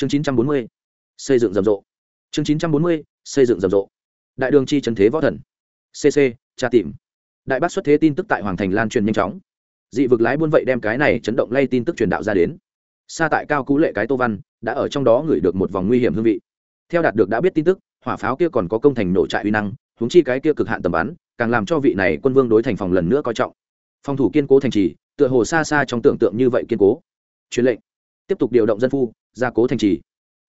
chương chín trăm bốn mươi, xây dựng rầm rộ. Chương chín trăm bốn mươi, xây dựng rầm rộ. Đại đường chi trần thế võ thần. Cc tra tìm. Đại bác xuất thế tin tức tại hoàng thành lan truyền nhanh chóng. Dị vực lái buôn vậy đem cái này chấn động lay tin tức truyền đạo ra đến. Xa tại cao cú lệ cái tô văn, đã ở trong đó gửi được một vòng nguy hiểm hương vị. Theo đạt được đã biết tin tức, hỏa pháo kia còn có công thành nổ trại uy năng húng chi cái kia cực hạn tầm bắn, càng làm cho vị này quân vương đối thành phòng lần nữa coi trọng. Phòng thủ kiên cố thành trì, tựa hồ xa xa trong tưởng tượng như vậy kiên cố. Truyền lệnh. Tiếp tục điều động dân phu gia cố thành trì.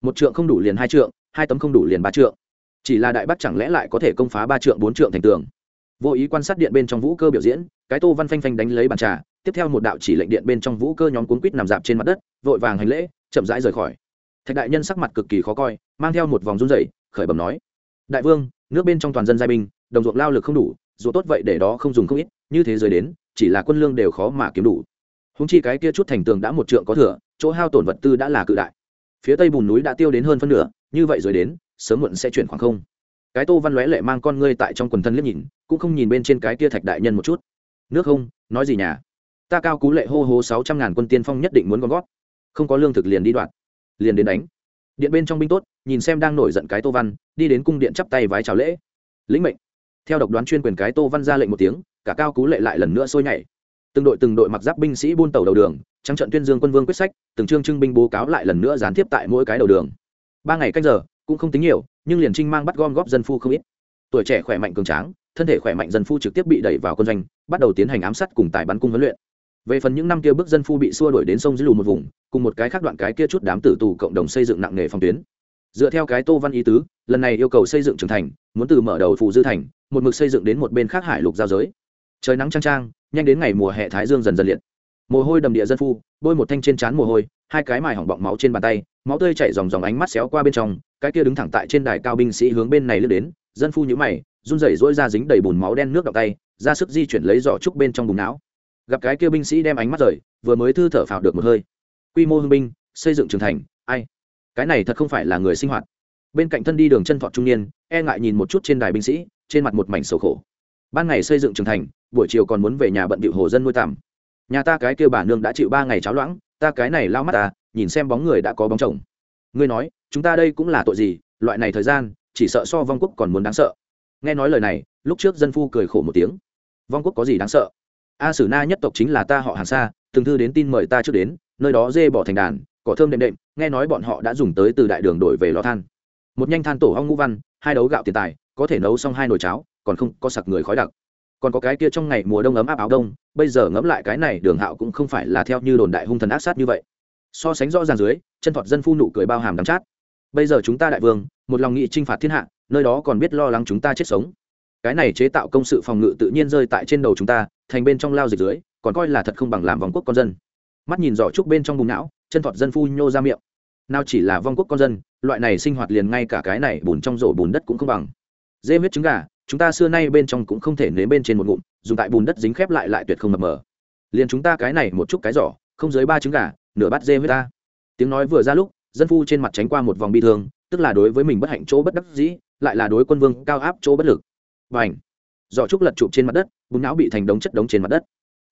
Một trượng không đủ liền hai trượng, hai tấm không đủ liền ba trượng. Chỉ là đại bắc chẳng lẽ lại có thể công phá ba trượng, bốn trượng thành tường? Vô ý quan sát điện bên trong vũ cơ biểu diễn, cái tô văn phanh phanh đánh lấy bàn trà, tiếp theo một đạo chỉ lệnh điện bên trong vũ cơ nhóm cuốn quýt nằm dạp trên mặt đất, vội vàng hành lễ, chậm rãi rời khỏi. Thạch đại nhân sắc mặt cực kỳ khó coi, mang theo một vòng run rẩy, khởi bẩm nói đại vương, nước bên trong toàn dân giai binh, đồng ruộng lao lực không đủ, ruộng tốt vậy để đó không dùng không ít, như thế giới đến, chỉ là quân lương đều khó mà kiếm đủ. Húng chi cái kia chút thành tường đã một trượng có thừa, chỗ hao tổn vật tư đã là cự đại phía tây bùn núi đã tiêu đến hơn phân nửa, như vậy rồi đến, sớm muộn sẽ chuyển khoảng không. Cái tô văn lóe lệ mang con ngươi tại trong quần thân liếc nhìn, cũng không nhìn bên trên cái kia thạch đại nhân một chút. Nước không, nói gì nhà? Ta cao cú lệ hô hô sáu trăm ngàn quân tiên phong nhất định muốn gom gót không có lương thực liền đi đoạn liền đến đánh. Điện bên trong binh tốt, nhìn xem đang nổi giận cái tô văn, đi đến cung điện chắp tay vái chào lễ. Lĩnh mệnh. Theo độc đoán chuyên quyền cái tô văn ra lệnh một tiếng, cả cao cú lệ lại lần nữa sôi nhảy. Từng đội từng đội mặc giáp binh sĩ buôn tàu đầu đường trắng trận tuyên dương quân vương quyết sách, từng chương trưng binh bố cáo lại lần nữa gián tiếp tại mỗi cái đầu đường. Ba ngày canh giờ, cũng không tính nhiều, nhưng liền trinh mang bắt gom góp dân phu không ít. Tuổi trẻ khỏe mạnh cường tráng, thân thể khỏe mạnh dân phu trực tiếp bị đẩy vào quân doanh, bắt đầu tiến hành ám sát cùng tài bắn cung huấn luyện. Về phần những năm kia bước dân phu bị xua đuổi đến sông dưới lù một vùng, cùng một cái khác đoạn cái kia chút đám tử tù cộng đồng xây dựng nặng nghề phòng tuyến. Dựa theo cái tô văn ý tứ, lần này yêu cầu xây dựng trưởng thành, muốn từ mở đầu phù dư thành, một mực xây dựng đến một bên khác hải lục giao giới. Trời nắng trang trang nhanh đến ngày mùa hè thái dương dần dần liệt mồ hôi đầm địa dân phu, bôi một thanh trên trán mồ hôi, hai cái mài hỏng bọng máu trên bàn tay, máu tươi chảy dòng dòng ánh mắt xéo qua bên trong, cái kia đứng thẳng tại trên đài cao binh sĩ hướng bên này lướt đến, dân phu nhữ mày, run rẩy rỗi ra dính đầy bùn máu đen nước đọc tay, ra sức di chuyển lấy giỏ trúc bên trong bùn não. Gặp cái kia binh sĩ đem ánh mắt rời, vừa mới thư thở phào được một hơi. Quy mô hưng binh, xây dựng trưởng thành, ai? Cái này thật không phải là người sinh hoạt. Bên cạnh thân đi đường chân thọ trung niên e ngại nhìn một chút trên đài binh sĩ, trên mặt một mảnh sầu khổ. Ban ngày xây dựng trưởng thành, buổi chiều còn muốn về nhà bận bịu hồ dân nuôi tạm nhà ta cái kia bà nương đã chịu ba ngày cháo loãng, ta cái này lao mắt ta, nhìn xem bóng người đã có bóng chồng. Ngươi nói, chúng ta đây cũng là tội gì, loại này thời gian, chỉ sợ so vong quốc còn muốn đáng sợ. Nghe nói lời này, lúc trước dân phu cười khổ một tiếng. Vong quốc có gì đáng sợ? A sử na nhất tộc chính là ta họ hàng xa từng thư đến tin mời ta trước đến, nơi đó dê bỏ thành đàn, cỏ thơm đệm đệm, nghe nói bọn họ đã dùng tới từ đại đường đổi về lò than. Một nhanh than tổ hong ngũ văn, hai đấu gạo tiền tài, có thể nấu xong hai nồi cháo, còn không có sặc người khói đặc còn có cái kia trong ngày mùa đông ấm áp áo đông, bây giờ ngẫm lại cái này đường hạo cũng không phải là theo như đồn đại hung thần ác sát như vậy. So sánh rõ ràng dưới, chân thọt dân phu nụ cười bao hàm đắm chát. Bây giờ chúng ta đại vương, một lòng nghị t r i n h phạt thiên hạ, nơi đó còn biết lo lắng chúng ta chết sống. Cái này chế tạo công sự phòng ngự tự nhiên rơi tại trên đầu chúng ta, thành bên trong lao dịch dưới, còn coi là thật không bằng làm vòng quốc con dân. Mắt nhìn giỏ trúc bên trong bùng não, chân thọt dân phu nhô ra miệng. Nào chỉ là vong quốc con dân, loại này sinh hoạt liền ngay cả cái này bùn trong rổ bùn đất cũng không bằng. Dê huyết trứng gà chúng ta xưa nay bên trong cũng không thể nếm bên trên một ngụm, dùng tại bùn đất dính khép lại lại tuyệt không mập mờ. Liền chúng ta cái này một chút cái giỏ, không dưới ba trứng gà, nửa bát dê với ta. Tiếng nói vừa ra lúc, dân phu trên mặt tránh qua một vòng bi thương, tức là đối với mình bất hạnh chỗ bất đắc dĩ, lại là đối quân vương cao áp chỗ bất lực. Và ảnh giỏ trúc lật chụp trên mặt đất, bùn não bị thành đống chất đống trên mặt đất.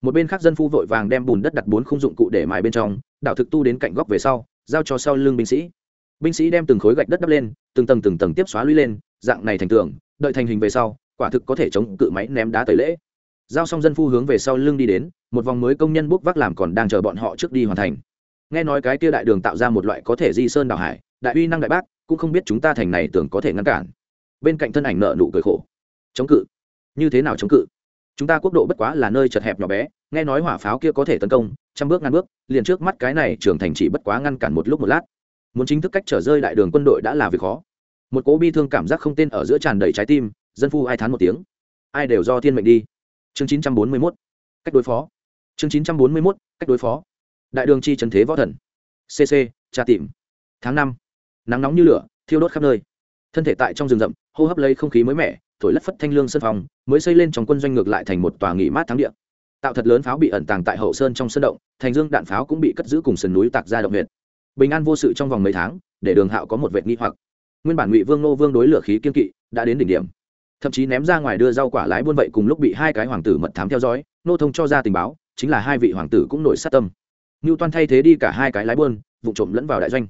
Một bên khác dân phu vội vàng đem bùn đất đặt bốn khung dụng cụ để mài bên trong, đảo thực tu đến cạnh góc về sau, giao cho sau lưng binh sĩ. Binh sĩ đem từng khối gạch đất đắp lên, từng tầng từng tầng tiếp xóa lũy lên dạng này thành tường, đợi thành hình về sau, quả thực có thể chống cự máy ném đá tẩy lễ. Giao xong dân phu hướng về sau lưng đi đến, một vòng mới công nhân bốc vác làm còn đang chờ bọn họ trước đi hoàn thành. Nghe nói cái kia đại đường tạo ra một loại có thể di sơn đảo hải, đại uy năng đại bác, cũng không biết chúng ta thành này tưởng có thể ngăn cản. Bên cạnh thân ảnh nợ nụ cười khổ. Chống cự? Như thế nào chống cự? Chúng ta quốc độ bất quá là nơi chật hẹp nhỏ bé, nghe nói hỏa pháo kia có thể tấn công, trăm bước ngăn bước, liền trước mắt cái này trưởng thành chỉ bất quá ngăn cản một lúc một lát. Muốn chính thức cách trở rơi đại đường quân đội đã là việc khó một cố bi thương cảm giác không tên ở giữa tràn đầy trái tim, dân phu ai thán một tiếng. Ai đều do thiên mệnh đi. Chương chín trăm bốn mươi mốt, cách đối phó. Chương chín trăm bốn mươi mốt, cách đối phó. Đại đường chi trần thế võ thần. Cc tra tìm. Tháng năm, nắng nóng như lửa, thiêu đốt khắp nơi. Thân thể tại trong rừng rậm, hô hấp lấy không khí mới mẻ, thổi lất phất thanh lương sân phòng, mới xây lên trong quân doanh ngược lại thành một tòa nghỉ mát thắng địa. Tạo thật lớn pháo bị ẩn tàng tại hậu sơn trong sân động, thành dương đạn pháo cũng bị cất giữ cùng sườn núi tạc ra động huyện bình an vô sự trong vòng mấy tháng, để đường hạo có một vệ nghi hoặc nguyên bản ngụy vương nô vương đối lửa khí kiên kỵ đã đến đỉnh điểm thậm chí ném ra ngoài đưa rau quả lái buôn vậy cùng lúc bị hai cái hoàng tử mật thám theo dõi nô thông cho ra tình báo chính là hai vị hoàng tử cũng nổi sát tâm ngưu toan thay thế đi cả hai cái lái buôn vụ trộm lẫn vào đại doanh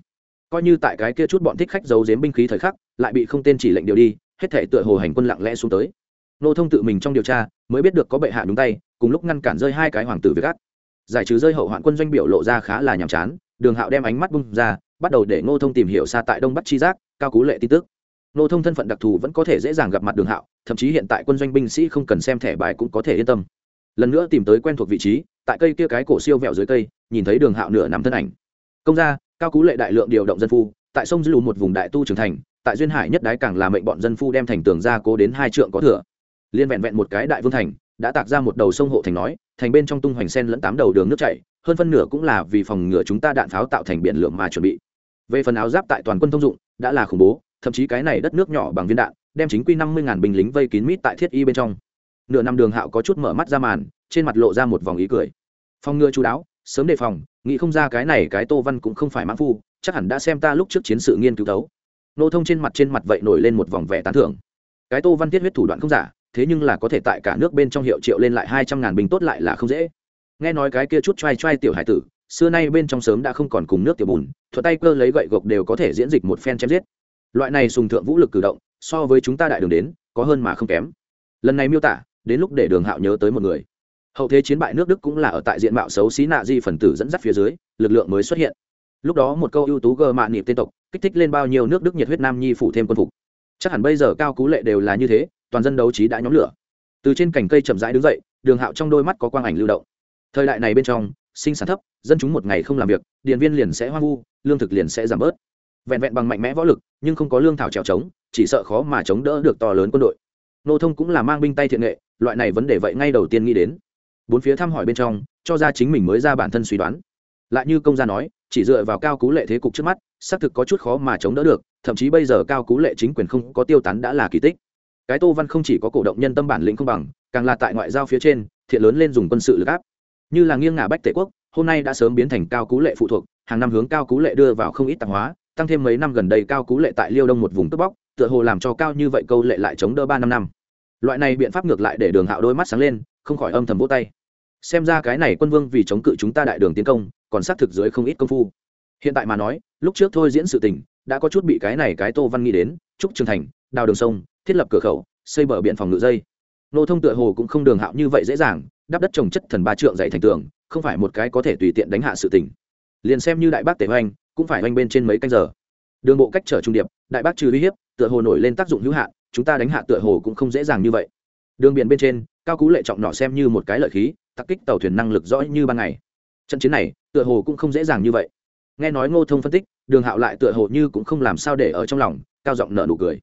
coi như tại cái kia chút bọn thích khách giấu giếm binh khí thời khắc lại bị không tên chỉ lệnh điều đi hết thể tựa hồ hành quân lặng lẽ xuống tới nô thông tự mình trong điều tra mới biết được có bệ hạ đúng tay cùng lúc ngăn cản rơi hai cái hoàng tử việc gác giải trừ rơi hậu hoạn quân doanh biểu lộ ra khá là nhàm chán đường hạo đem ánh mắt bung ra bắt đầu để ngô thông tìm hiểu xa tại đông bắc chi giác, cao cú lệ tin tức. Ngô thông thân phận đặc thù vẫn có thể dễ dàng gặp mặt đường hạo, thậm chí hiện tại quân doanh binh sĩ không cần xem thẻ bài cũng có thể yên tâm. Lần nữa tìm tới quen thuộc vị trí, tại cây kia cái cổ siêu vẹo dưới cây, nhìn thấy đường hạo nửa nằm thân ảnh. Công ra cao cú lệ đại lượng điều động dân phu, tại sông dư lù một vùng đại tu trưởng thành, tại duyên hải nhất đái càng là mệnh bọn dân phu đem thành tường ra cố đến hai trượng có thừa. Liên vẹn vẹn một cái đại vương thành, đã tạc ra một đầu sông hộ thành nói, thành bên trong tung hoành sen lẫn tám đầu đường nước chảy, hơn phân nửa cũng là vì phòng ngừa chúng ta đạn pháo tạo thành biển lượng mà chuẩn bị về phần áo giáp tại toàn quân thông dụng, đã là khủng bố, thậm chí cái này đất nước nhỏ bằng viên đạn, đem chính quy năm mươi ngàn binh lính vây kín mít tại thiết y bên trong. Nửa năm đường hạo có chút mở mắt ra màn, trên mặt lộ ra một vòng ý cười. Phòng ngừa chú đáo, sớm đề phòng, nghĩ không ra cái này cái tô văn cũng không phải mãn phu, chắc hẳn đã xem ta lúc trước chiến sự nghiên cứu tấu nô thông trên mặt trên mặt vậy nổi lên một vòng vẻ tán thưởng. Cái tô văn tiết huyết thủ đoạn không giả, thế nhưng là có thể tại cả nước bên trong hiệu triệu lên lại hai trăm ngàn binh tốt lại là không dễ. Nghe nói cái kia chút t r a i t r a i tiểu hải tử xưa nay bên trong sớm đã không còn cùng nước tiểu bùn thuật tay cơ lấy gậy gộc đều có thể diễn dịch một phen chém giết. Loại này sùng thượng vũ lực cử động, so với chúng ta đại đường đến, có hơn mà không kém. Lần này miêu tả, đến lúc để đường hạo nhớ tới một người. Hậu thế chiến bại nước đức cũng là ở tại diện mạo xấu xí nạ di phần tử dẫn dắt phía dưới, lực lượng mới xuất hiện. Lúc đó một câu ưu tú gơ mạ nịp tên tộc, kích thích lên bao nhiêu nước đức nhiệt huyết nam nhi phủ thêm quân phục. Chắc hẳn bây giờ cao cú lệ đều là như thế, toàn dân đấu trí đã nhóm lửa. Từ trên cành cây chậm rãi đứng dậy, đường hạo trong đôi mắt có quang ảnh lưu động. Thời đại này bên trong sinh sản thấp, dân chúng một ngày không làm việc, điện viên liền sẽ hoang vu, lương thực liền sẽ giảm bớt. Vẹn vẹn bằng mạnh mẽ võ lực, nhưng không có lương thảo trèo trống, chỉ sợ khó mà chống đỡ được to lớn quân đội. Nô thông cũng là mang binh tay thiện nghệ, loại này vấn đề vậy ngay đầu tiên nghĩ đến. Bốn phía thăm hỏi bên trong, cho ra chính mình mới ra bản thân suy đoán. Lại như công gia nói, chỉ dựa vào cao cú lệ thế cục trước mắt, xác thực có chút khó mà chống đỡ được, thậm chí bây giờ cao cú lệ chính quyền không có tiêu tán đã là kỳ tích. Cái tô văn không chỉ có cổ động nhân tâm bản lĩnh không bằng, càng là tại ngoại giao phía trên, thiện lớn lên dùng quân sự lực áp như là nghiêng ngả bách tể quốc, hôm nay đã sớm biến thành cao cú lệ phụ thuộc, hàng năm hướng cao cú lệ đưa vào không ít tạp hóa, tăng thêm mấy năm gần đây cao cú lệ tại liêu đông một vùng cướp bóc, tựa hồ làm cho cao như vậy câu lệ lại chống đỡ ba năm năm. Loại này biện pháp ngược lại để đường hạo đôi mắt sáng lên, không khỏi âm thầm vỗ tay. Xem ra cái này quân vương vì chống cự chúng ta đại đường tiến công, còn xác thực dưới không ít công phu. Hiện tại mà nói, lúc trước thôi diễn sự tình, đã có chút bị cái này cái tô văn nghĩ đến, trúc trường thành, đào đường sông, thiết lập cửa khẩu, xây bờ biện phòng ngự dây. Nô thông tựa hồ cũng không đường hạo như vậy dễ dàng đắp đất trồng chất thần ba trượng dày thành tường, không phải một cái có thể tùy tiện đánh hạ sự tình. Liền xem như đại bác tể hoành, cũng phải hoành bên trên mấy canh giờ. Đường bộ cách trở trung điệp, đại bác trừ uy hiếp, tựa hồ nổi lên tác dụng hữu hạn, chúng ta đánh hạ tựa hồ cũng không dễ dàng như vậy. Đường biển bên trên, cao cú lệ trọng nọ xem như một cái lợi khí tắc kích tàu thuyền năng lực rõ như ban ngày. Trận chiến này, tựa hồ cũng không dễ dàng như vậy. Nghe nói ngô thông phân tích, đường hạo lại tựa hồ như cũng không làm sao để ở trong lòng, cao giọng nợ nụ cười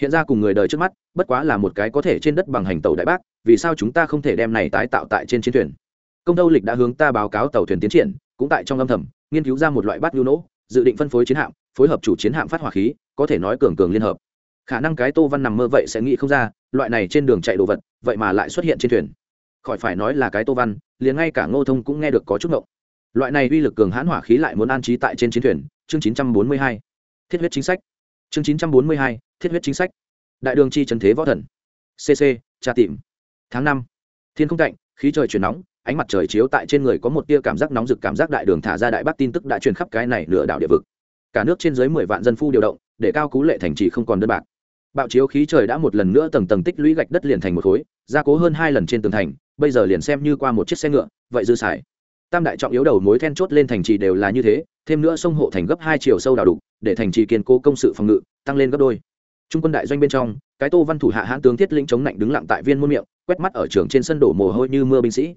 hiện ra cùng người đời trước mắt, bất quá là một cái có thể trên đất bằng hành tàu đại bác, vì sao chúng ta không thể đem này tái tạo tại trên chiến thuyền? Công tâu lịch đã hướng ta báo cáo tàu thuyền tiến triển, cũng tại trong âm thầm, nghiên cứu ra một loại bát nhu nỗ, dự định phân phối chiến hạm, phối hợp chủ chiến hạm phát hỏa khí, có thể nói cường cường liên hợp. Khả năng cái tô văn nằm mơ vậy sẽ nghĩ không ra, loại này trên đường chạy đồ vật, vậy mà lại xuất hiện trên thuyền. Khỏi phải nói là cái tô văn, liền ngay cả ngô thông cũng nghe được có chút ngộng. Loại này uy lực cường hãn hỏa khí lại muốn an trí tại trên chiến thuyền, chương chín trăm bốn mươi hai. Thiết huyết chính sách chương chín trăm bốn mươi hai, thiết huyết chính sách. Đại đường chi trần thế võ thần. Cc tra tìm. Tháng năm, thiên không cạnh, khí trời chuyển nóng, ánh mặt trời chiếu tại trên người có một tia cảm giác nóng rực, cảm giác đại đường thả ra đại bắc tin tức đã truyền khắp cái này nửa đảo địa vực. Cả nước trên dưới mười vạn dân phu điều động, để cao cú lệ thành trì không còn đơn bạc. Bạo chiếu khí trời đã một lần nữa tầng tầng tích lũy gạch đất liền thành một khối, gia cố hơn hai lần trên tường thành, bây giờ liền xem như qua một chiếc xe ngựa, vậy dư xài. Tam đại trọng yếu đầu mối then chốt lên thành trì đều là như thế thêm nữa sông hộ thành gấp hai chiều sâu đào đục, để thành trì kiên cố công sự phòng ngự, tăng lên gấp đôi. Trung quân đại doanh bên trong, cái tô văn thủ hạ hãn tướng thiết lĩnh chống lạnh đứng lặng tại viên môn miệng, quét mắt ở trường trên sân đổ mồ hôi như mưa binh sĩ.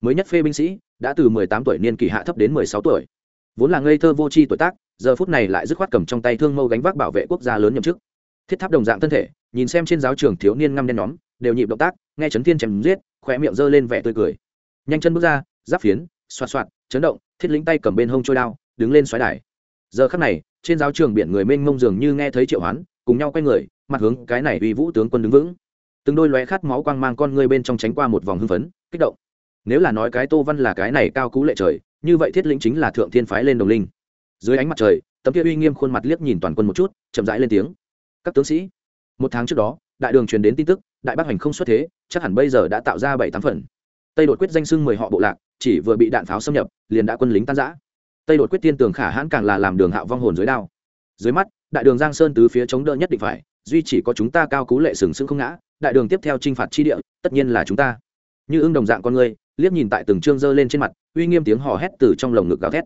Mới nhất phê binh sĩ, đã từ mười tám tuổi niên kỷ hạ thấp đến mười sáu tuổi. Vốn là ngây thơ vô tri tuổi tác, giờ phút này lại dứt khoát cầm trong tay thương mâu gánh vác bảo vệ quốc gia lớn nhậm chức. Thiết tháp đồng dạng thân thể, nhìn xem trên giáo trường thiếu niên ngăm đen nhóm, đều nhịp động tác, nghe chấn thiên chém giết khỏe miệng giơ lên vẻ tươi cười. Nhanh chân bước ra, giáp phiến, xoạt xoạt, chấn động, thiết lĩnh tay cầm bên hông trôi đao đứng lên xoáy đài. Giờ khắc này, trên giáo trường biển người mênh mông dường như nghe thấy triệu hoán, cùng nhau quay người, mặt hướng cái này uy vũ tướng quân đứng vững. Từng đôi lóe khát máu quang mang con ngươi bên trong tránh qua một vòng hưng phấn, kích động. Nếu là nói cái tô văn là cái này cao cú lệ trời, như vậy thiết lĩnh chính là thượng thiên phái lên đồng linh. Dưới ánh mặt trời, tấm kia uy nghiêm khuôn mặt liếc nhìn toàn quân một chút, chậm rãi lên tiếng. Các tướng sĩ, một tháng trước đó, đại đường truyền đến tin tức, đại bác hành không xuất thế, chắc hẳn bây giờ đã tạo ra bảy tám phần. Tây đột quyết danh sưng mười họ bộ lạc, chỉ vừa bị đạn pháo xâm nhập, liền đã quân lính tan giã tây đột quyết tiên tường khả hãn càng là làm đường hạo vong hồn dưới đao. Dưới mắt, đại đường giang sơn tứ phía chống đỡ nhất định phải, duy chỉ có chúng ta cao cú lệ sừng sững không ngã, đại đường tiếp theo t r i n h phạt chi địa, tất nhiên là chúng ta. Như ưng đồng dạng con ngươi liếc nhìn tại từng trương dơ lên trên mặt, uy nghiêm tiếng hò hét từ trong lồng ngực gào thét.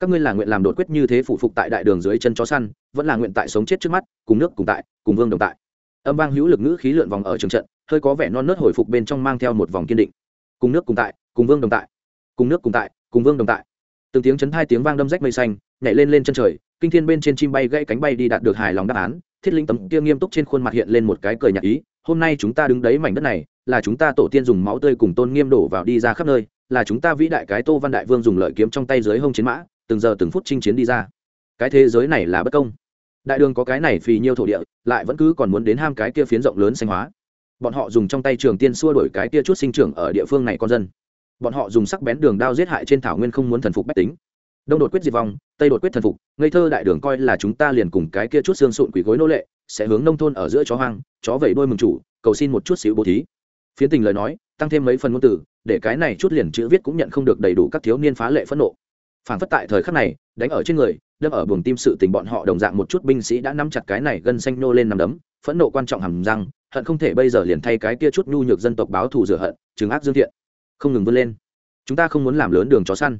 Các ngươi là nguyện làm đột quyết như thế phụ phục tại đại đường dưới chân chó săn, vẫn là nguyện tại sống chết trước mắt, cùng nước cùng tại, cùng vương đồng tại. Âm vang hữu lực ngữ khí lượn vòng ở trường trận, hơi có vẻ non nớt hồi phục bên trong mang theo một vòng kiên định. Cùng nước cùng tại, cùng vương đồng tại, cùng nước cùng tại, cùng vương đồng tại từng tiếng chấn hai tiếng vang đâm rách mây xanh, nhảy lên lên chân trời, kinh thiên bên trên chim bay gãy cánh bay đi đạt được hài lòng đáp án, thiết linh tấm kia nghiêm túc trên khuôn mặt hiện lên một cái cười nhạt ý, hôm nay chúng ta đứng đấy mảnh đất này, là chúng ta tổ tiên dùng máu tươi cùng tôn nghiêm đổ vào đi ra khắp nơi, là chúng ta vĩ đại cái tô văn đại vương dùng lợi kiếm trong tay dưới hông chiến mã, từng giờ từng phút chinh chiến đi ra. Cái thế giới này là bất công. Đại đường có cái này phì nhiêu thổ địa, lại vẫn cứ còn muốn đến ham cái kia phiến rộng lớn xanh hóa. Bọn họ dùng trong tay trường tiên xua đổi cái kia chút sinh trưởng ở địa phương này con dân bọn họ dùng sắc bén đường đao giết hại trên thảo nguyên không muốn thần phục bách tính. Đông đột quyết diệt vong, tây đột quyết thần phục, ngây thơ đại đường coi là chúng ta liền cùng cái kia chút xương sụn quỷ gối nô lệ, sẽ hướng nông thôn ở giữa chó hoang, chó vẩy đôi mừng chủ, cầu xin một chút xíu bố thí. Phiến tình lời nói, tăng thêm mấy phần ngôn từ, để cái này chút liền chữ viết cũng nhận không được đầy đủ các thiếu niên phá lệ phẫn nộ. Phản phất tại thời khắc này, đánh ở trên người, đâm ở buồng tim sự tình bọn họ đồng dạng một chút binh sĩ đã nắm chặt cái này gân xanh nô lên nằm đấm, phẫn nộ quan trọng hầm răng, hận không thể bây giờ liền thay cái kia chút nhu nhược dân tộc báo thù rửa hận, chứng ác dương thiện không ngừng vươn lên. Chúng ta không muốn làm lớn đường chó săn.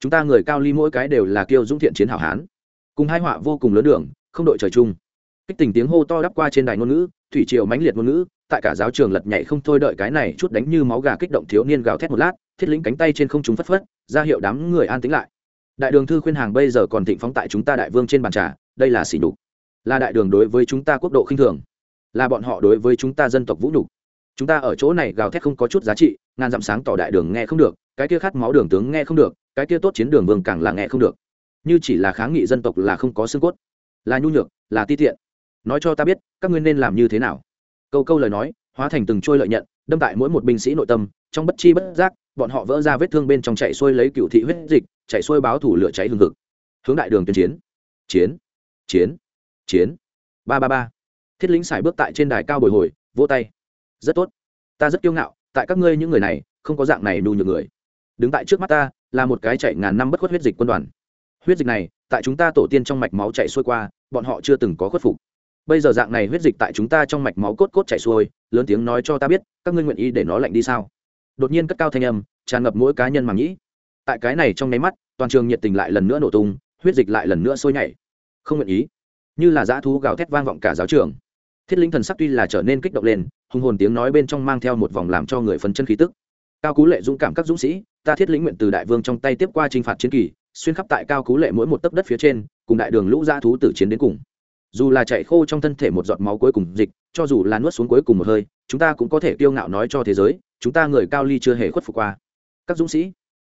Chúng ta người cao ly mỗi cái đều là kiêu dũng thiện chiến hảo hán. Cùng hai họa vô cùng lớn đường, không đội trời chung. Kích tình tiếng hô to đắp qua trên đài ngôn ngữ, thủy triều mãnh liệt ngôn ngữ, tại cả giáo trường lật nhảy không thôi đợi cái này chút đánh như máu gà kích động thiếu niên gào thét một lát, thiết lĩnh cánh tay trên không chúng phất phất, ra hiệu đám người an tĩnh lại. Đại đường thư khuyên hàng bây giờ còn thịnh phóng tại chúng ta đại vương trên bàn trà, đây là xỉ nhục. Là đại đường đối với chúng ta quốc độ khinh thường. Là bọn họ đối với chúng ta dân tộc vũ nhục chúng ta ở chỗ này gào thét không có chút giá trị, ngàn dặm sáng tỏ đại đường nghe không được, cái kia khát máu đường tướng nghe không được, cái kia tốt chiến đường vương càng là nghe không được. Như chỉ là kháng nghị dân tộc là không có xương cốt, là nhu nhược, là ti tiện. Nói cho ta biết, các ngươi nên làm như thế nào? Câu câu lời nói, hóa thành từng trôi lợi nhận, đâm tại mỗi một binh sĩ nội tâm, trong bất chi bất giác, bọn họ vỡ ra vết thương bên trong chạy xuôi lấy cựu thị huyết dịch, chạy xuôi báo thủ lửa cháy hương thực hướng đại đường tuyên chiến. Chiến. Chiến. Chiến. Ba ba ba. Thiết lính xài bước tại trên đài cao bồi hồi, vỗ tay rất tốt. Ta rất kiêu ngạo, tại các ngươi những người này, không có dạng này đủ nhược người. Đứng tại trước mắt ta, là một cái chạy ngàn năm bất khuất huyết dịch quân đoàn. Huyết dịch này, tại chúng ta tổ tiên trong mạch máu chạy xuôi qua, bọn họ chưa từng có khuất phục. Bây giờ dạng này huyết dịch tại chúng ta trong mạch máu cốt cốt chạy xuôi, lớn tiếng nói cho ta biết, các ngươi nguyện ý để nó lạnh đi sao? Đột nhiên cất cao thanh âm, tràn ngập mỗi cá nhân mà nhĩ tại cái này trong nháy mắt, toàn trường nhiệt tình lại lần nữa nổ tung, huyết dịch lại lần nữa sôi nhảy. Không nguyện ý. Như là dã thú gào thét vang vọng cả giáo trường. Thiết linh thần sắc tuy là trở nên kích động lên hùng hồn tiếng nói bên trong mang theo một vòng làm cho người phấn chân khí tức. Cao cú lệ dũng cảm các dũng sĩ, ta thiết lĩnh nguyện từ đại vương trong tay tiếp qua t r i n h phạt chiến kỳ, xuyên khắp tại cao cú lệ mỗi một tấc đất phía trên, cùng đại đường lũ ra thú tử chiến đến cùng. Dù là chạy khô trong thân thể một giọt máu cuối cùng dịch, cho dù là nuốt xuống cuối cùng một hơi, chúng ta cũng có thể kiêu ngạo nói cho thế giới, chúng ta người cao ly chưa hề khuất phục qua. Các dũng sĩ,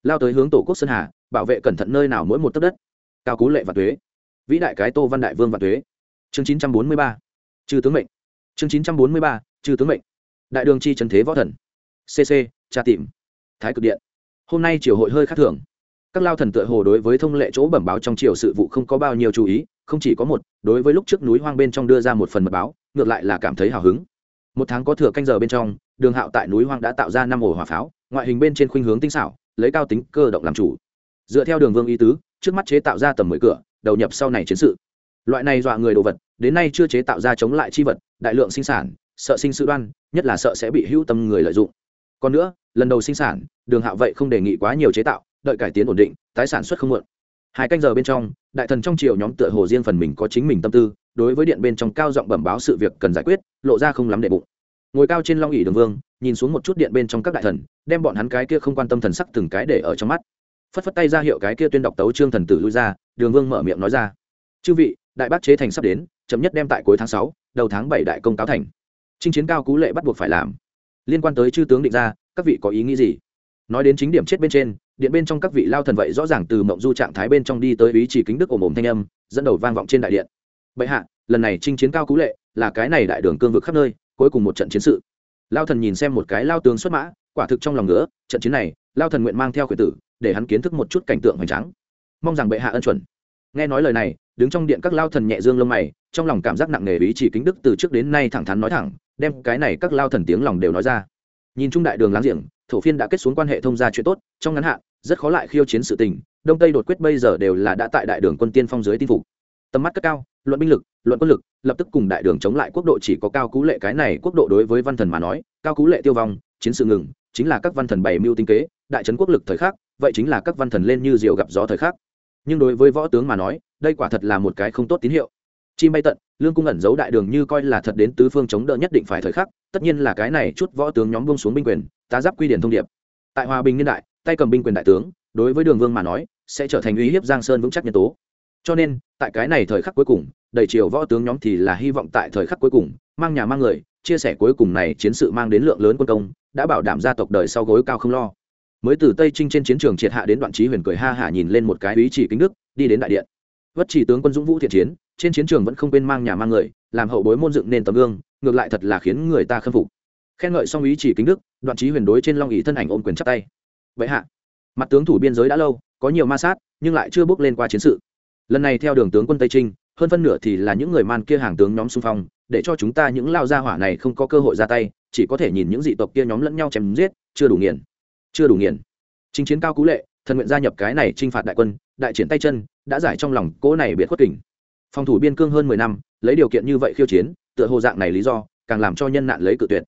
lao tới hướng tổ quốc sơn hà, bảo vệ cẩn thận nơi nào mỗi một tấc đất. Cao cú lệ và thuế vĩ đại cái tô văn đại vương và thuế chương chín trăm bốn mươi ba. Chư tướng mệnh. Chương chín trăm bốn mươi ba chư tướng mệnh, đại đường chi trần thế võ thần cc tra tìm, thái cực điện. Hôm nay triều hội hơi khác thường. Các lao thần tựa hồ đối với thông lệ chỗ bẩm báo trong triều sự vụ không có bao nhiêu chú ý, không chỉ có một, đối với lúc trước núi hoang bên trong đưa ra một phần mật báo, ngược lại là cảm thấy hào hứng. Một tháng có thừa canh giờ bên trong, đường hạo tại núi hoang đã tạo ra năm ổ hỏa pháo, ngoại hình bên trên khuynh hướng tinh xảo, lấy cao tính cơ động làm chủ. Dựa theo đường vương ý tứ, trước mắt chế tạo ra tầm mười cửa, đầu nhập sau này chiến sự. Loại này dọa người đồ vật, đến nay chưa chế tạo ra chống lại chi vật, đại lượng sinh sản sợ sinh sự đoan, nhất là sợ sẽ bị hữu tâm người lợi dụng. Còn nữa, lần đầu sinh sản, đường hạo vậy không đề nghị quá nhiều chế tạo, đợi cải tiến ổn định, tái sản xuất không muộn. Hai canh giờ bên trong, đại thần trong triều nhóm tựa hồ riêng phần mình có chính mình tâm tư, đối với điện bên trong cao giọng bẩm báo sự việc cần giải quyết, lộ ra không lắm đệ bụng. Ngồi cao trên long ỉ đường vương, nhìn xuống một chút điện bên trong các đại thần, đem bọn hắn cái kia không quan tâm thần sắc từng cái để ở trong mắt. Phất phất tay ra hiệu cái kia tuyên đọc tấu trương thần tử lui ra, đường vương mở miệng nói ra. Chư vị, đại bác chế thành sắp đến, chậm nhất đem tại cuối tháng sáu, đầu tháng bảy đại công cáo thành chinh chiến cao cú lệ bắt buộc phải làm. Liên quan tới chư tướng định ra, các vị có ý nghĩ gì? Nói đến chính điểm chết bên trên, điện bên trong các vị lao thần vậy rõ ràng từ mộng du trạng thái bên trong đi tới ý chỉ kính đức ồm ồm thanh âm, dẫn đầu vang vọng trên đại điện. Bệ hạ, lần này chinh chiến cao cú lệ, là cái này đại đường cương vực khắp nơi, cuối cùng một trận chiến sự. Lao thần nhìn xem một cái lao tướng xuất mã, quả thực trong lòng nữa trận chiến này, lao thần nguyện mang theo khuyển tử, để hắn kiến thức một chút cảnh tượng hoành tráng. Mong rằng bệ hạ ân chuẩn. Nghe nói lời này, đứng trong điện các lao thần nhẹ dương lông mày, trong lòng cảm giác nặng nề ý chỉ kính đức từ trước đến nay thẳng thắn nói thẳng đem cái này các lao thần tiếng lòng đều nói ra. Nhìn chung đại đường láng giềng, thổ phiên đã kết xuống quan hệ thông gia chuyện tốt, trong ngắn hạn, rất khó lại khiêu chiến sự tình, đông tây đột quyết bây giờ đều là đã tại đại đường quân tiên phong dưới tin phục. Tầm mắt cất cao, luận binh lực, luận quân lực, lập tức cùng đại đường chống lại quốc độ chỉ có cao cú lệ cái này quốc độ đối với văn thần mà nói, cao cú lệ tiêu vong, chiến sự ngừng, chính là các văn thần bày mưu tinh kế, đại trấn quốc lực thời khắc, vậy chính là các văn thần lên như diều gặp gió thời khắc. Nhưng đối với võ tướng mà nói, đây quả thật là một cái không tốt tín hiệu. Chi bay tận lương cung ẩn giấu đại đường như coi là thật đến tứ phương chống đỡ nhất định phải thời khắc, tất nhiên là cái này chút võ tướng nhóm bông xuống binh quyền, tá giáp quy điển thông điệp. Tại hòa bình niên đại, tay cầm binh quyền đại tướng, đối với đường vương mà nói, sẽ trở thành uy hiếp giang sơn vững chắc nhân tố. Cho nên, tại cái này thời khắc cuối cùng, đầy triều võ tướng nhóm thì là hy vọng tại thời khắc cuối cùng, mang nhà mang người, chia sẻ cuối cùng này chiến sự mang đến lượng lớn quân công, đã bảo đảm gia tộc đời sau gối cao không lo. Mới từ tây trinh trên chiến trường triệt hạ đến đoạn trí huyền cười ha hả nhìn lên một cái ý chỉ kính đức, đi đến đại điện vất chỉ tướng quân dũng vũ thiện chiến, trên chiến trường vẫn không quên mang nhà mang người, làm hậu bối môn dựng nên tấm gương, ngược lại thật là khiến người ta khâm phục. Khen ngợi xong ý chỉ kính đức, đoạn trí huyền đối trên long ý thân ảnh ôm quyền chắp tay. Vậy hạ, mặt tướng thủ biên giới đã lâu, có nhiều ma sát, nhưng lại chưa bước lên qua chiến sự. Lần này theo đường tướng quân tây trinh, hơn phân nửa thì là những người man kia hàng tướng nhóm xung phong, để cho chúng ta những lao gia hỏa này không có cơ hội ra tay, chỉ có thể nhìn những dị tộc kia nhóm lẫn nhau chém giết, chưa đủ nghiền. Chưa đủ nghiền. Chính chiến cao cú lệ, thần nguyện gia nhập cái này chinh phạt đại quân, đại triển tay chân đã giải trong lòng cỗ này biệt khuất kỉnh phòng thủ biên cương hơn mười năm, lấy điều kiện như vậy khiêu chiến, tựa hồ dạng này lý do, càng làm cho nhân nạn lấy cự tuyệt.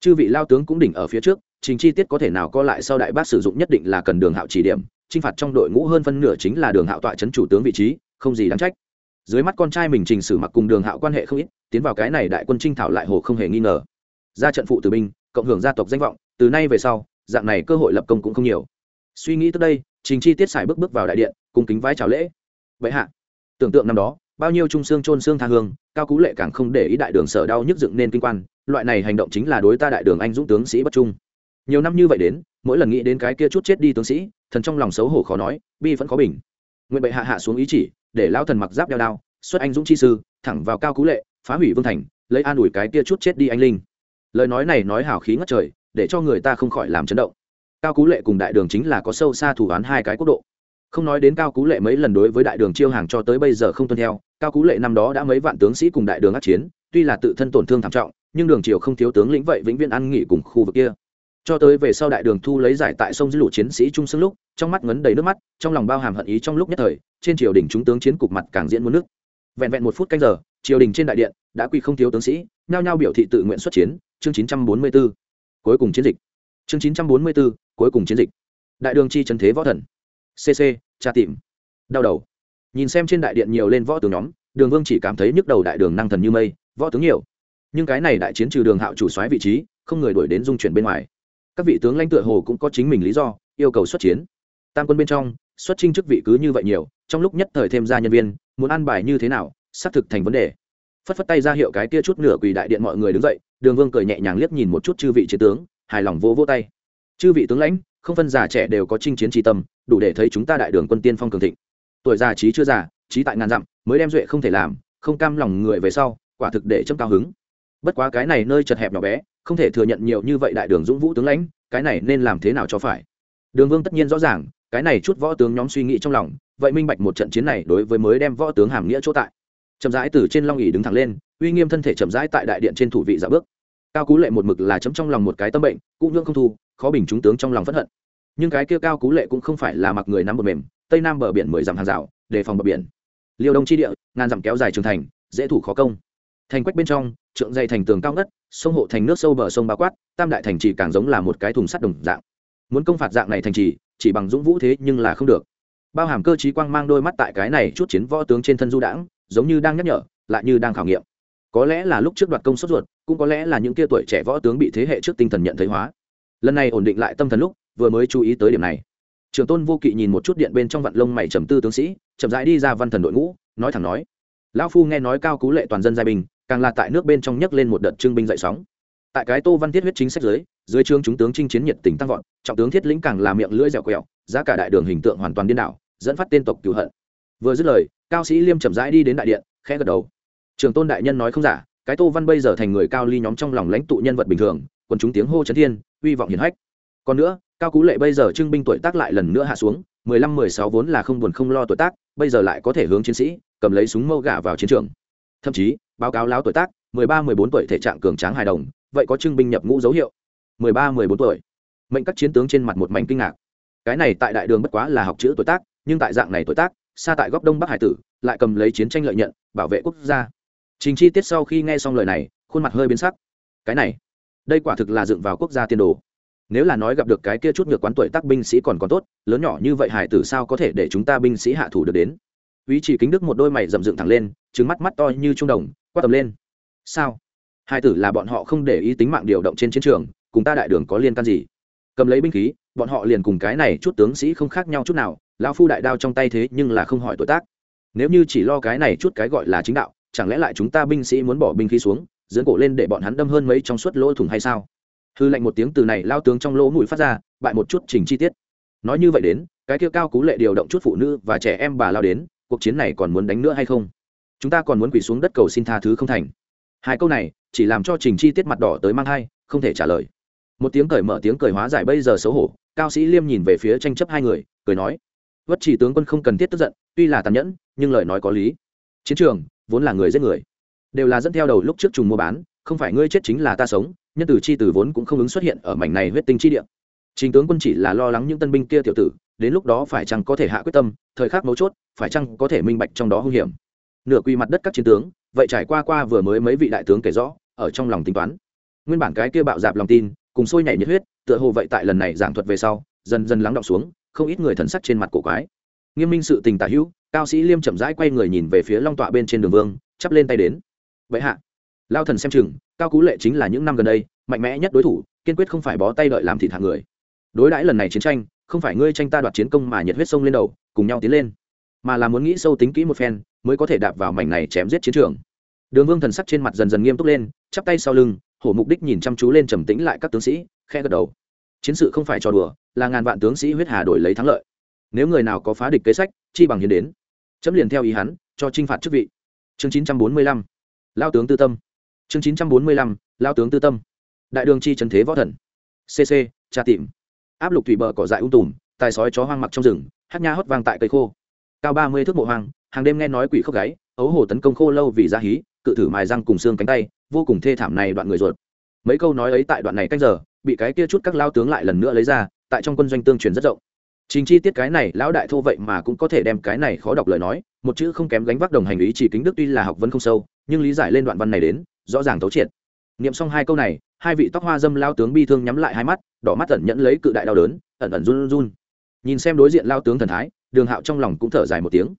Chư vị lao tướng cũng đỉnh ở phía trước, trình chi tiết có thể nào co lại sau đại bác sử dụng nhất định là cần đường hạo chỉ điểm t r i n h phạt trong đội ngũ hơn phân nửa chính là đường hạo tọa c chủ tướng vị trí, không gì đáng trách. Dưới mắt con trai mình trình sử mặc cùng đường hạo quan hệ không ít, tiến vào cái này đại quân trinh thảo lại hồ không hề nghi ngờ. Ra trận phụ từ binh, cộng hưởng gia tộc danh vọng, từ nay về sau, dạng này cơ hội lập công cũng không nhiều. Suy nghĩ tới đây, trình chi tiết xài bước bước vào đại điện cùng kính vái chào lễ bệ hạ. Tưởng tượng năm đó, bao nhiêu trung xương trôn xương tha hương, cao cú lệ càng không để ý đại đường sở đau nhức dựng nên kinh quan, loại này hành động chính là đối ta đại đường anh dũng tướng sĩ bất trung. Nhiều năm như vậy đến, mỗi lần nghĩ đến cái kia chút chết đi tướng sĩ, thần trong lòng xấu hổ khó nói, bi vẫn khó bình. Nguyện bệ hạ hạ xuống ý chỉ, để lao thần mặc giáp đeo đao, xuất anh dũng chi sư, thẳng vào cao cú lệ, phá hủy vương thành, lấy an ủi cái kia chút chết đi anh linh. Lời nói này nói hào khí ngất trời, để cho người ta không khỏi làm chấn động. Cao cú lệ cùng đại đường chính là có sâu xa thủ án hai cái quốc độ không nói đến cao cú lệ mấy lần đối với đại đường chiêu hàng cho tới bây giờ không tuân theo, cao cú lệ năm đó đã mấy vạn tướng sĩ cùng đại đường át chiến, tuy là tự thân tổn thương thảm trọng, nhưng đường triều không thiếu tướng lĩnh vậy vĩnh viễn ăn nghỉ cùng khu vực kia. Cho tới về sau đại đường thu lấy giải tại sông dư lụ chiến sĩ trung sưng lúc, trong mắt ngấn đầy nước mắt, trong lòng bao hàm hận ý trong lúc nhất thời, trên triều đình chúng tướng chiến cục mặt càng diễn muôn nước. Vẹn vẹn một phút canh giờ, triều đình trên đại điện đã quy không thiếu tướng sĩ, nhao nhao biểu thị tự nguyện xuất chiến, chương 944 cuối cùng chiến dịch. Chương chín trăm bốn mươi bốn cuối cùng chiến dịch. Đại đường chi trần thế võ thần cc tra tìm. Đau đầu. Nhìn xem trên đại điện nhiều lên võ tướng nhóm, đường vương chỉ cảm thấy nhức đầu đại đường năng thần như mây, võ tướng nhiều. Nhưng cái này đại chiến trừ đường hạo chủ soái vị trí, không người đuổi đến dung chuyển bên ngoài. Các vị tướng lãnh tựa hồ cũng có chính mình lý do, yêu cầu xuất chiến. Tam quân bên trong, xuất trinh chức vị cứ như vậy nhiều, trong lúc nhất thời thêm ra nhân viên, muốn ăn bài như thế nào, xác thực thành vấn đề. Phất phất tay ra hiệu cái kia chút nửa quỳ đại điện mọi người đứng dậy, đường vương cười nhẹ nhàng liếc nhìn một chút chư vị chiến tướng, hài lòng vỗ vỗ tay chư vị tướng lãnh, không phân già trẻ đều có chinh chiến tri tâm, đủ để thấy chúng ta đại đường quân tiên phong cường thịnh. Tuổi già trí chưa già, trí tại ngàn dặm, mới đem duệ không thể làm, không cam lòng người về sau, quả thực để châm cao hứng. Bất quá cái này nơi chật hẹp nhỏ bé, không thể thừa nhận nhiều như vậy đại đường dũng vũ tướng lãnh, cái này nên làm thế nào cho phải? Đường vương tất nhiên rõ ràng, cái này chút võ tướng nhóm suy nghĩ trong lòng, vậy minh bạch một trận chiến này đối với mới đem võ tướng hàm nghĩa chỗ tại. Chậm rãi từ trên long ỉ đứng thẳng lên, uy nghiêm thân thể chậm rãi tại đại điện trên thủ vị giả bước cao cú lệ một mực là chấm trong lòng một cái tâm bệnh cũng nhưỡng không thu, khó bình chúng tướng trong lòng phẫn hận. Nhưng cái kia cao cú lệ cũng không phải là mặc người nắm một mềm, tây nam bờ biển mười dặm hàng rào, đề phòng bờ biển. Liều đông chi địa, ngàn dặm kéo dài trường thành, dễ thủ khó công. Thành quách bên trong, trượng dày thành tường cao ngất, sông hộ thành nước sâu bờ sông bao quát, tam đại thành trì càng giống là một cái thùng sắt đồng dạng. Muốn công phạt dạng này thành trì, chỉ bằng dũng vũ thế nhưng là không được. Bao hàm cơ trí quang mang đôi mắt tại cái này chút chiến võ tướng trên thân du đãng, giống như đang nhắc nhở, lại như đang khảo nghiệm. Có lẽ là lúc trước đoạt công sốt ruột cũng có lẽ là những kia tuổi trẻ võ tướng bị thế hệ trước tinh thần nhận thấy hóa. Lần này ổn định lại tâm thần lúc, vừa mới chú ý tới điểm này. Trường tôn vô kỵ nhìn một chút điện bên trong vạn lông mày trầm tư tướng sĩ, chậm rãi đi ra văn thần đội ngũ, nói thẳng nói. Lão phu nghe nói cao cú lệ toàn dân giai bình càng là tại nước bên trong nhấc lên một đợt trưng binh dậy sóng. Tại cái tô văn thiết huyết chính sách dưới dưới trương chúng tướng chinh chiến nhiệt tình tăng vọt, trọng tướng thiết lĩnh càng là miệng lưỡi dẻo quẹo, giá cả đại đường hình tượng hoàn toàn điên đảo, dẫn phát tên tộc cửu hận. Vừa dứt lời, cao sĩ liêm chậm rãi đi đến đại điện, khẽ gật đầu. Trường tôn đại nhân nói không giả cái tô văn bây giờ thành người cao ly nhóm trong lòng lãnh tụ nhân vật bình thường còn chúng tiếng hô chấn thiên, uy vọng hiển hách. Còn nữa, cao cú lệ bây giờ trưng binh tuổi tác lại lần nữa hạ xuống, mười lăm mười sáu vốn là không buồn không lo tuổi tác, bây giờ lại có thể hướng chiến sĩ, cầm lấy súng mâu gả vào chiến trường. Thậm chí, báo cáo láo tuổi tác, mười ba mười bốn tuổi thể trạng cường tráng hài đồng, vậy có trưng binh nhập ngũ dấu hiệu? mười ba mười bốn tuổi. Mệnh các chiến tướng trên mặt một mảnh kinh ngạc. Cái này tại đại đường bất quá là học chữ tuổi tác, nhưng tại dạng này tuổi tác, xa tại góc đông bắc hải tử, lại cầm lấy chiến tranh lợi nhận, bảo vệ quốc gia trình chi tiết sau khi nghe xong lời này, khuôn mặt hơi biến sắc. Cái này, đây quả thực là dựng vào quốc gia tiên đồ. Nếu là nói gặp được cái kia chút ngược quán tuổi tác binh sĩ còn còn tốt, lớn nhỏ như vậy hải tử sao có thể để chúng ta binh sĩ hạ thủ được đến? Ý chỉ kính đức một đôi mày rậm dựng thẳng lên trứng mắt mắt to như trung đồng, quát tầm lên. Sao? Hải tử là bọn họ không để ý tính mạng điều động trên chiến trường, cùng ta đại đường có liên can gì? Cầm lấy binh khí, bọn họ liền cùng cái này chút tướng sĩ không khác nhau chút nào, lão phu đại đao trong tay thế nhưng là không hỏi tuổi tác. Nếu như chỉ lo cái này chút cái gọi là chính đạo chẳng lẽ lại chúng ta binh sĩ muốn bỏ binh khí xuống, dưỡng cổ lên để bọn hắn đâm hơn mấy trong suốt lỗ thủng hay sao? Hư lệnh một tiếng từ này lao tướng trong lỗ mũi phát ra, bại một chút trình chi tiết. Nói như vậy đến, cái kia cao cú lệ điều động chút phụ nữ và trẻ em bà lao đến, cuộc chiến này còn muốn đánh nữa hay không? Chúng ta còn muốn quỳ xuống đất cầu xin tha thứ không thành. Hai câu này, chỉ làm cho trình chi tiết mặt đỏ tới mang hai, không thể trả lời. Một tiếng cởi mở tiếng cười hóa giải bây giờ xấu hổ, cao sĩ liêm nhìn về phía tranh chấp hai người, cười nói, vất chỉ tướng quân không cần thiết tức giận, tuy là tàn nhẫn, nhưng lời nói có lý. Chiến trường vốn là người giết người. Đều là dẫn theo đầu lúc trước trùng mua bán, không phải ngươi chết chính là ta sống, nhân từ chi từ vốn cũng không ứng xuất hiện ở mảnh này huyết tinh chi địa. Trình tướng quân chỉ là lo lắng những tân binh kia tiểu tử, đến lúc đó phải chăng có thể hạ quyết tâm, thời khắc mấu chốt, phải chăng có thể minh bạch trong đó hung hiểm. Nửa quy mặt đất các chiến tướng, vậy trải qua qua vừa mới mấy vị đại tướng kể rõ, ở trong lòng tính toán. Nguyên bản cái kia bạo dạp lòng tin, cùng sôi nhảy nhiệt huyết, tựa hồ vậy tại lần này giảng thuật về sau, dần dần lắng động xuống, không ít người thần sắc trên mặt cổ quái. Nghiêm minh sự tình tả hữu cao sĩ liêm chậm rãi quay người nhìn về phía long tọa bên trên đường vương, chắp lên tay đến. Vậy hạ. Lao thần xem chừng, cao cú lệ chính là những năm gần đây, mạnh mẽ nhất đối thủ, kiên quyết không phải bó tay đợi làm thịt hạng người. Đối đãi lần này chiến tranh, không phải ngươi tranh ta đoạt chiến công mà nhiệt huyết sông lên đầu, cùng nhau tiến lên, mà là muốn nghĩ sâu tính kỹ một phen, mới có thể đạp vào mảnh này chém giết chiến trường. Đường vương thần sắc trên mặt dần dần nghiêm túc lên, chắp tay sau lưng, hổ mục đích nhìn chăm chú lên trầm tĩnh lại các tướng sĩ khe gật đầu. Chiến sự không phải trò đùa, là ngàn vạn tướng sĩ huyết hà đổi lấy thắng lợi. Nếu người nào có phá địch kế sách, chi bằng hiến đến chấm liền theo ý hắn, cho t r i n h phạt chức vị. Chương chín trăm bốn mươi lăm. Lao tướng tư tâm. Chương chín trăm bốn mươi lăm. Lao tướng tư tâm. Đại đường chi trần thế võ thần. Cc tra tìm. Áp lục thủy bờ cỏ dại ung tùm, tài sói chó hoang mặc trong rừng, hát nha hót vang tại cây khô. Cao ba mươi thước mộ hoang, hàng đêm nghe nói quỷ khóc gáy, ấu hồ tấn công khô lâu vì da hí, cự thử mài răng cùng xương cánh tay, vô cùng thê thảm này đoạn người ruột. Mấy câu nói ấy tại đoạn này cách giờ, bị cái kia chút các lao tướng lại lần nữa lấy ra, tại trong quân doanh tương truyền rất rộng trình chi tiết cái này, lão đại thô vậy mà cũng có thể đem cái này khó đọc lời nói. Một chữ không kém gánh vác đồng hành ý chỉ kính đức tuy là học vấn không sâu, nhưng lý giải lên đoạn văn này đến, rõ ràng thấu triệt. Niệm xong hai câu này, hai vị tóc hoa dâm lao tướng bi thương nhắm lại hai mắt, đỏ mắt ẩn nhẫn lấy cự đại đau đớn, ẩn ẩn run run nhìn xem đối diện lao tướng thần thái, đường hạo trong lòng cũng thở dài một tiếng.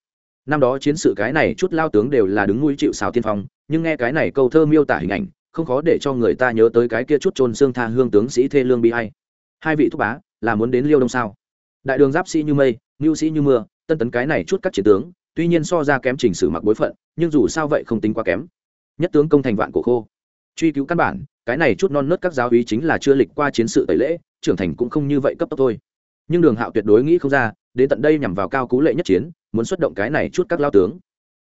Năm đó chiến sự cái này chút lao tướng đều là đứng nuôi chịu xào tiên phong, nhưng nghe cái này câu thơ miêu tả hình ảnh, không khó để cho người ta nhớ tới cái kia chút trôn xương tha hương tướng sĩ thê lương bi hay hai vị thúc bá, là muốn đến liêu đông sao? Đại đường giáp sĩ như mây ngưu sĩ như mưa, tân tấn cái này chút các chiến tướng, tuy nhiên so ra kém trình sử mặc bối phận, nhưng dù sao vậy không tính quá kém. Nhất tướng công thành vạn cổ khô. Truy cứu căn bản, cái này chút non nớt các giáo úy chính là chưa lịch qua chiến sự tẩy lễ, trưởng thành cũng không như vậy cấp tốc thôi. Nhưng đường hạo tuyệt đối nghĩ không ra, đến tận đây nhằm vào cao cú lệ nhất chiến, muốn xuất động cái này chút các lao tướng.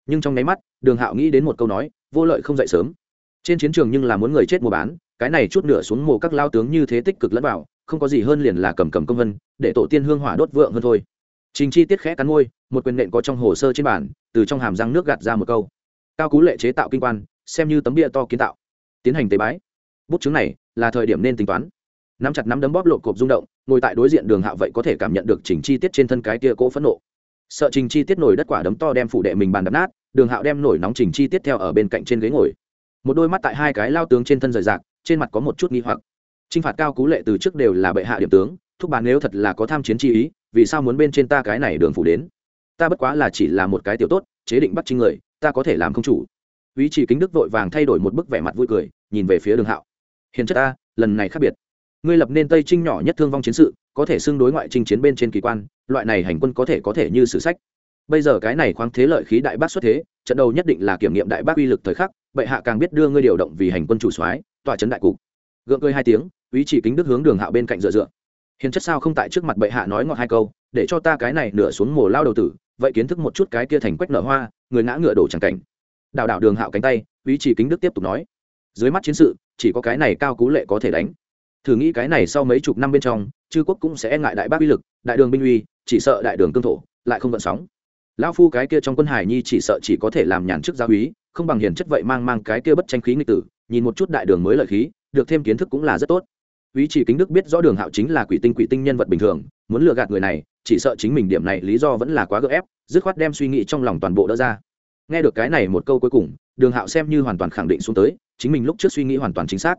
Nhưng trong nháy mắt, đường hạo nghĩ đến một câu nói, vô lợi không dậy sớm. Trên chiến trường nhưng là muốn người chết mua bán, cái này chút nửa xuống mồ các lao tướng như thế tích cực lẫn vào không có gì hơn liền là cầm cầm công vân, để tổ tiên hương hỏa đốt vượng hơn thôi. Trình chi tiết khẽ cắn môi, một quyền nện có trong hồ sơ trên bản từ trong hàm răng nước gạt ra một câu. Cao cú lệ chế tạo kinh quan, xem như tấm bia to kiến tạo. Tiến hành tế bái. Bút chứng này là thời điểm nên tính toán. Nắm chặt nắm đấm bóp lộ cộp rung động, ngồi tại đối diện đường hạ vậy có thể cảm nhận được trình chi tiết trên thân cái kia cỗ phẫn nộ. Sợ trình chi tiết nổi đất quả đấm to đem phủ đệ mình bàn đập nát, đường hạo đem nổi nóng trình chi tiết theo ở bên cạnh trên ghế ngồi. Một đôi mắt tại hai cái lao tướng trên thân rời rạc, trên mặt có một chút nghi hoặc. Trinh phạt cao cú lệ từ trước đều là bệ hạ điểm tướng, thúc bà nếu thật là có tham chiến chi ý, vì sao muốn bên trên ta cái này đường phủ đến? Ta bất quá là chỉ là một cái tiểu tốt, chế định bắt chính người, ta có thể làm không chủ. Ý chỉ kính đức vội vàng thay đổi một bức vẻ mặt vui cười, nhìn về phía đường hạo. Hiền chất ta, lần này khác biệt. Ngươi lập nên tây trinh nhỏ nhất thương vong chiến sự, có thể xưng đối ngoại trinh chiến bên trên kỳ quan, loại này hành quân có thể có thể như sử sách. Bây giờ cái này khoáng thế lợi khí đại bác xuất thế, trận đầu nhất định là kiểm nghiệm đại bác uy lực thời khắc, bệ hạ càng biết đưa ngươi điều động vì hành quân chủ soái tọa trấn đại cục. Gượng cười hai tiếng ý chỉ kính đức hướng đường hạo bên cạnh dựa dựa. Hiền chất sao không tại trước mặt bệ hạ nói ngọt hai câu, để cho ta cái này nửa xuống mồ lao đầu tử, vậy kiến thức một chút cái kia thành quách nở hoa, người ngã ngựa đổ chẳng cảnh. Đào đảo đường hạo cánh tay, ý chỉ kính đức tiếp tục nói. Dưới mắt chiến sự, chỉ có cái này cao cú lệ có thể đánh. Thử nghĩ cái này sau mấy chục năm bên trong, chư quốc cũng sẽ e ngại đại bác uy lực, đại đường binh uy, chỉ sợ đại đường cương thổ, lại không vận sóng. Lão phu cái kia trong quân hải nhi chỉ sợ chỉ có thể làm nhàn chức gia úy, không bằng hiền chất vậy mang mang cái kia bất tranh khí nghịch tử, nhìn một chút đại đường mới lợi khí, được thêm kiến thức cũng là rất tốt ý chỉ kính đức biết rõ đường hạo chính là quỷ tinh quỷ tinh nhân vật bình thường, muốn lừa gạt người này, chỉ sợ chính mình điểm này lý do vẫn là quá gợ ép, dứt khoát đem suy nghĩ trong lòng toàn bộ đỡ ra. Nghe được cái này một câu cuối cùng, đường hạo xem như hoàn toàn khẳng định xuống tới, chính mình lúc trước suy nghĩ hoàn toàn chính xác.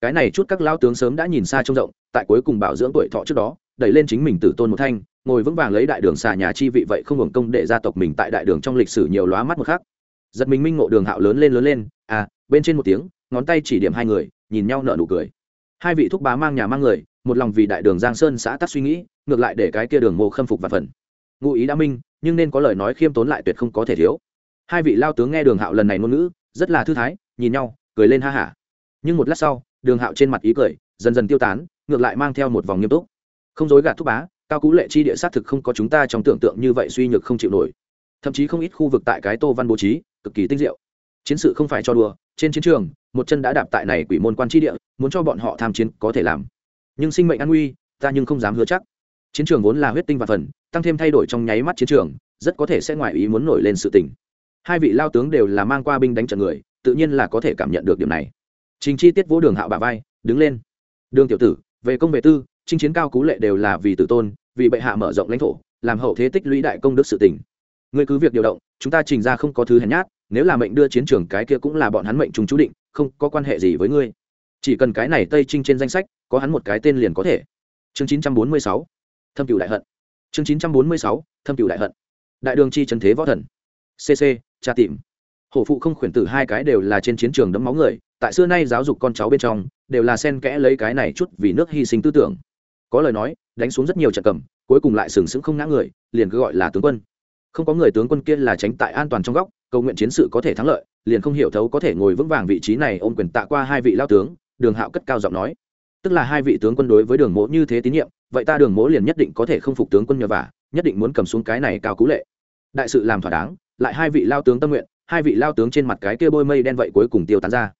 Cái này chút các lao tướng sớm đã nhìn xa trông rộng, tại cuối cùng bảo dưỡng tuổi thọ trước đó, đẩy lên chính mình tử tôn một thanh, ngồi vững vàng lấy đại đường xà nhà chi vị vậy không hưởng công để gia tộc mình tại đại đường trong lịch sử nhiều lóa mắt một khác giật mình minh ngộ đường hạo lớn lên lớn lên à bên trên một tiếng, ngón tay chỉ điểm hai người, nhìn nhau nợ nụ cười hai vị thúc bá mang nhà mang người, một lòng vì đại đường giang sơn xã tắc suy nghĩ, ngược lại để cái kia đường mộ khâm phục và phần. Ngụ ý đã minh, nhưng nên có lời nói khiêm tốn lại tuyệt không có thể thiếu. Hai vị lao tướng nghe đường hạo lần này ngôn ngữ, rất là thư thái, nhìn nhau, cười lên ha hả. Nhưng một lát sau, đường hạo trên mặt ý cười, dần dần tiêu tán, ngược lại mang theo một vòng nghiêm túc. Không dối gạt thúc bá, cao cú lệ chi địa xác thực không có chúng ta trong tưởng tượng như vậy suy nhược không chịu nổi. Thậm chí không ít khu vực tại cái tô văn bố trí, cực kỳ tinh diệu. Chiến sự không phải cho đùa, trên chiến trường một chân đã đạp tại này quỷ môn quan chi địa, muốn cho bọn họ tham chiến có thể làm. Nhưng sinh mệnh an nguy, ta nhưng không dám hứa chắc. Chiến trường vốn là huyết tinh và phần, tăng thêm thay đổi trong nháy mắt chiến trường, rất có thể sẽ ngoài ý muốn nổi lên sự tình. Hai vị lao tướng đều là mang qua binh đánh trận người, tự nhiên là có thể cảm nhận được điểm này. Trình chi tiết vỗ đường hạo bà vai, đứng lên. Đường tiểu tử, về công về tư, chinh chiến cao cú lệ đều là vì tử tôn, vì bệ hạ mở rộng lãnh thổ, làm hậu thế tích lũy đại công đức sự tỉnh ngươi cứ việc điều động, chúng ta trình ra không có thứ hèn nhát, nếu là mệnh đưa chiến trường cái kia cũng là bọn hắn mệnh chúng chú định không có quan hệ gì với ngươi. Chỉ cần cái này tây trinh trên danh sách có hắn một cái tên liền có thể. Chương 946, thâm cựu đại hận. Chương 946, thâm cựu đại hận. Đại đường chi trần thế võ thần. Cc tra tìm. Hổ phụ không khuyển tử hai cái đều là trên chiến trường đấm máu người tại xưa nay giáo dục con cháu bên trong đều là sen kẽ lấy cái này chút vì nước hy sinh tư tưởng. Có lời nói đánh xuống rất nhiều trận cầm cuối cùng lại sừng sững không ngã người liền cứ gọi là tướng quân. Không có người tướng quân kia là tránh tại an toàn trong góc cầu nguyện chiến sự có thể thắng lợi, liền không hiểu thấu có thể ngồi vững vàng vị trí này, ôm quyền tạ qua hai vị lao tướng, đường hạo cất cao giọng nói. Tức là hai vị tướng quân đối với đường mỗ như thế tín nhiệm, vậy ta đường mỗ liền nhất định có thể không phục tướng quân nhờ vả, nhất định muốn cầm xuống cái này cao cú lệ. Đại sự làm thỏa đáng, lại hai vị lao tướng tâm nguyện, hai vị lao tướng trên mặt cái kia bôi mây đen vậy cuối cùng tiêu tán ra.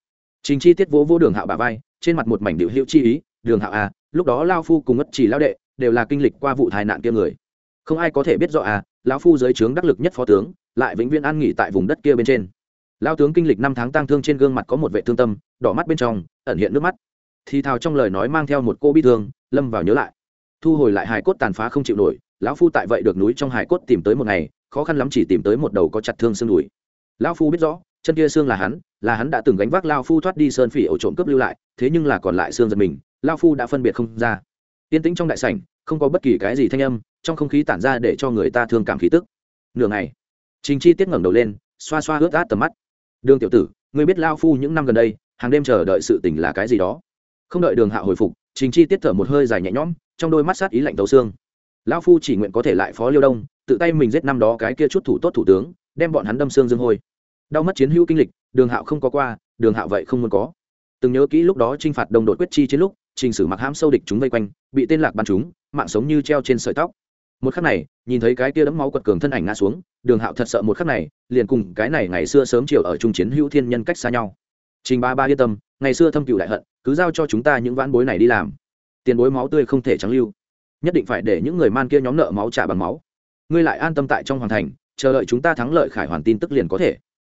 Chính chi tiết vỗ vỗ đường hạo bà vai, trên mặt một mảnh điệu hữu chi ý, đường hạo à lúc đó lao phu cùng ngất chỉ lao đệ đều là kinh lịch qua vụ tai nạn kia người. Không ai có thể biết rõ à lão phu dưới trướng đắc lực nhất phó tướng, lại vĩnh viễn an nghỉ tại vùng đất kia bên trên. Lao tướng kinh lịch năm tháng tang thương trên gương mặt có một vệ thương tâm, đỏ mắt bên trong, ẩn hiện nước mắt. Thì thào trong lời nói mang theo một cô bi thương, lâm vào nhớ lại. Thu hồi lại hài cốt tàn phá không chịu nổi, lão phu tại vậy được núi trong hài cốt tìm tới một ngày, khó khăn lắm chỉ tìm tới một đầu có chặt thương xương đùi. Lão phu biết rõ, chân kia xương là hắn là hắn đã từng gánh vác lao phu thoát đi sơn phỉ ổ trộm cướp lưu lại, thế nhưng là còn lại xương giật mình lao phu đã phân biệt không ra. Yên tĩnh trong đại sảnh, không có bất kỳ cái gì thanh âm trong không khí tản ra để cho người ta thương cảm khí tức. Nửa ngày, trình chi tiết ngẩng đầu lên, xoa xoa ướt át tầm mắt. Đường tiểu tử, ngươi biết lao phu những năm gần đây, hàng đêm chờ đợi sự tình là cái gì đó? Không đợi đường hạ hồi phục, trình chi tiết thở một hơi dài nhẹ nhõm, trong đôi mắt sát ý lạnh tấu xương. Lao phu chỉ nguyện có thể lại phó liêu đông, tự tay mình giết năm đó cái kia chút thủ tốt thủ tướng, đem bọn hắn đâm xương dương hôi. Đau mất chiến hữu kinh lịch, đường hạo không có qua, đường hạo vậy không muốn có. Từng nhớ kỹ lúc đó t r i n h phạt đồng đội quyết chi trên lúc, trình sử mặc hãm sâu địch chúng vây quanh, bị tên lạc bắn chúng, mạng sống như treo trên sợi tóc một khắc này, nhìn thấy cái kia đấm máu quật cường thân ảnh ngã xuống, đường hạo thật sợ một khắc này, liền cùng cái này ngày xưa sớm chiều ở trung chiến hữu thiên nhân cách xa nhau. Trình ba ba yên tâm, ngày xưa thâm cựu đại hận, cứ giao cho chúng ta những vãn bối này đi làm. Tiền bối máu tươi không thể trắng lưu. Nhất định phải để những người man kia nhóm nợ máu trả bằng máu. Ngươi lại an tâm tại trong hoàng thành, chờ đợi chúng ta thắng lợi khải hoàn tin tức liền có thể.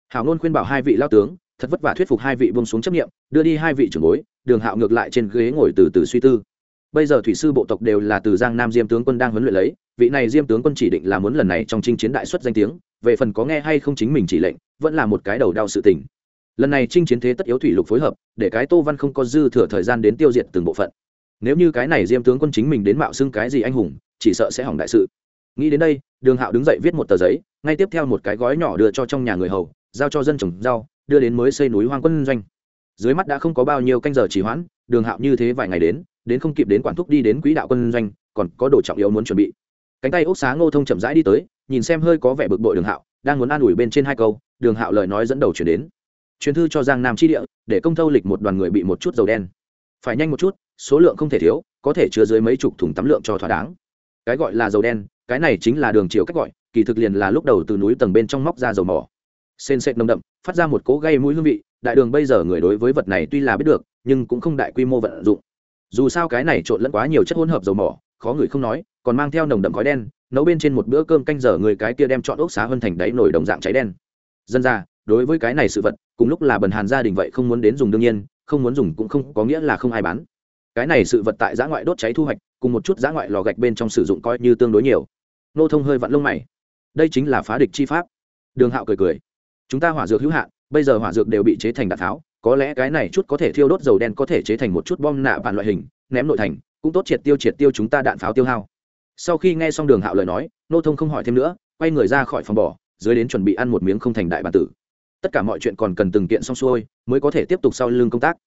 Hảo ngôn khuyên bảo hai vị lao tướng, thật vất vả thuyết phục hai vị bông xuống chấp nghiệm đưa đi hai vị trưởng bối, đường hạo ngược lại trên ghế ngồi từ từ suy tư bây giờ thủy sư bộ tộc đều là từ giang nam diêm tướng quân đang huấn luyện lấy, vị này diêm tướng quân chỉ định là muốn lần này trong chinh chiến đại xuất danh tiếng, về phần có nghe hay không chính mình chỉ lệnh, vẫn là một cái đầu đau sự tình. Lần này chinh chiến thế tất yếu thủy lục phối hợp, để cái tô văn không có dư thừa thời gian đến tiêu diệt từng bộ phận. Nếu như cái này diêm tướng quân chính mình đến mạo xưng cái gì anh hùng, chỉ sợ sẽ hỏng đại sự. Nghĩ đến đây, đường hạo đứng dậy viết một tờ giấy, ngay tiếp theo một cái gói nhỏ đưa cho trong nhà người hầu, giao cho dân trồng rau, đưa đến mới xây núi hoang quân doanh. Dưới mắt đã không có bao nhiêu canh giờ trì hoãn, đường hạo như thế vài ngày đến đến không kịp đến quản thúc đi đến quỹ đạo quân doanh, còn có đồ trọng yếu muốn chuẩn bị. Cánh tay ốc xá ngô thông chậm rãi đi tới, nhìn xem hơi có vẻ bực bội đường hạo, đang muốn an ủi bên trên hai câu, đường hạo lời nói dẫn đầu chuyển đến. Truyền thư cho giang nam tri địa, để công thâu lịch một đoàn người bị một chút dầu đen. Phải nhanh một chút, số lượng không thể thiếu, có thể chứa dưới mấy chục thùng tắm lượng cho thỏa đáng. Cái gọi là dầu đen, cái này chính là đường chiều cách gọi, kỳ thực liền là lúc đầu từ núi tầng bên trong móc ra dầu mỏ. Sên sệt nồng đậm, phát ra một cỗ gây mũi hương vị, đại đường bây giờ người đối với vật này tuy là biết được, nhưng cũng không đại quy mô vận dụng dù sao cái này trộn lẫn quá nhiều chất hỗn hợp dầu mỏ, khó người không nói, còn mang theo nồng đậm khói đen, nấu bên trên một bữa cơm canh giờ người cái kia đem chọn ốc xá hơn thành đáy nổi đồng dạng cháy đen. Dân ra, đối với cái này sự vật, cùng lúc là bần hàn gia đình vậy không muốn đến dùng đương nhiên, không muốn dùng cũng không có nghĩa là không ai bán. Cái này sự vật tại giã ngoại đốt cháy thu hoạch, cùng một chút giã ngoại lò gạch bên trong sử dụng coi như tương đối nhiều. Nô thông hơi vặn lông mày. Đây chính là phá địch chi pháp. Đường hạo cười cười. Chúng ta hỏa dược hữu hạn, bây giờ hỏa dược đều bị chế thành đạn tháo có lẽ cái này chút có thể thiêu đốt dầu đen có thể chế thành một chút bom nạ bản loại hình, ném nội thành, cũng tốt triệt tiêu triệt tiêu chúng ta đạn pháo tiêu hao. Sau khi nghe xong đường hạo lời nói, nô thông không hỏi thêm nữa, quay người ra khỏi phòng bỏ dưới đến chuẩn bị ăn một miếng không thành đại bản tử. Tất cả mọi chuyện còn cần từng kiện xong xuôi, mới có thể tiếp tục sau lưng công tác.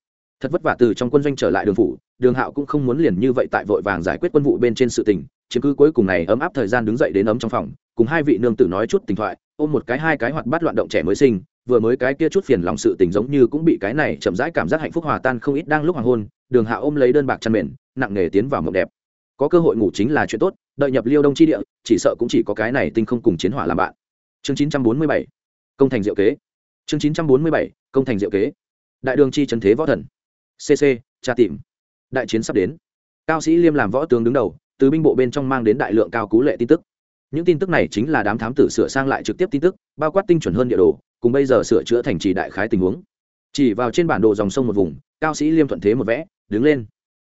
Thật vất vả từ trong quân doanh trở lại đường phủ, đường hạo cũng không muốn liền như vậy tại vội vàng giải quyết quân vụ bên trên sự tình, chiếm cứ cuối cùng này ấm áp thời gian đứng dậy đến ấm trong phòng, cùng hai vị nương tử nói chút tình thoại, ôm một cái hai cái hoạt bát loạn động trẻ mới sinh vừa mới cái kia chút phiền lòng sự tình giống như cũng bị cái này chậm rãi cảm giác hạnh phúc hòa tan không ít đang lúc hoàng hôn, đường hạ ôm lấy đơn bạc chăn mền, nặng nề tiến vào mộng đẹp. Có cơ hội ngủ chính là chuyện tốt, đợi nhập liêu đông chi địa, chỉ sợ cũng chỉ có cái này tinh không cùng chiến hỏa làm bạn. Chương 947 công thành diệu kế. Chương 947 công thành diệu kế. Đại đường chi trần thế võ thần. Cc tra tìm. Đại chiến sắp đến. Cao sĩ liêm làm võ tướng đứng đầu, từ binh bộ bên trong mang đến đại lượng cao cú lệ tin tức. Những tin tức này chính là đám thám tử sửa sang lại trực tiếp tin tức, bao quát tinh chuẩn hơn địa đồ cùng bây giờ sửa chữa thành trì đại khái tình huống. Chỉ vào trên bản đồ dòng sông một vùng, cao sĩ liêm thuận thế một vẽ, đứng lên.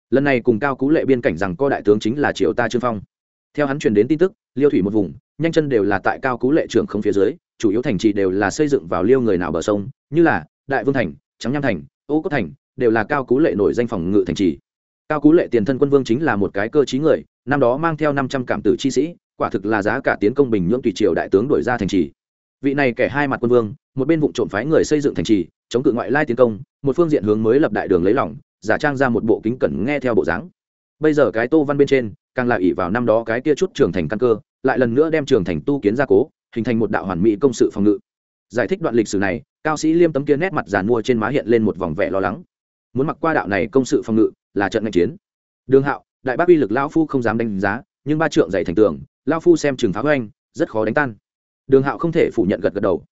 Lần này cùng cao cú lệ biên cảnh rằng co đại tướng chính là triệu ta trương phong. Theo hắn truyền đến tin tức, liêu thủy một vùng, nhanh chân đều là tại cao cú lệ trưởng không phía dưới, chủ yếu thành trì đều là xây dựng vào liêu người nào bờ sông, như là đại vương thành, trắng nham thành, ô cốt thành, đều là cao cú lệ nổi danh phòng ngự thành trì. Cao cú lệ tiền thân quân vương chính là một cái cơ chí người, năm đó mang theo năm trăm cảm tử chi sĩ, quả thực là giá cả tiến công bình nhưỡng tùy triều đại tướng đổi ra thành trì vị này kẻ hai mặt quân vương, một bên vụ trộm phái người xây dựng thành trì, chống cự ngoại lai tiến công, một phương diện hướng mới lập đại đường lấy lỏng giả trang ra một bộ kính cẩn nghe theo bộ dáng. Bây giờ cái tô văn bên trên, càng lại ỉ vào năm đó cái kia chút trường thành căn cơ, lại lần nữa đem trường thành tu kiến gia cố, hình thành một đạo hoàn mỹ công sự phòng ngự. Giải thích đoạn lịch sử này, cao sĩ liêm tấm kia nét mặt giàn mua trên má hiện lên một vòng vẻ lo lắng. Muốn mặc qua đạo này công sự phòng ngự, là trận ngành chiến. Đường hạo, đại bác uy lực lao phu không dám đánh giá, nhưng ba trượng dày thành tường lao phu xem trường phá hoanh rất khó đánh tan đường hạo không thể phủ nhận gật gật đầu.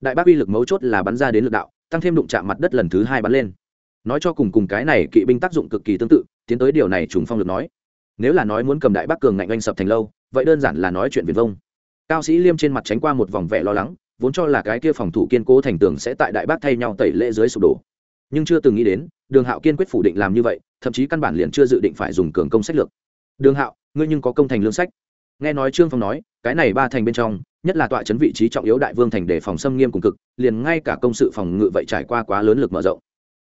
Đại bác uy lực mấu chốt là bắn ra đến lực đạo, tăng thêm đụng chạm mặt đất lần thứ hai bắn lên. Nói cho cùng cùng cái này kỵ binh tác dụng cực kỳ tương tự, tiến tới điều này trùng phong lực nói. Nếu là nói muốn cầm đại bác cường ngạnh oanh sập thành lâu, vậy đơn giản là nói chuyện viền vông. Cao sĩ liêm trên mặt tránh qua một vòng vẻ lo lắng, vốn cho là cái kia phòng thủ kiên cố thành tường sẽ tại đại bác thay nhau tẩy lễ dưới sụp đổ. Nhưng chưa từng nghĩ đến, đường hạo kiên quyết phủ định làm như vậy, thậm chí căn bản liền chưa dự định phải dùng cường công sách lược. Đường hạo, ngươi nhưng có công thành lương sách. Nghe nói trương phong nói, cái này ba thành bên trong nhất là tọa chấn vị trí trọng yếu đại vương thành để phòng xâm nghiêm cùng cực, liền ngay cả công sự phòng ngự vậy trải qua quá lớn lực mở rộng.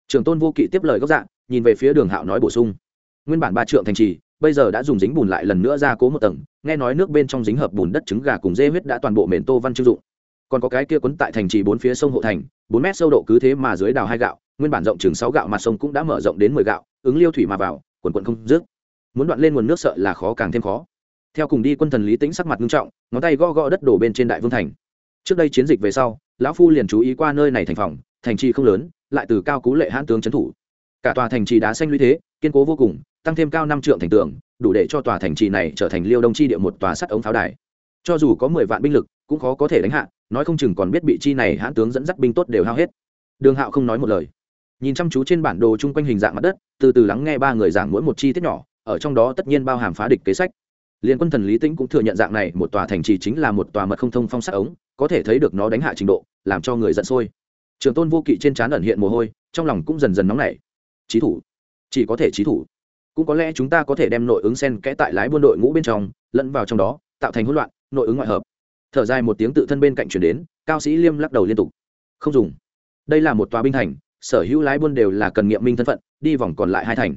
Trường tôn vô kỵ tiếp lời góc dạng nhìn về phía đường hạo nói bổ sung. Nguyên bản ba trượng thành trì, bây giờ đã dùng dính bùn lại lần nữa ra cố một tầng, nghe nói nước bên trong dính hợp bùn đất trứng gà cùng dê huyết đã toàn bộ mền tô văn chưng dụng. Còn có cái kia quấn tại thành trì bốn phía sông hộ thành, bốn mét sâu độ cứ thế mà dưới đào hai gạo, nguyên bản rộng chừng sáu gạo mặt sông cũng đã mở rộng đến mười gạo, ứng liêu thủy mà vào, quần quần không dứt. Muốn đoạn lên nguồn nước sợ là khó càng thêm khó theo cùng đi quân thần lý tĩnh sắc mặt nghiêm trọng, ngón tay gõ gõ đất đổ bên trên đại vương thành. Trước đây chiến dịch về sau, lão phu liền chú ý qua nơi này thành phòng, thành trì không lớn, lại từ cao cú lệ hãn tướng trấn thủ. Cả tòa thành trì đá xanh lũy thế, kiên cố vô cùng, tăng thêm cao năm trượng thành tường, đủ để cho tòa thành trì này trở thành liêu đông chi địa một tòa sắt ống pháo đài. Cho dù có mười vạn binh lực, cũng khó có thể đánh hạ, nói không chừng còn biết bị chi này hãn tướng dẫn dắt binh tốt đều hao hết. Đường hạo không nói một lời. Nhìn chăm chú trên bản đồ chung quanh hình dạng mặt đất, từ từ lắng nghe ba người giảng mỗi một chi tiết nhỏ, ở trong đó tất nhiên bao hàm phá địch kế sách liên quân thần lý tĩnh cũng thừa nhận dạng này, một tòa thành trì chính là một tòa mật không thông phong sắc ống, có thể thấy được nó đánh hạ trình độ, làm cho người giận sôi. Trường tôn vô kỵ trên trán ẩn hiện mồ hôi, trong lòng cũng dần dần nóng nảy. Trí thủ, chỉ có thể trí thủ. Cũng có lẽ chúng ta có thể đem nội ứng sen kẽ tại lái buôn đội ngũ bên trong, lẫn vào trong đó, tạo thành hỗn loạn, nội ứng ngoại hợp. Thở dài một tiếng tự thân bên cạnh chuyển đến, cao sĩ liêm lắc đầu liên tục. Không dùng. Đây là một tòa binh thành, sở hữu lái buôn đều là cần nghiệm minh thân phận, đi vòng còn lại hai thành.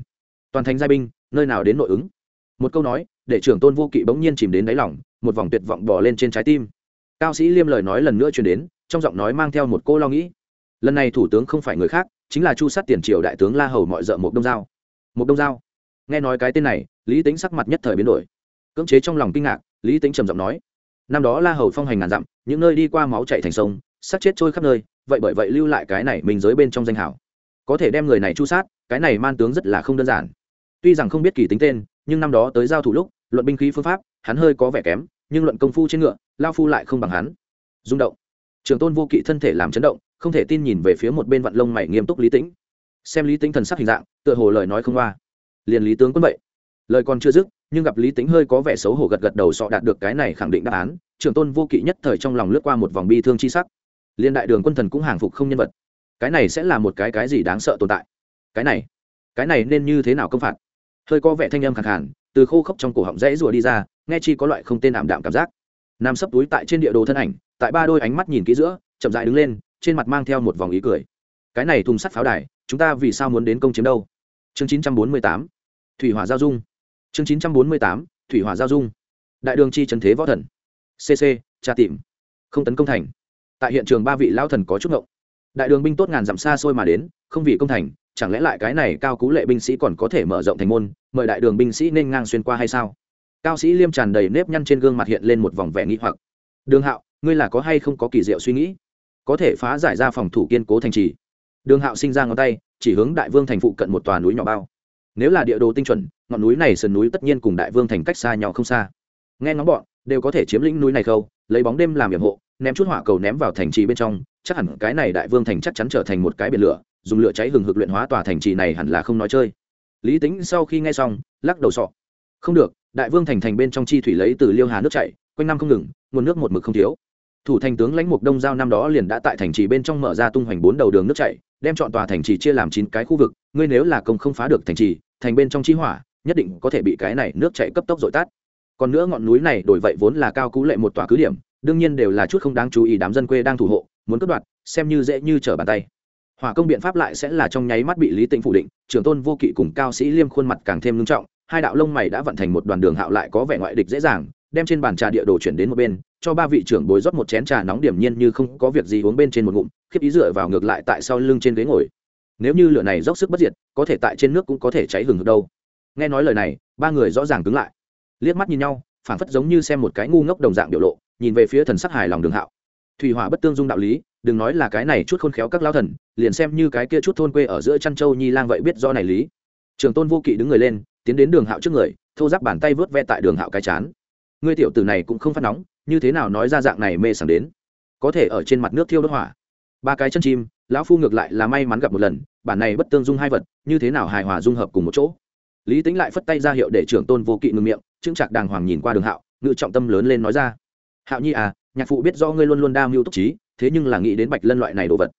Toàn thành giai binh, nơi nào đến nội ứng? Một câu nói, để trưởng tôn vô kỵ bỗng nhiên chìm đến đáy lỏng một vòng tuyệt vọng bỏ lên trên trái tim. Cao sĩ liêm lời nói lần nữa truyền đến, trong giọng nói mang theo một cô lo nghĩ. Lần này thủ tướng không phải người khác, chính là chu sát tiền triều đại tướng la hầu mọi d ợ một đông giao. Một đông giao. Nghe nói cái tên này, lý tính sắc mặt nhất thời biến đổi. Cưỡng chế trong lòng kinh ngạc, lý tính trầm giọng nói, năm đó la hầu phong hành ngàn dặm, những nơi đi qua máu chạy thành sông sắc chết trôi khắp nơi, vậy bởi vậy lưu lại cái này mình giới bên trong danh hảo. Có thể đem người này chu sát, cái này man tướng rất là không đơn giản. Tuy rằng không biết kỳ tính tên nhưng năm đó tới giao thủ lúc, luận binh khí phương pháp, hắn hơi có vẻ kém, nhưng luận công phu trên ngựa, lao phu lại không bằng hắn. Rung động. Trường tôn vô kỵ thân thể làm chấn động, không thể tin nhìn về phía một bên vạn lông mày nghiêm túc lý tĩnh. Xem lý tĩnh thần sắc hình dạng, tựa hồ lời nói không qua. Liền lý tướng quân vậy. Lời còn chưa dứt, nhưng gặp lý tĩnh hơi có vẻ xấu hổ gật gật đầu sọ đạt được cái này khẳng định đáp án, trường tôn vô kỵ nhất thời trong lòng lướt qua một vòng bi thương chi sắc. Liên đại đường quân thần cũng hàng phục không nhân vật. Cái này sẽ là một cái cái gì đáng sợ tồn tại? Cái này cái này nên như thế nào công phạt? Hơi có vẻ thanh âm khẳng hẳn từ khô khốc trong cổ họng rẽ rùa đi ra, nghe chi có loại không tên ảm đạm cảm giác. Nằm sấp túi tại trên địa đồ thân ảnh, tại ba đôi ánh mắt nhìn kỹ giữa, chậm dại đứng lên, trên mặt mang theo một vòng ý cười. Cái này thùng sắt pháo đài, chúng ta vì sao muốn đến công chiếm đâu? Chương 948 thủy hỏa giao dung. Chương 948 thủy hỏa giao dung. Đại đường chi trần thế võ thần. Cc tra tìm. Không tấn công thành. Tại hiện trường ba vị lao thần có chút ngộng. Đại đường binh tốt ngàn dặm xa xôi mà đến, không vì công thành chẳng lẽ lại cái này cao cú lệ binh sĩ còn có thể mở rộng thành môn, mời đại đường binh sĩ nên ngang xuyên qua hay sao? Cao sĩ liêm tràn đầy nếp nhăn trên gương mặt hiện lên một vòng vẻ nghĩ hoặc. Đường hạo, ngươi là có hay không có kỳ diệu suy nghĩ? Có thể phá giải ra phòng thủ kiên cố thành trì. Đường hạo sinh ra ngón tay, chỉ hướng đại vương thành phụ cận một tòa núi nhỏ bao. Nếu là địa đồ tinh chuẩn, ngọn núi này sườn núi tất nhiên cùng đại vương thành cách xa nhau không xa. Nghe ngóng bọn, đều có thể chiếm lĩnh núi này khâu, lấy bóng đêm làm nhiệm hộ, ném chút hỏa cầu ném vào thành trì bên trong, chắc hẳn cái này đại vương thành chắc chắn trở thành một cái biển lửa dùng lửa cháy hừng hực luyện hóa tòa thành trì này hẳn là không nói chơi. Lý tính sau khi nghe xong, lắc đầu sọ. Không được, đại vương thành thành bên trong chi thủy lấy từ liêu hà nước chảy, quanh năm không ngừng, nguồn nước một mực không thiếu. Thủ thành tướng lãnh mục đông giao năm đó liền đã tại thành trì bên trong mở ra tung hoành bốn đầu đường nước chảy, đem chọn tòa thành trì chia làm chín cái khu vực, ngươi nếu là công không phá được thành trì, thành bên trong chi hỏa, nhất định có thể bị cái này nước chảy cấp tốc dội tát còn nữa ngọn núi này đổi vậy vốn là cao cú lệ một tòa cứ điểm, đương nhiên đều là chút không đáng chú ý đám dân quê đang thủ hộ, muốn cướp đoạt, xem như dễ như trở bàn tay hỏa công biện pháp lại sẽ là trong nháy mắt bị lý tĩnh phủ định, trưởng tôn vô kỵ cùng cao sĩ liêm khuôn mặt càng thêm ngưng trọng, hai đạo lông mày đã vận thành một đoàn đường hạo lại có vẻ ngoại địch dễ dàng, đem trên bàn trà địa đồ chuyển đến một bên, cho ba vị trưởng bồi rót một chén trà nóng điểm nhiên như không có việc gì uống bên trên một ngụm, khiếp ý dựa vào ngược lại tại sau lưng trên ghế ngồi. Nếu như lửa này dốc sức bất diệt, có thể tại trên nước cũng có thể cháy hừng hực đâu. Nghe nói lời này, ba người rõ ràng cứng lại. Liếc mắt nhìn nhau, phảng phất giống như xem một cái ngu ngốc đồng dạng biểu lộ, nhìn về phía thần sắc hài lòng đường hạo. Thủy hỏa bất tương dung đạo lý đừng nói là cái này chút khôn khéo các lao thần, liền xem như cái kia chút thôn quê ở giữa chăn châu nhi lang vậy biết do này lý. Trường tôn vô kỵ đứng người lên, tiến đến đường hạo trước người, thô giáp bàn tay vớt ve tại đường hạo cái chán. Ngươi tiểu tử này cũng không phát nóng, như thế nào nói ra dạng này mê sảng đến? Có thể ở trên mặt nước thiêu đốt hỏa. Ba cái chân chim, lão phu ngược lại là may mắn gặp một lần, bản này bất tương dung hai vật, như thế nào hài hòa dung hợp cùng một chỗ? Lý tính lại phất tay ra hiệu để trưởng tôn vô kỵ ngừng miệng, chững chạc đàng hoàng nhìn qua đường hạo, ngự trọng tâm lớn lên nói ra. Hạo nhi à nhạc phụ biết do ngươi luôn luôn đa mưu túc trí thế nhưng là nghĩ đến bạch lân loại này đồ vật.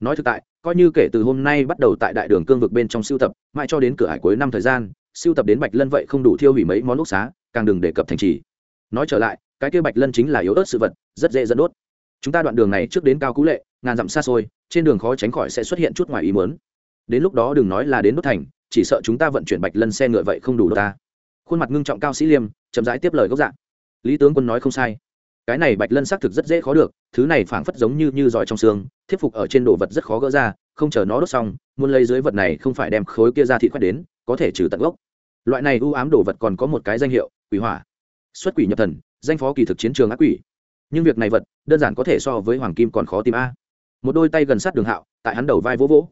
Nói thực tại, coi như kể từ hôm nay bắt đầu tại đại đường cương vực bên trong siêu tập, mãi cho đến cửa hải cuối năm thời gian, siêu tập đến bạch lân vậy không đủ thiêu hủy mấy món lúc xá, càng đừng đề cập thành trì. Nói trở lại, cái kia bạch lân chính là yếu ớt sự vật, rất dễ dẫn đốt. Chúng ta đoạn đường này trước đến cao cú lệ, ngàn dặm xa xôi, trên đường khó tránh khỏi sẽ xuất hiện chút ngoài ý mớn đến lúc đó đừng nói là đến đốt thành, chỉ sợ chúng ta vận chuyển bạch lân xe ngựa vậy không đủ đốt ta. Khuôn mặt ngưng trọng cao sĩ liêm, chậm rãi tiếp lời gốc dạng lý tướng quân nói không sai cái này bạch lân xác thực rất dễ khó được, thứ này phảng phất giống như như giỏi trong xương thuyết phục ở trên đồ vật rất khó gỡ ra, không chờ nó đốt xong, muốn lấy dưới vật này không phải đem khối kia ra thị khoét đến, có thể trừ tận gốc. Loại này ưu ám đồ vật còn có một cái danh hiệu, quỷ hỏa. Xuất quỷ nhập thần, danh phó kỳ thực chiến trường ác quỷ. Nhưng việc này vật, đơn giản có thể so với hoàng kim còn khó tìm a. Một đôi tay gần sát đường hạo, tại hắn đầu vai vỗ vỗ.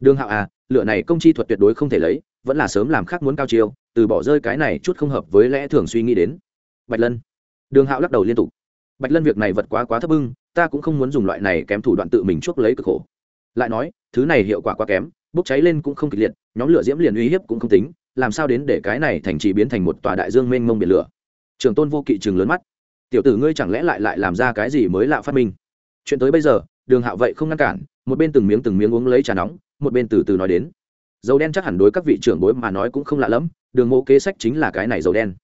Đường hạo à lựa này công chi thuật tuyệt đối không thể lấy, vẫn là sớm làm khác muốn cao chiêu, từ bỏ rơi cái này chút không hợp với lẽ thường suy nghĩ đến. Bạch lân. Đường hạo lắc đầu liên tục bạch lân việc này vật quá quá thấp bưng, ta cũng không muốn dùng loại này kém thủ đoạn tự mình chuốc lấy cực khổ. Lại nói, thứ này hiệu quả quá kém, bốc cháy lên cũng không kịch liệt, nhóm lửa diễm liền uy hiếp cũng không tính, làm sao đến để cái này thành trì biến thành một tòa đại dương mênh mông biển lửa? Trường tôn vô kỵ chừng lớn mắt. Tiểu tử ngươi chẳng lẽ lại lại làm ra cái gì mới lạ phát minh? Chuyện tới bây giờ, đường hạo vậy không ngăn cản, một bên từng miếng từng miếng uống lấy trà nóng, một bên từ từ nói đến. Dầu đen chắc hẳn đối các vị trưởng bối mà nói cũng không lạ lẫm, đường mộ kế sách chính là cái này dầu đen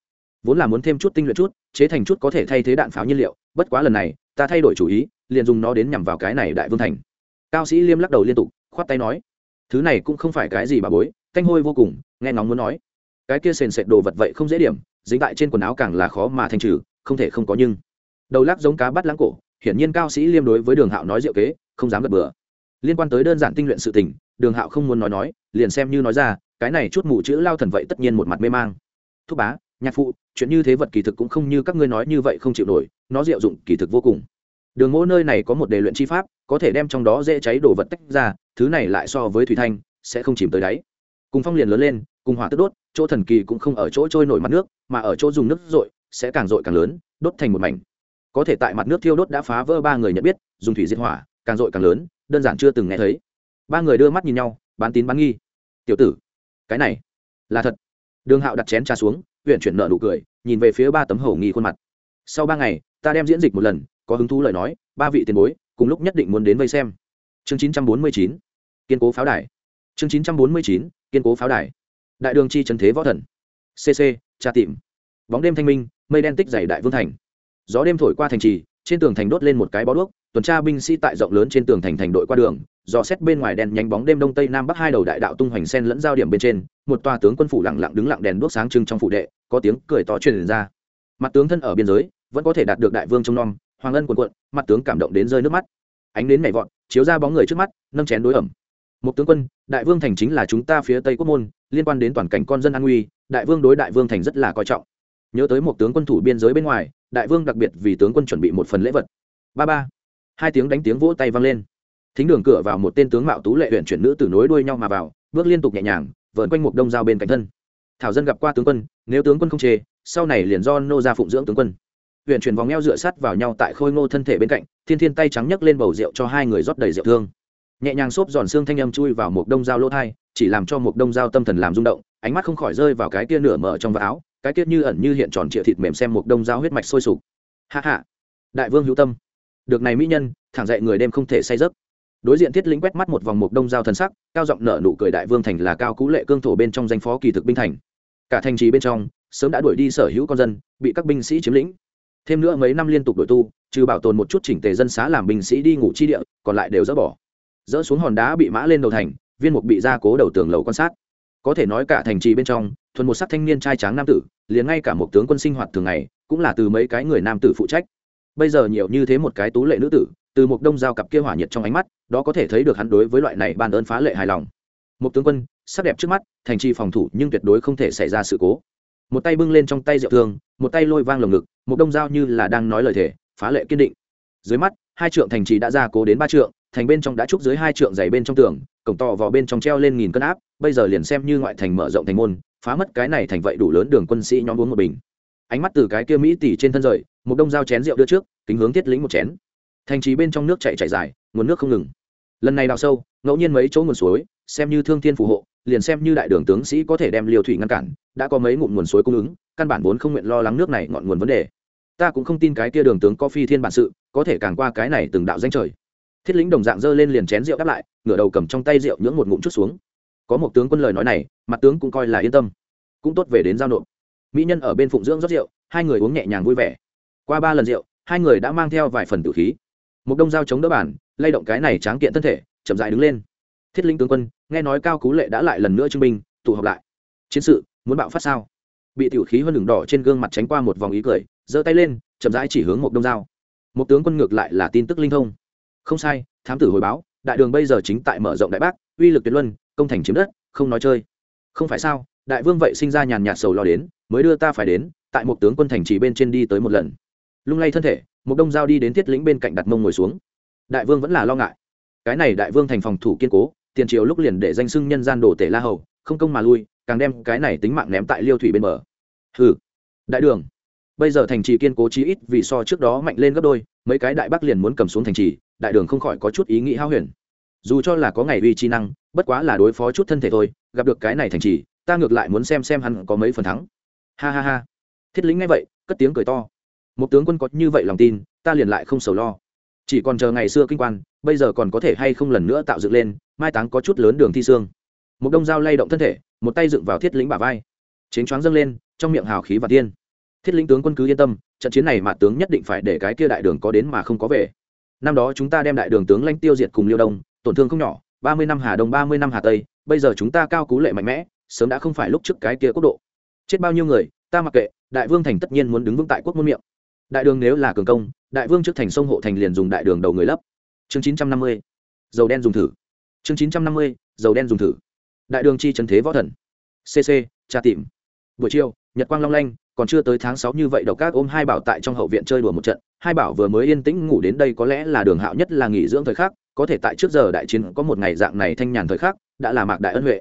vốn là muốn thêm chút tinh luyện chút, chế thành chút có thể thay thế đạn pháo nhiên liệu, bất quá lần này, ta thay đổi chủ ý, liền dùng nó đến nhằm vào cái này đại vương thành. Cao sĩ liêm lắc đầu liên tục, khoát tay nói, thứ này cũng không phải cái gì bà bối, thanh hôi vô cùng, nghe ngóng muốn nói. Cái kia sền sệt đồ vật vậy không dễ điểm, dính tại trên quần áo càng là khó mà thanh trừ, không thể không có nhưng. Đầu lắc giống cá bắt lãng cổ, hiển nhiên cao sĩ liêm đối với đường hạo nói diệu kế, không dám gật bừa. Liên quan tới đơn giản tinh luyện sự tình, đường hạo không muốn nói nói, liền xem như nói ra, cái này chút mù chữ lao thần vậy tất nhiên một mặt mê mang. Thúc bá, nhạc phụ chuyện như thế vật kỳ thực cũng không như các ngươi nói như vậy không chịu nổi, nó diệu dụng kỳ thực vô cùng. Đường mỗ nơi này có một đề luyện chi pháp, có thể đem trong đó dễ cháy đồ vật tách ra, thứ này lại so với thủy thanh, sẽ không chìm tới đáy. Cùng phong liền lớn lên, cùng hỏa tức đốt, chỗ thần kỳ cũng không ở chỗ trôi nổi mặt nước, mà ở chỗ dùng nước rội, sẽ càng rội càng lớn, đốt thành một mảnh. Có thể tại mặt nước thiêu đốt đã phá vỡ ba người nhận biết, dùng thủy diệt hỏa, càng rội càng lớn, đơn giản chưa từng nghe thấy. Ba người đưa mắt nhìn nhau, bán tín bán nghi. Tiểu tử, cái này là thật. Đường hạo đặt chén trà xuống huyện chuyển nợ nụ cười, nhìn về phía ba tấm hầu nghi khuôn mặt. Sau ba ngày, ta đem diễn dịch một lần, có hứng thú lời nói, ba vị tiền bối, cùng lúc nhất định muốn đến vây xem. Chương chín trăm bốn mươi chín, kiên cố pháo đài. Chương chín trăm bốn mươi chín, kiên cố pháo đài. Đại đường chi trần thế võ thần. Cc tra tìm. Bóng đêm thanh minh, mây đen tích dày đại vương thành. Gió đêm thổi qua thành trì, trên tường thành đốt lên một cái bó đuốc, tuần tra binh sĩ tại rộng lớn trên tường thành thành đội qua đường, dò xét bên ngoài đèn nhánh bóng đêm đông tây nam bắc hai đầu đại đạo tung hoành sen lẫn giao điểm bên trên một tòa tướng quân phủ lặng lặng đứng lặng đèn đuốc sáng trưng trong phủ đệ, có tiếng cười to truyền ra. Mặt tướng thân ở biên giới, vẫn có thể đạt được đại vương trông nom, hoàng ân quần quận mặt tướng cảm động đến rơi nước mắt. Ánh đến nhảy vọt, chiếu ra bóng người trước mắt, nâng chén đối ẩm. Một tướng quân, đại vương thành chính là chúng ta phía tây quốc môn, liên quan đến toàn cảnh con dân an nguy, đại vương đối đại vương thành rất là coi trọng. Nhớ tới một tướng quân thủ biên giới bên ngoài, đại vương đặc biệt vì tướng quân chuẩn bị một phần lễ vật. Ba ba. Hai tiếng đánh tiếng vỗ tay vang lên. Thính đường cửa vào một tên tướng mạo tú lệ huyện chuyển nữ tử nối đuôi nhau mà vào, bước liên tục nhẹ nhàng vờn quanh một đông dao bên cạnh thân. Thảo dân gặp qua tướng quân, nếu tướng quân không chê, sau này liền do nô ra phụng dưỡng tướng quân. Huyện chuyển vòng eo dựa sát vào nhau tại khôi ngô thân thể bên cạnh, thiên thiên tay trắng nhấc lên bầu rượu cho hai người rót đầy rượu thương. Nhẹ nhàng xốp giòn xương thanh âm chui vào một đông dao lỗ thai, chỉ làm cho một đông dao tâm thần làm rung động, ánh mắt không khỏi rơi vào cái kia nửa mở trong vạt áo, cái kia như ẩn như hiện tròn trịa thịt mềm xem một đông dao huyết mạch sôi sục. Hạ hạ đại vương hữu tâm. Được này mỹ nhân, thẳng dậy người đêm không thể say giấc đối diện thiết lĩnh quét mắt một vòng mục đông giao thần sắc, cao giọng nở nụ cười đại vương thành là cao cú lệ cương thổ bên trong danh phó kỳ thực binh thành. Cả thành trì bên trong, sớm đã đuổi đi sở hữu con dân, bị các binh sĩ chiếm lĩnh. Thêm nữa mấy năm liên tục đổi tu, trừ bảo tồn một chút chỉnh tề dân xá làm binh sĩ đi ngủ chi địa, còn lại đều dỡ bỏ. Dỡ xuống hòn đá bị mã lên đầu thành, viên mục bị gia cố đầu tường lầu quan sát. Có thể nói cả thành trì bên trong, thuần một sắc thanh niên trai tráng nam tử, liền ngay cả một tướng quân sinh hoạt thường ngày, cũng là từ mấy cái người nam tử phụ trách bây giờ nhiều như thế một cái tú lệ nữ tử, từ một đông giao cặp kia hỏa nhiệt trong ánh mắt, đó có thể thấy được hắn đối với loại này ban ơn phá lệ hài lòng. Một tướng quân, sắc đẹp trước mắt, thành trì phòng thủ nhưng tuyệt đối không thể xảy ra sự cố. Một tay bưng lên trong tay rượu thương, một tay lôi vang lồng ngực một đông giao như là đang nói lời thể phá lệ kiên định. Dưới mắt, hai trượng thành trì đã ra cố đến ba trượng, thành bên trong đã trúc dưới hai trượng dày bên trong tường, cổng to vào bên trong treo lên nghìn cân áp, bây giờ liền xem như ngoại thành mở rộng thành môn, phá mất cái này thành vậy đủ lớn đường quân sĩ nhóm uống một bình ánh mắt từ cái kia mỹ tỷ trên thân rời, một đông dao chén rượu đưa trước, kính hướng thiết lĩnh một chén. Thành trì bên trong nước chạy chạy dài, nguồn nước không ngừng. Lần này đào sâu, ngẫu nhiên mấy chỗ nguồn suối, xem như thương thiên phù hộ, liền xem như đại đường tướng sĩ có thể đem liều thủy ngăn cản, đã có mấy ngụm nguồn suối cung ứng, căn bản vốn không nguyện lo lắng nước này ngọn nguồn vấn đề. Ta cũng không tin cái kia đường tướng có phi thiên bản sự, có thể càng qua cái này từng đạo danh trời. Thiết lĩnh đồng dạng giơ lên liền chén rượu đáp lại, ngửa đầu cầm trong tay rượu nhưỡng một ngụm chút xuống. Có một tướng quân lời nói này, mặt tướng cũng coi là yên tâm. Cũng tốt về đến giao nộp mỹ nhân ở bên phụng dưỡng rót rượu hai người uống nhẹ nhàng vui vẻ. Qua ba lần rượu hai người đã mang theo vài phần tử khí. Một đông dao chống đỡ bản lay động cái này tráng kiện thân thể chậm dại đứng lên. Thiết linh tướng quân nghe nói cao cú lệ đã lại lần nữa chứng minh, tụ họp lại. Chiến sự muốn bạo phát sao? Bị tiểu khí hơn đường đỏ trên gương mặt tránh qua một vòng ý cười giơ tay lên chậm rãi chỉ hướng một đông dao một tướng quân ngược lại là tin tức linh thông. Không sai thám tử hồi báo đại đường bây giờ chính tại mở rộng đại bác uy lực tuyệt luân công thành chiếm đất không nói chơi. Không phải sao đại vương vậy sinh ra nhàn nhạt sầu lo đến mới đưa ta phải đến, tại một tướng quân thành trì bên trên đi tới một lần. Lung lay thân thể, một đông giao đi đến thiết lĩnh bên cạnh đặt mông ngồi xuống. Đại vương vẫn là lo ngại. Cái này đại vương thành phòng thủ kiên cố, tiền triều lúc liền để danh sưng nhân gian đổ tể la hầu, không công mà lui, càng đem cái này tính mạng ném tại liêu thủy bên bờ. Hừ, đại đường. Bây giờ thành trì kiên cố chí ít vì so trước đó mạnh lên gấp đôi, mấy cái đại bắc liền muốn cầm xuống thành trì, đại đường không khỏi có chút ý nghĩ hao huyền. Dù cho là có ngày uy chi năng, bất quá là đối phó chút thân thể thôi, gặp được cái này thành trì, ta ngược lại muốn xem xem hắn có mấy phần thắng ha ha ha. Thiết lĩnh nghe vậy, cất tiếng cười to. Một tướng quân có như vậy lòng tin, ta liền lại không sầu lo. Chỉ còn chờ ngày xưa kinh quan, bây giờ còn có thể hay không lần nữa tạo dựng lên, mai táng có chút lớn đường thi xương. Một đông dao lay động thân thể, một tay dựng vào thiết lĩnh bả vai. Chiến choáng dâng lên, trong miệng hào khí và tiên. Thiết lĩnh tướng quân cứ yên tâm, trận chiến này mà tướng nhất định phải để cái kia đại đường có đến mà không có về. Năm đó chúng ta đem đại đường tướng lãnh tiêu diệt cùng liêu đông, tổn thương không nhỏ, ba mươi năm hà đông, ba mươi năm hà tây, bây giờ chúng ta cao cú lệ mạnh mẽ, sớm đã không phải lúc trước cái kia quốc độ chết bao nhiêu người, ta mặc kệ, đại vương thành tất nhiên muốn đứng vững tại quốc môn miệng. Đại đường nếu là cường công, đại vương trước thành sông hộ thành liền dùng đại đường đầu người lấp. Chương chín trăm năm mươi, dầu đen dùng thử. Chương chín trăm năm mươi, dầu đen dùng thử. Đại đường chi trần thế võ thần. Cc tra tìm. Buổi chiều, nhật quang long lanh, còn chưa tới tháng sáu như vậy đầu các ôm hai bảo tại trong hậu viện chơi đùa một trận. Hai bảo vừa mới yên tĩnh ngủ đến đây có lẽ là đường hạo nhất là nghỉ dưỡng thời khắc, có thể tại trước giờ đại chiến có một ngày dạng này thanh nhàn thời khắc, đã là mạc đại ân huệ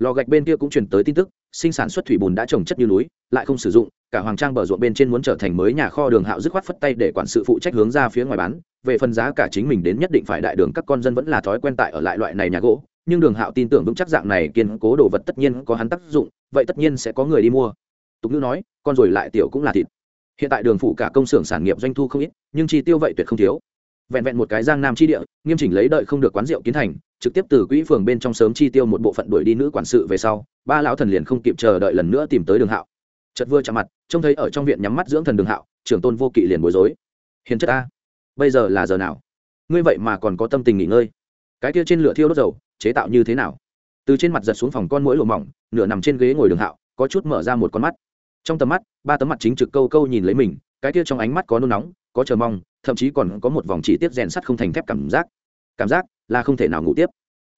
lò gạch bên kia cũng truyền tới tin tức, sinh sản xuất thủy bùn đã trồng chất như núi, lại không sử dụng, cả hoàng trang bờ ruộng bên trên muốn trở thành mới nhà kho đường hạo dứt khoát phất tay để quản sự phụ trách hướng ra phía ngoài bán, về phần giá cả chính mình đến nhất định phải đại đường các con dân vẫn là thói quen tại ở lại loại này nhà gỗ, nhưng đường hạo tin tưởng vững chắc dạng này kiên cố đồ vật tất nhiên có hắn tác dụng, vậy tất nhiên sẽ có người đi mua. Tục ngữ nói, con rồi lại tiểu cũng là thịt. Hiện tại đường phụ cả công xưởng sản nghiệp doanh thu không ít, nhưng chi tiêu vậy tuyệt không thiếu. Vẹn vẹn một cái giang nam chi địa, nghiêm chỉnh lấy đợi không được quán rượu kiến thành trực tiếp từ quỹ phường bên trong sớm chi tiêu một bộ phận đuổi đi nữ quản sự về sau, ba lão thần liền không kịp chờ đợi lần nữa tìm tới đường hạo. Chật vừa chạm mặt, trông thấy ở trong viện nhắm mắt dưỡng thần đường hạo, trưởng tôn vô kỵ liền bối rối. Hiền chất ta, bây giờ là giờ nào? Ngươi vậy mà còn có tâm tình nghỉ ngơi. Cái kia trên lửa thiêu đốt dầu, chế tạo như thế nào? Từ trên mặt giật xuống phòng con mũi lùa mỏng, nửa nằm trên ghế ngồi đường hạo, có chút mở ra một con mắt. Trong tầm mắt, ba tấm mặt chính trực câu câu nhìn lấy mình, cái kia trong ánh mắt có nôn nóng, có chờ mong, thậm chí còn có một vòng chỉ tiếp rèn sắt không thành thép cảm giác cảm giác là không thể nào ngủ tiếp.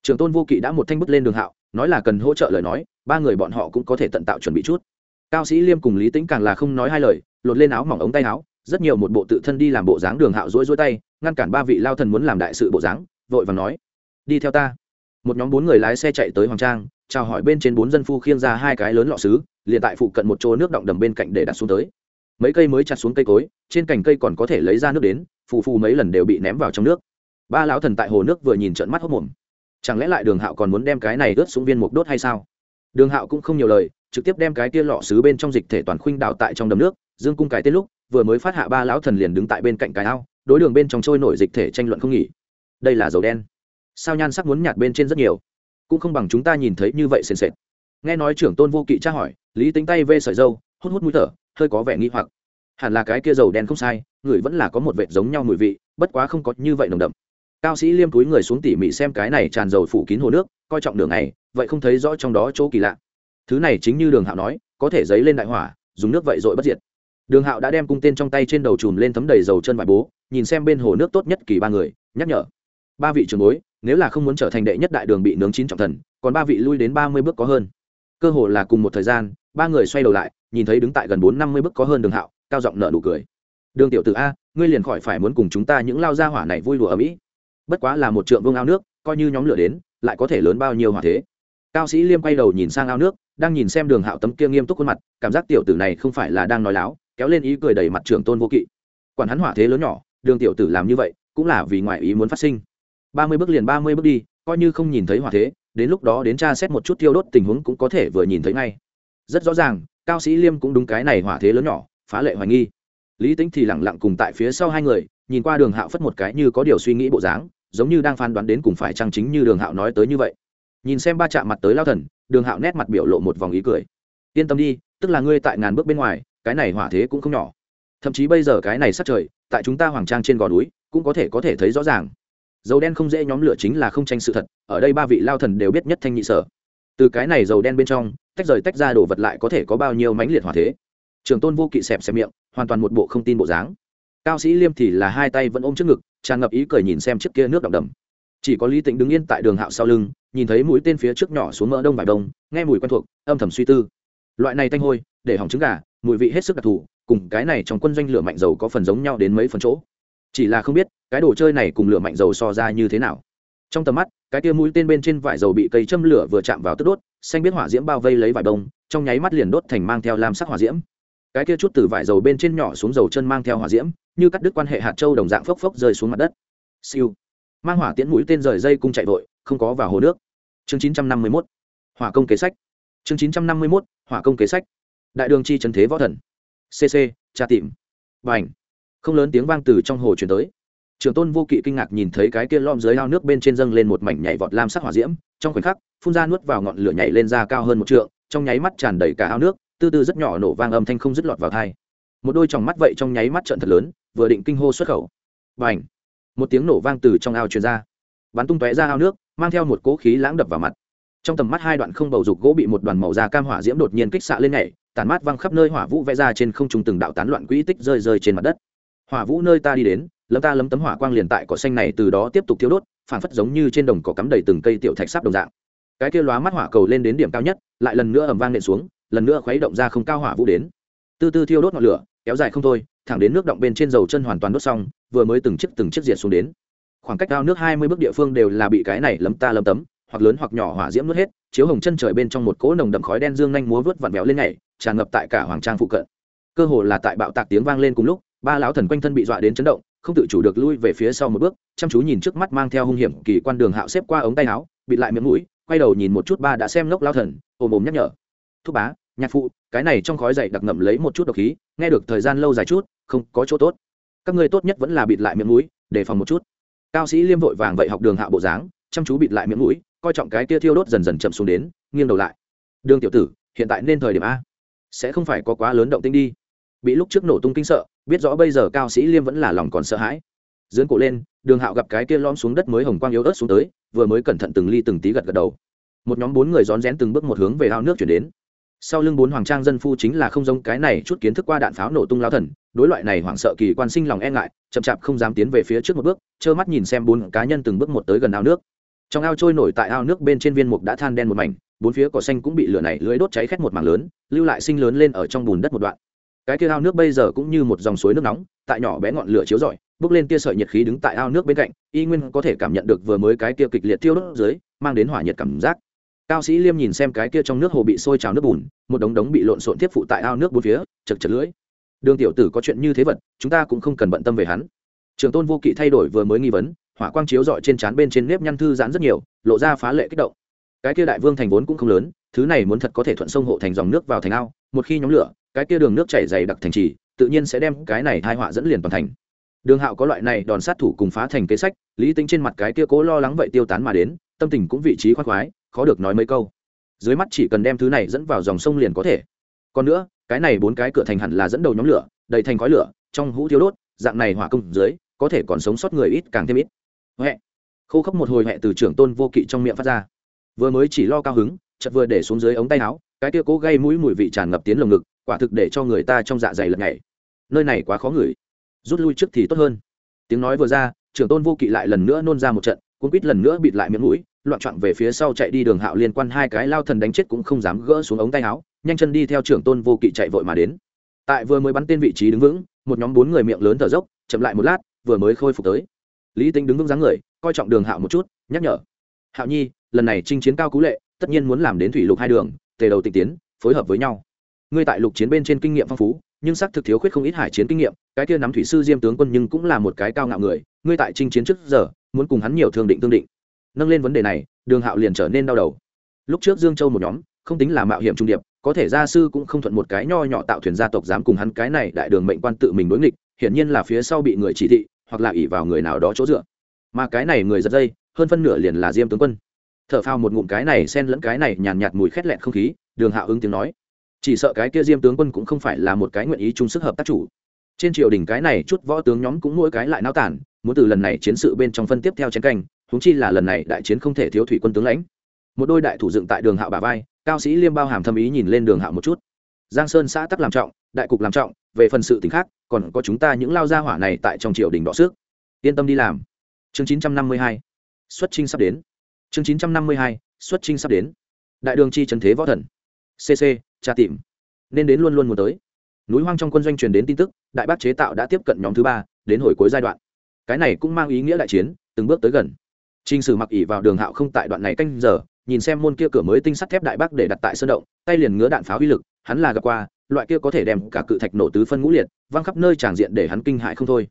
Trường tôn vô kỵ đã một thanh bút lên đường hạo, nói là cần hỗ trợ lời nói, ba người bọn họ cũng có thể tận tạo chuẩn bị chút. Cao sĩ liêm cùng lý tĩnh càng là không nói hai lời, lột lên áo mỏng ống tay áo, rất nhiều một bộ tự thân đi làm bộ dáng đường hạo rỗi rỗi tay, ngăn cản ba vị lao thần muốn làm đại sự bộ dáng, vội và nói, đi theo ta. Một nhóm bốn người lái xe chạy tới hoàng trang, chào hỏi bên trên bốn dân phu khiêng ra hai cái lớn lọ xứ liền tại phụ cận một chỗ nước động đầm bên cạnh để đặt xuống tới. Mấy cây mới chặt xuống cây cối, trên cành cây còn có thể lấy ra nước đến, phù phù mấy lần đều bị ném vào trong nước ba lão thần tại hồ nước vừa nhìn trận mắt hốc mồm. Chẳng lẽ lại đường hạo còn muốn đem cái này ướt xuống viên mục đốt hay sao? Đường hạo cũng không nhiều lời, trực tiếp đem cái kia lọ xứ bên trong dịch thể toàn khuynh đào tại trong đầm nước, dương cung cái tên lúc, vừa mới phát hạ ba lão thần liền đứng tại bên cạnh cái ao, đối đường bên trong trôi nổi dịch thể tranh luận không nghỉ. Đây là dầu đen. Sao nhan sắc muốn nhạt bên trên rất nhiều? Cũng không bằng chúng ta nhìn thấy như vậy sền sệt. Nghe nói trưởng tôn vô kỵ tra hỏi, lý tính tay vê sợi dâu, hút hút mũi thở, hơi có vẻ nghi hoặc. Hẳn là cái kia dầu đen không sai, người vẫn là có một vệt giống nhau mùi vị, bất quá không có như vậy nồng đậm cao sĩ liêm túi người xuống tỉ mỉ xem cái này tràn dầu phủ kín hồ nước, coi trọng đường này, vậy không thấy rõ trong đó chỗ kỳ lạ. Thứ này chính như đường hạo nói, có thể dấy lên đại hỏa, dùng nước vậy dội bất diệt. Đường hạo đã đem cung tên trong tay trên đầu chùm lên thấm đầy dầu chân vải bố, nhìn xem bên hồ nước tốt nhất kỳ ba người, nhắc nhở. Ba vị trường bối, nếu là không muốn trở thành đệ nhất đại đường bị nướng chín trọng thần, còn ba vị lui đến ba mươi bước có hơn. Cơ hồ là cùng một thời gian, ba người xoay đầu lại, nhìn thấy đứng tại gần bốn năm mươi bước có hơn đường hạo, cao giọng nở nụ cười. Đường tiểu t ử a, ngươi liền khỏi phải muốn cùng chúng ta những lao gia hỏa này vui đùa ở mỹ bất quá là một trượng vương ao nước, coi như nhóm lửa đến, lại có thể lớn bao nhiêu hỏa thế. Cao sĩ liêm quay đầu nhìn sang ao nước, đang nhìn xem đường hạo tấm kia nghiêm túc khuôn mặt, cảm giác tiểu tử này không phải là đang nói láo, kéo lên ý cười đầy mặt trưởng tôn vô kỵ. Quản hắn hỏa thế lớn nhỏ, đường tiểu tử làm như vậy, cũng là vì ngoại ý muốn phát sinh. Ba mươi bước liền ba mươi bước đi, coi như không nhìn thấy hỏa thế, đến lúc đó đến tra xét một chút tiêu đốt tình huống cũng có thể vừa nhìn thấy ngay. Rất rõ ràng, cao sĩ liêm cũng đúng cái này hỏa thế lớn nhỏ, phá lệ hoài nghi. Lý tính thì lẳng lặng cùng tại phía sau hai người nhìn qua đường hạo phất một cái như có điều suy nghĩ bộ dáng, giống như đang phán đoán đến cùng phải trang chính như đường hạo nói tới như vậy. Nhìn xem ba chạm mặt tới lao thần, đường hạo nét mặt biểu lộ một vòng ý cười. Yên tâm đi, tức là ngươi tại ngàn bước bên ngoài, cái này hỏa thế cũng không nhỏ. Thậm chí bây giờ cái này sát trời, tại chúng ta hoàng trang trên gò núi, cũng có thể có thể thấy rõ ràng. Dầu đen không dễ nhóm lửa chính là không tranh sự thật, ở đây ba vị lao thần đều biết nhất thanh nhị sở. Từ cái này dầu đen bên trong, tách rời tách ra đổ vật lại có thể có bao nhiêu mãnh liệt hỏa thế. Trường tôn vô kỵ xẹp xẹp miệng, hoàn toàn một bộ không tin bộ dáng cao sĩ liêm thì là hai tay vẫn ôm trước ngực, tràn ngập ý cười nhìn xem chiếc kia nước đọng đầm. Chỉ có lý tĩnh đứng yên tại đường hạo sau lưng, nhìn thấy mũi tên phía trước nhỏ xuống mỡ đông vải đông, nghe mùi quen thuộc, âm thầm suy tư. Loại này tanh hôi, để hỏng trứng gà, mùi vị hết sức đặc thù, cùng cái này trong quân doanh lửa mạnh dầu có phần giống nhau đến mấy phần chỗ. Chỉ là không biết, cái đồ chơi này cùng lửa mạnh dầu so ra như thế nào. Trong tầm mắt, cái tia mũi tên bên trên vải dầu bị cây châm lửa vừa chạm vào tức đốt, xanh biết hỏa diễm bao vây lấy vải đông, trong nháy mắt liền đốt thành mang theo lam sắc hỏa diễm cái kia chút từ vải dầu bên trên nhỏ xuống dầu chân mang theo hỏa diễm, như cắt đứt quan hệ hạt châu đồng dạng phốc phốc rơi xuống mặt đất. Siêu. Mang hỏa tiễn mũi tên rời dây cung chạy vội, không có vào hồ nước. Chương chín trăm năm mươi mốt. Hỏa công kế sách. Chương chín trăm năm mươi mốt. Hỏa công kế sách. Đại đường chi trần thế võ thần. Cc tra tìm. B à n h không lớn tiếng vang từ trong hồ chuyển tới. Trường tôn vô kỵ kinh ngạc nhìn thấy cái kia lom dưới ao nước bên trên dâng lên một mảnh nhảy vọt lam sắc hỏa diễm, trong khoảnh khắc, phun ra nuốt vào ngọn lửa nhảy lên ra cao hơn một trượng, trong nháy mắt tràn đầy cả ao nước tư tư rất nhỏ nổ vang âm thanh không dứt lọt vào thai một đôi tròng mắt vậy trong nháy mắt trận thật lớn, vừa định kinh hô xuất khẩu. Và ảnh một tiếng nổ vang từ trong ao truyền ra. Bắn tung tóe ra ao nước, mang theo một cỗ khí lãng đập vào mặt. Trong tầm mắt hai đoạn không bầu dục gỗ bị một đoàn màu da cam hỏa diễm đột nhiên kích xạ lên nhảy, tàn mát văng khắp nơi hỏa vũ vẽ ra trên không trung từng đạo tán loạn quỹ tích rơi rơi trên mặt đất. Hỏa vũ nơi ta đi đến, lấm ta lấm tấm hỏa quang liền tại cỏ xanh này từ đó tiếp tục thiêu đốt phản phất giống như trên đồng cỏ cắm đầy từng cây tiểu thạch sáp đồng dạng. Cái kia lóa mắt hỏa cầu lên đến điểm cao nhất, lại lần nữa ầm vang nện xuống lần nữa khuấy động ra không cao hỏa vũ đến. Tư tư thiêu đốt ngọn lửa, kéo dài không thôi, thẳng đến nước động bên trên dầu chân hoàn toàn đốt xong, vừa mới từng chiếc từng chiếc diệt xuống đến. Khoảng cách cao nước hai mươi bước địa phương đều là bị cái này lấm ta lấm tấm, hoặc lớn hoặc nhỏ hỏa diễm nuốt hết, chiếu hồng chân trời bên trong một cỗ nồng đậm khói đen dương nhanh múa vớt vặn vẹo lên nhảy, tràn ngập tại cả hoàng trang phụ cận. Cơ hồ là tại bạo tạc tiếng vang lên cùng lúc, ba lão thần quanh thân bị dọa đến chấn động, không tự chủ được lui về phía sau một bước, chăm chú nhìn trước mắt mang theo hung hiểm kỳ quan đường hạo xếp qua ống tay áo, bịt lại miệng mũi, quay đầu nhìn một chút ba đã xem lốc lao thần, ồm ồm nhắc nhở. Thúc bá nhạc phụ, cái này trong khói dậy đặc ngậm lấy một chút độc khí, nghe được thời gian lâu dài chút, không có chỗ tốt. Các ngươi tốt nhất vẫn là bịt lại miệng mũi, đề phòng một chút. Cao sĩ liêm vội vàng vậy học đường hạ bộ dáng, chăm chú bịt lại miệng mũi, coi trọng cái kia thiêu đốt dần dần chậm xuống đến, nghiêng đầu lại. Đường tiểu tử, hiện tại nên thời điểm a. Sẽ không phải có quá lớn động tinh đi. Bị lúc trước nổ tung kinh sợ, biết rõ bây giờ cao sĩ liêm vẫn là lòng còn sợ hãi. Dưỡng cổ lên, đường hạo gặp cái kia lom xuống đất mới hồng quang yếu ớt xuống tới, vừa mới cẩn thận từng ly từng tí gật gật đầu. Một nhóm bốn người rón rén từng bước một hướng về ao nước chuyển đến sau lưng bốn hoàng trang dân phu chính là không giống cái này chút kiến thức qua đạn pháo nổ tung lao thần, đối loại này hoảng sợ kỳ quan sinh lòng e ngại, chậm chạp không dám tiến về phía trước một bước, trơ mắt nhìn xem bốn cá nhân từng bước một tới gần ao nước. Trong ao trôi nổi tại ao nước bên trên viên mục đã than đen một mảnh, bốn phía cỏ xanh cũng bị lửa này lưới đốt cháy khét một mảng lớn, lưu lại sinh lớn lên ở trong bùn đất một đoạn. Cái kia ao nước bây giờ cũng như một dòng suối nước nóng, tại nhỏ bé ngọn lửa chiếu rọi, bước lên tia sợi nhiệt khí đứng tại ao nước bên cạnh, y nguyên có thể cảm nhận được vừa mới cái kia kịch liệt tiêu đốt dưới, mang đến hỏa nhiệt cảm giác cao sĩ liêm nhìn xem cái kia trong nước hồ bị sôi trào nước bùn, một đống đống bị lộn xộn tiếp phụ tại ao nước bốn phía, chật chật lưỡi. Đường tiểu tử có chuyện như thế vật, chúng ta cũng không cần bận tâm về hắn. Trường tôn vô kỵ thay đổi vừa mới nghi vấn, hỏa quang chiếu dọi trên trán bên trên nếp nhăn thư giãn rất nhiều, lộ ra phá lệ kích động. Cái kia đại vương thành vốn cũng không lớn, thứ này muốn thật có thể thuận sông hộ thành dòng nước vào thành ao, một khi nhóm lửa, cái kia đường nước chảy dày đặc thành trì, tự nhiên sẽ đem cái này thai họa dẫn liền toàn thành. Đường hạo có loại này đòn sát thủ cùng phá thành kế sách, lý tính trên mặt cái kia cố lo lắng vậy tiêu tán mà đến, tâm tình cũng vị trí khoác khoái khó được nói mấy câu. Dưới mắt chỉ cần đem thứ này dẫn vào dòng sông liền có thể. Còn nữa, cái này bốn cái cửa thành hẳn là dẫn đầu nhóm lửa, đầy thành khói lửa, trong hũ thiếu đốt, dạng này hỏa công dưới, có thể còn sống sót người ít càng thêm ít. Huệ. Khô khốc một hồi huệ từ trưởng tôn vô kỵ trong miệng phát ra. Vừa mới chỉ lo cao hứng, chợt vừa để xuống dưới ống tay áo, cái kia cố gây mũi mùi vị tràn ngập tiến lồng ngực, quả thực để cho người ta trong dạ dày lật nhảy. Nơi này quá khó ngửi. Rút lui trước thì tốt hơn. Tiếng nói vừa ra, trưởng tôn vô kỵ lại lần nữa nôn ra một trận cuốn quýt lần nữa bịt lại miệng mũi loạn trọn về phía sau chạy đi đường hạo liên quan hai cái lao thần đánh chết cũng không dám gỡ xuống ống tay áo, nhanh chân đi theo trưởng tôn vô kỵ chạy vội mà đến. Tại vừa mới bắn tên vị trí đứng vững, một nhóm bốn người miệng lớn thở dốc, chậm lại một lát, vừa mới khôi phục tới. Lý tính đứng vững dáng người, coi trọng đường hạo một chút, nhắc nhở. Hạo nhi, lần này chinh chiến cao cú lệ, tất nhiên muốn làm đến thủy lục hai đường, tề đầu tịch tiến, phối hợp với nhau. Ngươi tại lục chiến bên trên kinh nghiệm phong phú, nhưng xác thực thiếu khuyết không ít hải chiến kinh nghiệm, cái kia nắm thủy sư diêm tướng quân nhưng cũng là một cái cao ngạo người, ngươi tại chinh chiến trước giờ, muốn cùng hắn nhiều thương định tương định nâng lên vấn đề này đường hạo liền trở nên đau đầu. Lúc trước dương châu một nhóm không tính là mạo hiểm trung điệp có thể gia sư cũng không thuận một cái nho nhỏ tạo thuyền gia tộc dám cùng hắn cái này đại đường mệnh quan tự mình đối nghịch hiển nhiên là phía sau bị người chỉ thị hoặc là ỉ vào người nào đó chỗ dựa. Mà cái này người giật dây hơn phân nửa liền là diêm tướng quân. Thở phao một ngụm cái này xen lẫn cái này nhàn nhạt, mùi khét lẹn không khí đường hạo ứng tiếng nói. Chỉ sợ cái kia diêm tướng quân cũng không phải là một cái nguyện ý chung sức hợp tác chủ. Trên triều đình cái này chút võ tướng nhóm cũng mỗi cái lại náo tản muốn từ lần này chiến sự bên trong phân tiếp theo chiến canh húng chi là lần này đại chiến không thể thiếu thủy quân tướng lãnh. Một đôi đại thủ dựng tại đường hạo bà vai, cao sĩ liêm bao hàm thâm ý nhìn lên đường hạo một chút. Giang sơn xã tắc làm trọng, đại cục làm trọng, về phần sự t khác, còn có chúng ta những lao gia hỏa này tại trong triều đình đọ xước yên tâm đi làm. Chương chín trăm năm mươi hai, xuất trinh sắp đến. Chương chín trăm năm mươi hai, xuất trinh sắp đến. Đại đường chi trần thế võ thần. Cc tra tìm. Nên đến luôn luôn muốn tới. Núi hoang trong quân doanh truyền đến tin tức, đại bác chế tạo đã tiếp cận nhóm thứ ba, đến hồi cuối giai đoạn. Cái này cũng mang ý nghĩa đại chiến, từng bước tới gần. Trình Sử mặc ỉ vào đường hạo không tại đoạn này canh giờ, nhìn xem môn kia cửa mới tinh sắt thép đại bác để đặt tại sơn động, tay liền ngứa đạn pháo uy lực, hắn là gặp qua, loại kia có thể đem cả cự thạch nổ tứ phân ngũ liệt, văng khắp nơi tràng diện để hắn kinh hãi không thôi.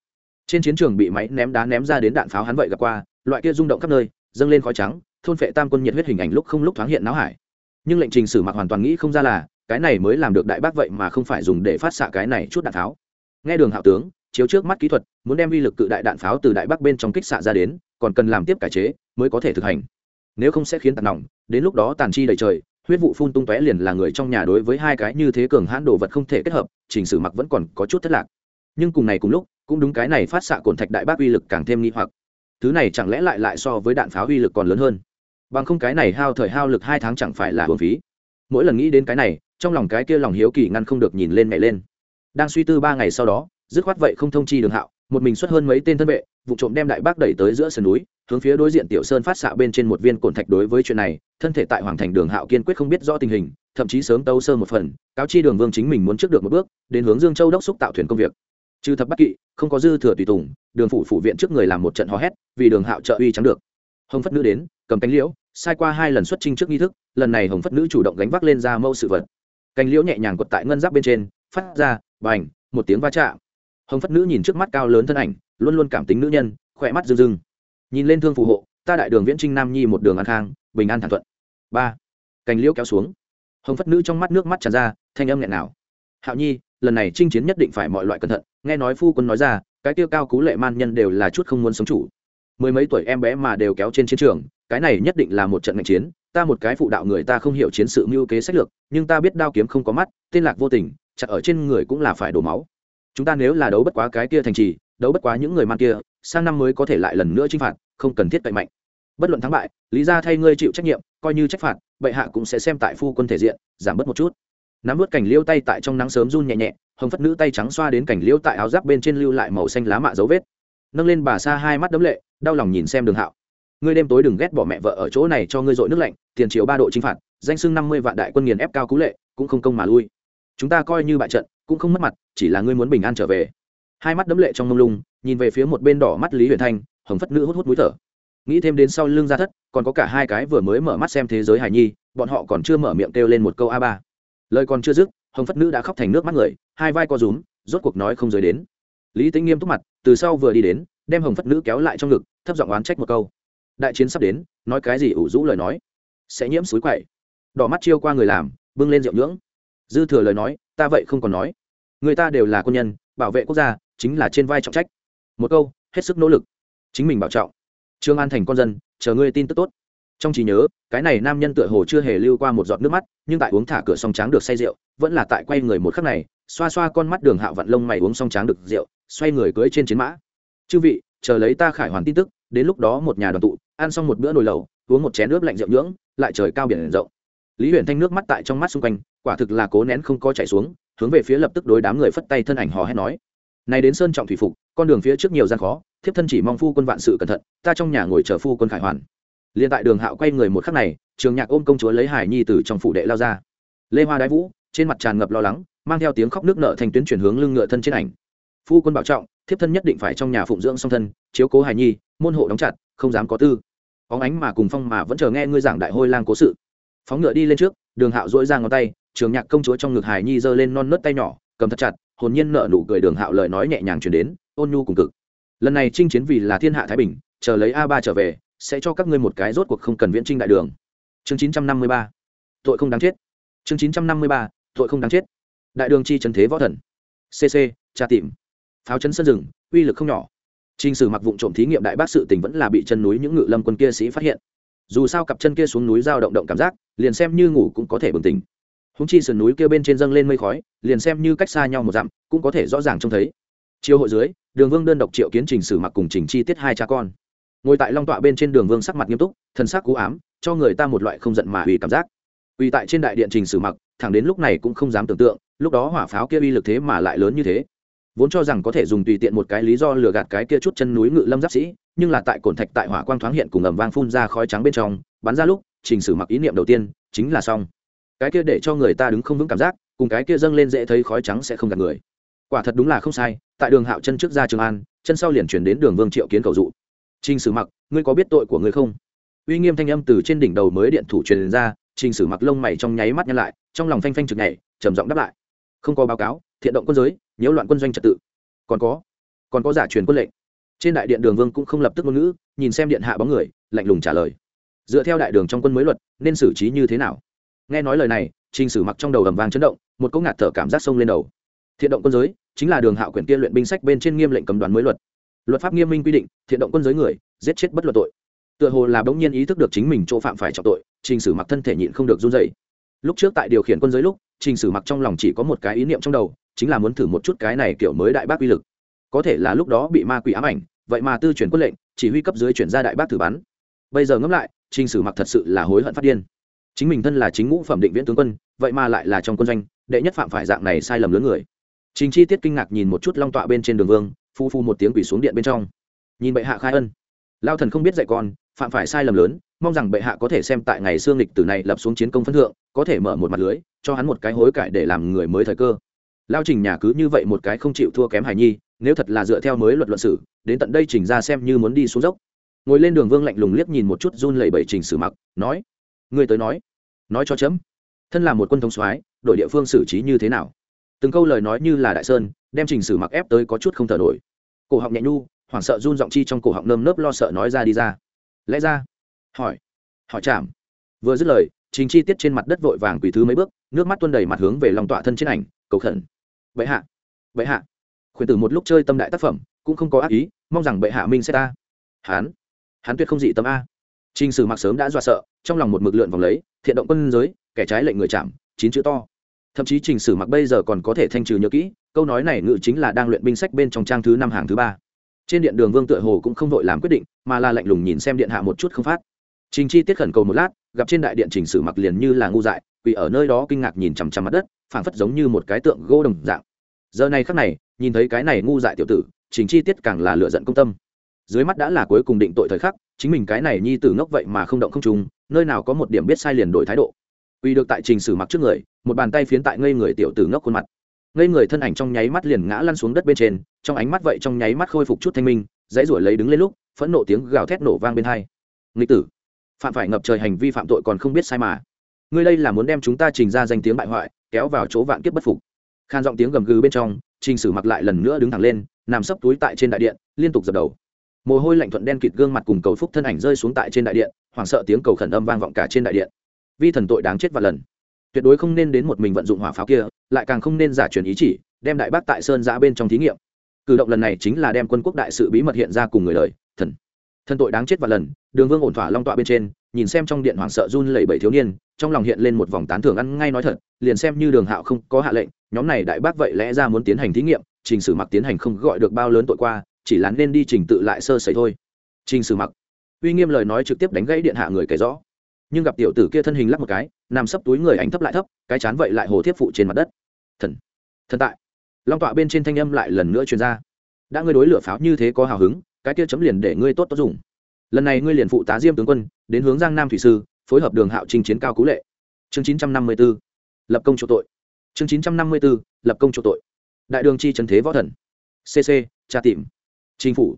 Trên chiến trường bị máy ném đá ném ra đến đạn pháo hắn vậy gặp qua, loại kia rung động khắp nơi, dâng lên khói trắng, thôn phệ tam quân nhiệt huyết hình ảnh lúc không lúc thoáng hiện náo hải. Nhưng lệnh Trình Sử mặc hoàn toàn nghĩ không ra là, cái này mới làm được đại bác vậy mà không phải dùng để phát xạ cái này chút đạn pháo. Nghe Đường Hạo tướng, chiếu trước mắt kỹ thuật, muốn đem uy lực cự đại đạn pháo từ đại bác bên trong kích xạ ra đến, còn cần làm tiếp cải chế mới có thể thực hành. Nếu không sẽ khiến tàn nòng, đến lúc đó tàn chi đầy trời, huyết vụ phun tung tóe liền là người trong nhà đối với hai cái như thế cường hãn đồ vật không thể kết hợp chỉnh sử mặc vẫn còn có chút thất lạc. Nhưng cùng này cùng lúc, cũng đúng cái này phát xạ cồn thạch đại bác uy lực càng thêm nghi hoặc. Thứ này chẳng lẽ lại lại so với đạn pháo uy lực còn lớn hơn? Bằng không cái này hao thời hao lực hai tháng chẳng phải là hưởng phí. Mỗi lần nghĩ đến cái này, trong lòng cái kia lòng hiếu kỳ ngăn không được nhìn lên mẹ lên. Đang suy tư ba ngày sau đó, dứt khoát vậy không thông chi đường hạo một mình xuất hơn mấy tên thân vệ, vụ trộm đem đại bác đẩy tới giữa sườn núi, hướng phía đối diện tiểu sơn phát xạ bên trên một viên cồn thạch đối với chuyện này, thân thể tại hoàng thành đường hạo kiên quyết không biết rõ tình hình, thậm chí sớm tâu sơ một phần, cáo chi đường vương chính mình muốn trước được một bước, đến hướng dương châu đốc xúc tạo thuyền công việc. Trừ thập bắc kỵ, không có dư thừa tùy tùng, đường phủ phủ viện trước người làm một trận hò hét, vì đường hạo trợ uy trắng được. Hồng phất nữ đến, cầm cánh liễu, sai qua hai lần xuất trinh trước nghi thức, lần này hồng phất nữ chủ động gánh vác lên ra mâu sự vật. Cánh liễu nhẹ nhàng quật tại ngân giáp bên trên, phát ra, bành, một tiếng va chạm hồng phất nữ nhìn trước mắt cao lớn thân ảnh, luôn luôn cảm tính nữ nhân, khỏe mắt rưng rưng. Nhìn lên thương phù hộ, ta đại đường viễn trinh nam nhi một đường an khang, bình an thản thuận. Ba, cành liễu kéo xuống. Hồng phất nữ trong mắt nước mắt tràn ra, thanh âm nghẹn nào hạo nhi, lần này chinh chiến nhất định phải mọi loại cẩn thận, nghe nói phu quân nói ra, cái tiêu cao cú lệ man nhân đều là chút không muốn sống chủ. Mười mấy tuổi em bé mà đều kéo trên chiến trường, cái này nhất định là một trận ngành chiến, ta một cái phụ đạo người ta không hiểu chiến sự mưu kế sách lược, nhưng ta biết đao kiếm không có mắt, tên lạc vô tình chặt ở trên người cũng là phải đổ máu chúng ta nếu là đấu bất quá cái kia thành trì, đấu bất quá những người man kia, sang năm mới có thể lại lần nữa chinh phạt, không cần thiết cậy mạnh. Bất luận thắng bại, lý ra thay ngươi chịu trách nhiệm, coi như trách phạt, bệ hạ cũng sẽ xem tại phu quân thể diện, giảm bớt một chút. Nắm vớt cảnh liêu tay tại trong nắng sớm run nhẹ nhẹ, hồng phất nữ tay trắng xoa đến cảnh liêu tại áo giáp bên trên lưu lại màu xanh lá mạ dấu vết. Nâng lên bà xa hai mắt đấm lệ, đau lòng nhìn xem đường hạo. Ngươi đêm tối đừng ghét bỏ mẹ vợ ở chỗ này cho ngươi dội nước lạnh, tiền triệu ba độ chinh phạt, danh sưng năm mươi vạn đại quân nghiền ép cao cú lệ, cũng không công mà lui chúng ta coi như bại trận, cũng không mất mặt, chỉ là ngươi muốn bình an trở về. Hai mắt đấm lệ trong mông lung, nhìn về phía một bên đỏ mắt lý huyền thanh, hồng phất nữ hút hút mũi thở. Nghĩ thêm đến sau lưng ra thất, còn có cả hai cái vừa mới mở mắt xem thế giới hài nhi, bọn họ còn chưa mở miệng kêu lên một câu a ba. Lời còn chưa dứt, hồng phất nữ đã khóc thành nước mắt người, hai vai co rúm, rốt cuộc nói không rời đến. Lý tính nghiêm túc mặt, từ sau vừa đi đến, đem hồng phất nữ kéo lại trong ngực, thấp giọng oán trách một câu. Đại chiến sắp đến, nói cái gì ủ rũ lời nói, sẽ nhiễm suối quậy. Đỏ mắt chiêu qua người làm, bưng lên rượu nhưỡng dư thừa lời nói, ta vậy không còn nói. Người ta đều là quân nhân, bảo vệ quốc gia chính là trên vai trọng trách. Một câu, hết sức nỗ lực. Chính mình bảo trọng. Trương an thành con dân, chờ ngươi tin tức tốt. Trong trí nhớ, cái này nam nhân tựa hồ chưa hề lưu qua một giọt nước mắt, nhưng tại uống thả cửa song tráng được say rượu, vẫn là tại quay người một khắc này, xoa xoa con mắt đường hạo vặn lông mày uống song tráng được rượu, xoay người cưới trên chiến mã. Chư vị, chờ lấy ta khải hoàn tin tức, đến lúc đó một nhà đoàn tụ, ăn xong một bữa nồi lẩu, uống một chén nước lạnh rượu nhưỡng, lại trời cao biển rộng lý huyền thanh nước mắt tại trong mắt xung quanh, quả thực là cố nén không có chảy xuống, hướng về phía lập tức đối đám người phất tay thân ảnh hò hét nói. Này đến sơn trọng thủy phục, con đường phía trước nhiều gian khó, thiếp thân chỉ mong phu quân vạn sự cẩn thận, ta trong nhà ngồi chờ phu quân khải hoàn. Liền tại đường hạo quay người một khắc này, trường nhạc ôm công chúa lấy hải nhi từ trong phủ đệ lao ra. Lê hoa đái vũ, trên mặt tràn ngập lo lắng, mang theo tiếng khóc nước nợ thành tuyến chuyển hướng lưng ngựa thân trên ảnh. Phu quân bảo trọng, thiếp thân nhất định phải trong nhà phụng dưỡng song thân, chiếu cố hài nhi, môn hộ đóng chặt, không dám có tư. Óng ánh mà cùng phong mà vẫn chờ nghe ngươi giảng đại hôi lang cố sự phóng ngựa đi lên trước, đường hạo dỗi ra ngón tay, trường nhạc công chúa trong ngực hài nhi giơ lên non nớt tay nhỏ, cầm thật chặt, hồn nhiên nợ nụ cười đường hạo lời nói nhẹ nhàng chuyển đến, ôn nhu cùng cực. Lần này chinh chiến vì là thiên hạ thái bình, chờ lấy a ba trở về, sẽ cho các ngươi một cái rốt cuộc không cần viễn trinh đại đường. Chương chín trăm năm mươi ba. Tội không đáng chết. Chương chín trăm năm mươi ba. Tội không đáng chết. Đại đường chi trần thế võ thần. Cc tra tìm. Pháo chân sân rừng, uy lực không nhỏ. Trình sử mặc vụ trộm thí nghiệm đại bác sự tình vẫn là bị chân núi những ngự lâm quân kia sĩ phát hiện dù sao cặp chân kia xuống núi giao động động cảm giác, liền xem như ngủ cũng có thể bừng tỉnh. Húng chi sườn núi kia bên trên dâng lên mây khói, liền xem như cách xa nhau một dặm, cũng có thể rõ ràng trông thấy. Chiều hội dưới, đường vương đơn độc triệu kiến trình sử mặc cùng trình chi tiết hai cha con. Ngồi tại long tọa bên trên đường vương sắc mặt nghiêm túc thân sắc cú ám, cho người ta một loại không giận mà hủy cảm giác. Uy tại trên đại điện trình sử mặc, thẳng đến lúc này cũng không dám tưởng tượng, lúc đó hỏa pháo kia uy lực thế mà lại lớn như thế vốn cho rằng có thể dùng tùy tiện một cái lý do lừa gạt cái kia chút chân núi ngự lâm giáp sĩ, nhưng là tại cổn thạch tại hỏa quang thoáng hiện cùng ẩm vang phun ra khói trắng bên trong, bắn ra lúc, trình sử mặc ý niệm đầu tiên chính là xong. Cái kia để cho người ta đứng không vững cảm giác, cùng cái kia dâng lên dễ thấy khói trắng sẽ không gạt người. Quả thật đúng là không sai, tại đường hạo chân trước ra trường an, chân sau liền chuyển đến đường vương triệu kiến cầu dụ. Trình sử mặc, ngươi có biết tội của ngươi không? Uy nghiêm thanh âm từ trên đỉnh đầu mới điện thủ truyền ra, trình sử mặc lông mày trong nháy mắt nhăn lại, trong lòng phanh phanh trực nhảy, trầm giọng đáp lại. Không có báo cáo thiện động quân giới, nhiễu loạn quân doanh trật tự. Còn có còn có giả truyền quân lệnh. Trên đại điện đường vương cũng không lập tức ngôn ngữ, nhìn xem điện hạ bóng người, lạnh lùng trả lời. Dựa theo đại đường trong quân mới luật, nên xử trí như thế nào? Nghe nói lời này, trình sử mặc trong đầu ầm vang chấn động, một cỗ ngạt thở cảm giác sông lên đầu. Thiện động quân giới chính là đường hạo quyển kia luyện binh sách bên trên nghiêm lệnh cấm đoán mới luật. Luật pháp nghiêm minh quy định, thiện động quân giới người, giết chết bất luận tội. Tựa hồ là bỗng nhiên ý thức được chính mình chỗ phạm phải trọng tội, trình sử mặc thân thể nhịn không được run dày lúc trước tại điều khiển quân giới lúc, trình sử mặc trong lòng chỉ có một cái ý niệm trong đầu chính là muốn thử một chút cái này kiểu mới đại bác uy lực. Có thể là lúc đó bị ma quỷ ám ảnh, vậy mà tư chuyển quân lệnh, chỉ huy cấp dưới chuyển ra đại bác thử bắn. Bây giờ ngẫm lại, trình sử mặc thật sự là hối hận phát điên. Chính mình thân là chính ngũ phẩm định viễn tướng quân, vậy mà lại là trong quân doanh, đệ nhất phạm phải dạng này sai lầm lớn người. Trình chi tiết kinh ngạc nhìn một chút long tọa bên trên đường vương, phu phu một tiếng quỷ xuống điện bên trong. Nhìn bệ hạ khai ân. Lao thần không biết dạy con, phạm phải sai lầm lớn, mong rằng bệ hạ có thể xem tại ngày xương lịch tử này lập xuống chiến công phân thượng, có thể mở một mặt lưới, cho hắn một cái hối cải để làm người mới thời cơ lao trình nhà cứ như vậy một cái không chịu thua kém hải nhi, nếu thật là dựa theo mới luật luận sử đến tận đây trình ra xem như muốn đi xuống dốc. Ngồi lên đường vương lạnh lùng liếc nhìn một chút run lẩy bẩy trình sử mặc, nói người tới nói nói cho chấm, thân là một quân thống soái, đội địa phương xử trí như thế nào? Từng câu lời nói như là đại sơn, đem trình sử mặc ép tới có chút không thở nổi. Cổ họng nhẹ nhu, hoảng sợ run giọng chi trong cổ họng nơm nớp lo sợ nói ra đi ra. Lẽ ra? Hỏi. Hỏi chạm. Vừa dứt lời, trình chi tiết trên mặt đất vội vàng quỳ thứ mấy bước, nước mắt tuôn đầy mặt hướng về lòng tọa thân trên ảnh cầu khẩn bệ hạ bệ hạ khuyển tử một lúc chơi tâm đại tác phẩm cũng không có ác ý mong rằng bệ hạ minh sẽ ta hán hán tuyệt không dị tâm a Trình Sử Mặc sớm đã dọa sợ, trong lòng một mực lượn vòng lấy, thiện động quân giới, kẻ trái lệnh người chạm, chín chữ to. Thậm chí Trình Sử Mặc bây giờ còn có thể thanh trừ nhớ kỹ, câu nói này ngự chính là đang luyện binh sách bên trong trang thứ năm hàng thứ ba. Trên điện đường Vương tựa hồ cũng không vội làm quyết định, mà là lạnh lùng nhìn xem điện hạ một chút không phát. Trình Chi tiết khẩn cầu một lát, gặp trên đại điện Trình Sử Mặc liền như là ngu dại, quỳ ở nơi đó kinh ngạc nhìn chằm chằm mặt đất, phảng phất giống như một cái tượng gỗ đồng dạng. Giờ này khắc này, nhìn thấy cái này ngu dại tiểu tử, Trình Chi tiết càng là lửa giận công tâm. Dưới mắt đã là cuối cùng định tội thời khắc chính mình cái này nhi tử ngốc vậy mà không động không trùng nơi nào có một điểm biết sai liền đổi thái độ. Uy được tại trình sử mặc trước người một bàn tay phiến tại ngây người tiểu tử ngốc khuôn mặt. Ngây người thân ảnh trong nháy mắt liền ngã lăn xuống đất bên trên trong ánh mắt vậy trong nháy mắt khôi phục chút thanh minh dãy ruổi lấy đứng lên lúc phẫn nộ tiếng gào thét nổ vang bên hai. Nghịch tử phạm phải ngập trời hành vi phạm tội còn không biết sai mà ngươi đây là muốn đem chúng ta trình ra danh tiếng bại hoại, kéo vào chỗ vạn kiếp bất phục. Khan giọng tiếng gầm gừ bên trong, trình sử mặc lại lần nữa đứng thẳng lên, nằm sấp túi tại trên đại điện, liên tục dập đầu. Mồ hôi lạnh thuận đen kịt gương mặt cùng cầu phúc thân ảnh rơi xuống tại trên đại điện, hoảng sợ tiếng cầu khẩn âm vang vọng cả trên đại điện. Vi thần tội đáng chết và lần. Tuyệt đối không nên đến một mình vận dụng hỏa pháo kia, lại càng không nên giả truyền ý chỉ, đem đại bác tại sơn giã bên trong thí nghiệm. Cử động lần này chính là đem quân quốc đại sự bí mật hiện ra cùng người đời, thần. Thần tội đáng chết và lần, đường vương ổn thỏa long tọa bên trên, nhìn xem trong điện hoảng sợ run lẩy bẩy thiếu niên trong lòng hiện lên một vòng tán thưởng ăn ngay nói thật, liền xem như đường hạo không có hạ lệnh, nhóm này đại bác vậy lẽ ra muốn tiến hành thí nghiệm, trình sử mặc tiến hành không gọi được bao lớn tội qua, chỉ là nên đi trình tự lại sơ sẩy thôi. Trình sử mặc, uy nghiêm lời nói trực tiếp đánh gãy điện hạ người kể rõ. Nhưng gặp tiểu tử kia thân hình lắc một cái, nằm sấp túi người ảnh thấp lại thấp, cái chán vậy lại hồ thiếp phụ trên mặt đất. Thần thần tại. Long tọa bên trên thanh âm lại lần nữa truyền ra. Đã ngươi đối lửa pháo như thế có hào hứng, cái kia chấm liền để ngươi tốt tốt dùng. Lần này ngươi liền phụ tá diêm tướng quân, đến hướng giang nam thủy sư phối hợp đường hạo trình chiến cao cú lệ. Chương chín trăm năm mươi b ố lập công chỗ tội. Chương chín trăm năm mươi b ố lập công chỗ tội. Đại đường chi trần thế võ thần. Cc tra tìm. Chính phủ.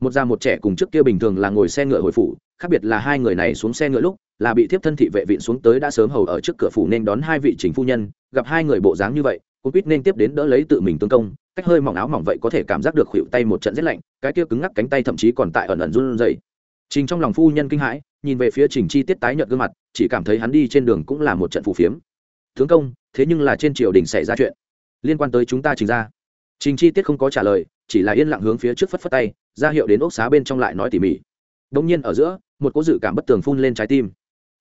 Một già một trẻ cùng trước kia bình thường là ngồi xe ngựa hồi phủ, khác biệt là hai người này xuống xe ngựa lúc, là bị thiếp thân thị vệ viện xuống tới đã sớm hầu ở trước cửa phủ nên đón hai vị chính phu nhân, gặp hai người bộ dáng như vậy, cũng quýt nên tiếp đến đỡ lấy tự mình tương công, cách hơi mỏng áo mỏng vậy có thể cảm giác được khuỵu tay một trận rét lạnh, cái kia cứng ngắc cánh tay thậm chí còn tại ẩn ẩn run rẩy trình trong lòng phu nhân kinh hãi, nhìn về phía trình chi tiết tái nhợt gương mặt, chỉ cảm thấy hắn đi trên đường cũng là một trận phù phiếm. Tướng công, thế nhưng là trên triều đình xảy ra chuyện. Liên quan tới chúng ta trình ra trình chi tiết không có trả lời, chỉ là yên lặng hướng phía trước phất phất tay, ra hiệu đến ốc xá bên trong lại nói tỉ mỉ. Đông nhiên ở giữa, một cố dự cảm bất tường phun lên trái tim.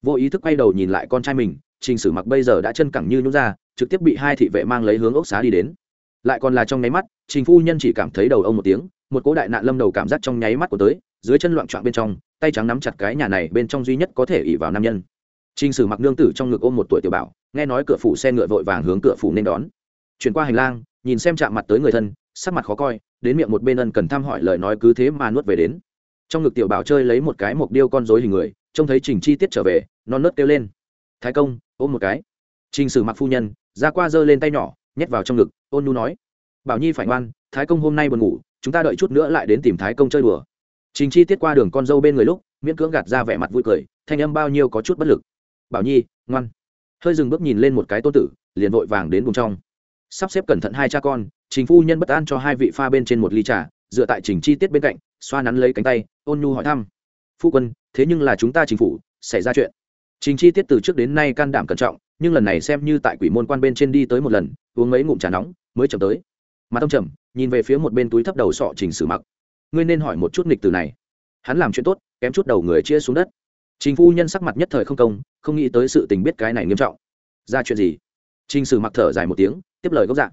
Vô ý thức quay đầu nhìn lại con trai mình, trình sử mặc bây giờ đã chân cẳng như nhún ra, trực tiếp bị hai thị vệ mang lấy hướng ốc xá đi đến. Lại còn là trong nháy mắt, trình phu nhân chỉ cảm thấy đầu ông một tiếng, một cố đại nạn lâm đầu cảm giác trong nháy mắt của tới dưới chân loạn trọn bên trong, tay trắng nắm chặt cái nhà này bên trong duy nhất có thể ỉ vào nam nhân. Trình sử mặc nương tử trong ngực ôm một tuổi tiểu bảo, nghe nói cửa phủ xe ngựa vội vàng hướng cửa phủ nên đón. Chuyển qua hành lang, nhìn xem chạm mặt tới người thân, sắc mặt khó coi, đến miệng một bên ân cần thăm hỏi lời nói cứ thế mà nuốt về đến. Trong ngực tiểu bảo chơi lấy một cái mộc điêu con dối hình người, trông thấy trình chi tiết trở về, non nớt kêu lên. Thái công, ôm một cái. Trình sử mặc phu nhân, ra qua giơ lên tay nhỏ, nhét vào trong ngực, ôn nu nói. Bảo nhi phải ngoan, thái công hôm nay buồn ngủ, chúng ta đợi chút nữa lại đến tìm thái công chơi đùa trình chi tiết qua đường con dâu bên người lúc, miễn cưỡng gạt ra vẻ mặt vui cười, thanh âm bao nhiêu có chút bất lực. Bảo nhi, ngoan. Hơi dừng bước nhìn lên một cái tôn tử, liền vội vàng đến vùng trong. Sắp xếp cẩn thận hai cha con, trình phu nhân bất an cho hai vị pha bên trên một ly trà, dựa tại trình chi tiết bên cạnh, xoa nắn lấy cánh tay, ôn nhu hỏi thăm. Phu quân, thế nhưng là chúng ta chính phủ, xảy ra chuyện. Trình chi tiết từ trước đến nay can đảm cẩn trọng, nhưng lần này xem như tại quỷ môn quan bên trên đi tới một lần, uống mấy ngụm trà nóng, mới chậm tới. Mặt ông trầm, nhìn về phía một bên túi thấp đầu sọ trình sử mặc ngươi nên hỏi một chút nghịch từ này. Hắn làm chuyện tốt, kém chút đầu người chia xuống đất. Trình phu nhân sắc mặt nhất thời không công, không nghĩ tới sự tình biết cái này nghiêm trọng. Ra chuyện gì? Trình sử mặc thở dài một tiếng, tiếp lời gốc dạng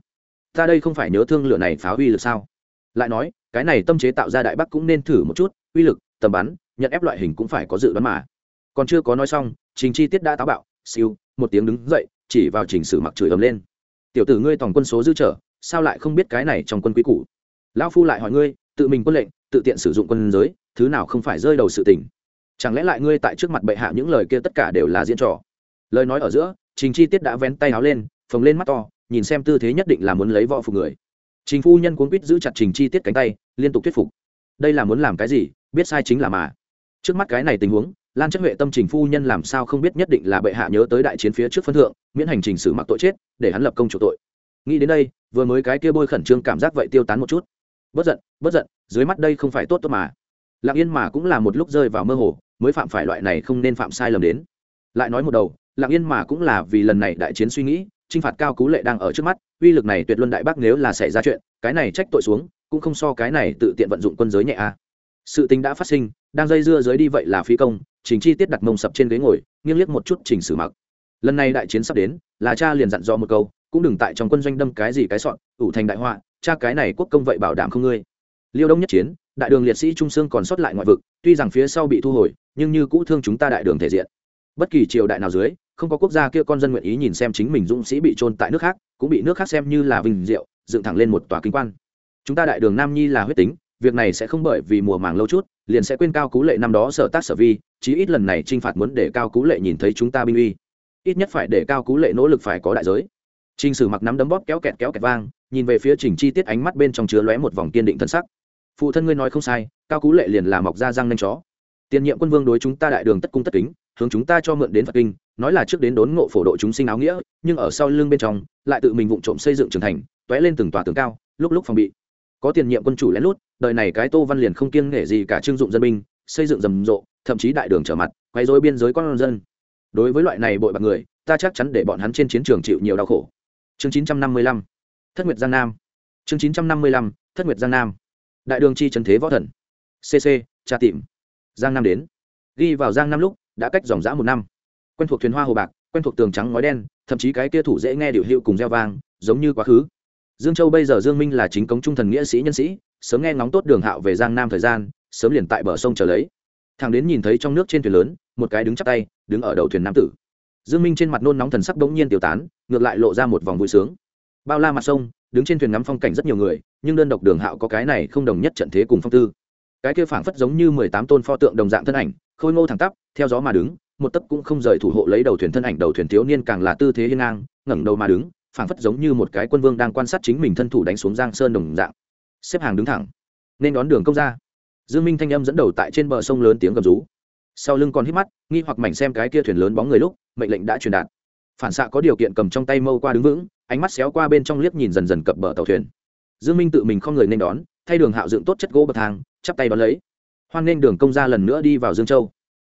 ta đây không phải nhớ thương lửa này phá uy lực sao? Lại nói, cái này tâm chế tạo ra đại bắc cũng nên thử một chút, uy lực, tầm bắn, nhận ép loại hình cũng phải có dự đoán mà. Còn chưa có nói xong, trình chi tiết đã táo bạo, siêu, một tiếng đứng dậy, chỉ vào trình sử mặc chửi ấm lên. Tiểu tử ngươi tổng quân số dư trở, sao lại không biết cái này trong quân quý cũ? Lão phu lại hỏi ngươi tự mình quân lệnh, tự tiện sử dụng quân giới, thứ nào không phải rơi đầu sự tình. Chẳng lẽ lại ngươi tại trước mặt bệ hạ những lời kia tất cả đều là diễn trò? Lời nói ở giữa, trình chi tiết đã vén tay áo lên, phồng lên mắt to, nhìn xem tư thế nhất định là muốn lấy võ phục người. Trình phu nhân cuốn quýt giữ chặt trình chi tiết cánh tay, liên tục thuyết phục. Đây là muốn làm cái gì, biết sai chính là mà. Trước mắt cái này tình huống, lan chất huệ tâm trình phu nhân làm sao không biết nhất định là bệ hạ nhớ tới đại chiến phía trước phân thượng, miễn hành trình xử mặc tội chết, để hắn lập công chủ tội. Nghĩ đến đây, vừa mới cái kia bôi khẩn trương cảm giác vậy tiêu tán một chút bất giận bất giận, dưới mắt đây không phải tốt tốt mà. Lặng yên mà cũng là một lúc rơi vào mơ hồ, mới phạm phải loại này không nên phạm sai lầm đến. Lại nói một đầu, lặng yên mà cũng là vì lần này đại chiến suy nghĩ trinh phạt cao cú lệ đang ở trước mắt, uy lực này tuyệt luân đại bác nếu là xảy ra chuyện, cái này trách tội xuống, cũng không so cái này tự tiện vận dụng quân giới nhẹ a. Sự tình đã phát sinh, đang dây dưa dưới đi vậy là phi công chính chi tiết đặt mông sập trên ghế ngồi, nghiêng liếc một chút trình sử mặc. Lần này đại chiến sắp đến, là cha liền dặn dò một câu, cũng đừng tại trong quân doanh đâm cái gì cái sọn, ủ thành đại họa cha cái này quốc công vậy bảo đảm không ngươi. Liêu đông nhất chiến, đại đường liệt sĩ trung sương còn sót lại ngoại vực, tuy rằng phía sau bị thu hồi, nhưng như cũ thương chúng ta đại đường thể diện. Bất kỳ triều đại nào dưới, không có quốc gia kia con dân nguyện ý nhìn xem chính mình dũng sĩ bị trôn tại nước khác, cũng bị nước khác xem như là vinh diệu, dựng thẳng lên một tòa kinh quan. Chúng ta đại đường nam nhi là huyết tính, việc này sẽ không bởi vì mùa màng lâu chút, liền sẽ quên cao cú lệ năm đó sở tác sở vi, chí ít lần này t r i n h phạt muốn để cao cú lệ nhìn thấy chúng ta binh uy. Ít nhất phải để cao cú lệ nỗ lực phải có đại giới. T r n h sử mặc nắm đấm bóp kéo kẹt kéo kẹt vang nhìn về phía trình chi tiết ánh mắt bên trong chứa lóe một vòng kiên định thân sắc. Phụ thân ngươi nói không sai, cao cú lệ liền là mọc ra răng nanh chó. Tiền nhiệm quân vương đối chúng ta đại đường tất cung tất kính, hướng chúng ta cho mượn đến phật kinh, nói là trước đến đốn ngộ phổ độ chúng sinh áo nghĩa, nhưng ở sau lưng bên trong, lại tự mình vụng trộm xây dựng trưởng thành t ó é lên từng tòa tường cao, lúc lúc phòng bị. Có tiền nhiệm quân chủ lén lút, đời này cái tô văn liền không kiêng nể gì cả trưng dụng dân binh, xây dựng rầm rộ, thậm chí đại đường trở mặt quay dối biên giới con dân. Đối với loại này bội bạc người, ta chắc chắn để bọn hắn trên chiến trường chịu nhiều đau khổ. Chương 955 thất nguyệt giang nam. Chương 955 thất nguyệt giang nam. Đại đường chi trần thế võ thần. Cc tra tìm. Giang nam đến. Ghi vào giang nam lúc, đã cách dòng dã một năm. Quen thuộc thuyền hoa hồ bạc, quen thuộc tường trắng ngói đen, thậm chí cái kia thủ dễ nghe điệu hiệu cùng gieo vang, giống như quá khứ. Dương châu bây giờ dương minh là chính cống trung thần nghĩa sĩ nhân sĩ, sớm nghe ngóng tốt đường hạo về giang nam thời gian, sớm liền tại bờ sông chờ lấy. Thằng đến nhìn thấy trong nước trên thuyền lớn, một cái đứng chắp tay, đứng ở đầu thuyền nam tử. Dương minh trên mặt nôn nóng thần sắc bỗng nhiên tiêu tán, ngược lại lộ ra một vòng vui sướng bao la mặt sông, đứng trên thuyền ngắm phong cảnh rất nhiều người, nhưng đơn độc đường hạo có cái này không đồng nhất trận thế cùng phong tư. Cái kia phảng phất giống như mười tám tôn pho tượng đồng dạng thân ảnh, khôi ngô thẳng tắp, theo gió mà đứng, một tấc cũng không rời thủ hộ lấy đầu thuyền thân ảnh, đầu thuyền thiếu niên càng là tư thế hiên ngang, ngẩng đầu mà đứng, phảng phất giống như một cái quân vương đang quan sát chính mình thân thủ đánh xuống giang sơn đồng dạng. Xếp hàng đứng thẳng, nên đón đường công ra dương minh thanh âm dẫn đầu tại trên bờ sông lớn tiếng gầm rú. Sau lưng còn hít mắt, nghi hoặc mảnh xem cái kia thuyền lớn bóng người lúc, mệnh lệnh đã truyền đạt. Phản xạ có điều kiện cầm trong tay mâu qua đứng vững ánh mắt xéo qua bên trong liếc nhìn dần dần cập bờ tàu thuyền. Dương minh tự mình không người nên đón, thay đường hạo dựng tốt chất gỗ bậc thang, chắp tay đón lấy. Hoan nên đường công ra lần nữa đi vào dương châu.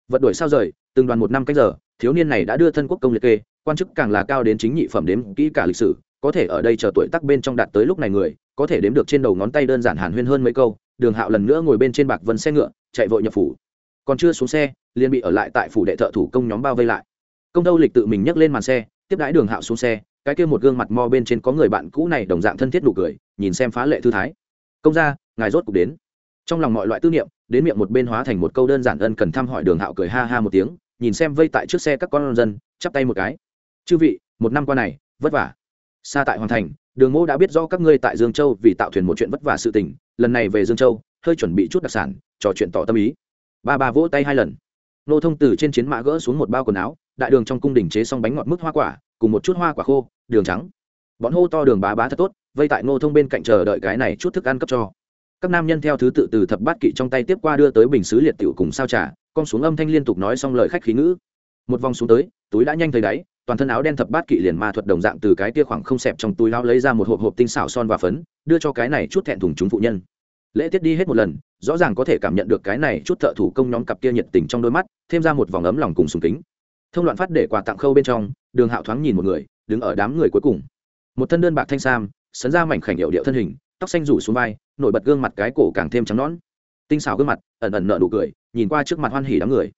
Vật đuổi sao rời, từng đoàn một năm cách giờ, thiếu niên này đã đưa thân quốc công liệt kê, quan chức càng là cao đến chính nhị phẩm đếm kỹ cả lịch sử, có thể ở đây chờ tuổi tác bên trong đạt tới lúc này người, có thể đếm được trên đầu ngón tay đơn giản hàn huyên hơn mấy câu, đường hạo lần nữa ngồi bên trên bạc vân xe ngựa, chạy vội nhập phủ. Còn chưa xuống xe, liền bị ở lại tại phủ đệ thợ thủ công nhóm bao vây lại. Công tâu lịch tự mình nhấc lên màn xe, tiếp đãi đường hạo xuống xe cái kia một gương mặt mo bên trên có người bạn cũ này đồng dạng thân thiết nụ cười, nhìn xem phá lệ thư thái. Công ra ngài rốt cục đến. Trong lòng mọi loại tư niệm, đến miệng một bên hóa thành một câu đơn giản ân cần thăm hỏi đường hạo cười ha ha một tiếng, nhìn xem vây tại trước xe các con dân, chắp tay một cái. Chư vị, một năm qua này, vất vả. Xa tại hoàn thành, đường mô đã biết rõ các ngươi tại dương châu vì tạo thuyền một chuyện vất vả sự tình, lần này về dương châu, hơi chuẩn bị chút đặc sản, trò chuyện tỏ tâm ý. Ba ba vỗ tay hai lần. Nô thông từ trên chiến mã gỡ xuống một bao quần áo đại đường trong cung đình chế xong bánh ngọt mức hoa quả, cùng một chút hoa quả khô, đường trắng. Bọn hô to đường bá bá thật tốt, vây tại Ngô thông bên cạnh chờ đợi cái này chút thức ăn cấp cho. Các nam nhân theo thứ tự từ thập bát kỵ trong tay tiếp qua đưa tới bình xứ liệt tiểu cùng sao trà, con xuống âm thanh liên tục nói xong lời khách khí ngữ. Một vòng xuống tới, túi đã nhanh thấy đáy, toàn thân áo đen thập bát kỵ liền ma thuật đồng dạng từ cái tia khoảng không xẹp trong túi lao lấy ra một hộp hộp tinh xảo son và phấn, đưa cho cái này chút thẹn thùng chúng phụ nhân. Lễ tiết đi hết một lần, rõ ràng có thể cảm nhận được cái này chút thợ thủ công nhóm cặp kia nhiệt tình trong đôi mắt, thêm ra một vòng ấm lòng cùng sùng kính thông loạn phát để quà tặng khâu bên trong đường hạo thoáng nhìn một người đứng ở đám người cuối cùng. Một thân đơn bạc thanh sam sấn ra mảnh khảnh hiệu điệu thân hình tóc xanh rủ xuống vai nổi bật gương mặt cái cổ càng thêm trắng nõn. Tinh xảo gương mặt ẩn ẩn nợ nụ cười nhìn qua trước mặt hoan hỉ đám người.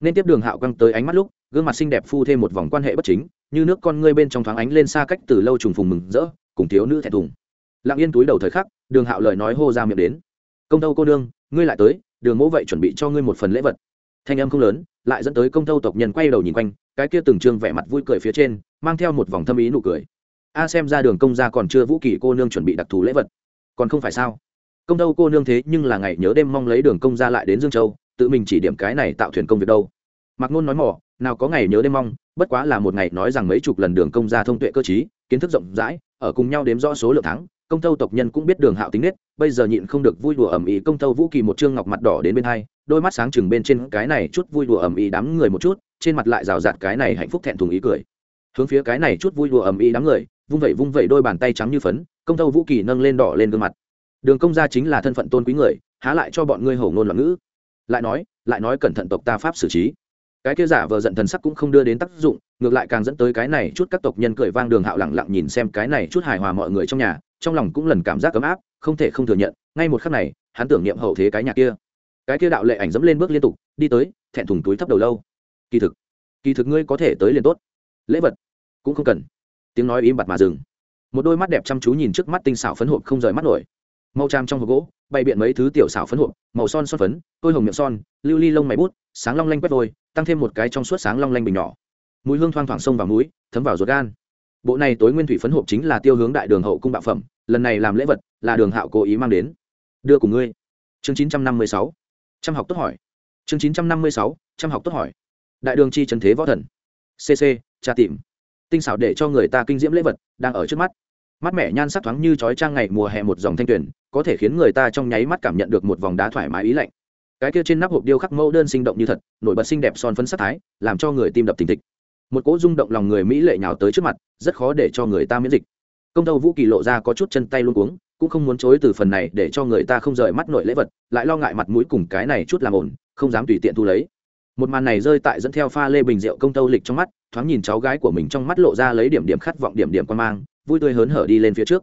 Nên tiếp đường hạo căng tới ánh mắt lúc gương mặt xinh đẹp phu thêm một vòng quan hệ bất chính như nước con ngươi bên trong thoáng ánh lên xa cách từ lâu trùng phùng mừng rỡ cùng thiếu nữ thẹn thùng. Lặng yên túi đầu thời khắc đường hạo lời nói hô ra miệng đến. Công tâu cô đương, ngươi lại tới đường mỗ vậy chuẩn bị cho ngươi một phần lễ vật. Thanh âm không lớn lại dẫn tới công thâu tộc nhân quay đầu nhìn quanh, cái kia từng trương vẻ mặt vui cười phía trên, mang theo một vòng thâm ý nụ cười. A xem ra đường công gia còn chưa vũ kỳ cô nương chuẩn bị đặc thù lễ vật. Còn không phải sao? Công thâu cô nương thế nhưng là ngày nhớ đêm mong lấy đường công gia lại đến dương châu, tự mình chỉ điểm cái này tạo thuyền công việc đâu. Mặc ngôn nói mỏ, nào có ngày nhớ đêm mong, bất quá là một ngày nói rằng mấy chục lần đường công gia thông tuệ cơ chí kiến thức rộng rãi ở cùng nhau đếm rõ số lượng thắng, công tâu tộc nhân cũng biết đường hạo tính nết, bây giờ nhịn không được vui đùa ẩm ý công tâu vũ kỳ một chương ngọc mặt đỏ đến bên hai, đôi mắt sáng chừng bên trên cái này chút vui đùa ẩm ý đám người một chút, trên mặt lại rào rạt cái này hạnh phúc thẹn thùng ý cười. Hướng phía cái này chút vui đùa ẩm ý đám người, vung vẩy vung vẩy đôi bàn tay trắng như phấn, công tâu vũ kỳ nâng lên đỏ lên gương mặt. Đường công gia chính là thân phận tôn quý người, há lại cho bọn ngươi hổ ngôn loạn ngữ. Lại nói lại nói cẩn thận tộc ta pháp xử trí. Cái kia giả vờ giận thần sắc cũng không đưa đến tác dụng ngược lại càng dẫn tới cái này chút các tộc nhân cười vang đường hạo lẳng lặng nhìn xem cái này chút hài hòa mọi người trong nhà, trong lòng cũng lần cảm giác ấm áp, không thể không thừa nhận, ngay một khắc này, hắn tưởng niệm hậu thế cái nhà kia. Cái kia đạo lệ ảnh dẫm lên bước liên tục, đi tới, thẹn thùng túi thấp đầu lâu. Kỳ thực kỳ thực ngươi có thể tới liền tốt. Lễ vật, cũng không cần. Tiếng nói im bặt mà dừng. Một đôi mắt đẹp chăm chú nhìn trước mắt tinh xảo phấn hộp không rời mắt nổi. Màu tràm trong hộp gỗ, bày biện mấy thứ tiểu xảo phấn hộp, màu son son phấn, tôi hồng miệng son, lưu ly lông mày bút, sáng long lanh quét vôi, tăng thêm một cái trong suốt sáng long lanh bình nhỏ mùi hương thoang thoảng sông vào mũi, thấm vào ruột gan. Bộ này tối nguyên thủy phấn hộp chính là tiêu hướng đại đường hậu cung bạo phẩm, lần này làm lễ vật là đường hạo cố ý mang đến. Đưa cùng ngươi. Chương chín trăm năm mươi sáu. Trăm học tốt hỏi. Chương chín trăm năm mươi sáu. Trăm học tốt hỏi. Đại đường chi trần thế võ thần. Cc tra tìm. Tinh xảo để cho người ta kinh diễm lễ vật, đang ở trước mắt. Mắt mẻ nhan sắc thoáng như trói trang ngày mùa hè một dòng thanh tuyển có thể khiến người ta trong nháy mắt cảm nhận được một vòng đá thoải mái ý lạnh. Cái kia trên nắp hộp điêu khắc mẫu đơn sinh động như thật, nổi bật xinh đẹp son phấn sắc thái, làm cho người tim đập thình thịch một cỗ rung động lòng người mỹ lệ nhào tới trước mặt, rất khó để cho người ta miễn dịch. Công tâu vũ kỳ lộ ra có chút chân tay luôn cuống, cũng không muốn chối từ phần này để cho người ta không rời mắt nội lễ vật, lại lo ngại mặt mũi cùng cái này chút làm ổn không dám tùy tiện thu lấy. Một màn này rơi tại dẫn theo pha lê bình rượu công tâu lịch trong mắt, thoáng nhìn cháu gái của mình trong mắt lộ ra lấy điểm điểm khát vọng, điểm điểm quan mang, vui tươi hớn hở đi lên phía trước.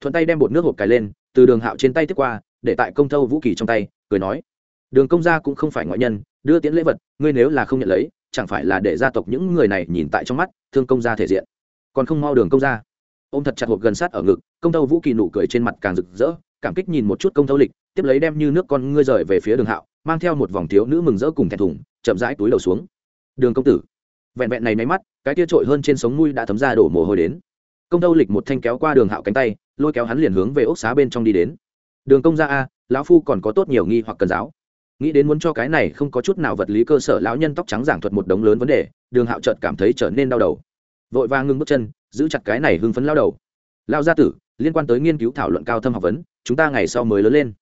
Thuận tay đem bột nước hộp cài lên, từ đường hạo trên tay tiếp qua, để tại công tâu vũ kỳ trong tay, cười nói, đường công gia cũng không phải ngoại nhân, đưa tiễn lễ vật, ngươi nếu là không nhận lấy chẳng phải là để gia tộc những người này nhìn tại trong mắt, thương công gia thể diện. Còn không mau đường công gia. Ô m thật chặt hộp gần sát ở ngực, công tâu vũ kỳ nụ cười trên mặt càng rực rỡ, cảm kích nhìn một chút công tâu lịch, tiếp lấy đem như nước con ngươi rời về phía đường hạo, mang theo một vòng thiếu nữ mừng rỡ cùng thẹn thùng, chậm rãi túi đầu xuống. Đường công tử, vẹn vẹn này máy mắt, cái tia trội hơn trên sống mũi đã thấm ra đổ mồ hôi đến. Công tâu lịch một thanh kéo qua đường hạo cánh tay, lôi kéo hắn liền hướng về ốc xá bên trong đi đến. Đường công gia a, lão phu còn có tốt nhiều nghi hoặc cần giáo nghĩ đến muốn cho cái này không có chút nào vật lý cơ sở lão nhân tóc trắng giảng thuật một đống lớn vấn đề, đường hạo trợt cảm thấy trở nên đau đầu. Vội vàng ngưng bước chân, giữ chặt cái này hưng phấn lao đầu. Lao gia tử, liên quan tới nghiên cứu thảo luận cao thâm học vấn, chúng ta ngày sau mới lớn lên.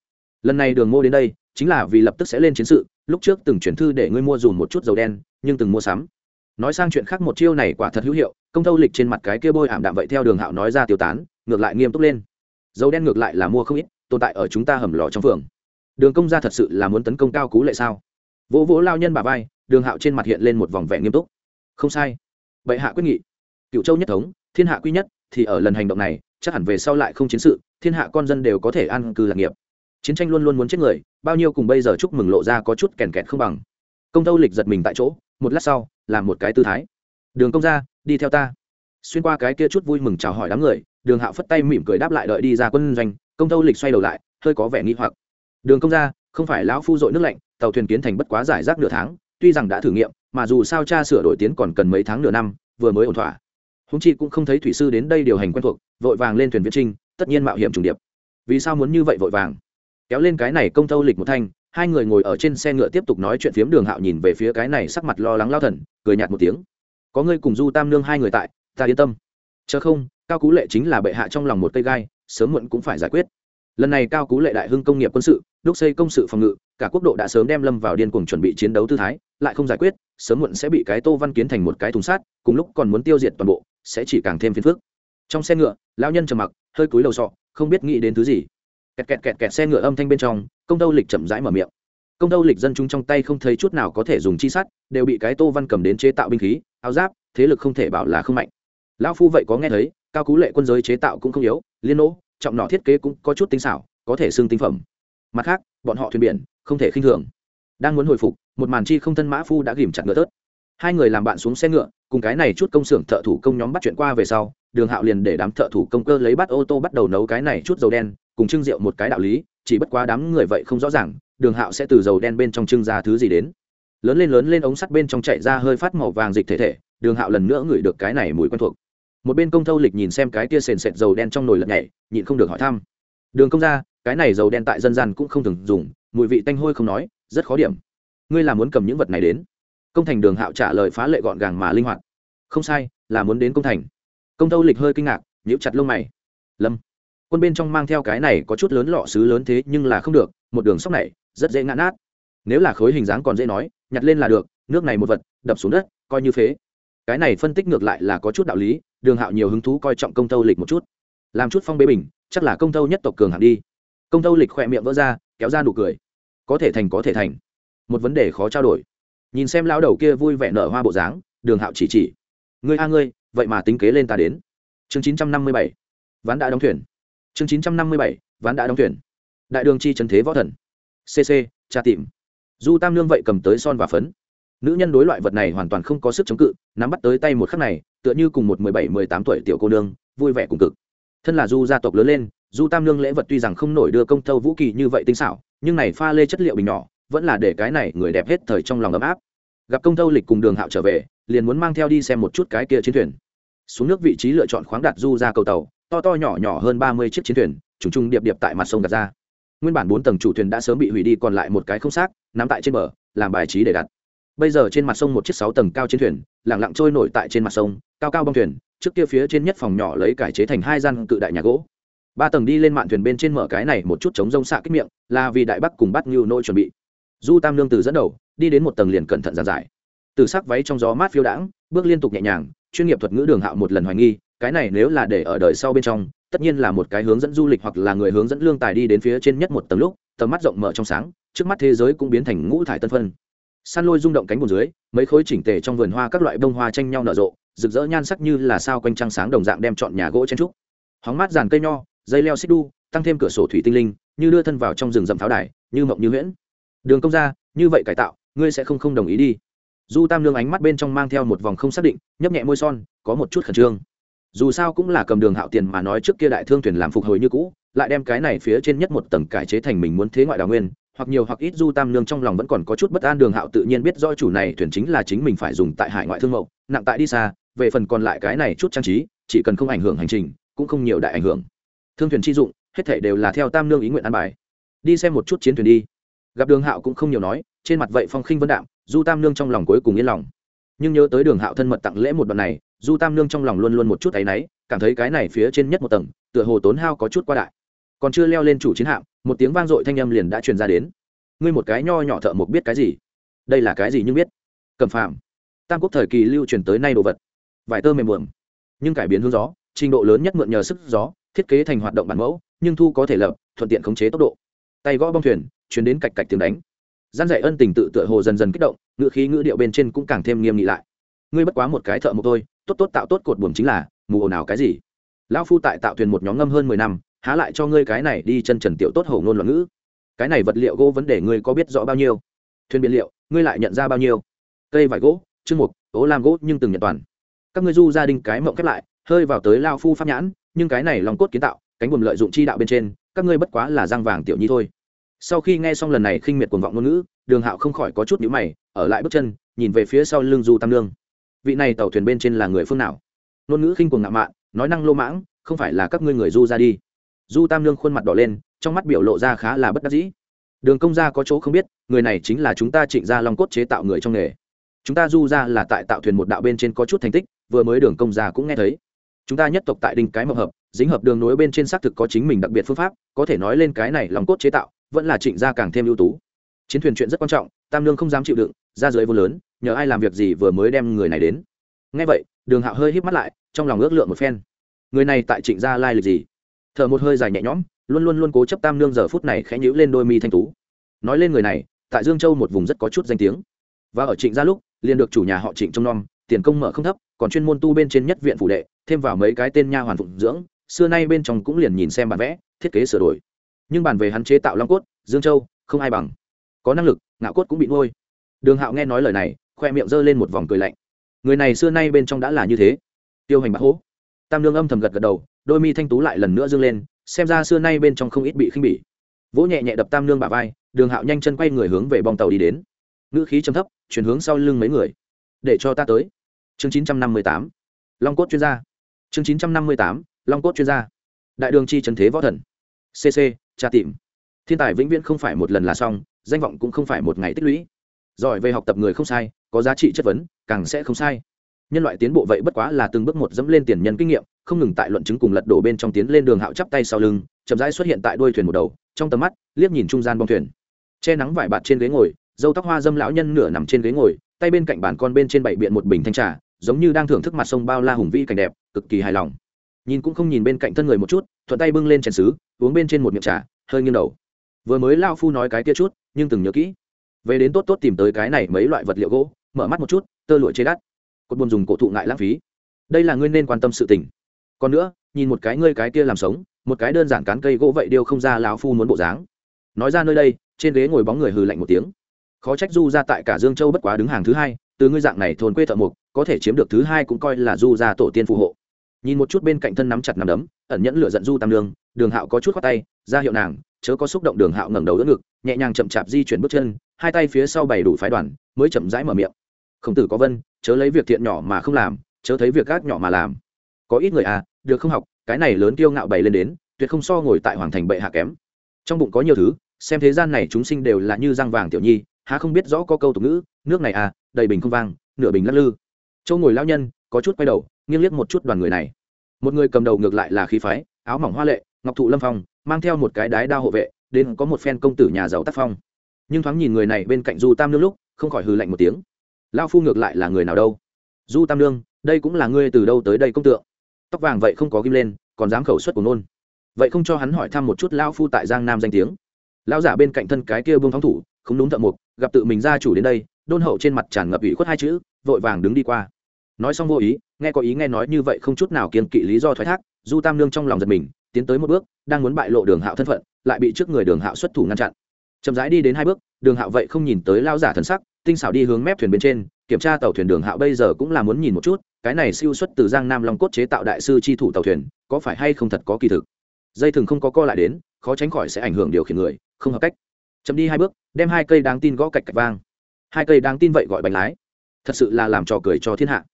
Lần này đường mô đến đây, chính là vì lập tức sẽ lên chiến sự, lúc trước từng chuyển thư để ngươi mua dùn một chút dầu đen, nhưng từng mua sắm. Nói sang chuyện khác một chiêu này quả thật hữu hiệu, công thâu lịch trên mặt cái kia bôi ảm đạm vậy theo đường hạo nói ra tiêu tán, ngược lại nghiêm túc lên. Dầu đen ngược lại là mua không ít, tồn tại ở chúng ta hầm lò trong phường đường công gia thật sự là muốn tấn công cao cú lệ sao? Vỗ vỗ lao nhân bà vai, đường hạo trên mặt hiện lên một vòng vẻ nghiêm túc. Không sai. Bệ hạ quyết nghị. Cựu châu nhất thống, thiên hạ quy nhất, thì ở lần hành động này, chắc hẳn về sau lại không chiến sự, thiên hạ con dân đều có thể an cư lạc nghiệp. Chiến tranh luôn luôn muốn chết người, bao nhiêu cùng bây giờ chúc mừng lộ ra có chút kèn kẹt không bằng. Công tâu lịch giật mình tại chỗ, một lát sau, làm một cái tư thái. Đường công gia, đi theo ta. Xuyên qua cái kia chút vui mừng chào hỏi đám người, đường hạo phất tay mỉm cười đáp lại đợi đi ra quân doanh, công tâu lịch xoay đầu lại, hơi có vẻ nghi hoặc đường công gia, không phải lão phu dội nước lạnh, tàu thuyền kiến thành bất quá giải rác nửa tháng, tuy rằng đã thử nghiệm, mà dù sao cha sửa đổi tiến còn cần mấy tháng nửa năm, vừa mới ổn thỏa. Húng chi cũng không thấy thủy sư đến đây điều hành quen thuộc, vội vàng lên thuyền viễn trinh, tất nhiên mạo hiểm trùng điệp. Vì sao muốn như vậy vội vàng? Kéo lên cái này công tâu lịch một thanh, hai người ngồi ở trên xe ngựa tiếp tục nói chuyện phiếm đường hạo nhìn về phía cái này sắc mặt lo lắng lao thần, cười nhạt một tiếng. Có ngươi cùng du tam nương hai người tại, ta yên tâm. Chớ không, cao cú lệ chính là bệ hạ trong lòng một cây gai, sớm muộn cũng phải giải quyết. Lần này cao cú lệ đại hưng công nghiệp quân sự lúc xây công sự phòng ngự, cả quốc độ đã sớm đem lâm vào điên cuồng chuẩn bị chiến đấu tư thái, lại không giải quyết, sớm muộn sẽ bị cái tô văn kiến thành một cái thùng sát cùng lúc còn muốn tiêu diệt toàn bộ, sẽ chỉ càng thêm phiền phức. Trong xe ngựa, lão nhân trầm mặc, hơi cúi đầu sọ, không biết nghĩ đến thứ gì. Kẹt kẹt kẹt kẹt xe ngựa âm thanh bên trong, công tâu lịch chậm rãi mở miệng. Công tâu lịch dân chúng trong tay không thấy chút nào có thể dùng chi sắt, đều bị cái tô văn cầm đến chế tạo binh khí, áo giáp, thế lực không thể bảo là không mạnh. Lão phu vậy có nghe thấy, cao cú lệ quân giới chế tạo cũng không yếu, liên nỗ, trọng nọ thiết kế cũng có chút tinh xảo, có thể xưng tinh phẩm mặt khác, bọn họ thuyền biển, không thể khinh thường. Đang muốn hồi phục, một màn chi không thân mã phu đã ghìm chặt ngựa tớt. Hai người làm bạn xuống xe ngựa, cùng cái này chút công xưởng thợ thủ công nhóm bắt chuyện qua về sau, đường hạo liền để đám thợ thủ công cơ lấy bắt ô tô bắt đầu nấu cái này chút dầu đen, cùng trưng rượu một cái đạo lý, chỉ bất quá đám người vậy không rõ ràng, đường hạo sẽ từ dầu đen bên trong trưng ra thứ gì đến. Lớn lên lớn lên ống sắt bên trong chạy ra hơi phát màu vàng dịch thể thể, đường hạo lần nữa ngửi được cái này mùi quen thuộc. Một bên công thâu lịch nhìn xem cái tia sền sệt dầu đen trong nồi lật nhảy, nhịn không được hỏi thăm. Đường công ra cái này dầu đen tại dân gian cũng không thường dùng, mùi vị tanh hôi không nói, rất khó điểm. Ngươi là muốn cầm những vật này đến. Công thành đường hạo trả lời phá lệ gọn gàng mà linh hoạt. Không sai, là muốn đến công thành. Công thâu lịch hơi kinh ngạc, nhíu chặt lông mày. Lâm. Quân bên trong mang theo cái này có chút lớn lọ xứ lớn thế nhưng là không được, một đường sóc này, rất dễ ngã nát. Nếu là khối hình dáng còn dễ nói, nhặt lên là được, nước này một vật, đập xuống đất, coi như phế. Cái này phân tích ngược lại là có chút đạo lý, đường hạo nhiều hứng thú coi trọng công tâu lịch một chút. Làm chút phong bế bình, chắc là công tâu nhất tộc cường hẳn đi công tâu lịch khỏe miệng vỡ ra, kéo ra nụ cười. Có thể thành, có thể thành. Một vấn đề khó trao đổi. Nhìn xem lão đầu kia vui vẻ nở hoa bộ dáng, đường hạo chỉ chỉ. Ngươi a ngươi, vậy mà tính kế lên ta đến. Chương chín trăm năm mươi bảy. Ván đã đóng thuyền. Chương chín trăm năm mươi bảy. Ván đã đóng thuyền. Đại đường chi trần thế võ thần. Cc tra tìm. Du tam lương vậy cầm tới son và phấn. Nữ nhân đối loại vật này hoàn toàn không có sức chống cự, nắm bắt tới tay một khắc này, tựa như cùng một mười bảy, mười tám tuổi tiểu cô nương, vui vẻ cùng cực. Thân là du gia tộc lớn lên du tam nương lễ vật tuy rằng không nổi đưa công thâu vũ kỳ như vậy tinh xảo, nhưng này pha lê chất liệu bình nhỏ, vẫn là để cái này người đẹp hết thời trong lòng ấm áp. Gặp công thâu lịch cùng đường hạo trở về, liền muốn mang theo đi xem một chút cái kia chiến thuyền. Xuống nước vị trí lựa chọn khoáng đạt du ra cầu tàu, to to nhỏ nhỏ hơn ba mươi chiếc chiến thuyền, trùng trùng điệp điệp tại mặt sông đặt ra. Nguyên bản bốn tầng chủ thuyền đã sớm bị hủy đi, còn lại một cái không xác, nắm tại trên bờ, làm bài trí để đặt. Bây giờ trên mặt sông một chiếc sáu tầng cao chiến thuyền lẳng lặng trôi nổi tại trên mặt sông, cao cao bong thuyền, trước kia phía trên nhất phòng nhỏ lấy cải chế thành hai gian cự đại nhà gỗ ba tầng đi lên mạn thuyền bên trên mở cái này một chút chống rông xạ kích miệng, là vì đại bắc cùng bắt như nôi chuẩn bị. Du tam lương từ dẫn đầu, đi đến một tầng liền cẩn thận giàn giải. Từ sắc váy trong gió mát phiêu đãng, bước liên tục nhẹ nhàng, chuyên nghiệp thuật ngữ đường hạo một lần hoài nghi, cái này nếu là để ở đời sau bên trong, tất nhiên là một cái hướng dẫn du lịch hoặc là người hướng dẫn lương tài đi đến phía trên nhất một tầng lúc, tầm mắt rộng mở trong sáng, trước mắt thế giới cũng biến thành ngũ thải tân phân. San lôi rung động cánh bùn dưới, mấy khối chỉnh tề trong vườn hoa các loại bông hoa tranh nhau nở rộ, rực rỡ nhan sắc như là sao quanh trăng sáng đồng dạng đem chọn nhà gỗ chen trúc. Hóng mát dàn cây nho dây leo xích đu, tăng thêm cửa sổ thủy tinh linh, như đưa thân vào trong rừng rậm pháo đài, như mộng như huyễn. Đường công gia, như vậy cải tạo, ngươi sẽ không không đồng ý đi. Du tam lương ánh mắt bên trong mang theo một vòng không xác định, nhấp nhẹ môi son, có một chút khẩn trương. Dù sao cũng là cầm đường hạo tiền mà nói trước kia đại thương thuyền làm phục hồi như cũ, lại đem cái này phía trên nhất một tầng cải chế thành mình muốn thế ngoại đào nguyên, hoặc nhiều hoặc ít du tam nương trong lòng vẫn còn có chút bất an đường hạo tự nhiên biết do chủ này thuyền chính là chính mình phải dùng tại hải ngoại thương mẫu nặng tại đi xa, về phần còn lại cái này chút trang trí, chỉ cần không ảnh hưởng hành trình, cũng không nhiều đại ảnh hưởng thương thuyền chi dụng, hết thể đều là theo tam nương ý nguyện an bài. Đi xem một chút chiến thuyền đi. Gặp đường hạo cũng không nhiều nói, trên mặt vậy phong khinh vân đạm, du tam nương trong lòng cuối cùng yên lòng. Nhưng nhớ tới đường hạo thân mật tặng lễ một đoạn này, du tam nương trong lòng luôn luôn một chút áy náy, cảm thấy cái này phía trên nhất một tầng, tựa hồ tốn hao có chút qua đại. Còn chưa leo lên chủ chiến hạm, một tiếng vang dội thanh âm liền đã truyền ra đến. Ngươi một cái nho nhỏ thợ một biết cái gì? Đây là cái gì nhưng biết? Cẩm phạm tam quốc thời kỳ lưu truyền tới nay đồ vật. Vải tơ mềm mượm. Nhưng cải biến hướng gió, trình độ lớn nhất mượn nhờ sức gió thiết kế thành hoạt động bản mẫu, nhưng thu có thể lập, thuận tiện khống chế tốc độ. Tay gõ bong thuyền chuyến đến cạch cạch tiếng đánh. Gian dạy ân tình tự tựa hồ dần dần kích động ngựa khí ngữ điệu bên trên cũng càng thêm nghiêm nghị lại. Ngươi bất quá một cái thợ một thôi, tốt tốt tạo tốt cột buồm chính là, mù ồn nào cái gì? Lão phu tại tạo thuyền một nhóm ngâm hơn mười năm, há lại cho ngươi cái này đi chân trần tiểu tốt hổ ngôn loạn ngữ. Cái này vật liệu gỗ vấn đề ngươi có biết rõ bao nhiêu? Thuyền biển liệu, ngươi lại nhận ra bao nhiêu? Cây vải gỗ chương mục, ố làm gỗ nhưng từng nhận toàn. Các ngươi du gia đình cái mộng khép lại, hơi vào tới lao phu pháp nhãn nhưng cái này lòng cốt kiến tạo, cánh buồm lợi dụng chi đạo bên trên, các ngươi bất quá là răng vàng tiểu nhi thôi. Sau khi nghe xong lần này khinh miệt cuồng vọng ngôn ngữ, đường hạo không khỏi có chút nhữ mày, ở lại bước chân, nhìn về phía sau lưng du tam lương vị này tàu thuyền bên trên là người phương nào? Ngôn ngữ khinh cuồng ngạo mạn, nói năng lô mãng, không phải là các ngươi người du ra đi. Du tam lương khuôn mặt đỏ lên, trong mắt biểu lộ ra khá là bất đắc dĩ. Đường công gia có chỗ không biết, người này chính là chúng ta trịnh gia long cốt chế tạo người trong nghề. Chúng ta du ra là tại tạo thuyền một đạo bên trên có chút thành tích, vừa mới đường công gia cũng nghe thấy chúng ta nhất tộc tại đinh cái mộng hợp, dính hợp đường nối bên trên xác thực có chính mình đặc biệt phương pháp, có thể nói lên cái này lòng cốt chế tạo, vẫn là trịnh gia càng thêm ưu tú. Chiến thuyền chuyện rất quan trọng, tam lương không dám chịu đựng, ra dưới vô lớn, nhờ ai làm việc gì vừa mới đem người này đến. Ngay vậy, đường hạo hơi híp mắt lại, trong lòng ước lượng một phen. Người này tại trịnh gia lai lịch gì? Thở một hơi dài nhẹ nhõm, luôn luôn luôn cố chấp tam nương giờ phút này khẽ nhíu lên đôi mi thanh tú. Nói lên người này, tại dương châu một vùng rất có chút danh tiếng. Và ở trịnh gia lúc, liền được chủ nhà họ trịnh trông nom, tiền công mở không thấp, còn chuyên môn tu bên trên nhất viện phủ đệ thêm vào mấy cái tên nha hoàn phụng dưỡng, xưa nay bên trong cũng liền nhìn xem bản vẽ, thiết kế sửa đổi. Nhưng bản về hắn chế tạo long cốt, dương châu, không ai bằng. Có năng lực, ngạo cốt cũng bị ngôi đường hạo nghe nói lời này, khoe miệng giơ lên một vòng cười lạnh. Người này xưa nay bên trong đã là như thế. Tiêu hành bạc hố. Tam lương âm thầm gật gật đầu, đôi mi thanh tú lại lần nữa dương lên, xem ra xưa nay bên trong không ít bị khinh bỉ. Vỗ nhẹ nhẹ đập tam lương bả vai, đường hạo nhanh chân quay người hướng về bong tàu đi đến. Ngữ khí chấm thấp, chuyển hướng sau lưng mấy người. Để cho ta tới. Chương chín trăm năm mươi tám. Long cốt chuyên gia chương chín trăm năm mươi tám, long cốt chuyên gia. Đại đường chi trần thế võ thần. Cc tra tìm. Thiên tài vĩnh viễn không phải một lần là xong, danh vọng cũng không phải một ngày tích lũy. Giỏi về học tập người không sai, có giá trị chất vấn, càng sẽ không sai. Nhân loại tiến bộ vậy bất quá là từng bước một dẫm lên tiền nhân kinh nghiệm, không ngừng tại luận chứng cùng lật đổ bên trong tiến lên đường hạo chắp tay sau lưng, chậm rãi xuất hiện tại đuôi thuyền một đầu, trong tầm mắt, liếc nhìn trung gian bong thuyền. Che nắng vải bạt trên ghế ngồi dâu tóc hoa dâm lão nhân nửa nằm trên ghế ngồi, tay bên cạnh bàn con bên trên bảy biện một bình thanh trà giống như đang thưởng thức mặt sông bao la hùng vĩ cảnh đẹp, cực kỳ hài lòng. Nhìn cũng không nhìn bên cạnh thân người một chút, thuận tay bưng lên chén xứ uống bên trên một miệng trà, hơi nghiêng đầu. Vừa mới lao phu nói cái kia chút, nhưng từng nhớ kỹ. Về đến tốt tốt tìm tới cái này mấy loại vật liệu gỗ, mở mắt một chút, tơ lụa chế đắt. Cột buồn dùng cổ thụ ngại lãng phí. Đây là ngươi nên quan tâm sự tình. Còn nữa, nhìn một cái ngươi cái kia làm sống, một cái đơn giản cán cây gỗ vậy điêu không ra lão phu muốn bộ dáng. Nói ra nơi đây, trên ghế ngồi bóng người hừ lạnh một tiếng. Khó trách du ra tại cả dương châu bất quá đứng hàng thứ hai từ ngươi dạng này thôn quê thợ mục có thể chiếm được thứ hai cũng coi là du gia tổ tiên phù hộ. Nhìn một chút bên cạnh thân nắm chặt nắm đấm, ẩn nhẫn lửa giận du tam lương, đường hạo có chút khoát tay, ra hiệu nàng, chớ có xúc động đường hạo ngẩng đầu đỡ ngực, nhẹ nhàng chậm chạp di chuyển bước chân, hai tay phía sau bày đủ phái đoàn, mới chậm rãi mở miệng. Khổng tử có vân, chớ lấy việc thiện nhỏ mà không làm, chớ thấy việc gác nhỏ mà làm. Có ít người à được không học, cái này lớn tiêu ngạo bày lên đến, tuyệt không so ngồi tại hoàng thành bệ hạ kém. Trong bụng có nhiều thứ, xem thế gian này chúng sinh đều là như răng vàng tiểu nhi, há không biết rõ có câu tục ngữ nước này à đầy bình không vang, nửa bình lắc lư. Châu ngồi lao nhân, có chút quay đầu, nghiêng liếc một chút đoàn người này. Một người cầm đầu ngược lại là khí phái, áo mỏng hoa lệ, ngọc thụ lâm phong, mang theo một cái đái đao hộ vệ, đến có một phen công tử nhà giàu tác phong. Nhưng thoáng nhìn người này bên cạnh du tam nương lúc, không khỏi hừ lạnh một tiếng. Lao phu ngược lại là người nào đâu? Du tam nương, đây cũng là ngươi từ đâu tới đây công tượng? Tóc vàng vậy không có ghim lên, còn dám khẩu suất của nôn. Vậy không cho hắn hỏi thăm một chút lao phu tại giang nam danh tiếng. Lao giả bên cạnh thân cái kia buông thóng thủ, không đúng thợ mục gặp tự mình gia chủ đến đây đôn hậu trên mặt tràn ngập ủy khuất hai chữ, vội vàng đứng đi qua. Nói xong vô ý, nghe có ý nghe nói như vậy không chút nào kiên kỵ lý do thoái thác, du tam nương trong lòng giật mình, tiến tới một bước, đang muốn bại lộ đường hạo thân phận, lại bị trước người đường hạo xuất thủ ngăn chặn. Chậm rãi đi đến hai bước, đường hạo vậy không nhìn tới lao giả thần sắc, tinh xảo đi hướng mép thuyền bên trên, kiểm tra tàu thuyền đường hạo bây giờ cũng là muốn nhìn một chút, cái này siêu xuất từ giang nam long cốt chế tạo đại sư chi thủ tàu thuyền, có phải hay không thật có kỳ thực? Dây thừng không có co lại đến, khó tránh khỏi sẽ ảnh hưởng điều khiển người, không hợp cách. Chậm đi hai bước, đem hai cây đáng tin gõ cạch cạch vang hai cây đáng tin vậy gọi bánh lái. Thật sự là làm trò cười cho thiên hạ.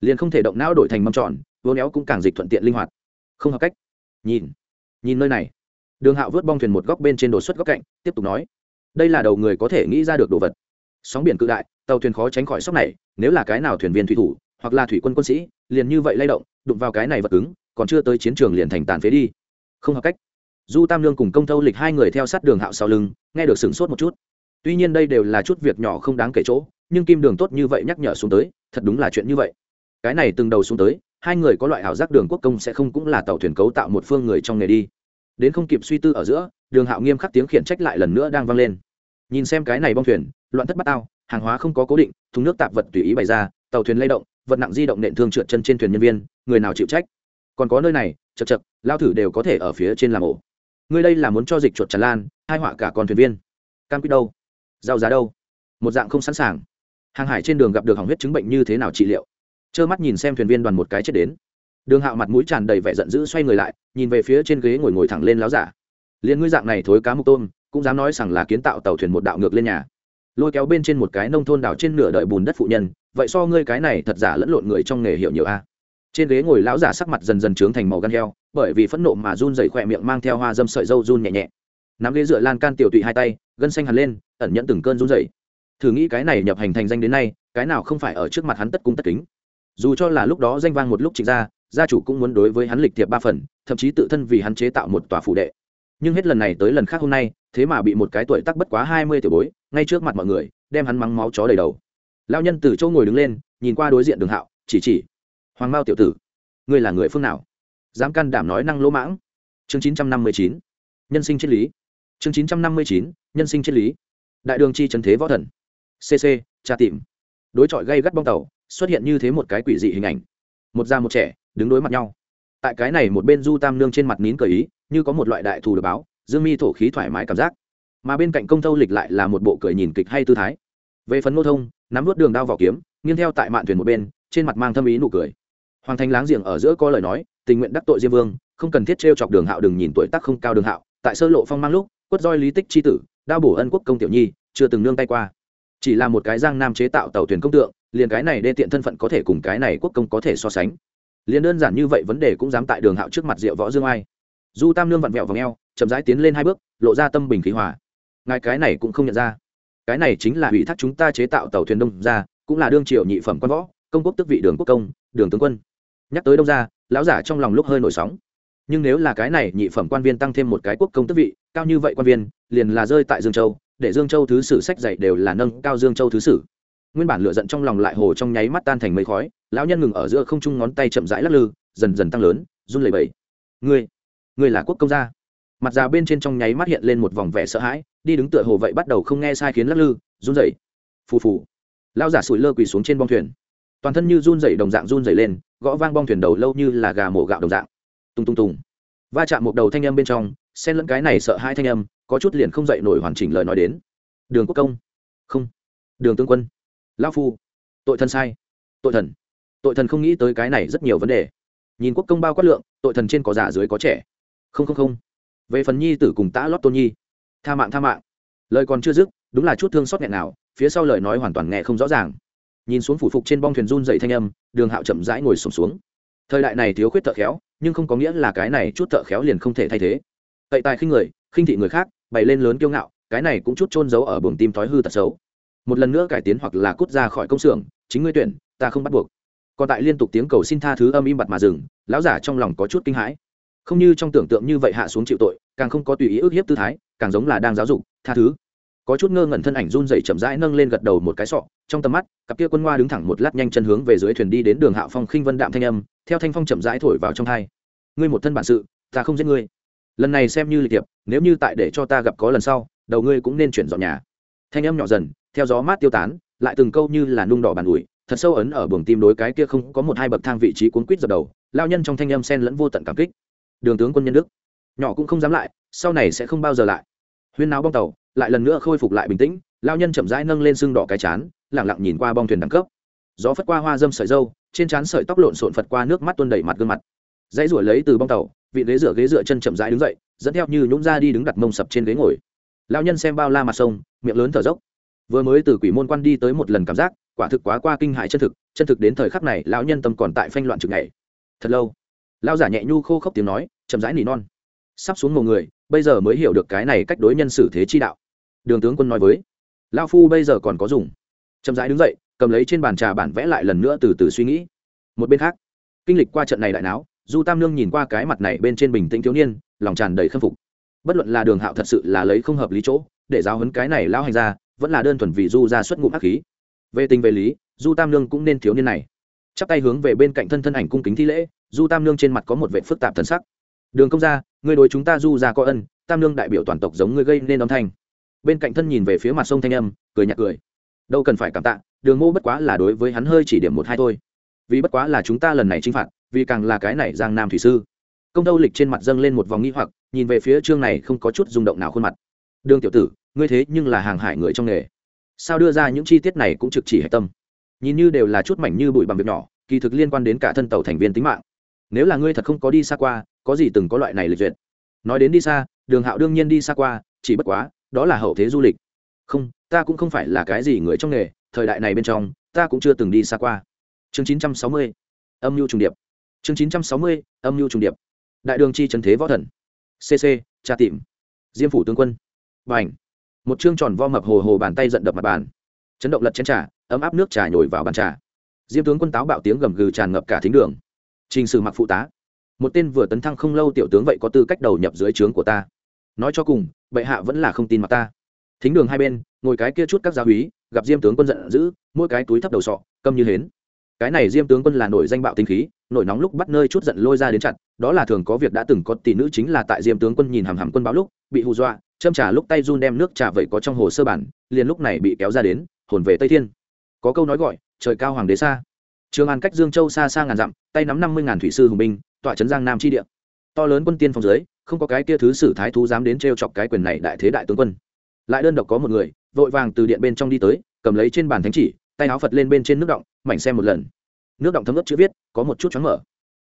Liền không thể động não đổi thành mâm tròn, vô néo cũng càng dịch thuận tiện linh hoạt. Không hợp cách. Nhìn. Nhìn nơi này. Đường hạo vớt bong thuyền một góc bên trên đột xuất góc cạnh, tiếp tục nói. Đây là đầu người có thể nghĩ ra được đồ vật. Sóng biển cự đại, tàu thuyền khó tránh khỏi sóc này, nếu là cái nào thuyền viên thủy thủ, hoặc là thủy quân quân sĩ, liền như vậy lay động, đụng vào cái này vật cứng, còn chưa tới chiến trường liền thành tàn phế đi. Không hợp cách. Du tam lương cùng công thâu lịch hai người theo sát đường hạo sau lưng, nghe được sửng sốt một chút tuy nhiên đây đều là chút việc nhỏ không đáng kể chỗ, nhưng kim đường tốt như vậy nhắc nhở xuống tới, thật đúng là chuyện như vậy. Cái này từng đầu xuống tới, hai người có loại ảo giác đường quốc công sẽ không cũng là tàu thuyền cấu tạo một phương người trong nghề đi. Đến không kịp suy tư ở giữa, đường hạo nghiêm khắc tiếng khiển trách lại lần nữa đang vang lên. Nhìn xem cái này bong thuyền, loạn thất bắt tao, hàng hóa không có cố định, thùng nước tạp vật tùy ý bày ra, tàu thuyền lay động, vật nặng di động nện thương trượt chân trên thuyền nhân viên, người nào chịu trách? Còn có nơi này, chật chật, lao thử đều có thể ở phía trên làm ổ. Người đây là muốn cho dịch chuột tràn lan, hai họa cả con thuyền viên. Cam quýt đâu? Giao giá đâu? Một dạng không sẵn sàng. Hàng hải trên đường gặp được hỏng huyết chứng bệnh như thế nào trị liệu? Trơ mắt nhìn xem thuyền viên đoàn một cái chết đến. Đường hạo mặt mũi tràn đầy vẻ giận dữ xoay người lại, nhìn về phía trên ghế ngồi ngồi thẳng lên láo giả. Liền ngươi dạng này thối cá mục tôm, cũng dám nói rằng là kiến tạo tàu thuyền một đạo ngược lên nhà. Lôi kéo bên trên một cái nông thôn đảo trên nửa đợi bùn đất phụ nhân, vậy so ngươi cái này thật giả lẫn lộn người trong nghề hiểu nhiều a. Trên ghế ngồi lão giả sắc mặt dần dần trướng thành màu gan heo, bởi vì phẫn nộ mà run dày khỏe miệng mang theo hoa dâm sợi dâu run nhẹ nhẹ nắm ghế dựa lan can tiểu tụy hai tay, gân xanh hẳn lên, ẩn nhẫn từng cơn run dậy thử nghĩ cái này nhập hành thành danh đến nay, cái nào không phải ở trước mặt hắn tất cung tất kính? Dù cho là lúc đó danh vang một lúc trịnh ra gia chủ cũng muốn đối với hắn lịch thiệp ba phần, thậm chí tự thân vì hắn chế tạo một tòa phủ đệ. Nhưng hết lần này tới lần khác hôm nay, thế mà bị một cái tuổi tắc bất quá hai mươi tiểu bối, ngay trước mặt mọi người, đem hắn mắng máu chó đầy đầu. Lao nhân từ chỗ ngồi đứng lên, nhìn qua đối diện đường hạo, chỉ chỉ. Hoàng mao tiểu tử, ngươi là người phương nào? Dám can đảm nói năng lỗ mãng. Chương chín trăm năm mươi chín. Nhân sinh triết lý chương chín trăm năm mươi chín, nhân sinh triết lý. Đại đường chi trần thế võ thần. Cc tra tìm. Đối chọi gây gắt bong tàu, xuất hiện như thế một cái quỷ dị hình ảnh. Một già một trẻ, đứng đối mặt nhau. Tại cái này một bên du tam nương trên mặt nín cờ ý, như có một loại đại thù được báo, dương mi thổ khí thoải mái cảm giác. Mà bên cạnh công thâu lịch lại là một bộ cười nhìn kịch hay tư thái. Về phần ngô thông, nắm vớt đường đao vào kiếm, nghiêng theo tại mạn thuyền một bên, trên mặt mang thâm ý nụ cười. Hoàng thành láng giềng ở giữa có lời nói, tình nguyện đắc tội diêm vương, không cần thiết t chọc đường hạo đừng nhìn tuổi tác không cao đường hạo, tại sơ lộ phong mang lúc quất roi lý tích c h i tử, đao bổ ân quốc công tiểu nhi, chưa từng nương tay qua. Chỉ là một cái giang nam chế tạo tàu thuyền công tượng, liền cái này đê tiện thân phận có thể cùng cái này quốc công có thể so sánh. Liền đơn giản như vậy vấn đề cũng dám tại đường hạo trước mặt diệu võ dương ai. Du tam nương vặn vẹo v ò chậm rãi tiến lên hai bước, lộ ra tâm bình khí hòa. Ngài cái này cũng không nhận ra. Cái này chính là ủy thác chúng ta chế tạo tàu thuyền đông ra cũng là đương triều nhị phẩm quan võ, công quốc tức vị đường quốc công, đường tướng quân. Nhắc tới đông ra lão giả trong lòng lúc hơi nổi sóng. Nhưng nếu là cái này nhị phẩm quan viên tăng thêm một cái quốc công tức vị cao như vậy quan viên, liền là rơi tại dương châu, để dương châu thứ sử sách dạy đều là nâng cao dương châu thứ sử. Nguyên bản lựa giận trong lòng lại hồ trong nháy mắt tan thành mấy khói, lão nhân ngừng ở giữa không trung ngón tay chậm rãi lắc lư, dần dần tăng lớn, run lẩy bẩy. Ngươi ngươi là quốc công gia? Mặt già bên trên trong nháy mắt hiện lên một vòng vẻ sợ hãi, đi đứng tựa hồ vậy bắt đầu không nghe sai khiến lắc lư, run rẩy. Phù phù. Lão giả sủi lơ quỳ xuống trên bong thuyền. Toàn thân như run rẩy đồng dạng run rẩy lên, gõ vang bong thuyền đầu lâu như là gà mổ gạo đồng dạng. Tung tung tung va chạm một đầu thanh âm bên trong xen lẫn cái này sợ hai thanh âm có chút liền không dậy nổi hoàn chỉnh lời nói đến. Đường quốc công. Không. Đường tướng quân. Lao phu. Tội thần sai. Tội thần. Tội thần không nghĩ tới cái này rất nhiều vấn đề. Nhìn quốc công bao quát lượng tội thần trên có già dưới có trẻ. Không không không. Về phần nhi tử cùng tã lót tôn nhi. Tha mạng tha mạng. Lời còn chưa dứt đúng là chút thương xót nghẹn nào phía sau lời nói hoàn toàn nghe không rõ ràng. Nhìn xuống phủ phục trên bong thuyền run dậy thanh âm đường hạo chậm rãi ngồi sùng xuống, xuống. Thời đại này thiếu khuyết thợ khéo nhưng không có nghĩa là cái này chút thợ khéo liền không thể thay thế cậy tài khinh người, khinh thị người khác, bày lên lớn kiêu ngạo, cái này cũng chút trôn giấu ở buồng tim thói hư tật xấu. Một lần nữa cải tiến hoặc là cút ra khỏi công xưởng, chính ngươi tuyển, ta không bắt buộc. Còn tại liên tục tiếng cầu xin tha thứ âm im bặt mà dừng, lão giả trong lòng có chút kinh hãi. Không như trong tưởng tượng như vậy hạ xuống chịu tội, càng không có tùy ý ức hiếp tư thái, càng giống là đang giáo dục, tha thứ. Có chút ngơ ngẩn thân ảnh run dậy chậm rãi nâng lên gật đầu một cái sọ, trong tầm mắt, cặp kia quân hoa đứng thẳng một lát nhanh chân hướng về dưới thuyền đi đến đường hạo phong khinh vân đạm thanh âm, theo thanh phong chậm rãi thổi vào trong thai ngươi một thân bản sự, ta không giết ngươi lần này xem như lịch tiệp nếu như tại để cho ta gặp có lần sau, đầu ngươi cũng nên chuyển dọn nhà. Thanh âm nhỏ dần, theo gió mát tiêu tán, lại từng câu như là nung đỏ bàn ủi, thật sâu ấn ở buồng tim đối cái kia không có một hai bậc thang vị trí cuốn quýt dập đầu, lao nhân trong thanh âm sen lẫn vô tận cảm kích. Đường tướng quân nhân đức. Nhỏ cũng không dám lại, sau này sẽ không bao giờ lại. Huyên náo bong tàu, lại lần nữa khôi phục lại bình tĩnh, lao nhân chậm rãi nâng lên sưng đỏ cái chán lẳng lặng nhìn qua bong thuyền đẳng cấp. Gió phất qua hoa dâm sợi dâu, trên trán sợi tóc lộn xộn phật qua nước mắt tuôn đầy mặt gương mặt. Dãy ruổi lấy từ bong tàu vị ghế dựa ghế dựa chân chậm rãi đứng dậy, dẫn theo như nhũng ra đi đứng đặt mông sập trên ghế ngồi. Lao nhân xem bao la mặt sông, miệng lớn thở dốc. Vừa mới từ quỷ môn quan đi tới một lần cảm giác, quả thực quá qua kinh hại chân thực chân thực đến thời khắc này, lão nhân tâm còn tại phanh loạn trực ngày thật lâu lao giả nhẹ nhu khô khốc tiếng nói, chậm rãi nỉ non. Sắp xuống một người, bây giờ mới hiểu được cái này cách đối nhân xử thế chi đạo. Đường tướng quân nói với lao phu bây giờ còn có dùng. Chậm rãi đứng dậy, cầm lấy trên bàn trà bản vẽ lại lần nữa từ từ suy nghĩ. Một bên khác, kinh lịch qua trận này đại náo du tam nương nhìn qua cái mặt này bên trên bình tĩnh thiếu niên, lòng tràn đầy khâm phục. Bất luận là đường hạo thật sự là lấy không hợp lý chỗ, để giáo hấn cái này lao hành ra vẫn là đơn thuần vì du ra xuất ngụm ác khí. Về tình về lý, du tam nương cũng nên thiếu niên này. Chắp tay hướng về bên cạnh thân thân ảnh cung kính thi lễ, du tam nương trên mặt có một vệ phức tạp thần sắc. Đường công gia người đối chúng ta du ra có ân, tam nương đại biểu toàn tộc giống người gây nên âm thanh. Bên cạnh thân nhìn về phía mặt sông thanh âm, cười nhạt cười. Đâu cần phải cảm tạ, đường mô bất quá là đối với hắn hơi chỉ điểm một hai thôi. Vì bất quá là chúng ta lần này chinh phạt vì càng là cái này giang nam thủy sư. Công tâu lịch trên mặt dâng lên một vòng nghi hoặc, nhìn về phía trương này không có chút rung động nào khuôn mặt. Đường tiểu tử, ngươi thế nhưng là hàng hải người trong nghề. Sao đưa ra những chi tiết này cũng trực chỉ hệ tâm? Nhìn như đều là chút mảnh như bụi bằng việc nhỏ, kỳ thực liên quan đến cả thân tàu thành viên tính mạng. Nếu là ngươi thật không có đi xa qua, có gì từng có loại này lịch duyệt? Nói đến đi xa, đường hạo đương nhiên đi xa qua, chỉ bất quá, đó là hậu thế du lịch. Không, ta cũng không phải là cái gì người trong nghề, thời đại này bên trong, ta cũng chưa từng đi xa qua. Chương chín trăm sáu mươi, âm mưu trùng điệp chương chín trăm sáu mươi, âm mưu trùng điệp. Đại đường chi trần thế võ thần. Cc tra tìm. Diêm phủ tướng quân. Và ảnh một chương tròn vo mập hồ hồ bàn tay giận đập mặt bàn. Chấn động lật chén trà, ấm áp nước trà nhồi vào bàn trà. Diêm tướng quân táo bạo tiếng gầm gừ tràn ngập cả thính đường. Trình sử mặc phụ tá. Một tên vừa tấn thăng không lâu tiểu tướng vậy có tư cách đầu nhập dưới trướng của ta. Nói cho cùng, bệ hạ vẫn là không tin mặt ta. Thính đường hai bên, ngồi cái kia chút các gia úy gặp diêm tướng quân giận dữ, mỗi cái túi thấp đầu sọ, câm như hến cái này diêm tướng quân là nổi danh bạo tinh khí, nổi nóng lúc bắt nơi chút giận lôi ra đến chặt đó là thường có việc đã từng có tỷ nữ chính là tại diêm tướng quân nhìn hàm hàm quân báo lúc, bị hù dọa, châm trả lúc tay run đem nước trà vậy có trong hồ sơ bản, liền lúc này bị kéo ra đến, hồn về tây thiên. Có câu nói gọi, trời cao hoàng đế xa. Trường an cách dương châu xa xa ngàn dặm, tay nắm năm mươi ngàn thủy sư hùng binh tọa trấn giang nam chi địa. To lớn quân tiên phong dưới, không có cái kia thứ sử thái thú dám đến t chọc cái quyền này đại thế đại tướng quân. Lại đơn độc có một người, vội vàng từ điện bên trong đi tới, cầm lấy trên bàn thánh chỉ tay áo phật lên bên trên nước động, mảnh xem một lần. Nước động thấm ướt chữ viết, có một chút chóng mở.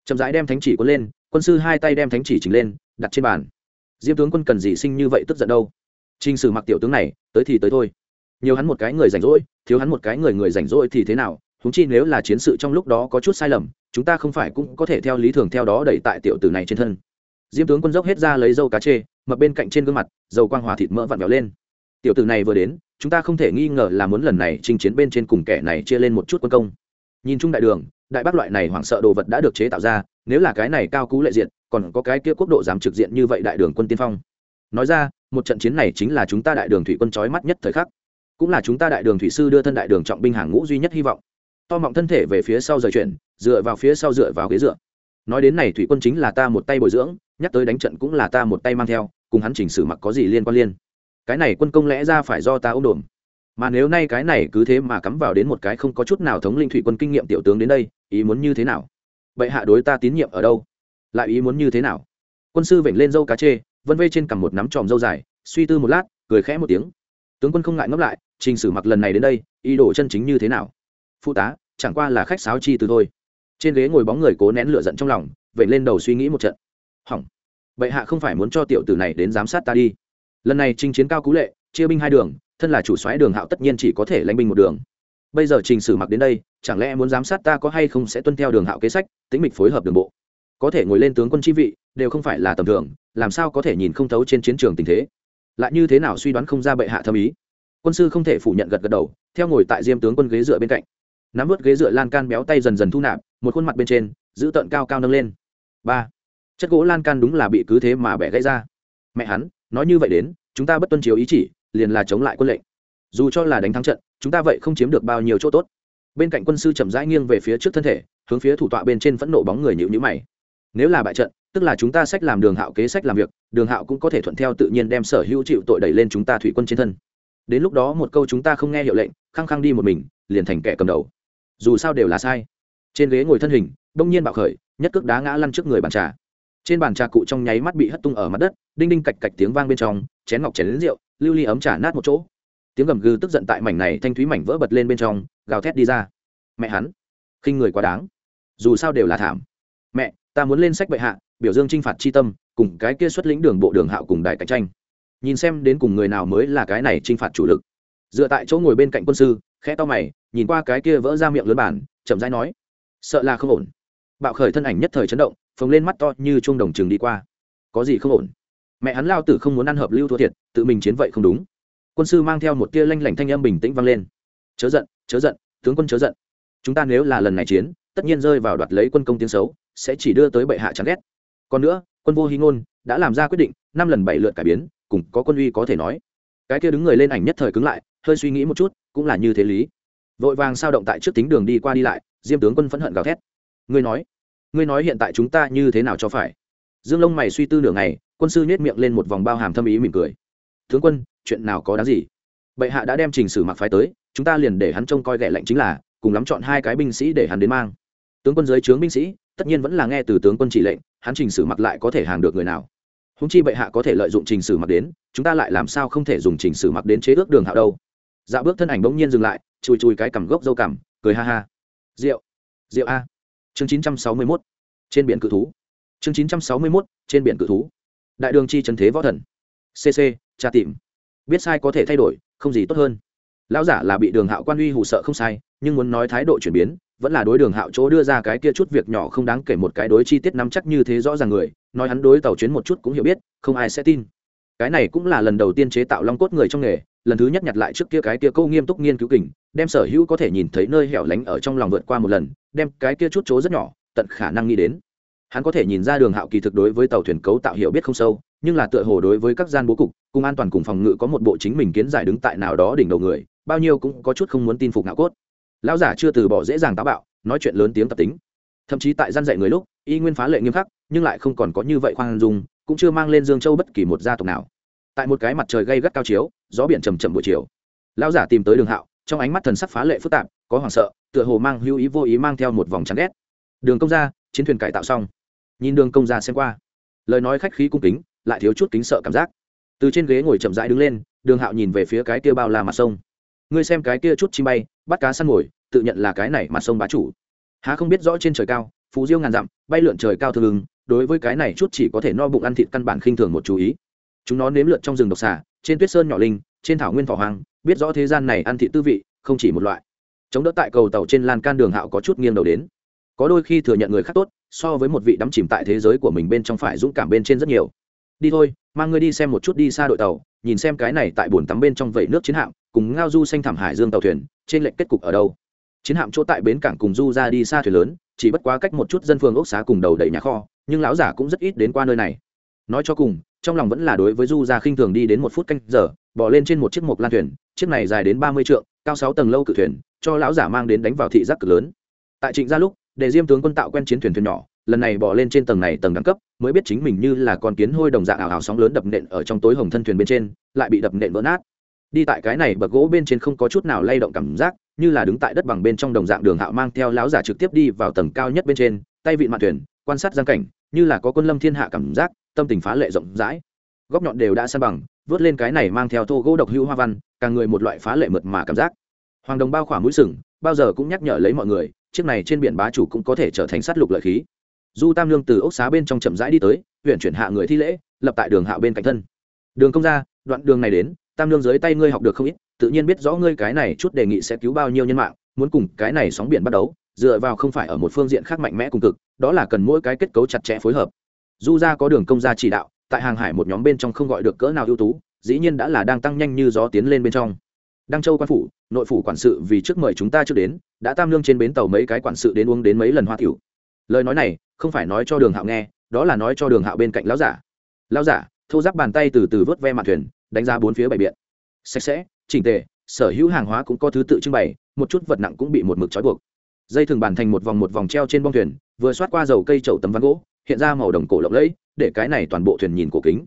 Chậm rãi đem thánh chỉ quân lên, quân sư hai tay đem thánh chỉ chỉnh lên, đặt trên bàn. Diêm tướng quân cần gì sinh như vậy tức giận đâu? Trình sử mặc tiểu tướng này, tới thì tới thôi. Nhiều hắn một cái người rảnh rỗi, thiếu hắn một cái người người rảnh rỗi thì thế nào? Húng chi nếu là chiến sự trong lúc đó có chút sai lầm, chúng ta không phải cũng có thể theo lý thường theo đó đẩy tại tiểu tử này trên thân. Diêm tướng quân dốc hết ra lấy dâu cá chê, mập bên cạnh trên gương mặt, dầu quang hòa thịt mỡ vặn vẹo lên tiểu tử này vừa đến, chúng ta không thể nghi ngờ là muốn lần này chinh chiến bên trên cùng kẻ này chia lên một chút quân công. Nhìn chung đại đường, đại bác loại này hoảng sợ đồ vật đã được chế tạo ra, nếu là cái này cao cú lệ diện, còn có cái kia quốc độ dám trực diện như vậy đại đường quân tiên phong. Nói ra, một trận chiến này chính là chúng ta đại đường thủy quân trói mắt nhất thời khắc. Cũng là chúng ta đại đường thủy sư đưa thân đại đường trọng binh hàng ngũ duy nhất hy vọng. To mọng thân thể về phía sau rời chuyển, dựa vào phía sau dựa vào ghế dựa. Nói đến này thủy quân chính là ta một tay bồi dưỡng, nhắc tới đánh trận cũng là ta một tay mang theo, cùng hắn chỉnh sử mặc có gì liên quan liên cái này quân công lẽ ra phải do ta ôm đồm. Mà nếu nay cái này cứ thế mà cắm vào đến một cái không có chút nào thống linh thủy quân kinh nghiệm tiểu tướng đến đây, ý muốn như thế nào? Vậy hạ đối ta tín nhiệm ở đâu? Lại ý muốn như thế nào? Quân sư vểnh lên dâu cá chê, vân vê trên cằm một nắm tròm dâu dài, suy tư một lát, cười khẽ một tiếng. Tướng quân không ngại ngấp lại, trình sử mặc lần này đến đây, ý đồ chân chính như thế nào? Phụ tá, chẳng qua là khách sáo chi từ thôi. Trên ghế ngồi bóng người cố nén lửa giận trong lòng vậy lên đầu suy nghĩ một trận. Hỏng. Bệ hạ không phải muốn cho tiểu tử này đến giám sát ta đi lần này chinh chiến cao cú lệ, chia binh hai đường, thân là chủ soái đường hạo tất nhiên chỉ có thể lãnh binh một đường. Bây giờ trình sử mặc đến đây, chẳng lẽ muốn giám sát ta có hay không sẽ tuân theo đường hạo kế sách tính mịch phối hợp đường bộ? Có thể ngồi lên tướng quân chi vị, đều không phải là tầm thường, làm sao có thể nhìn không thấu trên chiến trường tình thế? Lại như thế nào suy đoán không ra bệ hạ thâm ý? Quân sư không thể phủ nhận gật gật đầu, theo ngồi tại diêm tướng quân ghế dựa bên cạnh. Nắm vớt ghế dựa lan can béo tay dần dần thu nạp, một khuôn mặt bên trên, giữ tợn cao cao nâng lên. Ba. Chất gỗ lan can đúng là bị cứ thế mà bẻ gãy ra. Mẹ hắn nói như vậy đến, chúng ta bất tuân chiếu ý chỉ, liền là chống lại quân lệnh. Dù cho là đánh thắng trận, chúng ta vậy không chiếm được bao nhiêu chỗ tốt. Bên cạnh quân sư chậm rãi nghiêng về phía trước thân thể, hướng phía thủ tọa bên trên phẫn nộ bóng người nhịu nhữ mày. Nếu là bại trận, tức là chúng ta sách làm đường hạo kế sách làm việc, đường hạo cũng có thể thuận theo tự nhiên đem sở hữu chịu tội đẩy lên chúng ta thủy quân trên thân. Đến lúc đó một câu chúng ta không nghe hiệu lệnh, khăng khăng đi một mình, liền thành kẻ cầm đầu. Dù sao đều là sai. Trên ghế ngồi thân hình đông nhiên bạo khởi, nhất cước đá ngã lăn trước người bàn trà trên bàn trà cụ trong nháy mắt bị hất tung ở mặt đất, đinh đinh cạch cạch tiếng vang bên trong, chén ngọc chén lính rượu, lưu ly ấm trà nát một chỗ. Tiếng gầm gừ tức giận tại mảnh này thanh thúy mảnh vỡ bật lên bên trong, gào thét đi ra. Mẹ hắn, khinh người quá đáng. Dù sao đều là thảm. Mẹ, ta muốn lên sách bệ hạ, biểu dương t r i n h phạt c h i tâm, cùng cái kia xuất lĩnh đường bộ đường hạo cùng đài cạnh tranh. Nhìn xem đến cùng người nào mới là cái này t r i n h phạt chủ lực. Dựa tại chỗ ngồi bên cạnh quân sư, khẽ to mày, nhìn qua cái kia vỡ ra miệng lớn bản, chậm rãi nói, sợ là không ổn. Bạo khởi thân ảnh nhất thời chấn động phồng lên mắt to như chuông đồng trường đi qua. Có gì không ổn? Mẹ hắn lao tử không muốn ăn hợp lưu thua thiệt, tự mình chiến vậy không đúng. Quân sư mang theo một tia lanh lảnh thanh âm bình tĩnh vang lên. Chớ giận chớ giận, tướng quân chớ giận. Chúng ta nếu là lần này chiến, tất nhiên rơi vào đoạt lấy quân công tiếng xấu, sẽ chỉ đưa tới bệ hạ chán ghét. Còn nữa, quân vô hy ngôn, đã làm ra quyết định, năm lần bảy lượt cải biến, cùng có quân uy có thể nói. Cái kia đứng người lên ảnh nhất thời cứng lại, hơi suy nghĩ một chút, cũng là như thế lý. Vội vàng sao động tại trước tính đường đi qua đi lại, diêm tướng quân phẫn hận gào thét. Ngươi nói ngươi nói hiện tại chúng ta như thế nào cho phải? Dương lông mày suy tư nửa ngày, quân sư nhét miệng lên một vòng bao hàm thâm ý mỉm cười. Tướng quân, chuyện nào có đáng gì? Bệ hạ đã đem trình sử mặc phái tới, chúng ta liền để hắn trông coi ghẻ lạnh chính là, cùng lắm chọn hai cái binh sĩ để hắn đến mang. Tướng quân dưới trướng binh sĩ, tất nhiên vẫn là nghe từ tướng quân chỉ lệnh, hắn trình sử mặc lại có thể hàng được người nào? Húng chi bệ hạ có thể lợi dụng trình sử mặc đến, chúng ta lại làm sao không thể dùng trình sử mặc đến chế ước đường hạo đâu? Dạ bước thân ảnh bỗng nhiên dừng lại, chùi chùi cái cằm gốc dâu cằm, cười ha ha. Rượu rượu a chương chín trăm sáu mươi mốt, trên biển cự thú. Chương chín trăm sáu mươi mốt, trên biển cự thú. Đại đường chi trần thế võ thần. Cc tra tìm. Biết sai có thể thay đổi, không gì tốt hơn. Lão giả là bị đường hạo quan uy hù sợ không sai, nhưng muốn nói thái độ chuyển biến, vẫn là đối đường hạo chỗ đưa ra cái kia chút việc nhỏ không đáng kể một cái đối chi tiết nắm chắc như thế rõ ràng người, nói hắn đối tàu chuyến một chút cũng hiểu biết, không ai sẽ tin. Cái này cũng là lần đầu tiên chế tạo long cốt người trong nghề, lần thứ nhất nhặt lại trước kia cái kia câu nghiêm túc nghiên cứu kình đem sở hữu có thể nhìn thấy nơi hẻo lánh ở trong lòng vượt qua một lần, đem cái kia chút chỗ rất nhỏ, tận khả năng nghĩ đến. Hắn có thể nhìn ra đường hạo kỳ thực đối với tàu thuyền cấu tạo hiểu biết không sâu, nhưng là tựa hồ đối với các gian bố cục, cùng an toàn cùng phòng ngự có một bộ chính mình kiến giải đứng tại nào đó đỉnh đầu người, bao nhiêu cũng có chút không muốn tin phục ngạo cốt. Lão giả chưa từ bỏ dễ dàng táo bạo, nói chuyện lớn tiếng tập tính. Thậm chí tại gian dạy người lúc, y nguyên phá lệ nghiêm khắc, nhưng lại không còn có như vậy khoan dung, cũng chưa mang lên dương châu bất kỳ một gia tộc nào. Tại một cái mặt trời gây gắt cao chiếu, gió biển trầm trầm buổi chiều. Lão giả tìm tới đường hạo trong ánh mắt thần sắc phá lệ phức tạp, có hoảng sợ, tựa hồ mang hữu ý vô ý mang theo một vòng chán ghét. Đường công gia, chiến thuyền cải tạo xong. Nhìn đường công gia xem qua. Lời nói khách khí cung kính, lại thiếu chút kính sợ cảm giác. Từ trên ghế ngồi chậm rãi đứng lên, đường hạo nhìn về phía cái kia bao la mặt sông. Ngươi xem cái kia chút chi bay, bắt cá săn ngồi tự nhận là cái này mặt sông bá chủ. Há không biết rõ trên trời cao, phú diêu ngàn dặm, bay lượn trời cao thường đối với cái này chút chỉ có thể no bụng ăn thịt căn bản khinh thường một chú ý. Chúng nó nếm lượn trong rừng độc xà, trên tuyết sơn nhỏ linh, trên thảo nguyên thỏ hoàng biết rõ thế gian này ăn thị tư vị, không chỉ một loại. Chống đỡ tại cầu tàu trên lan can đường hạo có chút nghiêng đầu đến. Có đôi khi thừa nhận người khác tốt, so với một vị đắm chìm tại thế giới của mình bên trong phải dũng cảm bên trên rất nhiều. Đi thôi, mang ngươi đi xem một chút đi xa đội tàu, nhìn xem cái này tại bồn tắm bên trong vẩy nước chiến hạm, cùng ngao du xanh thảm hải dương tàu thuyền, trên lệnh kết cục ở đâu. Chiến hạm chỗ tại bến cảng cùng du ra đi xa thuyền lớn, chỉ bất quá cách một chút dân phường ốc xá cùng đầu đẩy nhà kho, nhưng lão giả cũng rất ít đến qua nơi này nói cho cùng, trong lòng vẫn là đối với du gia khinh thường đi đến một phút canh giờ, bỏ lên trên một chiếc mộc lan thuyền, chiếc này dài đến ba mươi trượng, cao sáu tầng lâu cự thuyền, cho lão giả mang đến đánh vào thị giác cực lớn. Tại trịnh gia lúc, để diêm tướng quân tạo quen chiến thuyền thuyền nhỏ, lần này bỏ lên trên tầng này tầng đẳng cấp, mới biết chính mình như là con kiến hôi đồng dạng ảo ảo sóng lớn đập nện ở trong tối hồng thân thuyền bên trên, lại bị đập nện vỡ nát. Đi tại cái này bậc gỗ bên trên không có chút nào lay động cảm giác, như là đứng tại đất bằng bên trong đồng dạng đường hạo mang theo lão giả trực tiếp đi vào tầng cao nhất bên trên, tay vị mạn thuyền, quan sát giang cảnh, như là có quân lâm thiên hạ cảm giác tâm tình phá lệ rộng rãi. Góc nhọn đều đã san bằng, vớt lên cái này mang theo thô gỗ độc hữu hoa văn, càng người một loại phá lệ mượt mà cảm giác. Hoàng đồng bao khỏa mũi sừng, bao giờ cũng nhắc nhở lấy mọi người, chiếc này trên biển bá chủ cũng có thể trở thành sát lục lợi khí. Du tam lương từ ốc xá bên trong chậm rãi đi tới, huyện chuyển hạ người thi lễ, lập tại đường hạ bên cạnh thân. Đường công gia, đoạn đường này đến, tam lương dưới tay ngươi học được không ít, tự nhiên biết rõ ngươi cái này chút đề nghị sẽ cứu bao nhiêu nhân mạng, muốn cùng cái này sóng biển bắt đấu, dựa vào không phải ở một phương diện khác mạnh mẽ cùng cực, đó là cần mỗi cái kết cấu chặt chẽ phối hợp du gia có đường công gia chỉ đạo, tại hàng hải một nhóm bên trong không gọi được cỡ nào ưu tú, dĩ nhiên đã là đang tăng nhanh như gió tiến lên bên trong. Đăng châu quan phủ, nội phủ quản sự vì trước mời chúng ta trước đến, đã tam lương trên bến tàu mấy cái quản sự đến uống đến mấy lần hoa tiểu. Lời nói này, không phải nói cho đường hạo nghe, đó là nói cho đường hạo bên cạnh lão giả. Lão giả, thô giáp bàn tay từ từ vớt ve mặt thuyền, đánh ra bốn phía bày biện. Sạch sẽ, chỉnh tề, sở hữu hàng hóa cũng có thứ tự trưng bày, một chút vật nặng cũng bị một mực trói buộc. Dây thường bàn thành một vòng một vòng treo trên bông thuyền, vừa xoát qua dầu cây chậu tấm ván gỗ hiện ra màu đồng cổ lộng lẫy, để cái này toàn bộ thuyền nhìn cổ kính.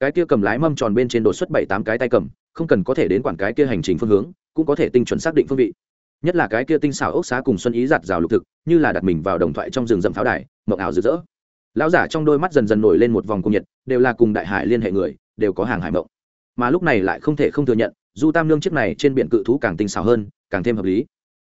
Cái kia cầm lái mâm tròn bên trên đột xuất bảy tám cái tay cầm, không cần có thể đến quản cái kia hành trình phương hướng, cũng có thể tinh chuẩn xác định phương vị. Nhất là cái kia tinh xảo ốc xá cùng xuân ý giặt rào lục thực, như là đặt mình vào đồng thoại trong rừng rậm pháo đài, mộng ảo rực rỡ. Lão giả trong đôi mắt dần dần nổi lên một vòng cung nhiệt, đều là cùng đại hải liên hệ người, đều có hàng hải mộng. Mà lúc này lại không thể không thừa nhận, du tam lương chiếc này trên biển cự thú càng tinh xảo hơn, càng thêm hợp lý.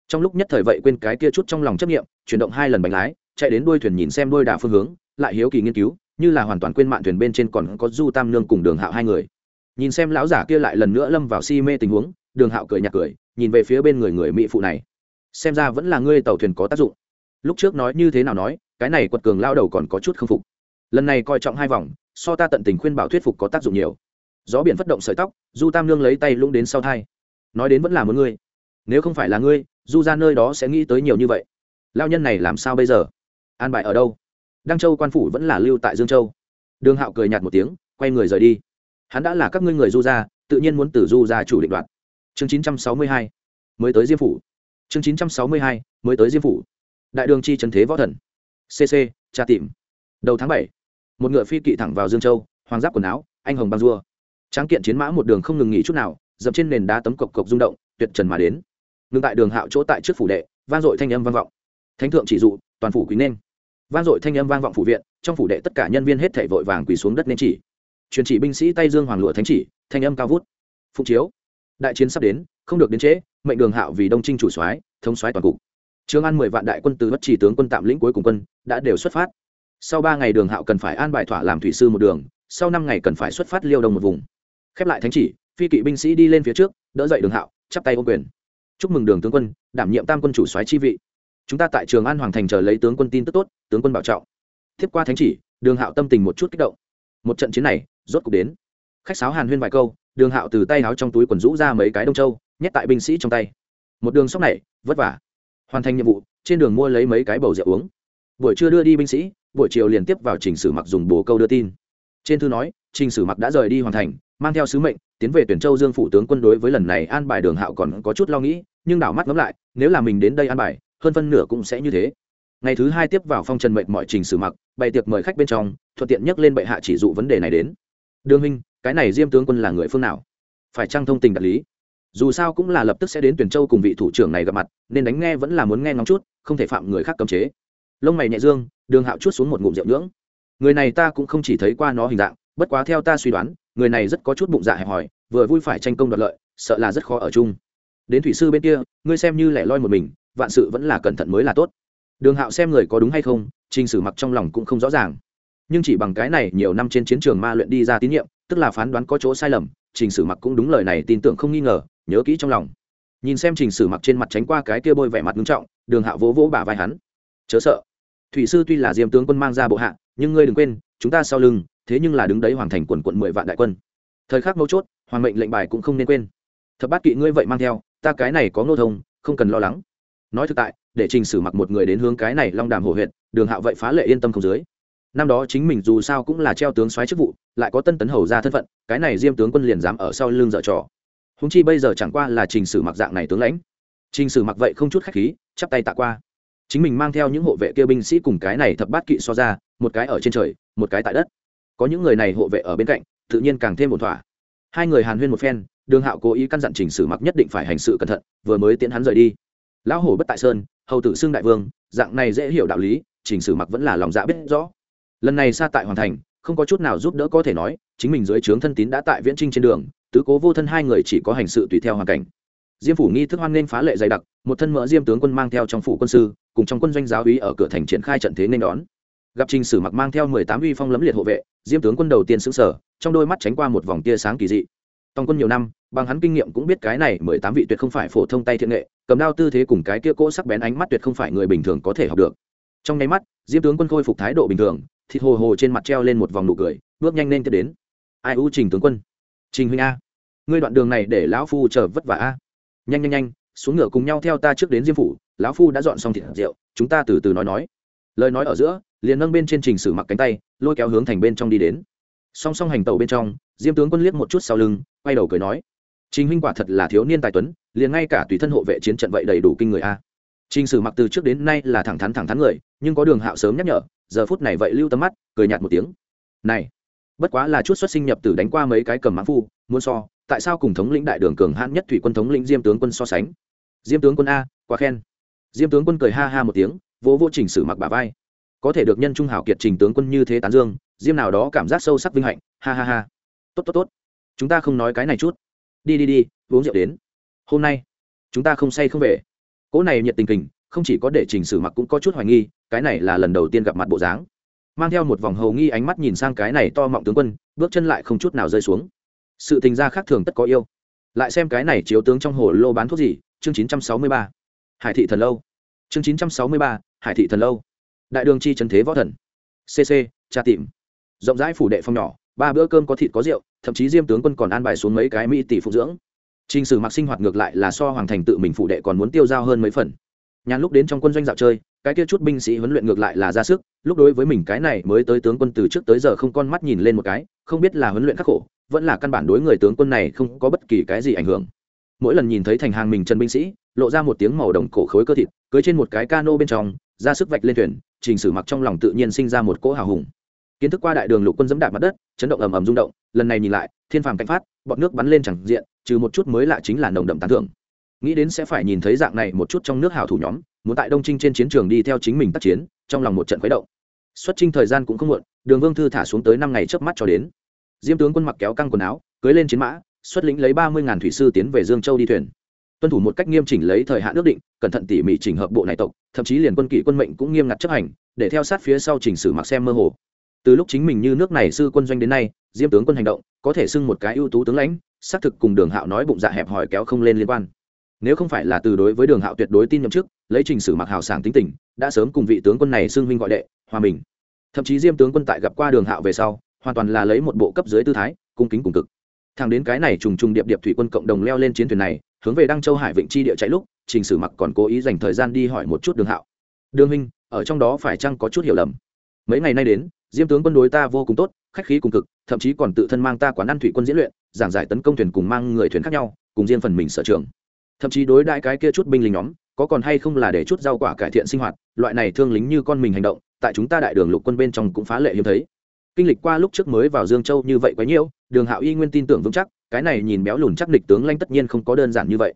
Trong lúc nhất thời vậy quên cái kia chút trong lòng chấp nghiệm chuyển động hai lần bánh lái, chạy đến đuôi thuyền nhìn xem đuôi đà phương hướng lại hiếu kỳ nghiên cứu, như là hoàn toàn quên mạn thuyền bên trên còn có du tam Nương cùng đường hạo hai người. Nhìn xem lão giả kia lại lần nữa lâm vào si mê tình huống, đường hạo cười nhạt cười, nhìn về phía bên người người mỹ phụ này. Xem ra vẫn là ngươi tàu thuyền có tác dụng. Lúc trước nói như thế nào nói, cái này quật cường lao đầu còn có chút k phục. Lần này coi trọng hai vòng, so ta tận tình khuyên bảo thuyết phục có tác dụng nhiều. Gió biển phất động sợi tóc, du tam Nương lấy tay lũng đến sau thai. Nói đến vẫn là một ngươi. Nếu không phải là ngươi, du ra nơi đó sẽ nghĩ tới nhiều như vậy. Lao nhân này làm sao bây giờ? An bài ở đâu? Đăng châu quan phủ vẫn là lưu tại dương châu. Đường hạo cười nhạt một tiếng quay người rời đi. Hắn đã là các ngươi người du gia, tự nhiên muốn từ du gia chủ định đoạt. Chương chín trăm sáu mươi hai mới tới diêm phủ. Chương chín trăm sáu mươi hai mới tới diêm phủ. Đại đường chi trần thế võ thần. Cc tra tìm. Đầu tháng bảy một ngựa phi kỵ thẳng vào dương châu hoàng giáp quần áo anh hồng băng dua tráng kiện chiến mã một đường không ngừng nghỉ chút nào dập trên nền đá tấm cộc cộc rung động tuyệt trần mà đến. Ngừng tại đường hạo chỗ tại trước phủ đệ vang dội thanh âm vang vọng. Thánh thượng chỉ dụ toàn phủ quý nên vang dội thanh âm vang vọng phủ viện, trong phủ đệ tất cả nhân viên hết thảy vội vàng quỳ xuống đất nên chỉ. Truyền chỉ binh sĩ tay dương hoàng lụa thánh chỉ, thanh âm cao vút. Phụng chiếu, đại chiến sắp đến, không được đến trễ, mệnh đường hạo vì đông trinh chủ soái, thống soái toàn cục. Trương an mười vạn đại quân từ bất chỉ tướng quân tạm lĩnh cuối cùng quân, đã đều xuất phát. Sau ba ngày đường hạo cần phải an bài thỏa làm thủy sư một đường, sau năm ngày cần phải xuất phát liêu đông một vùng. Khép lại thánh chỉ, phi kỵ binh sĩ đi lên phía trước, đỡ dậy đường hạo, chắp tay ô quyền. Chúc mừng đường tướng quân, đảm nhiệm tam quân chủ soái chi vị chúng ta tại trường an hoàng thành chờ lấy tướng quân tin tức tốt, tướng quân bảo trọng. Tiếp qua thánh chỉ, đường hạo tâm tình một chút kích động. Một trận chiến này, rốt cục đến. Khách sáo hàn huyên vài câu, đường hạo từ tay áo trong túi quần rũ ra mấy cái đông châu, nhét tại binh sĩ trong tay. Một đường sóc này, vất vả. Hoàn thành nhiệm vụ, trên đường mua lấy mấy cái bầu rượu uống. Buổi trưa đưa đi binh sĩ, buổi chiều liền tiếp vào trình sử mặc dùng bồ câu đưa tin. Trên thư nói, trình sử mặc đã rời đi hoàn thành, mang theo sứ mệnh, tiến về tuyển châu dương phủ tướng quân đối với lần này an bài đường hạo còn có chút lo nghĩ, nhưng đảo mắt ngẫm lại, nếu là mình đến đây an bài hơn phân nửa cũng sẽ như thế. Ngày thứ hai tiếp vào phong trần mệnh mọi trình sử mặc, bày tiệc mời khách bên trong, thuận tiện nhắc lên bệ hạ chỉ dụ vấn đề này đến. Đương minh cái này diêm tướng quân là người phương nào? Phải trang thông tình đạt lý? Dù sao cũng là lập tức sẽ đến tuyển châu cùng vị thủ trưởng này gặp mặt, nên đánh nghe vẫn là muốn nghe ngóng chút, không thể phạm người khác cấm chế. Lông mày nhẹ dương, đường hạo chút xuống một ngụm rượu nhưỡng. Người này ta cũng không chỉ thấy qua nó hình dạng, bất quá theo ta suy đoán, người này rất có chút bụng dạ hẹp hòi, vừa vui phải tranh công đoạt lợi, sợ là rất khó ở chung. Đến thủy sư bên kia, ngươi xem như lẻ loi một mình vạn sự vẫn là cẩn thận mới là tốt. Đường hạo xem người có đúng hay không, trình sử mặc trong lòng cũng không rõ ràng. Nhưng chỉ bằng cái này nhiều năm trên chiến trường ma luyện đi ra tín nhiệm, tức là phán đoán có chỗ sai lầm, trình sử mặc cũng đúng lời này tin tưởng không nghi ngờ, nhớ kỹ trong lòng. Nhìn xem trình sử mặc trên mặt tránh qua cái kia bôi vẻ mặt nghiêm trọng, đường Hạo vỗ vỗ bả vai hắn. Chớ sợ. Thủy sư tuy là diêm tướng quân mang ra bộ hạ, nhưng ngươi đừng quên, chúng ta sau lưng, thế nhưng là đứng đấy hoàn thành quần quận mười vạn đại quân. Thời khắc mấu chốt, hoàng mệnh lệnh bài cũng không nên quên. Thập bát kỵ ngươi vậy mang theo, ta cái này có ngô thông, không cần lo lắng nói thực tại, để trình sử mặc một người đến hướng cái này long đàm hồ huyện đường hạo vậy phá lệ yên tâm không dưới. Năm đó chính mình dù sao cũng là treo tướng xoáy chức vụ, lại có tân tấn hầu ra thân phận, cái này diêm tướng quân liền dám ở sau lưng dở trò. Húng chi bây giờ chẳng qua là trình sử mặc dạng này tướng lãnh. Trình sử mặc vậy không chút khách khí, chắp tay tạ qua. Chính mình mang theo những hộ vệ kia binh sĩ cùng cái này thập bát kỵ so ra, một cái ở trên trời, một cái tại đất. Có những người này hộ vệ ở bên cạnh, tự nhiên càng thêm một thỏa. Hai người hàn huyên một phen, đường hạo cố ý căn dặn trình sử mặc nhất định phải hành sự cẩn thận, vừa mới tiễn hắn rời đi lão hổ bất tại sơn, hầu tử xưng đại vương, dạng này dễ hiểu đạo lý trình sử mặc vẫn là lòng dạ biết rõ. Lần này xa tại hoàn thành, không có chút nào giúp đỡ có thể nói, chính mình dưới trướng thân tín đã tại viễn trinh trên đường, tứ cố vô thân hai người chỉ có hành sự tùy theo hoàn cảnh. Diêm phủ nghi thức hoan nên phá lệ dày đặc, một thân mỡ diêm tướng quân mang theo trong phủ quân sư, cùng trong quân doanh giáo úy ở cửa thành triển khai trận thế nên đón. Gặp trình sử mặc mang theo mười tám uy phong lấm liệt hộ vệ, diêm tướng quân đầu tiên xứng sở trong đôi mắt tránh qua một vòng tia sáng kỳ dị tòng quân nhiều năm, bằng hắn kinh nghiệm cũng biết cái này mười tám vị tuyệt không phải phổ thông tay thiện nghệ, cầm đao tư thế cùng cái kia cỗ sắc bén ánh mắt tuyệt không phải người bình thường có thể học được. Trong nháy mắt, diêm tướng quân khôi phục thái độ bình thường, thịt hồ hồ trên mặt treo lên một vòng nụ cười, bước nhanh lên tiếp đến. Ai u trình tướng quân? Trình huynh a. Ngươi đoạn đường này để lão phu chờ vất vả a. Nhanh nhanh nhanh, xuống ngựa cùng nhau theo ta trước đến diêm phủ, lão phu đã dọn xong thịt rượu, chúng ta từ từ nói nói. Lời nói ở giữa, liền nâng bên trên trình sử mặc cánh tay, lôi kéo hướng thành bên trong đi đến song song hành tàu bên trong, diêm tướng quân liếc một chút sau lưng, quay đầu cười nói, trình huynh quả thật là thiếu niên tài tuấn, liền ngay cả tùy thân hộ vệ chiến trận vậy đầy đủ kinh người a. Trình sử mặc từ trước đến nay là thẳng thắn thẳng thắn người, nhưng có đường hạo sớm nhắc nhở, giờ phút này vậy lưu tầm mắt, cười nhạt một tiếng. Này, bất quá là chút xuất sinh nhập tử đánh qua mấy cái cầm mãn phu, muốn so, tại sao cùng thống lĩnh đại đường cường hãn nhất thủy quân thống lĩnh diêm tướng quân so sánh? Diêm tướng quân a, quá khen. Diêm tướng quân cười ha ha một tiếng, vỗ vô trình sử mặc bà vai. Có thể được nhân trung hảo kiệt trình tướng quân như thế tán dương diêm nào đó cảm giác sâu sắc vinh hạnh, ha ha ha. Tốt tốt tốt. Chúng ta không nói cái này chút. Đi đi đi, uống rượu đến. Hôm nay, chúng ta không say không về. Cỗ này nhiệt tình kình, không chỉ có để trình sử mặc cũng có chút hoài nghi, cái này là lần đầu tiên gặp mặt bộ dáng. Mang theo một vòng hầu nghi ánh mắt nhìn sang cái này to mọng tướng quân, bước chân lại không chút nào rơi xuống. Sự tình gia khác thường tất có yêu. Lại xem cái này chiếu tướng trong hồ lô bán thuốc gì, chương chín trăm sáu mươi ba. Hải thị thần lâu. Chương chín trăm sáu mươi ba, hải thị thần lâu. Đại đường chi trần thế võ thần. Cc tra tìm rộng rãi phủ đệ phong nhỏ, ba bữa cơm có thịt có rượu, thậm chí diêm tướng quân còn an bài xuống mấy cái mỹ tỷ phụ dưỡng. Trình sử mặc sinh hoạt ngược lại là so hoàng thành tự mình phụ đệ còn muốn tiêu dao hơn mấy phần. Nhàn lúc đến trong quân doanh dạo chơi, cái kia chút binh sĩ huấn luyện ngược lại là ra sức, lúc đối với mình cái này mới tới tướng quân từ trước tới giờ không con mắt nhìn lên một cái, không biết là huấn luyện khắc khổ, vẫn là căn bản đối người tướng quân này không có bất kỳ cái gì ảnh hưởng. Mỗi lần nhìn thấy thành hàng mình trần binh sĩ, lộ ra một tiếng màu đồng cổ khối cơ thịt, cưới trên một cái cano bên trong, ra sức vạch lên thuyền, trình sử mặc trong lòng tự nhiên sinh ra một cỗ hào hùng kiến thức qua đại đường lục quân dẫm đạp mặt đất, chấn động ầm ầm rung động, lần này nhìn lại, thiên phàm cạnh phát, bọn nước bắn lên chẳng diện, trừ một chút mới lạ chính là nồng đậm tán thưởng. Nghĩ đến sẽ phải nhìn thấy dạng này một chút trong nước hào thủ nhóm, muốn tại đông trinh trên chiến trường đi theo chính mình tác chiến, trong lòng một trận khuấy động. Xuất trinh thời gian cũng không muộn, đường vương thư thả xuống tới năm ngày trước mắt cho đến. Diêm tướng quân mặc kéo căng quần áo, cưới lên chiến mã, xuất lĩnh lấy ba mươi ngàn thủy sư tiến về dương châu đi thuyền. Tuân thủ một cách nghiêm chỉnh lấy thời hạn ước định, cẩn thận tỉ mỉ chỉnh hợp bộ này tộc, thậm chí liền quân kỵ quân mệnh cũng nghiêm ngặt chấp hành, để theo sát phía sau chỉnh sử mặc xem mơ hồ từ lúc chính mình như nước này sư quân doanh đến nay, diêm tướng quân hành động có thể xưng một cái ưu tú tướng lãnh, xác thực cùng đường hạo nói bụng dạ hẹp hòi kéo không lên liên quan. Nếu không phải là từ đối với đường hạo tuyệt đối tin nhậm chức lấy trình sử mặc hào sảng tính tình, đã sớm cùng vị tướng quân này xưng huynh gọi đệ, hòa mình. Thậm chí diêm tướng quân tại gặp qua đường hạo về sau, hoàn toàn là lấy một bộ cấp dưới tư thái, cung kính cùng cực. Thằng đến cái này trùng trùng điệp điệp thủy quân cộng đồng leo lên chiến thuyền này, hướng về đăng châu hải vịnh chi địa chạy lúc, trình sử mặc còn cố ý dành thời gian đi hỏi một chút đường hạo. Đường huynh, ở trong đó phải chăng có chút hiểu lầm? Mấy ngày nay đến diêm tướng quân đối ta vô cùng tốt, khách khí cùng cực, thậm chí còn tự thân mang ta quán ăn thủy quân diễn luyện, giảng giải tấn công thuyền cùng mang người thuyền khác nhau, cùng riêng phần mình sở trường. Thậm chí đối đại cái kia chút binh lính nhóm, có còn hay không là để chút rau quả cải thiện sinh hoạt, loại này thương lính như con mình hành động, tại chúng ta đại đường lục quân bên trong cũng phá lệ hiếm thấy. Kinh lịch qua lúc trước mới vào dương châu như vậy quá nhiêu đường hạo y nguyên tin tưởng vững chắc, cái này nhìn béo lùn chắc địch tướng lanh tất nhiên không có đơn giản như vậy.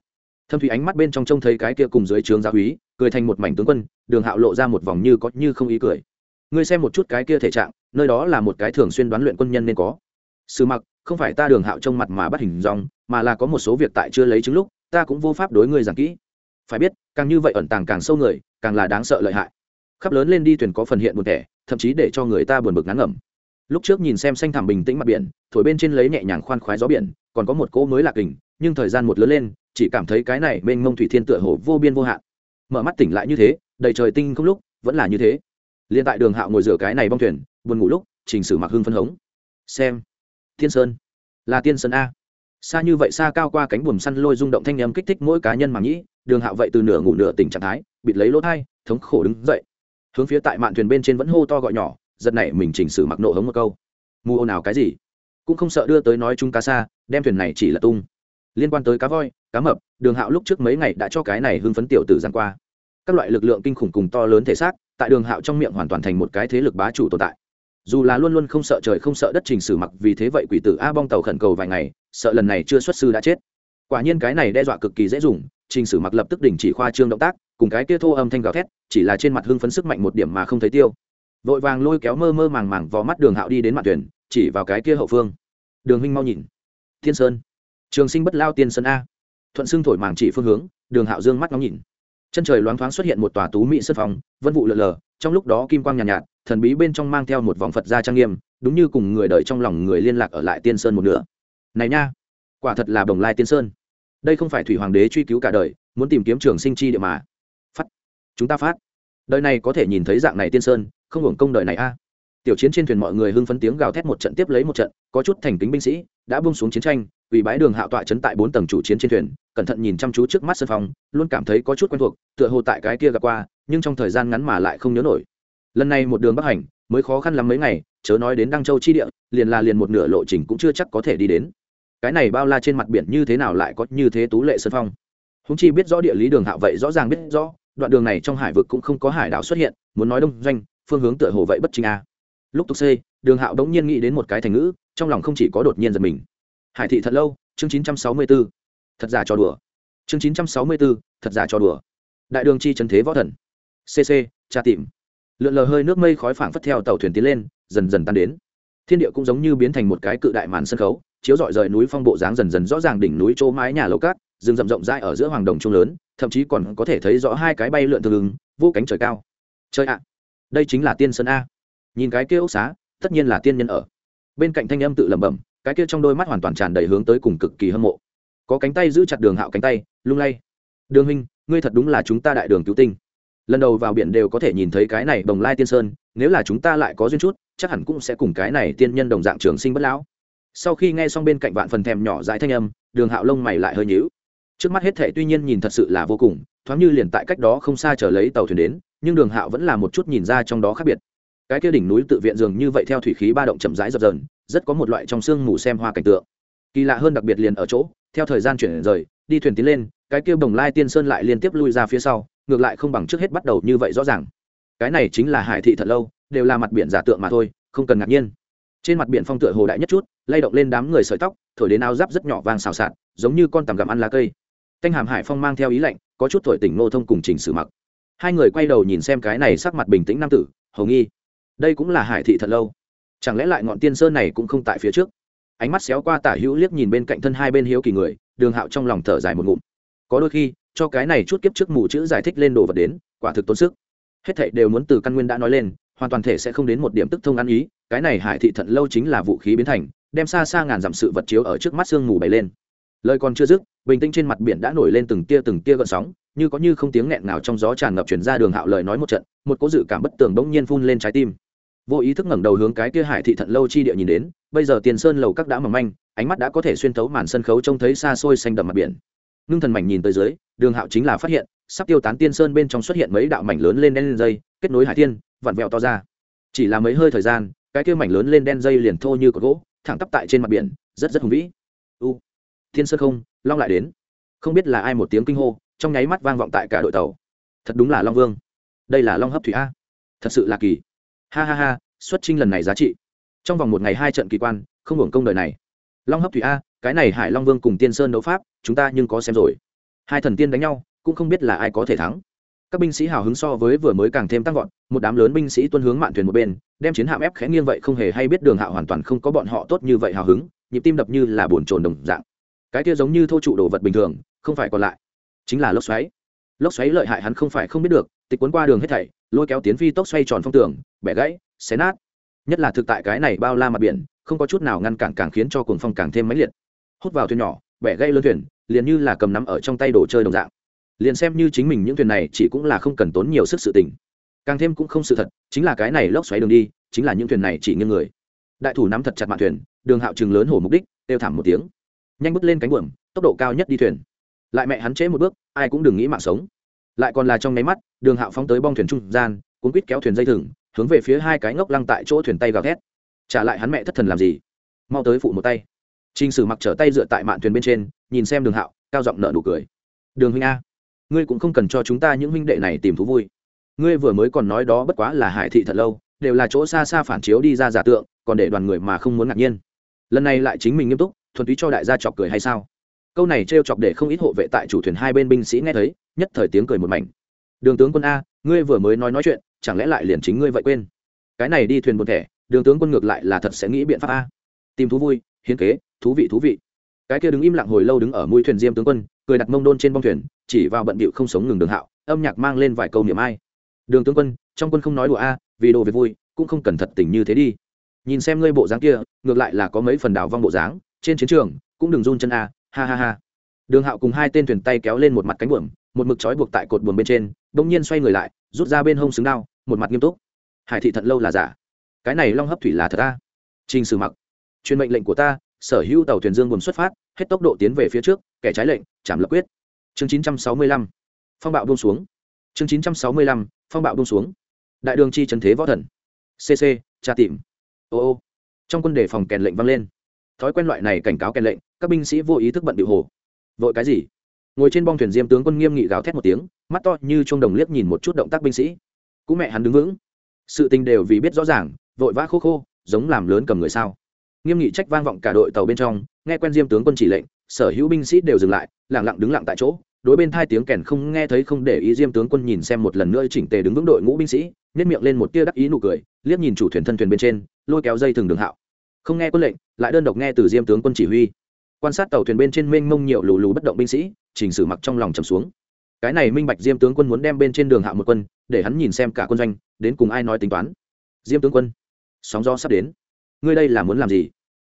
Thâm thủy ánh mắt bên trong trông thấy cái kia cùng dưới trướng gia úy, cười thành một mảnh tướng quân, đường hạo lộ ra một vòng như có như không ý cười ngươi xem một chút cái kia thể trạng, nơi đó là một cái thường xuyên đoán luyện quân nhân nên có. Sự mặc, không phải ta đường hạo trong mặt mà bắt hình dòng mà là có một số việc tại chưa lấy chứng lúc, ta cũng vô pháp đối ngươi giảng kỹ. Phải biết, càng như vậy ẩn tàng càng sâu người, càng là đáng sợ lợi hại. Khắp lớn lên đi thuyền có phần hiện một thẻ, thậm chí để cho người ta buồn bực ngắn ngẩm. Lúc trước nhìn xem xanh thảm bình tĩnh mặt biển, thổi bên trên lấy nhẹ nhàng khoan khoái gió biển, còn có một cỗ mới lạc kình, nhưng thời gian một lớn lên, chỉ cảm thấy cái này mênh mông thủy thiên tựa hồ vô biên vô hạn. Mở mắt tỉnh lại như thế, đầy trời tinh không lúc, vẫn là như thế liên tại đường hạo ngồi rửa cái này bong thuyền, buồn ngủ lúc, trình sử mặc hưng phân hống. Xem, thiên sơn, là tiên sơn a. Xa như vậy xa cao qua cánh buồm săn lôi rung động thanh âm kích thích mỗi cá nhân mà nghĩ, đường hạo vậy từ nửa ngủ nửa tỉnh trạng thái, bịt lấy lỗ thai, thống khổ đứng dậy. Hướng phía tại mạn thuyền bên trên vẫn hô to gọi nhỏ, giật này mình chỉnh sử mặc nộ hống một câu. Mù ô nào cái gì? Cũng không sợ đưa tới nói chung cá xa, đem thuyền này chỉ là tung. Liên quan tới cá voi, cá mập, đường hạo lúc trước mấy ngày đã cho cái này hưng phấn tiểu tử giàn qua các loại lực lượng kinh khủng cùng to lớn thể xác, tại đường hạo trong miệng hoàn toàn thành một cái thế lực bá chủ tồn tại. Dù là luôn luôn không sợ trời không sợ đất trình sử mặc vì thế vậy quỷ tử a bong tàu khẩn cầu vài ngày, sợ lần này chưa xuất sư đã chết. Quả nhiên cái này đe dọa cực kỳ dễ dùng, trình sử mặc lập tức đình chỉ khoa trương động tác, cùng cái kia thô âm thanh gào thét, chỉ là trên mặt hưng phấn sức mạnh một điểm mà không thấy tiêu. Vội vàng lôi kéo mơ mơ màng màng vò mắt đường hạo đi đến mặt thuyền chỉ vào cái kia hậu phương. Đường huynh mau nhìn. Thiên sơn. Trường sinh bất lao tiên sơn a. Thuận xưng thổi màng chỉ phương hướng, đường hạo dương mắt ngóng nhìn chân trời loáng thoáng xuất hiện một tòa tú mỹ sân phòng vân vụ lợn lờ trong lúc đó kim quang nhàn nhạt, nhạt thần bí bên trong mang theo một vòng phật gia trang nghiêm đúng như cùng người đời trong lòng người liên lạc ở lại tiên sơn một nửa. Này nha quả thật là bồng lai tiên sơn. Đây không phải thủy hoàng đế truy cứu cả đời muốn tìm kiếm trường sinh chi địa mà. Phát chúng ta phát. Đời này có thể nhìn thấy dạng này tiên sơn không hưởng công đời này a tiểu chiến trên thuyền mọi người hưng phấn tiếng gào thét một trận tiếp lấy một trận, có chút thành kính binh sĩ đã bung xuống chiến tranh, vì bãi đường hạo tọa chấn tại bốn tầng chủ chiến trên thuyền, cẩn thận nhìn chăm chú trước mắt sân phòng, luôn cảm thấy có chút quen thuộc, tựa hồ tại cái kia gặp qua, nhưng trong thời gian ngắn mà lại không nhớ nổi. Lần này một đường bắc hành, mới khó khăn lắm mấy ngày, chớ nói đến đăng châu chi địa, liền là liền một nửa lộ trình cũng chưa chắc có thể đi đến. Cái này bao la trên mặt biển như thế nào lại có như thế tú lệ sân phong? Húng chi biết rõ địa lý đường hạo vậy rõ ràng biết rõ, đoạn đường này trong hải vực cũng không có hải đảo xuất hiện, muốn nói đông doanh, phương hướng tựa hồ vậy bất chính a lúc tục c đường hạo đống nhiên nghĩ đến một cái thành ngữ, trong lòng không chỉ có đột nhiên giật mình. Hải thị thật lâu, chương chín trăm sáu mươi b ố thật giả cho đùa. Chương chín trăm sáu mươi b ố thật giả cho đùa. Đại đường chi trần thế võ thần. Cc tra tìm. Lượn lờ hơi nước mây khói phảng phất theo tàu thuyền tiến lên, dần dần tan đến. Thiên địa cũng giống như biến thành một cái cự đại màn sân khấu, chiếu dọi rời núi phong bộ dáng dần dần rõ ràng đỉnh núi chỗ mái nhà lầu cát, rừng rậm rộng rãi ở giữa hoàng đồng trung lớn, thậm chí còn có thể thấy rõ hai cái bay lượn tương ứng vô cánh trời cao. Chơi ạ, đây chính là tiên sơn a nhìn cái kia ốc xá, tất nhiên là tiên nhân ở. Bên cạnh thanh âm tự lẩm bẩm, cái kia trong đôi mắt hoàn toàn tràn đầy hướng tới cùng cực kỳ hâm mộ. Có cánh tay giữ chặt đường hạo cánh tay, lung lay. Đường huynh, ngươi thật đúng là chúng ta đại đường cứu tinh. Lần đầu vào biển đều có thể nhìn thấy cái này đồng lai tiên sơn, nếu là chúng ta lại có duyên chút, chắc hẳn cũng sẽ cùng cái này tiên nhân đồng dạng trường sinh bất lão. Sau khi nghe xong bên cạnh vạn phần thèm nhỏ dãi thanh âm, đường hạo lông mày lại hơi nhíu. Trước mắt hết thệ tuy nhiên nhìn thật sự là vô cùng, thoáng như liền tại cách đó không xa trở lấy tàu thuyền đến, nhưng đường hạo vẫn là một chút nhìn ra trong đó khác biệt cái kia đỉnh núi tự viện dường như vậy theo thủy khí ba động chậm rãi dập dần rất có một loại trong sương mù xem hoa cảnh tượng. Kỳ lạ hơn đặc biệt liền ở chỗ, theo thời gian chuyển rời, đi thuyền tiến lên, cái kia bồng lai tiên sơn lại liên tiếp lui ra phía sau, ngược lại không bằng trước hết bắt đầu như vậy rõ ràng. Cái này chính là hải thị thật lâu, đều là mặt biển giả tượng mà thôi, không cần ngạc nhiên. Trên mặt biển phong tựa hồ đại nhất chút, lay động lên đám người sợi tóc, thổi đến áo giáp rất nhỏ vàng xào xạc, giống như con tằm gặm ăn lá cây. Thanh hàm hải phong mang theo ý lạnh, có chút thổi tỉnh nô thông cùng trình sử mặc. Hai người quay đầu nhìn xem cái này sắc mặt bình tĩnh nam tử hầu nghi đây cũng là hải thị thật lâu. Chẳng lẽ lại ngọn tiên sơn này cũng không tại phía trước? Ánh mắt xéo qua tả hữu liếc nhìn bên cạnh thân hai bên hiếu kỳ người, đường hạo trong lòng thở dài một ngụm. Có đôi khi, cho cái này chút kiếp trước mù chữ giải thích lên đồ vật đến, quả thực tốn sức. Hết thảy đều muốn từ căn nguyên đã nói lên, hoàn toàn thể sẽ không đến một điểm tức thông ăn ý, cái này hải thị thận lâu chính là vũ khí biến thành, đem xa xa ngàn dặm sự vật chiếu ở trước mắt sương mù bày lên. Lời còn chưa dứt, bình tĩnh trên mặt biển đã nổi lên từng tia từng tia gợn sóng, như có như không tiếng nghẹn nào trong gió tràn ngập chuyển ra đường hạo lời nói một trận, một cố dự cảm bất tường bỗng nhiên phun lên trái tim vô ý thức ngẩng đầu hướng cái kia hải thị thận lâu chi địa nhìn đến, bây giờ tiền sơn lầu các đã mỏng manh, ánh mắt đã có thể xuyên thấu màn sân khấu trông thấy xa xôi xanh đậm mặt biển. Ngưng thần mảnh nhìn tới dưới, đường hạo chính là phát hiện, sắp tiêu tán tiên sơn bên trong xuất hiện mấy đạo mảnh lớn lên đen lên dây, kết nối hải thiên, vặn vẹo to ra. Chỉ là mấy hơi thời gian, cái kia mảnh lớn lên đen dây liền thô như cột gỗ, thẳng tắp tại trên mặt biển, rất rất hùng vĩ. U, thiên sơn không, long lại đến. Không biết là ai một tiếng kinh hô, trong nháy mắt vang vọng tại cả đội tàu. Thật đúng là long vương. Đây là long hấp thủy a. Thật sự là kỳ ha ha ha, xuất trinh lần này giá trị. Trong vòng một ngày hai trận kỳ quan, không hưởng công đời này. Long hấp thủy a, cái này hải long vương cùng tiên sơn đấu pháp, chúng ta nhưng có xem rồi. Hai thần tiên đánh nhau, cũng không biết là ai có thể thắng. Các binh sĩ hào hứng so với vừa mới càng thêm tăng vọt, một đám lớn binh sĩ tuân hướng mạn thuyền một bên, đem chiến hạm ép khẽ nghiêng vậy không hề hay biết đường hạ hoàn toàn không có bọn họ tốt như vậy hào hứng, nhịp tim đập như là bồn trồn đồng dạng. Cái kia giống như thô trụ đồ vật bình thường, không phải còn lại, chính là lốc xoáy. Lốc xoáy lợi hại hắn không phải không biết được, tịch cuốn qua đường hết thảy lôi kéo tiến phi tốc xoay tròn phong tường, bẻ gãy, xé nát. Nhất là thực tại cái này bao la mặt biển, không có chút nào ngăn cản càng khiến cho cuồng phong càng thêm mãnh liệt. Hút vào thuyền nhỏ, bẻ gãy lớn thuyền, liền như là cầm nắm ở trong tay đồ chơi đồng dạng. Liền xem như chính mình những thuyền này chỉ cũng là không cần tốn nhiều sức sự tình. Càng thêm cũng không sự thật, chính là cái này lốc xoáy đường đi, chính là những thuyền này chỉ nghiêng người. Đại thủ nắm thật chặt mạn thuyền, đường hạo chừng lớn hổ mục đích đều thảm một tiếng. Nhanh bước lên cánh buồm, tốc độ cao nhất đi thuyền. Lại mẹ hắn chế một bước, ai cũng đừng nghĩ mạng sống lại còn là trong nháy mắt, đường hạo phóng tới bong thuyền trung gian, cuốn quýt kéo thuyền dây thừng, hướng về phía hai cái ngốc lăng tại chỗ thuyền tay gào thét. Trả lại hắn mẹ thất thần làm gì? Mau tới phụ một tay. T r ì n h sử mặc trở tay dựa tại mạn thuyền bên trên, nhìn xem đường hạo, cao giọng nợ nụ cười. Đường huynh a, ngươi cũng không cần cho chúng ta những huynh đệ này tìm thú vui. Ngươi vừa mới còn nói đó bất quá là hải thị thật lâu, đều là chỗ xa xa phản chiếu đi ra giả tượng, còn để đoàn người mà không muốn ngạc nhiên. Lần này lại chính mình nghiêm túc, thuần túy cho đại gia chọc cười hay sao? Câu này t chọc để không ít hộ vệ tại chủ thuyền hai bên binh sĩ nghe thấy nhất thời tiếng cười một mảnh. Đường tướng quân a, ngươi vừa mới nói nói chuyện, chẳng lẽ lại liền chính ngươi vậy quên? Cái này đi thuyền buồn thẻ, đường tướng quân ngược lại là thật sẽ nghĩ biện pháp a. Tìm thú vui, hiến kế, thú vị thú vị. Cái kia đứng im lặng hồi lâu đứng ở mũi thuyền diêm tướng quân, cười đặt mông đôn trên bong thuyền, chỉ vào bận bịu không sống ngừng đường hạo, âm nhạc mang lên vài câu niệm ai. Đường tướng quân, trong quân không nói đùa a, vì đồ về vui, cũng không cần thật tình như thế đi. Nhìn xem ngươi bộ dáng kia, ngược lại là có mấy phần đào vong bộ dáng, trên chiến trường, cũng đừng run chân a, ha ha ha. Đường hạo cùng hai tên thuyền tay kéo lên một mặt cánh buồm một mực trói buộc tại cột buồng bên trên đ nhiên xoay người lại, rút ra bên hông xứng đao, một mặt nghiêm túc. Hải thị thận lâu là giả. Cái này long hấp thủy là thật ta trình sử mặc. Truyền mệnh lệnh của ta, sở hữu tàu thuyền dương buồn xuất phát, hết tốc độ tiến về phía trước, kẻ trái lệnh, chạm lập quyết. Chương chín trăm sáu mươi lăm. Phong bạo buông xuống. Chương chín trăm sáu mươi lăm. Phong bạo buông xuống. Đại đường chi trần thế võ thần. Cc tra tìm. Ô ô. Trong quân đề phòng kèn lệnh vang lên. Thói quen loại này cảnh cáo kèn lệnh, các binh sĩ vô ý thức bận điệu hồ. Vội cái gì? Ngồi trên bong thuyền diêm tướng quân nghiêm nghị gào thét một tiếng, mắt to như trung đồng liếc nhìn một chút động tác binh sĩ. Cũng mẹ hắn đứng vững. Sự tình đều vì biết rõ ràng, vội vã khô khô, giống làm lớn cầm người sao. Nghiêm nghị trách vang vọng cả đội tàu bên trong, nghe quen diêm tướng quân chỉ lệnh, sở hữu binh sĩ đều dừng lại lẳng lặng đứng lặng tại chỗ, đối bên thai tiếng kèn không nghe thấy không để ý diêm tướng quân nhìn xem một lần nữa chỉnh tề đứng vững đội ngũ binh sĩ nếp miệng lên một tia đắc ý nụ cười, liếc nhìn chủ thuyền thân thuyền bên trên, lôi kéo dây thừng đường hạo. Không nghe quân lệnh, lại đơn độc nghe từ diêm tướng quân chỉ huy. Quan sát tàu thuyền bên trên mênh mông nhiều lù lù bất động binh sĩ chỉnh sử mặc trong lòng trầm xuống. Cái này minh bạch diêm tướng quân muốn đem bên trên đường hạ một quân, để hắn nhìn xem cả quân doanh, đến cùng ai nói tính toán. Diêm tướng quân, sóng gió sắp đến. Ngươi đây là muốn làm gì?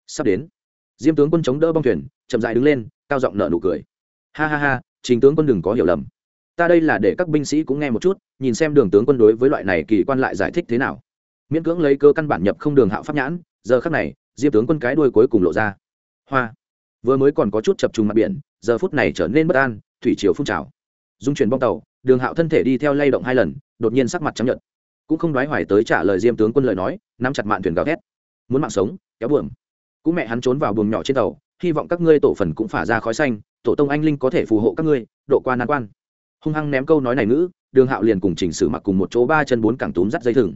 Sắp đến. Diêm tướng quân chống đỡ bong thuyền, chậm dại đứng lên, cao giọng nợ nụ cười. Ha ha ha, trình tướng quân đừng có hiểu lầm. Ta đây là để các binh sĩ cũng nghe một chút, nhìn xem đường tướng quân đối với loại này kỳ quan lại giải thích thế nào. Miễn cưỡng lấy cơ căn bản nhập không đường hạo pháp nhãn, giờ khắc này, diêm tướng quân cái đuôi cuối cùng lộ ra. Hoa. Vừa mới còn có chút chập trùng mặt biển giờ phút này trở nên bất an, thủy chiều phun trào. Dung chuyển bong tàu, đường hạo thân thể đi theo lay động hai lần, đột nhiên sắc mặt chấp nhận cũng không đoái hoài tới trả lời diêm tướng quân lời nói, nắm chặt mạn thuyền gào thét. Muốn mạng sống, kéo buồm. Cũng mẹ hắn trốn vào buồng nhỏ trên tàu, hy vọng các ngươi tổ phần cũng phả ra khói xanh, tổ tông anh linh có thể phù hộ các ngươi, độ qua nan quan. Hung hăng ném câu nói này ngữ, đường hạo liền cùng chỉnh sử mặc cùng một chỗ ba chân bốn cẳng túm dắt dây thừng.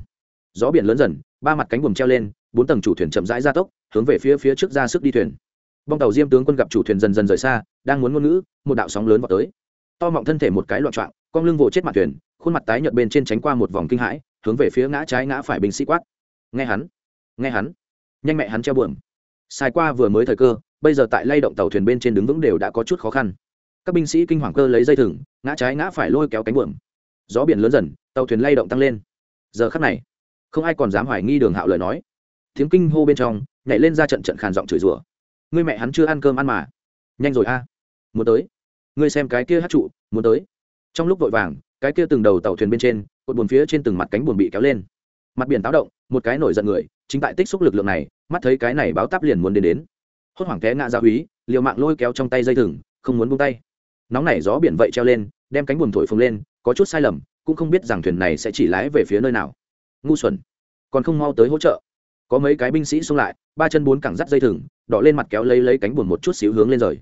Gió biển lớn dần, ba mặt cánh buồm treo lên, bốn tầng chủ thuyền chậm rãi ra tốc, hướng về phía phía trước ra sức đi thuyền. Bong tàu diêm tướng quân gặp chủ thuyền dần dần rời xa đang muốn ngôn ngữ, một đạo sóng lớn vào tới. To mọng thân thể một cái loạn trọng con lưng vỗ chết mặt thuyền, khuôn mặt tái nhợt bên trên tránh qua một vòng kinh hãi, hướng về phía ngã trái ngã phải binh sĩ quát. Nghe hắn nghe hắn. Nhanh mẹ hắn treo buồm. Sai qua vừa mới thời cơ, bây giờ tại lay động tàu thuyền bên trên đứng vững đều đã có chút khó khăn. Các binh sĩ kinh hoàng cơ lấy dây thừng, ngã trái ngã phải lôi kéo cánh buồm. Gió biển lớn dần, tàu thuyền lay động tăng lên. Giờ khắc này, không ai còn dám hoài nghi đường hạo lời nói. Tiếng kinh hô bên trong, nhảy lên ra trận trận khàn giọng chửi rủa. Ngươi mẹ hắn chưa ăn cơm ăn mà. Nhanh rồi a muốn tới. Ngươi xem cái kia hát trụ, muốn tới. Trong lúc vội vàng, cái kia từng đầu tàu thuyền bên trên, cột buồn phía trên từng mặt cánh buồn bị kéo lên. Mặt biển táo động, một cái nổi giận người, chính tại tích xúc lực lượng này, mắt thấy cái này báo táp liền muốn đến đến. Hốt hoảng té ngã ra húy, liều mạng lôi kéo trong tay dây thừng, không muốn buông tay. Nóng nảy gió biển vậy treo lên, đem cánh buồm thổi phồng lên, có chút sai lầm, cũng không biết rằng thuyền này sẽ chỉ lái về phía nơi nào. Ngu xuẩn. Còn không mau tới hỗ trợ. Có mấy cái binh sĩ xông lại, ba chân bốn cẳng dắt dây thừng, đỏ lên mặt kéo lấy lấy cánh buồm một chút xíu hướng lên rời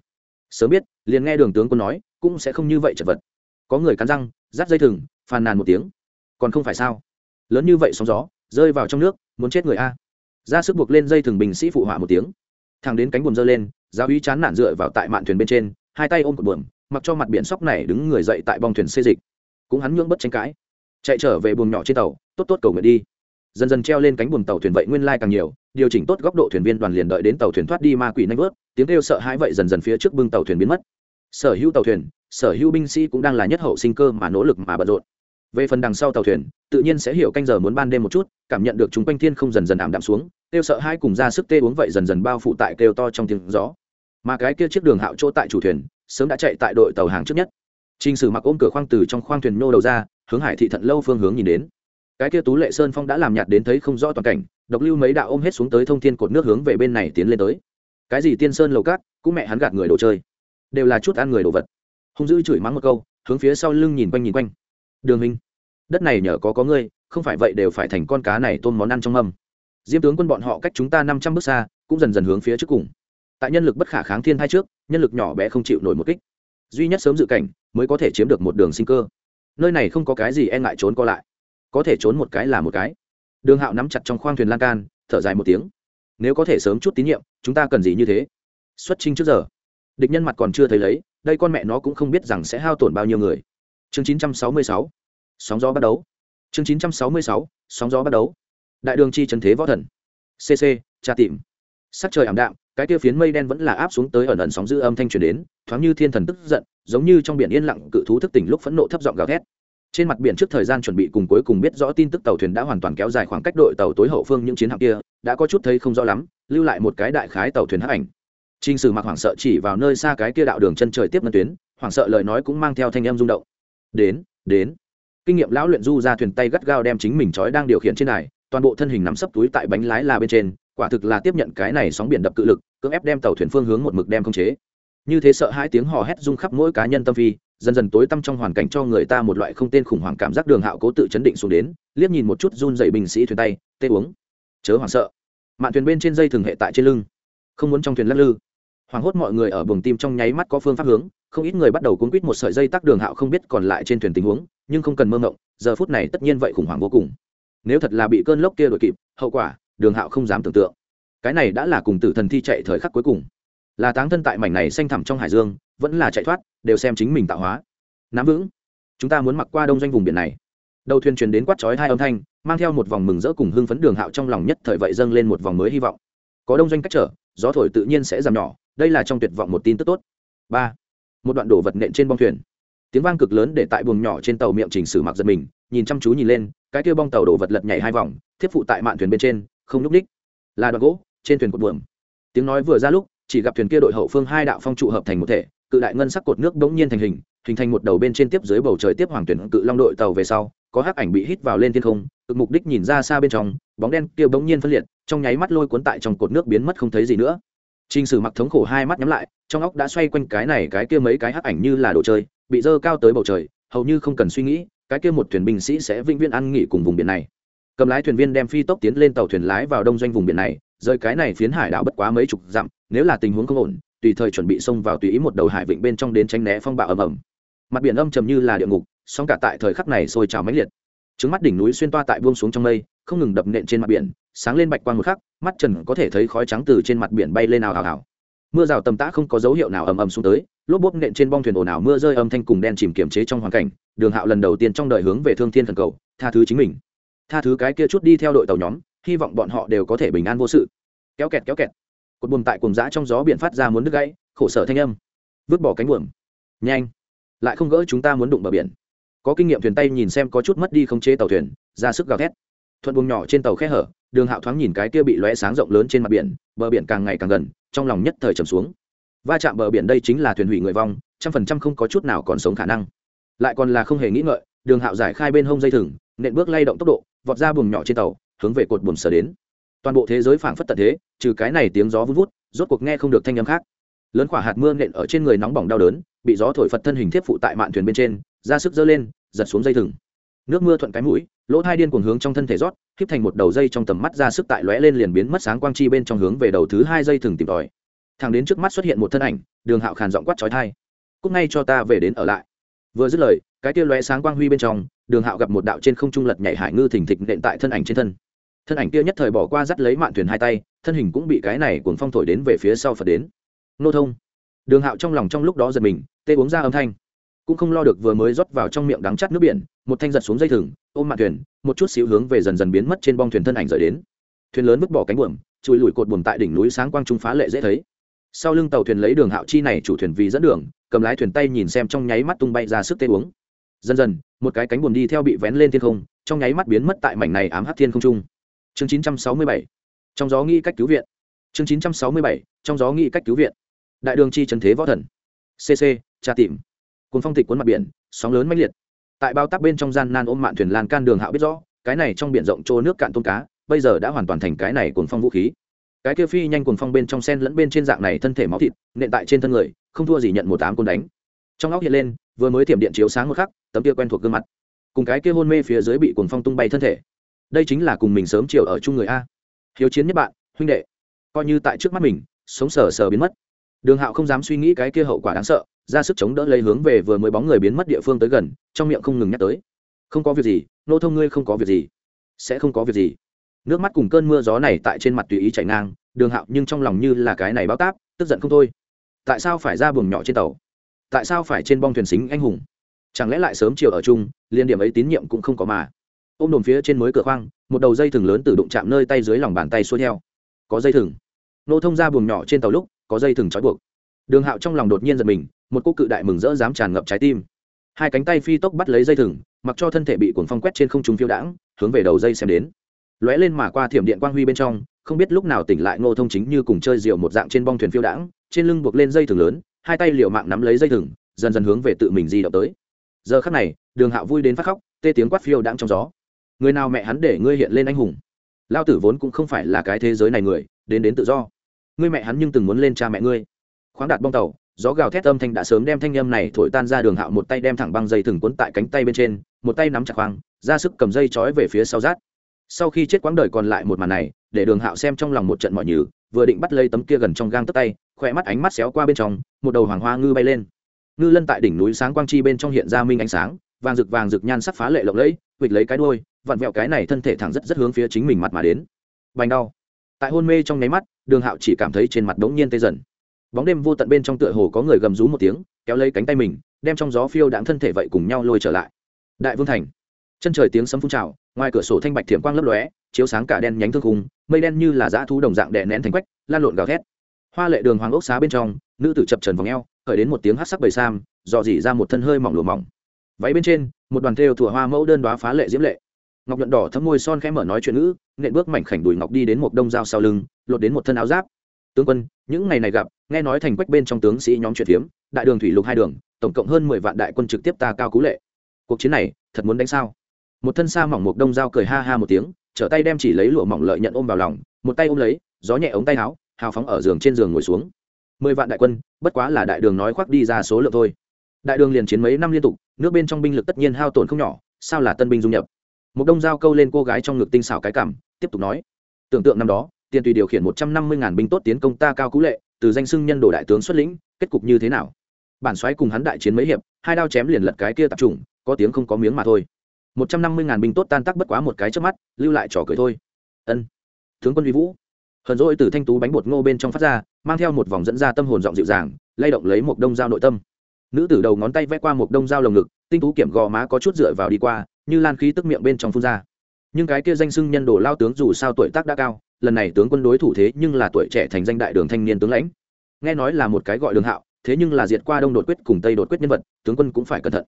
sớm biết, liền nghe đường tướng quân nói, cũng sẽ không như vậy chật vật. Có người cắn răng dắt dây thừng, phàn nàn một tiếng. Còn không phải sao? Lớn như vậy sóng gió, rơi vào trong nước, muốn chết người a. Ra sức buộc lên dây thừng bình sĩ phụ họa một tiếng. Thằng đến cánh buồm dơ lên, giáo uy chán nản dựa vào tại mạn thuyền bên trên, hai tay ôm cột buồm, mặc cho mặt biển sóc này đứng người dậy tại bong thuyền xê dịch. Cũng hắn nhưỡng bất tranh cãi. Chạy trở về buồng nhỏ trên tàu, tốt tốt cầu nguyện đi. Dần dần treo lên cánh buồm tàu thuyền vậy nguyên lai càng nhiều, điều chỉnh tốt góc độ thuyền viên đoàn liền đợi đến tàu thuyền thoát đi ma quỷ nanh vớt tiếng kêu sợ hãi vậy dần dần phía trước bưng tàu thuyền biến mất sở hữu tàu thuyền sở hữu binh sĩ cũng đang là nhất hậu sinh cơ mà nỗ lực mà bận rộn về phần đằng sau tàu thuyền tự nhiên sẽ hiểu canh giờ muốn ban đêm một chút cảm nhận được chúng quanh thiên không dần dần ảm đạm xuống kêu sợ hai cùng ra sức tê uống vậy dần dần bao phủ tại kêu to trong tiếng gió mà cái kia chiếc đường hạo chỗ tại chủ thuyền sớm đã chạy tại đội tàu hàng trước nhất Trình Sử mặc ôm cửa khoang từ trong khoang thuyền nô đầu ra, hướng Hải thị thận lâu phương hướng nhìn đến. Cái kia Tú Lệ Sơn Phong đã làm nhạt đến thấy không rõ toàn cảnh, độc lưu mấy đạo ôm hết xuống tới thông thiên cột nước hướng về bên này tiến lên tới. Cái gì tiên sơn lầu cát, cũng mẹ hắn gạt người đồ chơi, đều là chút ăn người đồ vật. Hung dữ chửi mắng một câu, hướng phía sau lưng nhìn quanh nhìn quanh. Đường Minh, đất này nhờ có có ngươi, không phải vậy đều phải thành con cá này tôm món ăn trong mâm. Diêm tướng quân bọn họ cách chúng ta năm trăm bước xa, cũng dần dần hướng phía trước cùng. Tại nhân lực bất khả kháng thiên thai trước, nhân lực nhỏ bé không chịu nổi một kích duy nhất sớm dự cảnh mới có thể chiếm được một đường sinh cơ nơi này không có cái gì e ngại trốn co lại có thể trốn một cái là một cái đường hạo nắm chặt trong khoang thuyền lan can thở dài một tiếng nếu có thể sớm chút tín nhiệm, chúng ta cần gì như thế? Xuất trình trước giờ. Địch nhân mặt còn chưa thấy lấy, đây con mẹ nó cũng không biết rằng sẽ hao tổn bao nhiêu người. Chương 966 sóng gió bắt đầu. Chương 966 sóng gió bắt đầu. Đại đường chi trần thế võ thần. Cc tra tìm. Sắc trời ảm đạm, cái kia phiến mây đen vẫn là áp xuống tới ẩn ẩn sóng dư âm thanh truyền đến, thoáng như thiên thần tức giận, giống như trong biển yên lặng cự thú thức tỉnh lúc phẫn nộ thấp giọng gào thét. Trên mặt biển trước thời gian chuẩn bị cùng cuối cùng biết rõ tin tức tàu thuyền đã hoàn toàn kéo dài khoảng cách đội tàu tối hậu phương những chiến hạm kia đã có chút thấy không rõ lắm lưu lại một cái đại khái tàu thuyền hấp ảnh Trình Sử mặc hoảng sợ chỉ vào nơi xa cái kia đạo đường chân trời tiếp ngân tuyến, hoảng sợ lời nói cũng mang theo thanh em rung động. Đến, đến. Kinh nghiệm lão luyện du ra thuyền tay gắt gao đem chính mình trói đang điều khiển trên này, toàn bộ thân hình nằm sấp túi tại bánh lái là bên trên, quả thực là tiếp nhận cái này sóng biển đập cự lực, cưỡng ép đem tàu thuyền phương hướng một mực đem khống chế. Như thế sợ hai tiếng hò hét rung khắp mỗi cá nhân tâm phi, dần dần tối tăm trong hoàn cảnh cho người ta một loại không tên khủng hoảng cảm giác đường hạo cố tự chấn định xuống đến, liếc nhìn một chút run dậy binh sĩ thuyền tay, tê uống. Chớ hoảng sợ. Mạn thuyền bên trên dây thường hệ tại trên lưng, không muốn trong thuyền lắc lư. Hoảng hốt mọi người ở buồng tim trong nháy mắt có phương pháp hướng không ít người bắt đầu cuốn quýt một sợi dây tắc đường hạo không biết còn lại trên thuyền tình huống nhưng không cần mơ ngộng giờ phút này tất nhiên vậy khủng hoảng vô cùng. Nếu thật là bị cơn lốc kia đuổi kịp hậu quả đường hạo không dám tưởng tượng. Cái này đã là cùng tử thần thi chạy thời khắc cuối cùng. Là táng thân tại mảnh này xanh thẳm trong hải dương vẫn là chạy thoát đều xem chính mình tạo hóa. Nắm vững. Chúng ta muốn mặc qua đông doanh vùng biển này. Đầu thuyền truyền đến quát chói hai âm thanh mang theo một vòng mừng rỡ cùng hưng phấn đường hạo trong lòng nhất thời vậy dâng lên một vòng mới hy vọng. Có đông doanh cách trở, gió thổi tự nhiên sẽ giảm nhỏ, đây là trong tuyệt vọng một tin tức tốt. Ba, một đoạn đổ vật nện trên bong thuyền. Tiếng vang cực lớn để tại buồng nhỏ trên tàu miệng chỉnh sử mặc giật mình, nhìn chăm chú nhìn lên, cái kia bong tàu đổ vật lật nhảy hai vòng thiếp phụ tại mạn thuyền bên trên, không nhúc ních là đoạn gỗ, trên thuyền cột buồm. Tiếng nói vừa ra lúc, chỉ gặp thuyền kia đội hậu phương hai đạo phong trụ hợp thành một thể, cự đại ngân sắc cột nước bỗng nhiên thành hình hình thành một đầu bên trên tiếp dưới bầu trời tiếp hoàng tuyển cự long đội tàu về sau có hắc ảnh bị hít vào lên thiên không cực mục đích nhìn ra xa bên trong bóng đen kia bỗng nhiên phân liệt trong nháy mắt lôi cuốn tại trong cột nước biến mất không thấy gì nữa Trình Sử Mặc thống khổ hai mắt nhắm lại, trong óc đã xoay quanh cái này cái kia mấy cái hắc ảnh như là đồ chơi, bị dơ cao tới bầu trời, hầu như không cần suy nghĩ, cái kia một thuyền binh sĩ sẽ vĩnh viễn ăn nghỉ cùng vùng biển này. Cầm lái thuyền viên đem phi tốc tiến lên tàu thuyền lái vào đông doanh vùng biển này, rời cái này phiến hải đảo bất quá mấy chục dặm, nếu là tình huống không ổn, tùy thời chuẩn bị xông vào tùy ý một đầu hải vịnh bên trong đến tránh né phong bạo ầm ầm. Mặt biển âm trầm như là địa ngục, sóng cả tại thời khắc này sôi trào mãnh liệt. Trứng mắt đỉnh núi xuyên toa tại buông xuống trong mây, không ngừng đập nện trên mặt biển, sáng lên bạch quang một khắc, mắt trần có thể thấy khói trắng từ trên mặt biển bay lên ào ào ào. Mưa rào tầm tã không có dấu hiệu nào ầm ầm xuống tới lốp bốp nện trên bong thuyền ồn ào mưa rơi âm thanh cùng đen chìm kiềm chế trong hoàn cảnh đường hạo lần đầu tiên trong đời hướng về thương thiên thần cầu tha thứ chính mình. Tha thứ cái kia chút đi theo đội tàu nhóm hy vọng bọn họ đều có thể bình an vô sự. Kéo kẹt kéo kẹt. Cột buồm tại cùng giã trong gió biển phát ra muốn đứt gãy khổ sở thanh âm. Vứt bỏ cánh buồm. Nhanh. Lại không gỡ chúng ta muốn đụng bờ biển có kinh nghiệm thuyền tay nhìn xem có chút mất đi không chế tàu thuyền, ra sức gào thét. Thuận buồng nhỏ trên tàu khe hở, đường hạo thoáng nhìn cái kia bị lóe sáng rộng lớn trên mặt biển, bờ biển càng ngày càng gần, trong lòng nhất thời trầm xuống. Va chạm bờ biển đây chính là thuyền hủy người vong, trăm phần trăm không có chút nào còn sống khả năng. Lại còn là không hề nghĩ ngợi, đường hạo giải khai bên hông dây thừng, nện bước lay động tốc độ, vọt ra buồng nhỏ trên tàu, hướng về cột buồm sở đến. Toàn bộ thế giới phảng phất tận thế, trừ cái này tiếng gió vun vút, rốt cuộc nghe không được thanh âm khác. Lớn quả hạt mưa nện ở trên người nóng bỏng đau đớn, bị gió thổi phật thân hình thiếp phụ tại mạn thuyền bên trên ra sức dơ lên, giật xuống dây thừng. Nước mưa thuận cái mũi, lỗ thai điên cuồng hướng trong thân thể rót khiếp thành một đầu dây trong tầm mắt ra sức tại lóe lên liền biến mất sáng quang chi bên trong hướng về đầu thứ hai dây thừng tìm tòi. Thẳng đến trước mắt xuất hiện một thân ảnh, đường hạo khàn giọng quát trói thai cúc ngay cho ta về đến ở lại. Vừa dứt lời, cái kia lóe sáng quang huy bên trong, đường hạo gặp một đạo trên không trung lật nhảy hải ngư thình thịch nện tại thân ảnh trên thân. Thân ảnh kia nhất thời bỏ qua dắt lấy mạn thuyền hai tay, thân hình cũng bị cái này cuồng phong thổi đến về phía sau phật đến. Nô thông. Đường hạo trong lòng trong lúc đó giật mình, tê uống ra âm thanh cũng không lo được vừa mới rót vào trong miệng đắng chắt nước biển, một thanh giật xuống dây thừng, ôm mạn thuyền, một chút xíu hướng về dần dần biến mất trên bong thuyền thân ảnh rời đến. Thuyền lớn vứt bỏ cánh buồm, chùi lùi cột buồm tại đỉnh núi sáng quang trung phá lệ dễ thấy. Sau lưng tàu thuyền lấy đường hạo chi này chủ thuyền vì dẫn đường, cầm lái thuyền tay nhìn xem trong nháy mắt tung bay ra sức tê uống. Dần dần, một cái cánh buồm đi theo bị vén lên thiên không, trong nháy mắt biến mất tại mảnh này ám hát thiên không trung. Chương 967 trong gió nghĩ cách cứu viện. Chương 967 trong gió nghĩ cách cứu viện. Đại đường chi trần thế võ thần. Cc tra tìm cùng phong tịch cuốn mặt biển, sóng lớn mãnh liệt. Tại bao tắc bên trong gian nan ôm mạn thuyền lan can đường hạo biết rõ, cái này trong biển rộng trô nước cạn tôm cá, bây giờ đã hoàn toàn thành cái này cuồng phong vũ khí. Cái kia phi nhanh cuồng phong bên trong sen lẫn bên trên dạng này thân thể máu thịt, nện tại trên thân người, không thua gì nhận một tám côn đánh. Trong óc hiện lên, vừa mới thiểm điện chiếu sáng một khắc, tấm kia quen thuộc gương mặt. Cùng cái kia hôn mê phía dưới bị cuồng phong tung bay thân thể. Đây chính là cùng mình sớm chiều ở chung người a. Hiếu chiến nhất bạn, huynh đệ. Coi như tại trước mắt mình, sống sờ sờ biến mất. Đường hạo không dám suy nghĩ cái kia hậu quả đáng sợ ra sức chống đỡ lấy hướng về vừa mới bóng người biến mất địa phương tới gần, trong miệng không ngừng nhắc tới. Không có việc gì, nô thông ngươi không có việc gì. Sẽ không có việc gì. Nước mắt cùng cơn mưa gió này tại trên mặt tùy ý chảy ngang, đường hạo nhưng trong lòng như là cái này báo táp, tức giận không thôi. Tại sao phải ra buồng nhỏ trên tàu? Tại sao phải trên bong thuyền xính anh hùng? Chẳng lẽ lại sớm chiều ở chung, liên điểm ấy tín nhiệm cũng không có mà. Ôm đồn phía trên mới cửa khoang, một đầu dây thừng lớn từ đụng chạm nơi tay dưới lòng bàn tay xuôi theo. Có dây thừng. Nô thông ra buồng nhỏ trên tàu lúc, có dây thừng trói buộc. Đường hạo trong lòng đột nhiên giật mình một cô cự đại mừng rỡ dám tràn ngập trái tim. Hai cánh tay phi tốc bắt lấy dây thừng, mặc cho thân thể bị cuồng phong quét trên không trung phiêu đãng, hướng về đầu dây xem đến. Lóe lên mà qua thiểm điện quang huy bên trong, không biết lúc nào tỉnh lại ngô thông chính như cùng chơi rượu một dạng trên bong thuyền phiêu đãng, trên lưng buộc lên dây thừng lớn, hai tay liều mạng nắm lấy dây thừng, dần dần hướng về tự mình di động tới. Giờ khắc này, đường hạo vui đến phát khóc, tê tiếng quát phiêu đãng trong gió. Người nào mẹ hắn để ngươi hiện lên anh hùng? Lao tử vốn cũng không phải là cái thế giới này người, đến đến tự do. Ngươi mẹ hắn nhưng từng muốn lên cha mẹ ngươi. Khoáng đạt bong tàu gió gào thét âm thanh đã sớm đem thanh âm này thổi tan ra đường hạo một tay đem thẳng băng dây thừng quấn tại cánh tay bên trên, một tay nắm chặt khoang, ra sức cầm dây trói về phía sau rát. Sau khi chết quãng đời còn lại một màn này, để đường hạo xem trong lòng một trận mọi nhử, vừa định bắt lấy tấm kia gần trong gang tấp tay, khỏe mắt ánh mắt xéo qua bên trong, một đầu hoàng hoa ngư bay lên. Ngư lân tại đỉnh núi sáng quang chi bên trong hiện ra minh ánh sáng, vàng rực vàng rực nhan sắc phá lệ lộng lẫy, vịt lấy cái đôi vặn vẹo cái này thân thể thẳng rất rất hướng phía chính mình mặt mà đến. Bành đau. Tại hôn mê trong nháy mắt, đường hạo chỉ cảm thấy trên mặt đống nhiên tê dần bóng đêm vô tận bên trong tựa hồ có người gầm rú một tiếng, kéo lấy cánh tay mình, đem trong gió phiêu đạn thân thể vậy cùng nhau lôi trở lại. Đại vương thành. Chân trời tiếng sấm phun trào, ngoài cửa sổ thanh bạch thiểm quang lấp lóe, chiếu sáng cả đen nhánh thương khung, mây đen như là dã thú đồng dạng đè nén thành quách, lan lộn gào thét. Hoa lệ đường hoàng ốc xá bên trong, nữ tử chập trần vòng eo, khởi đến một tiếng hát sắc bầy sam, dò dỉ ra một thân hơi mỏng lùa mỏng. Váy bên trên, một đoàn thêu thủa hoa mẫu đơn đoá phá lệ diễm lệ. Ngọc nhuận đỏ thấm môi son khẽ mở nói chuyện ngữ, nện bước mảnh khảnh đùi ngọc đi đến một đông dao sau lưng, lột đến một thân áo giáp tướng quân, những ngày này gặp, nghe nói thành quách bên trong tướng sĩ nhóm chuyện phiếm, đại đường thủy lục hai đường, tổng cộng hơn mười vạn đại quân trực tiếp ta cao cú lệ. Cuộc chiến này, thật muốn đánh sao? Một thân xa mỏng mục đông dao cười ha ha một tiếng, trở tay đem chỉ lấy lụa mỏng lợi nhận ôm vào lòng, một tay ôm lấy, gió nhẹ ống tay áo, hào phóng ở giường trên giường ngồi xuống. Mười vạn đại quân, bất quá là đại đường nói khoác đi ra số lượng thôi. Đại đường liền chiến mấy năm liên tục, nước bên trong binh lực tất nhiên hao tổn không nhỏ, sao là tân binh dung nhập? Một đông dao câu lên cô gái trong ngực tinh xảo cái cảm, tiếp tục nói. Tưởng tượng năm đó tiền tùy điều khiển một trăm năm mươi ngàn binh tốt tiến công ta cao cú lệ, từ danh xưng nhân đồ đại tướng xuất lĩnh, kết cục như thế nào? Bản xoáy cùng hắn đại chiến mấy hiệp, hai đao chém liền lật cái kia tập trung có tiếng không có miếng mà thôi. Một trăm năm mươi ngàn binh tốt tan tác bất quá một cái trước mắt, lưu lại trò cười thôi. Ân. Tướng quân huy vũ. Hờn dỗi từ thanh tú bánh bột ngô bên trong phát ra, mang theo một vòng dẫn ra tâm hồn giọng dịu dàng, lay động lấy một đông dao nội tâm. Nữ tử đầu ngón tay vẽ qua một đông dao lồng ngực, tinh tú kiểm gò má có chút dựa vào đi qua, như lan khí tức miệng bên trong phun ra. Nhưng cái kia danh xưng nhân đồ lao tướng dù sao tuổi tác đã cao lần này tướng quân đối thủ thế nhưng là tuổi trẻ thành danh đại đường thanh niên tướng lãnh. Nghe nói là một cái gọi đường hạo, thế nhưng là diệt qua đông đột quyết cùng tây đột quyết nhân vật, tướng quân cũng phải cẩn thận.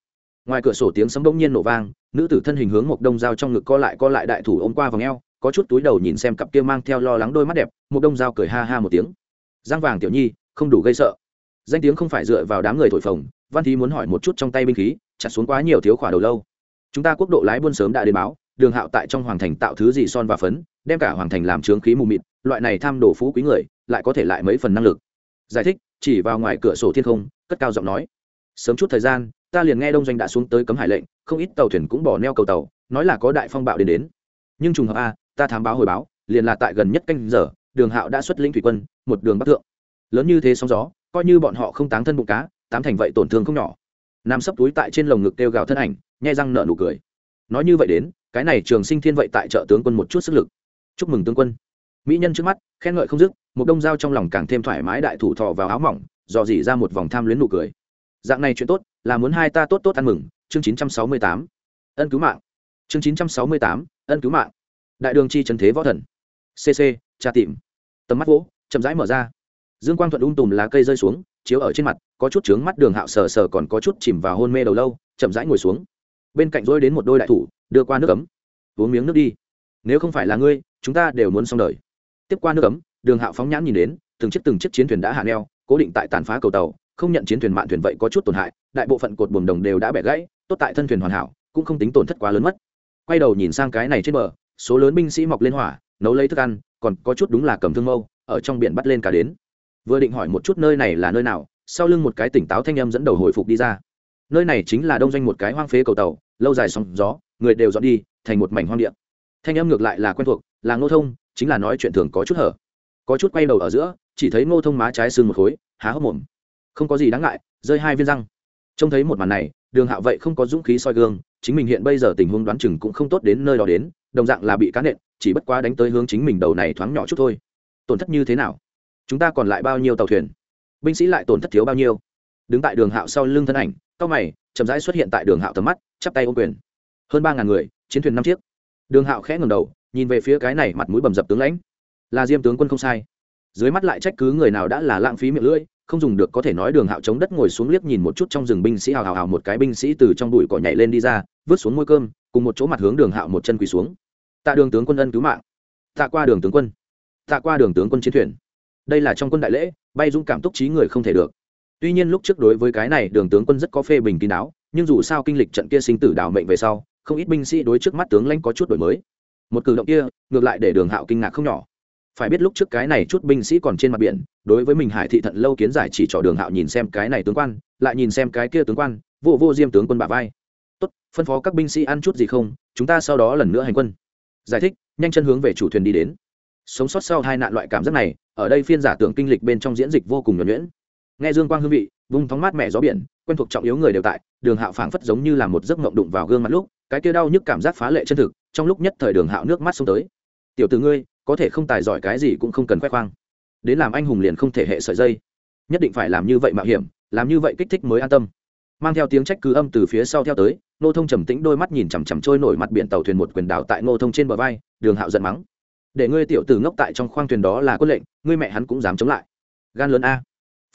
Ngoài cửa sổ tiếng sấm bỗng nhiên nổ vang, nữ tử thân hình hướng một đông dao trong ngực co lại co lại đại thủ ôm qua vòng eo, có chút túi đầu nhìn xem cặp kia mang theo lo lắng đôi mắt đẹp một đông dao cười ha ha một tiếng. Giang vàng tiểu nhi, không đủ gây sợ. Danh tiếng không phải dựa vào đám người thổi phồng, văn thí muốn hỏi một chút trong tay binh khí, chặt xuống quá nhiều thiếu khỏa đầu lâu. Chúng ta quốc độ lái buôn sớm đã đến báo, đường hạo tại trong hoàng thành tạo thứ gì son và phấn đem cả hoàng thành làm trướng khí mù mịt, loại này tham đồ phú quý người, lại có thể lại mấy phần năng lực. Giải thích, chỉ vào ngoài cửa sổ thiên không, cất cao giọng nói. Sớm chút thời gian, ta liền nghe đông doanh đã xuống tới cấm hải lệnh, không ít tàu thuyền cũng bỏ neo cầu tàu, nói là có đại phong bạo đến đến. Nhưng trùng hợp a, ta thám báo hồi báo, liền là tại gần nhất canh giờ, đường hạo đã xuất lĩnh thủy quân, một đường bắc thượng. Lớn như thế sóng gió, coi như bọn họ không táng thân bụng cá, tám thành vậy tổn thương không nhỏ. Nam sấp túi tại trên lồng ngực kêu gào thân ảnh, nhai răng nợ nụ cười. Nói như vậy đến, cái này trường sinh thiên vậy tại trợ tướng quân một chút sức lực chúc mừng tướng quân. Mỹ nhân trước mắt, khen ngợi không dứt, một đông dao trong lòng càng thêm thoải mái đại thủ thọ vào áo mỏng, dò dỉ ra một vòng tham luyến nụ cười. Dạng này chuyện tốt, là muốn hai ta tốt tốt ăn mừng. Chương chín trăm sáu mươi tám. Ân cứu mạng. Chương chín trăm sáu mươi tám. Ân cứu mạng. Đại đường chi trần thế võ thần. Cc tra tìm. Tầm mắt vỗ, chậm rãi mở ra. Dương quang thuận ung tùm lá cây rơi xuống, chiếu ở trên mặt, có chút trướng mắt đường hạo sờ sờ còn có chút chìm vào hôn mê đầu lâu, chậm rãi ngồi xuống. Bên cạnh dối đến một đôi đại thủ, đưa qua nước ấm. Uống miếng nước đi nếu không phải là ngươi, chúng ta đều muốn xong đời. Tiếp qua nước ấm, đường hạo phóng nhãn nhìn đến, từng chiếc từng chiếc chiến thuyền đã hạ neo, cố định tại tàn phá cầu tàu, không nhận chiến thuyền mạn thuyền vậy có chút tổn hại, đại bộ phận cột buồm đồng đều đã bẻ gãy, tốt tại thân thuyền hoàn hảo, cũng không tính tổn thất quá lớn mất. Quay đầu nhìn sang cái này trên bờ, số lớn binh sĩ mọc lên hỏa, nấu lấy thức ăn, còn có chút đúng là cầm thương mâu, ở trong biển bắt lên cả đến. Vừa định hỏi một chút nơi này là nơi nào, sau lưng một cái tỉnh táo thanh âm dẫn đầu hồi phục đi ra. Nơi này chính là đông doanh một cái hoang phế cầu tàu, lâu dài sóng gió, người đều dọn đi, thành một mảnh hoang địa thanh âm ngược lại là quen thuộc, là ngô thông, chính là nói chuyện thường có chút hở. Có chút quay đầu ở giữa, chỉ thấy ngô thông má trái xương một khối, há hốc mồm. Không có gì đáng ngại, rơi hai viên răng. Trông thấy một màn này, đường hạo vậy không có dũng khí soi gương, chính mình hiện bây giờ tình huống đoán chừng cũng không tốt đến nơi đó đến, đồng dạng là bị cá nện, chỉ bất quá đánh tới hướng chính mình đầu này thoáng nhỏ chút thôi. Tổn thất như thế nào? Chúng ta còn lại bao nhiêu tàu thuyền? Binh sĩ lại tổn thất thiếu bao nhiêu? Đứng tại đường hạo sau lưng thân ảnh cao mày, chậm rãi xuất hiện tại đường hạo tầm mắt, chắp tay ô quyền. Hơn ba ngàn người, chiến thuyền năm chiếc đường hạo khẽ ngầm đầu, nhìn về phía cái này mặt mũi bầm dập tướng lãnh. Là diêm tướng quân không sai. Dưới mắt lại trách cứ người nào đã là lãng phí miệng lưỡi, không dùng được có thể nói đường hạo chống đất ngồi xuống liếc nhìn một chút trong rừng binh sĩ hào hào hào một cái binh sĩ từ trong bụi cỏ nhảy lên đi ra, vứt xuống môi cơm, cùng một chỗ mặt hướng đường hạo một chân quỳ xuống. Tạ đường tướng quân ân cứu mạng. Tạ qua đường tướng quân. Tạ qua đường tướng quân chiến thuyền. Đây là trong quân đại lễ, bay dũng cảm túc trí người không thể được. Tuy nhiên lúc trước đối với cái này đường tướng quân rất có phê bình kín đáo, nhưng dù sao kinh lịch trận kia sinh tử đảo mệnh về sau không ít binh sĩ đối trước mắt tướng lãnh có chút đổi mới. Một cử động kia, ngược lại để đường hạo kinh ngạc không nhỏ. Phải biết lúc trước cái này chút binh sĩ còn trên mặt biển, đối với mình hải thị thận lâu kiến giải chỉ trỏ đường hạo nhìn xem cái này tướng quan, lại nhìn xem cái kia tướng quan, vô vô diêm tướng quân bả vai. Tốt, phân phó các binh sĩ ăn chút gì không, chúng ta sau đó lần nữa hành quân. Giải thích, nhanh chân hướng về chủ thuyền đi đến. Sống sót sau hai nạn loại cảm giác này, ở đây phiên giả tưởng kinh lịch bên trong diễn dịch vô cùng nhuẩn nhuyễn nghe dương quang hương vị, vung thóng mát mẻ gió biển, quen thuộc trọng yếu người đều tại, đường hạo phảng phất giống như là một giấc mộng đụng vào gương mặt lúc, cái kia đau nhức cảm giác phá lệ chân thực, trong lúc nhất thời đường hạo nước mắt xông tới. Tiểu từ ngươi, có thể không tài giỏi cái gì cũng không cần khoe khoang. Đến làm anh hùng liền không thể hệ sợi dây. Nhất định phải làm như vậy mạo hiểm, làm như vậy kích thích mới an tâm. Mang theo tiếng trách cứ âm từ phía sau theo tới nô thông trầm tĩnh đôi mắt nhìn chằm chằm trôi nổi mặt biển tàu thuyền một quyền đảo tại nô thông trên bờ vai, đường hạo giận mắng. Để ngươi tiểu tử ngốc tại trong khoang thuyền đó là quân lệnh, ngươi mẹ hắn cũng dám chống lại. Gan lớn a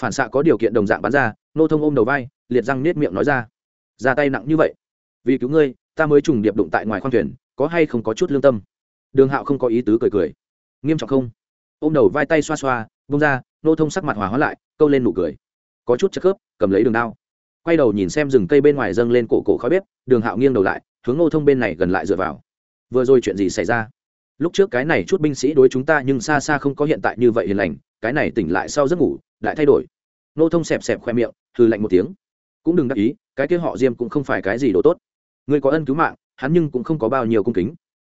phản xạ có điều kiện đồng dạng bắn ra, nô thông ôm đầu vai, liệt răng nết miệng nói ra. Ra tay nặng như vậy. Vì cứu ngươi, ta mới trùng điệp đụng tại ngoài khoang thuyền, có hay không có chút lương tâm? Đường hạo không có ý tứ cười cười. Nghiêm trọng không? Ôm đầu vai tay xoa xoa bông ra, nô thông sắc mặt hòa hóa lại, câu lên nụ cười. Có chút chất khớp, cầm lấy đường đao. Quay đầu nhìn xem rừng cây bên ngoài dâng lên cổ cổ khói bếp, đường hạo nghiêng đầu lại, hướng nô thông bên này gần lại dựa vào. Vừa rồi chuyện gì xảy ra? Lúc trước cái này chút binh sĩ đối chúng ta nhưng xa xa không có hiện tại như vậy hiền lành, cái này tỉnh lại sau giấc ngủ lại thay đổi. Nô thông xẹp xẹp khoe miệng hư lạnh một tiếng. Cũng đừng đắc ý, cái kia họ diêm cũng không phải cái gì đồ tốt. Ngươi có ân cứu mạng, hắn nhưng cũng không có bao nhiêu cung kính.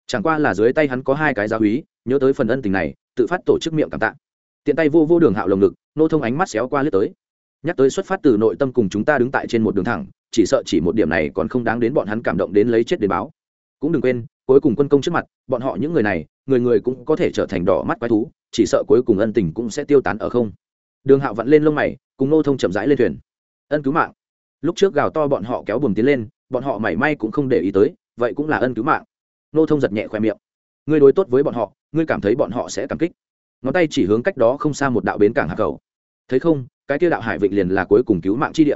Chẳng qua là dưới tay hắn có hai cái giáo húy nhớ tới phần ân tình này, tự phát tổ chức miệng cảm tạ. Tiện tay vô vô đường hạo lồng ngực, nô thông ánh mắt xéo qua lướt tới. Nhắc tới xuất phát từ nội tâm cùng chúng ta đứng tại trên một đường thẳng, chỉ sợ chỉ một điểm này còn không đáng đến bọn hắn cảm động đến lấy chết để báo. Cũng đừng quên, cuối cùng quân công trước mặt, bọn họ những người này, người người cũng có thể trở thành đỏ mắt quái thú, chỉ sợ cuối cùng ân tình cũng sẽ tiêu tán ở không đường hạo vặn lên lông mày, cùng nô thông chậm rãi lên thuyền. Ân cứu mạng. Lúc trước gào to bọn họ kéo buồm tiến lên, bọn họ mảy may cũng không để ý tới, vậy cũng là ân cứu mạng. Nô thông giật nhẹ khoe miệng. Ngươi đối tốt với bọn họ, ngươi cảm thấy bọn họ sẽ cảm kích. Ngón tay chỉ hướng cách đó không xa một đạo bến cảng hạ cầu. Thấy không, cái kia đạo hải vịnh liền là cuối cùng cứu mạng chi địa.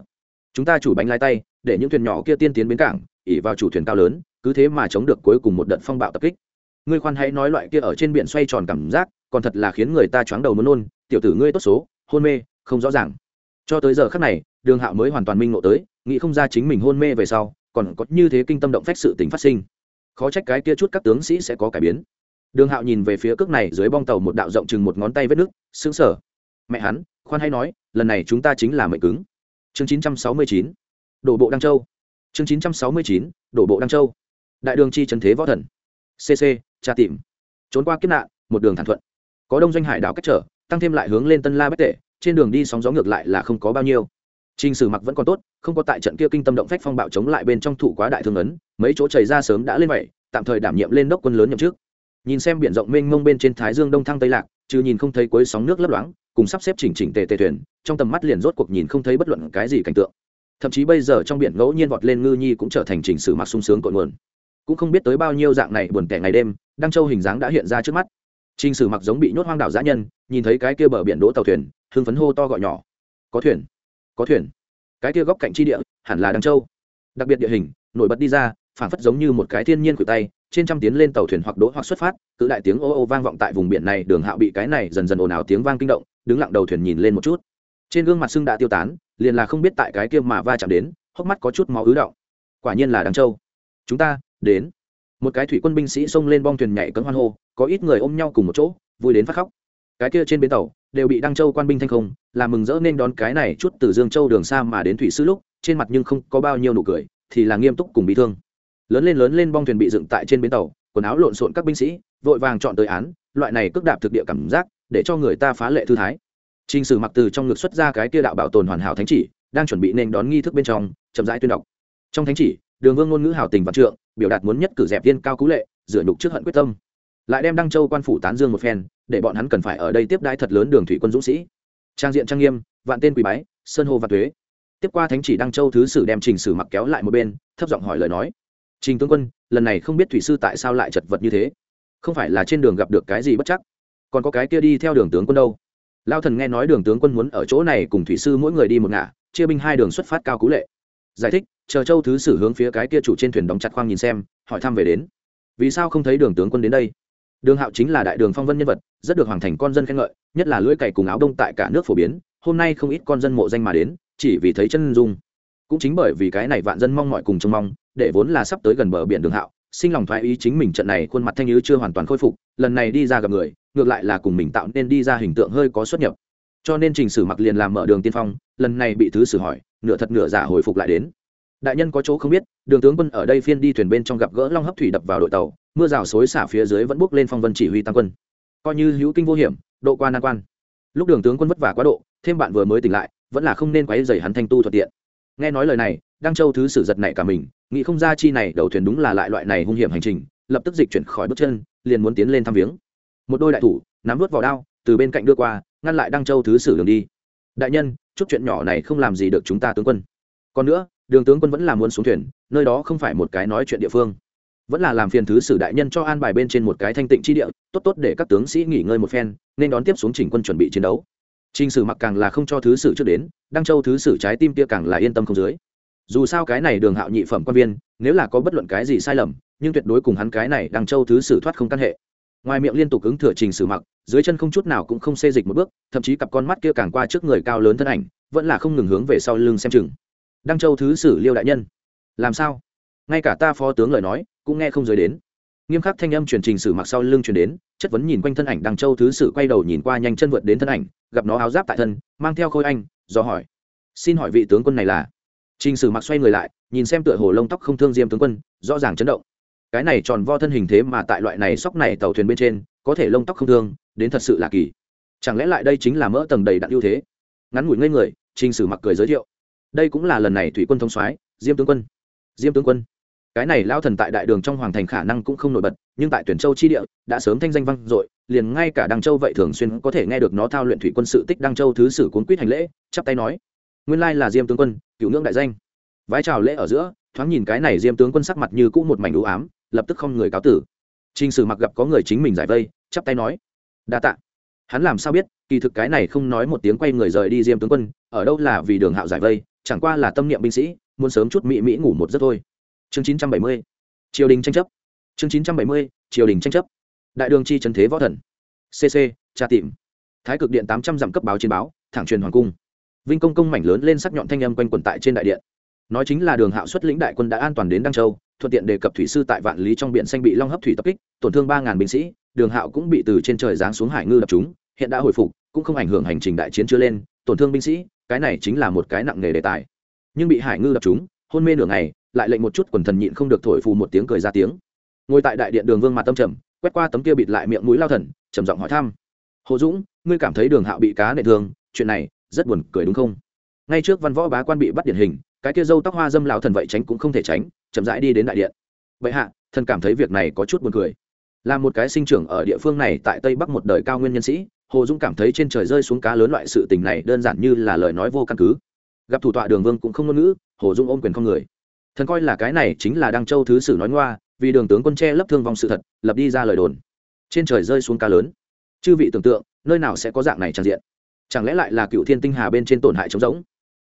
Chúng ta chủ bánh lái tay, để những thuyền nhỏ kia tiên tiến bến cảng, ỉ vào chủ thuyền cao lớn, cứ thế mà chống được cuối cùng một đợt phong bạo tập kích. Ngươi khoan hãy nói loại kia ở trên biển xoay tròn cảm giác, còn thật là khiến người ta choáng đầu muốn nôn. Tiểu tử ngươi tốt số hôn mê, không rõ ràng. Cho tới giờ khắc này, đường hạo mới hoàn toàn minh ngộ tới, nghĩ không ra chính mình hôn mê về sau, còn có như thế kinh tâm động phách sự tình phát sinh. Khó trách cái kia chút các tướng sĩ sẽ có cải biến. Đường hạo nhìn về phía cước này dưới bong tàu một đạo rộng chừng một ngón tay vết nước xứng sở mẹ hắn, khoan hay nói, lần này chúng ta chính là mệnh cứng. Chương chín trăm sáu mươi chín, đổ bộ đăng châu. Chương chín trăm sáu mươi chín, đổ bộ đăng châu. Đại đường chi trần thế võ thần. Cc tra tìm. Trốn qua kiếp nạn, một đường thản thuận. Có đông doanh hải đảo cách trở tăng thêm lại hướng lên tân la bách tệ trên đường đi sóng gió ngược lại là không có bao nhiêu Trình Sử Mặc vẫn còn tốt, không có tại trận kia kinh tâm động phách phong bạo chống lại bên trong thủ quá đại thương ấn, mấy chỗ chảy ra sớm đã lên vậy, tạm thời đảm nhiệm lên đốc quân lớn nhậm trước. Nhìn xem biển rộng mênh mông bên trên Thái Dương Đông Thăng Tây Lạc, trừ nhìn không thấy cuối sóng nước lấp loáng, cùng sắp xếp chỉnh chỉnh tề tề thuyền, trong tầm mắt liền rốt cuộc nhìn không thấy bất luận cái gì cảnh tượng. Thậm chí bây giờ trong biển ngẫu nhiên vọt lên ngư nhi cũng trở thành Trình Sử Mặc sung sướng cội nguồn. Cũng không biết tới bao nhiêu dạng này buồn tẻ ngày đêm, Đăng Châu hình dáng đã hiện ra trước mắt. Trình Sử Mặc giống bị nhốt hoang đảo dã nhân, nhìn thấy cái kia bờ biển đỗ tàu thuyền, hưng phấn hô to gọi nhỏ. Có thuyền, có thuyền. Cái kia góc cạnh chi địa hẳn là đăng châu. Đặc biệt địa hình nổi bật đi ra phản phất giống như một cái thiên nhiên khuỷu tay trên trăm tiến lên tàu thuyền hoặc đỗ hoặc xuất phát cự đại tiếng ô ô vang vọng tại vùng biển này đường hạo bị cái này dần dần ồn ào tiếng vang kinh động đứng lặng đầu thuyền nhìn lên một chút. Trên gương mặt sưng đã tiêu tán liền là không biết tại cái kia mà va chạm đến hốc mắt có chút máu ứ động quả nhiên là đăng châu. Chúng ta đến một cái thủy quân binh sĩ xông lên bong thuyền nhảy cấm hoan hô có ít người ôm nhau cùng một chỗ vui đến phát khóc. Cái kia trên bến tàu đều bị đăng châu quan binh thanh không làm mừng rỡ nên đón cái này chút từ dương châu đường xa mà đến thủy sư lúc trên mặt nhưng không có bao nhiêu nụ cười thì là nghiêm túc cùng bị thương. Lớn lên lớn lên bong thuyền bị dựng tại trên bến tàu quần áo lộn xộn các binh sĩ vội vàng chọn tới án loại này cước đạp thực địa cảm giác để cho người ta phá lệ thư thái. Trình Sử mặc từ trong ngực xuất ra cái kia đạo bảo tồn hoàn hảo thánh chỉ, đang chuẩn bị nên đón nghi thức bên trong, chậm rãi tuyên đọc. Trong thánh chỉ, Đường Vương ngôn ngữ hảo tình và trượng, biểu đạt muốn nhất cử dẹp viên cao cú lệ, rửa nhục trước hận quyết tâm. Lại đem Đăng Châu quan phủ tán dương một phen, để bọn hắn cần phải ở đây tiếp đãi thật lớn đường thủy quân dũng sĩ. Trang diện trang nghiêm vạn tên quỳ bái sơn hô và thuế tiếp qua thánh chỉ đăng châu thứ sử đem trình sử mặc kéo lại một bên thấp giọng hỏi lời nói. Trình tướng quân lần này không biết thủy sư tại sao lại chật vật như thế? Không phải là trên đường gặp được cái gì bất chắc? Còn có cái kia đi theo đường tướng quân đâu? Lao thần nghe nói đường tướng quân muốn ở chỗ này cùng thủy sư mỗi người đi một ngả chia binh hai đường xuất phát cao cú lệ giải thích, chờ châu thứ sử hướng phía cái kia chủ trên thuyền đóng chặt khoang nhìn xem, hỏi thăm về đến. Vì sao không thấy đường tướng quân đến đây? Đường hạo chính là đại đường phong vân nhân vật, rất được hoàng thành con dân khen ngợi, nhất là lưỡi cày cùng áo đông tại cả nước phổ biến, hôm nay không ít con dân mộ danh mà đến, chỉ vì thấy chân dung. Cũng chính bởi vì cái này vạn dân mong mọi cùng trông mong, để vốn là sắp tới gần bờ biển đường hạo, sinh lòng thoái ý chính mình trận này khuôn mặt thanh như chưa hoàn toàn khôi phục, lần này đi ra gặp người, ngược lại là cùng mình tạo nên đi ra hình tượng hơi có xuất nhập. Cho nên trình sử mặc liền làm mở đường tiên phong, lần này bị thứ sử hỏi nửa thật nửa giả hồi phục lại đến. Đại nhân có chỗ không biết, đường tướng quân ở đây phiên đi thuyền bên trong gặp gỡ long hấp thủy đập vào đội tàu, mưa rào xối xả phía dưới vẫn bước lên phong vân chỉ huy tăng quân. Coi như hữu kinh vô hiểm, độ quan nan quan. Lúc đường tướng quân vất vả quá độ, thêm bạn vừa mới tỉnh lại, vẫn là không nên quấy dày hắn thanh tu thuận tiện. Nghe nói lời này, đăng châu thứ sử giật này cả mình, nghĩ không ra chi này đầu thuyền đúng là lại loại này hung hiểm hành trình, lập tức dịch chuyển khỏi bước chân, liền muốn tiến lên thăm viếng. Một đôi đại thủ, nắm vớt vào đao, từ bên cạnh đưa qua, ngăn lại đăng châu thứ sử đường đi đại nhân, chút chuyện nhỏ này không làm gì được chúng ta tướng quân. Còn nữa, đường tướng quân vẫn là muốn xuống thuyền, nơi đó không phải một cái nói chuyện địa phương. Vẫn là làm phiền thứ sử đại nhân cho an bài bên trên một cái thanh tịnh chi địa, tốt tốt để các tướng sĩ nghỉ ngơi một phen, nên đón tiếp xuống chỉnh quân chuẩn bị chiến đấu. Trình sử mặc càng là không cho thứ sử trước đến, đăng châu thứ sử trái tim kia càng là yên tâm không dưới. Dù sao cái này đường hạo nhị phẩm quan viên, nếu là có bất luận cái gì sai lầm, nhưng tuyệt đối cùng hắn cái này đăng châu thứ sử thoát không căn hệ. Ngoài miệng liên tục ứng thừa trình sử mặc dưới chân không chút nào cũng không xê dịch một bước, thậm chí cặp con mắt kia càng qua trước người cao lớn thân ảnh, vẫn là không ngừng hướng về sau lưng xem chừng. Đăng châu thứ sử liêu đại nhân. Làm sao? Ngay cả ta phó tướng lời nói, cũng nghe không giới đến. Nghiêm khắc thanh âm truyền trình sử mặc sau lưng truyền đến, chất vấn nhìn quanh thân ảnh đăng châu thứ sử quay đầu nhìn qua nhanh chân vượt đến thân ảnh, gặp nó áo giáp tại thân, mang theo khôi anh, do hỏi. Xin hỏi vị tướng quân này là? Trình sử mặc xoay người lại, nhìn xem tựa hồ lông tóc không thương diêm tướng quân, rõ ràng chấn động cái này tròn vo thân hình thế mà tại loại này sóc này tàu thuyền bên trên, có thể lông tóc không thương, đến thật sự là kỳ. Chẳng lẽ lại đây chính là mỡ tầng đầy đặn ưu thế? Ngắn ngủi ngây người, trình sử mặc cười giới thiệu. Đây cũng là lần này thủy quân thông soái, diêm tướng quân. Diêm tướng quân. Cái này lao thần tại đại đường trong hoàng thành khả năng cũng không nổi bật, nhưng tại tuyển châu chi địa, đã sớm thanh danh vang dội, liền ngay cả đăng châu vậy thường xuyên có thể nghe được nó thao luyện thủy quân sự tích đăng châu thứ sử cuốn quýt hành lễ, chắp tay nói, nguyên lai là diêm tướng quân, cựu ngưỡng đại danh. Vái chào lễ ở giữa, thoáng nhìn cái này diêm tướng quân sắc mặt như cũ một mảnh ưu ám lập tức không người cáo tử Trình Sử Mặc gặp có người chính mình giải vây, chắp tay nói: "Đa tạ." Hắn làm sao biết, kỳ thực cái này không nói một tiếng quay người rời đi Diêm tướng quân, ở đâu là vì Đường Hạo giải vây, chẳng qua là tâm niệm binh sĩ, muốn sớm chút mỹ mỹ ngủ một giấc thôi. Chương 970. Triều đình tranh chấp. Chương 970. Triều đình tranh chấp. Đại đường chi trần thế võ thần. CC, tra tìm. Thái cực điện 800 dặm cấp báo chiến báo, thẳng truyền hoàng cung. Vinh công công mảnh lớn lên sắc nhọn thanh âm quanh quẩn tại trên đại điện. Nói chính là Đường Hạo xuất lĩnh đại quân đã an toàn đến Đăng Châu, thuận tiện đề cập thủy sư tại vạn lý trong biển xanh bị long hấp thủy tập kích, tổn thương ba ngàn binh sĩ, đường hạo cũng bị từ trên trời giáng xuống hải ngư đập chúng, hiện đã hồi phục, cũng không ảnh hưởng hành trình đại chiến chưa lên, tổn thương binh sĩ, cái này chính là một cái nặng nghề đề tài. Nhưng bị hải ngư đập chúng, hôn mê nửa ngày, lại lệnh một chút quần thần nhịn không được thổi phù một tiếng cười ra tiếng. Ngồi tại đại điện đường vương mặt tâm trầm, quét qua tấm kia bịt lại miệng mũi lao thần, trầm giọng hỏi thăm. Hồ dũng, ngươi cảm thấy đường hạo bị cá nệ thương, chuyện này rất buồn cười đúng không? Ngay trước văn võ bá quan bị bắt điển hình, cái kia dâu tóc hoa dâm lão thần vậy tránh cũng không thể tránh chậm rãi đi đến đại điện. Vậy hạ, thần cảm thấy việc này có chút buồn cười. Là một cái sinh trưởng ở địa phương này tại tây bắc một đời cao nguyên nhân sĩ, hồ dũng cảm thấy trên trời rơi xuống cá lớn loại sự tình này đơn giản như là lời nói vô căn cứ. Gặp thủ tọa đường vương cũng không ngôn ngữ, hồ dũng ôm quyền không người. Thần coi là cái này chính là đăng châu thứ sử nói ngoa, vì đường tướng quân che lấp thương vong sự thật, lập đi ra lời đồn. Trên trời rơi xuống cá lớn. Chư vị tưởng tượng, nơi nào sẽ có dạng này tràn diện? Chẳng lẽ lại là cựu thiên tinh hà bên trên tổn hại trống rỗng?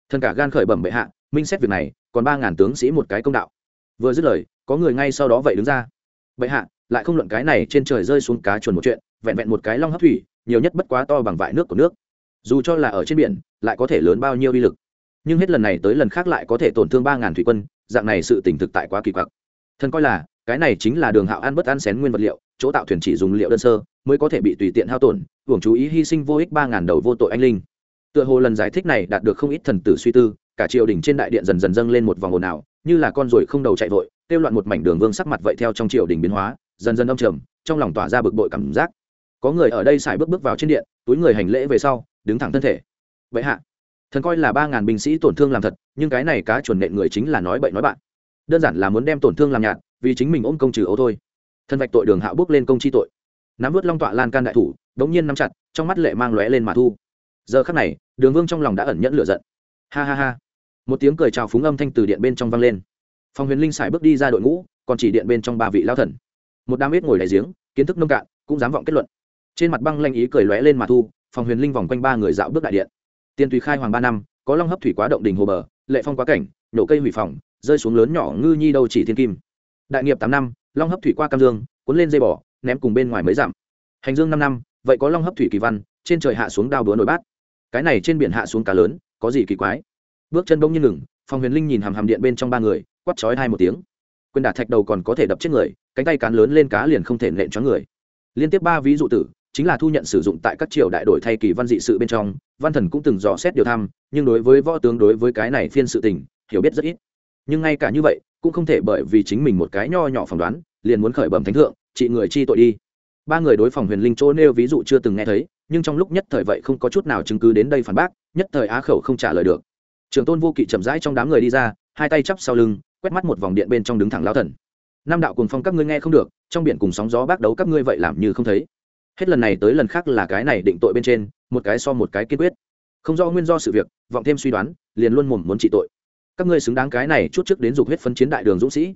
Thần cả gan khởi bẩm bệ hạ, minh xét việc này, còn ba ngàn tướng sĩ một cái công đạo vừa dứt lời, có người ngay sau đó vậy đứng ra. Bệ hạ, lại không luận cái này trên trời rơi xuống cá chuồn một chuyện, vẹn vẹn một cái long hấp thủy, nhiều nhất bất quá to bằng vại nước của nước. Dù cho là ở trên biển, lại có thể lớn bao nhiêu uy lực. Nhưng hết lần này tới lần khác lại có thể tổn thương ba ngàn thủy quân, dạng này sự tỉnh thực tại quá kỳ quặc. Thần coi là, cái này chính là đường hạo ăn bất ăn xén nguyên vật liệu, chỗ tạo thuyền chỉ dùng liệu đơn sơ, mới có thể bị tùy tiện hao tổn, hưởng chú ý hy sinh vô ích ba ngàn đầu vô tội anh linh. Tựa hồ lần giải thích này đạt được không ít thần tử suy tư, cả triều đình trên đại điện dần dần dâng lên một vòng ồn ào như là con ruồi không đầu chạy vội, kêu loạn một mảnh đường vương sắc mặt vậy theo trong triều đình biến hóa, dần dần âm trầm, trong lòng tỏa ra bực bội cảm giác. Có người ở đây xài bước bước vào trên điện, túi người hành lễ về sau, đứng thẳng thân thể. Vậy hạ, thần coi là ba ngàn binh sĩ tổn thương làm thật, nhưng cái này cá chuẩn nện người chính là nói bậy nói bạn. Đơn giản là muốn đem tổn thương làm nhạt, vì chính mình ôm công trừ ấu thôi. Thân vạch tội đường hạo bước lên công chi tội. Nắm vớt long tọa lan can đại thủ, đống nhiên nắm chặt, trong mắt lệ mang lóe lên mà thu. Giờ khắc này, đường vương trong lòng đã ẩn nhẫn lửa giận. Ha ha ha một tiếng cười chào phúng âm thanh từ điện bên trong vang lên. Phong huyền linh xài bước đi ra đội ngũ, còn chỉ điện bên trong ba vị lao thần. Một đám ít ngồi đại giếng, kiến thức nông cạn, cũng dám vọng kết luận. Trên mặt băng lanh ý cười lóe lên mà thu phòng huyền linh vòng quanh ba người dạo bước đại điện. Tiên tùy khai hoàng ba năm, có long hấp thủy quá động đình hồ bờ, lệ phong quá cảnh nổ cây hủy phòng, rơi xuống lớn nhỏ ngư nhi đâu chỉ thiên kim. Đại nghiệp tám năm, long hấp thủy qua cam dương, cuốn lên dây bỏ ném cùng bên ngoài mới giảm hành dương năm năm, vậy có long hấp thủy kỳ văn, trên trời hạ xuống đao đúa nổi bát. Cái này trên biển hạ xuống cá lớn, có gì kỳ quái? Bước chân bỗng nhiên ngừng phòng huyền linh nhìn hàm hàm điện bên trong ba người quắt chói hai một tiếng. Quyền đả thạch đầu còn có thể đập chết người, cánh tay cán lớn lên cá liền không thể nện cho người. Liên tiếp ba ví dụ tử, chính là thu nhận sử dụng tại các triều đại đổi thay kỳ văn dị sự bên trong, văn thần cũng từng dò xét điều thăm nhưng đối với võ tướng đối với cái này phiên sự tình, hiểu biết rất ít. Nhưng ngay cả như vậy, cũng không thể bởi vì chính mình một cái nho nhỏ phỏng đoán, liền muốn khởi bẩm thánh thượng, trị người chi tội đi. Ba người đối phòng huyền linh chỗ nêu ví dụ chưa từng nghe thấy, nhưng trong lúc nhất thời vậy không có chút nào chứng cứ đến đây phản bác, nhất thời á khẩu không trả lời được trường tôn vô kỵ chậm rãi trong đám người đi ra, hai tay chắp sau lưng, quét mắt một vòng điện bên trong đứng thẳng lao thần. Năm đạo cùng phong các ngươi nghe không được, trong biển cùng sóng gió bác đấu các ngươi vậy làm như không thấy. Hết lần này tới lần khác là cái này định tội bên trên, một cái so một cái kiên quyết. Không do nguyên do sự việc, vọng thêm suy đoán, liền luôn mồm muốn trị tội. Các ngươi xứng đáng cái này chút trước đến dục huyết phân chiến đại đường dũng sĩ.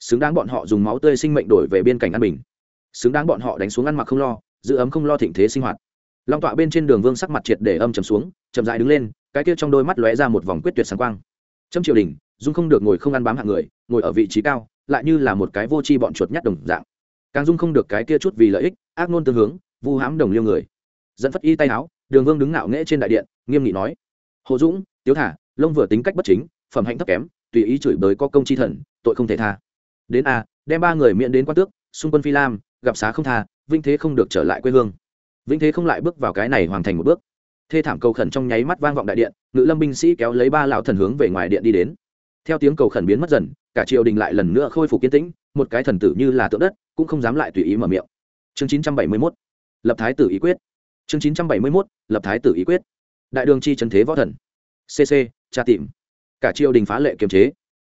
Xứng đáng bọn họ dùng máu tươi sinh mệnh đổi về biên cảnh an bình. Xứng đáng bọn họ đánh xuống ăn mặc không lo, giữ ấm không lo thịnh thế sinh hoạt. Long tọa bên trên đường vương sắc mặt triệt để âm trầm xuống, chậm dại đứng lên cái kia trong đôi mắt lóe ra một vòng quyết tuyệt sáng quang. Trong triều đình, dung không được ngồi không ăn bám hạng người, ngồi ở vị trí cao, lại như là một cái vô tri bọn chuột nhắt đồng dạng. Càng dung không được cái kia chút vì lợi ích, ác nôn tương hướng, vu hãm đồng liêu người. Dẫn phất y tay áo, đường vương đứng ngạo nghễ trên đại điện, nghiêm nghị nói, hồ dũng, tiếu thả, lông vừa tính cách bất chính, phẩm hạnh thấp kém, tùy ý chửi bới có công chi thần, tội không thể tha. Đến a, đem ba người miễn đến quan tước, xung quân phi lam, gặp xá không tha, vinh thế không được trở lại quê hương. Vinh thế không lại bước vào cái này hoàn thành một bước thê thảm cầu khẩn trong nháy mắt vang vọng đại điện, ngự lâm binh sĩ kéo lấy ba lão thần hướng về ngoài điện đi đến. Theo tiếng cầu khẩn biến mất dần, cả triều đình lại lần nữa khôi phục kiến tĩnh, một cái thần tử như là tượng đất, cũng không dám lại tùy ý mở miệng. Chương 971 lập thái tử ý quyết. Chương 971 lập thái tử ý quyết. Đại đường chi trần thế võ thần. Cc tra tìm. Cả triều đình phá lệ kiềm chế.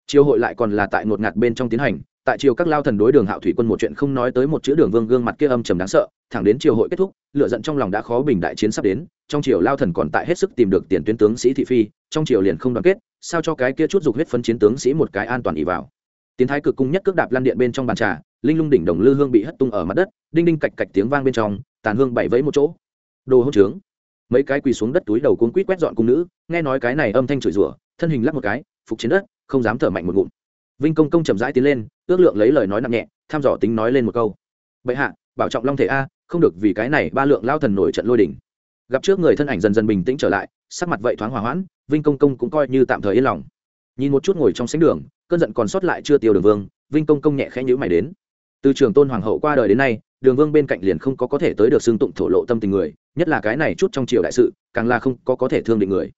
Triều hội lại còn là tại ngột ngạt bên trong tiến hành, tại triều các lao thần đối đường hạo thủy quân một chuyện không nói tới một chữ đường vương gương mặt kia âm trầm đáng sợ, thẳng đến triều hội kết thúc lựa giận trong lòng đã khó bình đại chiến sắp đến trong triều lao thần còn tại hết sức tìm được tiền tuyến tướng sĩ thị phi, trong triều liền không đoàn kết, sao cho cái kia chút dục huyết phấn chiến tướng sĩ một cái an toàn ỉ vào. Tiến thái cực cung nhất cước đạp lan điện bên trong bàn trà, linh lung đỉnh đồng lư hương bị hất tung ở mặt đất, đinh đinh cạch cạch tiếng vang bên trong, tàn hương bảy vẫy một chỗ. Đồ hỗn trướng. Mấy cái quỳ xuống đất túi đầu cuốn quýt quét dọn cung nữ, nghe nói cái này âm thanh chửi rủa, thân hình lắc một cái, phục chiến đất, không dám thở mạnh một ngụm. Vinh công công chậm rãi tiến lên, ước lượng lấy lời nói nặng nhẹ, tham dò tính nói lên một câu. Bệ hạ, bảo trọng long thể a, không được vì cái này ba lượng lao thần nổi trận lôi đỉnh gặp trước người thân ảnh dần dần bình tĩnh trở lại, sắc mặt vậy thoáng hòa hoãn, vinh công công cũng coi như tạm thời yên lòng. Nhìn một chút ngồi trong sánh đường, cơn giận còn sót lại chưa tiêu đường vương, vinh công công nhẹ khẽ nhữ mày đến. Từ trường tôn hoàng hậu qua đời đến nay, đường vương bên cạnh liền không có có thể tới được xưng tụng thổ lộ tâm tình người, nhất là cái này chút trong triều đại sự, càng là không có có thể thương định người.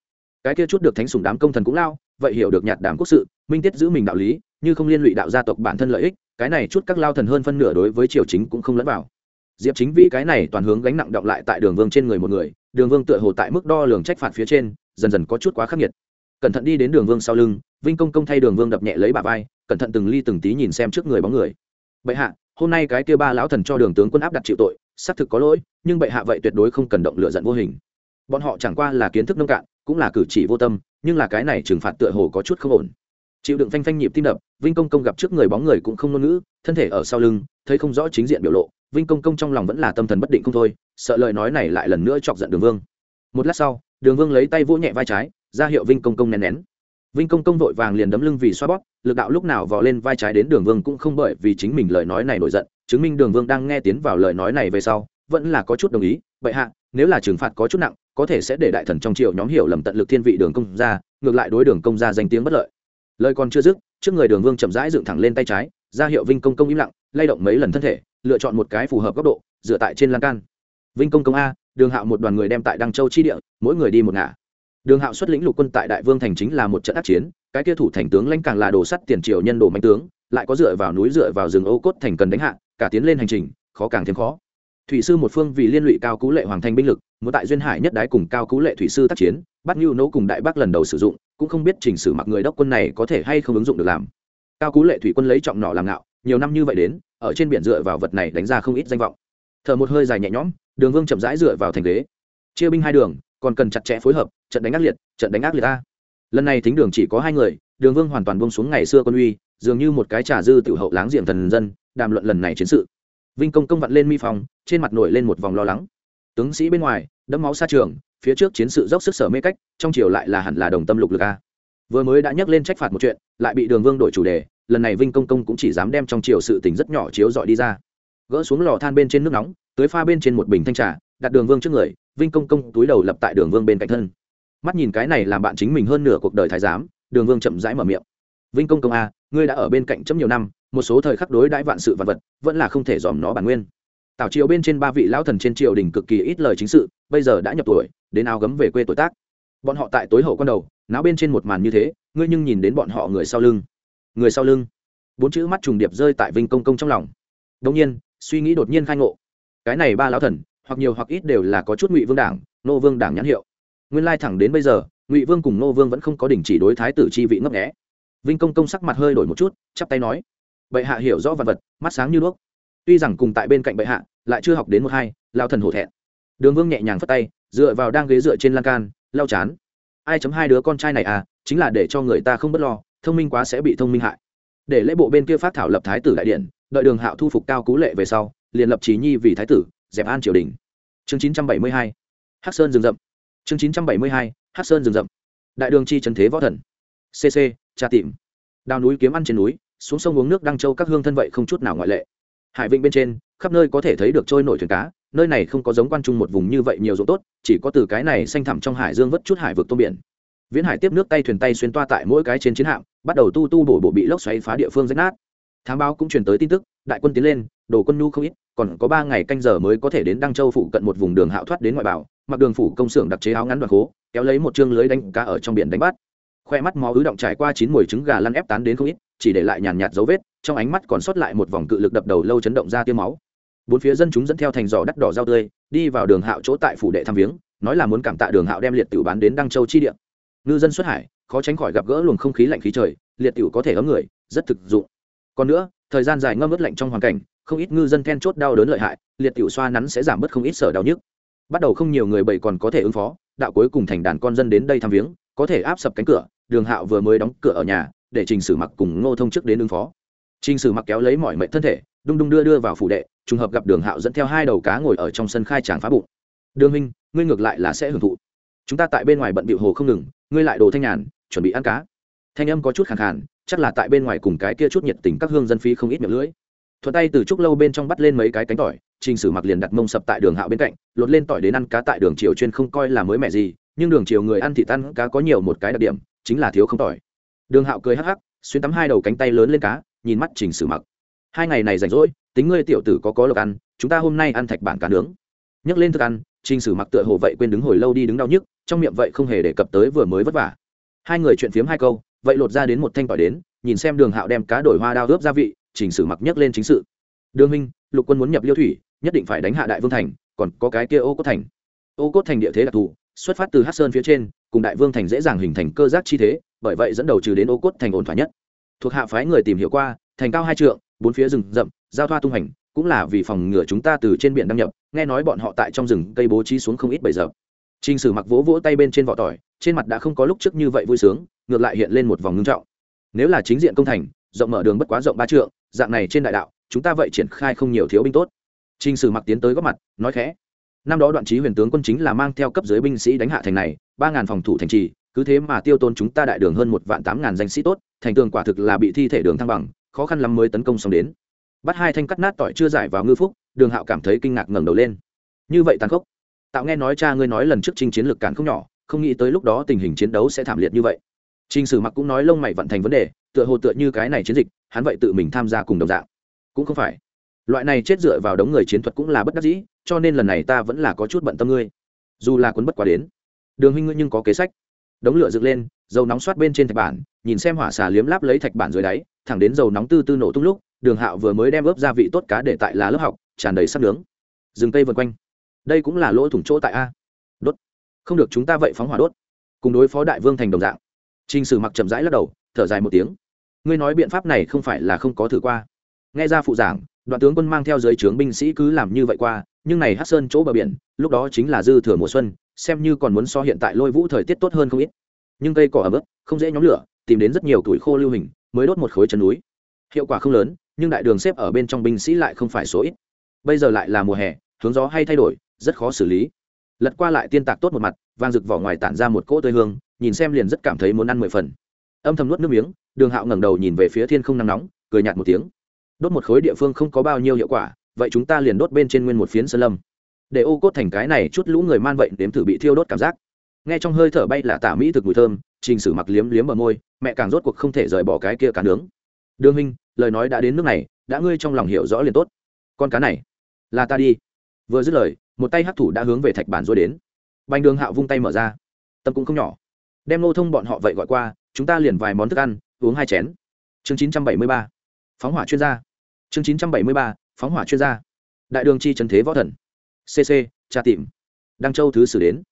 Cái kia chút được thánh sủng đám công thần cũng lao, vậy hiểu được nhạt đám quốc sự, minh tiết giữ mình đạo lý, như không liên lụy đạo gia tộc bản thân lợi ích, cái này chút các lao thần hơn phân nửa đối với triều chính cũng không lẫn vào diệp chính vĩ cái này toàn hướng gánh nặng động lại tại đường vương trên người một người, đường vương tựa hồ tại mức đo lường trách phạt phía trên, dần dần có chút quá khắc nghiệt. Cẩn thận đi đến đường vương sau lưng, vinh công công thay đường vương đập nhẹ lấy bà vai, cẩn thận từng ly từng tí nhìn xem trước người bóng người. Bệ hạ, hôm nay cái kia ba lão thần cho đường tướng quân áp đặt chịu tội, xác thực có lỗi, nhưng bệ hạ vậy tuyệt đối không cần động lựa giận vô hình. Bọn họ chẳng qua là kiến thức nông cạn, cũng là cử chỉ vô tâm, nhưng là cái này trừng phạt tựa hồ có chút không ổn. Chịu đựng phanh phanh nhịp tim đập, vinh công công gặp trước người bóng người cũng không ngôn ngữ, thân thể ở sau lưng, thấy không rõ chính diện biểu lộ vinh công công trong lòng vẫn là tâm thần bất định không thôi, sợ lời nói này lại lần nữa chọc giận đường vương. Một lát sau, đường vương lấy tay vỗ nhẹ vai trái, ra hiệu vinh công công nén nén. Vinh công công vội vàng liền đấm lưng vì xoa bóp, lực đạo lúc nào vò lên vai trái đến đường vương cũng không bởi vì chính mình lời nói này nổi giận, chứng minh đường vương đang nghe tiến vào lời nói này về sau, vẫn là có chút đồng ý vậy hạ, nếu là trừng phạt có chút nặng, có thể sẽ để đại thần trong triều nhóm hiểu lầm tận lực thiên vị đường công gia, ngược lại đối đường công gia danh tiếng bất lợi. Lời còn chưa dứt, trước người đường vương chậm rãi dựng thẳng lên tay trái, ra hiệu vinh công công im lặng, lay động mấy lần thân thể lựa chọn một cái phù hợp góc độ, dựa tại trên lan can. Vinh công công a, đường hạo một đoàn người đem tại đăng châu chi địa, mỗi người đi một ngả. Đường hạo xuất lĩnh lục quân tại đại vương thành chính là một trận ác chiến, cái kia thủ thành tướng lãnh càng là đồ sắt tiền triều nhân đồ mạnh tướng, lại có dựa vào núi dựa vào rừng ô cốt thành cần đánh hạ, cả tiến lên hành trình, khó càng thêm khó. Thủy sư một phương vì liên lụy cao cú lệ hoàng thành binh lực, muốn tại duyên hải nhất đái cùng cao cú lệ thủy sư tác chiến, bắt nhu nỗ cùng đại bác lần đầu sử dụng, cũng không biết chỉnh sử mặc người đốc quân này có thể hay không ứng dụng được làm. Cao cú lệ thủy quân lấy trọng nọ làm ngạo nhiều năm như vậy đến, ở trên biển dựa vào vật này đánh ra không ít danh vọng. Thở một hơi dài nhẹ nhõm, đường vương chậm rãi dựa vào thành ghế. Chia binh hai đường, còn cần chặt chẽ phối hợp, trận đánh ác liệt, trận đánh ác liệt ta lần này thính đường chỉ có hai người, đường vương hoàn toàn bông xuống ngày xưa quân uy, dường như một cái trà dư tiểu hậu láng diện thần dân, đàm luận lần này chiến sự. Vinh công công vặn lên mi phòng trên mặt nổi lên một vòng lo lắng. Tướng sĩ bên ngoài, đẫm máu xa trường, phía trước chiến sự dốc sức sở mê cách, trong chiều lại là hẳn là đồng tâm lục lực a. Vừa mới đã nhắc lên trách phạt một chuyện, lại bị đường vương đổi chủ đề lần này vinh công công cũng chỉ dám đem trong chiều sự tình rất nhỏ chiếu dọi đi ra. Gỡ xuống lò than bên trên nước nóng, tưới pha bên trên một bình thanh trà, đặt đường vương trước người, vinh công công túi đầu lập tại đường vương bên cạnh thân. Mắt nhìn cái này làm bạn chính mình hơn nửa cuộc đời thái giám, đường vương chậm rãi mở miệng. Vinh công công a ngươi đã ở bên cạnh chấm nhiều năm, một số thời khắc đối đãi vạn sự vật vật, vẫn là không thể dòm nó bản nguyên. Tảo triều bên trên ba vị lão thần trên triều đình cực kỳ ít lời chính sự, bây giờ đã nhập tuổi, đến áo gấm về quê tuổi tác. Bọn họ tại tối hậu con đầu, náo bên trên một màn như thế, ngươi nhưng nhìn đến bọn họ người sau lưng người sau lưng. Bốn chữ mắt trùng điệp rơi tại vinh công công trong lòng. Đông nhiên, suy nghĩ đột nhiên khai ngộ. Cái này ba lão thần, hoặc nhiều hoặc ít đều là có chút ngụy vương đảng, nô vương đảng nhãn hiệu. Nguyên lai thẳng đến bây giờ, ngụy vương cùng nô vương vẫn không có đình chỉ đối thái tử chi vị ngấp nghẽ vinh công công sắc mặt hơi đổi một chút, chắp tay nói, bệ hạ hiểu rõ vật vật, mắt sáng như đuốc. Tuy rằng cùng tại bên cạnh bệ hạ, lại chưa học đến một hai lao thần hổ thẹn. Đường vương nhẹ nhàng phất tay, dựa vào đang ghế dựa trên lan can lao chán. Ai chấm hai đứa con trai này à chính là để cho người ta không b ấ t lo thông minh quá sẽ bị thông minh hại. Để lễ bộ bên kia phát thảo lập thái tử đại điện, đợi đường hạo thu phục cao cú lệ về sau, liền lập trí nhi vì thái tử, dẹp an triều đình. Chương chín trăm bảy mươi hai, hắc sơn rừng rậm. Chương chín trăm bảy mươi hai, hắc sơn rừng rậm. Đại đường chi trần thế võ thần. Cc tra tìm. Đào núi kiếm ăn trên núi, xuống sông uống nước đăng châu các hương thân vậy không chút nào ngoại lệ. Hải vịnh bên trên, khắp nơi có thể thấy được trôi nổi thuyền cá, nơi này không có giống quan trung một vùng như vậy nhiều dụng tốt, chỉ có từ cái này xanh thẳm trong hải dương vất chút hải vực tôm biển viễn hải tiếp nước tay thuyền tay xuyên toa tại mỗi cái trên chiến hạm, bắt đầu tu tu bổ bộ bị lốc xoáy phá địa phương rách nát. Thám báo cũng truyền tới tin tức, đại quân tiến lên, đồ quân nhu không ít, còn có ba ngày canh giờ mới có thể đến đăng châu phụ cận một vùng đường hạo thoát đến ngoại bảo, mặc đường phủ công xưởng đặc chế áo ngắn đoàn khố, kéo lấy một chương lưới đánh cá ở trong biển đánh bắt. Khoe mắt máu ứ động trải qua chín mồi trứng gà lăn ép tán đến không ít, chỉ để lại nhàn nhạt dấu vết, trong ánh mắt còn sót lại một vòng cự lực đập đầu lâu chấn động ra tiêu máu. Bốn phía dân chúng dẫn theo thành giò đắt đỏ rau tươi, đi vào đường hạo chỗ tại phủ đệ thăm viếng, nói là muốn cảm tạ đường hạo đem liệt tử bán đến đăng châu chi địa ngư dân xuất hải, khó tránh khỏi gặp gỡ luồng không khí lạnh khí trời, liệt tiểu có thể ấm người, rất thực dụng. Còn nữa, thời gian dài ngâm ướt lạnh trong hoàn cảnh, không ít ngư dân then chốt đau đớn lợi hại, liệt tiểu xoa nắn sẽ giảm bớt không ít sở đau nhức. Bắt đầu không nhiều người bầy còn có thể ứng phó, đạo cuối cùng thành đàn con dân đến đây thăm viếng, có thể áp sập cánh cửa, đường hạo vừa mới đóng cửa ở nhà, để trình sử mặc cùng ngô thông trước đến ứng phó. Trình sử mặc kéo lấy mọi mệnh thân thể, đung đung đưa đưa vào phủ đệ, trùng hợp gặp đường hạo dẫn theo hai đầu cá ngồi ở trong sân khai tràng phá bụng. Đường minh ngươi ngược lại là sẽ hưởng thụ chúng ta tại bên ngoài bận bịu hồ không ngừng, ngươi lại đồ thanh nhàn, chuẩn bị ăn cá. Thanh âm có chút khẳng khàn, chắc là tại bên ngoài cùng cái kia chút nhiệt tình các hương dân phí không ít miệng lưỡi. Thuận tay từ trúc lâu bên trong bắt lên mấy cái cánh tỏi, trình sử mặc liền đặt mông sập tại đường hạo bên cạnh, lột lên tỏi đến ăn cá tại đường triều chuyên không coi là mới mẻ gì, nhưng đường triều người ăn thịt ăn cá có nhiều một cái đặc điểm, chính là thiếu không tỏi. Đường hạo cười hắc hắc, xuyên tắm hai đầu cánh tay lớn lên cá, nhìn mắt trình sử mặc. Hai ngày này rảnh rỗi, tính ngươi tiểu tử có có lộc ăn, chúng ta hôm nay ăn thạch bản cá nướng. Nhấc lên thức ăn, trình sử mặc tựa hồ vậy quên đứng hồi lâu đi đứng đau nhức trong miệng vậy không hề đề cập tới vừa mới vất vả. Hai người chuyện phiếm hai câu, vậy lột ra đến một thanh tỏi đến, nhìn xem đường hạo đem cá đổi hoa đao ướp gia vị, chỉnh sử mặc nhấc lên chính sự. Đường minh, lục quân muốn nhập liêu thủy, nhất định phải đánh hạ đại vương thành, còn có cái kia ô cốt thành. Ô cốt thành địa thế đặc thù, xuất phát từ hát sơn phía trên, cùng đại vương thành dễ dàng hình thành cơ giác chi thế, bởi vậy dẫn đầu trừ đến ô cốt thành ổn thỏa nhất. Thuộc hạ phái người tìm hiểu qua, thành cao hai trượng, bốn phía rừng rậm, giao thoa tung hành, cũng là vì phòng ngừa chúng ta từ trên biển đăng nhập, nghe nói bọn họ tại trong rừng cây bố trí xuống không ít bầy rậm. Trình sử mặc vỗ vỗ tay bên trên vỏ tỏi, trên mặt đã không có lúc trước như vậy vui sướng, ngược lại hiện lên một vòng ngưng trọng. Nếu là chính diện công thành, rộng mở đường bất quá rộng ba trượng, dạng này trên đại đạo, chúng ta vậy triển khai không nhiều thiếu binh tốt. Trình sử mặc tiến tới góp mặt, nói khẽ. Năm đó đoạn trí huyền tướng quân chính là mang theo cấp dưới binh sĩ đánh hạ thành này, ba ngàn phòng thủ thành trì, cứ thế mà tiêu tốn chúng ta đại đường hơn một vạn tám ngàn danh sĩ tốt, thành tường quả thực là bị thi thể đường thăng bằng, khó khăn lắm mới tấn công xong đến. Bắt hai thanh cắt nát tỏi chưa giải vào ngư phúc, đường hạo cảm thấy kinh ngạc ngẩng đầu lên. Như vậy tàn khốc tạo nghe nói cha ngươi nói lần trước trinh chiến lược cản không nhỏ không nghĩ tới lúc đó tình hình chiến đấu sẽ thảm liệt như vậy Trình Sử Mặc cũng nói lông mày vận thành vấn đề, tựa hồ tựa như cái này chiến dịch, hắn vậy tự mình tham gia cùng đồng dạng. Cũng không phải. Loại này chết dựa vào đống người chiến thuật cũng là bất đắc dĩ, cho nên lần này ta vẫn là có chút bận tâm ngươi. Dù là cuốn bất quá đến. Đường huynh ngươi nhưng có kế sách. Đống lửa dựng lên, dầu nóng xoát bên trên thạch bản, nhìn xem hỏa xà liếm láp lấy thạch bản dưới đáy, thẳng đến dầu nóng tư tư nổ tung lúc, đường hạo vừa mới đem ướp gia vị tốt cá để tại lá lớp học tràn đầy sắc nướng rừng cây vân quanh đây cũng là lỗ thủng chỗ tại a. Đốt. Không được chúng ta vậy phóng hỏa đốt. Cùng đối phó đại vương thành đồng dạng. T r ì n h sử mặc chậm rãi lắc đầu, thở dài một tiếng. Ngươi nói biện pháp này không phải là không có thử qua. Nghe ra phụ giảng, đoạn tướng quân mang theo giới trướng binh sĩ cứ làm như vậy qua, nhưng này hát sơn chỗ bờ biển, lúc đó chính là dư thừa mùa xuân, xem như còn muốn so hiện tại lôi vũ thời tiết tốt hơn không ít. Nhưng cây cỏ ấm ướt, không dễ nhóm lửa, tìm đến rất nhiều tuổi khô lưu hình, mới đốt một khối chân núi. Hiệu quả không lớn, nhưng đại đường xếp ở bên trong binh sĩ lại không phải số ít. Bây giờ lại là mùa hè, hướng gió hay thay đổi rất khó xử lý. Lật qua lại tiên tạc tốt một mặt vang rực vỏ ngoài tản ra một cỗ tươi hương, nhìn xem liền rất cảm thấy muốn ăn mười phần. Âm thầm nuốt nước miếng, đường hạo ngẩng đầu nhìn về phía thiên không nắng nóng, cười nhạt một tiếng. Đốt một khối địa phương không có bao nhiêu hiệu quả, vậy chúng ta liền đốt bên trên nguyên một phiến sơn lâm. Để ô cốt thành cái này chút lũ người man vậy đếm thử bị thiêu đốt cảm giác. Nghe trong hơi thở bay là tả mỹ thực mùi thơm, trình sử mặc liếm liếm bờ môi, mẹ càng rốt cuộc không thể rời bỏ cái kia cá nướng. Đương minh lời nói đã đến nước này, đã ngươi trong lòng hiểu rõ liền tốt. Con cá này, là ta đi vừa dứt lời, một tay hắc thủ đã hướng về thạch bản rồi đến. Bành đường hạo vung tay mở ra. Tâm cũng không nhỏ. Đem nô thông bọn họ vậy gọi qua, chúng ta liền vài món thức ăn, uống hai chén. Chương chín trăm bảy mươi ba. Phóng hỏa chuyên gia. Chương chín trăm bảy mươi ba, phóng hỏa chuyên gia. Đại đường chi trần thế võ thần. Cc tra tìm. Đăng châu thứ xử đến.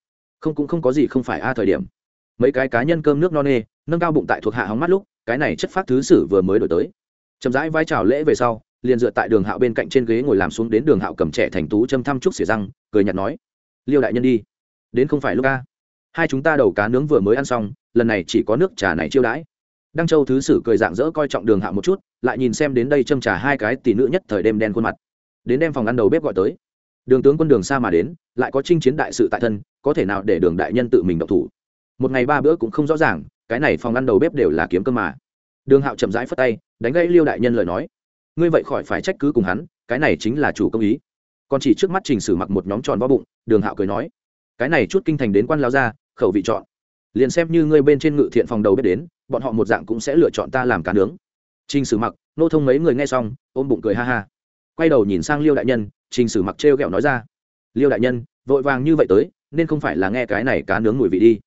Không cũng không có gì không phải a thời điểm. Mấy cái cá nhân cơm nước no nê, nâng cao bụng tại thuộc hạ hóng mắt lúc, cái này chất phát thứ sử vừa mới đổi tới. Chậm rãi vai trào lễ về sau liền dựa tại đường hạo bên cạnh trên ghế ngồi làm xuống đến đường hạo cầm trẻ thành tú châm thăm chúc xỉa răng, cười nhạt nói, liêu đại nhân đi, đến không phải lúc ca hai chúng ta đầu cá nướng vừa mới ăn xong, lần này chỉ có nước trà này chiêu đãi. Đăng châu thứ sử cười dạng dỡ coi trọng đường hạo một chút, lại nhìn xem đến đây châm trà hai cái tỷ nữ nhất thời đêm đen khuôn mặt. Đến đem phòng ăn đầu bếp gọi tới. Đường tướng quân đường xa mà đến, lại có chinh chiến đại sự tại thân, có thể nào để đường đại nhân tự mình độc thủ? Một ngày ba bữa cũng không rõ ràng, cái này phòng ăn đầu bếp đều là kiếm cơ mà. Đường hạo chậm rãi phất tay, đánh gãy liêu đại nhân lời nói ngươi vậy khỏi phải trách cứ cùng hắn, cái này chính là chủ công ý. Còn chỉ trước mắt trình sử mặc một nhóm tròn vo bụng, đường hạo cười nói, cái này chút kinh thành đến quan lao ra, khẩu vị chọn. Liền xem như ngươi bên trên ngự thiện phòng đầu bếp đến, bọn họ một dạng cũng sẽ lựa chọn ta làm cá nướng. Trình sử mặc, nô thông mấy người nghe xong, ôm bụng cười ha ha. Quay đầu nhìn sang liêu đại nhân, trình sử mặc trêu ghẹo nói ra, liêu đại nhân, vội vàng như vậy tới, nên không phải là nghe cái này cá nướng mùi vị đi.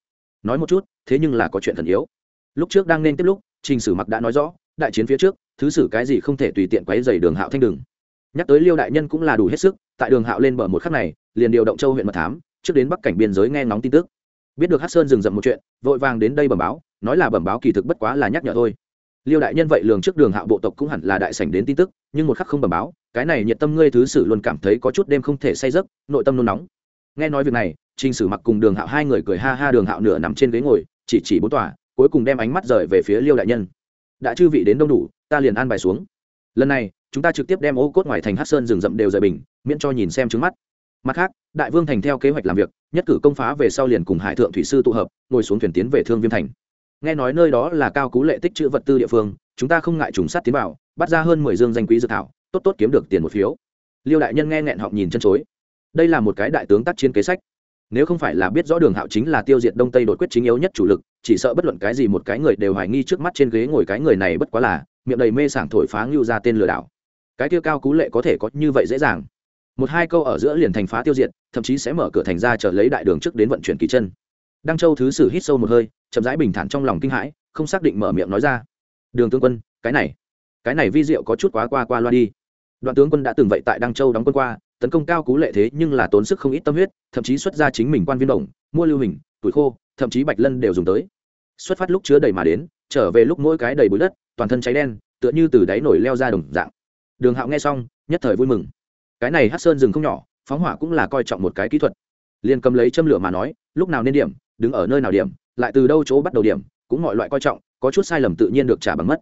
Nói một chút, thế nhưng là có chuyện thần yếu. Lúc trước đang nên tiếp lúc, trình sử mặc đã nói rõ đại chiến phía trước, thứ sử cái gì không thể tùy tiện quấy dày đường hạo thanh đường. Nhắc tới liêu đại nhân cũng là đủ hết sức, tại đường hạo lên bờ một khắc này, liền điều động châu huyện mật thám, trước đến bắc cảnh biên giới nghe ngóng tin tức. Biết được hát sơn dừng dậm một chuyện, vội vàng đến đây bẩm báo, nói là bẩm báo kỳ thực bất quá là nhắc nhở thôi. Liêu đại nhân vậy lường trước đường hạo bộ tộc cũng hẳn là đại sảnh đến tin tức, nhưng một khắc không bẩm báo, cái này nhiệt tâm ngươi thứ sử luôn cảm thấy có chút đêm không thể say giấc, nội tâm nôn nóng. Nghe nói việc này, trình sử mặc cùng đường hạo hai người cười ha ha đường hạo nửa nằm trên ghế ngồi, chỉ chỉ bốn tòa, cuối cùng đem ánh mắt rời về phía liêu đại nhân đã chư vị đến đông đủ, ta liền an bài xuống. Lần này, chúng ta trực tiếp đem ô cốt ngoài thành hát sơn rừng rậm đều rời bình, miễn cho nhìn xem trứng mắt. Mặt khác, đại vương thành theo kế hoạch làm việc, nhất cử công phá về sau liền cùng hải thượng thủy sư tụ hợp, ngồi xuống thuyền tiến về thương viêm thành. Nghe nói nơi đó là cao cú lệ tích chữ vật tư địa phương, chúng ta không ngại trùng sát tiến vào, bắt ra hơn mười dương danh quý dự thảo, tốt tốt kiếm được tiền một phiếu. Liêu đại nhân nghe nghẹn họng nhìn chân chối. Đây là một cái đại tướng tác chiến kế sách nếu không phải là biết rõ đường hạo chính là tiêu diệt đông tây đột quyết chính yếu nhất chủ lực, chỉ sợ bất luận cái gì một cái người đều hoài nghi trước mắt trên ghế ngồi cái người này bất quá là, miệng đầy mê sảng thổi phá ngưu ra tên lừa đảo. Cái tiêu cao cú lệ có thể có như vậy dễ dàng. Một hai câu ở giữa liền thành phá tiêu diệt, thậm chí sẽ mở cửa thành ra chờ lấy đại đường trước đến vận chuyển kỳ chân. Đăng châu thứ sử hít sâu một hơi, chậm rãi bình thản trong lòng kinh hãi, không xác định mở miệng nói ra. Đường tướng quân, cái này cái này vi diệu có chút quá qua qua loa đi. Đoạn tướng quân đã từng vậy tại đăng châu đóng quân qua tấn công cao cú lệ thế nhưng là tốn sức không ít tâm huyết, thậm chí xuất ra chính mình quan viên đồng, mua lưu hình, tuổi khô, thậm chí bạch lân đều dùng tới. Xuất phát lúc chứa đầy mà đến, trở về lúc mỗi cái đầy bụi đất, toàn thân cháy đen, tựa như từ đáy nổi leo ra đồng dạng. Đường hạo nghe xong, nhất thời vui mừng. Cái này hát sơn rừng không nhỏ, phóng hỏa cũng là coi trọng một cái kỹ thuật. Liền cầm lấy châm lửa mà nói, lúc nào nên điểm, đứng ở nơi nào điểm, lại từ đâu chỗ bắt đầu điểm, cũng mọi loại coi trọng, có chút sai lầm tự nhiên được trả bằng mất.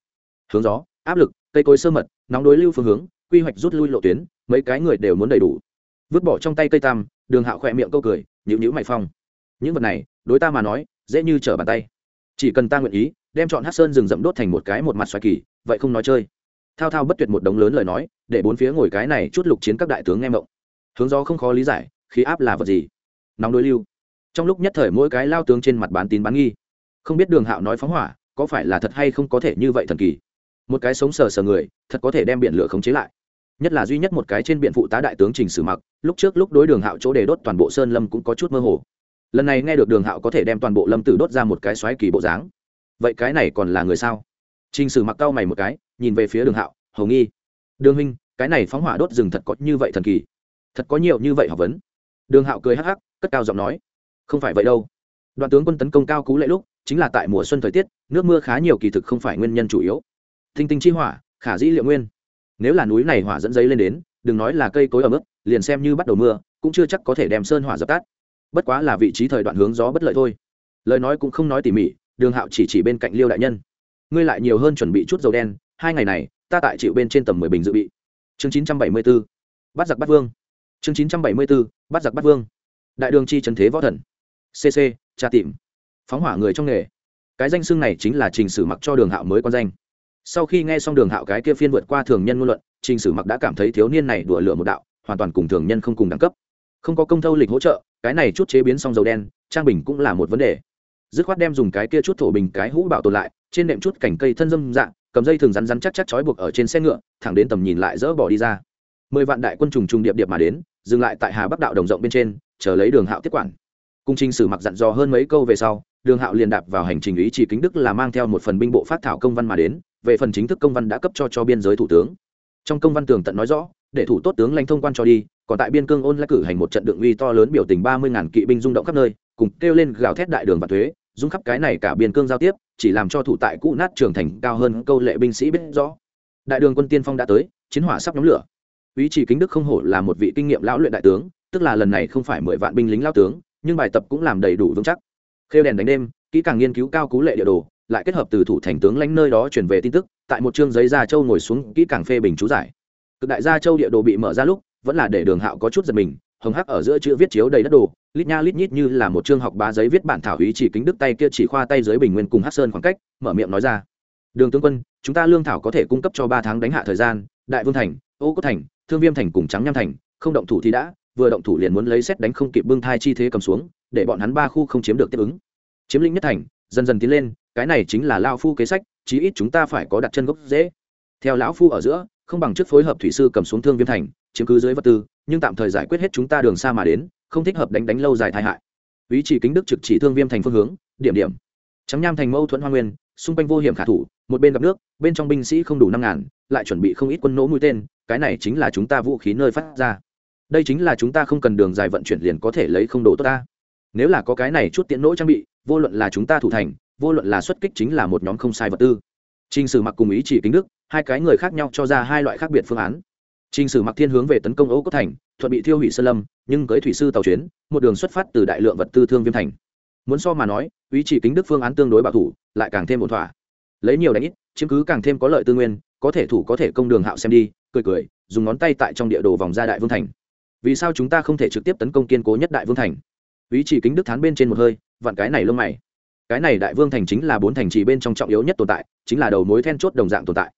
Hướng gió, áp lực, cây cối sơ mật, nóng đối lưu phương hướng quy hoạch rút lui lộ tuyến, mấy cái người đều muốn đầy đủ. Vứt bỏ trong tay cây tam, đường hạo khỏe miệng câu cười nhịu nhữ mày phong. Những vật này, đối ta mà nói, dễ như trở bàn tay. Chỉ cần ta nguyện ý, đem chọn hát sơn rừng rậm đốt thành một cái một mặt xoài kỳ, vậy không nói chơi. Thao thao bất tuyệt một đống lớn lời nói, để bốn phía ngồi cái này chút lục chiến các đại tướng nghe mộng. Hướng gió không khó lý giải, khí áp là vật gì? Nóng đối lưu. Trong lúc nhất thời mỗi cái lao tướng trên mặt bán tín bán nghi. Không biết đường hạo nói phóng hỏa, có phải là thật hay không có thể như vậy thần kỳ? Một cái sống sờ sờ người, thật có thể đem biển lửa khống chế lại nhất là duy nhất một cái trên biện phụ tá đại tướng trình sử mặc, lúc trước lúc đối đường hạo chỗ để đốt toàn bộ sơn lâm cũng có chút mơ hồ. Lần này nghe được đường hạo có thể đem toàn bộ lâm tử đốt ra một cái xoáy kỳ bộ dáng. Vậy cái này còn là người sao? Trình sử mặc cau mày một cái, nhìn về phía đường hạo, hầu nghi, đường huynh, cái này phóng hỏa đốt rừng thật có như vậy thần kỳ? Thật có nhiều như vậy học vấn? Đường hạo cười hắc hắc, cất cao giọng nói, không phải vậy đâu. Đoàn tướng quân tấn công cao cú lệ lúc, chính là tại mùa xuân thời tiết, nước mưa khá nhiều kỳ thực không phải nguyên nhân chủ yếu. Thinh tinh chi hỏa, khả dĩ liệu nguyên nếu là núi này hỏa dẫn giấy lên đến, đừng nói là cây cối ở mức liền xem như bắt đầu mưa, cũng chưa chắc có thể đem sơn hỏa dập tắt. Bất quá là vị trí thời đoạn hướng gió bất lợi thôi. Lời nói cũng không nói tỉ mỉ, đường hạo chỉ chỉ bên cạnh liêu đại nhân. Ngươi lại nhiều hơn chuẩn bị chút dầu đen, hai ngày này, ta tại chịu bên trên tầm mười bình dự bị. Chương chín trăm bảy mươi b ố bắt giặc bắt vương. Chương chín trăm bảy mươi bốn bắt giặc bắt vương. Đại đường chi trần thế võ thần. Cc tra tìm. Phóng hỏa người trong nghề. Cái danh xưng này chính là trình sử mặc cho đường hạo mới quan danh sau khi nghe xong đường hạo cái kia phiên vượt qua thường nhân ngôn luận, trình sử mặc đã cảm thấy thiếu niên này đùa lửa một đạo, hoàn toàn cùng thường nhân không cùng đẳng cấp. Không có công thâu lịch hỗ trợ, cái này chút chế biến xong dầu đen, trang bình cũng là một vấn đề. Dứt khoát đem dùng cái kia chút thổ bình cái hũ bảo tồn lại, trên nệm chút cành cây thân dâm dạng cầm dây thường rắn rắn chắc chắc trói buộc ở trên xe ngựa, thẳng đến tầm nhìn lại dỡ bỏ đi ra. Mười vạn đại quân trùng trùng điệp điệp mà đến, dừng lại tại hà bắc đạo đồng rộng bên trên, chờ lấy đường hạo tiếp quản. Cung trình sử mặc dặn dò hơn mấy câu về sau, đường hạo liền đạp vào hành trình ý chỉ kính đức là mang theo một phần binh bộ phát thảo công văn mà đến về phần chính thức công văn đã cấp cho cho biên giới thủ tướng. Trong công văn tường tận nói rõ, để thủ tốt tướng lãnh thông quan cho đi, còn tại biên cương ôn lại cử hành một trận đường uy to lớn biểu tình ba mươi ngàn kỵ binh rung động khắp nơi, cùng kêu lên gào thét đại đường và thuế, rung khắp cái này cả biên cương giao tiếp, chỉ làm cho thủ tại cũ nát trường thành cao hơn câu lệ binh sĩ biết rõ. Đại đường quân tiên phong đã tới, chiến hỏa sắp nhóm lửa. Ý chỉ kính đức không hổ là một vị kinh nghiệm lão luyện đại tướng, tức là lần này không phải mười vạn binh lính lao tướng, nhưng bài tập cũng làm đầy đủ vững chắc. Khêu đèn đánh đêm, kỹ càng nghiên cứu cao cú lệ địa đồ lại kết hợp từ thủ thành tướng lãnh nơi đó truyền về tin tức, tại một chương giấy gia châu ngồi xuống kỹ càng phê bình chú giải. Cực đại gia châu địa đồ bị mở ra lúc, vẫn là để đường hạo có chút giật mình, hồng hắc ở giữa chữ viết chiếu đầy đất đồ, lít nha lít nhít như là một chương học bá giấy viết bản thảo ý chỉ kính đức tay kia chỉ khoa tay dưới bình nguyên cùng hát sơn khoảng cách, mở miệng nói ra. Đường tướng quân, chúng ta lương thảo có thể cung cấp cho ba tháng đánh hạ thời gian, đại vương thành, ô cốt thành, thương viêm thành cùng trắng nham thành, không động thủ thì đã, vừa động thủ liền muốn lấy xét đánh không kịp bưng thai chi thế cầm xuống, để bọn hắn ba khu không chiếm được tiếp ứng. Chiếm lĩnh nhất thành, dần dần tiến lên cái này chính là lao phu kế sách, chí ít chúng ta phải có đặt chân gốc dễ theo lão phu ở giữa, không bằng trước phối hợp thủy sư cầm xuống thương viêm thành, chiếm cứ dưới vật tư, nhưng tạm thời giải quyết hết chúng ta đường xa mà đến, không thích hợp đánh đánh lâu dài tai hại. Ý chỉ kính đức trực chỉ thương viêm thành phương hướng, điểm điểm. Trắng nham thành mâu thuẫn hoa nguyên, xung quanh vô hiểm khả thủ, một bên gặp nước, bên trong binh sĩ không đủ năm ngàn, lại chuẩn bị không ít quân nỗ mũi tên, cái này chính là chúng ta vũ khí nơi phát ra. Đây chính là chúng ta không cần đường dài vận chuyển liền có thể lấy không đồ tốt ta. Nếu là có cái này chút tiện nỗ trang bị, vô luận là chúng ta thủ thành vô luận là xuất kích chính là một nhóm không sai vật tư Trình Sử Mặc cùng ý chỉ kính đức, hai cái người khác nhau cho ra hai loại khác biệt phương án. Trình Sử Mặc thiên hướng về tấn công Âu Cốt Thành, thuận bị thiêu hủy sơn lâm, nhưng cưới thủy sư tàu chuyến, một đường xuất phát từ đại lượng vật tư thương viêm thành. Muốn so mà nói, ý chỉ kính đức phương án tương đối bảo thủ, lại càng thêm ổn thỏa. Lấy nhiều đánh ít, chiếm cứ càng thêm có lợi tư nguyên, có thể thủ có thể công đường hạo xem đi, cười cười, dùng ngón tay tại trong địa đồ vòng ra đại vương thành. Vì sao chúng ta không thể trực tiếp tấn công kiên cố nhất đại vương thành? Ý chỉ kính đức thán bên trên một hơi, vạn cái này lông mày cái này đại vương thành chính là bốn thành trì bên trong trọng yếu nhất tồn tại, chính là đầu mối then chốt đồng dạng tồn tại.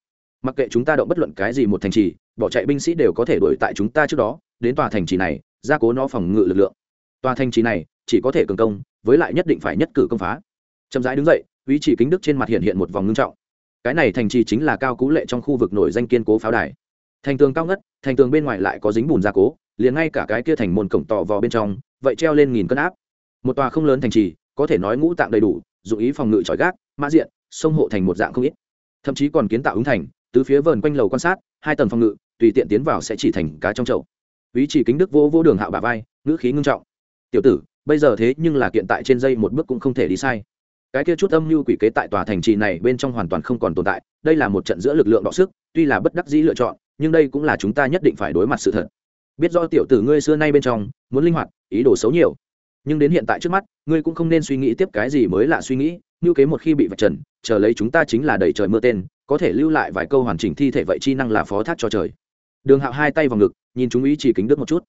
Mặc kệ chúng ta động bất luận cái gì một thành trì, bỏ chạy binh sĩ đều có thể đuổi tại chúng ta trước đó, đến tòa thành trì này, gia cố nó phòng ngự lực lượng. Tòa thành trì này, chỉ có thể cường công, với lại nhất định phải nhất cử công phá. Chậm rãi đứng dậy, ý chỉ kính đức trên mặt hiện hiện một vòng ngưng trọng. Cái này thành trì chính là cao cú lệ trong khu vực nổi danh kiên cố pháo đài. Thành tường cao ngất, thành tường bên ngoài lại có dính bùn gia cố, liền ngay cả cái kia thành môn cổng tỏ vò bên trong, vậy treo lên nghìn cân áp. Một tòa không lớn thành trì có thể nói ngũ tạng đầy đủ, dụng ý phòng ngự tròi gác, mã diện, sông hộ thành một dạng không ít. Thậm chí còn kiến tạo ứng thành, tứ phía vườn quanh lầu quan sát, hai tầng phòng ngự, tùy tiện tiến vào sẽ chỉ thành cá trong chậu. Ý chỉ kính đức vô vô đường hạo bà vai, ngữ khí ngưng trọng. Tiểu tử, bây giờ thế nhưng là kiện tại trên dây một bước cũng không thể đi sai. Cái kia chút âm mưu quỷ kế tại tòa thành trì này bên trong hoàn toàn không còn tồn tại, đây là một trận giữa lực lượng đọ sức, tuy là bất đắc dĩ lựa chọn, nhưng đây cũng là chúng ta nhất định phải đối mặt sự thật. Biết do tiểu tử ngươi xưa nay bên trong, muốn linh hoạt, ý đồ xấu nhiều nhưng đến hiện tại trước mắt, ngươi cũng không nên suy nghĩ tiếp cái gì mới lạ suy nghĩ, như kế một khi bị vạch trần, chờ lấy chúng ta chính là đầy trời mưa tên, có thể lưu lại vài câu hoàn chỉnh thi thể vậy chi năng là phó thác cho trời. Đường hạo hai tay vào ngực, nhìn chúng ý chỉ kính đức một chút.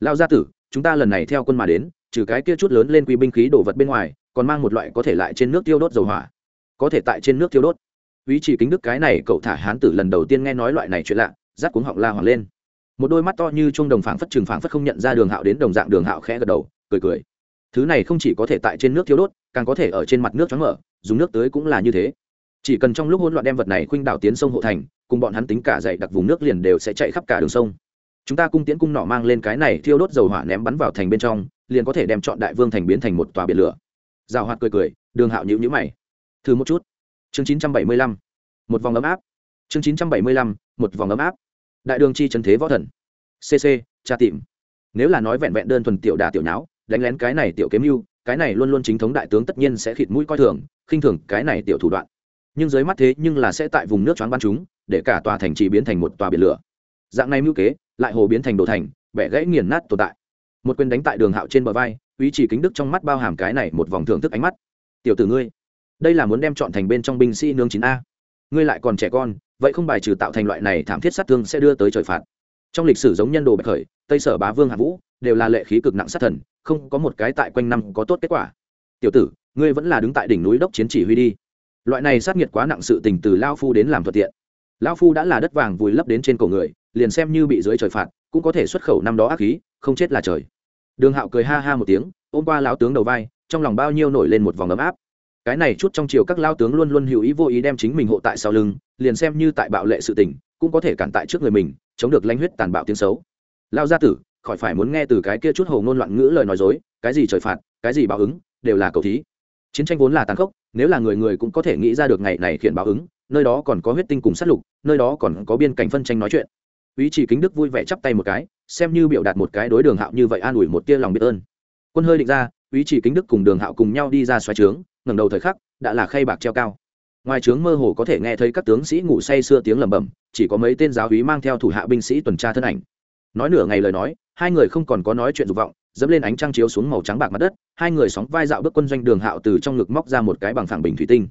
Lao gia tử, chúng ta lần này theo quân mà đến, trừ cái kia chút lớn lên quy binh khí đổ vật bên ngoài, còn mang một loại có thể lại trên nước tiêu đốt dầu hỏa. Có thể tại trên nước tiêu đốt. Ý chỉ kính đức cái này, cậu thả hán tử lần đầu tiên nghe nói loại này chuyện lạ, rát cuống họng la hoàng lên. Một đôi mắt to như trung đồng phảng phất trừng phảng phất không nhận ra đường hạo đến đồng dạng đường hạo khẽ gật đầu, cười cười thứ này không chỉ có thể tại trên nước thiếu đốt, càng có thể ở trên mặt nước choáng mở, dùng nước tới cũng là như thế. Chỉ cần trong lúc hỗn loạn đem vật này khuynh đảo tiến sông hộ thành, cùng bọn hắn tính cả dậy đặc vùng nước liền đều sẽ chạy khắp cả đường sông. Chúng ta cung tiễn cung nỏ mang lên cái này thiêu đốt dầu hỏa ném bắn vào thành bên trong, liền có thể đem chọn đại vương thành biến thành một tòa biển lửa. Rào hoạt cười cười, đường hạo nhữ nhữ mày. Thử một chút. Chương chín trăm bảy mươi lăm, một vòng ấm áp. Chương chín trăm bảy mươi lăm, một vòng ấm áp. Đại đường chi trần thế võ thần. Cc tra tìm. Nếu là nói vẹn vẹn đơn thuần tiểu đà tiểu nháo đánh lén cái này tiểu kiếm mưu, cái này luôn luôn chính thống đại tướng tất nhiên sẽ khịt mũi coi thường, khinh thường cái này tiểu thủ đoạn. Nhưng dưới mắt thế nhưng là sẽ tại vùng nước choáng ban chúng, để cả tòa thành trì biến thành một tòa biển lửa. Dạng này mưu kế, lại hồ biến thành đồ thành, bẻ gãy nghiền nát tồn tại. Một quyền đánh tại đường hạo trên bờ vai, ý chỉ kính đức trong mắt bao hàm cái này một vòng thưởng thức ánh mắt. Tiểu tử ngươi, đây là muốn đem chọn thành bên trong binh sĩ nương chín a. Ngươi lại còn trẻ con, vậy không bài trừ tạo thành loại này thảm thiết sát thương sẽ đưa tới trời phạt. Trong lịch sử giống nhân đồ bạch khởi, tây sở bá vương hạ vũ, đều là lệ khí cực nặng sát thần không có một cái tại quanh năm có tốt kết quả. Tiểu tử, ngươi vẫn là đứng tại đỉnh núi đốc chiến chỉ huy đi. Loại này sát nhiệt quá nặng sự tình từ lao phu đến làm thuận tiện. Lao phu đã là đất vàng vùi lấp đến trên cổ người, liền xem như bị dưới trời phạt, cũng có thể xuất khẩu năm đó ác khí, không chết là trời. Đường hạo cười ha ha một tiếng, ôm qua lão tướng đầu vai, trong lòng bao nhiêu nổi lên một vòng ấm áp. Cái này chút trong chiều các lao tướng luôn luôn hữu ý vô ý đem chính mình hộ tại sau lưng, liền xem như tại bạo lệ sự tình, cũng có thể cản tại trước người mình, chống được lanh huyết tàn bạo tiếng xấu. Lao gia tử khỏi phải muốn nghe từ cái kia chút hồ ngôn loạn ngữ lời nói dối, cái gì trời phạt, cái gì báo ứng, đều là cầu thí. Chiến tranh vốn là tàn khốc, nếu là người người cũng có thể nghĩ ra được ngày này khiển báo ứng, nơi đó còn có huyết tinh cùng sát lục, nơi đó còn có biên cảnh phân tranh nói chuyện. Ý chỉ kính đức vui vẻ chắp tay một cái, xem như biểu đạt một cái đối đường hạo như vậy an ủi một tia lòng biết ơn. Quân hơi định ra, ý chỉ kính đức cùng đường hạo cùng nhau đi ra xoáy trướng, ngẩng đầu thời khắc, đã là khay bạc treo cao. Ngoài trướng mơ hồ có thể nghe thấy các tướng sĩ ngủ say xưa tiếng lẩm bẩm, chỉ có mấy tên giáo úy mang theo thủ hạ binh sĩ tuần tra thân ảnh. Nói nửa ngày lời nói hai người không còn có nói chuyện dục vọng, dẫm lên ánh trăng chiếu xuống màu trắng bạc mặt đất, hai người sóng vai dạo bước quân doanh đường hạo từ trong ngực móc ra một cái bằng phẳng bình thủy tinh.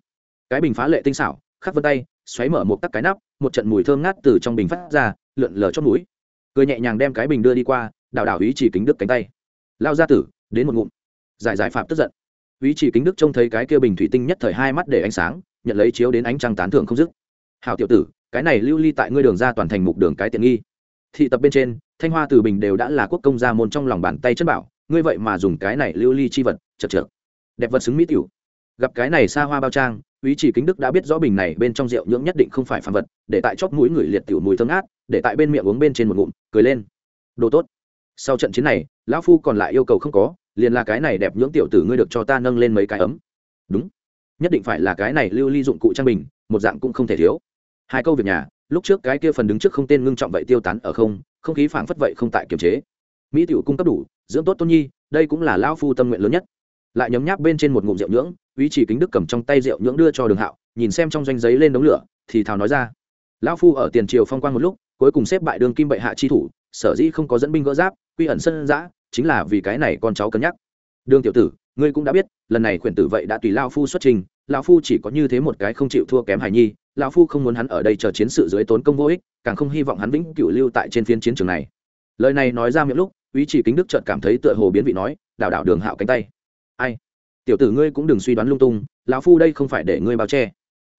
Cái bình phá lệ tinh xảo, khắc vân tay, xoáy mở một tắc cái nắp, một trận mùi thơm ngát từ trong bình phát ra, lượn lờ chót mũi. Cười nhẹ nhàng đem cái bình đưa đi qua, đảo đảo ý chỉ kính đức cánh tay. Lao ra tử, đến một ngụm. Giải giải phạm tức giận. Ý chỉ kính đức trông thấy cái kia bình thủy tinh nhất thời hai mắt để ánh sáng, nhận lấy chiếu đến ánh trăng tán thưởng không dứt. Hào tiểu tử, cái này lưu ly tại ngươi đường ra toàn thành mục đường cái tiện nghi thị tập bên trên thanh hoa từ bình đều đã là quốc công gia môn trong lòng bàn tay chất bảo ngươi vậy mà dùng cái này lưu ly chi vật chật chật đẹp vật xứng mỹ tiểu. Gặp cái này xa hoa bao trang ý chỉ kính đức đã biết rõ bình này bên trong rượu nhưỡng nhất định không phải phản vật để tại chóp mũi người liệt tiểu mùi thơm ác, để tại bên miệng uống bên trên một ngụm cười lên. Đồ tốt. Sau trận chiến này lão phu còn lại yêu cầu không có liền là cái này đẹp nhưỡng tiểu tử ngươi được cho ta nâng lên mấy cái ấm. Đúng. Nhất định phải là cái này lưu ly dụng cụ trang bình một dạng cũng không thể thiếu. Hai câu việc nhà lúc trước cái kia phần đứng trước không tên ngưng trọng vậy tiêu tán ở không không khí phảng phất vậy không tại kiềm chế. Mỹ tiểu cung cấp đủ, dưỡng tốt tôn nhi, đây cũng là lão phu tâm nguyện lớn nhất. Lại nhấm nháp bên trên một ngụm rượu nhưỡng ý chỉ kính đức cầm trong tay rượu nhưỡng đưa cho đường hạo, nhìn xem trong doanh giấy lên đống lửa, thì thào nói ra. Lão phu ở tiền triều phong quan một lúc, cuối cùng xếp bại đường kim bệ hạ chi thủ, sở dĩ không có dẫn binh gỡ giáp, quy ẩn sân giã, chính là vì cái này con cháu cân nhắc. Đường tiểu tử, ngươi cũng đã biết, lần này khuyển tử vậy đã tùy lao phu xuất trình, lão phu chỉ có như thế một cái không chịu thua kém hài nhi lão phu không muốn hắn ở đây chờ chiến sự dưới tốn công vô ích, càng không hy vọng hắn vĩnh cửu lưu tại trên phiên chiến trường này. Lời này nói ra miệng lúc ý chỉ kính đức chợt cảm thấy tựa hồ biến vị nói, đảo đảo đường hạo cánh tay. Ai? Tiểu tử ngươi cũng đừng suy đoán lung tung, lão phu đây không phải để ngươi bao che.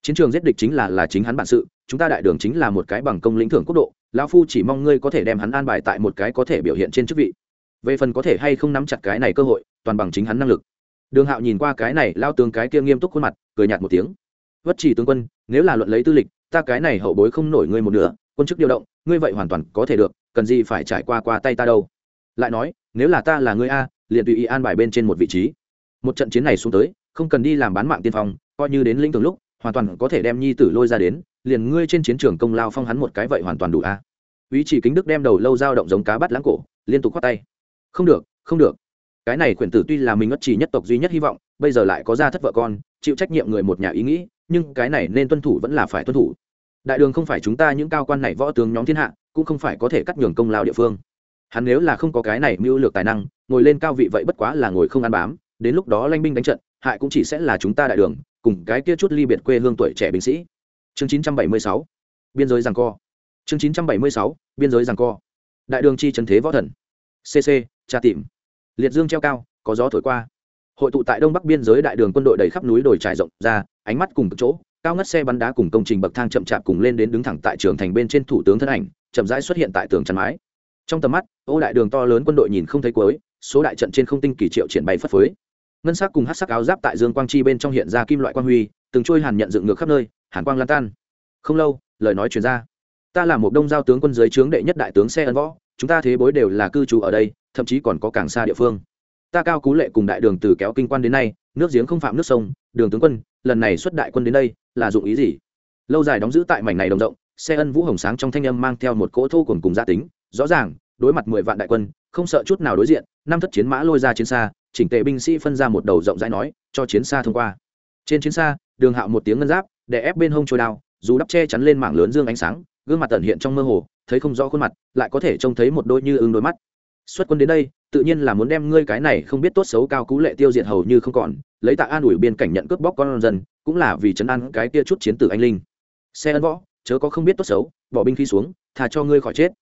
Chiến trường giết địch chính là là chính hắn bản sự, chúng ta đại đường chính là một cái bằng công lĩnh thưởng quốc độ, lão phu chỉ mong ngươi có thể đem hắn an bài tại một cái có thể biểu hiện trên chức vị. Về phần có thể hay không nắm chặt cái này cơ hội, toàn bằng chính hắn năng lực. Đường hạo nhìn qua cái này, lao tướng cái kia nghiêm túc khuôn mặt, cười nhạt một tiếng vất chỉ tướng quân, nếu là luận lấy tư lịch, ta cái này hậu bối không nổi ngươi một nửa, quân chức điều động, ngươi vậy hoàn toàn có thể được, cần gì phải trải qua qua tay ta đâu. Lại nói, nếu là ta là ngươi a, liền tùy ý an bài bên trên một vị trí. Một trận chiến này xuống tới, không cần đi làm bán mạng tiên phong, coi như đến linh thường lúc, hoàn toàn có thể đem nhi tử lôi ra đến, liền ngươi trên chiến trường công lao phong hắn một cái vậy hoàn toàn đủ a. Ý chỉ kính đức đem đầu lâu dao động giống cá bắt lãng cổ, liên tục khoát tay. Không được không được. Cái này quyển tử tuy là mình ngất chỉ nhất tộc duy nhất hy vọng, bây giờ lại có ra thất vợ con, chịu trách nhiệm người một nhà ý nghĩ nhưng cái này nên tuân thủ vẫn là phải tuân thủ. Đại đường không phải chúng ta những cao quan này võ tướng nhóm thiên hạ, cũng không phải có thể cắt nhường công lao địa phương. Hắn nếu là không có cái này mưu lược tài năng, ngồi lên cao vị vậy bất quá là ngồi không ăn bám, đến lúc đó lanh binh đánh trận, hại cũng chỉ sẽ là chúng ta đại đường, cùng cái kia chút ly biệt quê hương tuổi trẻ binh sĩ. Chương 976 biên giới giằng co. Chương 976 biên giới giằng co. Đại đường chi trần thế võ thần. Cc tra tìm. Liệt dương treo cao, có gió thổi qua hội tụ tại đông bắc biên giới đại đường quân đội đầy khắp núi đồi trải rộng ra, ánh mắt cùng chỗ, cao ngất xe bắn đá cùng công trình bậc thang chậm chạp cùng lên đến đứng thẳng tại trường thành bên trên thủ tướng thân ảnh, chậm rãi xuất hiện tại tường chắn mái. Trong tầm mắt, ô đại đường to lớn quân đội nhìn không thấy cuối, số đại trận trên không tinh kỳ triệu triển bay phất phới. Ngân sắc cùng hát sắc áo giáp tại dương quang chi bên trong hiện ra kim loại quang huy, từng trôi hàn nhận dựng ngược khắp nơi, hàn quang lan tan. Không lâu, lời nói chuyển ra. Ta là một đông giao tướng quân giới trướng đệ nhất đại tướng xe ân võ, chúng ta thế bối đều là cư trú ở đây, thậm chí còn có càng xa địa phương ta cao cú lệ cùng đại đường từ kéo kinh quan đến nay, nước giếng không phạm nước sông, đường tướng quân, lần này xuất đại quân đến đây, là dụng ý gì? Lâu dài đóng giữ tại mảnh này đồng rộng, xe ân vũ hồng sáng trong thanh âm mang theo một cỗ thô cồn cùng gia tính, rõ ràng, đối mặt mười vạn đại quân, không sợ chút nào đối diện, năm thất chiến mã lôi ra chiến xa, chỉnh tề binh sĩ phân ra một đầu rộng rãi nói, cho chiến xa thông qua. Trên chiến xa, đường hạo một tiếng ngân giáp để ép bên hông trôi đao, dù đắp che chắn lên mảng lớn dương ánh sáng, gương mặt tẩn hiện trong mơ hồ, thấy không rõ khuôn mặt, lại có thể trông thấy một đôi như ưng đôi mắt xuất quân đến đây, tự nhiên là muốn đem ngươi cái này không biết tốt xấu cao cú lệ tiêu diệt hầu như không còn, lấy tạ an ủi biên cảnh nhận cướp bóc con dân, cũng là vì chấn an cái kia chút chiến tử anh linh. Xe ân võ, chớ có không biết tốt xấu, bỏ binh khí xuống thà cho ngươi khỏi chết.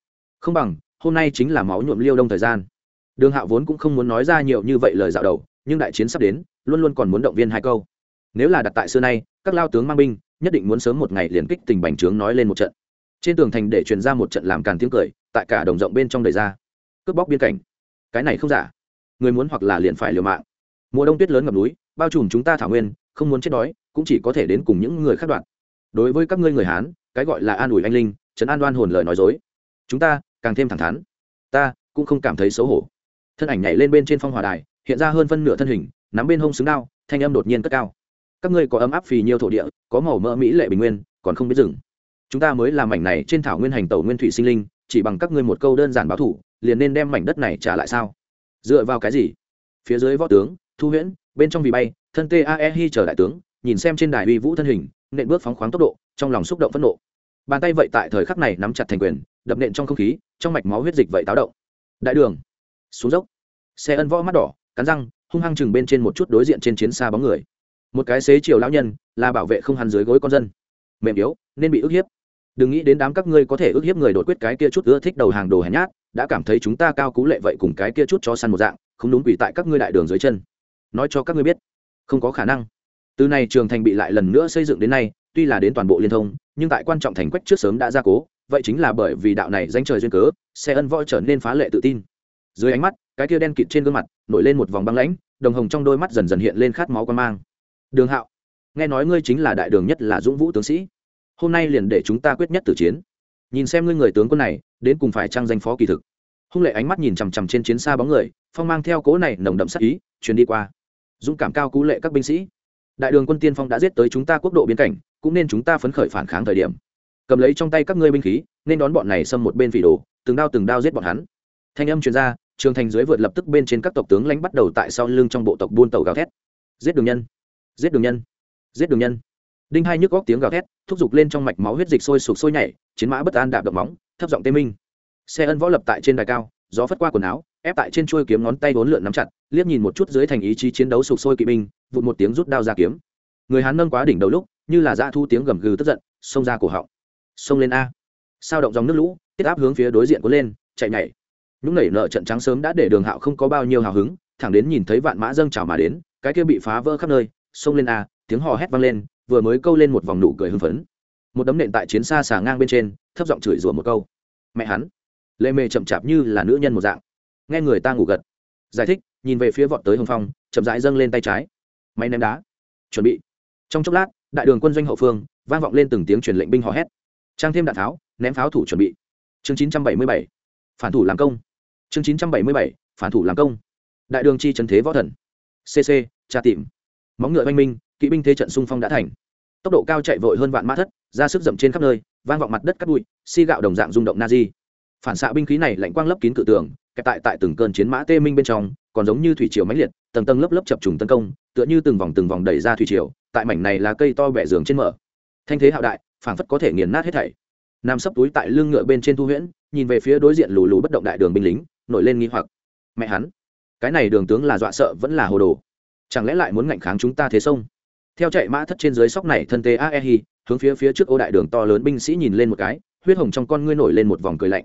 Không bằng, hôm nay chính là máu nhuộm liêu đông thời gian. Đường hạo vốn cũng không muốn nói ra nhiều như vậy lời dạo đầu, nhưng đại chiến sắp đến, luôn luôn còn muốn động viên hai câu. Nếu là đặt tại xưa nay, các lao tướng mang binh, nhất định muốn sớm một ngày liền kích tình bành trướng nói lên một trận. Trên tường thành để truyền ra một trận làm càn tiếng cười, tại cả đồng rộng bên trong đầy ra cướp bóc biên cảnh. Cái này không giả. Người muốn hoặc là liền phải liều mạng. Mùa đông tuyết lớn ngập núi, bao trùm chúng ta thảo nguyên, không muốn chết đói, cũng chỉ có thể đến cùng những người khác đoạn đối với các ngươi người hán, cái gọi là an ủi anh linh, trấn an đoan hồn lời nói dối. Chúng ta càng thêm thẳng thắn. Ta cũng không cảm thấy xấu hổ. Thân ảnh nhảy lên bên trên phong hòa đài, hiện ra hơn phân nửa thân hình, nắm bên hông xứng đao, thanh âm đột nhiên cất cao. Các ngươi có ấm áp phì nhiều thổ địa, có màu mỡ mỹ lệ bình nguyên, còn không biết dừng chúng ta mới làm mảnh này trên thảo nguyên hành tàu nguyên thủy sinh linh, chỉ bằng các ngươi một câu đơn giản báo thủ liền nên đem mảnh đất này trả lại sao? Dựa vào cái gì? Phía dưới võ tướng, thu huyễn, bên trong vì bay, thân tae hi chờ đại tướng, nhìn xem trên đài uy vũ thân hình, nện bước phóng khoáng tốc độ, trong lòng xúc động phẫn nộ. Bàn tay vậy tại thời khắc này nắm chặt thành quyền, đập nện trong không khí, trong mạch máu huyết dịch vậy táo động. Đại đường, xuống dốc. Xe ân võ mắt đỏ, cắn răng, hung hăng chừng bên trên một chút đối diện trên chiến xa bóng người. Một cái xế chiều lão nhân, là bảo vệ không hắn dưới gối con dân. Mềm yếu, nên bị ức hiếp. Đừng nghĩ đến đám các ngươi có thể ức hiếp người đột quyết cái kia chút ưa thích đầu hàng đồ hèn nhát đã cảm thấy chúng ta cao cú lệ vậy cùng cái kia chút cho săn một dạng, không đúng quỷ tại các ngươi đại đường dưới chân. Nói cho các ngươi biết, không có khả năng. Từ này trường thành bị lại lần nữa xây dựng đến nay, tuy là đến toàn bộ liên thông, nhưng tại quan trọng thành quách trước sớm đã ra cố, vậy chính là bởi vì đạo này danh trời duyên cớ, xe ân võ trở nên phá lệ tự tin. Dưới ánh mắt, cái kia đen kịt trên gương mặt, nổi lên một vòng băng lãnh, đồng hồng trong đôi mắt dần dần hiện lên khát máu quan mang. Đường hạo, nghe nói ngươi chính là đại đường nhất là dũng vũ tướng sĩ. Hôm nay liền để chúng ta quyết nhất tử chiến. Nhìn xem ngươi người tướng quân này đến cùng phải trang danh phó kỳ thực. Hung lệ ánh mắt nhìn chằm chằm trên chiến xa bóng người, phong mang theo cố này nồng đậm sắc ý chuyến đi qua. Dũng cảm cao cú lệ các binh sĩ. Đại đường quân tiên phong đã giết tới chúng ta quốc độ biên cảnh, cũng nên chúng ta phấn khởi phản kháng thời điểm. Cầm lấy trong tay các ngươi binh khí, nên đón bọn này xâm một bên phỉ đồ, từng đao từng đao giết bọn hắn. Thanh âm truyền ra, trường thành dưới vượt lập tức bên trên các tộc tướng lãnh bắt đầu tại sau lưng trong bộ tộc buôn tàu gào thét. Giết đường nhân. Giết đường nhân. Giết đường nhân đinh hai nhức góc tiếng gào thét, thúc giục lên trong mạch máu huyết dịch sôi sục sôi nhảy, chiến mã bất an đạp động móng, thấp giọng tê minh. Xe ân võ lập tại trên đài cao, gió phất qua quần áo, ép tại trên chuôi kiếm ngón tay vốn lượn nắm chặt, liếc nhìn một chút dưới thành ý chí chiến đấu sục sôi kỵ binh, vụt một tiếng rút đao ra kiếm. Người hán nâng quá đỉnh đầu lúc, như là dã thu tiếng gầm gừ tức giận, xông ra cổ họng. Xông lên a. Sao động dòng nước lũ, tiết áp hướng phía đối diện cuốn lên, chạy nhảy. Những nảy nợ trận trắng sớm đã để đường hạo không có bao nhiêu hào hứng, thẳng đến nhìn thấy vạn mã dâng trào mà đến, cái kia bị phá vỡ khắp nơi, xông lên a, tiếng hò hét vang lên vừa mới câu lên một vòng nụ cười hưng phấn. Một đấm nện tại chiến xa xà ngang bên trên, thấp giọng chửi rủa một câu. Mẹ hắn. Lê mê chậm chạp như là nữ nhân một dạng. Nghe người ta ngủ gật. Giải thích, nhìn về phía vọt tới hồng phong, chậm rãi dâng lên tay trái. Máy ném đá. Chuẩn bị. Trong chốc lát, đại đường quân doanh hậu phương, vang vọng lên từng tiếng truyền lệnh binh hò hét. Trang thêm đạn tháo, ném pháo thủ chuẩn bị. Chương chín trăm bảy mươi bảy. Phản thủ làm công. Chương chín trăm bảy mươi bảy. Phản thủ làm công. Đại đường chi trần thế võ thần. Cc tra tìm. Móng ngựa oanh minh kỵ binh thế trận xung phong đã thành. Tốc độ cao chạy vội hơn vạn mã thất, ra sức dậm trên khắp nơi, vang vọng mặt đất cắt bụi, si gạo đồng dạng rung động na di phản xạ binh khí này lạnh quang lấp kín cự tường, kẹp tại tại từng cơn chiến mã tê minh bên trong, còn giống như thủy triều mãnh liệt, tầng tầng lớp lớp chập trùng tấn công, tựa như từng vòng từng vòng đẩy ra thủy triều, tại mảnh này là cây to bẻ giường trên mở. Thanh thế hạo đại, phảng phất có thể nghiền nát hết thảy. Nam sấp túi tại lưng ngựa bên trên thu huyễn, nhìn về phía đối diện lù lù bất động đại đường binh lính, nổi lên nghi hoặc. Mẹ hắn, cái này đường tướng là dọa sợ vẫn là hồ đồ. Chẳng lẽ lại muốn ngạnh kháng chúng ta thế sông? Theo chạy mã thất trên dưới sóc này thân tê a e hi, hướng phía phía trước ô đại đường to lớn binh sĩ nhìn lên một cái, huyết hồng trong con ngươi nổi lên một vòng cười lạnh.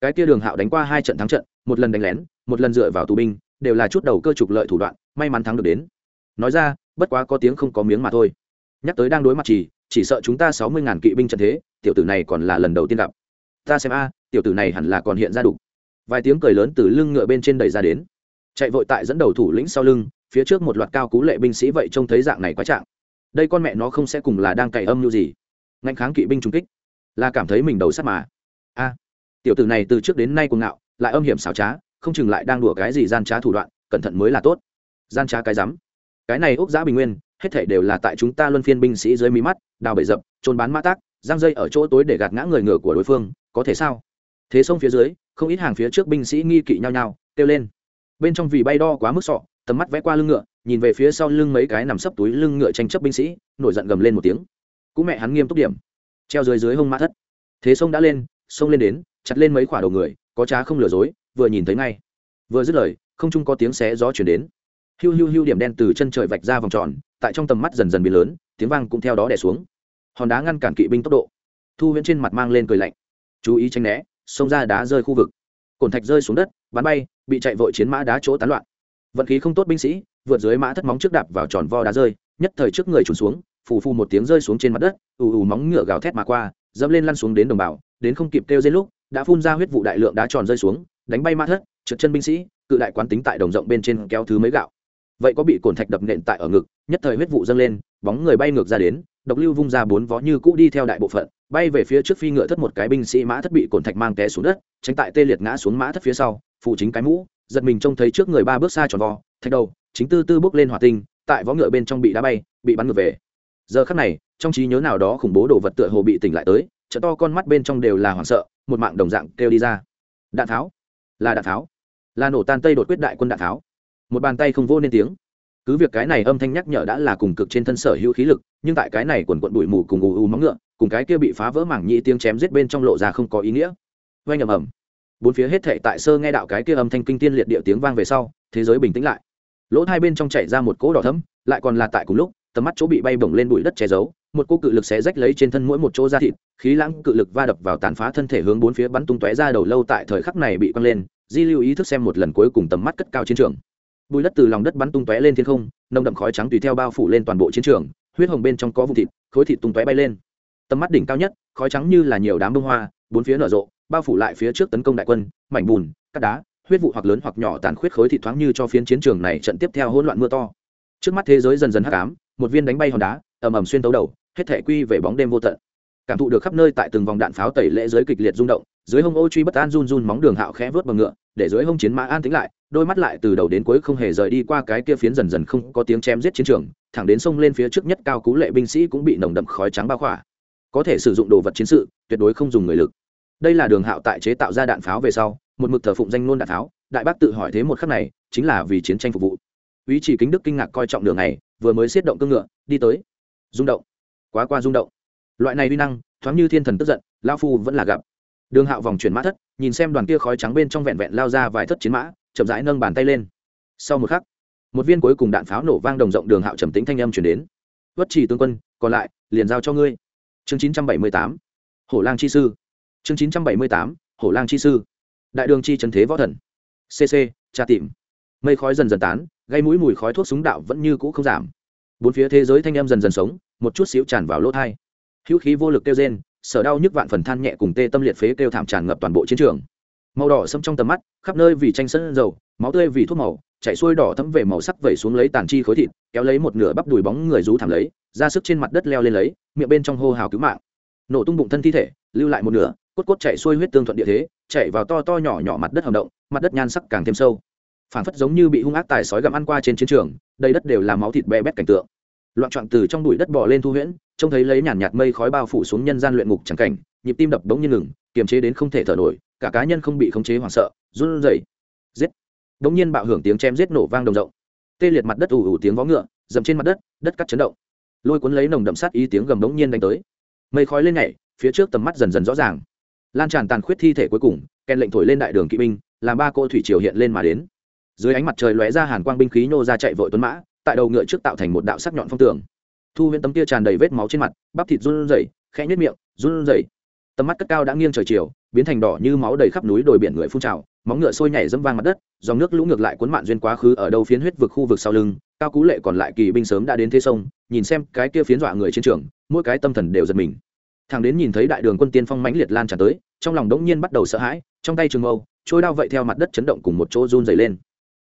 Cái kia đường hạo đánh qua hai trận thắng trận, một lần đánh lén, một lần dựa vào tù binh, đều là chút đầu cơ trục lợi thủ đoạn, may mắn thắng được đến. Nói ra, bất quá có tiếng không có miếng mà thôi. Nhắc tới đang đối mặt chỉ chỉ sợ chúng ta sáu mươi ngàn kỵ binh trận thế, tiểu tử này còn là lần đầu tiên gặp. Ta xem a, tiểu tử này hẳn là còn hiện ra đủ. Vài tiếng cười lớn từ lưng ngựa bên trên đầy ra đến. Chạy vội tại dẫn đầu thủ lĩnh sau lưng phía trước một loạt cao cú lệ binh sĩ vậy trông thấy dạng này quá trạng. Đây con mẹ nó không sẽ cùng là đang cày âm như gì. Ngạnh kháng kỵ binh trung kích. Là cảm thấy mình đầu sắt mà. A, tiểu tử này từ trước đến nay cuồng ngạo, lại âm hiểm xảo trá, không chừng lại đang đùa cái gì gian trá thủ đoạn, cẩn thận mới là tốt. Gian trá cái rắm. Cái này úc giã bình nguyên, hết thể đều là tại chúng ta luân phiên binh sĩ dưới mí mắt, đào bể dập, trôn bán mã tác giang dây ở chỗ tối để gạt ngã người ngựa của đối phương, có thể sao? Thế sông phía dưới, không ít hàng phía trước binh sĩ nghi kỵ nhau nhau, kêu lên. Bên trong vì bay đo quá mức sọ tầm mắt vẽ qua lưng ngựa, nhìn về phía sau lưng mấy cái nằm sấp túi lưng ngựa tranh chấp binh sĩ, nổi giận gầm lên một tiếng. Cú mẹ hắn nghiêm túc điểm. Treo dưới dưới hông mã thất. Thế sông đã lên, sông lên đến, chặt lên mấy khoả đầu người, có trá không lừa dối, vừa nhìn thấy ngay. Vừa dứt lời, không chung có tiếng xé gió chuyển đến. Hiu hiu hiu điểm đen từ chân trời vạch ra vòng tròn, tại trong tầm mắt dần dần biến lớn, tiếng vang cũng theo đó đẻ xuống. Hòn đá ngăn cản kỵ binh tốc độ. Thu huyễn trên mặt mang lên cười lạnh. Chú ý tranh né xông ra đá rơi khu vực. Cồn thạch rơi xuống đất, bắn bay, bị chạy vội chiến mã đá chỗ tán loạn vận khí không tốt binh sĩ, vượt dưới mã thất móng trước đạp vào tròn vo đá rơi, nhất thời trước người trùn xuống, phù phù một tiếng rơi xuống trên mặt đất, ù ù móng ngựa gào thét mà qua, dẫm lên lăn xuống đến đồng bào, đến không kịp kêu dây lúc, đã phun ra huyết vụ đại lượng đá tròn rơi xuống, đánh bay mã thất, trượt chân binh sĩ, cự đại quán tính tại đồng rộng bên trên kéo thứ mấy gạo. Vậy có bị cồn thạch đập nện tại ở ngực, nhất thời huyết vụ dâng lên, bóng người bay ngược ra đến, độc lưu vung ra bốn vó như cũ đi theo đại bộ phận, bay về phía trước phi ngựa thất một cái binh sĩ mã thất bị cồn thạch mang té xuống đất, tránh tại tê liệt ngã xuống mã thất phía sau, phụ chính cái mũ giật mình trông thấy trước người ba bước xa tròn vo, thạch đầu, chính tư tư bước lên hỏa tinh, tại võ ngựa bên trong bị đá bay, bị bắn ngược về. Giờ khắc này, trong trí nhớ nào đó khủng bố đồ vật tựa hồ bị tỉnh lại tới chợ to con mắt bên trong đều là hoảng sợ, một mạng đồng dạng kêu đi ra. Đạn tháo. Là đạn tháo. Là nổ tan tây đột quyết đại quân đạn tháo. Một bàn tay không vô nên tiếng. Cứ việc cái này âm thanh nhắc nhở đã là cùng cực trên thân sở hữu khí lực, nhưng tại cái này quần quận bụi mù cùng ù ù móng ngựa, cùng cái kia bị phá vỡ mảng nhĩ tiếng chém giết bên trong lộ ra không có ý nghĩa. Oanh ầm ầm bốn phía hết thệ tại sơ nghe đạo cái kia âm thanh kinh tiên liệt địa tiếng vang về sau, thế giới bình tĩnh lại. Lỗ hai bên trong chảy ra một cỗ đỏ thấm lại còn là tại cùng lúc, tầm mắt chỗ bị bay bổng lên bụi đất che giấu, một cô cự lực sẽ rách lấy trên thân mỗi một chỗ da thịt, khí lãng cự lực va đập vào tàn phá thân thể hướng bốn phía bắn tung tóe ra đầu lâu tại thời khắc này bị quăng lên, di lưu ý thức xem một lần cuối cùng tầm mắt cất cao chiến trường. Bụi đất từ lòng đất bắn tung tóe lên thiên không, nồng đậm khói trắng tùy theo bao phủ lên toàn bộ chiến trường, huyết hồng bên trong có vùng thịt, khối thịt tung tóe bay lên. Tầm mắt đỉnh cao nhất, khói trắng như là nhiều đám bông hoa, bốn phía nở rộ bao phủ lại phía trước tấn công đại quân, mảnh bùn, cát đá, huyết vụ hoặc lớn hoặc nhỏ tàn khuyết khối thị thoáng như cho phiến chiến trường này trận tiếp theo hỗn loạn mưa to. Trước mắt thế giới dần dần hắc ám, một viên đánh bay hòn đá, ầm ầm xuyên tấu đầu, hết thể quy về bóng đêm vô tận. Cảm thụ được khắp nơi tại từng vòng đạn pháo tẩy lễ dưới kịch liệt rung động, dưới hông ô truy bất an run run móng đường hạo khẽ vớt bằng ngựa, để dưới hông chiến mã an tính lại, đôi mắt lại từ đầu đến cuối không hề rời đi qua cái kia phiến dần dần không có tiếng chém giết chiến trường, thẳng đến sông lên phía trước nhất cao cú lệ binh sĩ cũng bị nồng đậm khói trắng bao khỏa. Có thể sử dụng đồ vật chiến sự, tuyệt đối không dùng người lực đây là đường hạo tại chế tạo ra đạn pháo về sau, một mực thờ phụng danh nôn đạn pháo, đại bác tự hỏi thế một khắc này, chính là vì chiến tranh phục vụ. Ý chỉ kính đức kinh ngạc coi trọng đường này, vừa mới xiết động cương ngựa, đi tới. Rung động. Quá qua rung động. Loại này uy năng, thoáng như thiên thần tức giận lao phu vẫn là gặp. Đường hạo vòng chuyển mã thất, nhìn xem đoàn kia khói trắng bên trong vẹn vẹn lao ra vài thất chiến mã, chậm rãi nâng bàn tay lên. Sau một khắc, một viên cuối cùng đạn pháo nổ vang đồng rộng đường hạo trầm tính thanh âm chuyển đến. Vất chỉ tướng quân, còn lại, liền giao cho ngươi. Chương chín trăm bảy mươi tám. Hổ lang chi sư chương chín trăm bảy mươi tám, hổ lang chi sư. Đại đường chi trần thế võ thần. Cc tra tìm. Mây khói dần dần tán, gây mũi mùi khói thuốc súng đạo vẫn như cũ không giảm. Bốn phía thế giới thanh em dần dần sống, một chút xíu tràn vào lỗ thai. Hữu khí vô lực kêu rên, sở đau nhức vạn phần than nhẹ cùng tê tâm liệt phế kêu thảm tràn ngập toàn bộ chiến trường. Màu đỏ xâm trong tầm mắt, khắp nơi vì tranh sân dầu, máu tươi vì thuốc màu chạy xuôi đỏ thấm về màu sắc vẩy xuống lấy tàn chi khối thịt, kéo lấy một nửa bắp đùi bóng người rú thảm lấy, ra sức trên mặt đất leo lên lấy, miệng bên trong hô hào cứu mạng. Nổ tung bụng thân thi thể, lưu lại một nửa cốt cốt chạy xuôi huyết tương thuận địa thế, chạy vào to to nhỏ nhỏ mặt đất hầm động, mặt đất nhan sắc càng thêm sâu. Phản phất giống như bị hung ác tài sói gặm ăn qua trên chiến trường, đầy đất đều là máu thịt bè bét cảnh tượng. Loạn trọn từ trong bụi đất bò lên thu huyễn, trông thấy lấy nhàn nhạt mây khói bao phủ xuống nhân gian luyện ngục chẳng cảnh, nhịp tim đập bỗng nhiên ngừng, kiềm chế đến không thể thở nổi, cả cá nhân không bị khống chế hoảng sợ, run rẩy. Giết. Bỗng nhiên bạo hưởng tiếng chém giết nổ vang đồng rộng. Tê liệt mặt đất ù ù tiếng vó ngựa, dầm trên mặt đất đất cắt chấn động. Lôi cuốn lấy nồng đậm sát ý tiếng gầm bỗng nhiên đánh tới. Mây khói lên nhảy, phía trước tầm mắt dần dần rõ ràng lan tràn tàn khuyết thi thể cuối cùng, kèn lệnh thổi lên đại đường kỵ binh, làm ba cô thủy triều hiện lên mà đến. Dưới ánh mặt trời lóe ra hàn quang binh khí nô ra chạy vội tuấn mã, tại đầu ngựa trước tạo thành một đạo sắc nhọn phong tường. Thu huyễn tấm tia tràn đầy vết máu trên mặt, bắp thịt run rẩy, khẽ nhất miệng, run rẩy. Tầm mắt cất cao đã nghiêng trời chiều, biến thành đỏ như máu đầy khắp núi đồi biển người phun trào, móng ngựa sôi nhảy dẫm vang mặt đất, dòng nước lũ ngược lại cuốn mạn duyên quá khứ ở đâu phiến huyết vực khu vực sau lưng, cao cú lệ còn lại kỳ binh sớm đã đến thế sông, nhìn xem cái kia phiến dọa người chiến trường, mỗi cái tâm thần đều giật mình. Thằng đến nhìn thấy đại đường quân tiên phong mãnh liệt lan tràn tới trong lòng đống nhiên bắt đầu sợ hãi, trong tay trường mâu, trôi đao vậy theo mặt đất chấn động cùng một chỗ run dày lên.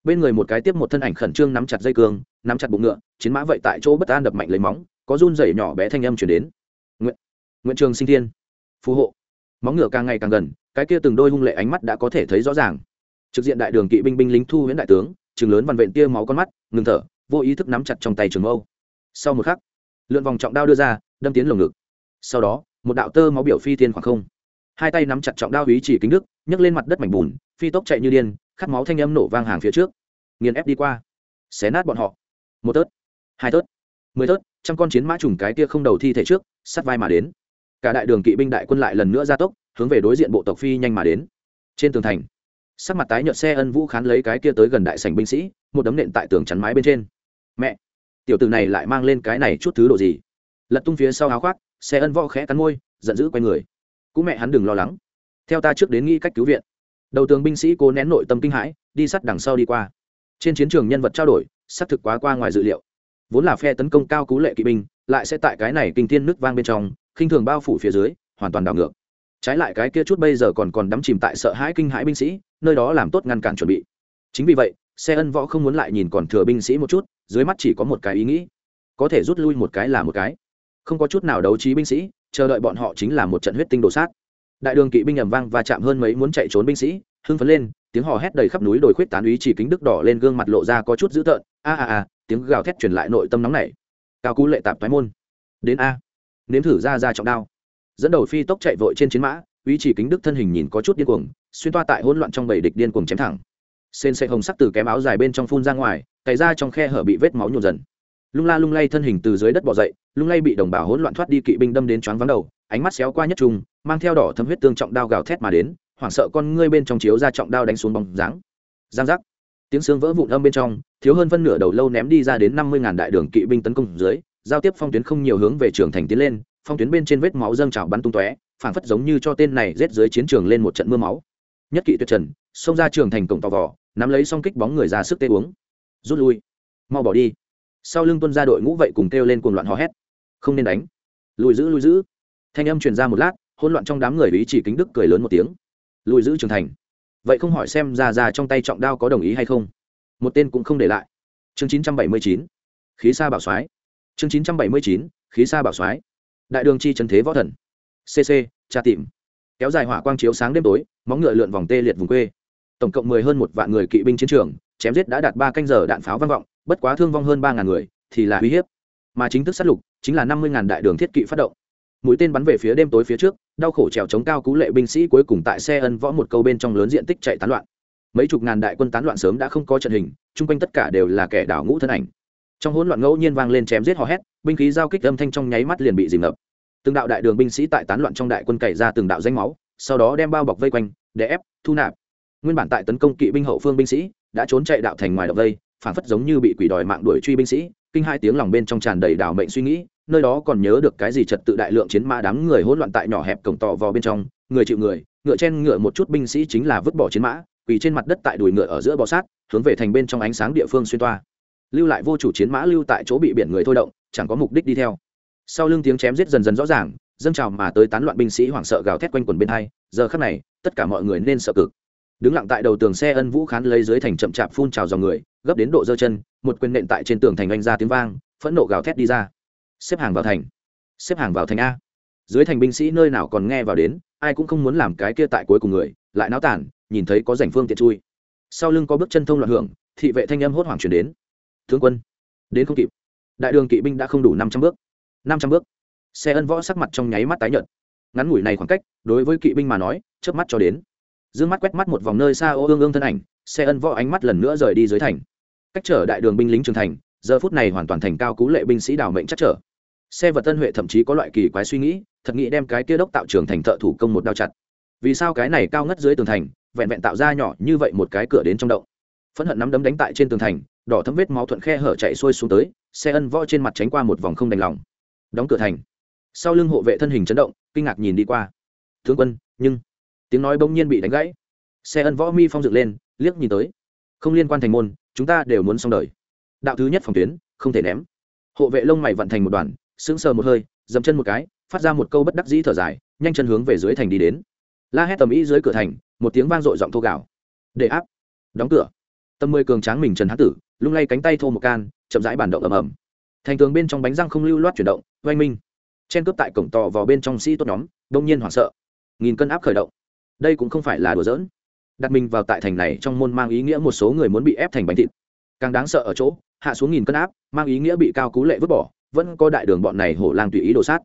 Bên người một cái tiếp một thân ảnh khẩn trương nắm chặt dây cương, nắm chặt bụng ngựa, chiến mã vậy tại chỗ bất an đập mạnh lấy móng, có run dày nhỏ bé thanh âm chuyển đến. Nguyện nguyện trường sinh thiên. Phú hộ. Móng ngựa càng ngày càng gần, cái kia từng đôi hung lệ ánh mắt đã có thể thấy rõ ràng. Trực diện đại đường kỵ binh binh lính thu huyễn đại tướng, trường lớn văn vện tia máu con mắt, ngừng thở, vô ý thức nắm chặt trong tay trường mâu. Sau một khắc, lượn vòng trọng đao đưa ra, đâm tiến lồng ngực. Sau đó, một đạo tơ máu biểu phi tiên khoảng không hai tay nắm chặt trọng đao ý chỉ kính đức, nhấc lên mặt đất mảnh bùn, phi tốc chạy như điên, khát máu thanh âm nổ vang hàng phía trước. Nghiền ép đi qua. Xé nát bọn họ. Một tớt, hai tớt, mười tớt, trăm con chiến mã trùng cái kia không đầu thi thể trước, sắt vai mà đến. Cả đại đường kỵ binh đại quân lại lần nữa ra tốc, hướng về đối diện bộ tộc phi nhanh mà đến. Trên tường thành, sắc mặt tái nhợt xe ân vũ khán lấy cái kia tới gần đại sảnh binh sĩ, một đấm nện tại tường chắn mái bên trên. Mẹ, tiểu tử này lại mang lên cái này chút thứ đồ gì? Lật tung phía sau áo khoác, xe ân võ khẽ cắn môi, giận dữ quay người cũng mẹ hắn đừng lo lắng. Theo ta trước đến nghĩ cách cứu viện. Đầu tướng binh sĩ cố nén nội tâm kinh hãi, đi sát đằng sau đi qua. Trên chiến trường nhân vật trao đổi, xác thực quá qua ngoài dự liệu. Vốn là phe tấn công cao cú lệ kỵ binh, lại sẽ tại cái này kinh thiên nước vang bên trong, khinh thường bao phủ phía dưới, hoàn toàn đảo ngược. Trái lại cái kia chút bây giờ còn còn đắm chìm tại sợ hãi kinh hãi binh sĩ, nơi đó làm tốt ngăn cản chuẩn bị. Chính vì vậy, xe ân võ không muốn lại nhìn còn thừa binh sĩ một chút, dưới mắt chỉ có một cái ý nghĩ. Có thể rút lui một cái là một cái. Không có chút nào đấu trí binh sĩ chờ đợi bọn họ chính là một trận huyết tinh đổ sát. Đại đường kỵ binh ầm vang và chạm hơn mấy muốn chạy trốn binh sĩ, hưng phấn lên, tiếng hò hét đầy khắp núi đồi khuyết tán úy chỉ kính đức đỏ lên gương mặt lộ ra có chút dữ tợn. A a a, tiếng gào thét truyền lại nội tâm nóng nảy. Cao cú lệ tạp thoái môn. Đến a. Nếm thử ra ra trọng đao. Dẫn đầu phi tốc chạy vội trên chiến mã, úy chỉ kính đức thân hình nhìn có chút điên cuồng, xuyên toa tại hỗn loạn trong bầy địch điên cuồng chém thẳng. Sên xe hồng sắc từ kém áo dài bên trong phun ra ngoài, cày ra trong khe hở bị vết máu nhộn dần lung la lung lay thân hình từ dưới đất bỏ dậy, lung lay bị đồng bào hỗn loạn thoát đi kỵ binh đâm đến choáng vắng đầu, ánh mắt xéo qua nhất trung, mang theo đỏ thâm huyết tương trọng đao gào thét mà đến, hoảng sợ con ngươi bên trong chiếu ra trọng đao đánh xuống bóng dáng. Giang giác. Tiếng xương vỡ vụn âm bên trong, thiếu hơn phân nửa đầu lâu ném đi ra đến năm mươi ngàn đại đường kỵ binh tấn công dưới, giao tiếp phong tuyến không nhiều hướng về trường thành tiến lên, phong tuyến bên trên vết máu dâng trào bắn tung tóe, phảng phất giống như cho tên này rết dưới chiến trường lên một trận mưa máu. Nhất kỵ tuyệt trần, xông ra trường thành cổng tò vò, nắm lấy song kích bóng người ra sức tê uống. Rút lui. Mau bỏ đi sau lưng tuân ra đội ngũ vậy cùng kêu lên cuồng loạn hò hét. Không nên đánh. Lùi giữ lùi giữ. Thanh âm truyền ra một lát, hỗn loạn trong đám người ý chỉ kính đức cười lớn một tiếng. Lùi giữ trưởng thành. Vậy không hỏi xem ra ra trong tay trọng đao có đồng ý hay không. Một tên cũng không để lại. Chương chín trăm bảy mươi chín. Khí xa bảo soái. Chương chín trăm bảy mươi chín. Khí xa bảo soái. Đại đường chi trần thế võ thần. Cc tra tìm. Kéo dài hỏa quang chiếu sáng đêm tối, móng ngựa lượn vòng tê liệt vùng quê. Tổng cộng mười hơn một vạn người kỵ binh chiến trường chém giết đã đạt ba canh giờ đạn pháo vang vọng, bất quá thương vong hơn ba ngàn người thì là uy hiếp. Mà chính thức sát lục chính là năm mươi ngàn đại đường thiết kỵ phát động. Mũi tên bắn về phía đêm tối phía trước, đau khổ trèo chống cao cú lệ binh sĩ cuối cùng tại xe ân võ một câu bên trong lớn diện tích chạy tán loạn. Mấy chục ngàn đại quân tán loạn sớm đã không có trận hình, chung quanh tất cả đều là kẻ đảo ngũ thân ảnh. Trong hỗn loạn ngẫu nhiên vang lên chém giết hò hét, binh khí giao kích âm thanh trong nháy mắt liền bị dìm ngập. Từng đạo đại đường binh sĩ tại tán loạn trong đại quân cày ra từng đạo danh máu, sau đó đem bao bọc vây quanh để ép, thu nạp. Nguyên bản tại tấn công kỵ binh hậu phương binh sĩ đã trốn chạy đạo thành ngoài động vây phản phất giống như bị quỷ đòi mạng đuổi truy binh sĩ, kinh hai tiếng lòng bên trong tràn đầy đảo mệnh suy nghĩ, nơi đó còn nhớ được cái gì trật tự đại lượng chiến mã đám người hỗn loạn tại nhỏ hẹp cổng tò vào bên trong, người chịu người, ngựa chen ngựa một chút binh sĩ chính là vứt bỏ chiến mã, quỳ trên mặt đất tại đùi ngựa ở giữa bò sát, hướng về thành bên trong ánh sáng địa phương xuyên toa. Lưu lại vô chủ chiến mã lưu tại chỗ bị biển người thôi động, chẳng có mục đích đi theo. Sau lưng tiếng chém giết dần dần rõ ràng, dâng trào mà tới tán loạn binh sĩ hoảng sợ gào thét quanh quần bên hai, giờ khắc này, tất cả mọi người nên sợ cực đứng lặng tại đầu tường xe ân vũ khán lấy dưới thành chậm chạp phun trào dòng người, gấp đến độ dơ chân, một quyền nện tại trên tường thành anh ra tiếng vang, phẫn nộ gào thét đi ra. Xếp hàng vào thành. Xếp hàng vào thành a. Dưới thành binh sĩ nơi nào còn nghe vào đến, ai cũng không muốn làm cái kia tại cuối cùng người, lại náo tản, nhìn thấy có rảnh phương tiện chui. Sau lưng có bước chân thông loạn hưởng, thị vệ thanh âm hốt hoảng chuyển đến. Tướng quân, đến không kịp. Đại đường kỵ binh đã không đủ năm trăm bước. Năm trăm bước. Xe ân võ sắc mặt trong nháy mắt tái nhợt. Ngắn ngủi này khoảng cách, đối với kỵ binh mà nói, chớp mắt cho đến dương mắt quét mắt một vòng nơi xa ô ương ương thân ảnh, xe ân võ ánh mắt lần nữa rời đi dưới thành. Cách trở đại đường binh lính trường thành, giờ phút này hoàn toàn thành cao cú lệ binh sĩ đảo mệnh chắc trở. Xe vật tân huệ thậm chí có loại kỳ quái suy nghĩ, thật nghĩ đem cái kia đốc tạo trường thành thợ thủ công một đao chặt. Vì sao cái này cao ngất dưới tường thành, vẹn vẹn tạo ra nhỏ như vậy một cái cửa đến trong động? Phẫn hận nắm đấm đánh tại trên tường thành, đỏ thấm vết máu thuận khe hở chạy xuôi xuống tới, xe ân võ trên mặt tránh qua một vòng không đành lòng. Đóng cửa thành. Sau lưng hộ vệ thân hình chấn động, kinh ngạc nhìn đi qua. Tướng quân, nhưng tiếng nói bỗng nhiên bị đánh gãy. Xe ân võ mi phong dựng lên, liếc nhìn tới. Không liên quan thành môn, chúng ta đều muốn xong đời. Đạo thứ nhất phòng tuyến, không thể ném. Hộ vệ lông mày vận thành một đoàn, sững sờ một hơi dầm chân một cái, phát ra một câu bất đắc dĩ thở dài, nhanh chân hướng về dưới thành đi đến. La hét tầm ý dưới cửa thành, một tiếng vang dội giọng thô gạo. Để áp. Đóng cửa. Tâm mười cường tráng mình trần hán tử, lung lay cánh tay thô một can, chậm rãi bản động ầm ầm. Thành tường bên trong bánh răng không lưu loát chuyển động, oanh minh. Chen cướp tại cổng tò vào bên trong sĩ tốt nhóm, đông nhiên hoảng sợ. Nghìn cân áp khởi động đây cũng không phải là đùa giỡn. Đặt mình vào tại thành này trong môn mang ý nghĩa một số người muốn bị ép thành bánh thịt. Càng đáng sợ ở chỗ, hạ xuống nghìn cân áp, mang ý nghĩa bị cao cú lệ vứt bỏ, vẫn có đại đường bọn này hổ lang tùy ý đổ sát.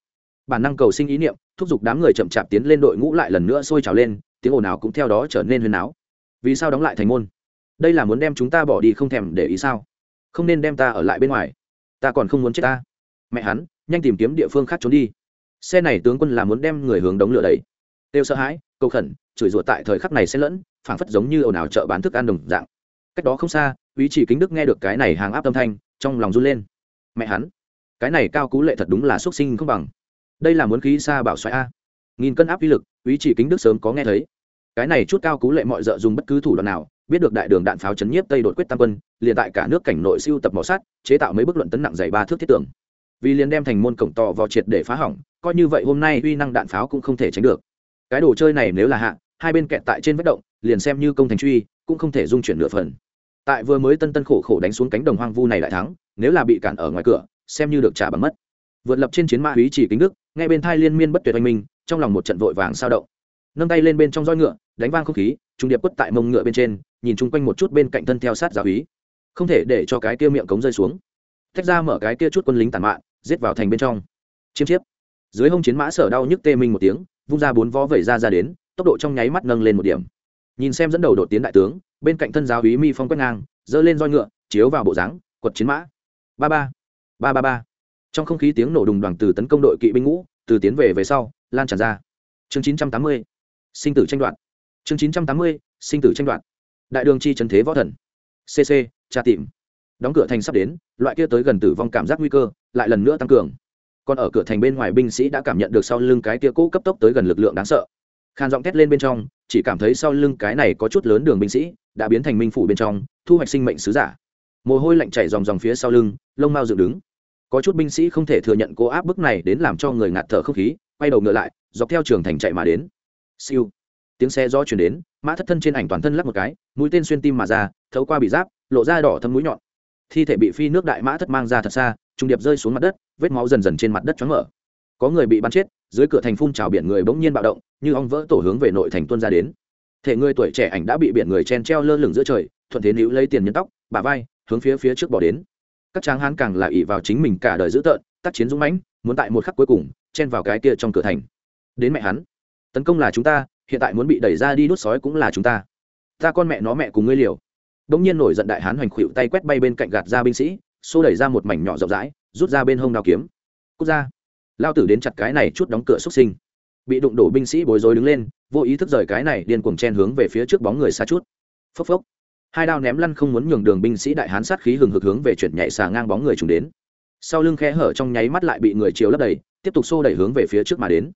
Bản năng cầu sinh ý niệm, thúc giục đám người chậm chạp tiến lên đội ngũ lại lần nữa sôi trào lên, tiếng ồn nào cũng theo đó trở nên huyền áo vì sao đóng lại thành môn? Đây là muốn đem chúng ta bỏ đi không thèm để ý sao? Không nên đem ta ở lại bên ngoài. Ta còn không muốn chết ta. Mẹ hắn, nhanh tìm kiếm địa phương khác trốn đi. Xe này tướng quân là muốn đem người hướng đống lửa đấy têu sợ hãi câu khẩn, chửi rủa tại thời khắc này sẽ lẫn, phảng phất giống như ồn ào chợ bán thức ăn đồng dạng. Cách đó không xa, ý chỉ kính đức nghe được cái này hàng áp âm thanh, trong lòng run lên. Mẹ hắn, cái này cao cú lệ thật đúng là xuất sinh không bằng. Đây là muốn khí xa bảo xoáy a. Nghìn cân áp uy lực, ý chỉ kính đức sớm có nghe thấy. Cái này chút cao cú lệ mọi dợ dùng bất cứ thủ đoạn nào, biết được đại đường đạn pháo chấn nhiếp tây đột quyết tam quân, liền tại cả nước cảnh nội siêu tập mỏ sắt chế tạo mấy bức luận tấn nặng dày ba thước thiết tưởng. Vì liền đem thành môn cổng to vào triệt để phá hỏng, coi như vậy hôm nay uy năng đạn pháo cũng không thể tránh được cái đồ chơi này nếu là hạ, hai bên kẹt tại trên vách động, liền xem như công thành truy, cũng không thể dung chuyển nửa phần. Tại vừa mới tân tân khổ khổ đánh xuống cánh đồng hoang vu này đại thắng, nếu là bị cản ở ngoài cửa, xem như được trả bằng mất. Vượt lập trên chiến mã quý chỉ kính đức, ngay bên thai liên miên bất tuyệt oanh minh, trong lòng một trận vội vàng sao động. Nâng tay lên bên trong roi ngựa, đánh vang không khí, trung điệp quất tại mông ngựa bên trên, nhìn chung quanh một chút bên cạnh thân theo sát giáo úy không thể để cho cái kia miệng cống rơi xuống. Thách ra mở cái kia chút quân lính tàn mạn, giết vào thành bên trong. Chiêm chiếp. Dưới hông chiến mã sở đau nhức tê minh một tiếng vung ra bốn vó vẩy ra ra đến, tốc độ trong nháy mắt nâng lên một điểm. Nhìn xem dẫn đầu đột tiến đại tướng, bên cạnh thân giáo úy mi phong quét ngang, giơ lên roi ngựa, chiếu vào bộ dáng, quật chiến mã. Ba ba ba ba ba. Trong không khí tiếng nổ đùng đoàn từ tấn công đội kỵ binh ngũ, từ tiến về về sau, lan tràn ra. Chương chín trăm tám mươi, sinh tử tranh đoạt. Chương chín trăm tám mươi, sinh tử tranh đoạt. Đại đường chi trần thế võ thần. Cc tra tìm. Đóng cửa thành sắp đến, loại kia tới gần tử vong cảm giác nguy cơ, lại lần nữa tăng cường còn ở cửa thành bên ngoài binh sĩ đã cảm nhận được sau lưng cái kia cũ cấp tốc tới gần lực lượng đáng sợ. Khan giọng thét lên bên trong, chỉ cảm thấy sau lưng cái này có chút lớn đường binh sĩ đã biến thành minh phủ bên trong, thu hoạch sinh mệnh sứ giả. Mồ hôi lạnh chảy dòng dòng phía sau lưng, lông mao dựng đứng. Có chút binh sĩ không thể thừa nhận cố áp bức này đến làm cho người ngạt thở không khí, quay đầu ngựa lại, dọc theo trường thành chạy mà đến. Siêu. Tiếng xe gió chuyển đến, mã thất thân trên ảnh toàn thân lắc một cái, mũi tên xuyên tim mà ra, thấu qua bị giáp, lộ ra đỏ thâm mũi nhọn. Thi thể bị phi nước đại mã thất mang ra thật xa trung điệp rơi xuống mặt đất, vết máu dần dần trên mặt đất chóng mở. Có người bị bắn chết, dưới cửa thành phun trào biển người bỗng nhiên bạo động, như ong vỡ tổ hướng về nội thành tuân ra đến. Thể người tuổi trẻ ảnh đã bị biển người chen treo lơ lửng giữa trời, thuận thế níu lấy tiền nhân tóc bà vai, hướng phía phía trước bỏ đến. Các tráng hán càng là ỉ vào chính mình cả đời dữ tợn, tác chiến dũng mãnh, muốn tại một khắc cuối cùng, chen vào cái kia trong cửa thành. Đến mẹ hắn. Tấn công là chúng ta, hiện tại muốn bị đẩy ra đi đốt sói cũng là chúng ta. Ta con mẹ nó mẹ cùng ngươi liều. Bỗng nhiên nổi giận đại hán hoành khuỵu tay quét bay bên cạnh gạt ra binh sĩ xô đẩy ra một mảnh nhỏ rộng rãi, rút ra bên hông đao kiếm. Cút ra. Lao tử đến chặt cái này chút đóng cửa xuất sinh. Bị đụng đổ binh sĩ bối rối đứng lên, vô ý thức rời cái này điên cuồng chen hướng về phía trước bóng người xa chút. Phốc phốc. Hai đao ném lăn không muốn nhường đường binh sĩ đại hán sát khí hừng hực hướng về chuyển nhảy xà ngang bóng người trùng đến. Sau lưng khe hở trong nháy mắt lại bị người chiều lấp đầy, tiếp tục xô đẩy hướng về phía trước mà đến.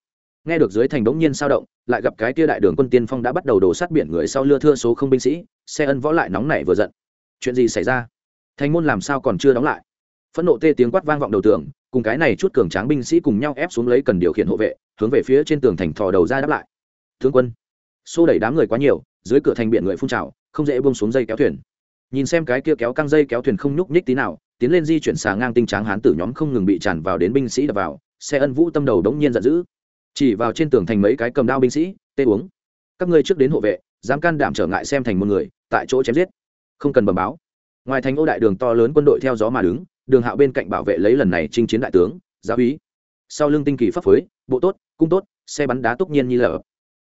Nghe được dưới thành đống nhiên sao động, lại gặp cái kia đại đường quân tiên phong đã bắt đầu đổ sát biển người sau lưa thưa số không binh sĩ, xe ân võ lại nóng nảy vừa giận. Chuyện gì xảy ra? Thành môn làm sao còn chưa đóng lại? Phẫn nộ tê tiếng quát vang vọng đầu tường, cùng cái này chút cường tráng binh sĩ cùng nhau ép xuống lấy cần điều khiển hộ vệ, hướng về phía trên tường thành thò đầu ra đáp lại. Thương quân, xô đẩy đám người quá nhiều, dưới cửa thành biển người phun trào, không dễ buông xuống dây kéo thuyền. Nhìn xem cái kia kéo căng dây kéo thuyền không nhúc nhích tí nào, tiến lên di chuyển xà ngang tinh tráng hán tử nhóm không ngừng bị tràn vào đến binh sĩ đập vào, xe ân vũ tâm đầu đống nhiên giận dữ. Chỉ vào trên tường thành mấy cái cầm đao binh sĩ, tê uống. Các ngươi trước đến hộ vệ, dám can đảm trở ngại xem thành một người, tại chỗ chém giết. Không cần bầm báo ngoài thành ô đại đường to lớn quân đội theo gió mà đứng, đường hạo bên cạnh bảo vệ lấy lần này chinh chiến đại tướng, giáo úy. Sau lưng tinh kỳ pháp phối, bộ tốt, cung tốt, xe bắn đá túc nhiên như lở.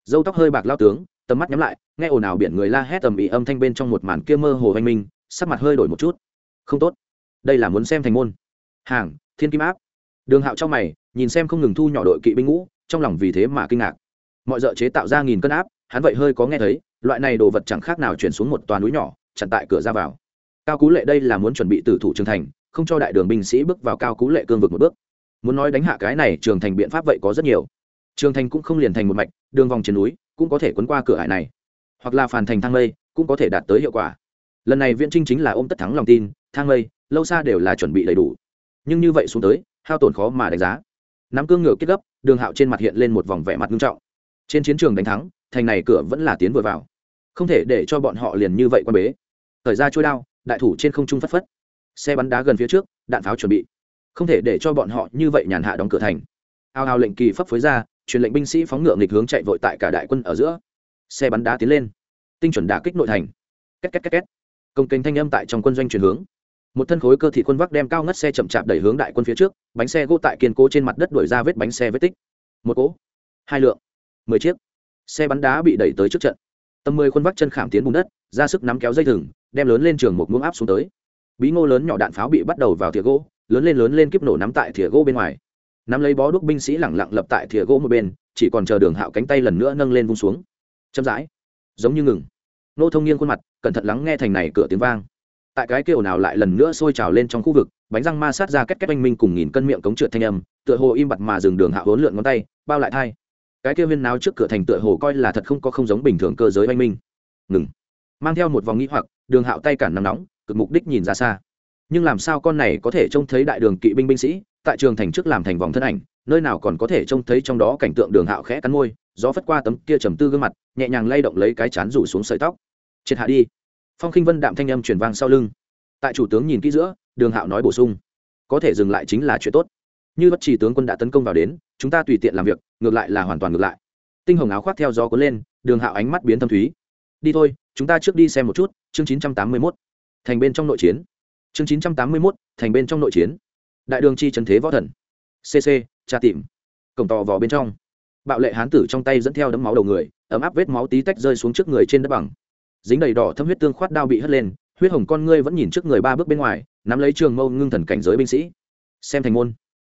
Dâu tóc hơi bạc lao tướng, tầm mắt nhắm lại, nghe ồn ào biển người la hét tầm ĩ âm thanh bên trong một màn kia mơ hồ hoanh minh, sắc mặt hơi đổi một chút. Không tốt. Đây là muốn xem thành môn. Hàng, thiên kim áp. Đường hạo trong mày, nhìn xem không ngừng thu nhỏ đội kỵ binh ngũ, trong lòng vì thế mà kinh ngạc. Mọi d chế tạo ra nghìn cân áp, hắn vậy hơi có nghe thấy, loại này đồ vật chẳng khác nào chuyển xuống một toàn núi nhỏ, chặn tại cửa ra vào cao cú lệ đây là muốn chuẩn bị tử thủ trường thành không cho đại đường binh sĩ bước vào cao cú lệ cương vực một bước. Muốn nói đánh hạ cái này trường thành biện pháp vậy có rất nhiều. Trường thành cũng không liền thành một mạch đường vòng trên núi cũng có thể quấn qua cửa hải này. Hoặc là phản thành thang lây, cũng có thể đạt tới hiệu quả. Lần này viễn trinh chính là ôm tất thắng lòng tin thang lây, lâu xa đều là chuẩn bị đầy đủ. Nhưng như vậy xuống tới hao tổn khó mà đánh giá. Nắm cương ngựa kết gấp đường hạo trên mặt hiện lên một vòng vẻ mặt nghiêm trọng. Trên chiến trường đánh thắng thành này cửa vẫn là tiến vừa vào. Không thể để cho bọn họ liền như vậy quan bế. Thời ra trôi đao đại thủ trên không trung phất phất. Xe bắn đá gần phía trước, đạn pháo chuẩn bị. Không thể để cho bọn họ như vậy nhàn hạ đóng cửa thành. Ao ao lệnh kỳ phấp phới ra, truyền lệnh binh sĩ phóng ngựa nghịch hướng chạy vội tại cả đại quân ở giữa. Xe bắn đá tiến lên. Tinh chuẩn đả kích nội thành. Két két két két. Công kênh thanh âm tại trong quân doanh chuyển hướng. Một thân khối cơ thị quân vác đem cao ngất xe chậm chạp đẩy hướng đại quân phía trước, bánh xe gỗ tại kiên cố trên mặt đất đuổi ra vết bánh xe vết tích. Một cỗ. Hai lượng. Mười chiếc. Xe bắn đá bị đẩy tới trước trận tầm mười quân vác chân khảm tiến bùn đất, ra sức nắm kéo dây thừng, đem lớn lên trường một muỗng áp xuống tới. Bí ngô lớn nhỏ đạn pháo bị bắt đầu vào thìa gỗ, lớn lên lớn lên kiếp nổ nắm tại thìa gỗ bên ngoài. Nắm lấy bó đuốc binh sĩ lẳng lặng lập tại thìa gỗ một bên, chỉ còn chờ đường hạo cánh tay lần nữa nâng lên vung xuống. Chậm rãi, giống như ngừng. Nô thông nghiêng khuôn mặt, cẩn thận lắng nghe thành này cửa tiếng vang. Tại cái kêu nào lại lần nữa sôi trào lên trong khu vực, bánh răng ma sát ra két két oanh minh cùng nghìn cân miệng cống trượt thanh âm, tựa hồ im bặt mà dừng đường hạ hỗn lượn ngón tay, bao lại thai cái kia viên náo trước cửa thành tựa hồ coi là thật không có không giống bình thường cơ giới oanh minh. Ngừng. Mang theo một vòng nghĩ hoặc, đường hạo tay cản nắng nóng, cực mục đích nhìn ra xa. Nhưng làm sao con này có thể trông thấy đại đường kỵ binh binh sĩ, tại trường thành trước làm thành vòng thân ảnh, nơi nào còn có thể trông thấy trong đó cảnh tượng đường hạo khẽ cắn môi, gió phất qua tấm kia trầm tư gương mặt, nhẹ nhàng lay động lấy cái chán rủ xuống sợi tóc. Triệt hạ đi. Phong khinh vân đạm thanh âm chuyển vang sau lưng. Tại chủ tướng nhìn kỹ giữa, đường hạo nói bổ sung. Có thể dừng lại chính là chuyện tốt như bất chỉ tướng quân đã tấn công vào đến, chúng ta tùy tiện làm việc, ngược lại là hoàn toàn ngược lại. Tinh hồng áo khoác theo gió cuốn lên, đường hạo ánh mắt biến thâm thúy. Đi thôi, chúng ta trước đi xem một chút, chương chín trăm tám mươi mốt. Thành bên trong nội chiến. Chương chín trăm tám mươi mốt, thành bên trong nội chiến. Đại đường chi trần thế võ thần. Cc tra tìm. Cổng tò vò bên trong. Bạo lệ hán tử trong tay dẫn theo đấm máu đầu người, ấm áp vết máu tí tách rơi xuống trước người trên đất bằng. Dính đầy đỏ thâm huyết tương khoát đao bị hất lên, huyết hồng con ngươi vẫn nhìn trước người ba bước bên ngoài, nắm lấy trường mâu ngưng thần cảnh giới binh sĩ. Xem thành môn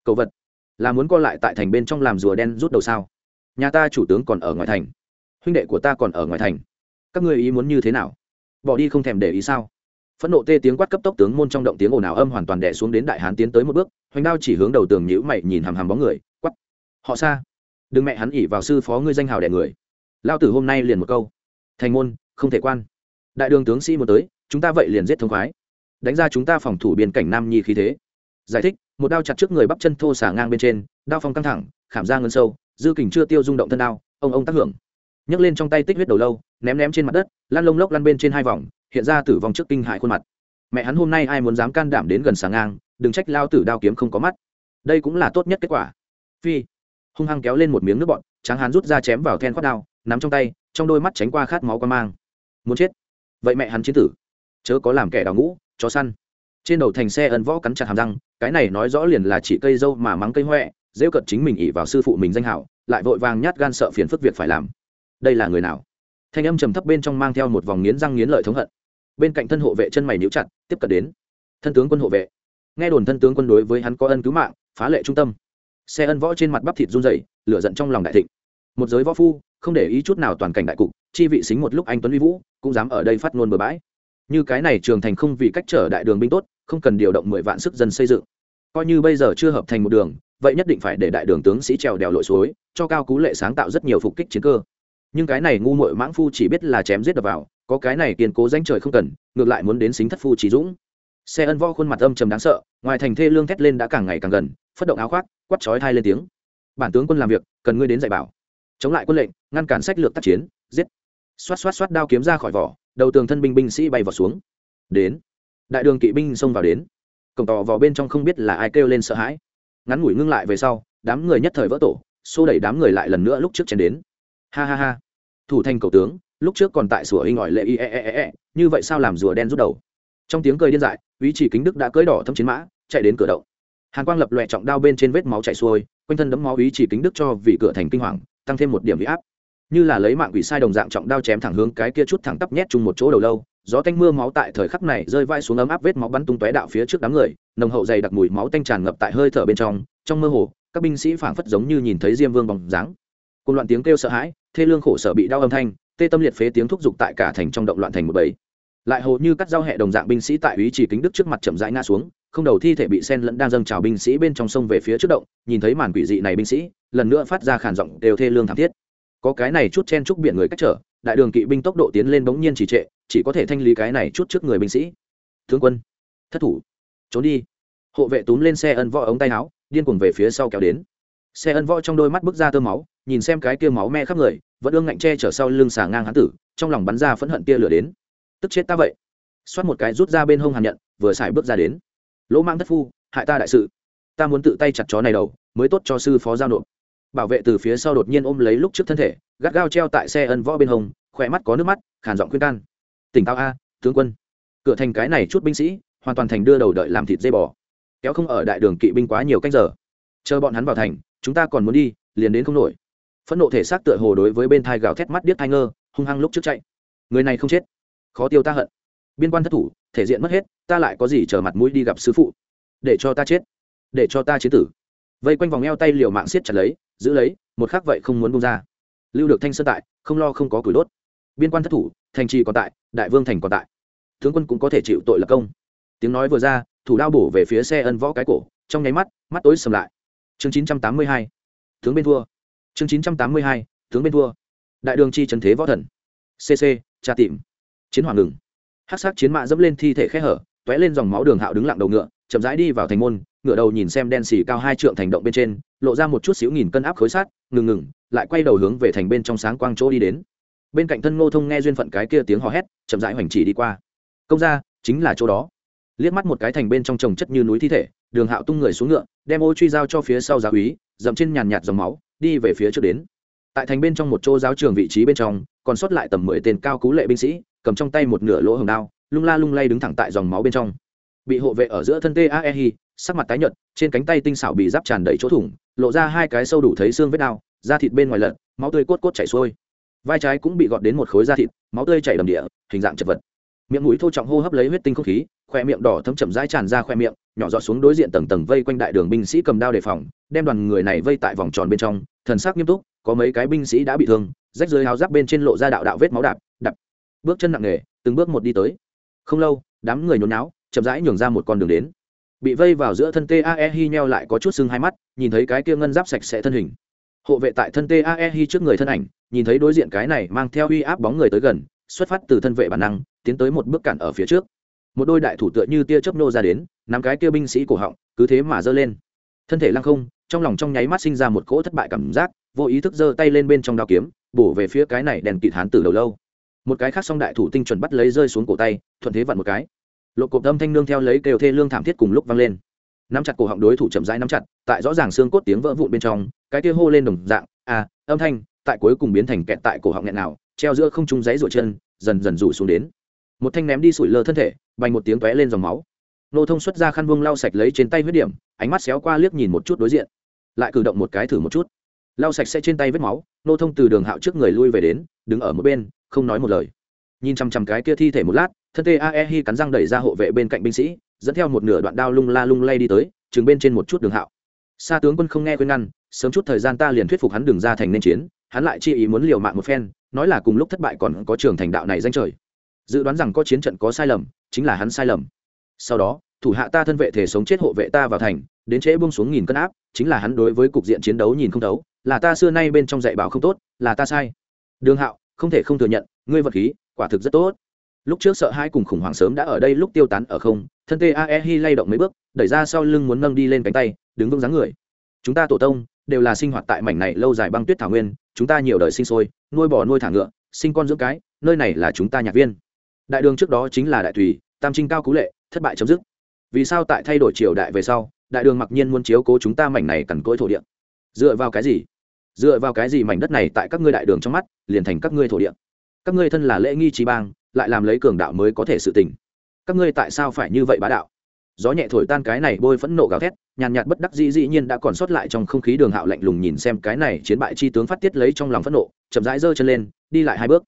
cầu vật. Là muốn co lại tại thành bên trong làm rùa đen rút đầu sao? Nhà ta chủ tướng còn ở ngoài thành. Huynh đệ của ta còn ở ngoài thành. Các ngươi ý muốn như thế nào? Bỏ đi không thèm để ý sao? Phẫn nộ tê tiếng quát cấp tốc tướng môn trong động tiếng ồn ào âm hoàn toàn đẻ xuống đến đại hán tiến tới một bước, hoành đao chỉ hướng đầu tường nhữ mày nhìn hằm hằm bóng người quắt họ xa đừng mẹ hắn ỉ vào sư phó ngươi danh hào đẻ người. Lao tử hôm nay liền một câu. Thành môn, không thể quan. Đại đường tướng sĩ một tới, chúng ta vậy liền giết thông khoái. Đánh ra chúng ta phòng thủ biên cảnh nam nhi khí thế. Giải thích một đao chặt trước người bắp chân thô xả ngang bên trên, đao phong căng thẳng, khảm ra ngân sâu, dư kình chưa tiêu rung động thân đao, ông ông tác hưởng. Nhấc lên trong tay tích huyết đầu lâu, ném ném trên mặt đất, lăn lông lốc lăn bên trên hai vòng, hiện ra tử vong trước kinh hại khuôn mặt. Mẹ hắn hôm nay ai muốn dám can đảm đến gần xả ngang, đừng trách lao tử đao kiếm không có mắt. Đây cũng là tốt nhất kết quả. Phi. Hung hăng kéo lên một miếng nước bọn tráng hắn rút ra chém vào then khoát đao, nắm trong tay, trong đôi mắt tránh qua khát máu qua mang. Muốn chết. Vậy mẹ hắn chiến tử. Chớ có làm kẻ đào ngũ, chó săn trên đầu thành xe ân võ cắn chặt hàm răng, cái này nói rõ liền là chỉ cây dâu mà mắng cây huệ dễ cận chính mình ỉ vào sư phụ mình danh hảo, lại vội vàng nhát gan sợ phiền phức việc phải làm. Đây là người nào? Thanh âm trầm thấp bên trong mang theo một vòng nghiến răng nghiến lợi thống hận. Bên cạnh thân hộ vệ chân mày níu chặt, tiếp cận đến. Thân tướng quân hộ vệ. Nghe đồn thân tướng quân đối với hắn có ân cứu mạng, phá lệ trung tâm. Xe ân võ trên mặt bắp thịt run rẩy, lửa giận trong lòng đại thịnh. Một giới võ phu, không để ý chút nào toàn cảnh đại cục, chi vị xính một lúc anh tuấn uy vũ, cũng dám ở đây phát ngôn bừa bãi. Như cái này trường thành không vì cách trở đại đường binh tốt không cần điều động mười vạn sức dân xây dựng. Coi như bây giờ chưa hợp thành một đường, vậy nhất định phải để đại đường tướng sĩ trèo đèo lội suối, cho cao cú lệ sáng tạo rất nhiều phục kích chiến cơ. Nhưng cái này ngu muội mãng phu chỉ biết là chém giết đập vào, có cái này kiên cố danh trời không cần, ngược lại muốn đến xính thất phu trí dũng. Xe ân vo khuôn mặt âm trầm đáng sợ, ngoài thành thê lương thét lên đã càng ngày càng gần, phất động áo khoác quắt chói thai lên tiếng. Bản tướng quân làm việc, cần ngươi đến dạy bảo. Chống lại quân lệnh, ngăn cản sách lược tác chiến, giết. Xoát xoát xoát đao kiếm ra khỏi vỏ, đầu tường thân binh binh sĩ bay vào xuống. Đến đại đường kỵ binh xông vào đến. Cổng tò vào bên trong không biết là ai kêu lên sợ hãi. Ngắn ngủi ngưng lại về sau đám người nhất thời vỡ tổ xô đẩy đám người lại lần nữa lúc trước chen đến. Ha ha ha. Thủ thành cầu tướng lúc trước còn tại sủa hình ỏi lệ y e, e e e như vậy sao làm rùa đen rút đầu? Trong tiếng cười điên dại ý chỉ kính đức đã cưỡi đỏ thâm chiến mã chạy đến cửa động. Hàn quang lập loẹ trọng đao bên trên vết máu chảy xuôi quanh thân đấm máu ý chỉ kính đức cho vì cửa thành kinh hoàng tăng thêm một điểm bị áp như là lấy mạng quỷ sai đồng dạng trọng đao chém thẳng hướng cái kia chút thẳng tắp nhét chung một chỗ đầu lâu, gió tanh mưa máu tại thời khắc này rơi vai xuống ấm áp vết máu bắn tung tóe đạo phía trước đám người, nồng hậu dày đặc mùi máu tanh tràn ngập tại hơi thở bên trong trong mơ hồ, các binh sĩ phảng phất giống như nhìn thấy diêm vương bóng dáng. Cùng loạn tiếng kêu sợ hãi, thê lương khổ sở bị đau âm thanh, tê tâm liệt phế tiếng thúc giục tại cả thành trong động loạn thành một bầy. Lại hồ như cắt dao hẹ đồng dạng binh sĩ tại ý chỉ kính đức trước mặt chậm rãi ngã xuống, không đầu thi thể bị sen lẫn đang dâng trào binh sĩ bên trong sông về phía trước động, nhìn thấy màn quỷ dị này binh sĩ, lần nữa phát ra khản giọng đều thê lương thảm thiết có cái này chút chen chúc biển người cách trở, đại đường kỵ binh tốc độ tiến lên bỗng nhiên trì trệ, chỉ có thể thanh lý cái này chút trước người binh sĩ. Thương quân, thất thủ, trốn đi. Hộ vệ túm lên xe ân võ ống tay áo, điên cuồng về phía sau kéo đến. Xe ân võ trong đôi mắt bước ra tơ máu, nhìn xem cái kia máu me khắp người, vẫn ương ngạnh che chở sau lưng xà ngang hán tử, trong lòng bắn ra phẫn hận tia lửa đến. Tức chết ta vậy. Xoát một cái rút ra bên hông hàn nhận, vừa xài bước ra đến. Lỗ mang thất phu, hại ta đại sự. Ta muốn tự tay chặt chó này đầu, mới tốt cho sư phó giao nộp bảo vệ từ phía sau đột nhiên ôm lấy lúc trước thân thể, gắt gao treo tại xe ân võ bên hông, khỏe mắt có nước mắt khản giọng khuyên can. Tỉnh táo a, tướng quân. Cửa thành cái này chút binh sĩ, hoàn toàn thành đưa đầu đợi làm thịt dây bò. Kéo không ở đại đường kỵ binh quá nhiều cách giờ. Chờ bọn hắn vào thành, chúng ta còn muốn đi, liền đến không nổi. Phẫn nộ thể xác tựa hồ đối với bên thai gào thét mắt điếc thai ngơ, hung hăng lúc trước chạy. Người này không chết. Khó tiêu ta hận. Biên quan thất thủ, thể diện mất hết, ta lại có gì chờ mặt mũi đi gặp sư phụ? Để cho ta chết. Để cho ta chế tử vây quanh vòng eo tay liều mạng siết chặt lấy, giữ lấy, một khác vậy không muốn bông ra. Lưu được thanh sơn tại, không lo không có củi đốt. Biên quan thất thủ, thành trì còn tại, đại vương thành còn tại. Tướng quân cũng có thể chịu tội lập công. Tiếng nói vừa ra, thủ đao bổ về phía xe ân võ cái cổ, trong nháy mắt mắt tối sầm lại. Chương chín trăm tám mươi hai, tướng bên thua. Chương chín trăm tám mươi hai, tướng bên thua. Đại đường chi trần thế võ thần. Cc tra tìm. Chiến hoàng ngừng. Hát sát chiến mã dẫm lên thi thể khe hở t ó é lên dòng máu đường hạo đứng lặng đầu ngựa, chậm rãi đi vào thành môn ngửa đầu nhìn xem đen xì cao hai trượng thành động bên trên, lộ ra một chút xíu nghìn cân áp khối sát ngừng ngừng, lại quay đầu hướng về thành bên trong sáng quang chỗ đi đến. Bên cạnh thân ngô thông nghe duyên phận cái kia tiếng hò hét, chậm rãi hoành chỉ đi qua. Công ra chính là chỗ đó. Liếc mắt một cái thành bên trong trồng chất như núi thi thể, đường hạo tung người xuống ngựa, đem ô truy giao cho phía sau giáo úy, dậm trên nhàn nhạt dòng máu, đi về phía trước đến. Tại thành bên trong một chỗ giáo trường vị trí bên trong, còn sót lại tầm mười tên cao cú lệ binh sĩ, cầm trong tay một nửa lỗ hồng đao, lung la lung lay đứng thẳng tại dòng máu bên trong. Bị hộ vệ ở giữa thân tê Aehi sắc mặt tái nhợt, trên cánh tay tinh xảo bị giáp tràn đầy chỗ thủng, lộ ra hai cái sâu đủ thấy xương vết đao da thịt bên ngoài lật máu tươi cốt cốt chảy xuôi. Vai trái cũng bị gọt đến một khối da thịt, máu tươi chảy đầm địa, hình dạng chật vật. Miệng mũi thô trọng hô hấp lấy huyết tinh không khí khoe miệng đỏ thấm chậm rãi tràn ra khoe miệng, nhỏ giọt xuống đối diện tầng tầng vây quanh đại đường binh sĩ cầm đao đề phòng, đem đoàn người này vây tại vòng tròn bên trong, thần sắc nghiêm túc, có mấy cái binh sĩ đã bị thương, rách dưới áo giáp bên trên lộ ra đạo đạo vết máu đạp đập bước chân nặng nề, từng bước một đi tới. Không lâu, đám người nhốn náo chậm rãi nhường ra một con đường đến bị vây vào giữa thân tae hi nheo lại có chút sưng hai mắt, nhìn thấy cái kia ngân giáp sạch sẽ thân hình. Hộ vệ tại thân tae hi trước người thân ảnh, nhìn thấy đối diện cái này mang theo uy áp bóng người tới gần, xuất phát từ thân vệ bản năng, tiến tới một bước cản ở phía trước. Một đôi đại thủ tựa như tia chớp nô ra đến, nắm cái kia binh sĩ cổ họng, cứ thế mà giơ lên. Thân thể lăng không, trong lòng trong nháy mắt sinh ra một cỗ thất bại cảm giác, vô ý thức giơ tay lên bên trong đao kiếm, bổ về phía cái này đèn kịt hán từ đầu lâu. Một cái khác song đại thủ tinh chuẩn bắt lấy rơi xuống cổ tay, thuận thế vặn một cái lộ cộp âm thanh nương theo lấy kêu thê lương thảm thiết cùng lúc vang lên. Nắm chặt cổ họng đối thủ chậm rãi nắm chặt, tại rõ ràng xương cốt tiếng vỡ vụn bên trong, cái kia hô lên đồng dạng à âm thanh, tại cuối cùng biến thành kẹt tại cổ họng nghẹn nào, treo giữa không trung giấy rủa chân, dần dần rủ xuống đến. Một thanh ném đi sủi lơ thân thể, bành một tiếng tóe lên dòng máu. Nô thông xuất ra khăn vương lau sạch lấy trên tay huyết điểm, ánh mắt xéo qua liếc nhìn một chút đối diện. Lại cử động một cái thử một chút. Lau sạch sẽ trên tay vết máu, nô thông từ đường hạo trước người lui về đến, đứng ở một bên, không nói một lời. Nhìn chằm chằm cái kia thi thể một lát thân tê ae hi cắn răng đẩy ra hộ vệ bên cạnh binh sĩ, dẫn theo một nửa đoạn đao lung la lung lay đi tới, chừng bên trên một chút đường hạo. Xa tướng quân không nghe khuyên ngăn, sớm chút thời gian ta liền thuyết phục hắn đường ra thành nên chiến, hắn lại chi ý muốn liều mạng một phen, nói là cùng lúc thất bại còn có trường thành đạo này danh trời. Dự đoán rằng có chiến trận có sai lầm, chính là hắn sai lầm. Sau đó, thủ hạ ta thân vệ thể sống chết hộ vệ ta vào thành, đến trễ buông xuống nghìn cân áp, chính là hắn đối với cục diện chiến đấu nhìn không thấu, là ta xưa nay bên trong dạy bảo không tốt, là ta sai. Đường hạo, không thể không thừa nhận, ngươi vật khí, quả thực rất tốt lúc trước sợ hai cùng khủng hoảng sớm đã ở đây, lúc tiêu tán ở không, thân tê ae hi lay động mấy bước, đẩy ra sau lưng muốn nâng đi lên cánh tay, đứng vững dáng người. Chúng ta tổ tông đều là sinh hoạt tại mảnh này lâu dài băng tuyết thảo nguyên, chúng ta nhiều đời sinh sôi, nuôi bò nuôi thả ngựa, sinh con dưỡng cái, nơi này là chúng ta nhạc viên. Đại đường trước đó chính là đại thủy, tam trinh cao cú lệ, thất bại chấm dứt. Vì sao tại thay đổi triều đại về sau, đại đường mặc nhiên muốn chiếu cố chúng ta mảnh này cằn cỗi thổ địa? Dựa vào cái gì? Dựa vào cái gì mảnh đất này tại các ngươi đại đường trong mắt, liền thành các ngươi thổ địa? Các ngươi thân là lễ nghi trí bang lại làm lấy cường đạo mới có thể sự tình. Các ngươi tại sao phải như vậy bá đạo? Gió nhẹ thổi tan cái này bôi phẫn nộ gào thét, nhàn nhạt bất đắc dĩ dĩ nhiên đã còn sót lại trong không khí đường hạo lạnh lùng nhìn xem cái này chiến bại chi tướng phát tiết lấy trong lòng phẫn nộ, chậm rãi giơ chân lên, đi lại hai bước.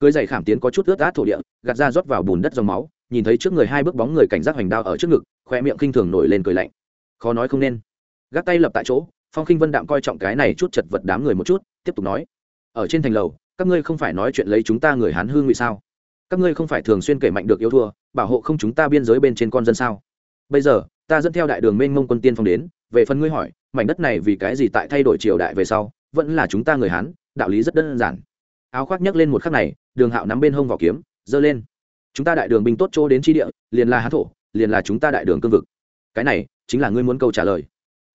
Cưới giày khảm tiến có chút ướt át thổ địa, gạt ra rót vào bùn đất dòng máu, nhìn thấy trước người hai bước bóng người cảnh giác hoành đao ở trước ngực khoe miệng khinh thường nổi lên cười lạnh. Khó nói không nên. Gác tay lập tại chỗ, phong khinh vân đạm coi trọng cái này chút chật vật đám người một chút, tiếp tục nói. Ở trên thành lầu, các ngươi không phải nói chuyện lấy chúng ta người hán hương ngụy sao? Các ngươi không phải thường xuyên kể mạnh được yêu thua, bảo hộ không chúng ta biên giới bên trên con dân sao? Bây giờ, ta dẫn theo đại đường mênh mông quân tiên phong đến, về phần ngươi hỏi, mảnh đất này vì cái gì tại thay đổi triều đại về sau, vẫn là chúng ta người hán, đạo lý rất đơn giản. Áo khoác nhấc lên một khắc này, đường hạo nắm bên hông vỏ kiếm, giơ lên. Chúng ta đại đường binh tốt chỗ đến tri địa, liền là hán thổ, liền là chúng ta đại đường cương vực. Cái này, chính là ngươi muốn câu trả lời.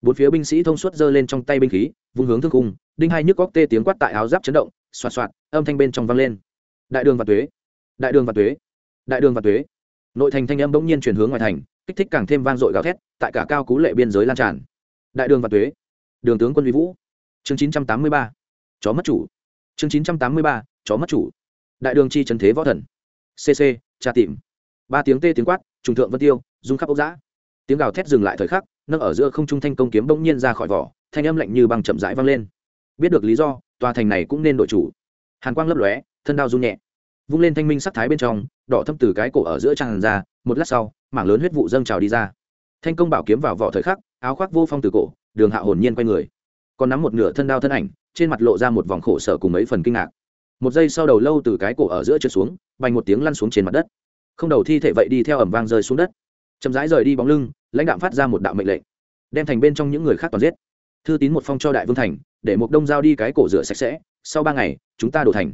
Bốn phía binh sĩ thông suốt giơ lên trong tay binh khí, vung hướng thương cung, đinh hai nhức góc tê tiếng quát tại áo giáp chấn động, xoạt xoạt, âm thanh bên trong vang lên. Đại đường và tuế đại đường và tuế. Đại đường và tuế. Nội thành thanh âm bỗng nhiên chuyển hướng ngoài thành, kích thích càng thêm vang dội gào thét, tại cả cao cú lệ biên giới lan tràn. Đại đường và tuế. Đường tướng quân uy vũ. Chương chín trăm tám mươi ba. Chó mất chủ. Chương chín trăm tám mươi ba. Chó mất chủ. Đại đường chi trần thế võ thần. Cc tra tìm. Ba tiếng tê tiếng quát, trùng thượng vân tiêu dung khắp ốc giã tiếng gào thét dừng lại thời khắc, nâng ở giữa không trung thanh công kiếm bỗng nhiên ra khỏi vỏ, thanh âm lạnh như băng chậm rãi vang lên. Biết được lý do, tòa thành này cũng nên đội chủ. Hàn quang lấp lóe, thân đao run nhẹ vung lên thanh minh sắc thái bên trong, đỏ thâm từ cái cổ ở giữa tràn ra, một lát sau, mảng lớn huyết vụ dâng trào đi ra. Thanh công bảo kiếm vào vỏ thời khắc, áo khoác vô phong từ cổ, đường hạ hồn nhiên quay người. Còn nắm một nửa thân đao thân ảnh, trên mặt lộ ra một vòng khổ sở cùng mấy phần kinh ngạc. Một giây sau đầu lâu từ cái cổ ở giữa trượt xuống, bành một tiếng lăn xuống trên mặt đất. Không đầu thi thể vậy đi theo ẩm vang rơi xuống đất. Chậm rãi rời đi bóng lưng, lãnh đạo phát ra một đạo mệnh lệnh, đem thành bên trong những người khác toàn giết. Thư tín một phong cho đại vương thành, để một đông giao đi cái cổ rửa sạch sẽ, sau ba ngày, chúng ta đổ thành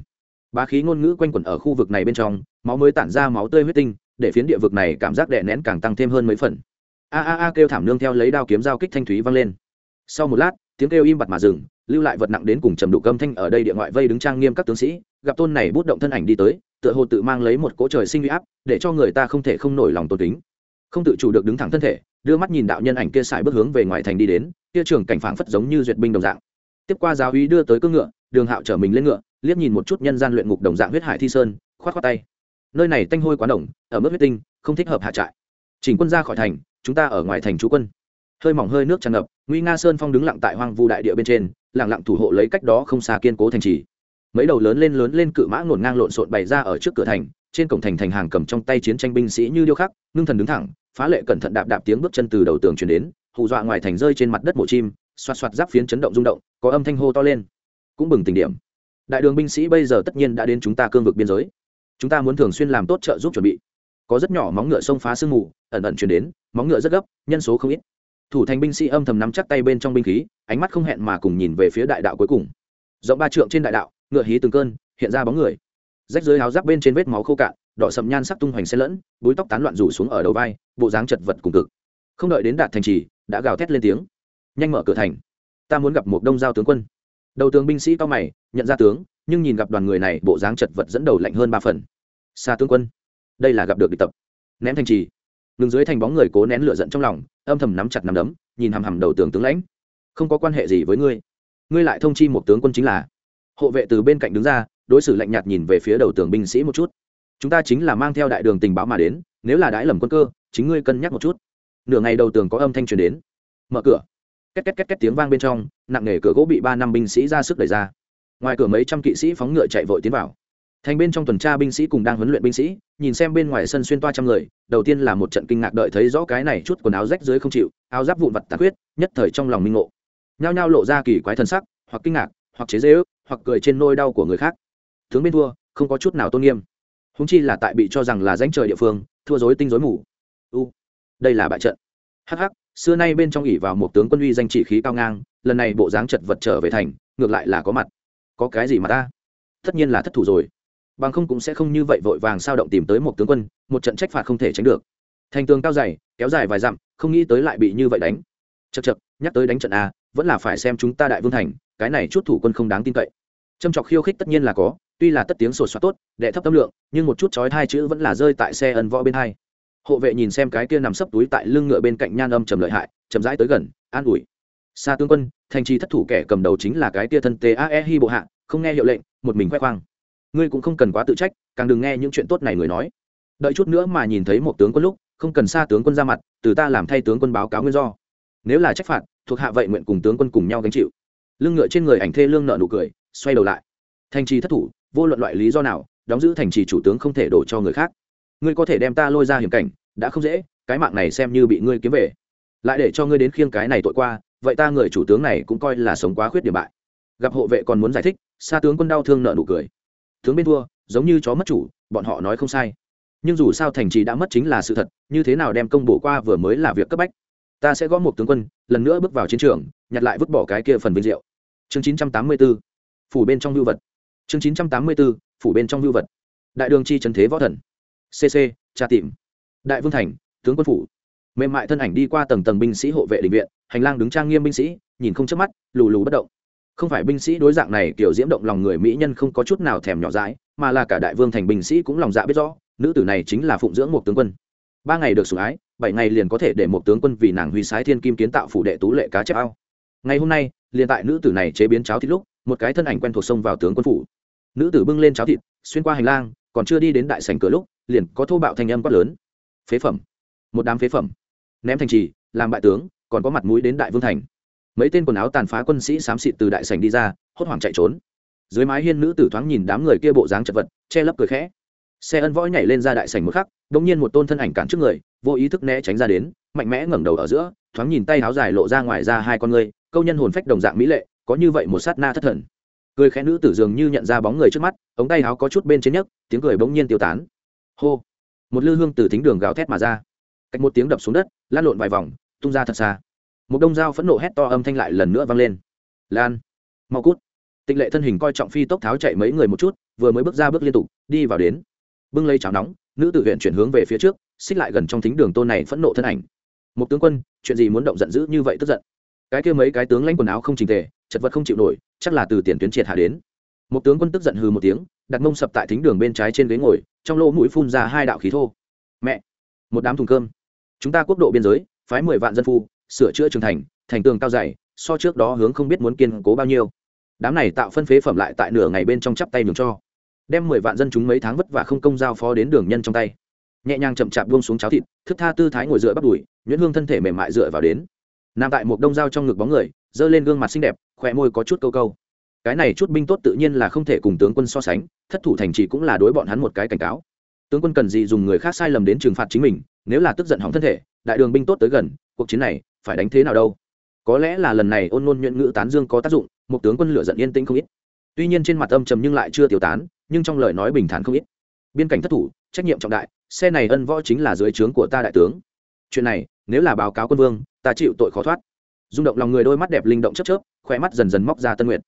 bá khí ngôn ngữ quanh quẩn ở khu vực này bên trong, máu mới tản ra máu tươi huyết tinh, để phiến địa vực này cảm giác đè nén càng tăng thêm hơn mấy phần. A a a kêu thảm nương theo lấy đao kiếm dao kích thanh thúy vang lên. Sau một lát, tiếng kêu im bặt mà dừng, lưu lại vật nặng đến cùng trầm đục âm thanh ở đây địa ngoại vây đứng trang nghiêm các tướng sĩ, gặp tôn này bút động thân ảnh đi tới, tựa hồ tự mang lấy một cỗ trời sinh uy áp, để cho người ta không thể không nổi lòng tôn kính. Không tự chủ được đứng thẳng thân thể, đưa mắt nhìn đạo nhân ảnh kia xài bước hướng về ngoài thành đi đến, kia trường cảnh phảng phất giống như duyệt binh đồng dạng. Tiếp qua giáo úy đưa tới cưỡng ngựa, đường hạo chở mình lên ngựa liếc nhìn một chút nhân gian luyện ngục đồng dạng huyết hải thi sơn, khoát khoát tay. Nơi này tanh hôi quá đồng ở mức huyết tinh, không thích hợp hạ trại. Chỉnh quân ra khỏi thành, chúng ta ở ngoài thành trú quân. Hơi mỏng hơi nước tràn ngập, nguy nga sơn phong đứng lặng tại hoang vu đại địa bên trên, lặng lặng thủ hộ lấy cách đó không xa kiên cố thành trì. Mấy đầu lớn lên lớn lên cự mã ngổn ngang lộn xộn bày ra ở trước cửa thành, trên cổng thành thành hàng cầm trong tay chiến tranh binh sĩ như điêu khắc, ngưng thần đứng thẳng, phá lệ cẩn thận đạp đạp tiếng bước chân từ đầu tường chuyển đến, hù dọa ngoài thành rơi trên mặt đất mộ chim, xoạt xoạt giáp phiến chấn động rung động, có âm thanh hô to lên. Cũng bừng tình điểm đại đường binh sĩ bây giờ tất nhiên đã đến chúng ta cương vực biên giới. Chúng ta muốn thường xuyên làm tốt trợ giúp chuẩn bị. Có rất nhỏ móng ngựa xông phá sương mù, ẩn ẩn chuyển đến, móng ngựa rất gấp, nhân số không ít. Thủ thành binh sĩ âm thầm nắm chắc tay bên trong binh khí, ánh mắt không hẹn mà cùng nhìn về phía đại đạo cuối cùng. Rộng ba trượng trên đại đạo, ngựa hí từng cơn, hiện ra bóng người. Rách dưới áo giáp bên trên vết máu khô cạn, đỏ sầm nhan sắc tung hoành xe lẫn, búi tóc tán loạn rủ xuống ở đầu vai, bộ dáng chật vật cùng cực. Không đợi đến đạt thành trì, đã gào thét lên tiếng. Nhanh mở cửa thành. Ta muốn gặp một đông giao tướng quân đầu tướng binh sĩ cao mày, nhận ra tướng, nhưng nhìn gặp đoàn người này, bộ dáng chật vật dẫn đầu lạnh hơn ba phần. Xa tướng quân, đây là gặp được địch tập. Ném thành trì. Ngừng dưới thành bóng người cố nén lửa giận trong lòng, âm thầm nắm chặt nắm đấm, nhìn hằm hằm đầu tường tướng lãnh. Không có quan hệ gì với ngươi. Ngươi lại thông chi một tướng quân chính là. Hộ vệ từ bên cạnh đứng ra, đối xử lạnh nhạt nhìn về phía đầu tường binh sĩ một chút. Chúng ta chính là mang theo đại đường tình báo mà đến, nếu là đãi lầm quân cơ, chính ngươi cân nhắc một chút. Nửa ngày đầu tường có âm thanh truyền đến. Mở cửa két két két két tiếng vang bên trong, nặng nề cửa gỗ bị ba năm binh sĩ ra sức đẩy ra. Ngoài cửa mấy trăm kỵ sĩ phóng ngựa chạy vội tiến vào. Thành bên trong tuần tra binh sĩ cùng đang huấn luyện binh sĩ, nhìn xem bên ngoài sân xuyên toa trăm người, đầu tiên là một trận kinh ngạc đợi thấy rõ cái này chút quần áo rách dưới không chịu, áo giáp vụn vặt tàn huyết nhất thời trong lòng minh ngộ. Nhao nhao lộ ra kỳ quái thân sắc, hoặc kinh ngạc, hoặc chế dễ ước hoặc cười trên nôi đau của người khác. Tướng bên thua, không có chút nào tôn nghiêm. Húng chi là tại bị cho rằng là danh trời địa phương, thua dối tinh dối mù. U, đây là bại trận. Hắc hắc xưa nay bên trong ỉ vào một tướng quân uy danh chỉ khí cao ngang, lần này bộ dáng chật vật trở về thành, ngược lại là có mặt. Có cái gì mà ta? Tất nhiên là thất thủ rồi. Bằng không cũng sẽ không như vậy vội vàng sao động tìm tới một tướng quân, một trận trách phạt không thể tránh được. Thành tường cao dày, kéo dài vài dặm, không nghĩ tới lại bị như vậy đánh. Chật chật nhắc tới đánh trận a, vẫn là phải xem chúng ta đại vương thành, cái này chút thủ quân không đáng tin cậy. Châm trọc khiêu khích tất nhiên là có, tuy là tất tiếng sổ soát tốt, đệ thấp tâm lượng, nhưng một chút chói hai chữ vẫn là rơi tại xe ẩn võ bên hai hộ vệ nhìn xem cái kia nằm sấp túi tại lưng ngựa bên cạnh nhan âm trầm lợi hại, chậm rãi tới gần, an ủi. Xa tướng quân, thành trì thất thủ kẻ cầm đầu chính là cái kia thân tê ae hi bộ hạ, không nghe hiệu lệnh, một mình khoe khoang. Ngươi cũng không cần quá tự trách, càng đừng nghe những chuyện tốt này người nói. Đợi chút nữa mà nhìn thấy một tướng quân lúc, không cần xa tướng quân ra mặt, từ ta làm thay tướng quân báo cáo nguyên do. Nếu là trách phạt, thuộc hạ vậy nguyện cùng tướng quân cùng nhau gánh chịu. Lưng ngựa trên người ảnh thê lương nợ nụ cười, xoay đầu lại. Thành trì thất thủ, vô luận loại lý do nào, đóng giữ thành trì chủ tướng không thể đổ cho người khác ngươi có thể đem ta lôi ra hiểm cảnh, đã không dễ, cái mạng này xem như bị ngươi kiếm về. Lại để cho ngươi đến khiêng cái này tội qua, vậy ta người chủ tướng này cũng coi là sống quá khuyết điểm bại. Gặp hộ vệ còn muốn giải thích xa tướng quân đau thương nợ nụ cười. Tướng bên thua, giống như chó mất chủ, bọn họ nói không sai. Nhưng dù sao thành trì đã mất chính là sự thật, như thế nào đem công bổ qua vừa mới là việc cấp bách. Ta sẽ gõ một tướng quân, lần nữa bước vào chiến trường, nhặt lại vứt bỏ cái kia phần vinh diệu. Chương 984 phủ bên trong lưu vật. Chương 984 phủ bên trong lưu vật. Đại đường chi trần thế võ thần cc tra tìm. Đại vương thành, tướng quân phủ. Mềm mại thân ảnh đi qua tầng tầng binh sĩ hộ vệ định viện, hành lang đứng trang nghiêm binh sĩ, nhìn không chớp mắt, lù lù bất động. Không phải binh sĩ đối dạng này kiểu diễm động lòng người mỹ nhân không có chút nào thèm nhỏ dãi, mà là cả đại vương thành binh sĩ cũng lòng dạ biết rõ, nữ tử này chính là phụng dưỡng một tướng quân. Ba ngày được sủng ái, bảy ngày liền có thể để một tướng quân vì nàng huy sái thiên kim kiến tạo phủ đệ tú lệ cá chép ao. Ngày hôm nay, liền tại nữ tử này chế biến cháo thịt lúc, một cái thân ảnh quen thuộc xông vào tướng quân phủ. Nữ tử bưng lên cháo thịt, xuyên qua hành lang, còn chưa đi đến đại sảnh cửa lúc liền có thô bạo thanh âm quát lớn. Phế phẩm. Một đám phế phẩm. Ném thành trì, làm bại tướng, còn có mặt mũi đến đại vương thành. Mấy tên quần áo tàn phá quân sĩ xám xịt từ đại sảnh đi ra, hốt hoảng chạy trốn. Dưới mái hiên nữ tử thoáng nhìn đám người kia bộ dáng chật vật, che lấp cười khẽ. Xe ân võ nhảy lên ra đại sảnh một khắc đống nhiên một tôn thân ảnh cản trước người, vô ý thức né tránh ra đến, mạnh mẽ ngẩng đầu ở giữa, thoáng nhìn tay áo dài lộ ra ngoài ra hai con người, câu nhân hồn phách đồng dạng mỹ lệ, có như vậy một sát na thất thần. Cười khẽ nữ tử dường như nhận ra bóng người trước mắt, ống tay áo có chút bên trên nhấc, tiếng cười bỗng nhiên tiêu tán hô. Một lư hương từ thính đường gào thét mà ra. Cách một tiếng đập xuống đất, lan lộn vài vòng, tung ra thật xa. Một đông dao phẫn nộ hét to âm thanh lại lần nữa vang lên. Lan. Mau cút. Tịnh lệ thân hình coi trọng phi tốc tháo chạy mấy người một chút, vừa mới bước ra bước liên tục, đi vào đến. Bưng lấy chảo nóng, nữ tự huyện chuyển hướng về phía trước, xích lại gần trong thính đường tôn này phẫn nộ thân ảnh. Một tướng quân, chuyện gì muốn động giận dữ như vậy tức giận? Cái kia mấy cái tướng lãnh quần áo không trình tề, chật vật không chịu nổi, chắc là từ tiền tuyến triệt hạ đến một tướng quân tức giận hừ một tiếng, đặt mông sập tại thính đường bên trái trên ghế ngồi, trong lỗ mũi phun ra hai đạo khí thô. Mẹ! Một đám thùng cơm. Chúng ta quốc độ biên giới, phái mười vạn dân phu, sửa chữa trường thành thành tường cao dày, so trước đó hướng không biết muốn kiên cố bao nhiêu. Đám này tạo phân phế phẩm lại tại nửa ngày bên trong chắp tay nhường cho. Đem mười vạn dân chúng mấy tháng vất vả không công giao phó đến đường nhân trong tay. Nhẹ nhàng chậm chạp buông xuống cháo thịt, thức tha tư thái ngồi dựa bắt đùi, nhuyễn hương thân thể mềm mại dựa vào đến. Nằm tại một đông dao trong ngực bóng người, giơ lên gương mặt xinh đẹp khỏe môi có chút câu câu cái này chút binh tốt tự nhiên là không thể cùng tướng quân so sánh, thất thủ thành trì cũng là đối bọn hắn một cái cảnh cáo. Tướng quân cần gì dùng người khác sai lầm đến trừng phạt chính mình, nếu là tức giận hỏng thân thể, đại đường binh tốt tới gần, cuộc chiến này phải đánh thế nào đâu? Có lẽ là lần này ôn ngôn nhuận ngữ tán dương có tác dụng, một tướng quân lựa giận yên tĩnh không ít. Tuy nhiên trên mặt âm trầm nhưng lại chưa tiêu tán, nhưng trong lời nói bình thản không ít. Biên cảnh thất thủ, trách nhiệm trọng đại, xe này ân võ chính là dưới trướng của ta đại tướng. Chuyện này, nếu là báo cáo quân vương, ta chịu tội khó thoát. Rung động lòng người đôi mắt đẹp linh động chớp chớp khỏe mắt dần dần móc ra tân nguyện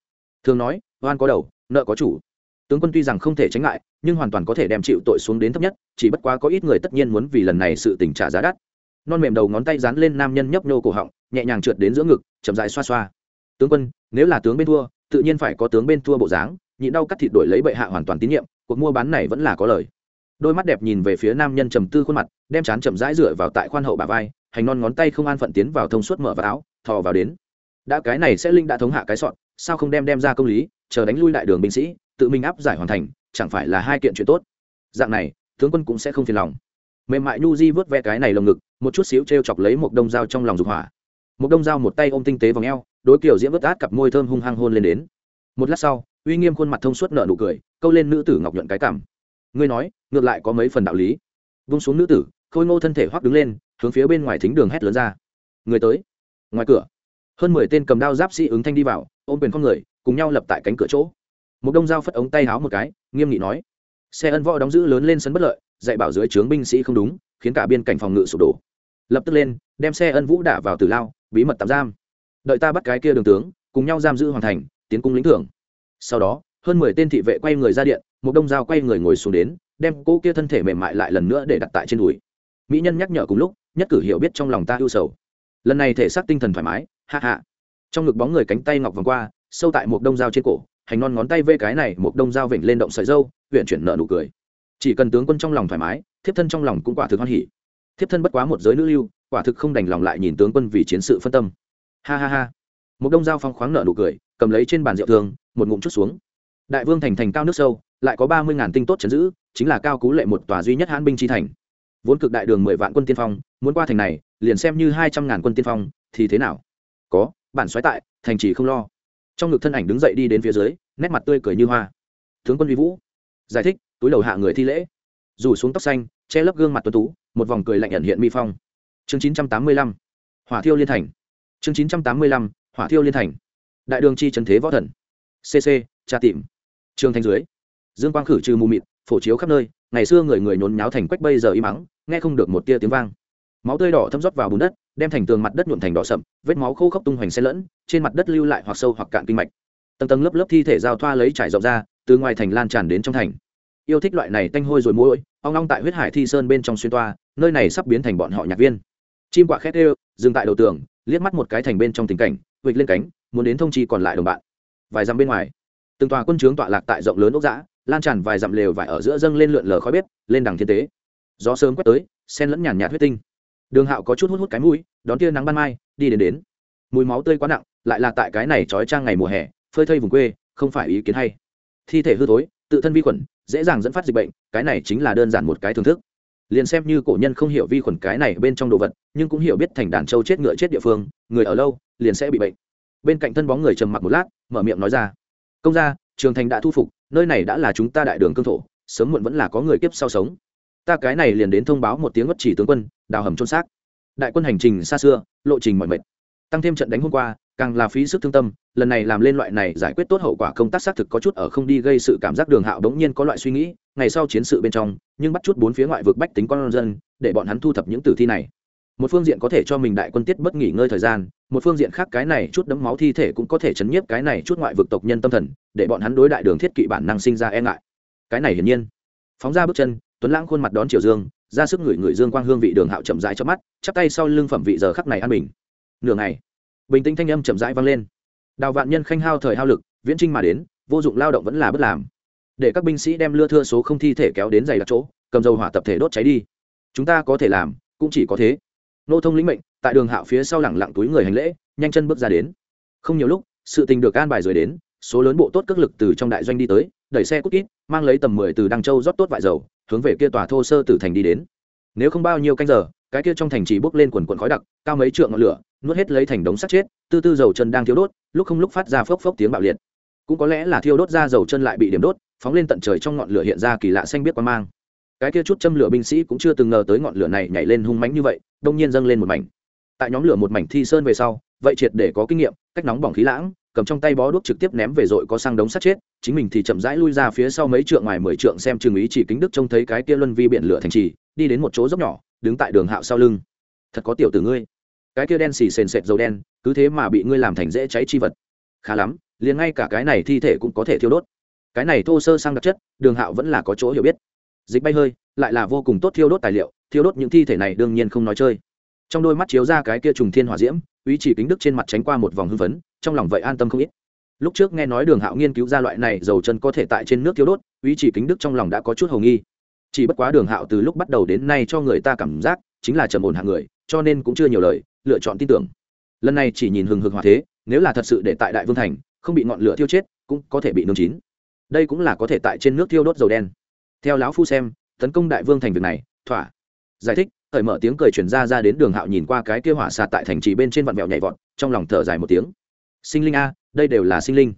thường nói, oan có đầu, nợ có chủ. Tướng quân tuy rằng không thể tránh ngại, nhưng hoàn toàn có thể đem chịu tội xuống đến thấp nhất, chỉ bất quá có ít người tất nhiên muốn vì lần này sự tình trả giá đắt. Non mềm đầu ngón tay dán lên nam nhân nhấp nhô cổ họng, nhẹ nhàng trượt đến giữa ngực, chậm dài xoa xoa. Tướng quân, nếu là tướng bên thua, tự nhiên phải có tướng bên thua bộ dáng nhị đau cắt thịt đổi lấy bệ hạ hoàn toàn tín nhiệm, cuộc mua bán này vẫn là có lời. Đôi mắt đẹp nhìn về phía nam nhân trầm tư khuôn mặt, đem chán chậm rãi rửa vào tại khoan hậu bà vai, hành non ngón tay không an phận tiến vào thông suốt mở vào áo, thò vào đến đã cái này sẽ linh đã thống hạ cái sọn sao không đem đem ra công lý, chờ đánh lui đại đường binh sĩ, tự mình áp giải hoàn thành, chẳng phải là hai kiện chuyện tốt. Dạng này, tướng quân cũng sẽ không phiền lòng. Mềm mại nhu di vớt ve cái này lồng ngực, một chút xíu t r e o chọc lấy một đông dao trong lòng dục hỏa. Một đông dao một tay ôm tinh tế v ò n g e o đối kiểu diễm vớt át cặp môi thơm hung hăng hôn lên đến. Một lát sau, uy nghiêm khuôn mặt thông suốt nợ nụ cười, câu lên nữ tử ngọc nhuận cái cảm. Ngươi nói, ngược lại có mấy phần đạo lý. Vung xuống nữ tử, khôi ngô thân thể hoác đứng lên, hướng phía bên ngoài thính đường hét lớn ra. Người tới. Ngoài cửa hơn mười tên cầm đao giáp sĩ ứng thanh đi vào, ôm quyền con người, cùng nhau lập tại cánh cửa chỗ. Một đông dao phất ống tay háo một cái, nghiêm nghị nói, xe ân võ đóng giữ lớn lên sân bất lợi, dạy bảo dưới trướng binh sĩ không đúng, khiến cả biên cảnh phòng ngự sụp đổ. Lập tức lên, đem xe ân vũ đả vào tử lao, bí mật tạm giam. Đợi ta bắt cái kia đường tướng, cùng nhau giam giữ hoàn thành, tiến cung lĩnh thưởng. Sau đó, hơn mười tên thị vệ quay người ra điện một đông dao quay người ngồi xuống đến, đem cô kia thân thể mềm mại lại lần nữa để đặt tại trên đùi. Mỹ nhân nhắc nhở cùng lúc, nhất cử hiểu biết trong lòng ta ưu sầu. Lần này thể xác tinh thần thoải mái hạ hạ. Trong ngực bóng người cánh tay ngọc vòng qua, sâu tại một đông dao trên cổ, hành non ngón tay vê cái này, một đông dao vểnh lên động sợi dâu huyện chuyển nợ nụ cười. Chỉ cần tướng quân trong lòng thoải mái, thiếp thân trong lòng cũng quả thực hoan hỉ. Thiếp thân bất quá một giới nữ lưu, quả thực không đành lòng lại nhìn tướng quân vì chiến sự phân tâm. Ha ha ha. Một đông dao phong khoáng nợ nụ cười, cầm lấy trên bàn rượu thường, một ngụm chút xuống. Đại vương thành thành cao nước sâu, lại có ba mươi ngàn tinh tốt chấn giữ, chính là cao cú lệ một tòa duy nhất hãn binh chi thành. Vốn cực đại đường mười vạn quân tiên phong, muốn qua thành này, liền xem như hai trăm ngàn quân tiên phong, thì thế nào? Có, bản xoáy tại, thành trì không lo. Trong ngực thân ảnh đứng dậy đi đến phía dưới, nét mặt tươi cười như hoa. Tướng quân uy vũ, giải thích, túi đầu hạ người thi lễ. Rủ xuống tóc xanh, che lấp gương mặt tuấn tú, một vòng cười lạnh ẩn hiện mi phong. Chương chín trăm tám mươi lăm, hỏa thiêu liên thành. Chương chín trăm tám mươi lăm, hỏa thiêu liên thành. Đại đường chi trần thế võ thần. Cc tra tìm. Trường thanh dưới. Dương quang khử trừ mù mịt, phổ chiếu khắp nơi, ngày xưa người người nhốn nháo thành quách bây giờ im mắng nghe không được một tia tiếng vang máu tươi đỏ thấm rót vào bùn đất, đem thành tường mặt đất nhuộm thành đỏ sậm, vết máu khô khốc tung hoành xen lẫn, trên mặt đất lưu lại hoặc sâu hoặc cạn kinh mạch. Tầng tầng lớp lớp thi thể giao thoa lấy trải rộng ra, từ ngoài thành lan tràn đến trong thành. Yêu thích loại này tanh hôi rồi mũi ong long tại huyết hải thi sơn bên trong xuyên toa, nơi này sắp biến thành bọn họ nhạc viên. Chim quạ khét ê, dừng tại đầu tường, liếc mắt một cái thành bên trong tình cảnh vịch lên cánh, muốn đến thông chi còn lại đồng bạn. Vài dặm bên ngoài, từng tòa quân trướng tọa lạc tại rộng lớn ốc giã lan tràn vài dặm lều vải ở giữa dâng lên lượn lờ khói bếp, lên đằng thiên tế. Gió sớm quét tới sen lẫn nhàn nhạt huyết tinh đường hạo có chút hút hút cái mũi, đón tia nắng ban mai, đi đến đến. Mùi máu tươi quá nặng, lại là tại cái này trói trang ngày mùa hè, phơi thây vùng quê, không phải ý kiến hay. Thi thể hư thối, tự thân vi khuẩn, dễ dàng dẫn phát dịch bệnh, cái này chính là đơn giản một cái thưởng thức. Liền xem như cổ nhân không hiểu vi khuẩn cái này bên trong đồ vật, nhưng cũng hiểu biết thành đàn trâu chết ngựa chết địa phương, người ở lâu, liền sẽ bị bệnh. Bên cạnh thân bóng người trầm mặc một lát, mở miệng nói ra. Công gia, trường thành đã thu phục, nơi này đã là chúng ta đại đường cương thổ, sớm muộn vẫn là có người kiếp sau sống ta cái này liền đến thông báo một tiếng bất chỉ tướng quân, đào hầm trôn xác. Đại quân hành trình xa xưa, lộ trình mọi mệt. Tăng thêm trận đánh hôm qua, càng là phí sức thương tâm, lần này làm lên loại này giải quyết tốt hậu quả công tác xác thực có chút ở không đi gây sự cảm giác đường hạo đống nhiên có loại suy nghĩ, ngày sau chiến sự bên trong, nhưng bắt chút bốn phía ngoại vực bách tính con dân, để bọn hắn thu thập những tử thi này. Một phương diện có thể cho mình đại quân tiết bất nghỉ ngơi thời gian, một phương diện khác cái này chút đấm máu thi thể cũng có thể chấn nhiếp cái này chút ngoại vực tộc nhân tâm thần, để bọn hắn đối đại đường thiết kỵ bản năng sinh ra e ngại. Cái này hiển nhiên. Phóng ra bước chân tuấn lãng khuôn mặt đón triều dương, ra sức ngửi ngửi dương quang hương vị đường hạo chậm rãi cho mắt, chắp tay sau lưng phẩm vị giờ khắc này an bình. Nửa ngày, bình tĩnh thanh âm chậm rãi vang lên. Đào vạn nhân khanh hao thời hao lực, viễn trinh mà đến, vô dụng lao động vẫn là bất làm. Để các binh sĩ đem lưa thưa số không thi thể kéo đến dày đặc chỗ, cầm dầu hỏa tập thể đốt cháy đi. Chúng ta có thể làm, cũng chỉ có thế. Nô thông lĩnh mệnh, tại đường hạo phía sau lẳng lặng túi người hành lễ, nhanh chân bước ra đến. Không nhiều lúc, sự tình được an bài rồi đến, số lớn bộ tốt cước lực từ trong đại doanh đi tới, đẩy xe cút kít mang lấy tầm mười từ đăng châu rót tốt vại dầu, hướng về kia tòa thô sơ tử thành đi đến. Nếu không bao nhiêu canh giờ, cái kia trong thành chỉ bốc lên quần quần khói đặc, cao mấy trượng ngọn lửa, nuốt hết lấy thành đống sắt chết, tư tư dầu chân đang thiếu đốt, lúc không lúc phát ra phốc phốc tiếng bạo liệt. Cũng có lẽ là thiêu đốt ra dầu chân lại bị điểm đốt, phóng lên tận trời trong ngọn lửa hiện ra kỳ lạ xanh biết quan mang. Cái kia chút châm lửa binh sĩ cũng chưa từng ngờ tới ngọn lửa này nhảy lên hung mãnh như vậy, đông nhiên dâng lên một mảnh. Tại nhóm lửa một mảnh thi sơn về sau, vậy triệt để có kinh nghiệm, cách nóng bỏng khí lãng cầm trong tay bó đuốc trực tiếp ném về rồi có sang đống sắt chết, chính mình thì chậm rãi lui ra phía sau mấy trượng ngoài mười trượng xem trường ý chỉ kính đức trông thấy cái kia luân vi biển lửa thành trì, đi đến một chỗ dốc nhỏ, đứng tại đường hạo sau lưng. Thật có tiểu tử ngươi. Cái kia đen xì sền sệt dầu đen, cứ thế mà bị ngươi làm thành dễ cháy chi vật. Khá lắm, liền ngay cả cái này thi thể cũng có thể thiêu đốt. Cái này thô sơ sang đặc chất, đường hạo vẫn là có chỗ hiểu biết. Dịch bay hơi, lại là vô cùng tốt thiêu đốt tài liệu, thiêu đốt những thi thể này đương nhiên không nói chơi. Trong đôi mắt chiếu ra cái kia trùng thiên hỏa diễm, ý chỉ kính đức trên mặt tránh qua một vòng hưng phấn trong lòng vậy an tâm không ít. Lúc trước nghe nói đường hạo nghiên cứu ra loại này dầu chân có thể tại trên nước thiêu đốt, ý chỉ kính đức trong lòng đã có chút hầu nghi. Chỉ bất quá đường hạo từ lúc bắt đầu đến nay cho người ta cảm giác chính là trầm ổn hạng người, cho nên cũng chưa nhiều lời, lựa chọn tin tưởng. Lần này chỉ nhìn hừng hực hòa thế, nếu là thật sự để tại đại vương thành, không bị ngọn lửa thiêu chết, cũng có thể bị nương chín. Đây cũng là có thể tại trên nước thiêu đốt dầu đen. Theo lão phu xem, tấn công đại vương thành việc này, thỏa. Giải thích, thời mở tiếng cười truyền ra ra đến đường hạo nhìn qua cái kia hỏa sạt tại thành trì bên trên vạn vẹo nhảy vọt, trong lòng thở dài một tiếng sinh linh a, đây đều là sinh linh.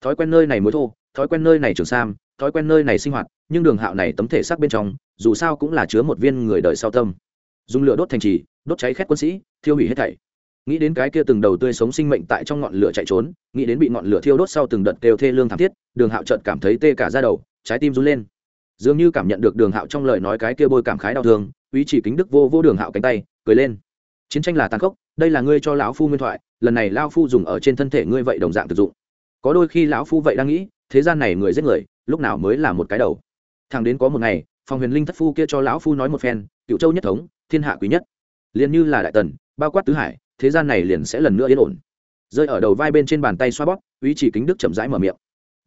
Thói quen nơi này mối thô, thói quen nơi này trường sam, thói quen nơi này sinh hoạt, nhưng đường hạo này tấm thể xác bên trong, dù sao cũng là chứa một viên người đời sau tâm. Dùng lửa đốt thành trì, đốt cháy khét quân sĩ, thiêu hủy hết thảy. Nghĩ đến cái kia từng đầu tươi sống sinh mệnh tại trong ngọn lửa chạy trốn, nghĩ đến bị ngọn lửa thiêu đốt sau từng đợt kêu thê lương thảm thiết, đường hạo trợt cảm thấy tê cả ra đầu, trái tim run lên. Dường như cảm nhận được đường hạo trong lời nói cái kia bôi cảm khái đau thương, ý chỉ kính đức vô vô đường hạo cánh tay, cười lên. Chiến tranh là tàn khốc đây là ngươi cho lão phu nguyên thoại, lần này lao phu dùng ở trên thân thể ngươi vậy đồng dạng thực dụng. Có đôi khi lão phu vậy đang nghĩ, thế gian này người giết người, lúc nào mới là một cái đầu. Thằng đến có một ngày phòng huyền linh thất phu kia cho lão phu nói một phen cựu châu nhất thống, thiên hạ quý nhất. Liền như là đại tần, bao quát tứ hải, thế gian này liền sẽ lần nữa yên ổn. Rơi ở đầu vai bên trên bàn tay xoa bóp, ý chỉ kính đức chậm rãi mở miệng.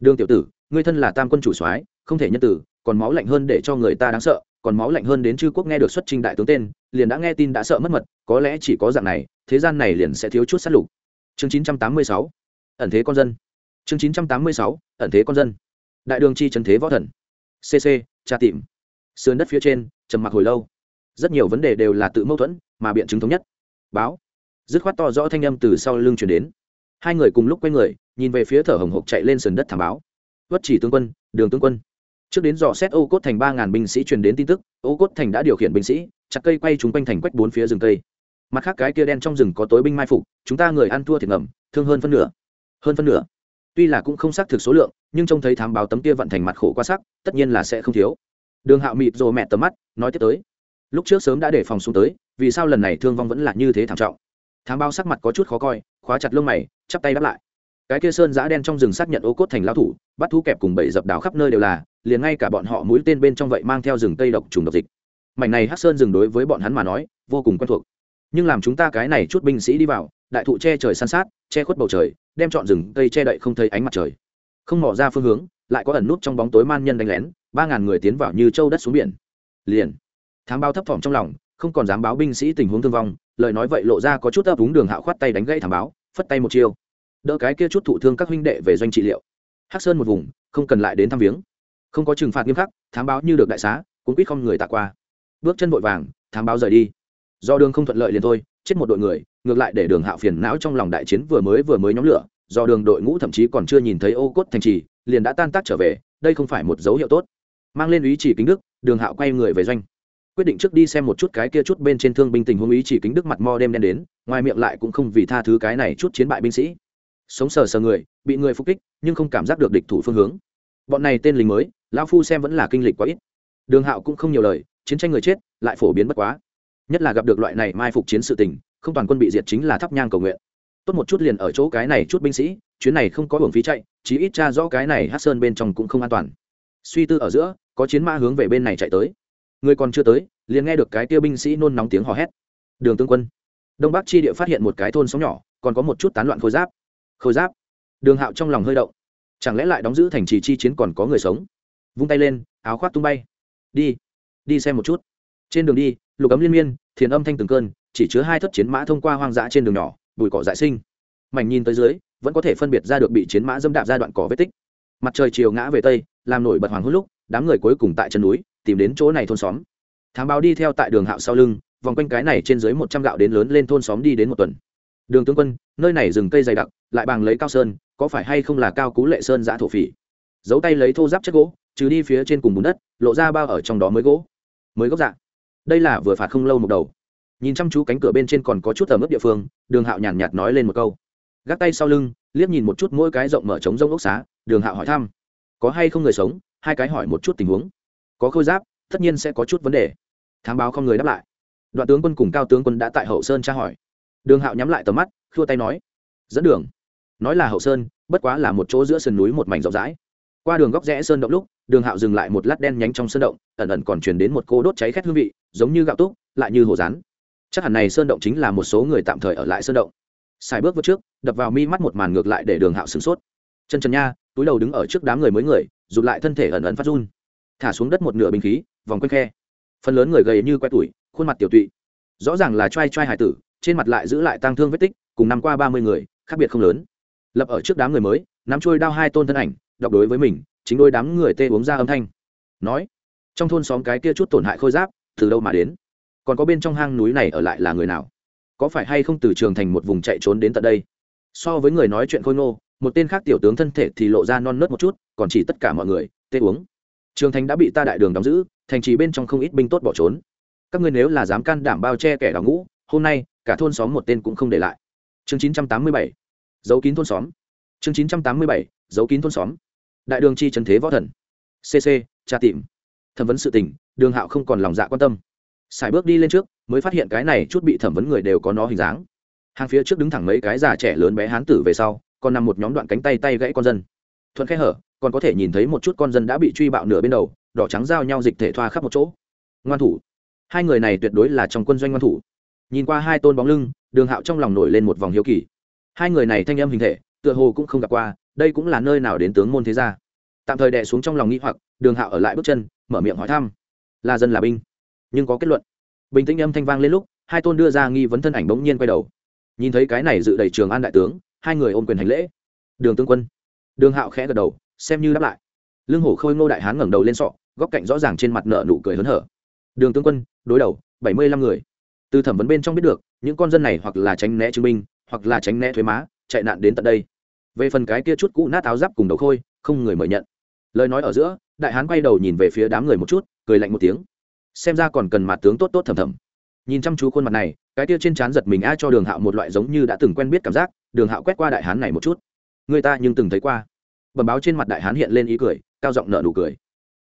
Đường tiểu tử, ngươi thân là tam quân chủ soái, không thể nhân tử, còn máu lạnh hơn để cho người ta đáng sợ, còn máu lạnh hơn đến chư quốc nghe được xuất trình đại tướng tên, liền đã nghe tin đã sợ mất mật, có lẽ chỉ có dạng này thế gian này liền sẽ thiếu chút sát lục. Chương 986 ẩn thế con dân. Chương 986 ẩn thế con dân. Đại đường chi trần thế võ thần. Cc tra tìm. Sườn đất phía trên, trầm mặc hồi lâu. Rất nhiều vấn đề đều là tự mâu thuẫn, mà biện chứng thống nhất. Báo. Dứt khoát to rõ thanh âm từ sau lưng chuyển đến. Hai người cùng lúc quay người, nhìn về phía thở hồng hộc chạy lên sườn đất thảm báo. Vất chỉ tướng quân, đường tướng quân. Trước đến dò xét ô cốt thành ba ngàn binh sĩ truyền đến tin tức, ô cốt thành đã điều khiển binh sĩ, chặt cây quay chúng quanh thành quách bốn phía rừng cây mặt khác cái kia đen trong rừng có tối binh mai phục, chúng ta người ăn thua thiệt ngầm, thương hơn phân nửa. Hơn phân nửa. Tuy là cũng không xác thực số lượng, nhưng trông thấy thám báo tấm kia vận thành mặt khổ quá sắc, tất nhiên là sẽ không thiếu. Đường hạo mịt rồ mẹ tầm mắt, nói tiếp tới. Lúc trước sớm đã để phòng xuống tới, vì sao lần này thương vong vẫn là như thế thảm trọng? Thám báo sắc mặt có chút khó coi, khóa chặt lông mày, chắp tay đáp lại. Cái kia sơn giã đen trong rừng xác nhận ô cốt thành lao thủ, bắt thú kẹp cùng bảy dập đào khắp nơi đều là, liền ngay cả bọn họ mũi tên bên trong vậy mang theo rừng cây độc trùng độc dịch. Mảnh này hát sơn rừng đối với bọn hắn mà nói, vô cùng quen thuộc nhưng làm chúng ta cái này chút binh sĩ đi vào, đại thụ che trời san sát, che khuất bầu trời, đem chọn rừng cây che đậy không thấy ánh mặt trời. Không mỏ ra phương hướng, lại có ẩn nút trong bóng tối man nhân đánh lén, ba ngàn người tiến vào như châu đất xuống biển. Liền, thám báo thấp thỏm trong lòng, không còn dám báo binh sĩ tình huống thương vong, lời nói vậy lộ ra có chút ấp úng đường hạo khoát tay đánh gãy thám báo, phất tay một chiêu. Đỡ cái kia chút thụ thương các huynh đệ về doanh trị liệu. Hắc sơn một vùng, không cần lại đến thăm viếng. Không có trừng phạt nghiêm khắc, thám báo như được đại xá cũng quýt không người tạ qua. Bước chân vội vàng, thám báo rời đi do đường không thuận lợi liền thôi, chết một đội người, ngược lại để đường hạo phiền não trong lòng đại chiến vừa mới vừa mới nhóm lửa, do đường đội ngũ thậm chí còn chưa nhìn thấy ô cốt thành trì, liền đã tan tác trở về, đây không phải một dấu hiệu tốt. Mang lên ý chỉ kính đức, đường hạo quay người về doanh. Quyết định trước đi xem một chút cái kia chút bên trên thương binh tình huống ý chỉ kính đức mặt mo đêm đen đến, ngoài miệng lại cũng không vì tha thứ cái này chút chiến bại binh sĩ. Sống sờ sờ người, bị người phục kích, nhưng không cảm giác được địch thủ phương hướng. Bọn này tên lính mới, lão phu xem vẫn là kinh lịch quá ít. Đường hạo cũng không nhiều lời, chiến tranh người chết, lại phổ biến bất quá nhất là gặp được loại này mai phục chiến sự tình, không toàn quân bị diệt chính là thắp nhang cầu nguyện. Tốt một chút liền ở chỗ cái này chút binh sĩ, chuyến này không có hưởng phí chạy, chí ít cha rõ cái này hát sơn bên trong cũng không an toàn. Suy tư ở giữa, có chiến mã hướng về bên này chạy tới. Người còn chưa tới, liền nghe được cái tiêu binh sĩ nôn nóng tiếng hò hét. Đường tướng quân. Đông bắc chi địa phát hiện một cái thôn sóng nhỏ, còn có một chút tán loạn khôi giáp. Khôi giáp? Đường hạo trong lòng hơi động. Chẳng lẽ lại đóng giữ thành trì chi chiến còn có người sống? Vung tay lên, áo khoác tung bay. Đi đi xem một chút. Trên đường đi, lục ấm liên miên thiền âm thanh từng cơn, chỉ chứa hai thất chiến mã thông qua hoang dã trên đường nhỏ, bụi cỏ dại sinh. Mảnh nhìn tới dưới, vẫn có thể phân biệt ra được bị chiến mã dâm đạp ra đoạn cỏ vết tích. Mặt trời chiều ngã về tây, làm nổi bật hoàng hôn lúc, đám người cuối cùng tại chân núi, tìm đến chỗ này thôn xóm. Thám báo đi theo tại đường hạo sau lưng, vòng quanh cái này trên dưới một trăm gạo đến lớn lên thôn xóm đi đến một tuần. Đường tướng quân, nơi này rừng cây dày đặc, lại bằng lấy cao sơn, có phải hay không là cao cú lệ sơn giã thổ phỉ? Giấu tay lấy thô giáp chất gỗ, trừ đi phía trên cùng bùn đất, lộ ra bao ở trong đó mới gỗ. Mới gốc dạng đây là vừa phạt không lâu một đầu. Nhìn chăm chú cánh cửa bên trên còn có chút tầm ướp địa phương, đường hạo nhàn nhạt nói lên một câu. Gác tay sau lưng, liếc nhìn một chút mỗi cái rộng mở trống rông ốc xá, đường hạo hỏi thăm. Có hay không người sống? Hai cái hỏi một chút tình huống. Có khôi giáp, tất nhiên sẽ có chút vấn đề. Thám báo không người đáp lại. Đoạn tướng quân cùng cao tướng quân đã tại hậu sơn tra hỏi. Đường hạo nhắm lại tầm mắt, khua tay nói. Dẫn đường. Nói là hậu sơn, bất quá là một chỗ giữa sườn núi một mảnh rộng rãi qua đường góc rẽ sơn động lúc, đường hạo dừng lại một lát đen nhánh trong sơn động, ẩn ẩn còn truyền đến một cô đốt cháy khét hương vị, giống như gạo túc, lại như hồ rán. Chắc hẳn này sơn động chính là một số người tạm thời ở lại sơn động. Xài bước vượt trước, đập vào mi mắt một màn ngược lại để đường hạo sửng sốt. Chân trần nha, túi đầu đứng ở trước đám người mới người, rụt lại thân thể ẩn ẩn phát run. Thả xuống đất một nửa bình khí, vòng quanh khe. Phần lớn người gầy như que tuổi khuôn mặt tiểu tụy. Rõ ràng là trai trai hải tử, trên mặt lại giữ lại tang thương vết tích, cùng năm qua ba mươi người, khác biệt không lớn. Lập ở trước đám người mới, nắm trôi đao hai tôn thân ảnh đọc đối với mình, chính đôi đám người tê uống ra âm thanh. Nói, trong thôn xóm cái kia chút tổn hại khôi giáp, từ đâu mà đến? Còn có bên trong hang núi này ở lại là người nào? Có phải hay không từ trường thành một vùng chạy trốn đến tận đây? So với người nói chuyện khôi ngô, một tên khác tiểu tướng thân thể thì lộ ra non nớt một chút, còn chỉ tất cả mọi người, tê uống. Trường thành đã bị ta đại đường đóng giữ, thành trì bên trong không ít binh tốt bỏ trốn. Các ngươi nếu là dám can đảm bao che kẻ đào ngũ, hôm nay, cả thôn xóm một tên cũng không để lại. Chương 987 giấu kín thôn xóm. Chương 987 giấu kín thôn xóm. Đại đường chi trần thế võ thần. Cc tra tìm. Thẩm vấn sự tình, đường hạo không còn lòng dạ quan tâm. Sài bước đi lên trước, mới phát hiện cái này chút bị thẩm vấn người đều có nó hình dáng. Hàng phía trước đứng thẳng mấy cái già trẻ lớn bé hán tử về sau, còn nằm một nhóm đoạn cánh tay tay gãy con dân. Thuận khẽ hở, còn có thể nhìn thấy một chút con dân đã bị truy bạo nửa bên đầu, đỏ trắng giao nhau dịch thể thoa khắp một chỗ. Ngoan thủ. Hai người này tuyệt đối là trong quân doanh ngoan thủ. Nhìn qua hai tôn bóng lưng, đường hạo trong lòng nổi lên một vòng hiếu kỳ. Hai người này thanh âm hình thể, tựa hồ cũng không gặp qua đây cũng là nơi nào đến tướng môn thế gia. Tạm thời đè xuống trong lòng nghĩ hoặc, đường hạo ở lại bước chân, mở miệng hỏi thăm. Là dân là binh. Nhưng có kết luận. Bình tĩnh âm thanh vang lên lúc, hai tôn đưa ra nghi vấn thân ảnh bỗng nhiên quay đầu. Nhìn thấy cái này dự đầy trường an đại tướng, hai người ôm quyền hành lễ. Đường tướng quân. Đường hạo khẽ gật đầu, xem như đáp lại. Lương hổ khôi ngô đại hán ngẩng đầu lên sọ, góc cạnh rõ ràng trên mặt nợ nụ cười hớn hở. Đường tướng quân, đối đầu, bảy mươi lăm người. Từ thẩm vấn bên trong biết được, những con dân này hoặc là tránh né chứng minh hoặc là tránh né thuế má, chạy nạn đến tận đây về phần cái kia chút cũ nát áo giáp cùng đầu khôi, không người mời nhận. Lời nói ở giữa, đại hán quay đầu nhìn về phía đám người một chút, cười lạnh một tiếng. Xem ra còn cần mặt tướng tốt tốt thầm thầm. Nhìn chăm chú khuôn mặt này, cái kia trên trán giật mình a cho đường hạo một loại giống như đã từng quen biết cảm giác, đường hạo quét qua đại hán này một chút. Người ta nhưng từng thấy qua. Bẩm báo trên mặt đại hán hiện lên ý cười, cao giọng nợ nụ cười.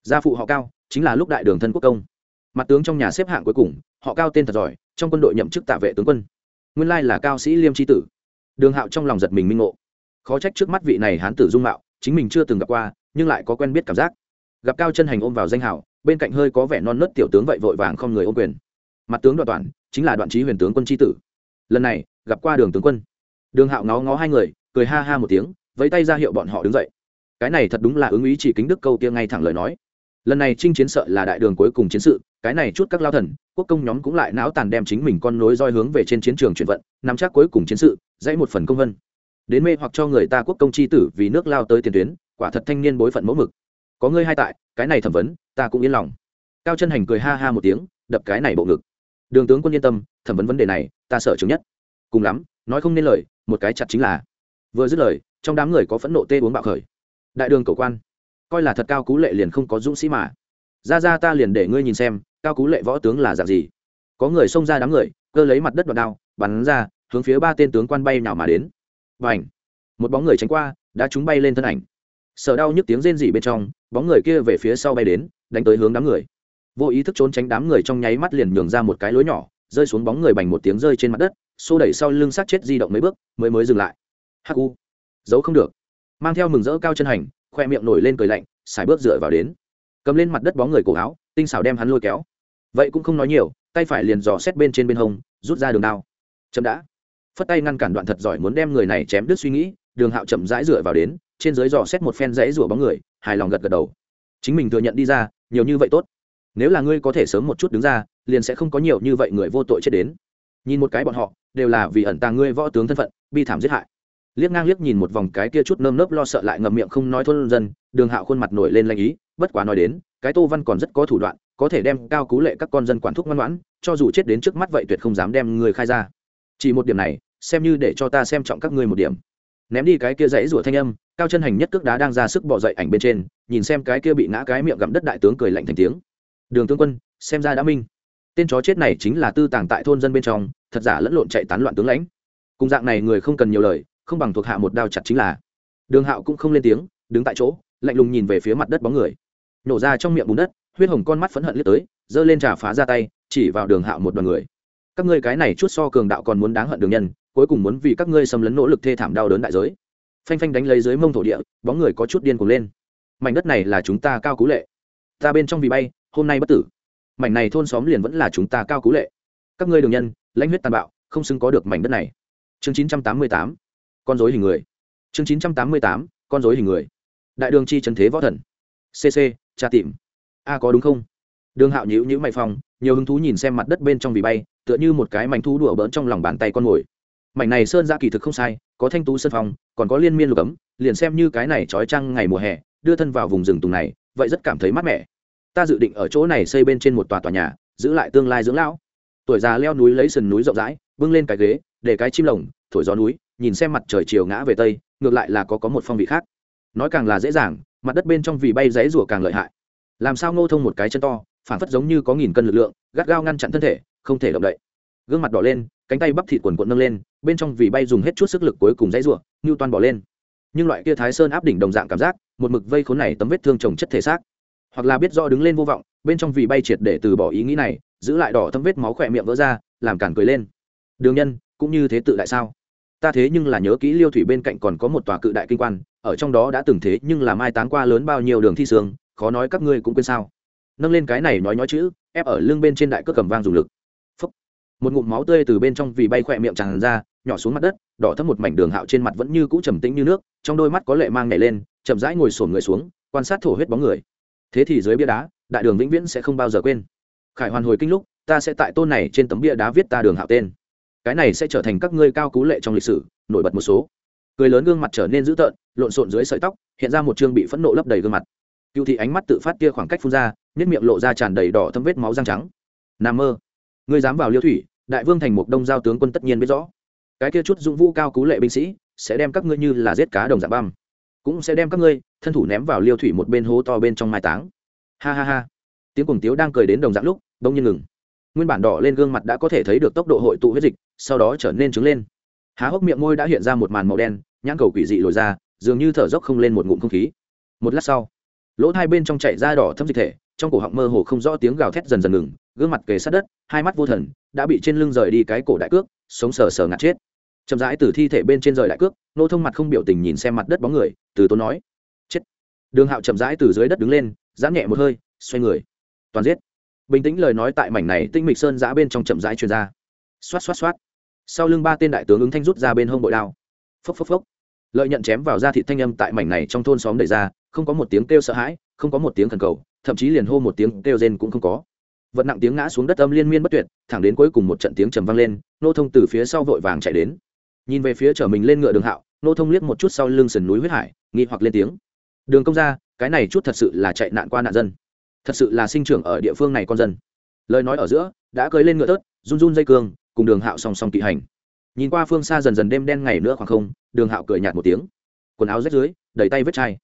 Gia phụ họ cao, chính là lúc đại đường thân quốc công. Mặt tướng trong nhà xếp hạng cuối cùng, họ cao tên thật giỏi, trong quân đội nhậm chức tạ vệ tướng quân. Nguyên lai là cao sĩ liêm tri tử. Đường hạo trong lòng giật mình minh ngộ khó trách trước mắt vị này hán tử dung mạo, chính mình chưa từng gặp qua, nhưng lại có quen biết cảm giác. Gặp cao chân hành ôm vào danh hảo bên cạnh hơi có vẻ non nớt tiểu tướng vậy vội vàng không người ôm quyền. Mặt tướng đoạn toàn, chính là đoạn trí huyền tướng quân tri tử. Lần này, gặp qua đường tướng quân. Đường hạo ngó ngó hai người, cười ha ha một tiếng, vẫy tay ra hiệu bọn họ đứng dậy. Cái này thật đúng là ứng ý chỉ kính đức câu kia ngay thẳng lời nói. Lần này chinh chiến sợ là đại đường cuối cùng chiến sự, cái này chút các lao thần, quốc công nhóm cũng lại não tàn đem chính mình con nối roi hướng về trên chiến trường chuyển vận, nắm chắc cuối cùng chiến sự, dãy một phần công vân đến mê hoặc cho người ta quốc công chi tử vì nước lao tới tiền tuyến, quả thật thanh niên bối phận mẫu mực. Có ngươi hai tại, cái này thẩm vấn, ta cũng yên lòng. Cao chân hành cười ha ha một tiếng, đập cái này bộ ngực. Đường tướng quân yên tâm, thẩm vấn vấn đề này, ta sợ chứng nhất. Cùng lắm, nói không nên lời, một cái chặt chính là. Vừa dứt lời, trong đám người có phẫn nộ tê uống bạo khởi. Đại đường cầu quan, coi là thật cao cú lệ liền không có dũng sĩ mà. Ra ra ta liền để ngươi nhìn xem, cao cú lệ võ tướng là dạng gì. Có người xông ra đám người, cơ lấy mặt đất đoạn đao, bắn ra, hướng phía ba tên tướng quan bay nào mà đến và ảnh. Một bóng người tránh qua, đã chúng bay lên thân ảnh. Sợ đau nhức tiếng rên rỉ bên trong, bóng người kia về phía sau bay đến, đánh tới hướng đám người. Vô ý thức trốn tránh đám người trong nháy mắt liền nhường ra một cái lối nhỏ, rơi xuống bóng người bành một tiếng rơi trên mặt đất, xô đẩy sau lưng sát chết di động mấy bước, mới mới dừng lại. Hắc u. Giấu không được. Mang theo mừng rỡ cao chân hành, khoe miệng nổi lên cười lạnh, xài bước dựa vào đến. Cầm lên mặt đất bóng người cổ áo, tinh xảo đem hắn lôi kéo. Vậy cũng không nói nhiều, tay phải liền dò xét bên trên bên hông, rút ra đường đao. Chậm đã phất tay ngăn cản đoạn thật giỏi muốn đem người này chém đứt suy nghĩ, đường hạo chậm rãi dựa vào đến, trên dưới dò xét một phen rẫy rủa bóng người, hài lòng gật gật đầu. Chính mình thừa nhận đi ra, nhiều như vậy tốt. Nếu là ngươi có thể sớm một chút đứng ra, liền sẽ không có nhiều như vậy người vô tội chết đến. Nhìn một cái bọn họ, đều là vì ẩn tàng ngươi võ tướng thân phận, bi thảm giết hại. Liếc ngang liếc nhìn một vòng cái kia chút nơm nớp lo sợ lại ngậm miệng không nói thôn dân, đường hạo khuôn mặt nổi lên lanh ý, bất quá nói đến, cái tô văn còn rất có thủ đoạn, có thể đem cao cú lệ các con dân quản thúc ngoan ngoãn, cho dù chết đến trước mắt vậy tuyệt không dám đem người khai ra. Chỉ một điểm này xem như để cho ta xem trọng các ngươi một điểm. Ném đi cái kia dãy rủa thanh âm, cao chân hành nhất cước đá đang ra sức bỏ dậy ảnh bên trên, nhìn xem cái kia bị ngã cái miệng gặm đất đại tướng cười lạnh thành tiếng. Đường tướng quân, xem ra đã minh. Tên chó chết này chính là tư tàng tại thôn dân bên trong, thật giả lẫn lộn chạy tán loạn tướng lãnh. Cùng dạng này người không cần nhiều lời, không bằng thuộc hạ một đao chặt chính là. Đường hạo cũng không lên tiếng, đứng tại chỗ, lạnh lùng nhìn về phía mặt đất bóng người. Nổ ra trong miệng bùn đất, huyết hồng con mắt phẫn hận liếc tới, giơ lên trà phá ra tay, chỉ vào đường hạo một đoàn người. Các ngươi cái này chút so cường đạo còn muốn đáng hận đường nhân cuối cùng muốn vì các ngươi xâm lấn nỗ lực thê thảm đau đớn đại giới. Phanh phanh đánh lấy dưới mông thổ địa, bóng người có chút điên cuồng lên. Mảnh đất này là chúng ta cao cú lệ. Ta bên trong vì bay, hôm nay bất tử. Mảnh này thôn xóm liền vẫn là chúng ta cao cú lệ. Các ngươi đường nhân, lãnh huyết tàn bạo, không xứng có được mảnh đất này. Chương chín trăm tám mươi tám, con dối hình người. Chương chín trăm tám mươi tám, con dối hình người. Đại đường chi trần thế võ thần. Cc tra tìm. A có đúng không? Đường hạo nhữ nhữ mày phong, nhiều hứng thú nhìn xem mặt đất bên trong vì bay, tựa như một cái mảnh thú đùa bỡn trong lòng bàn tay con mồi mảnh này sơn ra kỳ thực không sai, có thanh tú sơn phong, còn có liên miên lục ấm, liền xem như cái này trói trăng ngày mùa hè, đưa thân vào vùng rừng tùng này, vậy rất cảm thấy mát mẻ. Ta dự định ở chỗ này xây bên trên một tòa tòa nhà, giữ lại tương lai dưỡng lão. Tuổi già leo núi lấy sườn núi rộng rãi, bưng lên cái ghế, để cái chim lồng, thổi gió núi, nhìn xem mặt trời chiều ngã về tây, ngược lại là có có một phong vị khác. Nói càng là dễ dàng, mặt đất bên trong vì bay giấy rủa càng lợi hại. Làm sao ngô thông một cái chân to phản phất giống như có nghìn cân lực lượng, gắt gao ngăn chặn thân thể, không thể động đậy. Gương mặt đỏ lên, cánh tay bắp thịt quần quận nâng lên bên trong vì bay dùng hết chút sức lực cuối cùng dãy ruộng như toàn bỏ lên. Nhưng loại kia thái sơn áp đỉnh đồng dạng cảm giác, một mực vây khốn này tấm vết thương trồng chất thể xác. Hoặc là biết do đứng lên vô vọng, bên trong vì bay triệt để từ bỏ ý nghĩ này, giữ lại đỏ tấm vết máu khỏe miệng vỡ ra, làm cản cười lên. Đường nhân, cũng như thế tự đại sao? Ta thế nhưng là nhớ kỹ liêu thủy bên cạnh còn có một tòa cự đại kinh quan, ở trong đó đã từng thế nhưng là mai táng qua lớn bao nhiêu đường thi sương khó nói các ngươi cũng quên sao. Nâng lên cái này nói nói chữ, ép ở lưng bên trên đại cước cầm vang dùng lực. Phúc. một ngụm máu tươi từ bên trong vì bay khỏe miệng tràn ra nhỏ xuống mặt đất, đỏ thấp một mảnh đường hạo trên mặt vẫn như cũ trầm tĩnh như nước, trong đôi mắt có lệ mang nhảy lên, chậm rãi ngồi sổn người xuống, quan sát thổ huyết bóng người. Thế thì dưới bia đá, đại đường vĩnh viễn sẽ không bao giờ quên. Khải hoàn hồi kinh lúc, ta sẽ tại tôn này trên tấm bia đá viết ta đường hạo tên. Cái này sẽ trở thành các ngươi cao cú lệ trong lịch sử, nổi bật một số. Cười lớn gương mặt trở nên dữ tợn, lộn xộn dưới sợi tóc, hiện ra một chương bị phẫn nộ lấp đầy gương mặt. Cựu thị ánh mắt tự phát kia khoảng cách phun ra nhất miệng lộ ra tràn đầy đỏ thâm vết máu răng trắng. Nà mơ. Ngươi dám vào liêu thủy, đại vương thành một đông giao tướng quân tất nhiên biết rõ cái kia chút dũng vũ cao cú lệ binh sĩ sẽ đem các ngươi như là giết cá đồng dạng băm, cũng sẽ đem các ngươi thân thủ ném vào liêu thủy một bên hố to bên trong mai táng. Ha ha ha. Tiếng cùng tiếu đang cười đến đồng dạng lúc đông nhiên ngừng. Nguyên bản đỏ lên gương mặt đã có thể thấy được tốc độ hội tụ huyết dịch, sau đó trở nên trứng lên. Há hốc miệng môi đã hiện ra một màn màu đen, nhãn cầu quỷ dị lồi ra, dường như thở dốc không lên một ngụm không khí. Một lát sau, lỗ hai bên trong chạy ra đỏ thâm dịch thể, trong cổ họng mơ hồ không rõ tiếng gào thét dần dần ngừng, gương mặt kề sát đất, hai mắt vô thần, đã bị trên lưng rời đi cái cổ đại cước, sống sờ sờ ngạt chết chậm rãi từ thi thể bên trên rời đại cước, nô thông mặt không biểu tình nhìn xem mặt đất bóng người, từ tốn nói, chết. Đường hạo chậm rãi từ dưới đất đứng lên, giãn nhẹ một hơi, xoay người. Toàn giết. Bình tĩnh lời nói tại mảnh này tinh mịch sơn giã bên trong chậm rãi truyền ra. Xoát xoát xoát. Sau lưng ba tên đại tướng ứng thanh rút ra bên hông bội đao. Phốc phốc phốc. Lợi nhận chém vào da thịt thanh âm tại mảnh này trong thôn xóm đầy ra, không có một tiếng kêu sợ hãi, không có một tiếng thần cầu, thậm chí liền hô một tiếng kêu rên cũng không có. Vật nặng tiếng ngã xuống đất âm liên miên bất tuyệt, thẳng đến cuối cùng một trận tiếng trầm vang lên, nô thông từ phía sau vội vàng chạy đến nhìn về phía chở mình lên ngựa đường hạo, nô thông liếc một chút sau lưng sườn núi huyết hải, nghi hoặc lên tiếng. Đường công ra cái này chút thật sự là chạy nạn qua nạn dân. Thật sự là sinh trưởng ở địa phương này con dân. Lời nói ở giữa, đã cưới lên ngựa tớt, run run dây cương, cùng đường hạo song song kỵ hành. Nhìn qua phương xa dần dần đêm đen ngày nữa khoảng không, đường hạo cười nhạt một tiếng. Quần áo rách dưới, đầy tay vết chai.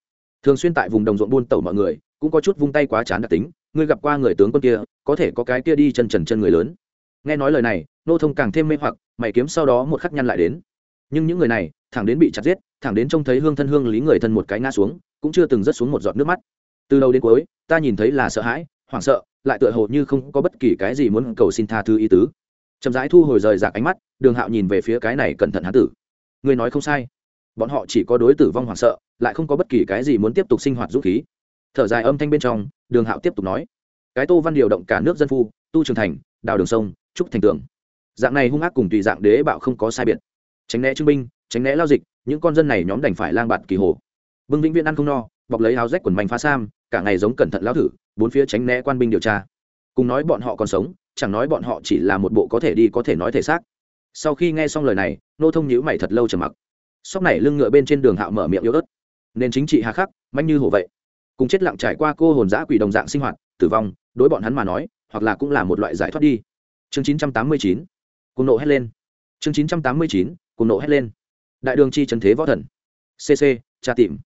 Thường xuyên tại vùng đồng ruộng buôn tẩu mọi người, cũng có chút vung tay quá chán đặc tính. Ngươi gặp qua người tướng quân kia, có thể có cái kia đi chân trần chân người lớn nghe nói lời này, nô thông càng thêm mê hoặc, mày kiếm sau đó một khắc nhăn lại đến. Nhưng những người này, thẳng đến bị chặt giết, thẳng đến trông thấy hương thân hương lý người thân một cái ngã xuống, cũng chưa từng rớt xuống một giọt nước mắt. Từ đầu đến cuối, ta nhìn thấy là sợ hãi, hoảng sợ, lại tựa hồ như không có bất kỳ cái gì muốn cầu xin tha thứ ý tứ. Chậm rãi thu hồi rời rạc ánh mắt, đường hạo nhìn về phía cái này cẩn thận hán tử. Người nói không sai. Bọn họ chỉ có đối tử vong hoảng sợ, lại không có bất kỳ cái gì muốn tiếp tục sinh hoạt dũng khí. Thở dài âm thanh bên trong, đường hạo tiếp tục nói. Cái tô văn điều động cả nước dân phu, tu trường thành, đào đường sông trúc thành tường. Dạng này hung ác cùng tùy dạng đế bạo không có sai biệt. Tránh né trưng binh, tránh né lao dịch, những con dân này nhóm đành phải lang bạt kỳ hồ. Bưng vĩnh viễn ăn không no, bọc lấy áo rách quần manh phá sam, cả ngày giống cẩn thận lao thử, bốn phía tránh né quan binh điều tra. Cùng nói bọn họ còn sống, chẳng nói bọn họ chỉ là một bộ có thể đi có thể nói thể xác. Sau khi nghe xong lời này, nô thông nhíu mày thật lâu trầm mặc. Sóc này lưng ngựa bên trên đường hạo mở miệng yếu ớt. Nên chính trị hà khắc, manh như hổ vậy. Cùng chết lặng trải qua cô hồn giã quỷ đồng dạng sinh hoạt, tử vong, đối bọn hắn mà nói, hoặc là cũng là một loại giải thoát đi chương 989 cùng nộ hét lên. Chương 989 cùng nộ hét lên. Đại đường chi trần thế võ thần. Cc tra tìm.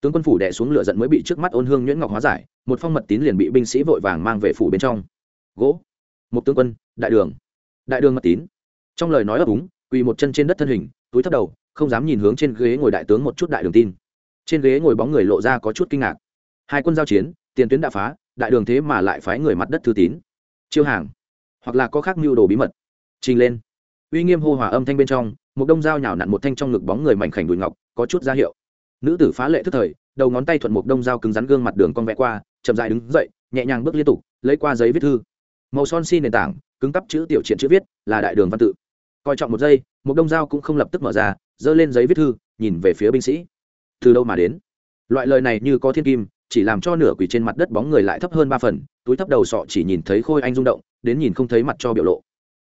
Tướng quân phủ đẻ xuống lửa giận mới bị trước mắt ôn hương nhuyễn ngọc hóa giải, một phong mật tín liền bị binh sĩ vội vàng mang về phủ bên trong. Gỗ. Một tướng quân, đại đường. Đại đường mật tín. Trong lời nói ấp úng, quỳ một chân trên đất thân hình, túi thấp đầu, không dám nhìn hướng trên ghế ngồi đại tướng một chút đại đường tin. Trên ghế ngồi bóng người lộ ra có chút kinh ngạc. Hai quân giao chiến, tiền tuyến đã phá, đại đường thế mà lại phái người mặt đất thư tín. Chiêu hàng hoặc là có khác mưu đồ bí mật. Trình lên. Uy nghiêm hô hòa âm thanh bên trong, một đông dao nhào nặn một thanh trong ngực bóng người mảnh khảnh đùi ngọc, có chút ra hiệu. Nữ tử phá lệ thức thời, đầu ngón tay thuận một đông dao cứng rắn gương mặt đường con vẽ qua, chậm dài đứng dậy, nhẹ nhàng bước liên tục, lấy qua giấy viết thư. Màu son xi nền tảng, cứng cắp chữ tiểu triển chữ viết, là đại đường văn tự. Coi trọng một giây, một đông dao cũng không lập tức mở ra, giơ lên giấy viết thư, nhìn về phía binh sĩ. Từ đâu mà đến? Loại lời này như có thiên kim, chỉ làm cho nửa quỷ trên mặt đất bóng người lại thấp hơn ba phần, túi thấp đầu sọ chỉ nhìn thấy khôi anh rung động đến nhìn không thấy mặt cho biểu lộ.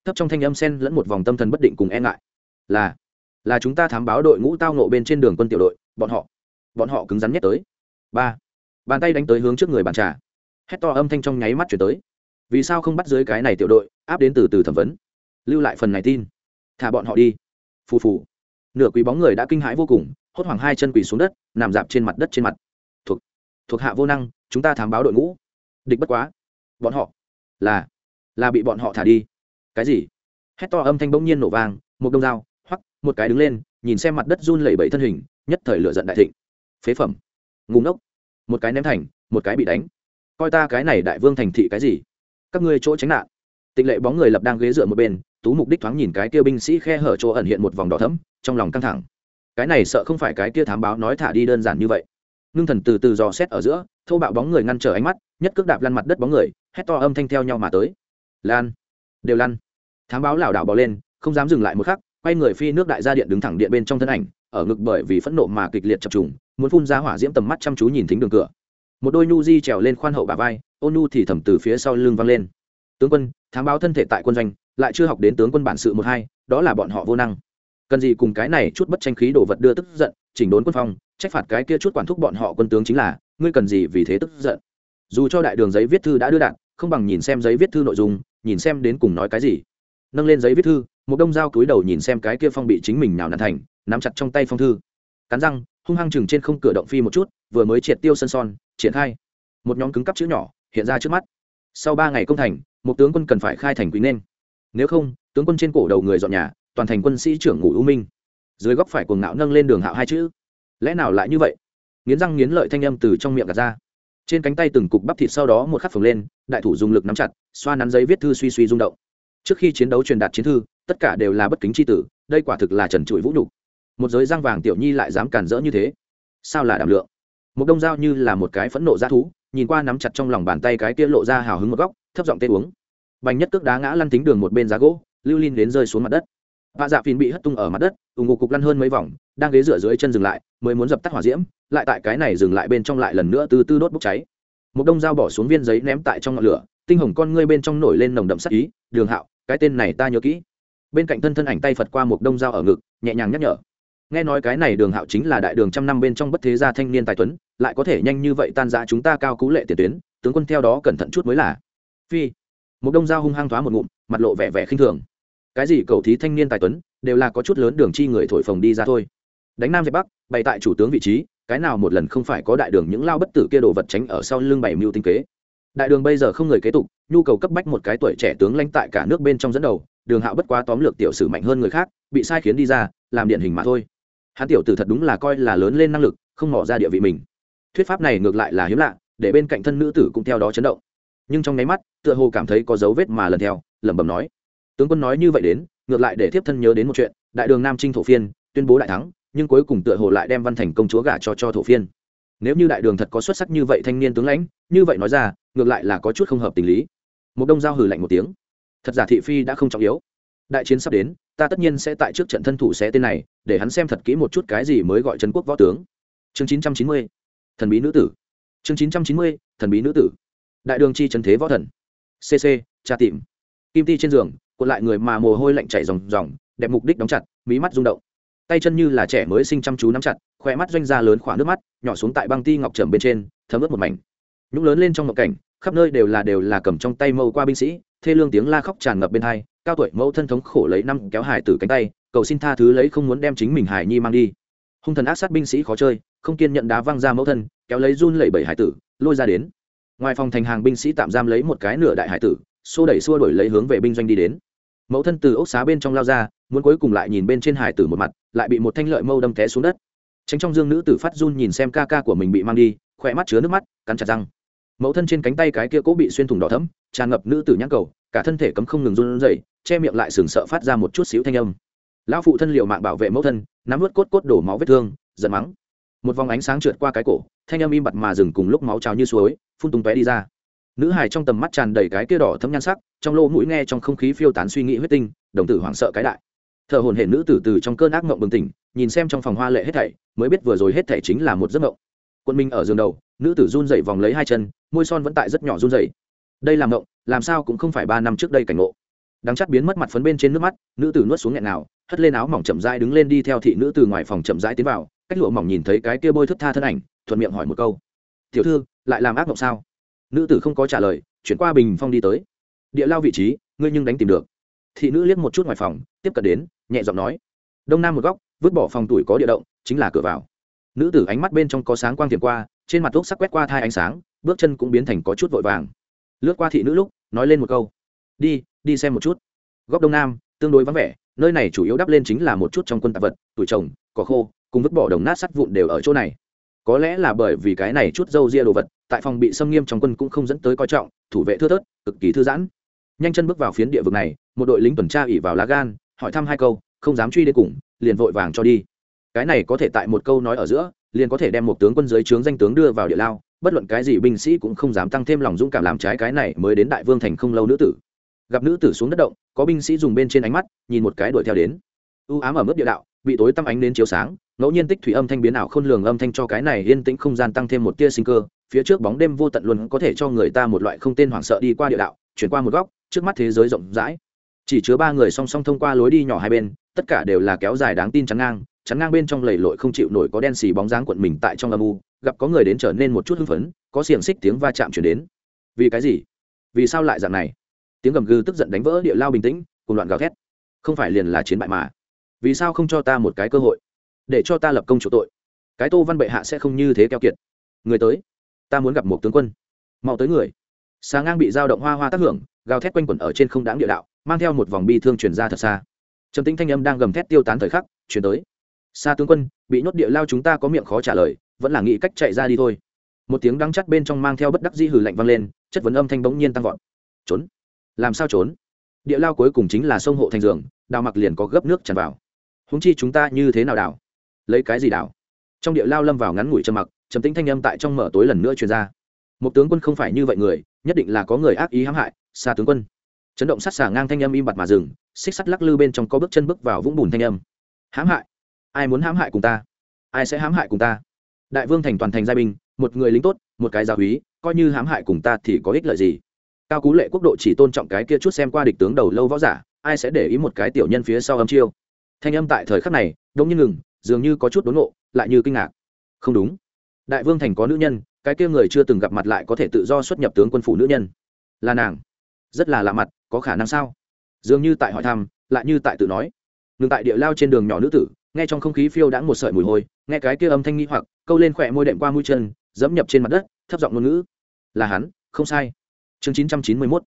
Thấp trong thanh âm sen lẫn một vòng tâm thần bất định cùng e ngại. Là là chúng ta thám báo đội ngũ tao nộ bên trên đường quân tiểu đội, bọn họ bọn họ cứng rắn nhất tới. Ba, bàn tay đánh tới hướng trước người bàn trà. Hét to âm thanh trong nháy mắt chuyển tới. Vì sao không bắt dưới cái này tiểu đội, áp đến từ từ thẩm vấn? Lưu lại phần này tin. Thả bọn họ đi. Phù phù. Nửa quý bóng người đã kinh hãi vô cùng, hốt hoảng hai chân quỳ xuống đất, nằm dạp trên mặt đất trên mặt. Thuộc thuộc hạ vô năng, chúng ta thám báo đội ngũ. Địch bất quá. Bọn họ, là là bị bọn họ thả đi. Cái gì? Hét to âm thanh bỗng nhiên nổ vang, một đông dao, hoắc, một cái đứng lên, nhìn xem mặt đất run lẩy bẩy thân hình, nhất thời lửa giận đại thịnh. Phế phẩm. Ngùng ngốc. Một cái ném thành, một cái bị đánh. Coi ta cái này đại vương thành thị cái gì? Các ngươi chỗ tránh nạn. Tịnh lệ bóng người lập đang ghế dựa một bên, tú mục đích thoáng nhìn cái kia binh sĩ khe hở chỗ ẩn hiện một vòng đỏ thấm trong lòng căng thẳng. Cái này sợ không phải cái kia thám báo nói thả đi đơn giản như vậy. Ngưng thần từ từ dò xét ở giữa, thô bạo bóng người ngăn trở ánh mắt, nhất cước đạp lăn mặt đất bóng người, hét to âm thanh theo nhau mà tới lan, đều lăn thám báo lảo đảo bò lên, không dám dừng lại một khắc, quay người phi nước đại gia điện đứng thẳng điện bên trong thân ảnh, ở ngực bởi vì phẫn nộ mà kịch liệt chập trùng, muốn phun ra hỏa diễm tầm mắt chăm chú nhìn thính đường cửa. Một đôi nhu di trèo lên khoan hậu bà vai, ôn nhu thì thầm từ phía sau lưng văng lên. Tướng quân, thám báo thân thể tại quân doanh, lại chưa học đến tướng quân bản sự một hai, đó là bọn họ vô năng. Cần gì cùng cái này chút bất tranh khí đồ vật đưa tức giận, chỉnh đốn quân phong, trách phạt cái kia chút quản thúc bọn họ quân tướng chính là, ngươi cần gì vì thế tức giận. Dù cho đại đường giấy viết thư đã đưa đạn không bằng nhìn xem giấy viết thư nội dung nhìn xem đến cùng nói cái gì. Nâng lên giấy viết thư, một đông dao cúi đầu nhìn xem cái kia phong bị chính mình nào nặn thành, nắm chặt trong tay phong thư. Cắn răng, hung hăng chừng trên không cửa động phi một chút, vừa mới triệt tiêu sân son, triển khai. Một nhóm cứng cắp chữ nhỏ, hiện ra trước mắt. Sau ba ngày công thành, một tướng quân cần phải khai thành quý nên. Nếu không, tướng quân trên cổ đầu người dọn nhà, toàn thành quân sĩ trưởng ngủ ưu minh. Dưới góc phải cuồng ngạo nâng lên đường hạo hai chữ. Lẽ nào lại như vậy? Nghiến răng nghiến lợi thanh âm từ trong miệng gạt ra trên cánh tay từng cục bắp thịt sau đó một khắc phồng lên, đại thủ dùng lực nắm chặt, xoa nắn giấy viết thư suy suy rung động. Trước khi chiến đấu truyền đạt chiến thư, tất cả đều là bất kính c tử, đây quả thực là trần trụi vũ nhục. Một giới giang vàng tiểu nhi lại dám cản rỡ như thế. Sao là đảm lượng? Một đông dao như là một cái phẫn nộ g thú, nhìn qua nắm chặt trong lòng bàn tay cái kia lộ ra hào hứng một góc, thấp giọng tê uống. Bành nhất cước đá ngã lăn tính đường một bên giá gỗ, lưu linh đến rơi xuống mặt đất vạ dạ phìn bị hất tung ở mặt đất ủng ngục cục lăn hơn mấy vòng, đang ghế rửa dưới chân dừng lại, mới muốn dập tắt hỏa diễm, lại tại cái này dừng lại bên trong lại lần nữa từ từ đốt bốc cháy. Một đông dao bỏ xuống viên giấy ném tại trong ngọn lửa, tinh hồng con ngươi bên trong nổi lên nồng đậm sắc ý, đường hạo, cái tên này ta nhớ kỹ. Bên cạnh thân thân ảnh tay phật qua một đông dao ở ngực, nhẹ nhàng nhắc nhở. Nghe nói cái này đường hạo chính là đại đường trăm năm bên trong bất thế gia thanh niên tài tuấn, lại có thể nhanh như vậy tan ra chúng ta cao cú lệ tiền tuyến, tướng quân theo đó cẩn thận chút mới là. Phi. Một đông dao hung hăng thoá một ngụm, mặt lộ vẻ vẻ khinh thường cái gì cầu thí thanh niên tài tuấn, đều là có chút lớn đường chi người thổi phồng đi ra thôi. Đánh nam dẹp bắc, bày tại chủ tướng vị trí, cái nào một lần không phải có đại đường những lao bất tử kia đồ vật tránh ở sau lưng bảy mưu tinh kế. Đại đường bây giờ không người kế tục, nhu cầu cấp bách một cái tuổi trẻ tướng lãnh tại cả nước bên trong dẫn đầu, đường hạo bất quá tóm lược tiểu sử mạnh hơn người khác, bị sai khiến đi ra, làm điển hình mà thôi. Hắn tiểu tử thật đúng là coi là lớn lên năng lực, không mỏ ra địa vị mình. Thuyết pháp này ngược lại là hiếm lạ, để bên cạnh thân nữ tử cũng theo đó chấn động. Nhưng trong nháy mắt, tựa hồ cảm thấy có dấu vết mà lần theo, lẩm bẩm nói tướng quân nói như vậy đến, ngược lại để thiếp thân nhớ đến một chuyện, đại đường nam trinh thổ phiên, tuyên bố đại thắng, nhưng cuối cùng tựa hồ lại đem văn thành công chúa gả cho cho thổ phiên. Nếu như đại đường thật có xuất sắc như vậy thanh niên tướng lãnh, như vậy nói ra, ngược lại là có chút không hợp tình lý. Một đông giao hử lạnh một tiếng. Thật giả thị phi đã không trọng yếu. Đại chiến sắp đến, ta tất nhiên sẽ tại trước trận thân thủ sẽ tên này, để hắn xem thật kỹ một chút cái gì mới gọi trần quốc võ tướng. Chương chín trăm chín mươi, thần bí nữ tử. Chương chín trăm chín mươi, thần bí nữ tử. Đại đường chi trần thế võ thần. Cc tra tìm. Kim ti trên giường cuộn lại người mà mồ hôi lạnh chảy ròng ròng, đẹp mục đích đóng chặt, mí mắt rung động. Tay chân như là trẻ mới sinh chăm chú nắm chặt khoe mắt doanh ra lớn khoảng nước mắt, nhỏ xuống tại băng ti ngọc trầm bên trên, thấm ướt một mảnh. Nhũng lớn lên trong ngọc cảnh, khắp nơi đều là đều là cầm trong tay mâu qua binh sĩ, thê lương tiếng la khóc tràn ngập bên hai, cao tuổi mẫu thân thống khổ lấy năm kéo hải từ cánh tay, cầu xin tha thứ lấy không muốn đem chính mình hải nhi mang đi. Hung thần ác sát binh sĩ khó chơi, không kiên nhận đá văng ra mẫu thân, kéo lấy run lẩy bẩy hải tử, lôi ra đến. Ngoài phòng thành hàng binh sĩ tạm giam lấy một cái nửa đại hải tử, xô đẩy xua đuổi lấy hướng về binh doanh đi đến mẫu thân từ ốc xá bên trong lao ra, muốn cuối cùng lại nhìn bên trên hải tử một mặt, lại bị một thanh lợi mâu đâm té xuống đất. Tránh trong dương nữ tử phát run nhìn xem ca ca của mình bị mang đi, khỏe mắt chứa nước mắt, cắn chặt răng. Mẫu thân trên cánh tay cái kia cố bị xuyên thủng đỏ thấm tràn ngập nữ tử nhãn cầu, cả thân thể cấm không ngừng run rẩy, che miệng lại sừng sợ phát ra một chút xíu thanh âm. Lão phụ thân liệu mạng bảo vệ mẫu thân, nắm vớt cốt cốt đổ máu vết thương, giận mắng. Một vòng ánh sáng trượt qua cái cổ, thanh âm im bặt mà dừng cùng lúc máu trào như suối, phun tung tóe đi ra nữ hài trong tầm mắt tràn đầy cái kia đỏ thấm nhan sắc, trong lỗ mũi nghe trong không khí phiêu tán suy nghĩ huyết tinh, đồng tử hoảng sợ cái đại. Thợ hồn hệ nữ tử từ trong cơn ác mộng bừng tỉnh, nhìn xem trong phòng hoa lệ hết thảy, mới biết vừa rồi hết thảy chính là một giấc mộng. Quân minh ở giường đầu, nữ tử run dậy vòng lấy hai chân, môi son vẫn tại rất nhỏ run dậy đây là mộng, làm sao cũng không phải ba năm trước đây cảnh ngộ. Đắng chắc biến mất mặt phấn bên trên nước mắt, nữ tử nuốt xuống nghẹn nào, hất lên áo mỏng chậm rãi đứng lên đi theo thị nữ từ ngoài phòng chậm rãi tiến vào, cách lụa mỏng nhìn thấy cái kia bôi thức tha thân ảnh, thuận miệng hỏi một câu. Tiểu thư, lại làm ác mộng sao? Nữ tử không có trả lời, chuyển qua bình phong đi tới. Địa lao vị trí, ngươi nhưng đánh tìm được. Thị nữ liếc một chút ngoài phòng, tiếp cận đến, nhẹ giọng nói. Đông nam một góc, vứt bỏ phòng tuổi có địa động, chính là cửa vào. Nữ tử ánh mắt bên trong có sáng quang tiềm qua, trên mặt thuốc sắc quét qua thai ánh sáng, bước chân cũng biến thành có chút vội vàng. Lướt qua thị nữ lúc, nói lên một câu. Đi đi xem một chút. Góc đông nam, tương đối vắng vẻ, nơi này chủ yếu đắp lên chính là một chút trong quân tạp vật, tuổi trồng, cỏ khô, cùng vứt bỏ đồng nát sắt vụn đều ở chỗ này. Có lẽ là bởi vì cái này chút dâu ria đồ vật tại phòng bị xâm nghiêm trong quân cũng không dẫn tới coi trọng, thủ vệ thưa thớt, cực kỳ thư giãn. Nhanh chân bước vào phiến địa vực này, một đội lính tuần tra ỉ vào lá gan, hỏi thăm hai câu, không dám truy đến cùng, liền vội vàng cho đi. Cái này có thể tại một câu nói ở giữa, liền có thể đem một tướng quân dưới trướng danh tướng đưa vào địa lao, bất luận cái gì binh sĩ cũng không dám tăng thêm lòng dũng cảm làm trái cái này mới đến đại vương thành không lâu nữ tử. Gặp nữ tử xuống đất động, có binh sĩ dùng bên trên ánh mắt, nhìn một cái đuổi theo đến. U ám ở mức địa đạo bị tối tăm ánh đến chiếu sáng, ngẫu nhiên tích thủy âm thanh biến ảo khôn lường âm thanh cho cái này yên tĩnh không gian tăng thêm một tia sinh cơ, phía trước bóng đêm vô tận luôn có thể cho người ta một loại không tên hoảng sợ đi qua địa đạo, chuyển qua một góc, trước mắt thế giới rộng rãi. Chỉ chứa ba người song song thông qua lối đi nhỏ hai bên, tất cả đều là kéo dài đáng tin chắn ngang chắn ngang bên trong lầy lội không chịu nổi có đen xì bóng dáng quận mình tại trong âm u, gặp có người đến trở nên một chút hưng phấn, có xiềng xích tiếng va chạm chuyển đến. Vì cái gì? Vì sao lại dạng này? Tiếng gầm gừ tức giận đánh vỡ địa lao bình tĩnh, cùng loạn gào thét. Không phải liền là chiến bại mà vì sao không cho ta một cái cơ hội? Để cho ta lập công chủ tội. Cái tô văn bệ hạ sẽ không như thế keo kiệt. Người tới, ta muốn gặp một tướng quân. Mau tới người. Sáng ngang bị dao động hoa hoa tác hưởng, gào thét quanh quẩn ở trên không đáng địa đạo, mang theo một vòng bi thương truyền ra thật xa. Trầm tĩnh thanh âm đang gầm thét tiêu tán thời khắc, chuyển tới. Xa tướng quân, bị nhốt địa lao chúng ta có miệng khó trả lời, vẫn là nghĩ cách chạy ra đi thôi. Một tiếng đắng chắt bên trong mang theo bất đắc di hử lạnh vang lên, chất vấn âm thanh bỗng nhiên tăng vọt. Trốn. Làm sao trốn? Địa lao cuối cùng chính là sông hộ thành giường đào mặc liền có gấp nước tràn vào húng chi chúng ta như thế nào đảo? Lấy cái gì đảo? Trong địa lao lâm vào ngắn ngủi trầm mặc, trầm tĩnh thanh âm tại trong mở tối lần nữa truyền ra. Một tướng quân không phải như vậy người, nhất định là có người ác ý hãm hại, xa tướng quân. Chấn động sát xả ngang thanh âm im bặt mà dừng, xích sắt lắc lư bên trong có bước chân bước vào vũng bùn thanh âm. Hãm hại? Ai muốn hãm hại cùng ta? Ai sẽ hãm hại cùng ta? Đại vương thành toàn thành gia binh, một người lính tốt, một cái gia húy coi như hãm hại cùng ta thì có ích lợi gì? Cao cú lệ quốc độ chỉ tôn trọng cái kia chút xem qua địch tướng đầu lâu võ giả, ai sẽ để ý một cái tiểu nhân phía sau âm chiêu? Thanh âm tại thời khắc này đông như ngừng, dường như có chút đốn nộ lại như kinh ngạc. Không đúng. Đại vương thành có nữ nhân, cái kia người chưa từng gặp mặt lại có thể tự do xuất nhập tướng quân phủ nữ nhân. Là nàng. Rất là lạ mặt, có khả năng sao? Dường như tại hỏi thăm, lại như tại tự nói. Ngừng tại địa lao trên đường nhỏ nữ tử, nghe trong không khí phiêu đãng một sợi mùi hôi, nghe cái kia âm thanh nghi hoặc, câu lên khỏe môi đệm qua mũi chân, dẫm nhập trên mặt đất, thấp giọng ngôn ngữ. Là hắn, không sai. Chương chín trăm chín mươi mốt.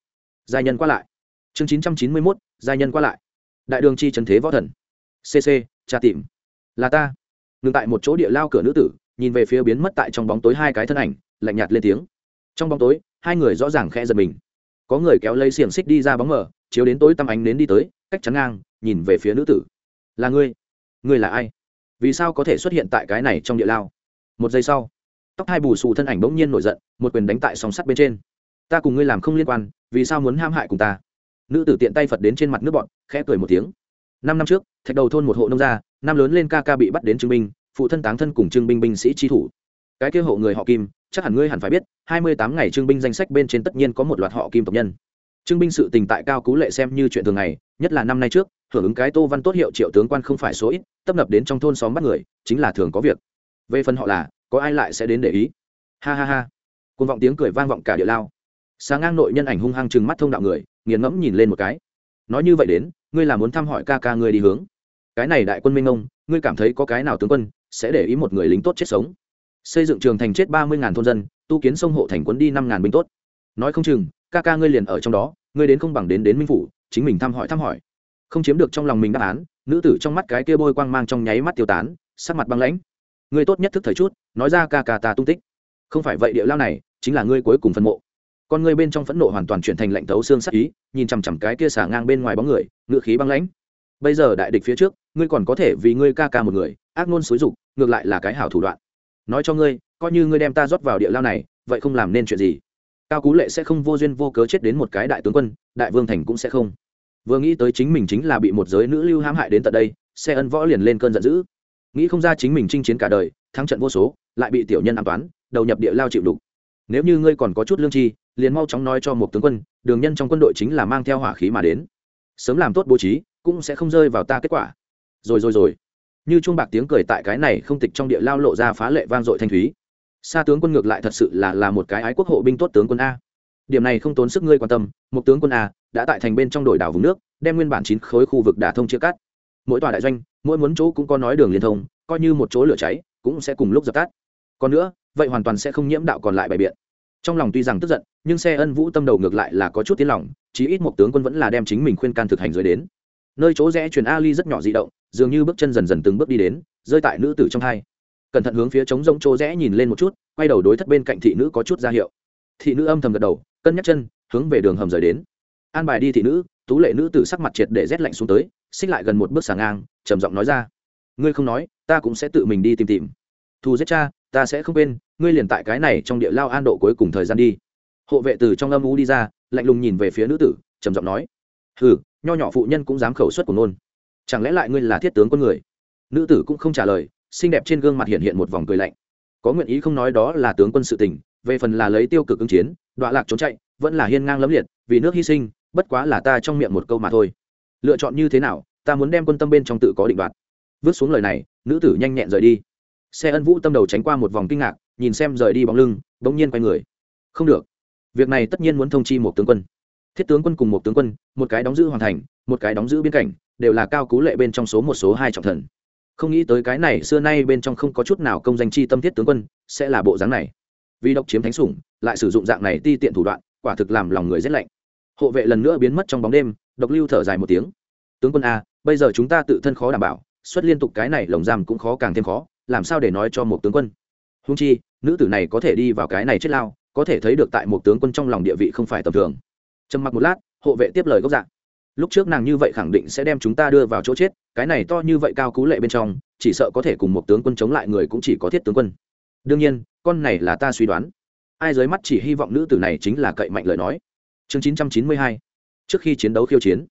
Giai nhân qua lại. Chương chín trăm chín mươi mốt, giai nhân qua lại. Đại đường chi trần thế võ thần cc tra tìm. Là ta. Ngừng tại một chỗ địa lao cửa nữ tử, nhìn về phía biến mất tại trong bóng tối hai cái thân ảnh, lạnh nhạt lên tiếng. Trong bóng tối, hai người rõ ràng khẽ giật mình. Có người kéo lấy xiềng xích đi ra bóng mờ, chiếu đến tối tăm ánh nến đi tới, cách chắn ngang, nhìn về phía nữ tử. Là ngươi. Ngươi là ai? Vì sao có thể xuất hiện tại cái này trong địa lao? Một giây sau, tóc hai bù xù thân ảnh bỗng nhiên nổi giận, một quyền đánh tại sóng sắt bên trên. Ta cùng ngươi làm không liên quan, vì sao muốn ham hại cùng ta? Nữ tử tiện tay phật đến trên mặt nước bọn, khẽ cười một tiếng năm năm trước, thạch đầu thôn một hộ nông gia năm lớn lên ca ca bị bắt đến trưng binh, phụ thân táng thân cùng trưng binh binh sĩ chi thủ. Cái kia hộ người họ kim, chắc hẳn ngươi hẳn phải biết, hai mươi tám ngày trưng binh danh sách bên trên tất nhiên có một loạt họ kim tộc nhân. Trưng binh sự tình tại cao cú lệ xem như chuyện thường ngày, nhất là năm nay trước, hưởng ứng cái tô văn tốt hiệu triệu tướng quan không phải số ít, tấp nập đến trong thôn xóm bắt người, chính là thường có việc. Về phần họ là, có ai lại sẽ đến để ý? Ha ha ha. Côn vọng tiếng cười vang vọng cả địa lao. Sáng ngang nội nhân ảnh hung hăng chừng mắt thông đạo người, nghiền ngẫm nhìn lên một cái nói như vậy đến, ngươi là muốn thăm hỏi ca ca ngươi đi hướng. Cái này đại quân minh ông ngươi cảm thấy có cái nào tướng quân sẽ để ý một người lính tốt chết sống? Xây dựng trường thành chết ba mươi ngàn thôn dân, tu kiến sông hộ thành quân đi năm ngàn binh tốt. Nói không chừng, ca ca ngươi liền ở trong đó, ngươi đến không bằng đến đến minh phủ, chính mình thăm hỏi thăm hỏi. Không chiếm được trong lòng mình đáp án, nữ tử trong mắt cái kia bôi quang mang trong nháy mắt tiêu tán, sắc mặt băng lãnh. Ngươi tốt nhất thức thời chút, nói ra ca ca ta tung tích. Không phải vậy địa lao này, chính là ngươi cuối cùng phân mộ con ngươi bên trong phẫn nộ hoàn toàn chuyển thành lạnh thấu xương sắc ý, nhìn chằm chằm cái kia xả ngang bên ngoài bóng người ngự khí băng lãnh. Bây giờ đại địch phía trước, ngươi còn có thể vì ngươi ca ca một người, ác nôn xúi dục, ngược lại là cái hảo thủ đoạn. Nói cho ngươi, coi như ngươi đem ta rót vào địa lao này, vậy không làm nên chuyện gì. Cao cú lệ sẽ không vô duyên vô cớ chết đến một cái đại tướng quân, đại vương thành cũng sẽ không. Vừa nghĩ tới chính mình chính là bị một giới nữ lưu hãm hại đến tận đây, xe ân võ liền lên cơn giận dữ. Nghĩ không ra chính mình chinh chiến cả đời, thắng trận vô số, lại bị tiểu nhân an toán, đầu nhập địa lao chịu đục nếu như ngươi còn có chút lương tri liền mau chóng nói cho một tướng quân, đường nhân trong quân đội chính là mang theo hỏa khí mà đến. Sớm làm tốt bố trí, cũng sẽ không rơi vào ta kết quả. Rồi rồi rồi. Như chuông bạc tiếng cười tại cái này không tịch trong địa lao lộ ra phá lệ vang dội thanh thúy. Xa tướng quân ngược lại thật sự là là một cái ái quốc hộ binh tốt tướng quân a. Điểm này không tốn sức ngươi quan tâm, một tướng quân a đã tại thành bên trong đổi đảo vùng nước, đem nguyên bản chín khối khu vực đả thông chia cắt. Mỗi tòa đại doanh, mỗi muốn chỗ cũng có nói đường liên thông, coi như một chỗ lửa cháy, cũng sẽ cùng lúc dập tắt. Còn nữa vậy hoàn toàn sẽ không nhiễm đạo còn lại bài biện. Trong lòng tuy rằng tức giận, nhưng xe ân vũ tâm đầu ngược lại là có chút tiếng lòng, chí ít một tướng quân vẫn là đem chính mình khuyên can thực hành dưới đến. Nơi chỗ rẽ truyền ali rất nhỏ di động, dường như bước chân dần dần từng bước đi đến, rơi tại nữ tử trong hai. Cẩn thận hướng phía trống rỗng chỗ rẽ nhìn lên một chút, quay đầu đối thất bên cạnh thị nữ có chút ra hiệu. Thị nữ âm thầm gật đầu, cân nhắc chân, hướng về đường hầm rời đến. An bài đi thị nữ, tú lệ nữ tử sắc mặt triệt để rét lạnh xuống tới, xích lại gần một bước sàng ngang, trầm giọng nói ra. Ngươi không nói, ta cũng sẽ tự mình đi tìm tìm. Thù giết cha ta sẽ không quên, ngươi liền tại cái này trong địa lao an độ cuối cùng thời gian đi. Hộ vệ từ trong âm u đi ra, lạnh lùng nhìn về phía nữ tử, trầm giọng nói. Hừ, nho nhỏ phụ nhân cũng dám khẩu suất của nôn chẳng lẽ lại ngươi là thiết tướng con người? Nữ tử cũng không trả lời, xinh đẹp trên gương mặt hiện hiện một vòng cười lạnh. Có nguyện ý không nói đó là tướng quân sự tình, về phần là lấy tiêu cực ứng chiến, đọa lạc trốn chạy, vẫn là hiên ngang lẫm liệt, vì nước hy sinh, bất quá là ta trong miệng một câu mà thôi. Lựa chọn như thế nào, ta muốn đem quân tâm bên trong tự có định đoạt. Vứt xuống lời này, nữ tử nhanh nhẹn rời đi xe ân vũ tâm đầu tránh qua một vòng kinh ngạc, nhìn xem rời đi bóng lưng, bỗng nhiên quay người. Không được, việc này tất nhiên muốn thông chi một tướng quân. Thiết tướng quân cùng một tướng quân, một cái đóng giữ hoàn thành, một cái đóng giữ biên cảnh, đều là cao cú lệ bên trong số một số hai trọng thần. Không nghĩ tới cái này, xưa nay bên trong không có chút nào công danh chi tâm thiết tướng quân, sẽ là bộ dáng này. Vì độc chiếm thánh sủng, lại sử dụng dạng này ti tiện thủ đoạn, quả thực làm lòng người rét lạnh. Hộ vệ lần nữa biến mất trong bóng đêm, độc lưu thở dài một tiếng. Tướng quân a, bây giờ chúng ta tự thân khó đảm bảo, xuất liên tục cái này lồng giam cũng khó càng thêm khó làm sao để nói cho một tướng quân? Húng chi, nữ tử này có thể đi vào cái này chết lao, có thể thấy được tại một tướng quân trong lòng địa vị không phải tầm thường. Trầm mặc một lát, hộ vệ tiếp lời gốc dạng. Lúc trước nàng như vậy khẳng định sẽ đem chúng ta đưa vào chỗ chết, cái này to như vậy cao cú lệ bên trong, chỉ sợ có thể cùng một tướng quân chống lại người cũng chỉ có thiết tướng quân. Đương nhiên, con này là ta suy đoán. Ai dưới mắt chỉ hy vọng nữ tử này chính là cậy mạnh lời nói. Chương 992 trước khi chiến đấu khiêu chiến.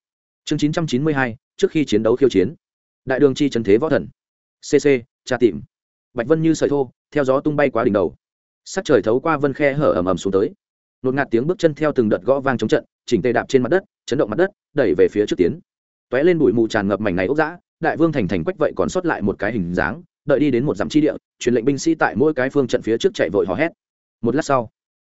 Chương 992 trước khi chiến đấu khiêu chiến. Đại đường chi trần thế võ thần. Cc tra tìm. Bạch vân như sợi thô theo gió tung bay quá đỉnh đầu. Sắc trời thấu qua vân khe hở ầm ầm xuống tới. Nột ngạt tiếng bước chân theo từng đợt gõ vang chống trận chỉnh tê đạp trên mặt đất chấn động mặt đất đẩy về phía trước tiến. T lên bụi mù tràn ngập mảnh này ốc giã, đại vương thành thành quách vậy còn sót lại một cái hình dáng đợi đi đến một dặm chi địa truyền lệnh binh sĩ tại mỗi cái phương trận phía trước chạy vội hò hét. Một lát sau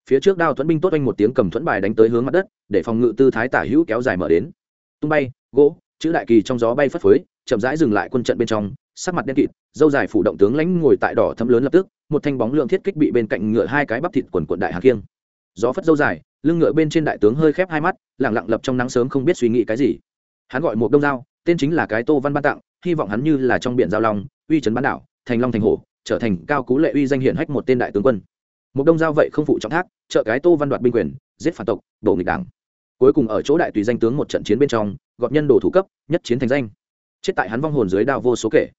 phía trước đao thuẫn binh tốt oanh một tiếng cầm thuẫn bài đánh tới hướng mặt đất để phòng ngự tư thái tả hữu kéo dài mở đến. Tung bay gỗ chữ đại kỳ trong gió bay phất phới chậm rãi dừng lại quân trận bên trong sắc mặt đen kịt, dâu dài phủ động tướng lãnh ngồi tại đỏ thấm lớn lập tức, một thanh bóng lượng thiết kích bị bên cạnh ngựa hai cái bắp thịt quần quận đại hàng kiêng. Gió phất dâu dài, lưng ngựa bên trên đại tướng hơi khép hai mắt lẳng lặng lập trong nắng sớm không biết suy nghĩ cái gì. Hắn gọi một đông dao tên chính là cái tô văn ban tặng, hy vọng hắn như là trong biển giao long, uy trấn bán đảo, thành long thành hổ, trở thành cao cú lệ uy danh hiển hách một tên đại tướng quân. Một đông giao vậy không phụ trọng thác, trợ cái tô văn đoạt binh quyền, giết phản tộc, đổ nghịch đảng. Cuối cùng ở chỗ đại tùy danh tướng một trận chiến bên trong, gọt nhân đồ thủ cấp, nhất chiến thành danh. Chết tại hắn vong hồn dưới đao vô số kể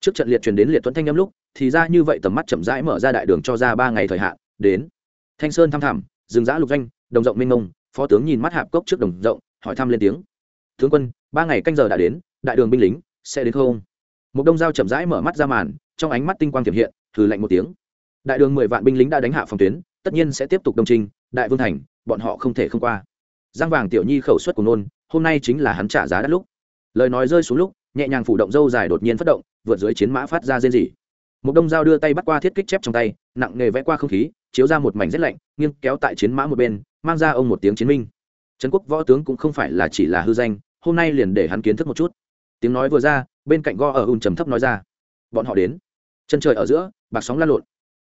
trước trận liệt truyền đến liệt tuấn thanh âm lúc, thì ra như vậy tầm mắt chậm rãi mở ra đại đường cho ra ba ngày thời hạn, đến. Thanh sơn thăm thẳm, rừng giã lục danh đồng rộng minh mông, phó tướng nhìn mắt hạp cốc trước đồng rộng, hỏi thăm lên tiếng. Tướng quân, ba ngày canh giờ đã đến, đại đường binh lính, sẽ đến không? Một đông giao chậm rãi mở mắt ra màn, trong ánh mắt tinh quang tiềm hiện, thử lạnh một tiếng. Đại đường mười vạn binh lính đã đánh hạ phòng tuyến, tất nhiên sẽ tiếp tục đồng trình đại vương thành, bọn họ không thể không qua. Giang vàng tiểu nhi khẩu suất của nôn, hôm nay chính là hắn trả giá đắt lúc. Lời nói rơi xuống lúc, nhẹ nhàng phủ động dâu dài đột nhiên phát động vượt dưới chiến mã phát ra rên rỉ. Một đông dao đưa tay bắt qua thiết kích chép trong tay, nặng nghề vẽ qua không khí, chiếu ra một mảnh rét lạnh, nghiêng kéo tại chiến mã một bên, mang ra ông một tiếng chiến minh. Trấn quốc võ tướng cũng không phải là chỉ là hư danh, hôm nay liền để hắn kiến thức một chút. Tiếng nói vừa ra, bên cạnh go ở ùn trầm thấp nói ra, bọn họ đến. Chân trời ở giữa, bạc sóng lan lộn.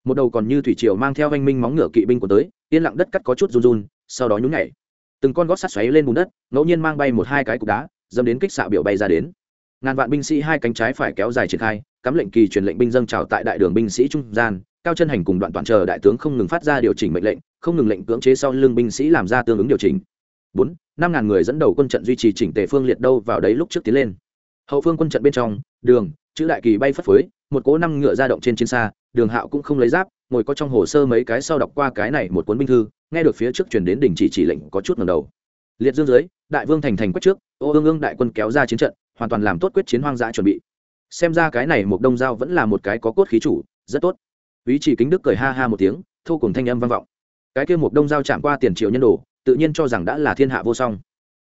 Một đầu còn như thủy triều mang theo anh minh móng ngựa kỵ binh của tới, yên lặng đất cắt có chút run run, sau đó nhún nhảy. Từng con gót sắt xoáy lên bùn đất, ngẫu nhiên mang bay một hai cái cục đá dâm đến kích xạ biểu bay ra đến ngàn vạn binh sĩ hai cánh trái phải kéo dài triển khai cắm lệnh kỳ truyền lệnh binh dâng trào tại đại đường binh sĩ trung gian, cao chân hành cùng đoạn toàn chờ đại tướng không ngừng phát ra điều chỉnh mệnh lệnh, không ngừng lệnh cưỡng chế sau lưng binh sĩ làm ra tương ứng điều chỉnh. Bốn, năm ngàn người dẫn đầu quân trận duy trì chỉnh tề phương liệt đâu vào đấy lúc trước tiến lên. Hậu phương quân trận bên trong, đường, chữ đại kỳ bay phất phới, một cỗ năm ngựa ra động trên chiến xa, đường hạo cũng không lấy giáp, ngồi có trong hồ sơ mấy cái sau đọc qua cái này một cuốn binh thư, nghe được phía trước chuyển đến đình chỉ chỉ lệnh có chút ngầm đầu. Liệt dương dưới, đại vương thành thành quách trước, ô ương ương đại quân kéo ra chiến trận hoàn toàn làm tốt quyết chiến hoang dã chuẩn bị. Xem ra cái này một đông giao vẫn là một cái có cốt khí chủ, rất tốt. Ý chỉ kính đức cười ha ha một tiếng thu cùng thanh âm vang vọng. Cái kia một đông giao chạm qua tiền triệu nhân đồ, tự nhiên cho rằng đã là thiên hạ vô song.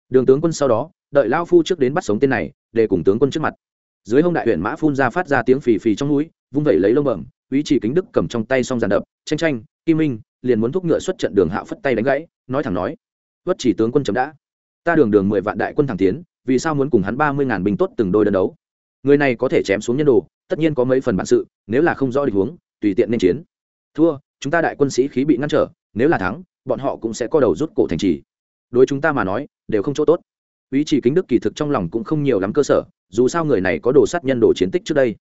Đường tướng quân sau đó, đợi lao phu trước đến bắt sống tên này, để cùng tướng quân trước mặt. Dưới hông đại huyện mã phun ra phát ra tiếng phì phì trong núi, vung vẩy lấy lông bẩm, ý chỉ kính đức cầm trong tay xong giàn đập tranh tranh kim minh, liền muốn thúc ngựa xuất trận đường hạo phất tay đánh gãy, nói thẳng nói, vất chỉ tướng quân chấm đã. Ta đường đường mười vạn đại quân thẳng tiến vì sao muốn cùng hắn ba mươi ngàn binh tốt từng đôi đơn đấu? Người này có thể chém xuống nhân đồ, tất nhiên có mấy phần bản sự, nếu là không rõ địch huống, tùy tiện nên chiến. Thua, chúng ta đại quân sĩ khí bị ngăn trở, nếu là thắng, bọn họ cũng sẽ co đầu rút cổ thành trì. Đối chúng ta mà nói, đều không chỗ tốt. Ý chỉ kính đức kỳ thực trong lòng cũng không nhiều lắm cơ sở, dù sao người này có đồ sát nhân đồ chiến tích trước đây.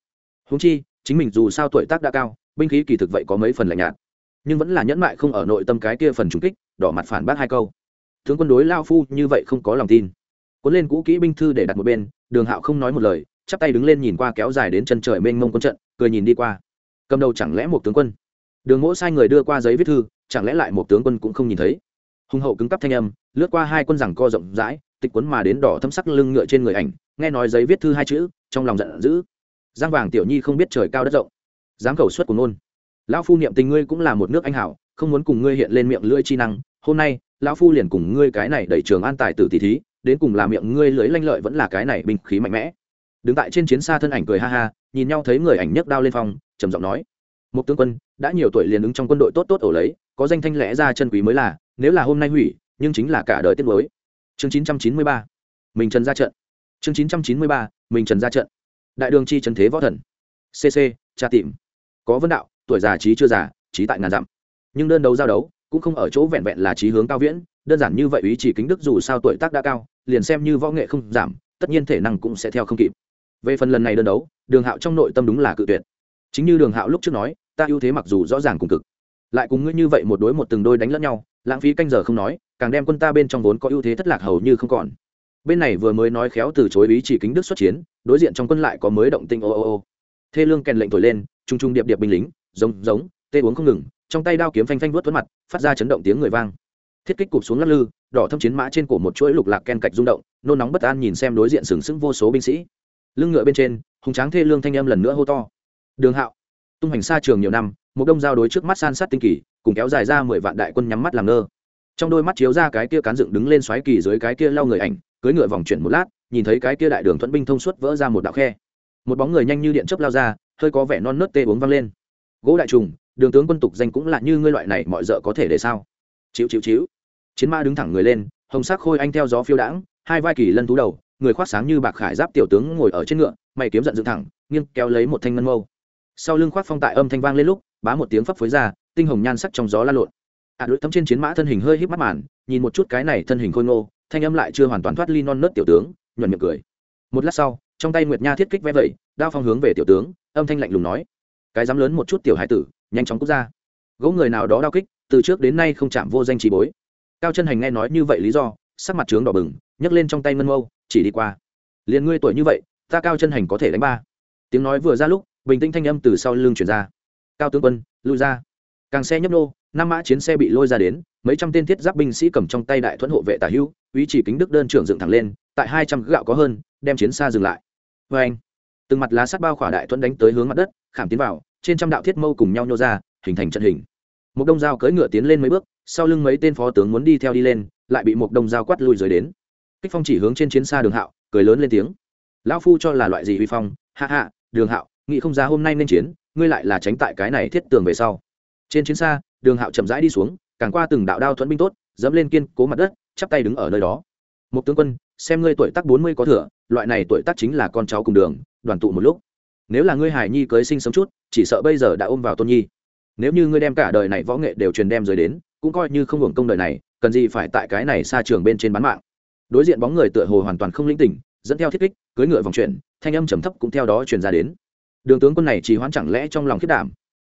Húng chi, chính mình dù sao tuổi tác đã cao, binh khí kỳ thực vậy có mấy phần lạnh nhạt. Nhưng vẫn là nhẫn mại không ở nội tâm cái kia phần trùng kích, đỏ mặt phản bác hai câu. Tướng quân đối lao phu như vậy không có lòng tin cuốn lên cũ kỹ binh thư để đặt một bên, đường hạo không nói một lời, chắp tay đứng lên nhìn qua kéo dài đến chân trời mênh mông quân trận, cười nhìn đi qua. Cầm đầu chẳng lẽ một tướng quân? Đường mỗ sai người đưa qua giấy viết thư, chẳng lẽ lại một tướng quân cũng không nhìn thấy? Hùng hậu cứng cắp thanh âm, lướt qua hai quân rằng co rộng rãi, tịch quấn mà đến đỏ thâm sắc lưng ngựa trên người ảnh, nghe nói giấy viết thư hai chữ, trong lòng giận dữ. Giang vàng tiểu nhi không biết trời cao đất rộng, dám khẩu suất của ngôn. lão phu niệm tình ngươi cũng là một nước anh hảo, không muốn cùng ngươi hiện lên miệng lưỡi chi năng, hôm nay, lão phu liền cùng ngươi cái này đẩy trường an tài tử tỷ thí đến cùng là miệng ngươi lưỡi lanh lợi vẫn là cái này binh khí mạnh mẽ. Đứng tại trên chiến xa thân ảnh cười ha ha, nhìn nhau thấy người ảnh nhấc đao lên phòng, trầm giọng nói. Một tướng quân, đã nhiều tuổi liền ứng trong quân đội tốt tốt ổ lấy, có danh thanh lẽ ra chân quý mới là, nếu là hôm nay hủy, nhưng chính là cả đời tiết mới chương 993 mình trần ra trận. Chương 993 mình trần ra trận. Đại đường chi trần thế võ thần. Cc tra tìm. Có vân đạo, tuổi già trí chưa già, trí tại ngàn dặm. Nhưng đơn đấu giao đấu, cũng không ở chỗ vẹn vẹn là trí hướng cao viễn, đơn giản như vậy ý chỉ kính đức dù sao tuổi tác đã cao liền xem như võ nghệ không giảm, tất nhiên thể năng cũng sẽ theo không kịp. Về phần lần này đơn đấu, đường hạo trong nội tâm đúng là cự tuyệt. Chính như đường hạo lúc trước nói, ta ưu thế mặc dù rõ ràng cùng cực, lại cùng ngươi như vậy một đối một từng đôi đánh lẫn nhau, lãng phí canh giờ không nói, càng đem quân ta bên trong vốn có ưu thế thất lạc hầu như không còn. Bên này vừa mới nói khéo từ chối ý chỉ kính đức xuất chiến, đối diện trong quân lại có mới động tinh ô ô ô. Thê lương kèn lệnh thổi lên trung trung điệp điệp binh lính, giống giống, tê uống không ngừng, trong tay đao kiếm phanh phanh vuốt tuấn mặt, phát ra chấn động tiếng người vang. Thiết kích cụp xuống lắc lư đỏ thâm chiến mã trên cổ một chuỗi lục lạc ken cạch rung động, nôn nóng bất an nhìn xem đối diện sừng sững vô số binh sĩ. Lưng ngựa bên trên, hùng tráng thê lương thanh âm lần nữa hô to. Đường hạo, tung hành xa trường nhiều năm, một đông giao đối trước mắt san sát tinh kỳ, cùng kéo dài ra mười vạn đại quân nhắm mắt làm ngơ. Trong đôi mắt chiếu ra cái kia cán dựng đứng lên xoáy kỳ dưới cái kia lau người ảnh cưới ngựa vòng chuyển một lát, nhìn thấy cái kia đại đường thuận binh thông suốt vỡ ra một đạo khe. Một bóng người nhanh như điện chớp lao ra, hơi có vẻ non nớt tê uống văng lên. Gỗ đại trùng, đường tướng quân tục danh cũng là như ngươi loại này, mọi d có thể để sao? Chịu chịu chịu chiến ma đứng thẳng người lên hồng sắc khôi anh theo gió phiêu đãng hai vai kỳ lân thú đầu người khoác sáng như bạc khải giáp tiểu tướng ngồi ở trên ngựa mày kiếm giận dựng thẳng nghiêng kéo lấy một thanh ngân mâu. Sau lưng khoác phong tại âm thanh vang lên lúc bá một tiếng phấp phới ra tinh hồng nhan sắc trong gió la lộn. Ạ à, đối thấm trên chiến mã thân hình hơi híp mắt màn nhìn một chút cái này thân hình khôi ngô thanh âm lại chưa hoàn toàn thoát ly non nớt tiểu tướng nhuận miệng cười. Một lát sau trong tay nguyệt nha thiết kích vẽ vẩy đao phong hướng về tiểu tướng âm thanh lạnh lùng nói. Cái dám lớn một chút tiểu hải tử nhanh chóng cút ra. Gỗ người nào đó đao kích từ trước đến nay không chạm vô danh trí bối cao chân hành nghe nói như vậy lý do, sắc mặt trướng đỏ bừng, nhấc lên trong tay ngân mâu, chỉ đi qua. Liền ngươi tuổi như vậy, ta cao chân hành có thể đánh ba. Tiếng nói vừa ra lúc, bình tĩnh thanh âm từ sau lưng chuyển ra. Cao tướng quân, lui ra. Càng xe nhấp nô năm mã chiến xe bị lôi ra đến, mấy trăm tên thiết giáp binh sĩ cầm trong tay đại thuẫn hộ vệ tả hữu, ý chỉ kính đức đơn trưởng dựng thẳng lên, tại hai trăm gạo có hơn, đem chiến xa dừng lại. Vê anh, từng mặt lá sắt bao khỏa đại thuẫn đánh tới hướng mặt đất, khảm tiến vào, trên trăm đạo thiết mâu cùng nhau nhô ra, hình thành trận hình một đông dao cưỡi ngựa tiến lên mấy bước, sau lưng mấy tên phó tướng muốn đi theo đi lên, lại bị một đông dao quát lui dưới đến. Kích phong chỉ hướng trên chiến xa đường hạo, cười lớn lên tiếng. Lão phu cho là loại gì huy phong? Hạ hạ đường hạo, nghĩ không ra hôm nay nên chiến, ngươi lại là tránh tại cái này thiết tường về sau. Trên chiến xa, đường hạo chậm rãi đi xuống, càng qua từng đạo đao thuẫn binh tốt, dẫm lên kiên cố mặt đất, chắp tay đứng ở nơi đó. Một tướng quân, xem ngươi tuổi tác bốn mươi có thừa, loại này tuổi tác chính là con cháu cùng đường, đoàn tụ một lúc. Nếu là ngươi hải nhi cưới sinh sớm chút, chỉ sợ bây giờ đã ôm vào tôn nhi nếu như ngươi đem cả đời này võ nghệ đều truyền đem rời đến, cũng coi như không hưởng công đời này, cần gì phải tại cái này xa trường bên trên bán mạng. Đối diện bóng người tựa hồ hoàn toàn không linh tỉnh dẫn theo thiết kích cưới ngựa vòng chuyển, thanh âm trầm thấp cũng theo đó truyền ra đến. Đường tướng quân này chỉ hoãn chẳng lẽ trong lòng khiết đảm?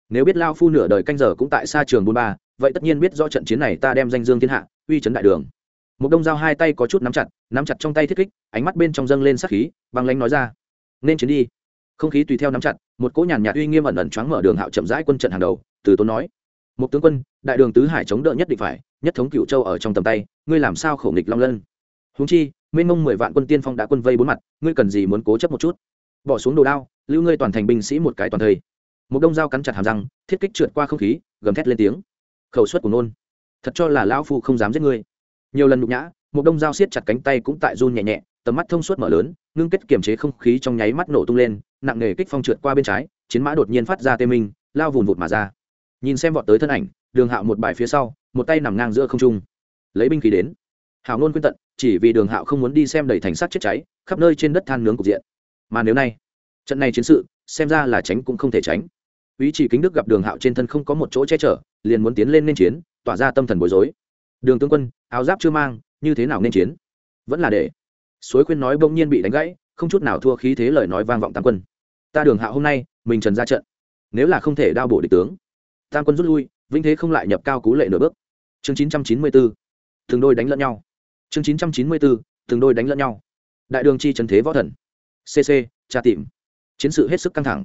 Nếu biết lao phu nửa đời canh giờ cũng tại xa trường bôn ba, vậy tất nhiên biết do trận chiến này ta đem danh dương thiên hạ, uy chấn đại đường. Một đông dao hai tay có chút nắm chặt nắm chặt trong tay thiết kích, ánh mắt bên trong dâng lên sắc khí, băng lánh nói ra. Nên chiến đi. Không khí tùy theo nắm chặt, một cỗ nhàn nhạt uy nghiêm ẩn ẩn choáng mở đường hạo chậm rãi quân trận hàng đầu từ tốn nói một tướng quân, đại đường tứ hải chống đỡ nhất định phải, nhất thống cựu châu ở trong tầm tay, ngươi làm sao khổ nghịch long lân? Húng chi mênh mông mười vạn quân tiên phong đã quân vây bốn mặt, ngươi cần gì muốn cố chấp một chút? Bỏ xuống đồ đao, lưu ngươi toàn thành binh sĩ một cái toàn thây. Một đông dao cắn chặt hàm răng, thiết kích trượt qua không khí, gầm thét lên tiếng. Khẩu suất của nôn. Thật cho là lão phu không dám giết ngươi. Nhiều lần nhục nhã một đông dao siết chặt cánh tay cũng tại run nhẹ nhẹ, tầm mắt thông suốt mở lớn, ngưng kết kiềm chế không khí trong nháy mắt nổ tung lên, nặng nề kích phong trượt qua bên trái, chiến mã đột nhiên phát ra tê minh, lao vùn vụt mà ra nhìn xem vọt tới thân ảnh, đường hạo một bài phía sau, một tay nằm ngang giữa không trung. Lấy binh khí đến. Hảo nôn quyên tận, chỉ vì đường hạo không muốn đi xem đầy thành sắt chết cháy, khắp nơi trên đất than nướng cục diện. Mà nếu nay, trận này chiến sự, xem ra là tránh cũng không thể tránh. Ý chỉ kính đức gặp đường hạo trên thân không có một chỗ che chở, liền muốn tiến lên nên chiến, tỏa ra tâm thần bối rối. Đường tướng quân, áo giáp chưa mang, như thế nào nên chiến? Vẫn là để. Suối khuyên nói bỗng nhiên bị đánh gãy, không chút nào thua khí thế lời nói vang vọng tam quân. Ta đường hạo hôm nay, mình trần ra trận. Nếu là không thể đao bổ địch tướng tam quân rút lui, vĩnh thế không lại nhập cao cú lệ nửa bước. Chương chín trăm chín mươi bốn thường đôi đánh lẫn nhau. Chương chín trăm chín mươi bốn thường đôi đánh lẫn nhau. Đại đường chi trần thế võ thần. Cc tra tìm. Chiến sự hết sức căng thẳng.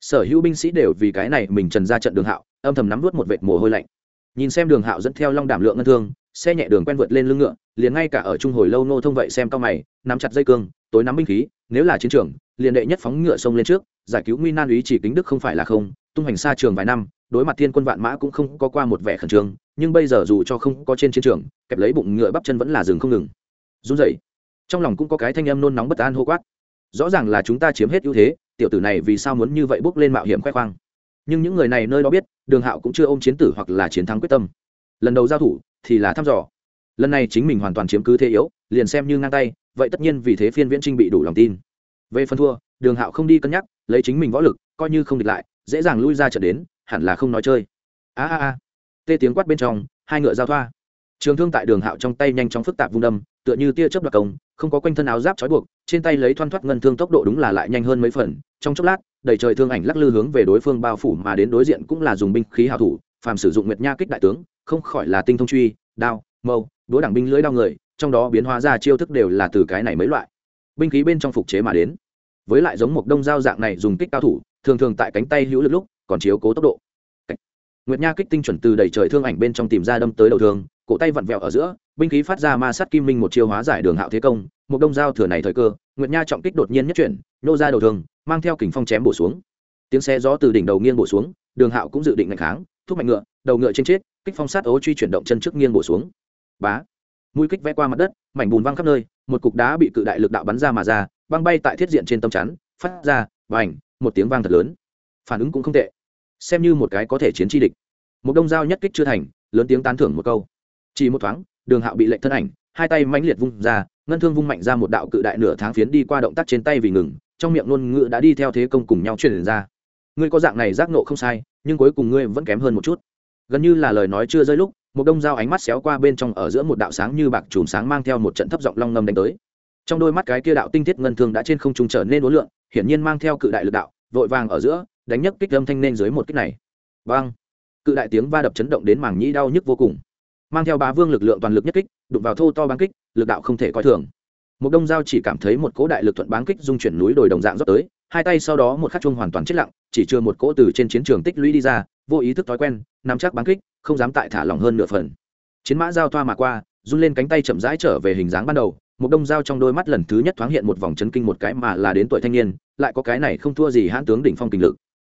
Sở hữu binh sĩ đều vì cái này mình trần ra trận đường hạo, âm thầm nắm vút một vệt mồ hôi lạnh. Nhìn xem đường hạo dẫn theo long đảm lượng ngân thương, xe nhẹ đường quen vượt lên lưng ngựa, liền ngay cả ở trung hồi lâu nô thông vậy xem cao mày, nắm chặt dây cương, tối nắm binh khí, nếu là chiến trường, liền đệ nhất phóng ngựa sông lên trước, giải cứu nguy nan ý chỉ kính đức không phải là không, tung hành xa trường vài năm đối mặt thiên quân vạn mã cũng không có qua một vẻ khẩn trương, nhưng bây giờ dù cho không có trên chiến trường, kẹp lấy bụng ngựa bắp chân vẫn là dừng không ngừng. Run rẩy. Trong lòng cũng có cái thanh âm nôn nóng bất an hô quát. Rõ ràng là chúng ta chiếm hết ưu thế, tiểu tử này vì sao muốn như vậy bước lên mạo hiểm khoe khoang. Nhưng những người này nơi đó biết, đường hạo cũng chưa ôm chiến tử hoặc là chiến thắng quyết tâm. Lần đầu giao thủ thì là thăm dò. Lần này chính mình hoàn toàn chiếm cứ thế yếu, liền xem như ngang tay, vậy tất nhiên vì thế phiên viễn trinh bị đủ lòng tin. Về phần thua, đường hạo không đi cân nhắc, lấy chính mình võ lực, coi như không địch lại, dễ dàng lui ra trận đến hẳn là không nói chơi. A a a. Tê tiếng quát bên trong, hai ngựa giao thoa. Trường thương tại đường hạo trong tay nhanh chóng phức tạp vung đâm, tựa như tia chớp đặc công, không có quanh thân áo giáp trói buộc, trên tay lấy thoăn thoắt ngân thương tốc độ đúng là lại nhanh hơn mấy phần. Trong chốc lát, đầy trời thương ảnh lắc lư hướng về đối phương bao phủ mà đến đối diện cũng là dùng binh khí hào thủ, phàm sử dụng nguyệt nha kích đại tướng, không khỏi là tinh thông truy, đao, mâu, đũa đảng binh lưỡi đao người, trong đó biến hóa ra chiêu thức đều là từ cái này mấy loại. Binh khí bên trong phục chế mà đến. Với lại giống một đông dao dạng này dùng kích cao thủ, thường thường tại cánh tay hữu lực lúc còn chiếu cố tốc độ. Nguyệt nha kích tinh chuẩn từ đầy trời thương ảnh bên trong tìm ra đâm tới đầu thương, cổ tay vặn vẹo ở giữa, binh khí phát ra ma sát kim minh một chiêu hóa giải đường hạo thế công, một đông dao thừa này thời cơ, nguyệt nha trọng kích đột nhiên nhất chuyển, nô ra đầu thương, mang theo kình phong chém bổ xuống. Tiếng xe gió từ đỉnh đầu nghiêng bổ xuống, đường hạo cũng dự định ngạch kháng, thúc mạnh ngựa, đầu ngựa trên chết, kích phong sát ố truy chuyển động chân trước nghiêng bổ xuống. Bá. Mũi kích vẽ qua mặt đất, mảnh bùn văng khắp nơi, một cục đá bị cự đại lực đạo bắn ra mà ra băng bay tại thiết diện trên tâm chắn, phát ra và ảnh một tiếng vang thật lớn phản ứng cũng không tệ. Xem như một cái có thể chiến tri địch. Một đông dao nhất kích chưa thành, lớn tiếng tán thưởng một câu. Chỉ một thoáng, đường hạo bị lệnh thân ảnh, hai tay mãnh liệt vung ra, ngân thương vung mạnh ra một đạo cự đại nửa tháng phiến đi qua động tác trên tay vì ngừng, trong miệng ngôn ngữ đã đi theo thế công cùng nhau truyền ra. Ngươi có dạng này giác nộ không sai, nhưng cuối cùng ngươi vẫn kém hơn một chút. Gần như là lời nói chưa rơi lúc, một đông dao ánh mắt xéo qua bên trong ở giữa một đạo sáng như bạc chùm sáng mang theo một trận thấp giọng long ngâm đánh tới. Trong đôi mắt cái kia đạo tinh thiết ngân thương đã trên không trung trở nên uốn lượn, hiển nhiên mang theo cự đại lực đạo, vội vàng ở giữa đánh nhấc kích âm thanh nên dưới một kích này. Vang. Cự đại tiếng va đập chấn động đến màng nhĩ đau nhức vô cùng. Mang theo bá vương lực lượng toàn lực nhất kích, đụng vào thô to bán kích, lực đạo không thể coi thường. Một đông giao chỉ cảm thấy một cỗ đại lực thuận bán kích dung chuyển núi đồi đồng dạng dốc tới, hai tay sau đó một khắc chung hoàn toàn chết lặng, chỉ chưa một cỗ từ trên chiến trường tích lũy đi ra, vô ý thức thói quen, nắm chắc bán kích, không dám tại thả lỏng hơn nửa phần. Chiến mã giao thoa mà qua, run lên cánh tay chậm rãi trở về hình dáng ban đầu, một đông dao trong đôi mắt lần thứ nhất thoáng hiện một vòng chấn kinh một cái mà là đến tuổi thanh niên, lại có cái này không thua gì hãn tướng đỉnh phong kinh lực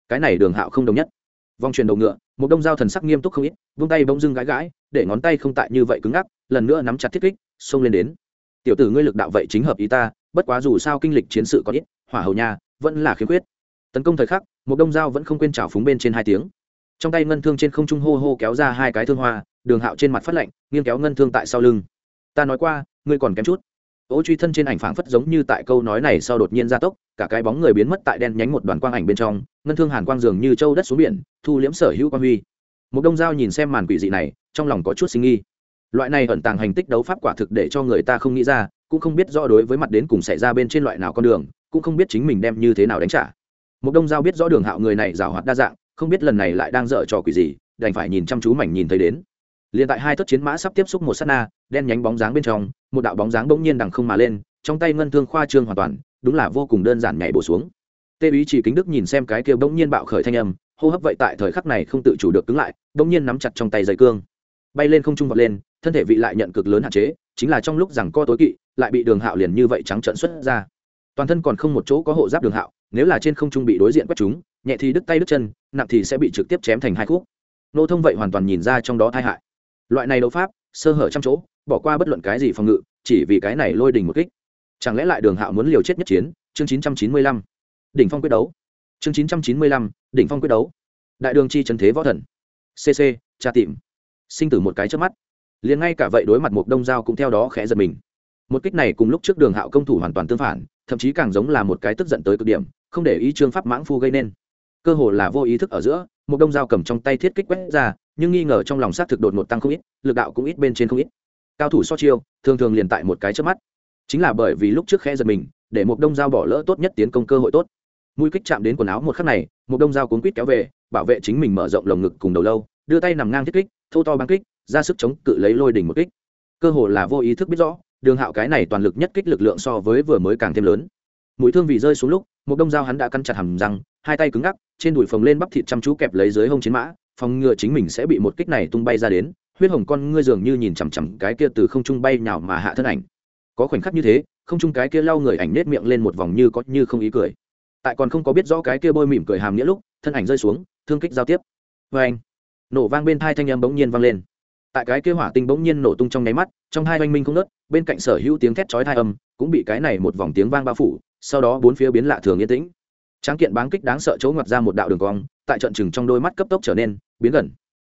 cái này đường hạo không đồng nhất. Vòng truyền đầu ngựa, một đông dao thần sắc nghiêm túc không ít, vung tay bỗng dưng gãi gãi, để ngón tay không tại như vậy cứng ngắc, lần nữa nắm chặt thiết kích, xông lên đến. Tiểu tử ngươi lực đạo vậy chính hợp ý ta, bất quá dù sao kinh lịch chiến sự có ít, hỏa hầu nha, vẫn là khiếm khuyết. Tấn công thời khắc, một đông dao vẫn không quên trào phúng bên trên hai tiếng. Trong tay ngân thương trên không trung hô hô kéo ra hai cái thương hoa, đường hạo trên mặt phát lạnh, nghiêng kéo ngân thương tại sau lưng. Ta nói qua, ngươi còn kém chút. Ô truy thân trên ảnh phảng phất giống như tại câu nói này sau đột nhiên gia tốc, cả cái bóng người biến mất tại đen nhánh một đoàn quang ảnh bên trong ngân thương hàn quang dường như châu đất xuống biển, thu liễm sở hữu quang huy. Một đông Giao nhìn xem màn quỷ dị này, trong lòng có chút sinh nghi. Loại này ẩn tàng hành tích đấu pháp quả thực để cho người ta không nghĩ ra, cũng không biết rõ đối với mặt đến cùng xảy ra bên trên loại nào con đường, cũng không biết chính mình đem như thế nào đánh trả. Một đông giao biết rõ đường hạo người này giảo hoạt đa dạng, không biết lần này lại đang dở trò quỷ gì, đành phải nhìn chăm chú mảnh nhìn thấy đến. Liền tại hai thất chiến mã sắp tiếp xúc một sát na, đen nhánh bóng dáng bên trong, một đạo bóng dáng bỗng nhiên đằng không mà lên, trong tay ngân thương khoa trương hoàn toàn, đúng là vô cùng đơn giản nhảy bổ xuống tê ý chỉ kính đức nhìn xem cái kia bỗng nhiên bạo khởi thanh âm, hô hấp vậy tại thời khắc này không tự chủ được cứng lại, bỗng nhiên nắm chặt trong tay dây cương. Bay lên không trung vọt lên, thân thể vị lại nhận cực lớn hạn chế, chính là trong lúc rằng co tối kỵ, lại bị đường hạo liền như vậy trắng trận xuất ra. Toàn thân còn không một chỗ có hộ giáp đường hạo, nếu là trên không trung bị đối diện quét chúng, nhẹ thì đứt tay đứt chân, nặng thì sẽ bị trực tiếp chém thành hai khúc. Nô thông vậy hoàn toàn nhìn ra trong đó tai hại. Loại này đấu pháp, sơ hở trăm chỗ, bỏ qua bất luận cái gì phòng ngự, chỉ vì cái này lôi đình một kích. Chẳng lẽ lại đường hạo muốn liều chết nhất chiến? Chương chín trăm chín mươi lăm đỉnh phong quyết đấu. Chương chín trăm chín mươi lăm, đỉnh phong quyết đấu. Đại đường chi trần thế võ thần. Cc tra tìm. Sinh tử một cái trước mắt. Liền ngay cả vậy đối mặt một đông dao cũng theo đó khẽ giật mình. Một kích này cùng lúc trước đường hạo công thủ hoàn toàn tương phản, thậm chí càng giống là một cái tức giận tới cực điểm, không để ý trương pháp mãng phu gây nên. Cơ hồ là vô ý thức ở giữa một đông dao cầm trong tay thiết kích quét ra, nhưng nghi ngờ trong lòng sát thực đột một tăng không ít, lực đạo cũng ít bên trên không ít. Cao thủ so chiêu, thường thường liền tại một cái trước mắt. Chính là bởi vì lúc trước khẽ giật mình, để một đông dao bỏ lỡ tốt nhất tiến công cơ hội tốt mũi kích chạm đến quần áo một khắc này, một đông dao cuốn quýt kéo về, bảo vệ chính mình mở rộng lồng ngực cùng đầu lâu, đưa tay nằm ngang thiết kích thâu to băng kích, ra sức chống cự lấy lôi đỉnh một kích. Cơ hồ là vô ý thức biết rõ, đường hạo cái này toàn lực nhất kích lực lượng so với vừa mới càng thêm lớn. Mũi thương vì rơi xuống lúc, một đông dao hắn đã căn chặt hầm răng, hai tay cứng ngắc, trên đùi phồng lên bắp thịt chăm chú kẹp lấy dưới hông chiến mã, phòng ngừa chính mình sẽ bị một kích này tung bay ra đến, huyết hồng con ngươi dường như nhìn chằm chằm cái kia từ không trung bay nhào mà hạ thân ảnh. Có khoảnh khắc như thế, không trung cái kia lau người ảnh nết miệng lên một vòng như có như không ý cười tại còn không có biết rõ cái kia bôi mỉm cười hàm nghĩa lúc, thân ảnh rơi xuống, thương kích giao tiếp. Vê anh, nổ vang bên thai thanh âm bỗng nhiên vang lên. Tại cái kia hỏa tinh bỗng nhiên nổ tung trong nháy mắt, trong hai oanh minh không nớt bên cạnh sở hữu tiếng thét chói thai âm, cũng bị cái này một vòng tiếng vang bao phủ, sau đó bốn phía biến lạ thường yên tĩnh. Tráng kiện báng kích đáng sợ chỗ ngoặt ra một đạo đường cong, tại trận chừng trong đôi mắt cấp tốc trở nên biến gần.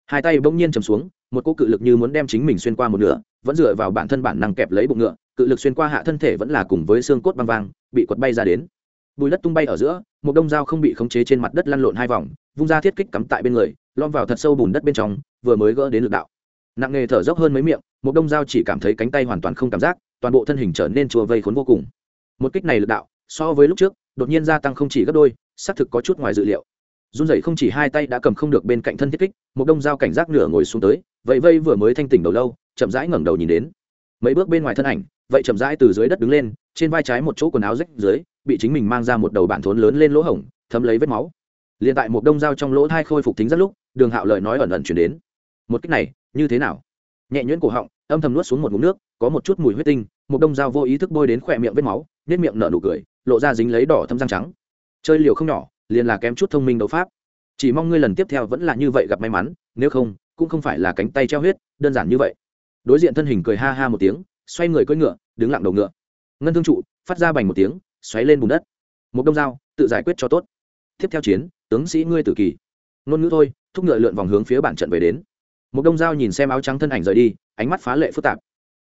Hai tay bỗng nhiên chầm xuống, một cô cự lực như muốn đem chính mình xuyên qua một nửa, vẫn dựa vào bản thân bản năng kẹp lấy bụng ngựa, cự lực xuyên qua hạ thân thể vẫn là cùng với xương cốt băng vang bị quật bay ra đến bùi đất tung bay ở giữa, một đông dao không bị khống chế trên mặt đất lăn lộn hai vòng, vung ra thiết kích cắm tại bên người lom vào thật sâu bùn đất bên trong, vừa mới gỡ đến lực đạo. Nặng nghề thở dốc hơn mấy miệng, một đông dao chỉ cảm thấy cánh tay hoàn toàn không cảm giác, toàn bộ thân hình trở nên chùa vây khốn vô cùng. Một kích này lực đạo, so với lúc trước, đột nhiên gia tăng không chỉ gấp đôi, xác thực có chút ngoài dự liệu. Run rẩy không chỉ hai tay đã cầm không được bên cạnh thân thiết kích, một đông dao cảnh giác nửa ngồi xuống tới, vậy vây vừa mới thanh tỉnh đầu lâu, chậm rãi ngẩng đầu nhìn đến. Mấy bước bên ngoài thân ảnh, vậy chậm rãi từ dưới đất đứng lên, trên vai trái một chỗ quần áo rách dưới bị chính mình mang ra một đầu bản thốn lớn lên lỗ hổng, thấm lấy vết máu. Liền tại một đông dao trong lỗ thai khôi phục tính rất lúc, đường hạo lời nói ẩn ẩn chuyển đến. Một cách này, như thế nào? Nhẹ nhuyễn cổ họng, âm thầm nuốt xuống một ngụm nước, có một chút mùi huyết tinh, một đông dao vô ý thức bôi đến khỏe miệng vết máu nết miệng nở nụ cười, lộ ra dính lấy đỏ thâm răng trắng. Chơi liều không nhỏ, liền là kém chút thông minh đấu pháp. Chỉ mong ngươi lần tiếp theo vẫn là như vậy gặp may mắn, nếu không, cũng không phải là cánh tay treo huyết, đơn giản như vậy. Đối diện thân hình cười ha ha một tiếng, xoay người cưỡi ngựa, đứng lặng đầu ngựa. Ngân thương trụ, phát ra bành một tiếng xoáy lên bùn đất. Một đông dao tự giải quyết cho tốt. Tiếp theo chiến, tướng sĩ ngươi tử kỳ. Ngôn ngữ thôi, thúc ngựa lượn vòng hướng phía bản trận về đến. Một đông dao nhìn xem áo trắng thân ảnh rời đi, ánh mắt phá lệ phức tạp.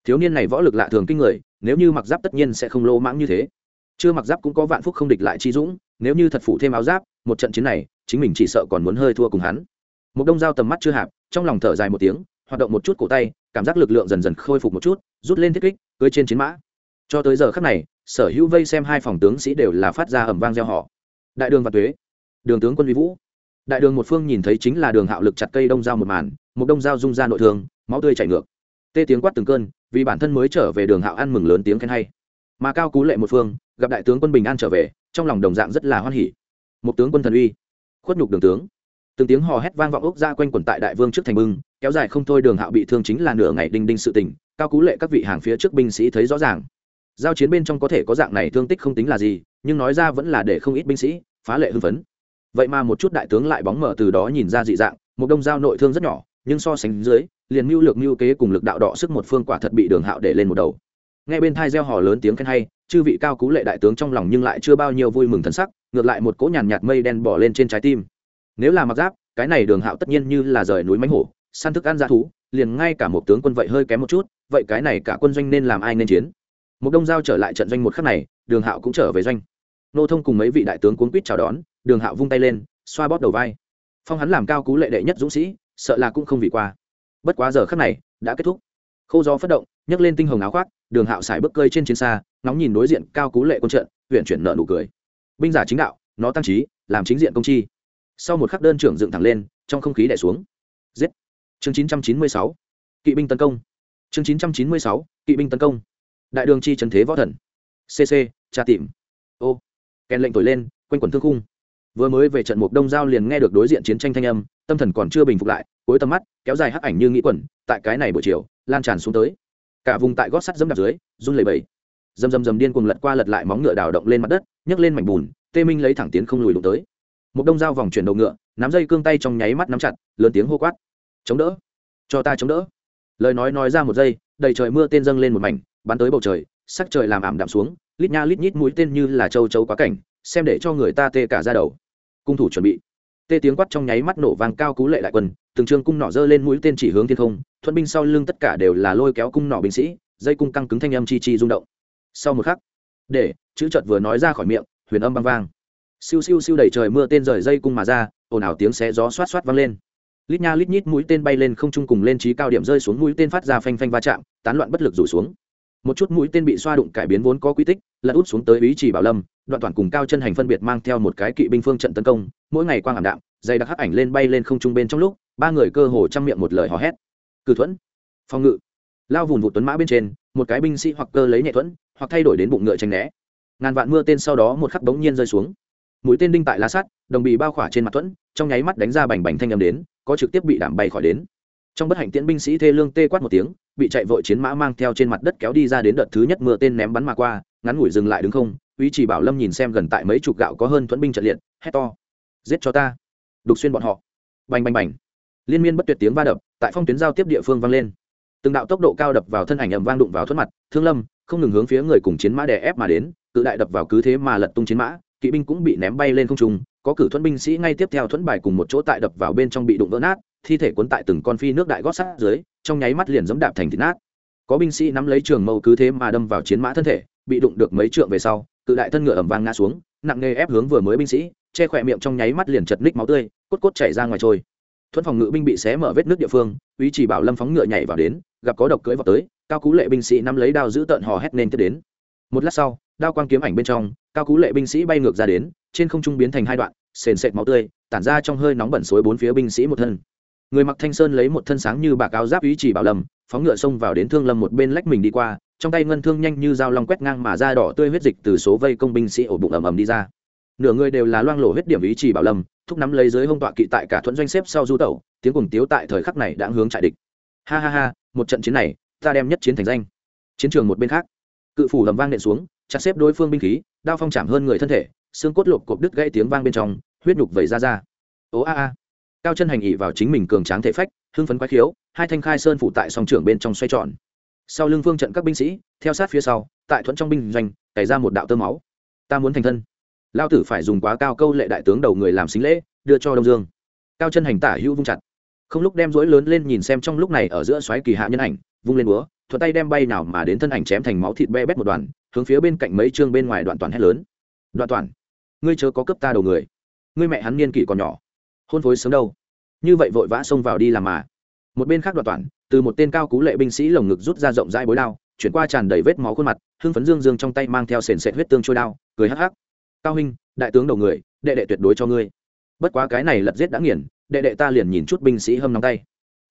Thiếu niên này võ lực lạ thường kinh người, nếu như mặc giáp tất nhiên sẽ không lô mãng như thế. Chưa mặc giáp cũng có vạn phúc không địch lại chi dũng, nếu như thật phụ thêm áo giáp, một trận chiến này, chính mình chỉ sợ còn muốn hơi thua cùng hắn. Một đông dao tầm mắt chưa hạp, trong lòng thở dài một tiếng, hoạt động một chút cổ tay, cảm giác lực lượng dần dần khôi phục một chút, rút lên thiết kích cưới trên chiến mã. Cho tới giờ khắc này sở hữu vây xem hai phòng tướng sĩ đều là phát ra ẩm vang gieo họ đại đường và tuế, đường tướng quân vi vũ. Đại đường một phương nhìn thấy chính là đường hạo lực chặt cây đông giao một màn, một đông dao rung ra nội thương, máu tươi chảy ngược. Tê tiếng quát từng cơn, vì bản thân mới trở về đường hạo ăn mừng lớn tiếng khen hay. Mà cao cú lệ một phương, gặp đại tướng quân bình an trở về, trong lòng đồng dạng rất là hoan hỉ. Một tướng quân thần uy, khuất nhục đường tướng. Từng tiếng hò hét vang vọng ốc ra quanh quần tại đại vương trước thành bưng, kéo dài không thôi đường hạo bị thương chính là nửa ngày đinh đinh sự tình, cao cú lệ các vị hàng phía trước binh sĩ thấy rõ ràng giao chiến bên trong có thể có dạng này thương tích không tính là gì, nhưng nói ra vẫn là để không ít binh sĩ phá lệ hưng phấn. Vậy mà một chút đại tướng lại bóng mở từ đó nhìn ra dị dạng, một đông giao nội thương rất nhỏ, nhưng so sánh dưới, liền mưu lược mưu kế cùng lực đạo đọ sức một phương quả thật bị đường hạo để lên một đầu. Nghe bên thai gieo hò lớn tiếng khen hay, chư vị cao cú lệ đại tướng trong lòng nhưng lại chưa bao nhiêu vui mừng thân sắc, ngược lại một cỗ nhàn nhạt mây đen bỏ lên trên trái tim. Nếu là mặc giáp, cái này đường hạo tất nhiên như là rời núi mánh hổ, săn thức ăn ra thú, liền ngay cả một tướng quân vậy hơi kém một chút, vậy cái này cả quân doanh nên làm ai nên chiến? Một đông giao trở lại trận doanh một khắc này, đường hạo cũng trở về doanh. Nô thông cùng mấy vị đại tướng cuốn quýt chào đón, đường hạo vung tay lên, xoa bóp đầu vai. Phong hắn làm cao cú lệ đệ nhất dũng sĩ, sợ là cũng không vì qua. Bất quá giờ khắc này, đã kết thúc. Khâu gió phát động, nhấc lên tinh hồng áo khoác, đường hạo xài bước cơi trên chiến xa, ngóng nhìn đối diện cao cú lệ quân trận, huyện chuyển nợ nụ cười. Binh giả chính đạo, nó tăng trí, làm chính diện công chi. Sau một khắc đơn trưởng dựng thẳng lên, trong không khí đẻ xuống. Giết! Chương 996 kỵ binh tấn công. Chương 996 kỵ binh tấn công đại đường chi trần thế võ thần. Cc tra tìm. Ô, kèn lệnh thổi lên, quanh quần thương khung. Vừa mới về trận mục đông giao liền nghe được đối diện chiến tranh thanh âm, tâm thần còn chưa bình phục lại, cuối tầm mắt, kéo dài hắc ảnh như nghĩ quẩn, tại cái này buổi chiều, lan tràn xuống tới. Cả vùng tại gót sắt dẫm đạp dưới, run lẩy bẩy. Dầm dầm dầm điên cuồng lật qua lật lại móng ngựa đào động lên mặt đất, nhấc lên mảnh bùn, tê minh lấy thẳng tiến không lùi đụng tới. Một đông dao vòng chuyển đầu ngựa, nắm dây cương tay trong nháy mắt nắm chặt, lớn tiếng hô quát. Chống đỡ! Cho ta chống đỡ! Lời nói nói ra một giây, đầy trời mưa tên dâng lên một mảnh bắn tới bầu trời, sắc trời làm ảm đạm xuống, lít nha lít nhít mũi tên như là châu châu quá cảnh, xem để cho người ta tê cả ra đầu. Cung thủ chuẩn bị. Tê tiếng quát trong nháy mắt nổ vàng cao cú lệ đại quân, từng trường cung nỏ giơ lên mũi tên chỉ hướng thiên không, thuận binh sau lưng tất cả đều là lôi kéo cung nỏ binh sĩ, dây cung căng cứng thanh âm chi chi rung động. Sau một khắc, để, chữ chợt vừa nói ra khỏi miệng, huyền âm băng vang. Siêu siêu siêu đẩy trời mưa tên rời dây cung mà ra, ồn ào tiếng xé gió xoát xoát vang lên. Lít nha lít nhít mũi tên bay lên không trung cùng lên trí cao điểm rơi xuống, mũi tên phát ra phanh phanh va chạm, tán loạn bất lực rủ xuống một chút mũi tên bị xoa đụng cải biến vốn có quy tích, lật út xuống tới ý chỉ bảo lâm, đoạn toàn cùng cao chân hành phân biệt mang theo một cái kỵ binh phương trận tấn công, mỗi ngày quang ảm đạm, dày đặc hắc ảnh lên bay lên không trung bên trong lúc, ba người cơ hồ chăm miệng một lời hò hét. Cử thuẫn, phòng ngự, lao vùn vụ tuấn mã bên trên, một cái binh sĩ hoặc cơ lấy nhẹ thuẫn, hoặc thay đổi đến bụng ngựa tranh né. Ngàn vạn mưa tên sau đó một khắc bỗng nhiên rơi xuống. Mũi tên đinh tại lá sắt, đồng bị bao khỏa trên mặt thuẫn, trong nháy mắt đánh ra bành bành thanh âm đến, có trực tiếp bị đảm bay khỏi đến trong bất hạnh tiễn binh sĩ thê lương tê quát một tiếng, bị chạy vội chiến mã mang theo trên mặt đất kéo đi ra đến đợt thứ nhất mưa tên ném bắn mà qua, ngắn ngủi dừng lại đứng không uy chỉ bảo lâm nhìn xem gần tại mấy chục gạo có hơn thuẫn binh trận liệt, hét to, giết cho ta! Đục xuyên bọn họ. Bành bành bành. Liên miên bất tuyệt tiếng va đập, tại phong tuyến giao tiếp địa phương vang lên. Từng đạo tốc độ cao đập vào thân ảnh ầm vang đụng vào thuẫn mặt, thương lâm, không ngừng hướng phía người cùng chiến mã đè ép mà đến, cự đại đập vào cứ thế mà lật tung chiến mã, kỵ binh cũng bị ném bay lên không trung, có cử thuẫn binh sĩ ngay tiếp theo thuẫn bài cùng một chỗ tại đập vào bên trong bị đụng vỡ nát thi thể cuốn tại từng con phi nước đại gót sát dưới, trong nháy mắt liền giẫm đạp thành thịt nát. Có binh sĩ nắm lấy trường mâu cứ thế mà đâm vào chiến mã thân thể, bị đụng được mấy trượng về sau, cự đại thân ngựa ầm vang ngã xuống, nặng nề ép hướng vừa mới binh sĩ, che khỏe miệng trong nháy mắt liền chật ních máu tươi, cốt cốt chảy ra ngoài trôi. Thuẫn phòng ngự binh bị xé mở vết nước địa phương, ý chỉ bảo lâm phóng ngựa nhảy vào đến, gặp có độc cưỡi vào tới, cao cú lệ binh sĩ nắm lấy đao giữ tợn hò hét nên tiếp đến. Một lát sau, đao quang kiếm ảnh bên trong, cao cú lệ binh sĩ bay ngược ra đến, trên không trung biến thành hai đoạn, sền sệt máu tươi, tản ra trong hơi nóng bẩn suối bốn phía binh sĩ một thân người mặc thanh sơn lấy một thân sáng như bạc áo giáp ý chỉ bảo lâm phóng ngựa xông vào đến thương lâm một bên lách mình đi qua, trong tay ngân thương nhanh như dao long quét ngang mà ra đỏ tươi huyết dịch từ số vây công binh sĩ ổ bụng ầm ầm đi ra. Nửa người đều là loang lổ huyết điểm ý chỉ bảo lâm thúc nắm lấy dưới hông tọa kỵ tại cả thuẫn doanh xếp sau du tẩu, tiếng cùng tiếu tại thời khắc này đã hướng trại địch. Ha ha ha, một trận chiến này, ta đem nhất chiến thành danh. Chiến trường một bên khác, cự phủ lầm vang nện xuống, chặt xếp đối phương binh khí, đao phong chạm hơn người thân thể, xương cốt lộp cộp đứt gãy tiếng vang bên trong, huyết nhục vẩy ra ra. Ố a a cao chân hành ỉ vào chính mình cường tráng thể phách, hưng phấn quái khiếu, hai thanh khai sơn phủ tại song trưởng bên trong xoay tròn. Sau lưng phương trận các binh sĩ, theo sát phía sau, tại thuẫn trong binh doanh, cày ra một đạo tơ máu. Ta muốn thành thân. Lao tử phải dùng quá cao câu lệ đại tướng đầu người làm xính lễ, đưa cho đông dương. Cao chân hành tả hữu vung chặt. Không lúc đem rối lớn lên nhìn xem trong lúc này ở giữa xoáy kỳ hạ nhân ảnh, vung lên búa, thuận tay đem bay nào mà đến thân ảnh chém thành máu thịt be bét một đoàn, hướng phía bên cạnh mấy chương bên ngoài đoạn toàn hét lớn. Đoạn toàn, ngươi chớ có cấp ta đầu người. Ngươi mẹ hắn niên kỷ còn nhỏ hôn phối sớm đâu. Như vậy vội vã xông vào đi làm mà. Một bên khác đoạn toàn, từ một tên cao cú lệ binh sĩ lồng ngực rút ra rộng rãi bối đao, chuyển qua tràn đầy vết máu khuôn mặt, hưng phấn dương dương trong tay mang theo sền sệt huyết tương trôi đao, cười hắc hắc. Cao huynh, đại tướng đầu người, đệ đệ tuyệt đối cho ngươi. Bất quá cái này lật giết đã nghiền, đệ đệ ta liền nhìn chút binh sĩ hâm nóng tay.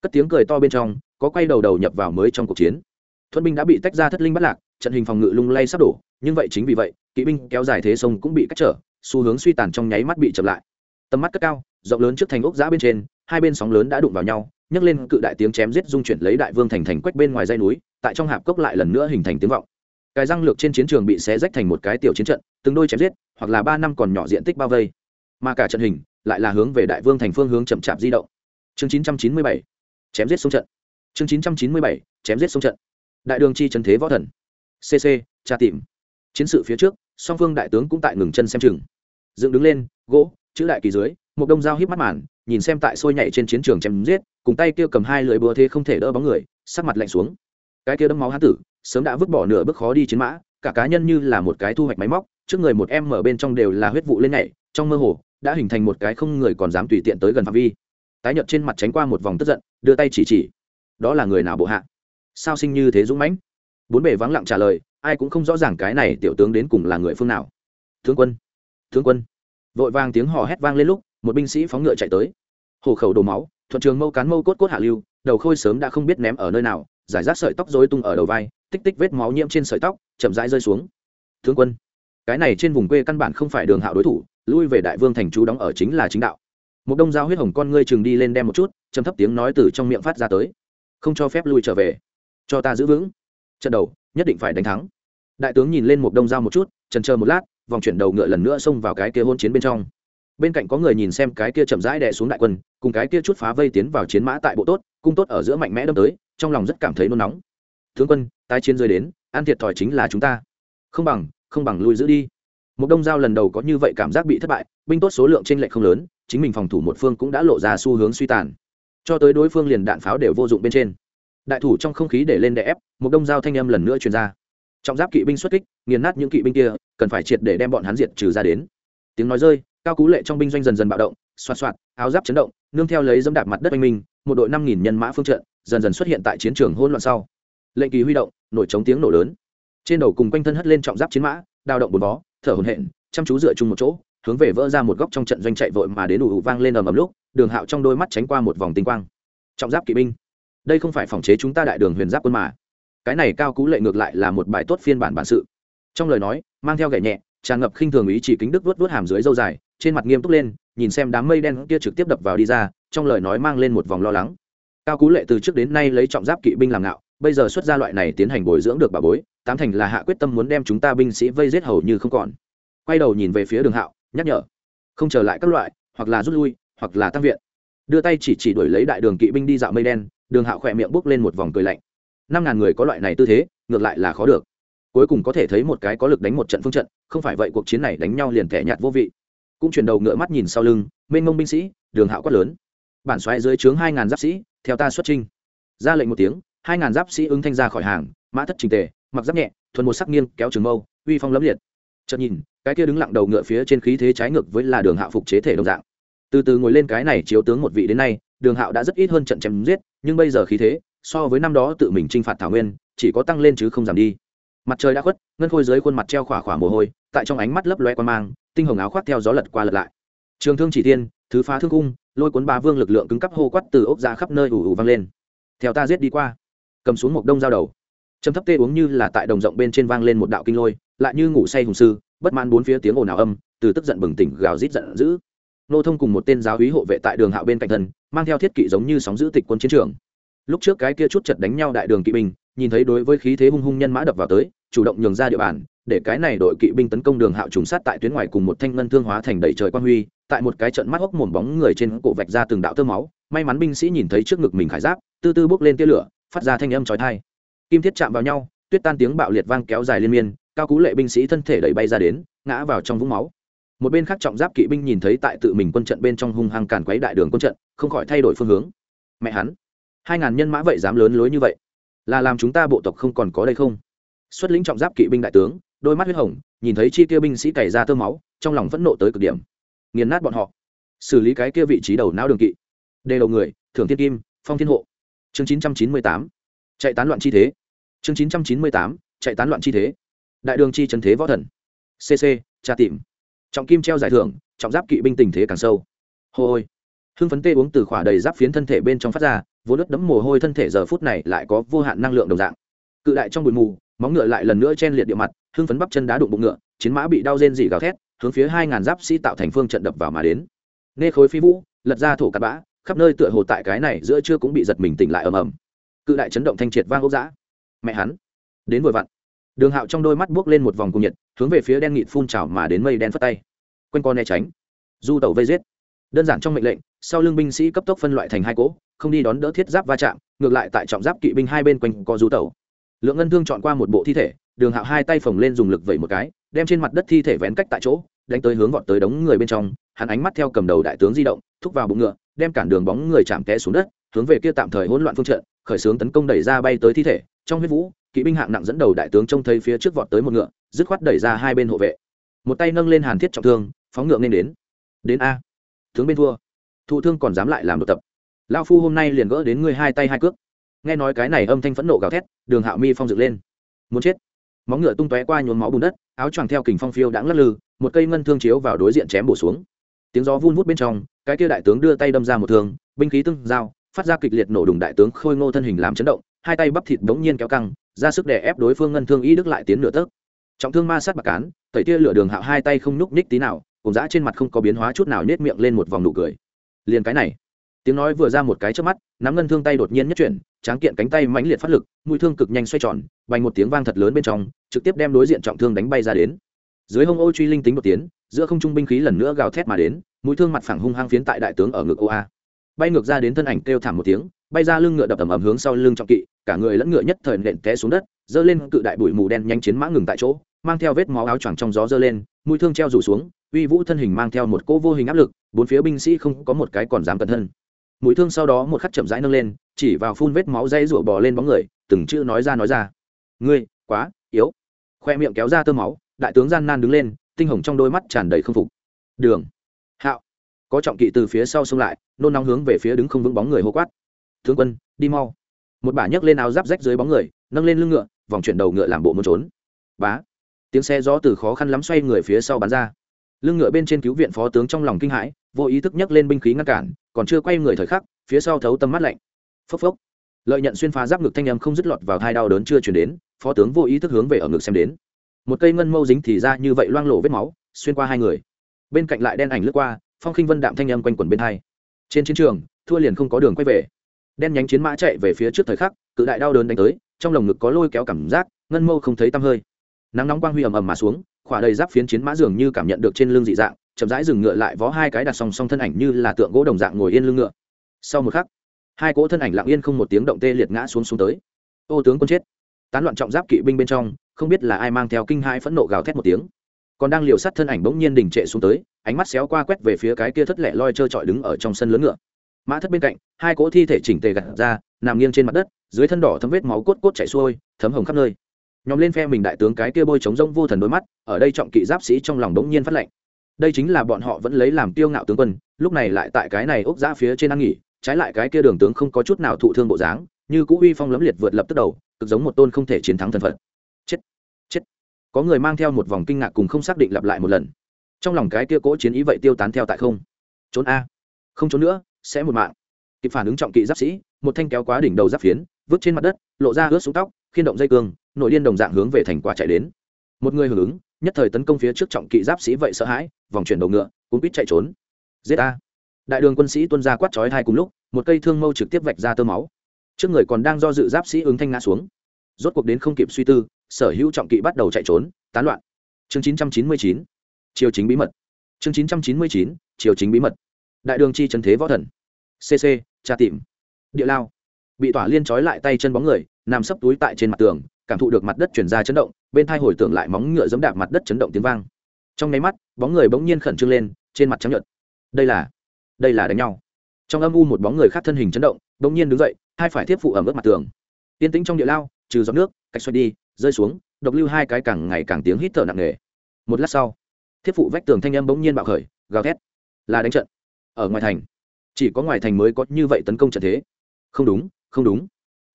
Cất tiếng cười to bên trong, có quay đầu đầu nhập vào mới trong cuộc chiến. Thuận binh đã bị tách ra thất linh bắt lạc, trận hình phòng ngự lung lay sắp đổ, nhưng vậy chính vì vậy, kỵ binh kéo dài thế sông cũng bị cách trở, xu hướng suy tàn trong nháy mắt bị chậm lại. Tầm mắt cất cao rộng lớn trước thành ốc giã bên trên, hai bên sóng lớn đã đụng vào nhau, nhấc lên cự đại tiếng chém giết dung chuyển lấy đại vương thành thành quách bên ngoài dây núi, tại trong hạp cốc lại lần nữa hình thành tiếng vọng. Cái răng lược trên chiến trường bị xé rách thành một cái tiểu chiến trận, từng đôi chém giết, hoặc là ba năm còn nhỏ diện tích bao vây. Mà cả trận hình lại là hướng về đại vương thành phương hướng chậm chạp di động. Chương 997 chém giết sông trận. Chương 997 chém giết sông trận. Đại đường chi trần thế võ thần. Cc tra tìm. Chiến sự phía trước, song phương đại tướng cũng tại ngừng chân xem chừng. Dựng đứng lên, gỗ, chữ đại kỳ dưới một đông dao híp mắt màn, nhìn xem tại sôi nhảy trên chiến trường chém giết, cùng tay kia cầm hai lưỡi búa thế không thể đỡ bóng người, sắc mặt lạnh xuống. Cái kia đấm máu hán tử, sớm đã vứt bỏ nửa bước khó đi chiến mã, cả cá nhân như là một cái thu hoạch máy móc, trước người một em mở bên trong đều là huyết vụ lên nhảy, trong mơ hồ, đã hình thành một cái không người còn dám tùy tiện tới gần phạm vi. Tái nhợt trên mặt tránh qua một vòng tức giận, đưa tay chỉ chỉ. Đó là người nào bộ hạ? Sao sinh như thế dũng mãnh? Bốn bề vắng lặng trả lời, ai cũng không rõ ràng cái này tiểu tướng đến cùng là người phương nào. Tướng quân tướng quân. Vội vàng tiếng hò hét vang lên lúc một binh sĩ phóng ngựa chạy tới. Hồ khẩu đổ máu, thuận trường mâu cán mâu cốt cốt hạ lưu, đầu khôi sớm đã không biết ném ở nơi nào, giải rác sợi tóc rối tung ở đầu vai, tích tích vết máu nhiễm trên sợi tóc, chậm rãi rơi xuống. Thương quân, cái này trên vùng quê căn bản không phải đường hạo đối thủ, lui về đại vương thành chú đóng ở chính là chính đạo. Một đông dao huyết hồng con ngươi chừng đi lên đem một chút chấm thấp tiếng nói từ trong miệng phát ra tới. Không cho phép lui trở về. Cho ta giữ vững. Trận đầu, nhất định phải đánh thắng. Đại tướng nhìn lên một đông dao một chút, trần chờ một lát, vòng chuyển đầu ngựa lần nữa xông vào cái kia hôn chiến bên trong bên cạnh có người nhìn xem cái kia chậm rãi đè xuống đại quân, cùng cái kia chút phá vây tiến vào chiến mã tại bộ tốt, cung tốt ở giữa mạnh mẽ đâm tới, trong lòng rất cảm thấy nôn nóng. Tướng quân, tái chiến rơi đến an thiệt thòi chính là chúng ta. Không bằng không bằng lui giữ đi. Một đông giao lần đầu có như vậy cảm giác bị thất bại, binh tốt số lượng trên lệ không lớn, chính mình phòng thủ một phương cũng đã lộ ra xu hướng suy tàn. Cho tới đối phương liền đạn pháo đều vô dụng bên trên. Đại thủ trong không khí để lên đè ép một đông giao thanh âm lần nữa truyền ra. Trọng giáp kỵ binh xuất kích, nghiền nát những kỵ binh kia, cần phải triệt để đem bọn hắn diệt trừ ra đến. Tiếng nói rơi cao cú lệ trong binh doanh dần dần bạo động, xoạt xoạt, áo giáp chấn động, nương theo lấy dẫm đạp mặt đất oanh minh, một đội năm nghìn nhân mã phương trận dần dần xuất hiện tại chiến trường hỗn loạn sau. Lệnh kỳ huy động, nổi chống tiếng nổ lớn. Trên đầu cùng quanh thân hất lên trọng giáp chiến mã, đao động bùn bó, thở hổn hển, chăm chú dựa chung một chỗ, hướng về vỡ ra một góc trong trận doanh chạy vội mà đến đủ vang lên ầm ầm lúc, đường hạo trong đôi mắt tránh qua một vòng tinh quang. Trọng giáp kỵ binh, đây không phải phòng chế chúng ta đại đường huyền giáp quân mà. Cái này cao cú lệ ngược lại là một bài tốt phiên bản bản sự. Trong lời nói, mang theo gậy nhẹ, tràn ngập khinh thường ý chỉ kính đức vuốt vuốt hàm dưới dâu dài trên mặt nghiêm túc lên, nhìn xem đám mây đen kia trực tiếp đập vào đi ra, trong lời nói mang lên một vòng lo lắng. Cao cú lệ từ trước đến nay lấy trọng giáp kỵ binh làm ngạo, bây giờ xuất ra loại này tiến hành bồi dưỡng được bà bối, tám thành là hạ quyết tâm muốn đem chúng ta binh sĩ vây giết hầu như không còn. Quay đầu nhìn về phía đường hạo, nhắc nhở, không trở lại các loại, hoặc là rút lui, hoặc là tăng viện. Đưa tay chỉ chỉ đuổi lấy đại đường kỵ binh đi dạo mây đen, đường hạo khỏe miệng bốc lên một vòng cười lạnh. Năm ngàn người có loại này tư thế, ngược lại là khó được. Cuối cùng có thể thấy một cái có lực đánh một trận phương trận, không phải vậy cuộc chiến này đánh nhau liền thẻ nhạt vô vị cũng chuyển đầu ngựa mắt nhìn sau lưng, mênh mông binh sĩ, đường hạo quát lớn. Bản xoáy dưới trướng hai ngàn giáp sĩ, theo ta xuất trinh ra lệnh một tiếng, hai ngàn giáp sĩ ứng thanh ra khỏi hàng, mã thất trình tề, mặc giáp nhẹ, thuần một sắc nghiêng, kéo trường mâu, uy phong lấm liệt. Chợt nhìn, cái kia đứng lặng đầu ngựa phía trên khí thế trái ngược với là đường hạo phục chế thể đồng dạng. Từ từ ngồi lên cái này chiếu tướng một vị đến nay, đường hạo đã rất ít hơn trận chém giết, nhưng bây giờ khí thế, so với năm đó tự mình chinh phạt thảo nguyên, chỉ có tăng lên chứ không giảm đi. Mặt trời đã khuất, ngân khôi dưới khuôn mặt treo khỏa khỏa mồ hôi, tại trong ánh mắt lấp loe quan mang tinh hồng áo khoác theo gió lật qua lật lại. Trường thương chỉ tiên thứ phá thương cung, lôi cuốn ba vương lực lượng cứng cắp hô quắt từ ốc ra khắp nơi ủ ủ vang lên. Theo ta giết đi qua. Cầm xuống một đông dao đầu. Trầm thấp tê uống như là tại đồng rộng bên trên vang lên một đạo kinh lôi, lại như ngủ say hùng sư, bất mãn bốn phía tiếng ồn ào âm, từ tức giận bừng tỉnh gào rít giận dữ. Nô thông cùng một tên giáo úy hộ vệ tại đường hạo bên cạnh thần mang theo thiết kỵ giống như sóng giữ tịch quân chiến trường. Lúc trước cái kia chút chật đánh nhau đại đường kỵ binh nhìn thấy đối với khí thế hung hung nhân mã đập vào tới, chủ động nhường ra địa bàn, để cái này đội kỵ binh tấn công đường hạo trùng sát tại tuyến ngoài cùng một thanh ngân thương hóa thành đầy trời quan huy, tại một cái trận mắt hốc mồm bóng người trên cổ vạch ra từng đạo tơ máu, may mắn binh sĩ nhìn thấy trước ngực mình khải giáp, tư tư bước lên tia lửa, phát ra thanh âm chói tai. Kim thiết chạm vào nhau, tuyết tan tiếng bạo liệt vang kéo dài liên miên, cao cú lệ binh sĩ thân thể đẩy bay ra đến, ngã vào trong vũng máu. Một bên khác trọng giáp kỵ binh nhìn thấy tại tự mình quân trận bên trong hung hăng càn quấy đại đường quân trận, không khỏi thay đổi phương hướng. Mẹ hắn, hai ngàn nhân mã vậy dám lớn lối như vậy? Là làm chúng ta bộ tộc không còn có đây không? Xuất lĩnh trọng giáp kỵ binh đại tướng, đôi mắt huyết hồng, nhìn thấy chi kia binh sĩ cày ra tơ máu, trong lòng phẫn nộ tới cực điểm. Nghiền nát bọn họ. Xử lý cái kia vị trí đầu não đường kỵ. Đề đầu người, thưởng thiên kim, phong thiên hộ. Chương chín trăm chín mươi tám. Chạy tán loạn chi thế. Chương chín trăm chín mươi tám. Chạy tán loạn chi thế. Đại đường chi trần thế võ thần. Cc tra tìm. Trọng kim treo giải thưởng, trọng giáp kỵ binh tình thế càng sâu. Hô ôi hưng phấn tê uống từ khỏa đầy giáp phiến thân thể bên trong phát ra vốn đất đấm mồ hôi thân thể giờ phút này lại có vô hạn năng lượng đồng dạng. Cự đại trong bụi mù, móng ngựa lại lần nữa chen liệt địa mặt, hưng phấn bắp chân đá đụng bụng ngựa, chiến mã bị đau rên dỉ gào thét, hướng phía hai ngàn giáp sĩ tạo thành phương trận đập vào mà đến. Nê khối phi vũ, lật ra thổ cắt bã, khắp nơi tựa hồ tại cái này giữa chưa cũng bị giật mình tỉnh lại ầm ầm. Cự đại chấn động thanh triệt vang ốc dã. Mẹ hắn, đến vội vặn. Đường hạo trong đôi mắt buốc lên một vòng cung nhiệt, hướng về phía đen nghịt phun trào mà đến mây đen phất tay. Quanh con né tránh. Du tàu vây giết đơn giản trong mệnh lệnh, sau lưng binh sĩ cấp tốc phân loại thành hai cỗ, không đi đón đỡ thiết giáp va chạm, ngược lại tại trọng giáp kỵ binh hai bên quanh co du tàu lượng ngân thương chọn qua một bộ thi thể, đường hạo hai tay phồng lên dùng lực vẩy một cái, đem trên mặt đất thi thể vén cách tại chỗ, đánh tới hướng vọt tới đống người bên trong, hắn ánh mắt theo cầm đầu đại tướng di động, thúc vào bụng ngựa, đem cản đường bóng người chạm té xuống đất, hướng về kia tạm thời hỗn loạn phương trận, khởi xướng tấn công đẩy ra bay tới thi thể, trong huyết vũ, kỵ binh hạng nặng dẫn đầu đại tướng trông thấy phía trước vọt tới một ngựa, dứt khoát đẩy ra hai bên hộ vệ. Một tay nâng lên hàn thiết trọng thương, phóng ngựa nên đến. Đến a tướng bên thua. Thụ thương còn dám lại làm đột tập. Lao phu hôm nay liền gỡ đến ngươi hai tay hai cước. Nghe nói cái này âm thanh phẫn nộ gào thét, đường hạo mi phong dựng lên. Muốn chết. Móng ngựa tung tóe qua nhuốm máu bùn đất, áo choàng theo kình phong phiêu đãng lắc lư, một cây ngân thương chiếu vào đối diện chém bổ xuống. Tiếng gió vun vút bên trong, cái kia đại tướng đưa tay đâm ra một thương, binh khí tương dao, phát ra kịch liệt nổ đùng đại tướng khôi ngô thân hình làm chấn động, hai tay bắp thịt bỗng nhiên kéo căng, ra sức đè ép đối phương ngân thương y đức lại tiến nửa tấc. Trọng thương ma sát bạc cán, tẩy tia lửa đường hạo hai tay không nhúc nhích tí nào cùng dã trên mặt không có biến hóa chút nào nhét miệng lên một vòng nụ cười. Liền cái này. Tiếng nói vừa ra một cái trước mắt, nắm ngân thương tay đột nhiên nhất chuyển, tráng kiện cánh tay mãnh liệt phát lực, mũi thương cực nhanh xoay tròn, bành một tiếng vang thật lớn bên trong, trực tiếp đem đối diện trọng thương đánh bay ra đến. Dưới hông ô truy linh tính một tiếng giữa không trung binh khí lần nữa gào thét mà đến, mũi thương mặt phẳng hung hăng phiến tại đại tướng ở ngực ô a. Bay ngược ra đến thân ảnh kêu thảm một tiếng, bay ra lưng ngựa đập ầm ầm hướng sau lưng trọng kỵ, cả người lẫn ngựa nhất thời nện té xuống đất, giơ lên cự đại bụi mù đen nhanh chiến mã ngừng tại chỗ mang theo vết máu áo choàng trong gió giơ lên, mũi thương treo rủ xuống, uy vũ thân hình mang theo một cỗ vô hình áp lực, bốn phía binh sĩ không có một cái còn dám cẩn thân mũi thương sau đó một khắc chậm rãi nâng lên, chỉ vào phun vết máu dây rụa bò lên bóng người, từng chữ nói ra nói ra. Ngươi, quá yếu. Khoe miệng kéo ra tơ máu, đại tướng gian nan đứng lên, tinh hồng trong đôi mắt tràn đầy không phục. Đường, hạo. Có trọng kỵ từ phía sau xông lại, nôn nóng hướng về phía đứng không vững bóng người hô quát. Tướng quân, đi mau. Một bà nhấc lên áo giáp rách dưới bóng người, nâng lên lưng ngựa, vòng chuyển đầu ngựa làm bộ muốn trốn. Bá tiếng xe gió từ khó khăn lắm xoay người phía sau bắn ra. Lưng ngựa bên trên cứu viện phó tướng trong lòng kinh hãi, vô ý thức nhấc lên binh khí ngăn cản, còn chưa quay người thời khắc, phía sau thấu tâm mắt lạnh. Phốc phốc. Lợi nhận xuyên phá giáp ngực thanh âm không dứt lọt vào thai đau đớn chưa chuyển đến, phó tướng vô ý thức hướng về ở ngực xem đến. Một cây ngân mâu dính thì ra như vậy loang lộ vết máu, xuyên qua hai người. Bên cạnh lại đen ảnh lướt qua, phong khinh vân đạm thanh âm quanh quẩn bên hai. Trên chiến trường, thua liền không có đường quay về. Đen nhánh chiến mã chạy về phía trước thời khắc, cự đại đau đớn đánh tới, trong lồng ngực có lôi kéo cảm giác, ngân mâu không thấy tăm hơi nắng nóng quang huy ầm ầm mà xuống, khỏa đầy giáp phiến chiến mã dường như cảm nhận được trên lưng dị dạng, chậm rãi dừng ngựa lại vó hai cái đặt song song thân ảnh như là tượng gỗ đồng dạng ngồi yên lưng ngựa. Sau một khắc, hai cỗ thân ảnh lặng yên không một tiếng động tê liệt ngã xuống xuống tới. Ô tướng quân chết. Tán loạn trọng giáp kỵ binh bên trong, không biết là ai mang theo kinh hai phẫn nộ gào thét một tiếng. Còn đang liều sắt thân ảnh bỗng nhiên đình trệ xuống tới, ánh mắt xéo qua quét về phía cái kia thất lẻ loi trơ trọi đứng ở trong sân lớn ngựa. Mã thất bên cạnh, hai cỗ thi thể chỉnh tề gặt ra, nằm nghiêng trên mặt đất, dưới thân đỏ thấm vết máu cốt cốt chảy xuôi, thấm hồng khắp nơi nhóm lên phe mình đại tướng cái kia bôi chống rông vô thần đôi mắt, ở đây trọng kỵ giáp sĩ trong lòng đống nhiên phát lệnh. Đây chính là bọn họ vẫn lấy làm tiêu ngạo tướng quân, lúc này lại tại cái này ốc giã phía trên ăn nghỉ, trái lại cái kia đường tướng không có chút nào thụ thương bộ dáng, như cũ uy phong lấm liệt vượt lập tức đầu, cực giống một tôn không thể chiến thắng thân phận chết chết. Có người mang theo một vòng kinh ngạc cùng không xác định lặp lại một lần. Trong lòng cái kia cỗ chiến ý vậy tiêu tán theo tại không. Trốn a. Không trốn nữa, sẽ một mạng. Kịp phản ứng trọng kỵ giáp sĩ, một thanh kéo quá đỉnh đầu giáp phiến, vứt trên mặt đất, lộ ra ướt xuống tóc, khiên động dây cương nội điên đồng dạng hướng về thành quả chạy đến. Một người hưởng ứng, nhất thời tấn công phía trước trọng kỵ giáp sĩ vậy sợ hãi, vòng chuyển đầu ngựa cũng quýt chạy trốn. Giết a đại đường quân sĩ tuân ra quát chói hai cùng lúc, một cây thương mâu trực tiếp vạch ra tơ máu. Trước người còn đang do dự giáp sĩ ứng thanh ngã xuống. Rốt cuộc đến không kịp suy tư, sở hữu trọng kỵ bắt đầu chạy trốn, tán loạn. Chương 999 chiều chính bí mật. Chương 999 chiều chính bí mật. Đại đường chi trần thế võ thần. Cc tra tìm. Địa lao. Bị tỏa liên trói lại tay chân bóng người, nằm sấp túi tại trên mặt tường cảm thụ được mặt đất chuyển ra chấn động, bên thai hồi tưởng lại móng ngựa giẫm đạp mặt đất chấn động tiếng vang. Trong nháy mắt, bóng người bỗng nhiên khẩn trương lên, trên mặt trắng nhợt. Đây là đây là đánh nhau. Trong âm u một bóng người khác thân hình chấn động, bỗng nhiên đứng dậy, hai phải tiếp phụ ở mức mặt tường. Tiên tĩnh trong địa lao, trừ giọt nước cách xoay đi, rơi xuống, độc lưu hai cái càng ngày càng tiếng hít thở nặng nề. Một lát sau thiết phụ vách tường thanh âm bỗng nhiên bạo khởi, gào thét. Là đánh trận. Ở ngoài thành. Chỉ có ngoài thành mới có như vậy tấn công trận thế. Không đúng không đúng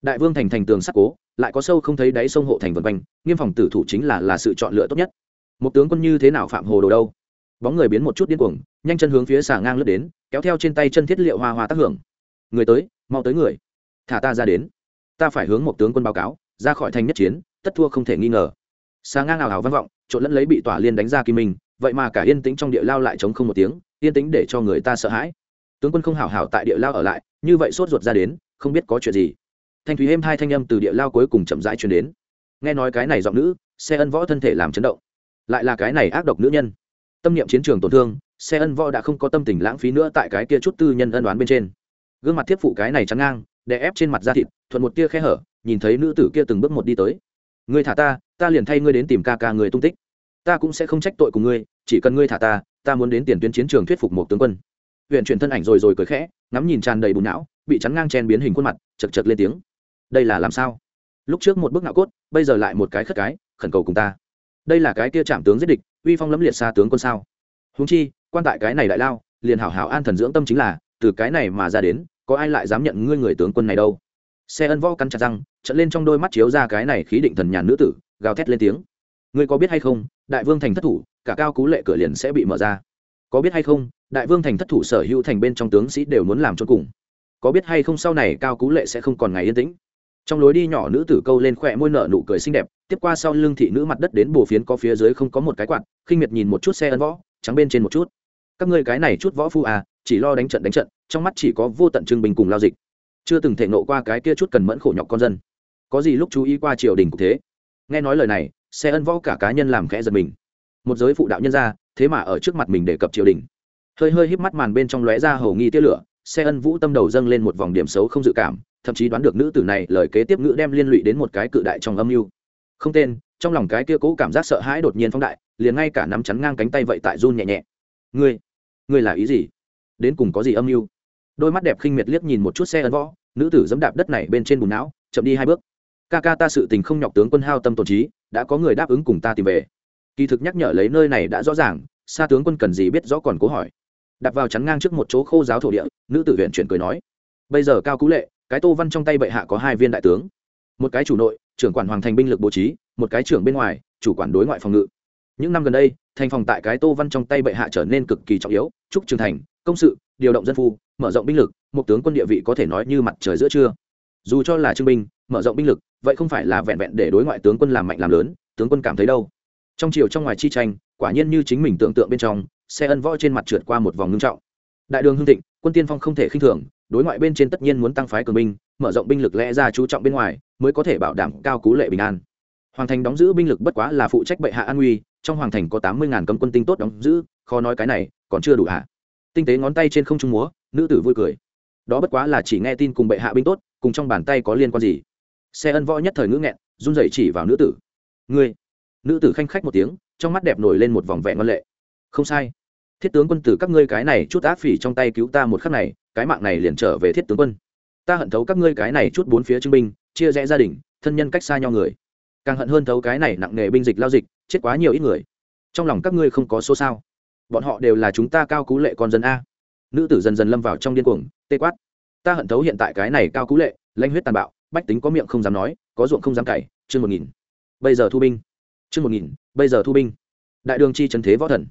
đại vương thành thành tường sắc cố, lại có sâu không thấy đáy sông hộ thành vân quanh, nghiêm phòng tử thủ chính là là sự chọn lựa tốt nhất. Một tướng quân như thế nào phạm hồ đồ đâu? Bóng người biến một chút điên cuồng, nhanh chân hướng phía xà ngang lướt đến, kéo theo trên tay chân thiết liệu hoa hoa tác hưởng. Người tới, mau tới người. Thả ta ra đến. Ta phải hướng một tướng quân báo cáo, ra khỏi thành nhất chiến, tất thua không thể nghi ngờ. Xà ngang ảo ảo vang vọng, trộn lẫn lấy bị tỏa liên đánh ra kim minh, vậy mà cả yên tĩnh trong địa lao lại chống không một tiếng, yên tĩnh để cho người ta sợ hãi. Tướng quân không hảo hảo tại địa lao ở lại, như vậy sốt ruột ra đến, không biết có chuyện gì thanh thúy êm hai thanh âm từ địa lao cuối cùng chậm rãi truyền đến. Nghe nói cái này giọng nữ, xe ân võ thân thể làm chấn động. Lại là cái này ác độc nữ nhân. Tâm niệm chiến trường tổn thương, xe ân võ đã không có tâm tình lãng phí nữa tại cái kia chút tư nhân ân đoán bên trên. Gương mặt thiếp phụ cái này chắn ngang, đè ép trên mặt da thịt, thuận một tia khe hở, nhìn thấy nữ tử kia từng bước một đi tới. Ngươi thả ta ta liền thay ngươi đến tìm ca ca người tung tích. Ta cũng sẽ không trách tội của ngươi, chỉ cần ngươi thả ta ta muốn đến tiền tuyến chiến trường thuyết phục một tướng quân. Huyện chuyển thân ảnh rồi rồi cười khẽ, ngắm nhìn tràn đầy bùn não, bị chắn ngang chen biến hình khuôn mặt, chật chật lên tiếng đây là làm sao? Lúc trước một bước nạo cốt, bây giờ lại một cái khất cái, khẩn cầu cùng ta. Đây là cái kia chạm tướng giết địch, uy phong lẫm liệt xa tướng quân sao? Húng chi, quan tại cái này đại lao, liền hảo hảo an thần dưỡng tâm chính là, từ cái này mà ra đến, có ai lại dám nhận ngươi người tướng quân này đâu? Xe ân võ cắn chặt răng, trận lên trong đôi mắt chiếu ra cái này khí định thần nhàn nữ tử, gào thét lên tiếng. Ngươi có biết hay không, đại vương thành thất thủ, cả cao cú lệ cửa liền sẽ bị mở ra. Có biết hay không, đại vương thành thất thủ sở hữu thành bên trong tướng sĩ đều muốn làm cho cùng. Có biết hay không sau này cao cú lệ sẽ không còn ngày yên tĩnh? Trong lối đi nhỏ nữ tử câu lên khỏe môi nở nụ cười xinh đẹp, tiếp qua sau lưng thị nữ mặt đất đến bồ phiến có phía dưới không có một cái quạt, khinh miệt nhìn một chút xe ân võ, trắng bên trên một chút. Các ngươi cái này chút võ phu à chỉ lo đánh trận đánh trận, trong mắt chỉ có vô tận trưng bình cùng lao dịch. Chưa từng thể nộ qua cái kia chút cần mẫn khổ nhọc con dân. Có gì lúc chú ý qua triều đình cũng thế. Nghe nói lời này, xe ân võ cả cá nhân làm khẽ giật mình. Một giới phụ đạo nhân ra, thế mà ở trước mặt mình đề cập triều đình. Hơi hơi híp mắt màn bên trong lóe ra hầu nghi tia lửa, xe ân vũ tâm đầu dâng lên một vòng điểm xấu không dự cảm thậm chí đoán được nữ tử này lời kế tiếp ngữ đem liên lụy đến một cái cự đại trong âm mưu. Không tên, trong lòng cái kia cố cảm giác sợ hãi đột nhiên phóng đại, liền ngay cả nắm chắn ngang cánh tay vậy tại run nhẹ nhẹ. Ngươi ngươi là ý gì? Đến cùng có gì âm mưu? Đôi mắt đẹp khinh miệt liếc nhìn một chút xe ấn võ, nữ tử dẫm đạp đất này bên trên bùn não, chậm đi hai bước. Ca ca ta sự tình không nhọc tướng quân hao tâm tổn trí, đã có người đáp ứng cùng ta tìm về. Kỳ thực nhắc nhở lấy nơi này đã rõ ràng xa tướng quân cần gì biết rõ còn cố hỏi. Đặt vào chắn ngang trước một chỗ khô giáo thổ địa, nữ tử huyện chuyển cười nói, bây giờ cao cú lệ cái tô văn trong tay bệ hạ có hai viên đại tướng. Một cái chủ nội, trưởng quản hoàng thành binh lực bố trí, một cái trưởng bên ngoài, chủ quản đối ngoại phòng ngự. Những năm gần đây, thành phòng tại cái tô văn trong tay bệ hạ trở nên cực kỳ trọng yếu, trúc trường thành, công sự, điều động dân phu, mở rộng binh lực, một tướng quân địa vị có thể nói như mặt trời giữa trưa. Dù cho là trương binh, mở rộng binh lực, vậy không phải là vẹn vẹn để đối ngoại tướng quân làm mạnh làm lớn, tướng quân cảm thấy đâu. Trong chiều trong ngoài chi tranh, quả nhiên như chính mình tưởng tượng bên trong, xe ân võ trên mặt trượt qua một vòng ngưng trọng. Đại đường hưng thịnh, quân tiên phong không thể khinh thường đối ngoại bên trên tất nhiên muốn tăng phái cường binh, mở rộng binh lực lẽ ra chú trọng bên ngoài, mới có thể bảo đảm cao cú lệ bình an. Hoàng thành đóng giữ binh lực bất quá là phụ trách bệ hạ an nguy trong hoàng thành có tám mươi ngàn cấm quân tinh tốt đóng giữ, khó nói cái này, còn chưa đủ hạ tinh tế ngón tay trên không trung múa, nữ tử vui cười. Đó bất quá là chỉ nghe tin cùng bệ hạ binh tốt, cùng trong bàn tay có liên quan gì? Xe ân võ nhất thời ngữ nghẹn, run rẩy chỉ vào nữ tử. Ngươi! Nữ tử khanh khách một tiếng, trong mắt đẹp nổi lên một vòng vẹn ngân lệ. Không sai. Thiết tướng quân tử các ngươi cái này chút ác phỉ trong tay cứu ta một khắc này cái mạng này liền trở về thiết tướng quân. Ta hận thấu các ngươi cái này chút bốn phía chứng binh, chia rẽ gia đình, thân nhân cách xa nhau người. Càng hận hơn thấu cái này nặng nghề binh dịch lao dịch, chết quá nhiều ít người. Trong lòng các ngươi không có số sao. Bọn họ đều là chúng ta cao cú lệ con dân a. Nữ tử dần dần lâm vào trong điên cuồng, tê quát. Ta hận thấu hiện tại cái này cao cú lệ lanh huyết tàn bạo, bách tính có miệng không dám nói, có ruộng không dám cày, chương một nghìn. Bây giờ thu binh. Chương một nghìn, bây giờ thu binh. Đại đường chi trần thế võ thần.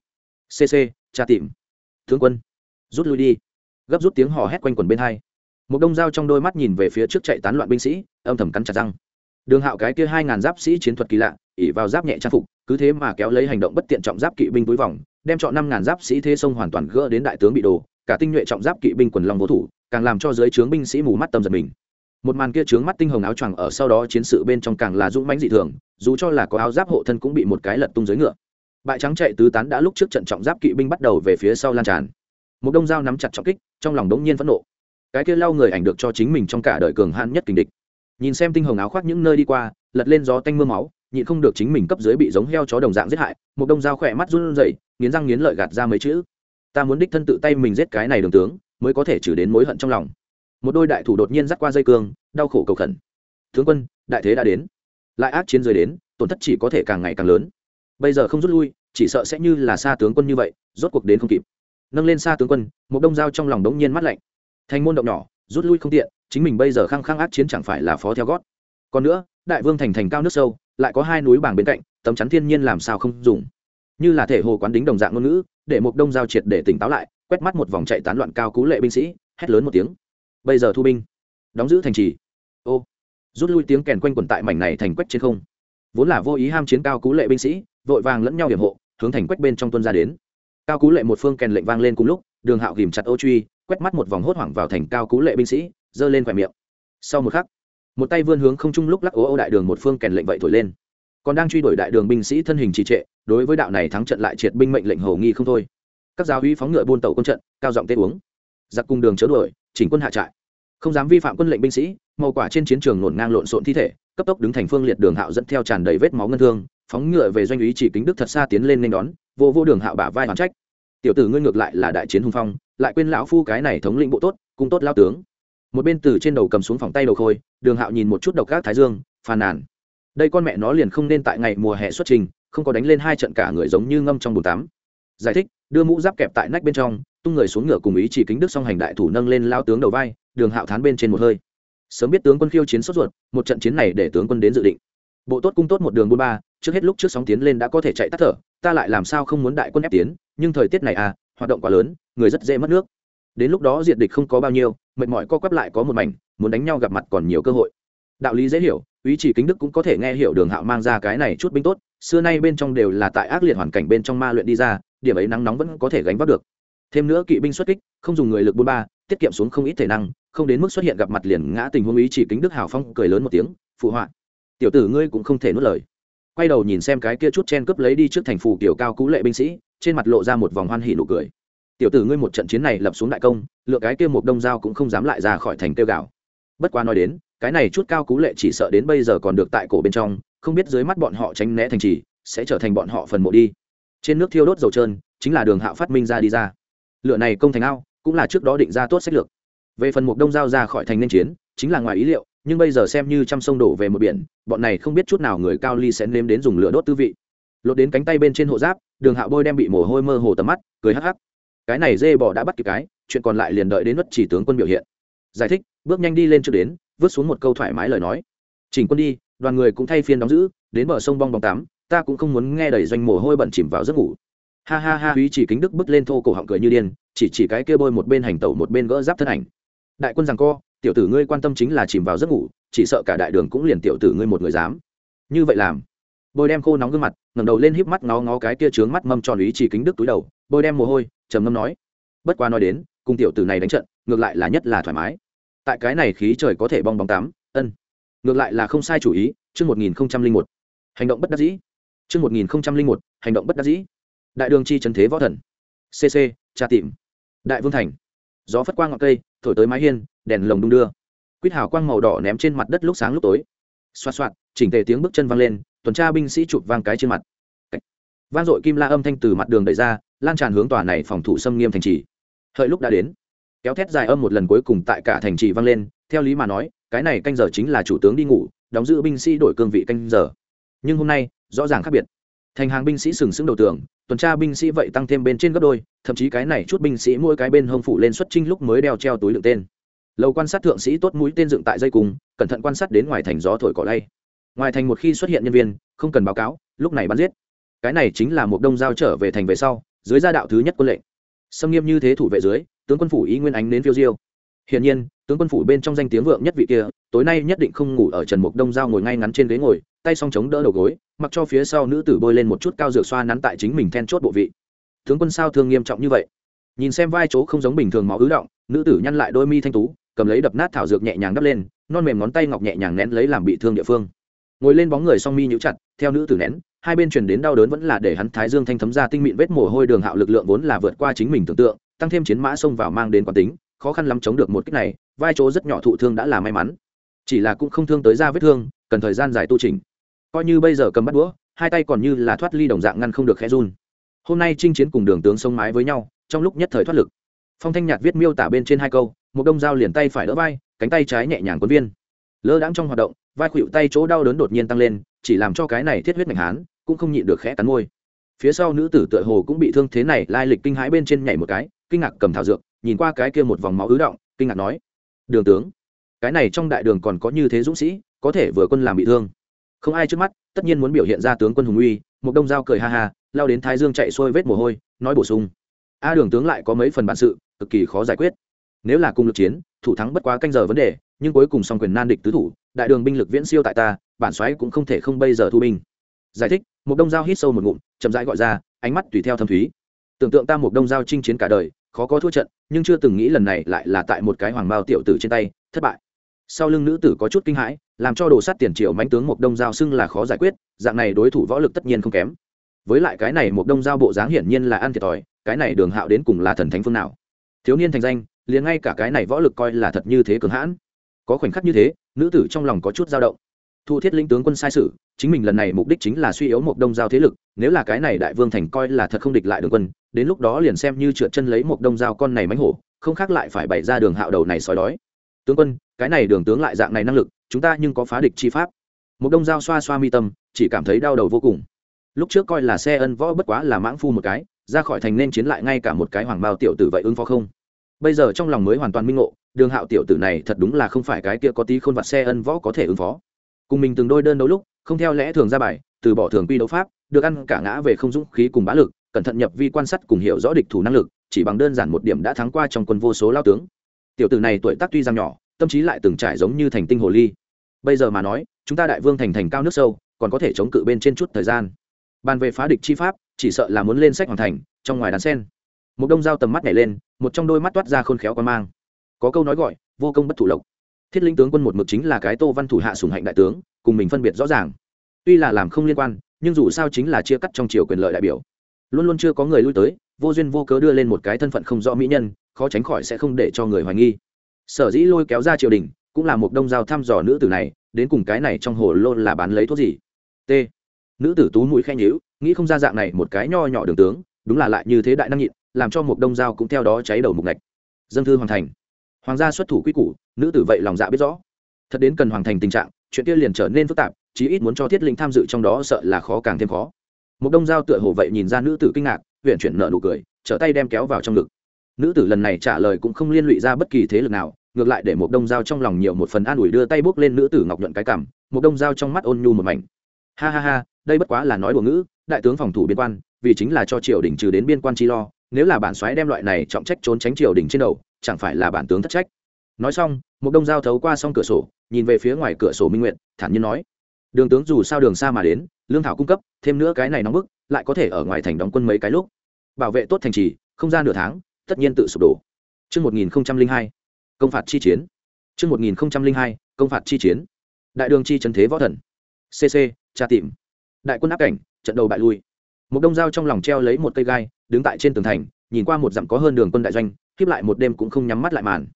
Cc tra tìm. Tướng quân, rút lui đi gấp rút tiếng hò hét quanh quần bên hai. Một đông dao trong đôi mắt nhìn về phía trước chạy tán loạn binh sĩ, âm thầm cắn chặt răng. Đường hạo cái kia hai ngàn giáp sĩ chiến thuật kỳ lạ ỉ vào giáp nhẹ trang phục, cứ thế mà kéo lấy hành động bất tiện trọng giáp kỵ binh túi vòng, đem chọn năm ngàn giáp sĩ thế sông hoàn toàn gỡ đến đại tướng bị đồ, cả tinh nhuệ trọng giáp kỵ binh quần long vô thủ, càng làm cho giới trướng binh sĩ mù mắt tâm giật mình. Một màn kia trướng mắt tinh hồng áo choàng ở sau đó chiến sự bên trong càng là dũng mãnh dị thường, dù cho là có áo giáp hộ thân cũng bị một cái lật tung dưới ngựa. Bại trắng chạy tứ tán đã lúc trước trận trọng giáp kỵ binh bắt đầu về phía sau lan tràn một đông dao nắm chặt trọng kích, trong lòng đống nhiên phẫn nộ. Cái kia lau người ảnh được cho chính mình trong cả đời cường hãn nhất kình địch. Nhìn xem tinh hồng áo khoác những nơi đi qua, lật lên gió tanh mưa máu, nhịn không được chính mình cấp dưới bị giống heo chó đồng dạng giết hại một đông dao khỏe mắt run rẩy, nghiến răng nghiến lợi gạt ra mấy chữ. Ta muốn đích thân tự tay mình giết cái này đường tướng, mới có thể trừ đến mối hận trong lòng. Một đôi đại thủ đột nhiên dắt qua dây cương, đau khổ cầu khẩn. Tướng quân, đại thế đã đến. Lại ác chiến dưới đến, tổn thất chỉ có thể càng ngày càng lớn. Bây giờ không rút lui, chỉ sợ sẽ như là xa tướng quân như vậy, rốt cuộc đến không kịp nâng lên xa tướng quân, một đông dao trong lòng đống nhiên mắt lạnh. Thành môn động nhỏ, rút lui không tiện, chính mình bây giờ khăng khăng ác chiến chẳng phải là phó theo gót. Còn nữa, đại vương thành thành cao nước sâu, lại có hai núi bảng bên cạnh, tấm chắn thiên nhiên làm sao không dùng. Như là thể hồ quán đính đồng dạng ngôn ngữ, để một đông giao triệt để tỉnh táo lại, quét mắt một vòng chạy tán loạn cao cú lệ binh sĩ, hét lớn một tiếng. Bây giờ thu binh. Đóng giữ thành trì. Ô. Rút lui tiếng kèn quanh quẩn tại mảnh này thành quách trên không. Vốn là vô ý ham chiến cao cú lệ binh sĩ, vội vàng lẫn nhau hiểm hộ, hướng thành quách bên trong tuân ra đến cao cú lệ một phương kèn lệnh vang lên cùng lúc, đường hạo ghìm chặt ô truy, quét mắt một vòng hốt hoảng vào thành cao cú lệ binh sĩ, giơ lên khỏe miệng. Sau một khắc, một tay vươn hướng không trung lúc lắc ố âu đại đường một phương kèn lệnh vậy thổi lên. Còn đang truy đuổi đại đường binh sĩ thân hình trì trệ, đối với đạo này thắng trận lại triệt binh mệnh lệnh hầu nghi không thôi. Các giáo uy phóng ngựa buôn tàu quân trận, cao giọng tê uống. Giặc cùng đường chớ đuổi, chỉnh quân hạ trại. Không dám vi phạm quân lệnh binh sĩ, màu quả trên chiến trường nổn ngang lộn xộn thi thể, cấp tốc đứng thành phương liệt đường hạo dẫn theo tràn đầy vết máu ngân thương, phóng ngựa về doanh úy chỉ kính đức thật xa tiến lên nên đón vô vô đường hạo bả vai hoàn trách. Tiểu tử ngươi ngược lại là đại chiến hùng phong, lại quên lão phu cái này thống lĩnh bộ tốt cung tốt lao tướng. Một bên từ trên đầu cầm xuống phòng tay đầu khôi, đường hạo nhìn một chút độc các thái dương, phàn nàn. Đây con mẹ nó liền không nên tại ngày mùa hè xuất trình, không có đánh lên hai trận cả người giống như ngâm trong bồn tắm. Giải thích, đưa mũ giáp kẹp tại nách bên trong, tung người xuống ngựa cùng ý chỉ kính đức song hành đại thủ nâng lên lao tướng đầu vai, đường hạo thán bên trên một hơi. Sớm biết tướng quân khiêu chiến sốt ruột, một trận chiến này để tướng quân đến dự định. Bộ tốt cung tốt một đường buôn ba, trước hết lúc trước sóng tiến lên đã có thể chạy tắt thở ta lại làm sao không muốn đại quân ép tiến, nhưng thời tiết này à hoạt động quá lớn, người rất dễ mất nước. Đến lúc đó diện địch không có bao nhiêu, mệt mỏi co quắp lại có một mảnh, muốn đánh nhau gặp mặt còn nhiều cơ hội. Đạo lý dễ hiểu, ý chỉ kính đức cũng có thể nghe hiểu đường hạo mang ra cái này chút binh tốt, xưa nay bên trong đều là tại ác liệt hoàn cảnh bên trong ma luyện đi ra, điểm ấy nắng nóng vẫn có thể gánh vác được. Thêm nữa kỵ binh xuất kích, không dùng người lực bốn ba, tiết kiệm xuống không ít thể năng, không đến mức xuất hiện gặp mặt liền ngã tình huống ý chỉ kính đức hào phong cười lớn một tiếng, phụ họa, tiểu tử ngươi cũng không thể nuốt lời quay đầu nhìn xem cái kia chút chen cướp lấy đi trước thành phủ kiểu cao cú lệ binh sĩ, trên mặt lộ ra một vòng hoan hỉ nụ cười. Tiểu tử ngươi một trận chiến này lập xuống đại công, lựa cái kia một đông dao cũng không dám lại ra khỏi thành tiêu gạo. Bất quá nói đến, cái này chút cao cú lệ chỉ sợ đến bây giờ còn được tại cổ bên trong, không biết dưới mắt bọn họ tránh né thành trì, sẽ trở thành bọn họ phần mộ đi. Trên nước thiêu đốt dầu trơn, chính là đường hạo phát minh ra đi ra. Lựa này công thành ao, cũng là trước đó định ra tốt sách lược. Về phần mục đông giao ra khỏi thành nên chiến, chính là ngoài ý liệu nhưng bây giờ xem như trăm sông đổ về một biển, bọn này không biết chút nào người cao ly sẽ nếm đến dùng lửa đốt tư vị. Lột đến cánh tay bên trên hộ giáp, đường hạo bôi đem bị mồ hôi mơ hồ tầm mắt, cười hắc hắc. Cái này dê bò đã bắt kịp cái, chuyện còn lại liền đợi đến mất chỉ tướng quân biểu hiện. Giải thích, bước nhanh đi lên trước đến, vứt xuống một câu thoải mái lời nói. Chỉnh quân đi, đoàn người cũng thay phiên đóng giữ, đến bờ sông bong bóng tắm, ta cũng không muốn nghe đầy doanh mồ hôi bẩn chìm vào giấc ngủ. Ha ha ha quý chỉ kính đức bước lên thô cổ họng cười như điên, chỉ chỉ cái kia bôi một bên hành tẩu một bên gỡ giáp thân ảnh. Đại quân rằng co tiểu tử ngươi quan tâm chính là chìm vào giấc ngủ, chỉ sợ cả đại đường cũng liền tiểu tử ngươi một người dám. Như vậy làm. Bôi đem khô nóng gương mặt, ngẩng đầu lên híp mắt ngó ngó cái kia trướng mắt mâm tròn ý chỉ kính đức túi đầu bôi đem mồ hôi, trầm ngâm nói. Bất qua nói đến, cùng tiểu tử này đánh trận, ngược lại là nhất là thoải mái. Tại cái này khí trời có thể bong bóng tắm, ân. Ngược lại là không sai chủ ý, chương một nghìn một. Hành động bất đắc dĩ. Chương một nghìn một, hành động bất đắc dĩ. Đại đường chi trần thế võ thần. Cc tra tìm. Đại vương thành. Gió phất quang ngọn cây, thổi tới mái hiên đèn lồng đung đưa. Quýt hào quang màu đỏ ném trên mặt đất lúc sáng lúc tối. Xoa xoạt, chỉnh tề tiếng bước chân vang lên, tuần tra binh sĩ chụp vang cái trên mặt. Vang dội kim la âm thanh từ mặt đường đẩy ra, lan tràn hướng tòa này phòng thủ xâm nghiêm thành trì. Hợi lúc đã đến. Kéo thét dài âm một lần cuối cùng tại cả thành trì vang lên, theo lý mà nói, cái này canh giờ chính là chủ tướng đi ngủ, đóng giữ binh sĩ đổi cương vị canh giờ. Nhưng hôm nay, rõ ràng khác biệt. Thành hàng binh sĩ sừng sững đầu tường, tuần tra binh sĩ vậy tăng thêm bên trên gấp đôi, thậm chí cái này chút binh sĩ mỗi cái bên hông phủ lên xuất trinh lúc mới đeo treo túi lượng tên lầu quan sát thượng sĩ tốt mũi tên dựng tại dây cùng, cẩn thận quan sát đến ngoài thành gió thổi cỏ lay. Ngoài thành một khi xuất hiện nhân viên, không cần báo cáo, lúc này bắn giết. Cái này chính là một đông giao trở về thành về sau, dưới gia đạo thứ nhất quân lệnh. Xâm nghiêm như thế thủ vệ dưới, tướng quân phủ ý nguyên ánh đến phiêu diêu. Hiển nhiên, tướng quân phủ bên trong danh tiếng vượng nhất vị kia, tối nay nhất định không ngủ ở trần mục đông giao ngồi ngay ngắn trên ghế ngồi, tay song chống đỡ đầu gối, mặc cho phía sau nữ tử bôi lên một chút cao dược xoa nắn tại chính mình then chốt bộ vị. Tướng quân sao thương nghiêm trọng như vậy? Nhìn xem vai chỗ không giống bình thường máu ứ động, nữ tử nhăn lại đôi mi thanh tú cầm lấy đập nát thảo dược nhẹ nhàng đắp lên, non mềm ngón tay ngọc nhẹ nhàng nén lấy làm bị thương địa phương. Ngồi lên bóng người song mi nhũ chặt, theo nữ tử nén, hai bên truyền đến đau đớn vẫn là để hắn thái dương thanh thấm ra tinh mịn vết mồ hôi đường hạo lực lượng vốn là vượt qua chính mình tưởng tượng, tăng thêm chiến mã xông vào mang đến quán tính, khó khăn lắm chống được một cách này, vai chỗ rất nhỏ thụ thương đã là may mắn. Chỉ là cũng không thương tới ra vết thương, cần thời gian dài tu trình coi như bây giờ cầm bắt đũa, hai tay còn như là thoát ly đồng dạng ngăn không được khẽ run. Hôm nay chinh chiến cùng đường tướng sông mái với nhau, trong lúc nhất thời thoát lực phong thanh nhạt viết miêu tả bên trên hai câu, một đông dao liền tay phải đỡ vai, cánh tay trái nhẹ nhàng quân viên. Lơ đãng trong hoạt động, vai khuỵu tay chỗ đau đớn đột nhiên tăng lên, chỉ làm cho cái này thiết huyết ngạch hán cũng không nhịn được khẽ cắn môi. Phía sau nữ tử tựa hồ cũng bị thương thế này, lai lịch kinh hãi bên trên nhảy một cái, kinh ngạc cầm thảo dược, nhìn qua cái kia một vòng máu ứ động, kinh ngạc nói, đường tướng, cái này trong đại đường còn có như thế dũng sĩ, có thể vừa quân làm bị thương. Không ai trước mắt, tất nhiên muốn biểu hiện ra tướng quân hùng uy, một đông dao cười ha ha, lao đến thái dương chạy xuôi vết mồ hôi, nói bổ sung, a đường tướng lại có mấy phần bản sự cực kỳ khó giải quyết. Nếu là cùng lực chiến, thủ thắng bất quá canh giờ vấn đề, nhưng cuối cùng song quyền nan địch tứ thủ, đại đường binh lực viễn siêu tại ta, bản xoáy cũng không thể không bây giờ thu binh. Giải thích một đông giao hít sâu một ngụm, chậm rãi gọi ra, ánh mắt tùy theo thâm thúy. Tưởng tượng ta một đông giao chinh chiến cả đời, khó có thua trận, nhưng chưa từng nghĩ lần này lại là tại một cái hoàng bao tiểu tử trên tay, thất bại. Sau lưng nữ tử có chút kinh hãi, làm cho đồ sát tiền triệu mánh tướng một đông giao xưng là khó giải quyết, dạng này đối thủ võ lực tất nhiên không kém. Với lại cái này một đông giao bộ dáng hiển nhiên là ăn thiệt thòi, cái này đường hạo đến cùng là thần thánh phương nào? Thiếu niên thành danh, liền ngay cả cái này võ lực coi là thật như thế cường hãn. Có khoảnh khắc như thế, nữ tử trong lòng có chút dao động. Thu thiết lĩnh tướng quân sai sự, chính mình lần này mục đích chính là suy yếu một đông giao thế lực, nếu là cái này đại vương thành coi là thật không địch lại đường quân, đến lúc đó liền xem như trượt chân lấy một đông giao con này mánh hổ, không khác lại phải bày ra đường hạo đầu này sói đói. Tướng quân, cái này đường tướng lại dạng này năng lực, chúng ta nhưng có phá địch chi pháp. Một đông giao xoa xoa mi tâm, chỉ cảm thấy đau đầu vô cùng. Lúc trước coi là xe ân võ bất quá là mãng phu một cái, ra khỏi thành nên chiến lại ngay cả một cái hoàng bao tiểu tử vậy ứng phó không? Bây giờ trong lòng mới hoàn toàn minh ngộ, đường hạo tiểu tử này thật đúng là không phải cái kia có tí khôn vặt xe ân võ có thể ứng phó. Cùng mình từng đôi đơn đấu lúc, không theo lẽ thường ra bài, từ bỏ thường quy đấu pháp, được ăn cả ngã về không dũng khí cùng bá lực, cẩn thận nhập vi quan sát cùng hiểu rõ địch thủ năng lực, chỉ bằng đơn giản một điểm đã thắng qua trong quân vô số lao tướng. Tiểu tử này tuổi tác tuy rằng nhỏ, tâm trí lại từng trải giống như thành tinh hồ ly. Bây giờ mà nói, chúng ta đại vương thành thành cao nước sâu, còn có thể chống cự bên trên chút thời gian. Bàn về phá địch chi pháp, chỉ sợ là muốn lên sách hoàn thành, trong ngoài đàn sen. Một đông dao tầm mắt nhảy lên một trong đôi mắt toát ra khôn khéo quan mang. Có câu nói gọi, vô công bất thủ lộc. Thiết linh tướng quân một mực chính là cái tô văn thủ hạ sùng hạnh đại tướng, cùng mình phân biệt rõ ràng. Tuy là làm không liên quan, nhưng dù sao chính là chia cắt trong triều quyền lợi đại biểu. Luôn luôn chưa có người lui tới, vô duyên vô cớ đưa lên một cái thân phận không rõ mỹ nhân, khó tránh khỏi sẽ không để cho người hoài nghi. Sở dĩ lôi kéo ra triều đình, cũng là một đông giao thăm dò nữ tử này, đến cùng cái này trong hồ lô là bán lấy thuốc gì? T. Nữ tử tú mũi khen nhíu, nghĩ không ra dạng này một cái nho nhỏ đường tướng, đúng là lại như thế đại năng nhịn làm cho một đông giao cũng theo đó cháy đầu mục ngạch. Dân thư hoàn thành. Hoàng gia xuất thủ quy củ, nữ tử vậy lòng dạ biết rõ. Thật đến cần hoàn thành tình trạng, chuyện kia liền trở nên phức tạp, chí ít muốn cho thiết linh tham dự trong đó sợ là khó càng thêm khó. Một đông giao tựa hồ vậy nhìn ra nữ tử kinh ngạc huyện chuyển nợ nụ cười, trở tay đem kéo vào trong ngực. Nữ tử lần này trả lời cũng không liên lụy ra bất kỳ thế lực nào, ngược lại để một đông giao trong lòng nhiều một phần an ủi đưa tay bốc lên nữ tử ngọc nhuận cái cảm một đông giao trong mắt ôn nhu một mảnh. Ha ha ha, đây bất quá là nói đùa ngữ, đại tướng phòng thủ biên quan, vì chính là cho triều đình trừ đến biên quan chi lo nếu là bản soái đem loại này trọng trách trốn tránh triều đình trên đầu chẳng phải là bản tướng thất trách nói xong một đông giao thấu qua xong cửa sổ nhìn về phía ngoài cửa sổ minh nguyện thản nhiên nói đường tướng dù sao đường xa mà đến lương thảo cung cấp thêm nữa cái này nóng bức lại có thể ở ngoài thành đóng quân mấy cái lúc bảo vệ tốt thành trì không gian nửa tháng tất nhiên tự sụp đổ Trước 1002, công phạt chi chiến. Trước 1002, công phạt chi chiến. Đại đường chi trấn thế võ thần. CC, tra tìm. Đại quân áp cảnh, trận đầu bại lui. Một đông dao trong lòng treo lấy một cây gai, đứng tại trên tường thành, nhìn qua một dặm có hơn đường quân đại doanh, khiếp lại một đêm cũng không nhắm mắt lại màn.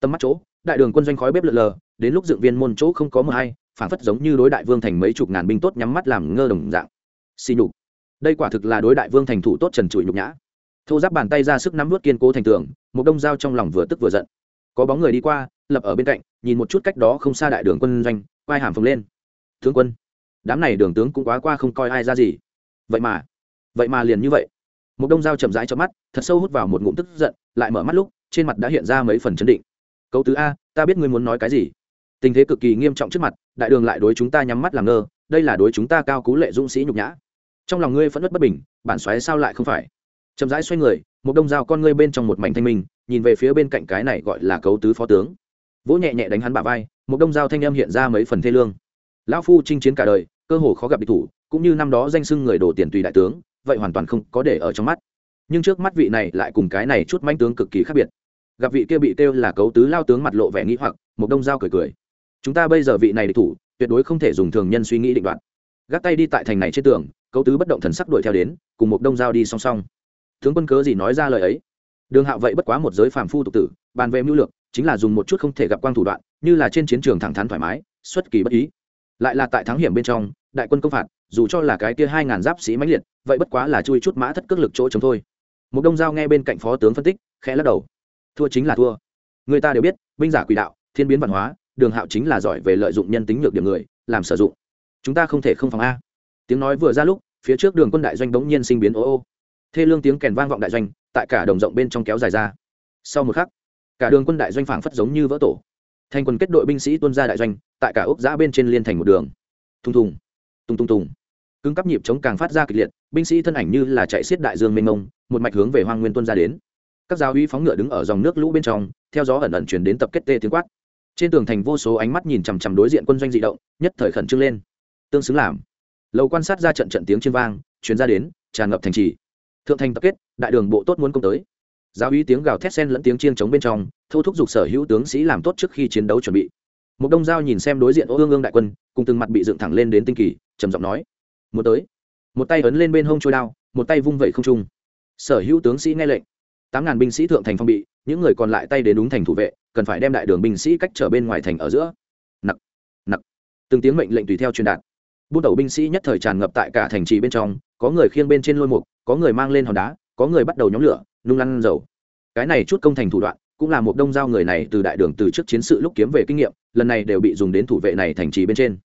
Tâm mắt chỗ, đại đường quân doanh khói bếp lợn lờ, đến lúc dựng viên môn chỗ không có mờ hay, phản phất giống như đối đại vương thành mấy chục ngàn binh tốt nhắm mắt làm ngơ đồng dạng. Xì nhục. Đây quả thực là đối đại vương thành thủ tốt trần trụi nhục nhã thô giáp bàn tay ra sức nắm vút kiên cố thành tường một đông dao trong lòng vừa tức vừa giận có bóng người đi qua lập ở bên cạnh nhìn một chút cách đó không xa đại đường quân doanh quai hàm phồng lên tướng quân đám này đường tướng cũng quá qua không coi ai ra gì vậy mà vậy mà liền như vậy một đông dao chậm rãi cho mắt, thật sâu hút vào một ngụm tức giận, lại mở mắt lúc, trên mặt đã hiện ra mấy phần chấn định. Câu tứ a, ta biết ngươi muốn nói cái gì. Tình thế cực kỳ nghiêm trọng trước mặt, đại đường lại đối chúng ta nhắm mắt làm ngơ, đây là đối chúng ta cao cú lệ dũng sĩ nhục nhã. Trong lòng ngươi phẫn nứt bất bình, bản xoáy sao lại không phải? Chậm rãi xoay người một đông dao con ngươi bên trong một mảnh thanh minh, nhìn về phía bên cạnh cái này gọi là cấu tứ phó tướng. Vỗ nhẹ nhẹ đánh hắn bả vai một đông dao thanh em hiện ra mấy phần thê lương. Lão phu chinh chiến cả đời, cơ hồ khó gặp địch thủ, cũng như năm đó danh sưng người đổ tiền tùy đại tướng vậy hoàn toàn không có để ở trong mắt. Nhưng trước mắt vị này lại cùng cái này chút manh tướng cực kỳ khác biệt. Gặp vị kia bị kêu là cấu tứ lao tướng mặt lộ vẻ nghĩ hoặc một đông dao cười cười. Chúng ta bây giờ vị này địch thủ, tuyệt đối không thể dùng thường nhân suy nghĩ định đoạt. Gác tay đi tại thành này trên tường, cấu tứ bất động thần sắc đuổi theo đến, cùng một đông dao đi song song. Tướng quân cớ gì nói ra lời ấy? Đường hạo vậy bất quá một giới phàm phu tục tử, bàn về mưu lược, chính là dùng một chút không thể gặp quang thủ đoạn, như là trên chiến trường thẳng thắn thoải mái, xuất kỳ bất ý lại là tại thắng hiểm bên trong, đại quân công phạt, dù cho là cái kia hai ngàn giáp sĩ mãnh liệt, vậy bất quá là chui chút mã thất cước lực chỗ chống thôi. Một đông giao nghe bên cạnh phó tướng phân tích, khẽ lắc đầu. Thua chính là thua. Người ta đều biết, binh giả quỷ đạo, thiên biến văn hóa, đường hạo chính là giỏi về lợi dụng nhân tính nhược điểm người, làm sử dụng. Chúng ta không thể không phòng a. Tiếng nói vừa ra lúc, phía trước đường quân đại doanh bỗng nhiên sinh biến ô ô. Thê lương tiếng kèn vang vọng đại doanh, tại cả đồng rộng bên trong kéo dài ra. Sau một khắc, cả đường quân đại doanh phảng phất giống như vỡ tổ thành quân kết đội binh sĩ tuân ra đại doanh, tại cả ốc giã bên trên liên thành một đường. Thùng thùng tung tung tùng. Cứng cắp nhịp chống càng phát ra kịch liệt, binh sĩ thân ảnh như là chạy xiết đại dương mênh mông, một mạch hướng về hoang nguyên tuân ra đến. Các giáo uy phóng ngựa đứng ở dòng nước lũ bên trong, theo gió ẩn ẩn chuyển đến tập kết tê tiếng quát. Trên tường thành vô số ánh mắt nhìn chằm chằm đối diện quân doanh dị động, nhất thời khẩn trương lên. Tương xứng làm. Lầu quan sát ra trận trận tiếng trên vang chuyến ra đến, tràn ngập thành trì. Thượng thành tập kết, đại đường bộ tốt muốn công tới giáo uy tiếng gào thét sen lẫn tiếng chiêng chống bên trong thâu thúc giục sở hữu tướng sĩ làm tốt trước khi chiến đấu chuẩn bị. Một đông giao nhìn xem đối diện ô ương ương đại quân, cùng từng mặt bị dựng thẳng lên đến tinh kỳ, trầm giọng nói Một tới. Một tay ấn lên bên hông trôi đao, một tay vung vẩy không trung. Sở hữu tướng sĩ nghe lệnh. Tám ngàn binh sĩ thượng thành phong bị, những người còn lại tay đến đúng thành thủ vệ, cần phải đem đại đường binh sĩ cách trở bên ngoài thành ở giữa. Nặc nặc. Từng tiếng mệnh lệnh tùy theo truyền đạt. Buôn đầu binh sĩ nhất thời tràn ngập tại cả thành trì bên trong, có người khiêng bên trên lôi mục, có người mang lên hòn đá, có người bắt đầu nhóm lửa nung lăn dầu. Cái này chút công thành thủ đoạn, cũng là một đông giao người này từ đại đường từ trước chiến sự lúc kiếm về kinh nghiệm, lần này đều bị dùng đến thủ vệ này thành trì bên trên.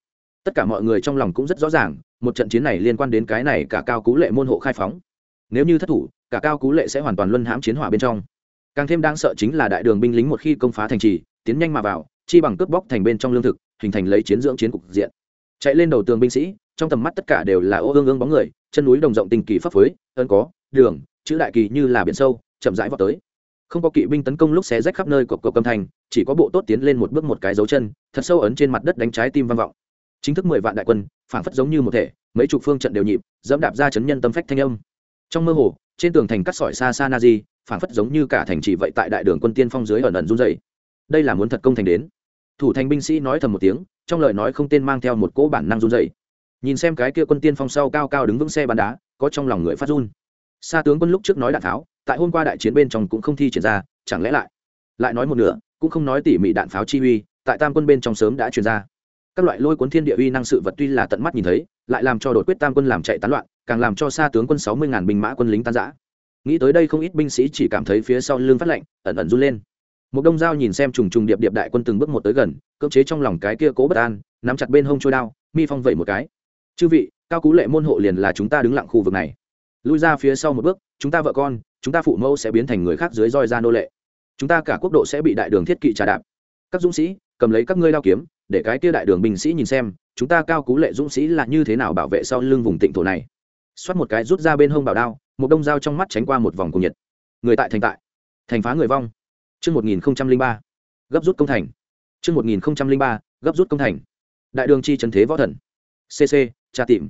Tất cả mọi người trong lòng cũng rất rõ ràng, một trận chiến này liên quan đến cái này cả cao cú lệ môn hộ khai phóng. Nếu như thất thủ, cả cao cú lệ sẽ hoàn toàn luân hãm chiến hỏa bên trong. Càng thêm đáng sợ chính là đại đường binh lính một khi công phá thành trì, tiến nhanh mà vào, chi bằng cướp bóc thành bên trong lương thực, hình thành lấy chiến dưỡng chiến cục diện. Chạy lên đầu tường binh sĩ, trong tầm mắt tất cả đều là ô ương ương bóng người, chân núi đồng rộng tình kỳ pháp phối, ơn có đường, chữ đại kỳ như là biển sâu, chậm rãi vào tới. Không có kỵ binh tấn công lúc xé rách khắp nơi cộc cộc âm thanh, chỉ có bộ tốt tiến lên một bước một cái dấu chân, thật sâu ấn trên mặt đất đánh trái tim vang vọng. Chính thức mười vạn đại quân phản phất giống như một thể, mấy chục phương trận đều nhịp, dẫm đạp ra chấn nhân tâm phách thanh âm. Trong mơ hồ, trên tường thành cắt sỏi xa xa na di phản phất giống như cả thành chỉ vậy tại đại đường quân tiên phong dưới ẩn ẩn run dày đây là muốn thật công thành đến. Thủ thành binh sĩ nói thầm một tiếng, trong lời nói không tên mang theo một cỗ bản năng run dày nhìn xem cái kia quân tiên phong sau cao cao đứng vững xe bắn đá, có trong lòng người phát run xa tướng quân lúc trước nói đạn pháo, tại hôm qua đại chiến bên trong cũng không thi triển ra chẳng lẽ lại lại nói một nửa cũng không nói tỉ mỉ đạn pháo chi uy tại tam quân bên trong sớm đã truyền ra. Các loại lôi cuốn thiên địa uy năng sự vật tuy là tận mắt nhìn thấy lại làm cho đột quyết tam quân làm chạy tán loạn càng làm cho xa tướng quân sáu mươi ngàn binh mã quân lính tan giã nghĩ tới đây không ít binh sĩ chỉ cảm thấy phía sau lưng phát lạnh ẩn ẩn run lên. Một đông dao nhìn xem trùng trùng điệp điệp đại quân từng bước một tới gần cưỡng chế trong lòng cái kia cố bất an nắm chặt bên hông trôi đao mi phong vẩy một cái. Chư vị cao cú lệ môn hộ liền là chúng ta đứng lặng khu vực này lui ra phía sau một bước, chúng ta vợ con, chúng ta phụ mẫu sẽ biến thành người khác dưới roi ra nô lệ. Chúng ta cả quốc độ sẽ bị đại đường thiết kỵ trà đạp. Các dũng sĩ, cầm lấy các ngươi đao kiếm, để cái kia đại đường binh sĩ nhìn xem, chúng ta cao cú lệ dũng sĩ là như thế nào bảo vệ sau lưng vùng tịnh thổ này. Xoát một cái rút ra bên hông bảo đao, một đông dao trong mắt tránh qua một vòng cùng nhiệt. Người tại thành tại. Thành phá người vong. Chương một nghìn ba. Gấp rút công thành. Chương một nghìn ba, gấp rút công thành. Đại đường chi trần thế võ thần. Cc tra tìm.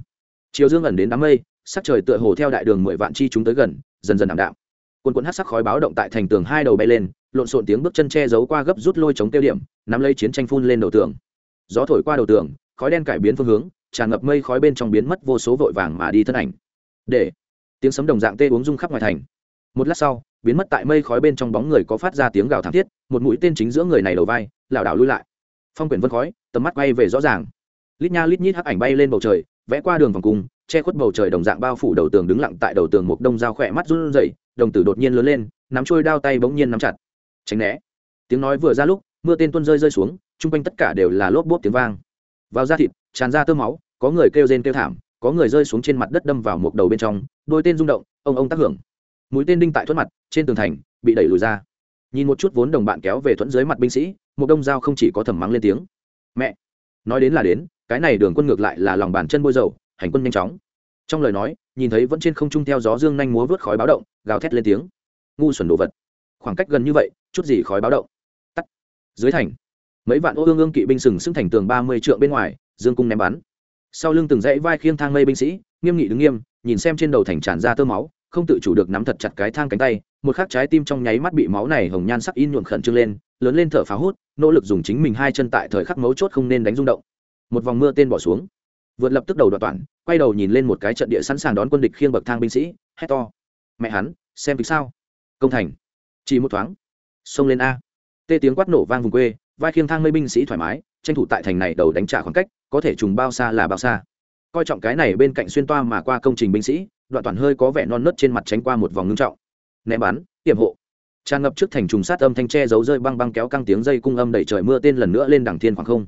Chiều dương ẩn đến đám mây sắc trời tựa hồ theo đại đường mười vạn chi chúng tới gần, dần dần ảm đạm. Quần quần hát sắc khói báo động tại thành tường hai đầu bay lên, lộn xộn tiếng bước chân che giấu qua gấp rút lôi chống tiêu điểm, nắm lấy chiến tranh phun lên đầu tường. Gió thổi qua đầu tường, khói đen cải biến phương hướng, tràn ngập mây khói bên trong biến mất vô số vội vàng mà đi thân ảnh. Để tiếng sấm đồng dạng tê uống rung khắp ngoài thành. Một lát sau, biến mất tại mây khói bên trong bóng người có phát ra tiếng gào thảm thiết, một mũi tên chính giữa người này đầu vai, lảo đảo lui lại. Phong quyển vân khói, tầm mắt bay về rõ ràng. Lít nha lít nhít hắc ảnh bay lên bầu trời, vẽ qua đường vòng cung che khuất bầu trời đồng dạng bao phủ đầu tường đứng lặng tại đầu tường một đông dao khỏe mắt run rẩy, đồng tử đột nhiên lớn lên, nắm trôi đao tay bỗng nhiên nắm chặt. Tránh né. Tiếng nói vừa ra lúc, mưa tên tuôn rơi rơi xuống, chung quanh tất cả đều là lốp bốp tiếng vang. Vào da thịt, tràn ra tơ máu, có người kêu rên kêu thảm, có người rơi xuống trên mặt đất đâm vào một đầu bên trong, đôi tên rung động, ông ông tác hưởng. Mũi tên đinh tại thuẫn mặt, trên tường thành, bị đẩy lùi ra. Nhìn một chút vốn đồng bạn kéo về thuẫn dưới mặt binh sĩ một đông dao không chỉ có thầm mắng lên tiếng. Mẹ! Nói đến là đến, cái này đường quân ngược lại là lòng bàn chân bôi dầu hành quân nhanh chóng. Trong lời nói, nhìn thấy vẫn trên không trung theo gió dương nhanh múa vớt khói báo động, gào thét lên tiếng. Ngu xuẩn đồ vật. Khoảng cách gần như vậy, chút gì khói báo động. Tắt. Dưới thành, mấy vạn ô ương ương kỵ binh sừng sững thành tường ba mươi trượng bên ngoài, dương cung ném bắn. Sau lưng từng dãy vai khiêng thang mây binh sĩ, nghiêm nghị đứng nghiêm, nhìn xem trên đầu thành tràn ra tơ máu, không tự chủ được nắm thật chặt cái thang cánh tay, một khắc trái tim trong nháy mắt bị máu này hồng nhan sắc in nhuộn khẩn trương lên, lớn lên thở phá hút, nỗ lực dùng chính mình hai chân tại thời khắc mấu chốt không nên đánh rung động. Một vòng mưa tên bỏ xuống vượt lập tức đầu đoạn toàn, quay đầu nhìn lên một cái trận địa sẵn sàng đón quân địch khiêng bậc thang binh sĩ, hét to. Mẹ hắn, xem kịch sao? Công thành. Chỉ một thoáng. Xông lên a. Tê tiếng quát nổ vang vùng quê, vai khiêng thang mây binh sĩ thoải mái, tranh thủ tại thành này đầu đánh trả khoảng cách, có thể trùng bao xa là bao xa. Coi trọng cái này bên cạnh xuyên toa mà qua công trình binh sĩ, đoạn toàn hơi có vẻ non nớt trên mặt tránh qua một vòng ngưng trọng. Ném bắn tiềm hộ. Tràn ngập trước thành trùng sát âm thanh tre giấu rơi băng băng kéo căng tiếng dây cung âm đẩy trời mưa tên lần nữa lên đằng thiên khoảng không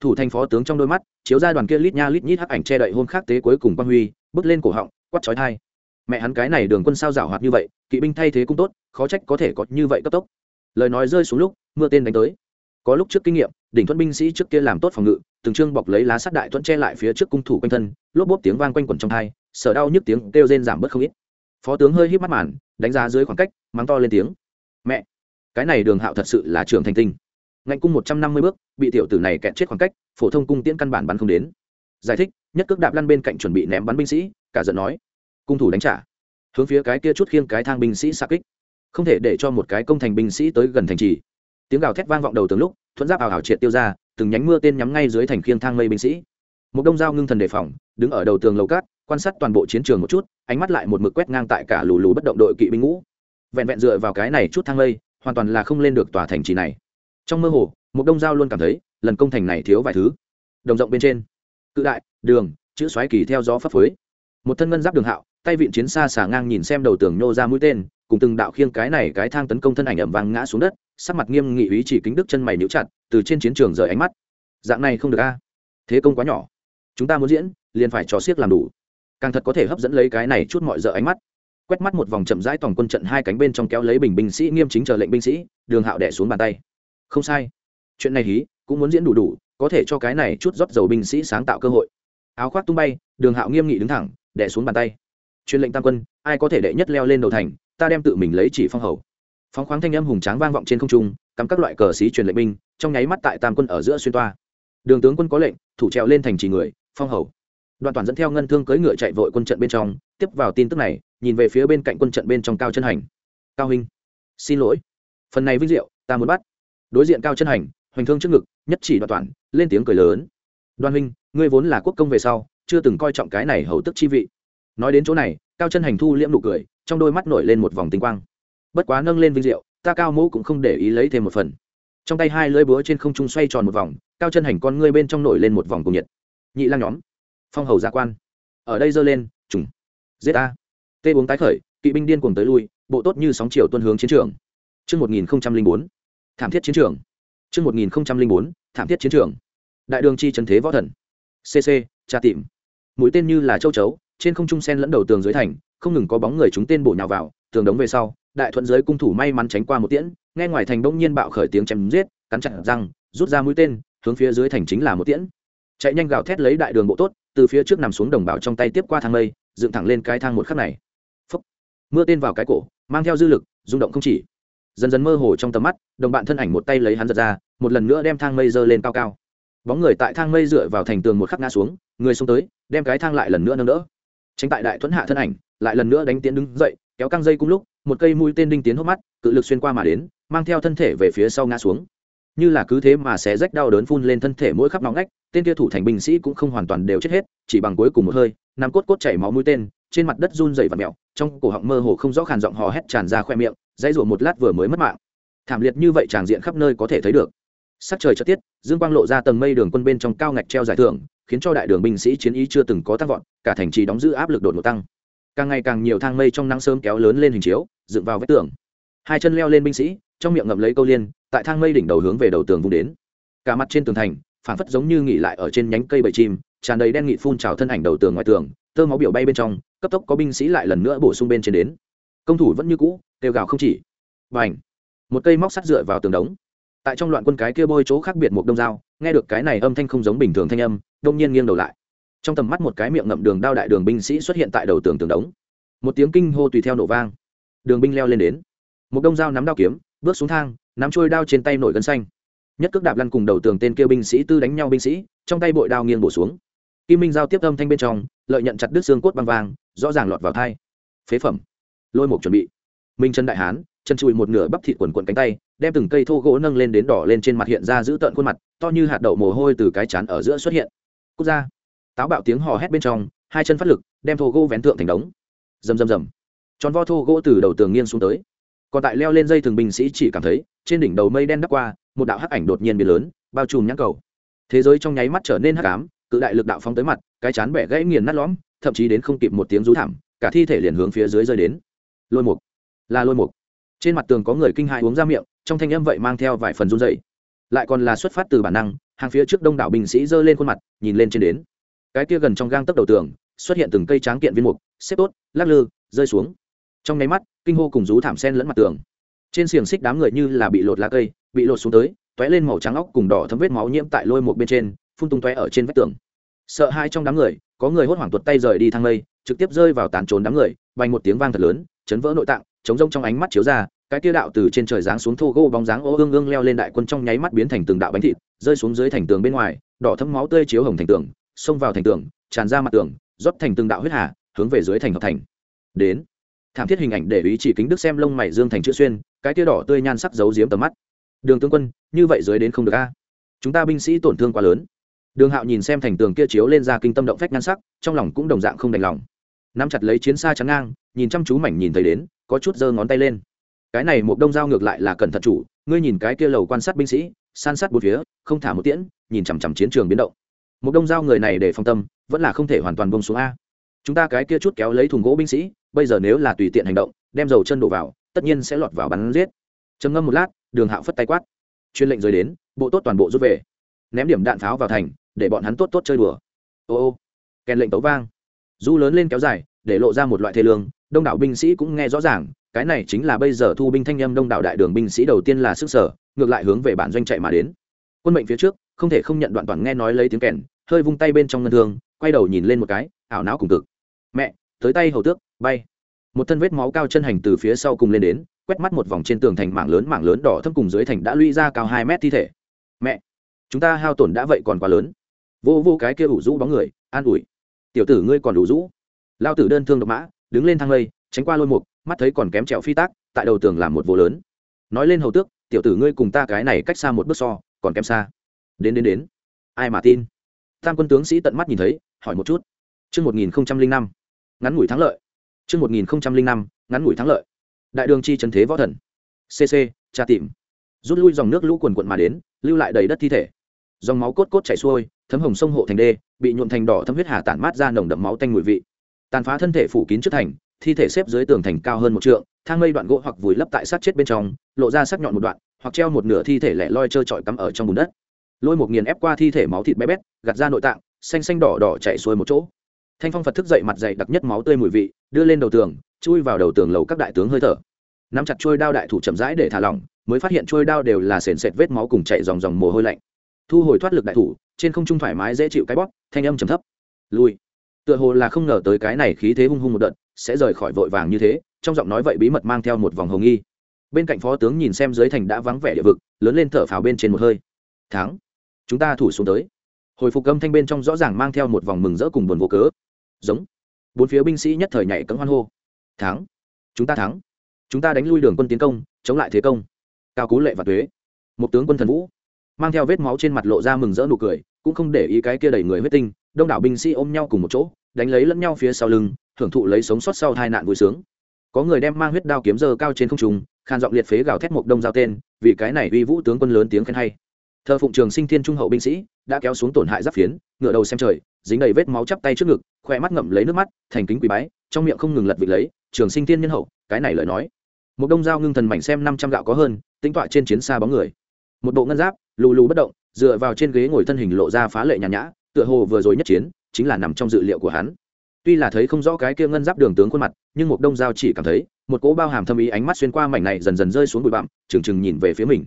thủ thành phó tướng trong đôi mắt, chiếu ra đoàn kia lít nha lít nhít hắc ảnh che đậy hôn khác tế cuối cùng quang huy, bước lên cổ họng quắt chói thai mẹ hắn cái này đường quân sao giảo hoạt như vậy, kỵ binh thay thế cũng tốt, khó trách có thể có như vậy cấp tốc. Lời nói rơi xuống lúc, mưa tên đánh tới. Có lúc trước kinh nghiệm, đỉnh thuận binh sĩ trước kia làm tốt phòng ngự, từng trương bọc lấy lá sắt đại thuận che lại phía trước cung thủ quanh thân, lốp bốp tiếng vang quanh quẩn trong thai sở đau nhức tiếng kêu rên giảm bớt không ít. Phó tướng hơi hít mắt màn, đánh giá dưới khoảng cách, mắng to lên tiếng. Mẹ, cái này đường hạo thật sự là trường thành tinh ngạnh cung một trăm năm mươi bước, bị tiểu tử này kẹt chết khoảng cách, phổ thông cung tiễn căn bản bắn không đến. Giải thích, nhất cước đạp lăn bên cạnh chuẩn bị ném bắn binh sĩ, cả giận nói. Cung thủ đánh trả. Hướng phía cái kia chút khiêng cái thang binh sĩ xa kích. Không thể để cho một cái công thành binh sĩ tới gần thành trì. Tiếng gào thét vang vọng đầu từng lúc thuẫn giáp ảo ảo triệt tiêu ra, từng nhánh mưa tên nhắm ngay dưới thành khiêng thang mây binh sĩ. Một đông dao ngưng thần đề phòng, đứng ở đầu tường lầu cát, quan sát toàn bộ chiến trường một chút, ánh mắt lại một mực quét ngang tại cả lù lù bất động đội kỵ binh ngũ. Vẹn vẹn dựa vào cái này chút thang mây, hoàn toàn là không lên được tòa thành trì này trong mơ hồ một đông giao luôn cảm thấy, lần công thành này thiếu vài thứ. Đồng rộng bên trên, cự đại, đường, chữ xoáy kỳ theo gió phấp phới một thân ngân giáp đường hạo, tay vịn chiến xa xả ngang nhìn xem đầu tường nhô ra mũi tên, cùng từng đạo khiêng cái này cái thang tấn công thân ảnh ẩm vàng ngã xuống đất, sắc mặt nghiêm nghị ý chỉ kính đức chân mày níu chặt, từ trên chiến trường rời ánh mắt. Dạng này không được a. Thế công quá nhỏ. Chúng ta muốn diễn, liền phải trò xiếc làm đủ. Càng thật có thể hấp dẫn lấy cái này chút mọi giờ ánh mắt. Quét mắt một vòng chậm rãi toàn quân trận hai cánh bên trong kéo lấy bình binh sĩ, nghiêm chính chờ lệnh binh sĩ, đường hạo đẻ xuống bàn tay không sai. Chuyện này hí, cũng muốn diễn đủ đủ, có thể cho cái này chút rót dầu binh sĩ sáng tạo cơ hội. Áo khoác tung bay, đường hạo nghiêm nghị đứng thẳng đẻ xuống bàn tay. Truyền lệnh tam quân, ai có thể đệ nhất leo lên đầu thành, ta đem tự mình lấy chỉ phong hầu. Phóng khoáng thanh âm hùng tráng vang vọng trên không trung, cắm các loại cờ xí truyền lệnh binh, trong nháy mắt tại tam quân ở giữa xuyên toa. Đường tướng quân có lệnh, thủ trèo lên thành chỉ người, phong hầu. Đoàn toàn dẫn theo ngân thương cưỡi ngựa chạy vội quân trận bên trong, tiếp vào tin tức này, nhìn về phía bên cạnh quân trận bên trong cao chân hành. Cao hình xin lỗi. Phần này vinh diệu, ta muốn bắt đối diện cao chân hành hoành thương trước ngực nhất chỉ đoạn toàn lên tiếng cười lớn. Đoan huynh ngươi vốn là quốc công về sau chưa từng coi trọng cái này hầu tức chi vị. Nói đến chỗ này cao chân hành thu liễm nụ cười trong đôi mắt nổi lên một vòng tinh quang. Bất quá nâng lên vinh diệu ta cao mũ cũng không để ý lấy thêm một phần. Trong tay hai lưỡi búa trên không trung xoay tròn một vòng cao chân hành con ngươi bên trong nổi lên một vòng cùng nhiệt. Nhị lang nhóm phong hầu gia quan ở đây giơ lên trùng giết ta. Tê uống tái khởi kỵ binh điên cuồng tới lui bộ tốt như sóng chiều tuân hướng chiến trường. Trước 1004, thảm thiết chiến trường. Trước 1004, thảm thiết chiến trường. Đại đường chi trần thế võ thần. CC, tra tìm. Mũi tên như là châu chấu, trên không trung sen lẫn đầu tường dưới thành, không ngừng có bóng người chúng tên bổ nhào vào, tường đống về sau, đại thuận giới cung thủ may mắn tránh qua một tiễn, nghe ngoài thành bỗng nhiên bạo khởi tiếng chém giết, cắn chặt răng, rút ra mũi tên, hướng phía dưới thành chính là một tiễn. Chạy nhanh gào thét lấy đại đường bộ tốt, từ phía trước nằm xuống đồng bào trong tay tiếp qua thang mây, dựng thẳng lên cái thang một khắc này. Phốc. Mưa tên vào cái cổ, mang theo dư lực, rung động không chỉ. Dần dần mơ hồ trong tầm mắt, đồng bạn thân ảnh một tay lấy hắn giật ra, một lần nữa đem thang mây giơ lên cao cao. Bóng người tại thang mây dựa vào thành tường một khắc ngã xuống, người xuống tới, đem cái thang lại lần nữa nâng đỡ. Tránh tại đại thuẫn hạ thân ảnh, lại lần nữa đánh tiến đứng dậy, kéo căng dây cùng lúc, một cây mũi tên đinh tiến hốc mắt cự lực xuyên qua mà đến mang theo thân thể về phía sau ngã xuống như là cứ thế mà sẽ rách đau đớn phun lên thân thể mỗi khắp nóng ngách tên kia thủ thành binh sĩ cũng không hoàn toàn đều chết hết chỉ bằng cuối cùng một hơi nằm cốt cốt chảy máu mũi tên trên mặt đất run dày và mẹo trong cổ họng mơ hồ không rõ khàn giọng hò hét tràn ra khoe miệng, dãy rủa một lát vừa mới mất mạng. Thảm liệt như vậy tràng diện khắp nơi có thể thấy được. Sắc trời chợt tiết, dương quang lộ ra tầng mây đường quân bên trong cao ngạch treo giải thưởng, khiến cho đại đường binh sĩ chiến ý chưa từng có tăng vọt, cả thành trì đóng giữ áp lực đột ngột tăng. Càng ngày càng nhiều thang mây trong nắng sớm kéo lớn lên hình chiếu, dựng vào vách tường. Hai chân leo lên binh sĩ, trong miệng ngậm lấy câu liên, tại thang mây đỉnh đầu hướng về đầu tường vùng đến. Cả mặt trên tường thành phản phất giống như nghỉ lại ở trên nhánh cây bầy chim, tràn đầy đen nghị phun trào thân ảnh đầu tường ngoài tường tơ máu biểu bay bên trong, cấp tốc có binh sĩ lại lần nữa bổ sung bên trên đến. Công thủ vẫn như cũ, kêu gào không chỉ. Và ảnh một cây móc sắt dựa vào tường đống. Tại trong loạn quân cái kia bôi chỗ khác biệt một đông dao, nghe được cái này âm thanh không giống bình thường thanh âm, đông nhiên nghiêng đầu lại. Trong tầm mắt một cái miệng ngậm đường đao đại đường binh sĩ xuất hiện tại đầu tường tường đống. Một tiếng kinh hô tùy theo nổ vang. Đường binh leo lên đến. Một đông dao nắm đao kiếm, bước xuống thang, nắm trôi đao trên tay nổi gân xanh. Nhất cước đạp lăn cùng đầu tường tên kia binh sĩ tư đánh nhau binh sĩ, trong tay bội đao nghiêng bổ xuống. Kim minh giao tiếp âm thanh bên trong lợi nhận chặt đứt xương cốt băng vàng rõ ràng lọt vào thai. Phế phẩm. Lôi một chuẩn bị. Minh chân đại hán, chân chùi một nửa bắp thịt quần quần cánh tay, đem từng cây thô gỗ nâng lên đến đỏ lên trên mặt hiện ra giữ tợn khuôn mặt, to như hạt đậu mồ hôi từ cái chán ở giữa xuất hiện. Cút ra. Táo bạo tiếng hò hét bên trong, hai chân phát lực, đem thô gỗ vén thượng thành đống. Rầm rầm rầm. Tròn vo thô gỗ từ đầu tường nghiêng xuống tới. Còn tại leo lên dây thường binh sĩ chỉ cảm thấy, trên đỉnh đầu mây đen đắp qua, một đạo hắc ảnh đột nhiên biến lớn, bao trùm nhãn cầu. Thế giới trong nháy mắt trở nên hắc ám cự đại lực đạo phóng tới mặt cái chán bẻ gãy nghiền nát lõm thậm chí đến không kịp một tiếng rú thảm cả thi thể liền hướng phía dưới rơi đến. Lôi mục. Là lôi mục. Trên mặt tường có người kinh hại uống ra miệng trong thanh âm vậy mang theo vài phần run rẩy, lại còn là xuất phát từ bản năng hàng phía trước đông đảo binh sĩ giơ lên khuôn mặt nhìn lên trên đến. Cái kia gần trong gang tấc đầu tường xuất hiện từng cây tráng kiện viên mục xếp tốt lắc lư rơi xuống. Trong nháy mắt kinh hô cùng rú thảm sen lẫn mặt tường. Trên xiềng xích đám người như là bị lột lá cây bị lột xuống tới tóe lên màu trắng óc cùng đỏ thấm vết máu nhiễm tại lôi một bên trên, phun tung tóe ở trên vách tường. Sợ hai trong đám người, có người hốt hoảng tuột tay rời đi thang lây trực tiếp rơi vào tàn trốn đám người vành một tiếng vang thật lớn, chấn vỡ nội tạng, chống rông trong ánh mắt chiếu ra, cái kia đạo từ trên trời giáng xuống thô gỗ bóng dáng ô ương ương leo lên đại quân trong nháy mắt biến thành từng đạo bánh thịt, rơi xuống dưới thành tường bên ngoài, đỏ thấm máu tươi chiếu hồng thành tường, xông vào thành tường, tràn ra mặt tường, rót thành từng đạo huyết hà, hướng về dưới thành hợp thành. Đến. Thảm thiết hình ảnh để ý chỉ kính đức xem lông mày dương thành chữ xuyên, cái kia đỏ tươi nhan sắc giấu giếm tầm mắt đường tướng quân, như vậy dưới đến không được a. Chúng ta binh sĩ tổn thương quá lớn. Đường hạo nhìn xem thành tường kia chiếu lên ra kinh tâm động phách nhan sắc, trong lòng cũng đồng dạng không đành lòng. Nắm chặt lấy chiến xa trắng ngang, nhìn chăm chú mảnh nhìn thấy đến, có chút giơ ngón tay lên. Cái này một đông dao ngược lại là cẩn thận chủ, ngươi nhìn cái kia lầu quan sát binh sĩ, san sát bốn phía, không thả một tiễn, nhìn chằm chằm chiến trường biến động. Một đông dao người này để phong tâm, vẫn là không thể hoàn toàn bông xuống a. Chúng ta cái kia chút kéo lấy thùng gỗ binh sĩ, bây giờ nếu là tùy tiện hành động, đem dầu chân đổ vào, tất nhiên sẽ lọt vào bắn giết trầm ngâm một lát, đường hạo phất tay quát. Chuyên lệnh rời đến, bộ tốt toàn bộ rút về. Ném điểm đạn pháo vào thành, để bọn hắn tốt tốt chơi đùa. Ô ô, kèn lệnh tấu vang. Du lớn lên kéo dài, để lộ ra một loại thê lương, đông đảo binh sĩ cũng nghe rõ ràng, cái này chính là bây giờ thu binh thanh â đông đảo đại đường binh sĩ đầu tiên là sức sở, ngược lại hướng về bản doanh chạy mà đến. Quân mệnh phía trước, không thể không nhận đoạn toàn nghe nói lấy tiếng kèn, hơi vung tay bên trong ngân thương, quay đầu nhìn lên một cái, ảo não cùng cực. Mẹ, tới tay hầu tước, bay. Một thân vết máu cao chân hành từ phía sau cùng lên đến quét mắt một vòng trên tường thành mảng lớn mảng lớn đỏ thâm cùng dưới thành đã lũy ra cao hai mét thi thể. Mẹ chúng ta hao tổn đã vậy còn quá lớn. Vô vô cái kia ủ rũ bóng người an ủi. Tiểu tử ngươi còn đủ rũ. Lao tử đơn thương độc mã đứng lên thang lây tránh qua lôi mục mắt thấy còn kém trèo phi tác tại đầu tường làm một vô lớn. Nói lên hầu tước tiểu tử ngươi cùng ta cái này cách xa một bước so còn kém xa. Đến đến đến. Ai mà tin? Tam quân tướng sĩ tận mắt nhìn thấy hỏi một chút. Trước 1005, ngắn ngủi thắng lợi. Trước 1005, ngắn ngủi thắng lợi. Đại đường chi trần thế võ thần. CC, tra tìm. Rút lui dòng nước lũ quần quận mà đến, lưu lại đầy đất thi thể. Dòng máu cốt cốt chảy xuôi, thấm hồng sông hộ thành đê, bị nhuộm thành đỏ thấm huyết hà tản mát ra nồng đậm máu tanh mùi vị. Tàn phá thân thể phủ kín trước thành, thi thể xếp dưới tường thành cao hơn một trượng, thang mây đoạn gỗ hoặc vùi lấp tại sát chết bên trong, lộ ra sắc nhọn một đoạn, hoặc treo một nửa thi thể lẻ loi trơ trọi cắm ở trong bùn đất. Lôi một nghiền ép qua thi thể máu thịt bé bét, gạt ra nội tạng, xanh xanh đỏ đỏ chảy xuôi một chỗ thanh phong phật thức dậy mặt dày đặc nhất máu tươi mùi vị, đưa lên đầu tường, chui vào đầu tường lầu các đại tướng hơi thở. Nắm chặt trôi đao đại thủ chậm rãi để thả lỏng, mới phát hiện trôi đao đều là sền sệt vết máu cùng chạy dòng dòng mồ hôi lạnh. Thu hồi thoát lực đại thủ, trên không trung thoải mái dễ chịu cái bóp, thanh âm trầm thấp. Lui. Tựa hồ là không ngờ tới cái này khí thế hung hung một đợt, sẽ rời khỏi vội vàng như thế, trong giọng nói vậy bí mật mang theo một vòng hồng nghi. Bên cạnh phó tướng nhìn xem dưới thành đã vắng vẻ địa vực, lớn lên thở phào bên trên một hơi. Thắng, chúng ta thủ xuống tới. Hồi phục âm thanh bên trong rõ ràng mang theo một vòng mừng rỡ cùng buồn vô cớ giống. Bốn phía binh sĩ nhất thời nhảy cấm hoan hô. Thắng. Chúng ta thắng. Chúng ta đánh lui đường quân tiến công, chống lại thế công. Cao cú lệ và thuế một tướng quân thần vũ. Mang theo vết máu trên mặt lộ ra mừng rỡ nụ cười, cũng không để ý cái kia đẩy người huyết tinh, đông đảo binh sĩ ôm nhau cùng một chỗ, đánh lấy lẫn nhau phía sau lưng, thưởng thụ lấy sống sót sau tai nạn vui sướng. Có người đem mang huyết đao kiếm dơ cao trên không trung, khan giọng liệt phế gào thét một đông giao tên, vì cái này uy vũ tướng quân lớn tiếng khen hay thờ phụng trường sinh thiên trung hậu binh sĩ, đã kéo xuống tổn hại giáp phiến ngựa đầu xem trời, dính đầy vết máu chắp tay trước ngực khoe mắt ngậm lấy nước mắt, thành kính quý bái, trong miệng không ngừng lật vị lấy, trường sinh thiên nhân hậu, cái này lời nói. Một đông dao ngưng thần mảnh xem năm trăm gạo có hơn tính tọa trên chiến xa bóng người. Một bộ ngân giáp, lù lù bất động, dựa vào trên ghế ngồi thân hình lộ ra phá lệ nhàn nhã, tựa hồ vừa rồi nhất chiến, chính là nằm trong dự liệu của hắn. Tuy là thấy không rõ cái kia ngân giáp đường tướng khuôn mặt, nhưng một đông dao chỉ cảm thấy, một cỗ bao hàm thâm ý ánh mắt xuyên qua mảnh này dần dần rơi xuống bụi bặm trừng trừng nhìn về phía mình.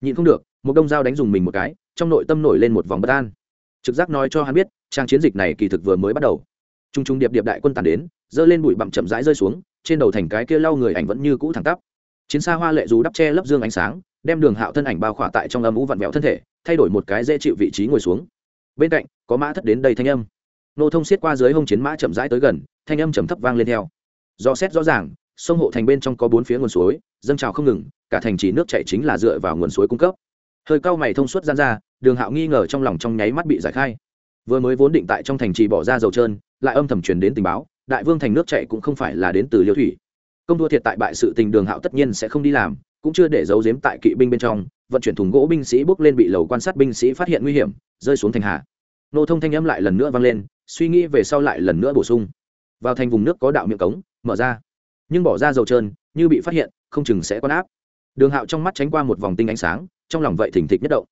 Nhìn không được một đông dao đánh dùng mình một cái, trong nội tâm nổi lên một vòng bất an. Trực giác nói cho hắn biết, trang chiến dịch này kỳ thực vừa mới bắt đầu. T r u n g t r u n g điệp điệp đại quân tàn đến dơ lên bụi bặm chậm rãi rơi xuống, trên đầu thành cái kia lau người ảnh vẫn như cũ thẳng tắp. Chiến xa hoa lệ dù đắp che lấp dương ánh sáng, đem đường hạo thân ảnh bao khỏa tại trong âm ú vặn vẹo thân thể, thay đổi một cái dễ chịu vị trí ngồi xuống. Bên cạnh, có mã thất đến đầy thanh âm. Nô thông xiết qua dưới hông chiến mã chậm rãi tới gần, thanh âm chầm thấp vang lên theo. Do xét rõ ràng, sông hộ thành bên trong có bốn phía nguồn suối, dâng trào không ngừng, cả thành chỉ nước chảy chính là dựa vào nguồn suối cung cấp hơi cau mày thông suốt gian ra, đường hạo nghi ngờ trong lòng trong nháy mắt bị giải khai. Vừa mới vốn định tại trong thành trì bỏ ra dầu trơn, lại âm thầm truyền đến tình báo, đại vương thành nước chạy cũng không phải là đến từ liêu thủy. Công đua thiệt tại bại sự tình đường hạo tất nhiên sẽ không đi làm, cũng chưa để giấu giếm tại kỵ binh bên trong, vận chuyển thùng gỗ binh sĩ bước lên bị lầu quan sát binh sĩ phát hiện nguy hiểm, rơi xuống thành hạ. Nô thông thanh âm lại lần nữa vang lên, suy nghĩ về sau lại lần nữa bổ sung. Vào thành vùng nước có đạo miệng cống, mở ra. Nhưng bỏ ra dầu trơn, như bị phát hiện, không chừng sẽ quan áp. Đường hạo trong mắt tránh qua một vòng tinh ánh sáng trong lòng vậy thỉnh thịch nhất động.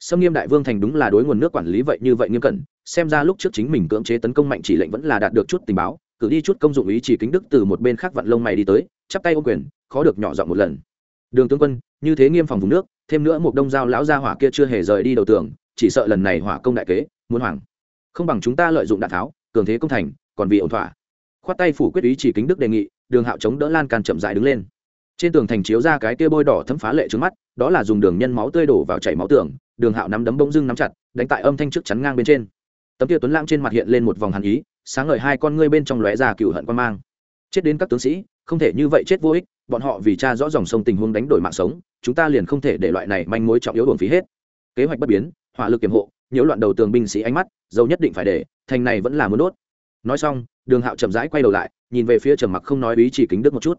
Sâm nghiêm đại vương thành đúng là đối nguồn nước quản lý vậy như vậy nghiêm cẩn, xem ra lúc trước chính mình cưỡng chế tấn công mạnh chỉ lệnh vẫn là đạt được chút tình báo, cử đi chút công dụng ý chỉ kính đức từ một bên khác vặn lông mày đi tới, chắp tay ô quyền, khó được nhỏ giọng một lần. Đường tướng quân, như thế nghiêm phòng vùng nước, thêm nữa một đông dao lão gia hỏa kia chưa hề rời đi đầu tường, chỉ sợ lần này hỏa công đại kế, muốn hoàng không bằng chúng ta lợi dụng đạn tháo, cường thế công thành, còn vì ổn thỏa. Khoát tay phủ quyết ý chỉ kính đức đề nghị, đường hạo chống đỡ lan can chậm dại đứng lên trên tường thành chiếu ra cái kia bôi đỏ thấm phá lệ trước mắt, đó là dùng đường nhân máu tươi đổ vào chảy máu tường, đường hạo nắm đấm bông dưng nắm chặt, đánh tại âm thanh trước chắn ngang bên trên. Tấm kia tuấn lãng trên mặt hiện lên một vòng hàn ý, sáng ngời hai con ngươi bên trong lóe ra cựu hận quan mang. Chết đến các tướng sĩ, không thể như vậy chết vô ích, bọn họ vì cha rõ dòng sông tình huống đánh đổi mạng sống, chúng ta liền không thể để loại này manh mối trọng yếu đồn phí hết. Kế hoạch bất biến, hỏa lực kiểm hộ, nhiễu loạn đầu tường binh sĩ ánh mắt, dầu nhất định phải để, thành này vẫn là muốn đốt. Nói xong, đường hạo chậm rãi quay đầu lại, nhìn về phía trầm mặc không nói ý chỉ kính đức một chút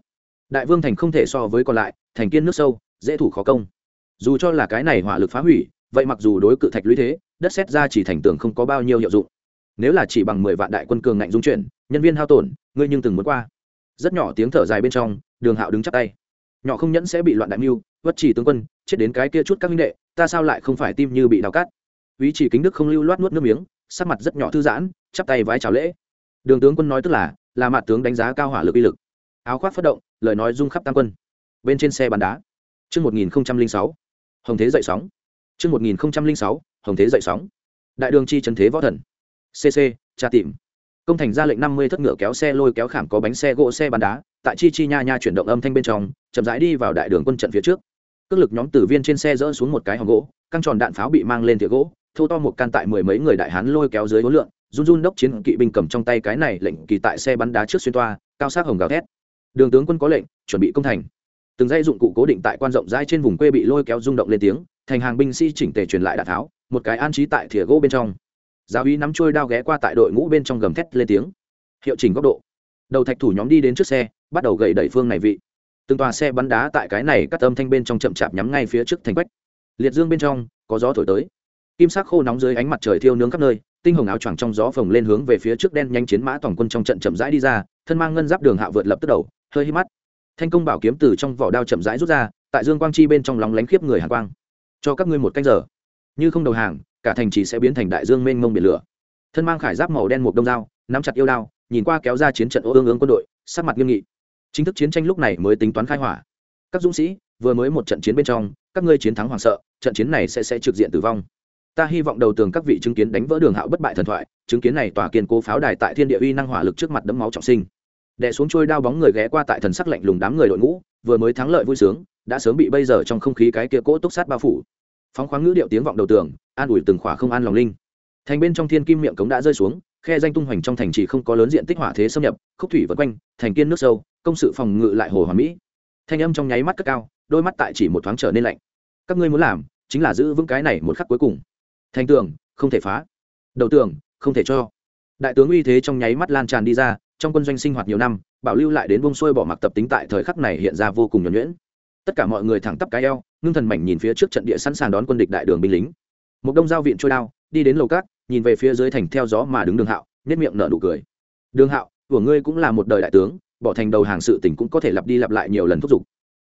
đại vương thành không thể so với còn lại, thành kiên nước sâu, dễ thủ khó công. Dù cho là cái này hỏa lực phá hủy, vậy mặc dù đối cự thạch lũy thế, đất xét ra chỉ thành tường không có bao nhiêu hiệu dụng. Nếu là chỉ bằng mười vạn đại quân cường ngạnh dung chuyển, nhân viên hao tổn, ngươi nhưng từng muốn qua. Rất nhỏ tiếng thở dài bên trong, đường hạo đứng chắp tay. Nhỏ không nhẫn sẽ bị loạn đại mưu, vất chỉ tướng quân, chết đến cái kia chút các minh đệ, ta sao lại không phải tim như bị đào cát? Ý chỉ kính đức không lưu loát nuốt nước miếng, sắc mặt rất nhỏ thư giãn, chắp tay vái chào lễ. Đường tướng quân nói tức là là mặt tướng đánh giá cao hỏa lực uy lực áo khoác phát động, lời nói rung khắp tam quân. Bên trên xe bắn đá. Chương một nghìn sáu. Hồng thế dậy sóng. Chương một nghìn sáu. Hồng thế dậy sóng. Đại đường chi trần thế võ thần. Cc tra tìm. Công thành ra lệnh năm mươi thất ngựa kéo xe lôi kéo khảm có bánh xe gỗ xe bắn đá, tại chi chi nha nha chuyển động âm thanh bên trong, chậm rãi đi vào đại đường quân trận phía trước. Cước lực nhóm tử viên trên xe dỡ xuống một cái hòm gỗ, căng tròn đạn pháo bị mang lên thìa gỗ thâu to một can tại mười mấy người đại hán lôi kéo dưới hối lượng run run đốc chiến kỵ binh cầm trong tay cái này lệnh kỳ tại xe bắn đá trước xuyên toa, cao sát hồng gào thét đường tướng quân có lệnh, chuẩn bị công thành. Từng dây dụng cụ cố định tại quan rộng rãi trên vùng quê bị lôi kéo rung động lên tiếng, thành hàng binh sĩ chỉnh tề truyền lại đạn tháo, một cái an trí tại thìa gỗ bên trong. Giáo uy nắm trôi đao ghé qua tại đội ngũ bên trong gầm thét lên tiếng. Hiệu chỉnh góc độ. Đầu thạch thủ nhóm đi đến trước xe, bắt đầu gậy đẩy phương này vị. Từng tòa xe bắn đá tại cái này cắt âm thanh bên trong chậm chạp nhắm ngay phía trước thành quách. Liệt dương bên trong, có gió thổi tới. Kim sắc khô nóng dưới ánh mặt trời thiêu nướng khắp nơi, tinh hồng áo choàng trong gió phồng lên hướng về phía trước đen nhanh chiến mã toàn quân trong trận chậm rãi đi ra, thân mang ngân giáp đường hạ vượt lập tức đầu hơi hít mắt. Thanh công bảo kiếm từ trong vỏ đao chậm rãi rút ra, tại dương quang chi bên trong lóng lánh khiếp người hàn quang. Cho các ngươi một canh giờ. Như không đầu hàng, cả thành trì sẽ biến thành đại dương mênh mông biển lửa. Thân mang khải giáp màu đen một đông dao, nắm chặt yêu đao, nhìn qua kéo ra chiến trận ô ương ương quân đội, sắc mặt nghiêm nghị. Chính thức chiến tranh lúc này mới tính toán khai hỏa. Các dũng sĩ, vừa mới một trận chiến bên trong, các ngươi chiến thắng hoàng sợ, trận chiến này sẽ sẽ trực diện tử vong. Ta hy vọng đầu tường các vị chứng kiến đánh vỡ đường hạo bất bại thần thoại, chứng kiến này tòa kiên cố pháo đài tại thiên địa uy năng hỏa lực trước mặt đấm máu trọng sinh đè xuống trôi đao bóng người ghé qua tại thần sắc lạnh lùng đám người đội ngũ, vừa mới thắng lợi vui sướng, đã sớm bị bây giờ trong không khí cái kia cỗ túc sát bao phủ. Phóng khoáng ngữ điệu tiếng vọng đầu tường, an ủi từng khỏa không an lòng linh. Thành bên trong thiên kim miệng cống đã rơi xuống, khe danh tung hoành trong thành trì không có lớn diện tích hỏa thế xâm nhập, khúc thủy vân quanh, thành kiên nước sâu, công sự phòng ngự lại hồ hòa mỹ. Thanh âm trong nháy mắt cất cao, đôi mắt tại chỉ một thoáng trở nên lạnh. Các ngươi muốn làm, chính là giữ vững cái này một khắc cuối cùng. Thành tường, không thể phá. Đầu tường, không thể cho. Đại tướng uy thế trong nháy mắt lan tràn đi ra trong quân doanh sinh hoạt nhiều năm, bảo lưu lại đến bông xuôi bỏ mặc tập tính tại thời khắc này hiện ra vô cùng nhuẩn nhuyễn. Tất cả mọi người thẳng tắp cái eo, ngưng thần mảnh nhìn phía trước trận địa sẵn sàng đón quân địch đại đường binh lính. Một đông giao viện trôi đao, đi đến lầu cát, nhìn về phía dưới thành theo gió mà đứng đường hạo nhất miệng nở nụ cười. Đường hạo, của ngươi cũng là một đời đại tướng, bỏ thành đầu hàng sự tỉnh cũng có thể lặp đi lặp lại nhiều lần thúc giục.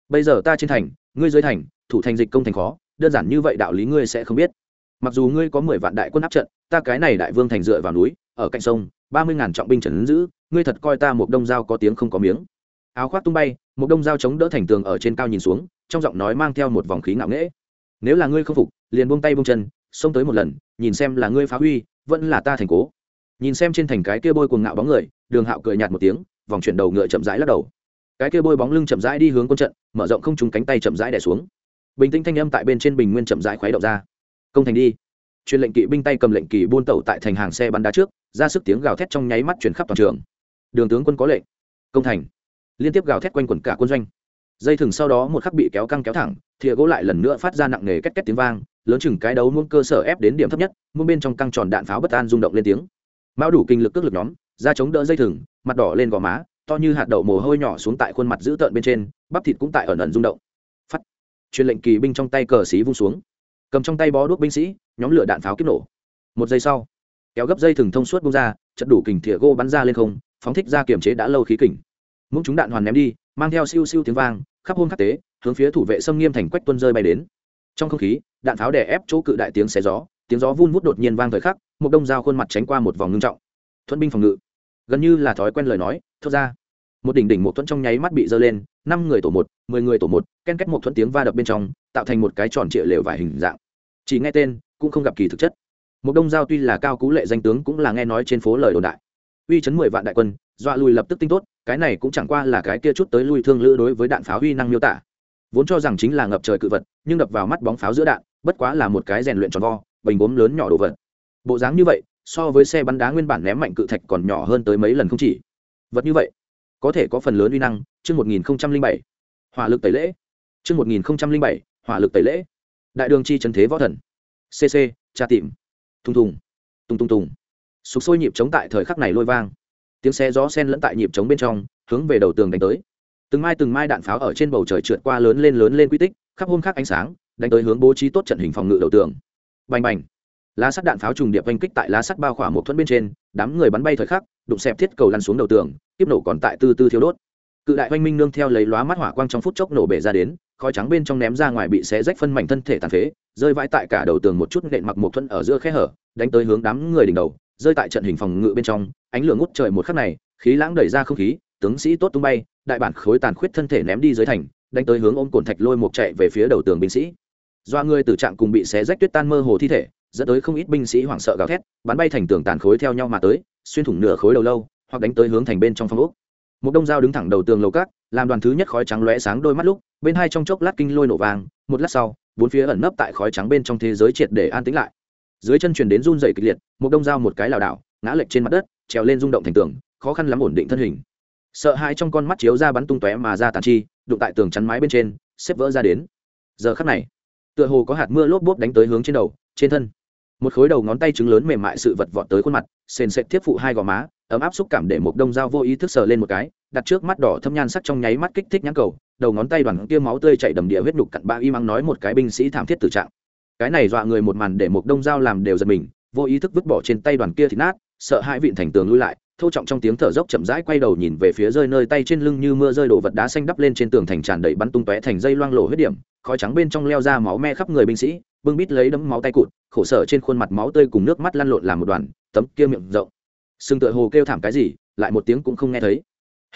Bây giờ ta trên thành, ngươi dưới thành, thủ thành dịch công thành khó, đơn giản như vậy đạo lý ngươi sẽ không biết mặc dù ngươi có mười vạn đại quân áp trận, ta cái này đại vương thành dựa vào núi, ở cạnh sông, ba mươi ngàn trọng binh trần giữ, ngươi thật coi ta một đông dao có tiếng không có miếng. Áo khoác tung bay, một đông dao chống đỡ thành tường ở trên cao nhìn xuống, trong giọng nói mang theo một vòng khí ngạo nghễ. Nếu là ngươi không phục, liền buông tay buông chân, xông tới một lần, nhìn xem là ngươi phá huy, vẫn là ta thành cố. Nhìn xem trên thành cái kia bôi cuồng ngạo bóng người, đường hạo cười nhạt một tiếng, vòng chuyển đầu ngựa chậm rãi lắc đầu. Cái kia bôi bóng lưng chậm rãi đi hướng quân trận, mở rộng không trúng cánh tay chậm rãi đẻ xuống. Bình tĩnh thanh âm tại bên trên bình nguyên chậm rãi khuấy động ra công thành đi. Truyền lệnh kỵ binh tay cầm lệnh kỳ buôn tẩu tại thành hàng xe bắn đá trước, ra sức tiếng gào thét trong nháy mắt chuyển khắp toàn trường. Đường tướng quân có lệnh. Công thành. Liên tiếp gào thét quanh quẩn cả quân doanh. Dây thừng sau đó một khắc bị kéo căng kéo thẳng, thìa gỗ lại lần nữa phát ra nặng nề két két tiếng vang, lớn chừng cái đấu muôn cơ sở ép đến điểm thấp nhất, muôn bên trong căng tròn đạn pháo bất an rung động lên tiếng. Mão đủ kinh lực cước lực nhóm, ra chống đỡ dây thừng, mặt đỏ lên gò má, to như hạt đậu mồ hôi nhỏ xuống tại khuôn mặt dữ tợn bên trên, bắp thịt cũng tại ẩn ẩn rung động. Phát truyền lệnh kỳ binh trong tay cờ xí vung xuống cầm trong tay bó đuốc binh sĩ, nhóm lửa đạn pháo kích nổ. Một giây sau, kéo gấp dây thừng thông suốt bung ra chật đủ kình thìa gỗ bắn ra lên không, phóng thích ra kiểm chế đã lâu khí kình. Mũng chúng đạn hoàn ném đi, mang theo siêu siêu tiếng vang, khắp hôn khắc tế, hướng phía thủ vệ xâm nghiêm thành quách tuân rơi bay đến. Trong không khí, đạn pháo đè ép chỗ cự đại tiếng xé gió, tiếng gió vun vút đột nhiên vang thời khắc, một đông dao khuôn mặt tránh qua một vòng ngưng trọng. Thuận binh phòng ngự. Gần như là thói quen lời nói, thốt ra. Một đỉnh đỉnh một thuẫn trong nháy mắt bị dơ lên, năm người tổ một, mười người tổ một, ken kết một thuẫn tiếng va đập bên trong tạo thành một cái tròn trịa lều vải hình dạng. Chỉ nghe tên, cũng không gặp kỳ thực chất. Một đông giao tuy là cao cú lệ danh tướng cũng là nghe nói trên phố lời đồn đại. Uy chấn mười vạn đại quân, dọa lùi lập tức tinh tốt, cái này cũng chẳng qua là cái kia chút tới lui thương lữ đối với đạn pháo huy năng miêu tả. Vốn cho rằng chính là ngập trời cự vật, nhưng đập vào mắt bóng pháo giữa đạn, bất quá là một cái rèn luyện tròn vo, bình gốm lớn nhỏ đồ vật. Bộ dáng như vậy, so với xe bắn đá nguyên bản ném mạnh cự thạch còn nhỏ hơn tới mấy lần không chỉ. Vật như vậy, có thể có phần lớn uy năng, chương một nghìn bảy. Hỏa lực tẩy lễ, chương một nghìn bảy hỏa lực tẩy lễ. Đại đường chi trần thế võ thần. Cc tra tìm. Thùng thùng. Tung tung tùng. Sục sôi nhịp chống tại thời khắc này lôi vang. Tiếng xe gió sen lẫn tại nhịp chống bên trong, hướng về đầu tường đánh tới. Từng mai từng mai đạn pháo ở trên bầu trời trượt qua lớn lên lớn lên quy tích, khắp hôm khác ánh sáng, đánh tới hướng bố trí tốt trận hình phòng ngự đầu tường. Bành bành. Lá sắt đạn pháo trùng điệp oanh kích tại lá sắt bao khỏa một thuẫn bên trên, đám người bắn bay thời khắc, đụng xẹp thiết cầu lăn xuống đầu tường, tiếp nổ còn tại tư tư thiếu đốt. Cự đại oanh minh nương theo lấy lóa mắt hỏa quang trong phút chốc nổ bể ra đến khói trắng bên trong ném ra ngoài bị xé rách phân mảnh thân thể tàn phế, rơi vãi tại cả đầu tường một chút nện mặc một thuẫn ở giữa khe hở, đánh tới hướng đám người đỉnh đầu, rơi tại trận hình phòng ngự bên trong, ánh lửa ngút trời một khắc này, khí lãng đẩy ra không khí, tướng sĩ tốt tung bay, đại bản khối tàn khuyết thân thể ném đi dưới thành, đánh tới hướng ôm cồn thạch lôi một chạy về phía đầu tường binh sĩ. Do người tử trạng cùng bị xé rách tuyết tan mơ hồ thi thể, dẫn tới không ít binh sĩ hoảng sợ gào thét, bắn bay thành tường tàn khối theo nhau mà tới, xuyên thủng nửa khối đầu lâu, hoặc đánh tới hướng thành bên trong phòng ốc. Một đông dao đứng thẳng đầu tường lầu cát làm đoàn thứ nhất khói trắng lóe sáng đôi mắt lúc, bên hai trong chốc lát kinh lôi nổ vàng một lát sau, bốn phía ẩn nấp tại khói trắng bên trong thế giới triệt để an tĩnh lại. Dưới chân truyền đến run dày kịch liệt, một đông dao một cái lảo đảo, ngã lệch trên mặt đất, trèo lên rung động thành tường, khó khăn lắm ổn định thân hình. Sợ hãi trong con mắt chiếu ra bắn tung tóe mà ra tàn chi, đụng tại tường chắn mái bên trên, xếp vỡ ra đến. Giờ khắc này, tựa hồ có hạt mưa lốp bốp đánh tới hướng trên đầu, trên thân. Một khối đầu ngón tay trứng lớn mềm mại sự vật vọt tới khuôn mặt, sền sệt tiếp phụ hai gò má, ấm áp xúc cảm để một đông dao vô ý thức sờ lên một cái đặt trước mắt đỏ thâm nhan sắc trong nháy mắt kích thích nhãn cầu, đầu ngón tay đoàn kia máu tươi chảy đầm địa huyết nhục cặn ba y mắng nói một cái binh sĩ thảm thiết tử trạng. Cái này dọa người một màn để một đông dao làm đều giật mình, vô ý thức vứt bỏ trên tay đoàn kia thì nát, sợ hãi vịn thành tường lui lại, thô trọng trong tiếng thở dốc chậm rãi quay đầu nhìn về phía rơi nơi tay trên lưng như mưa rơi đổ vật đá xanh đắp lên trên tường thành tràn đầy bắn tung tóe thành dây loang lổ huyết điểm, khói trắng bên trong leo ra máu me khắp người binh sĩ, bưng bít lấy đấm máu tay cụt, khổ sở trên khuôn mặt máu tươi cùng nước mắt lăn lộn làm một đoàn, tấm kia miệng rộng. Sừng tựa hồ kêu thảm cái gì, lại một tiếng cũng không nghe thấy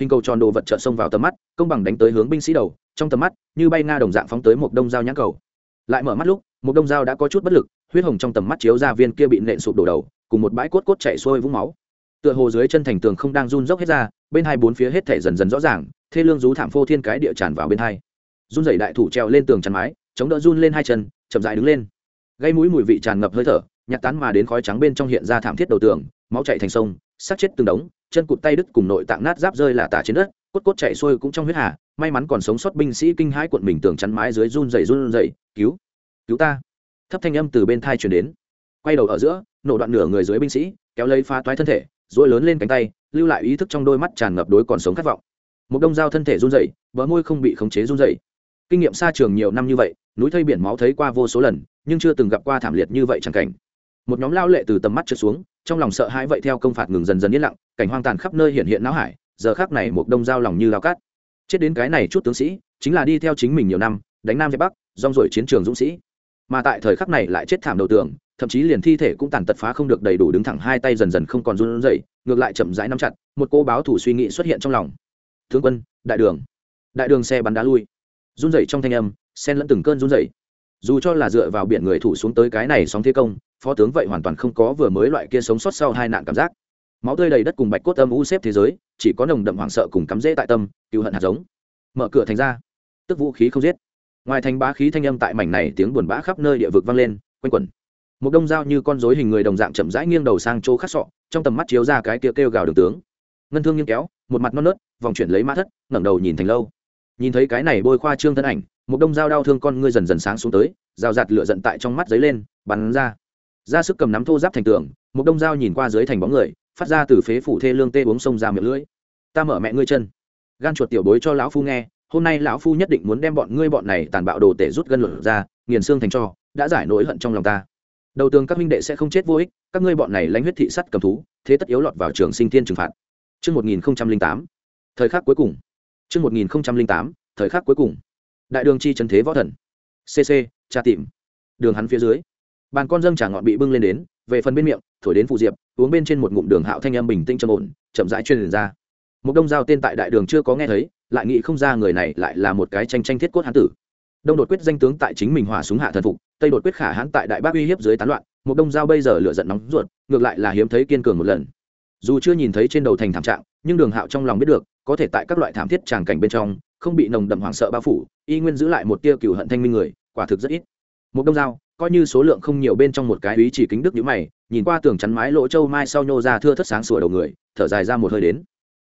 hình cầu tròn đồ vật trợ xông vào tầm mắt, công bằng đánh tới hướng binh sĩ đầu, trong tầm mắt, như bay nga đồng dạng phóng tới một đông dao nhãn cầu. Lại mở mắt lúc, một đông dao đã có chút bất lực, huyết hồng trong tầm mắt chiếu ra viên kia bị nện sụp đổ đầu, cùng một bãi cốt cốt chạy xuôi vũng máu. Tựa hồ dưới chân thành tường không đang run dốc hết ra, bên hai bốn phía hết thể dần dần rõ ràng, thê lương rú thảm phô thiên cái địa tràn vào bên hai. Run dày đại thủ treo lên tường chắn mái, chống đỡ run lên hai chân, chậm dại đứng lên. Gây mũi mùi vị tràn ngập hơi thở nhặt tán mà đến khói trắng bên trong hiện ra thảm thiết đầu tường, máu chạy thành sông sát chết từng đống chân cụt tay đứt cùng nội tạng nát giáp rơi là tả trên đất, cốt cốt chạy xuôi cũng trong huyết hà, may mắn còn sống sót binh sĩ kinh hãi cuộn mình tường chắn mái dưới run dày run dày cứu cứu ta! Thấp thanh âm từ bên thai chuyển đến. Quay đầu ở giữa, nổ đoạn nửa người dưới binh sĩ, kéo lấy phá toái thân thể dỗi lớn lên cánh tay, lưu lại ý thức trong đôi mắt tràn ngập đối còn sống khát vọng. Một đông dao thân thể run rẩy, bờ môi không bị khống chế run rẩy. Kinh nghiệm xa trường nhiều năm như vậy, núi thây biển máu thấy qua vô số lần, nhưng chưa từng gặp qua thảm liệt như vậy chẳng cảnh một nhóm lao lệ từ tầm mắt trượt xuống, trong lòng sợ hãi vậy theo công phạt ngừng dần dần yên lặng, cảnh hoang tàn khắp nơi hiện hiện não hải, giờ khác này một đông dao lòng như lao cát. Chết đến cái này chút tướng sĩ, chính là đi theo chính mình nhiều năm, đánh nam dẹp bắc, rong rổi chiến trường dũng sĩ. Mà tại thời khắc này lại chết thảm đầu tường, thậm chí liền thi thể cũng tàn tật phá không được đầy đủ đứng thẳng hai tay dần dần không còn run rẩy, ngược lại chậm rãi nắm chặt, một cô báo thủ suy nghĩ xuất hiện trong lòng. Tướng quân, đại đường. Đại đường xe bắn đá lui. Run rẩy trong thanh âm, xen lẫn từng cơn run rẩy dù cho là dựa vào biển người thủ xuống tới cái này sóng thế công, phó tướng vậy hoàn toàn không có vừa mới loại kia sống sót sau hai nạn cảm giác. Máu tươi đầy đất cùng bạch cốt âm u xếp thế giới, chỉ có nồng đậm hoảng sợ cùng cắm rễ tại tâm cựu hận hạt giống. Mở cửa thành ra, tức vũ khí không giết. Ngoài thành bá khí thanh âm tại mảnh này tiếng buồn bã khắp nơi địa vực vang lên, quanh quẩn. Một đông dao như con rối hình người đồng dạng chậm rãi nghiêng đầu sang chỗ khắc sọ, trong tầm mắt chiếu ra cái kia kêu gào đường tướng. Ngân thương nghiêng kéo, một mặt non nớt, vòng chuyển lấy mã thất, ngẩng đầu nhìn thành lâu nhìn thấy cái này bôi khoa trương thân ảnh một đông dao đau thương con ngươi dần dần sáng xuống tới rào rạt lửa giận tại trong mắt dấy lên bắn ra. Ra sức cầm nắm thô giáp thành tường một đông dao nhìn qua dưới thành bóng người phát ra từ phế phủ thê lương tê uống sông ra miệng lưỡi. Ta mở mẹ ngươi chân. Gan chuột tiểu bối cho lão phu nghe hôm nay lão phu nhất định muốn đem bọn ngươi bọn này tàn bạo đồ tể rút gân lửa ra nghiền xương thành cho đã giải nỗi hận trong lòng ta. Đầu tường các minh đệ sẽ không chết vô ích các ngươi bọn này lãnh huyết thị sắt cầm thú thế tất yếu lọt vào trường sinh thiên trừng phạt. Trước 1008, thời khắc cuối cùng. Trước 1008, thời khắc cuối cùng. Đại đường chi trần thế võ thần. CC, tra tìm. Đường hắn phía dưới. Bàn con dâng trà ngọn bị bưng lên đến, về phần bên miệng, thổi đến phụ diệp, uống bên trên một ngụm đường hạo thanh âm bình tĩnh trầm ổn, chậm rãi truyền ra. Một đông giao tên tại đại đường chưa có nghe thấy, lại nghĩ không ra người này lại là một cái tranh tranh thiết cốt hán tử. Đông đột quyết danh tướng tại chính mình hỏa súng hạ thần phục, tây đột quyết khả hãn tại đại bác uy hiếp dưới tán loạn một đông giao bây giờ lửa giận nóng ruột ngược lại là hiếm thấy kiên cường một lần dù chưa nhìn thấy trên đầu thành thảm trạng nhưng đường hạo trong lòng biết được có thể tại các loại thảm thiết tràng cảnh bên trong, không bị nồng đậm hoảng sợ bao phủ, y nguyên giữ lại một tia cựu hận thanh minh người, quả thực rất ít. Một đông dao coi như số lượng không nhiều bên trong một cái ý chỉ kính đức nhữ mày, nhìn qua tường chắn mái lỗ châu mai sau nhô ra thưa thất sáng sủa đầu người, thở dài ra một hơi đến.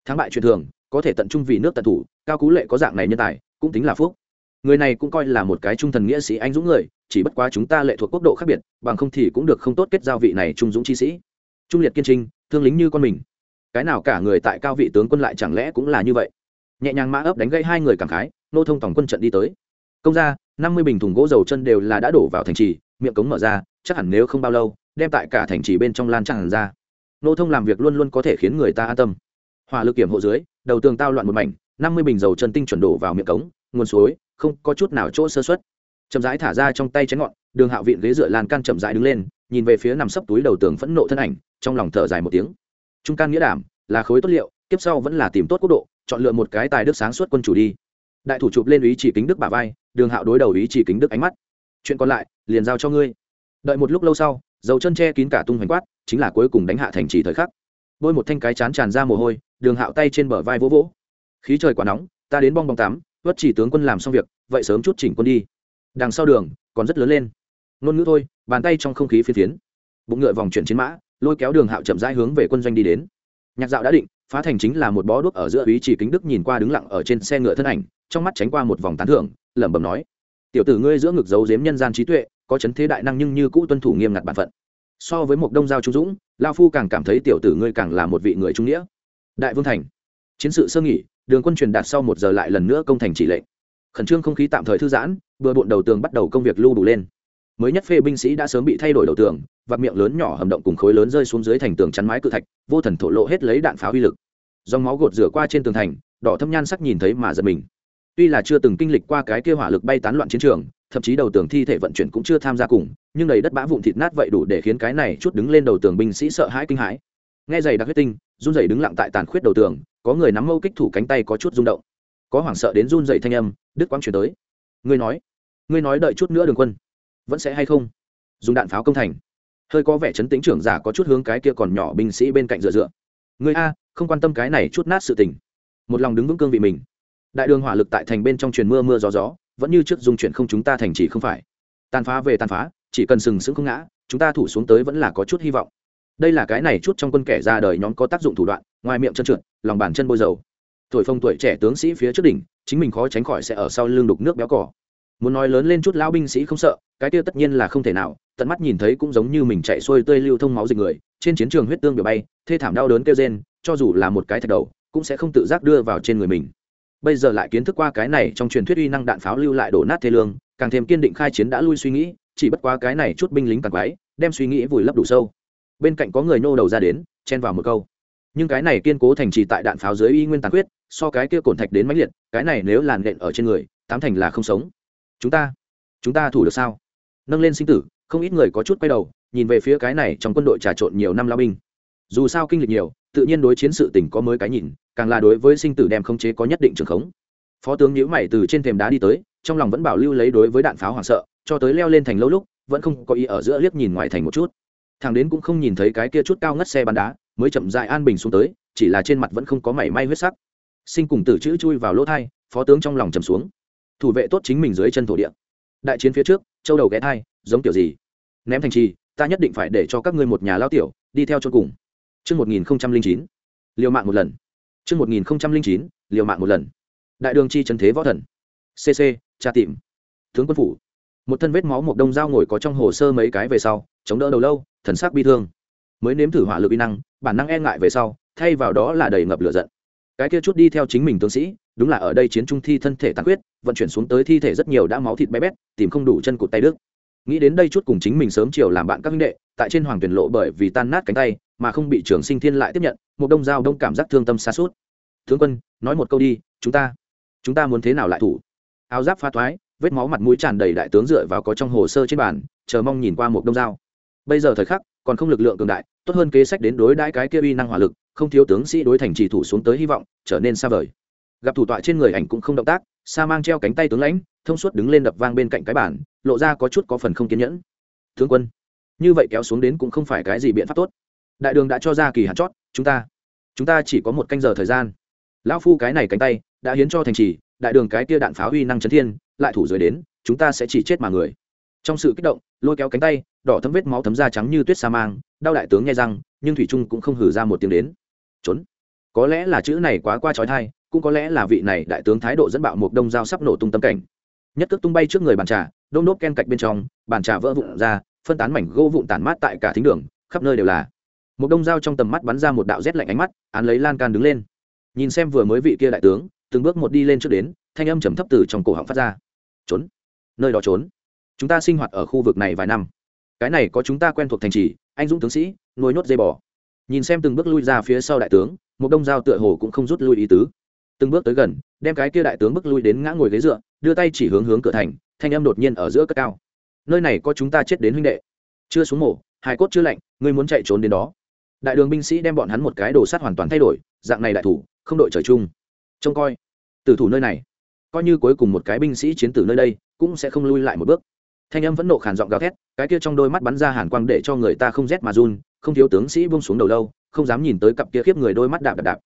Thắng bại truyền thường, có thể tận trung vì nước tận thủ, cao cú lệ có dạng này nhân tài, cũng tính là phúc. Người này cũng coi là một cái trung thần nghĩa sĩ anh dũng người, chỉ bất quá chúng ta lệ thuộc quốc độ khác biệt, bằng không thì cũng được không tốt kết giao vị này trung dũng chi sĩ. Trung liệt kiên trinh, thương lính như con mình cái nào cả người tại cao vị tướng quân lại chẳng lẽ cũng là như vậy? Nhẹ nhàng mã ấp đánh gây hai người cảm khái, nô thông tổng quân trận đi tới. Công ra năm mươi bình thùng gỗ dầu chân đều là đã đổ vào thành trì, miệng cống mở ra, chắc hẳn nếu không bao lâu, đem tại cả thành trì bên trong lan tràn ra. Nô thông làm việc luôn luôn có thể khiến người ta an tâm. Hỏa lực kiểm hộ dưới, đầu tường tao loạn một mảnh, năm mươi bình dầu chân tinh chuẩn đổ vào miệng cống, nguồn suối, không có chút nào chỗ sơ xuất chậm rãi thả ra trong tay chén ngọn, đường hạo viện ghế dựa lan can chậm rãi đứng lên, nhìn về phía nằm sấp túi đầu tường phẫn nộ thân ảnh, trong lòng thở dài một tiếng trung can nghĩa đảm, là khối tốt liệu, tiếp sau vẫn là tìm tốt quốc độ, chọn lựa một cái tài đức sáng suốt quân chủ đi. Đại thủ chụp lên ý chỉ kính đức bà vai, đường hạo đối đầu ý chỉ kính đức ánh mắt. Chuyện còn lại, liền giao cho ngươi. Đợi một lúc lâu sau, dầu chân che kín cả tung hoành quát, chính là cuối cùng đánh hạ thành trì thời khắc. Bôi một thanh cái chán tràn ra mồ hôi, đường hạo tay trên bờ vai vỗ vỗ. Khí trời quá nóng, ta đến bong bóng tắm vất chỉ tướng quân làm xong việc, vậy sớm chút chỉnh quân đi. Đằng sau đường, còn rất lớn lên. Ngôn ngữ thôi, bàn tay trong không khí phiến phiến. Bụng ngựa vòng chuyển chiến mã lôi kéo đường hạo chậm rãi hướng về quân doanh đi đến. Nhạc dạo đã định, phá thành chính là một bó đuốc ở giữa ý chỉ kính đức nhìn qua đứng lặng ở trên xe ngựa thân ảnh, trong mắt tránh qua một vòng tán thưởng, lẩm bẩm nói, tiểu tử ngươi giữa ngực giấu giếm nhân gian trí tuệ, có chấn thế đại năng nhưng như cũ tuân thủ nghiêm ngặt bản phận. So với một đông giao trung dũng, lao phu càng cảm thấy tiểu tử ngươi càng là một vị người trung nghĩa. Đại vương thành, chiến sự sơ nghỉ, đường quân truyền đạt sau một giờ lại lần nữa công thành chỉ lệnh. Khẩn trương không khí tạm thời thư giãn, vừa bộn đầu tường bắt đầu công việc lưu đủ lên mới nhất phê binh sĩ đã sớm bị thay đổi đầu tường và miệng lớn nhỏ hầm động cùng khối lớn rơi xuống dưới thành tường chắn mái cự thạch, vô thần thổ lộ hết lấy đạn pháo uy lực. Dòng máu gột rửa qua trên tường thành, đỏ thâm nhan sắc nhìn thấy mà giật mình. Tuy là chưa từng kinh lịch qua cái kia hỏa lực bay tán loạn chiến trường, thậm chí đầu tường thi thể vận chuyển cũng chưa tham gia cùng, nhưng đầy đất bã vụn thịt nát vậy đủ để khiến cái này chút đứng lên đầu tường binh sĩ sợ hãi kinh hãi. Nghe giày đặc huyết tinh, run rẩy đứng lặng tại tàn khuyết đầu tường, có người nắm mâu kích thủ cánh tay có chút rung động. Có hoảng sợ đến run rẩy thanh âm, đứt quang chuyển tới. Ngươi nói ngươi nói đợi chút nữa đường quân vẫn sẽ hay không? Dùng đạn pháo công thành. Hơi có vẻ chấn tĩnh trưởng giả có chút hướng cái kia còn nhỏ binh sĩ bên cạnh dựa dựa. Người a, không quan tâm cái này chút nát sự tình. Một lòng đứng vững cương vị mình. Đại đường hỏa lực tại thành bên trong truyền mưa mưa gió gió, vẫn như trước dung chuyển không chúng ta thành chỉ không phải. Tàn phá về tàn phá, chỉ cần sừng sững không ngã, chúng ta thủ xuống tới vẫn là có chút hy vọng. Đây là cái này chút trong quân kẻ ra đời nhóm có tác dụng thủ đoạn, ngoài miệng chân trượt, lòng bàn chân bôi dầu. Thổi phong tuổi trẻ tướng sĩ phía trước đỉnh, chính mình khó tránh khỏi sẽ ở sau lưng đục nước béo cỏ muốn nói lớn lên chút lão binh sĩ không sợ, cái tiêu tất nhiên là không thể nào, tận mắt nhìn thấy cũng giống như mình chạy xuôi tươi lưu thông máu dịch người, trên chiến trường huyết tương biểu bay, thê thảm đau đớn kêu rên, cho dù là một cái thạch đầu, cũng sẽ không tự giác đưa vào trên người mình. Bây giờ lại kiến thức qua cái này trong truyền thuyết uy năng đạn pháo lưu lại đổ nát thế lương, càng thêm kiên định khai chiến đã lui suy nghĩ, chỉ bất quá cái này chút binh lính càng quái, đem suy nghĩ vùi lấp đủ sâu. Bên cạnh có người nô đầu ra đến, chen vào một câu. Nhưng cái này kiên cố thành trì tại đạn pháo dưới y nguyên tàn quyết so cái kia cổn thạch đến mãnh liệt, cái này nếu làn nện ở trên người, tám thành là không sống chúng ta chúng ta thủ được sao? Nâng lên sinh tử, không ít người có chút quay đầu, nhìn về phía cái này trong quân đội trà trộn nhiều năm lao binh. Dù sao kinh lịch nhiều, tự nhiên đối chiến sự tỉnh có mới cái nhìn, càng là đối với sinh tử đem không chế có nhất định trường khống. Phó tướng nhữ mày từ trên thềm đá đi tới, trong lòng vẫn bảo lưu lấy đối với đạn pháo hoảng sợ, cho tới leo lên thành lâu lúc, vẫn không có ý ở giữa liếc nhìn ngoài thành một chút. Thằng đến cũng không nhìn thấy cái kia chút cao ngất xe bắn đá, mới chậm dại an bình xuống tới, chỉ là trên mặt vẫn không có mảy may huyết sắc. Sinh cùng tử chữ chui vào lỗ thai, phó tướng trong lòng trầm xuống thủ vệ tốt chính mình dưới chân thổ địa đại chiến phía trước châu đầu ghé thai giống kiểu gì ném thành trì ta nhất định phải để cho các ngươi một nhà lao tiểu đi theo cho cùng Trước 1009, liều mạng một lần. Trước 1009, liều mạng một lần. Đại đường chi trần thế võ thần. CC, tra tìm. Tướng quân phủ. Một thân vết máu một đông dao ngồi có trong hồ sơ mấy cái về sau, chống đỡ đầu lâu, thần sắc bi thương. Mới nếm thử hỏa lực uy năng, bản năng e ngại về sau, thay vào đó là đầy ngập lửa giận. Cái kia chút đi theo chính mình tướng sĩ, đúng là ở đây chiến trung thi thân thể tàn huyết, vận chuyển xuống tới thi thể rất nhiều đã máu thịt bé bét, tìm không đủ chân cụt tay đứt. Nghĩ đến đây chút cùng chính mình sớm chiều làm bạn các huynh đệ tại trên hoàng tuyển lộ bởi vì tan nát cánh tay mà không bị trường sinh thiên lại tiếp nhận một đông giao đông cảm giác thương tâm xa suốt. Tướng quân nói một câu đi chúng ta chúng ta muốn thế nào lại thủ? Áo giáp pha thoái vết máu mặt mũi tràn đầy đại tướng dựa vào có trong hồ sơ trên bàn chờ mong nhìn qua một đông dao. bây giờ thời khắc còn không lực lượng cường đại tốt hơn kế sách đến đối đãi cái kia uy năng hỏa lực không thiếu tướng sĩ đối thành trì thủ xuống tới hy vọng trở nên xa vời. Gặp thủ tọa trên người ảnh cũng không động tác sa mang treo cánh tay tướng lãnh, thông suốt đứng lên đập vang bên cạnh cái bản lộ ra có chút có phần không kiên nhẫn. Tướng quân, như vậy kéo xuống đến cũng không phải cái gì biện pháp tốt. Đại đường đã cho ra kỳ hạn chót, chúng ta chúng ta chỉ có một canh giờ thời gian. Lão phu cái này cánh tay, đã hiến cho thành trì, đại đường cái kia đạn pháo huy năng chấn thiên, lại thủ dưới đến, chúng ta sẽ chỉ chết mà người. Trong sự kích động, lôi kéo cánh tay, đỏ thấm vết máu thấm da trắng như tuyết sa mang, đau đại tướng nghe răng, nhưng thủy trung cũng không hử ra một tiếng đến. Trốn. Có lẽ là chữ này quá qua trói thai cũng có lẽ là vị này đại tướng thái độ dẫn bạo một đông dao sắp nổ tung tâm cảnh. Nhất tức tung bay trước người bàn trà đôn nốt ken cạch bên trong, bàn trà vỡ vụn ra, phân tán mảnh gỗ vụn tản mát tại cả thính đường, khắp nơi đều là. Một đông dao trong tầm mắt bắn ra một đạo rét lạnh ánh mắt, án lấy lan can đứng lên. Nhìn xem vừa mới vị kia đại tướng, từng bước một đi lên trước đến, thanh âm trầm thấp từ trong cổ họng phát ra. Trốn, nơi đó trốn. Chúng ta sinh hoạt ở khu vực này vài năm. Cái này có chúng ta quen thuộc thành trì, anh dũng tướng sĩ, nuôi nhốt dây bò. Nhìn xem từng bước lui ra phía sau đại tướng một đông dao tựa hồ cũng không rút lui ý tứ từng bước tới gần, đem cái kia đại tướng bước lui đến ngã ngồi ghế dựa, đưa tay chỉ hướng hướng cửa thành, thanh âm đột nhiên ở giữa cất cao. Nơi này có chúng ta chết đến huynh đệ. Chưa xuống mổ hải cốt chưa lạnh, ngươi muốn chạy trốn đến đó. Đại đường binh sĩ đem bọn hắn một cái đồ sắt hoàn toàn thay đổi, dạng này đại thủ, không đội trời chung. Trông coi. Tử thủ nơi này. Coi như cuối cùng một cái binh sĩ chiến tử nơi đây, cũng sẽ không lui lại một bước. Thanh âm vẫn nộ khàn giọng gào thét, cái kia trong đôi mắt bắn ra hàn quang để cho người ta không rét mà run, không thiếu tướng sĩ buông xuống đầu lâu, không dám nhìn tới cặp kia khiếp người đôi mắt đạp đạp đạp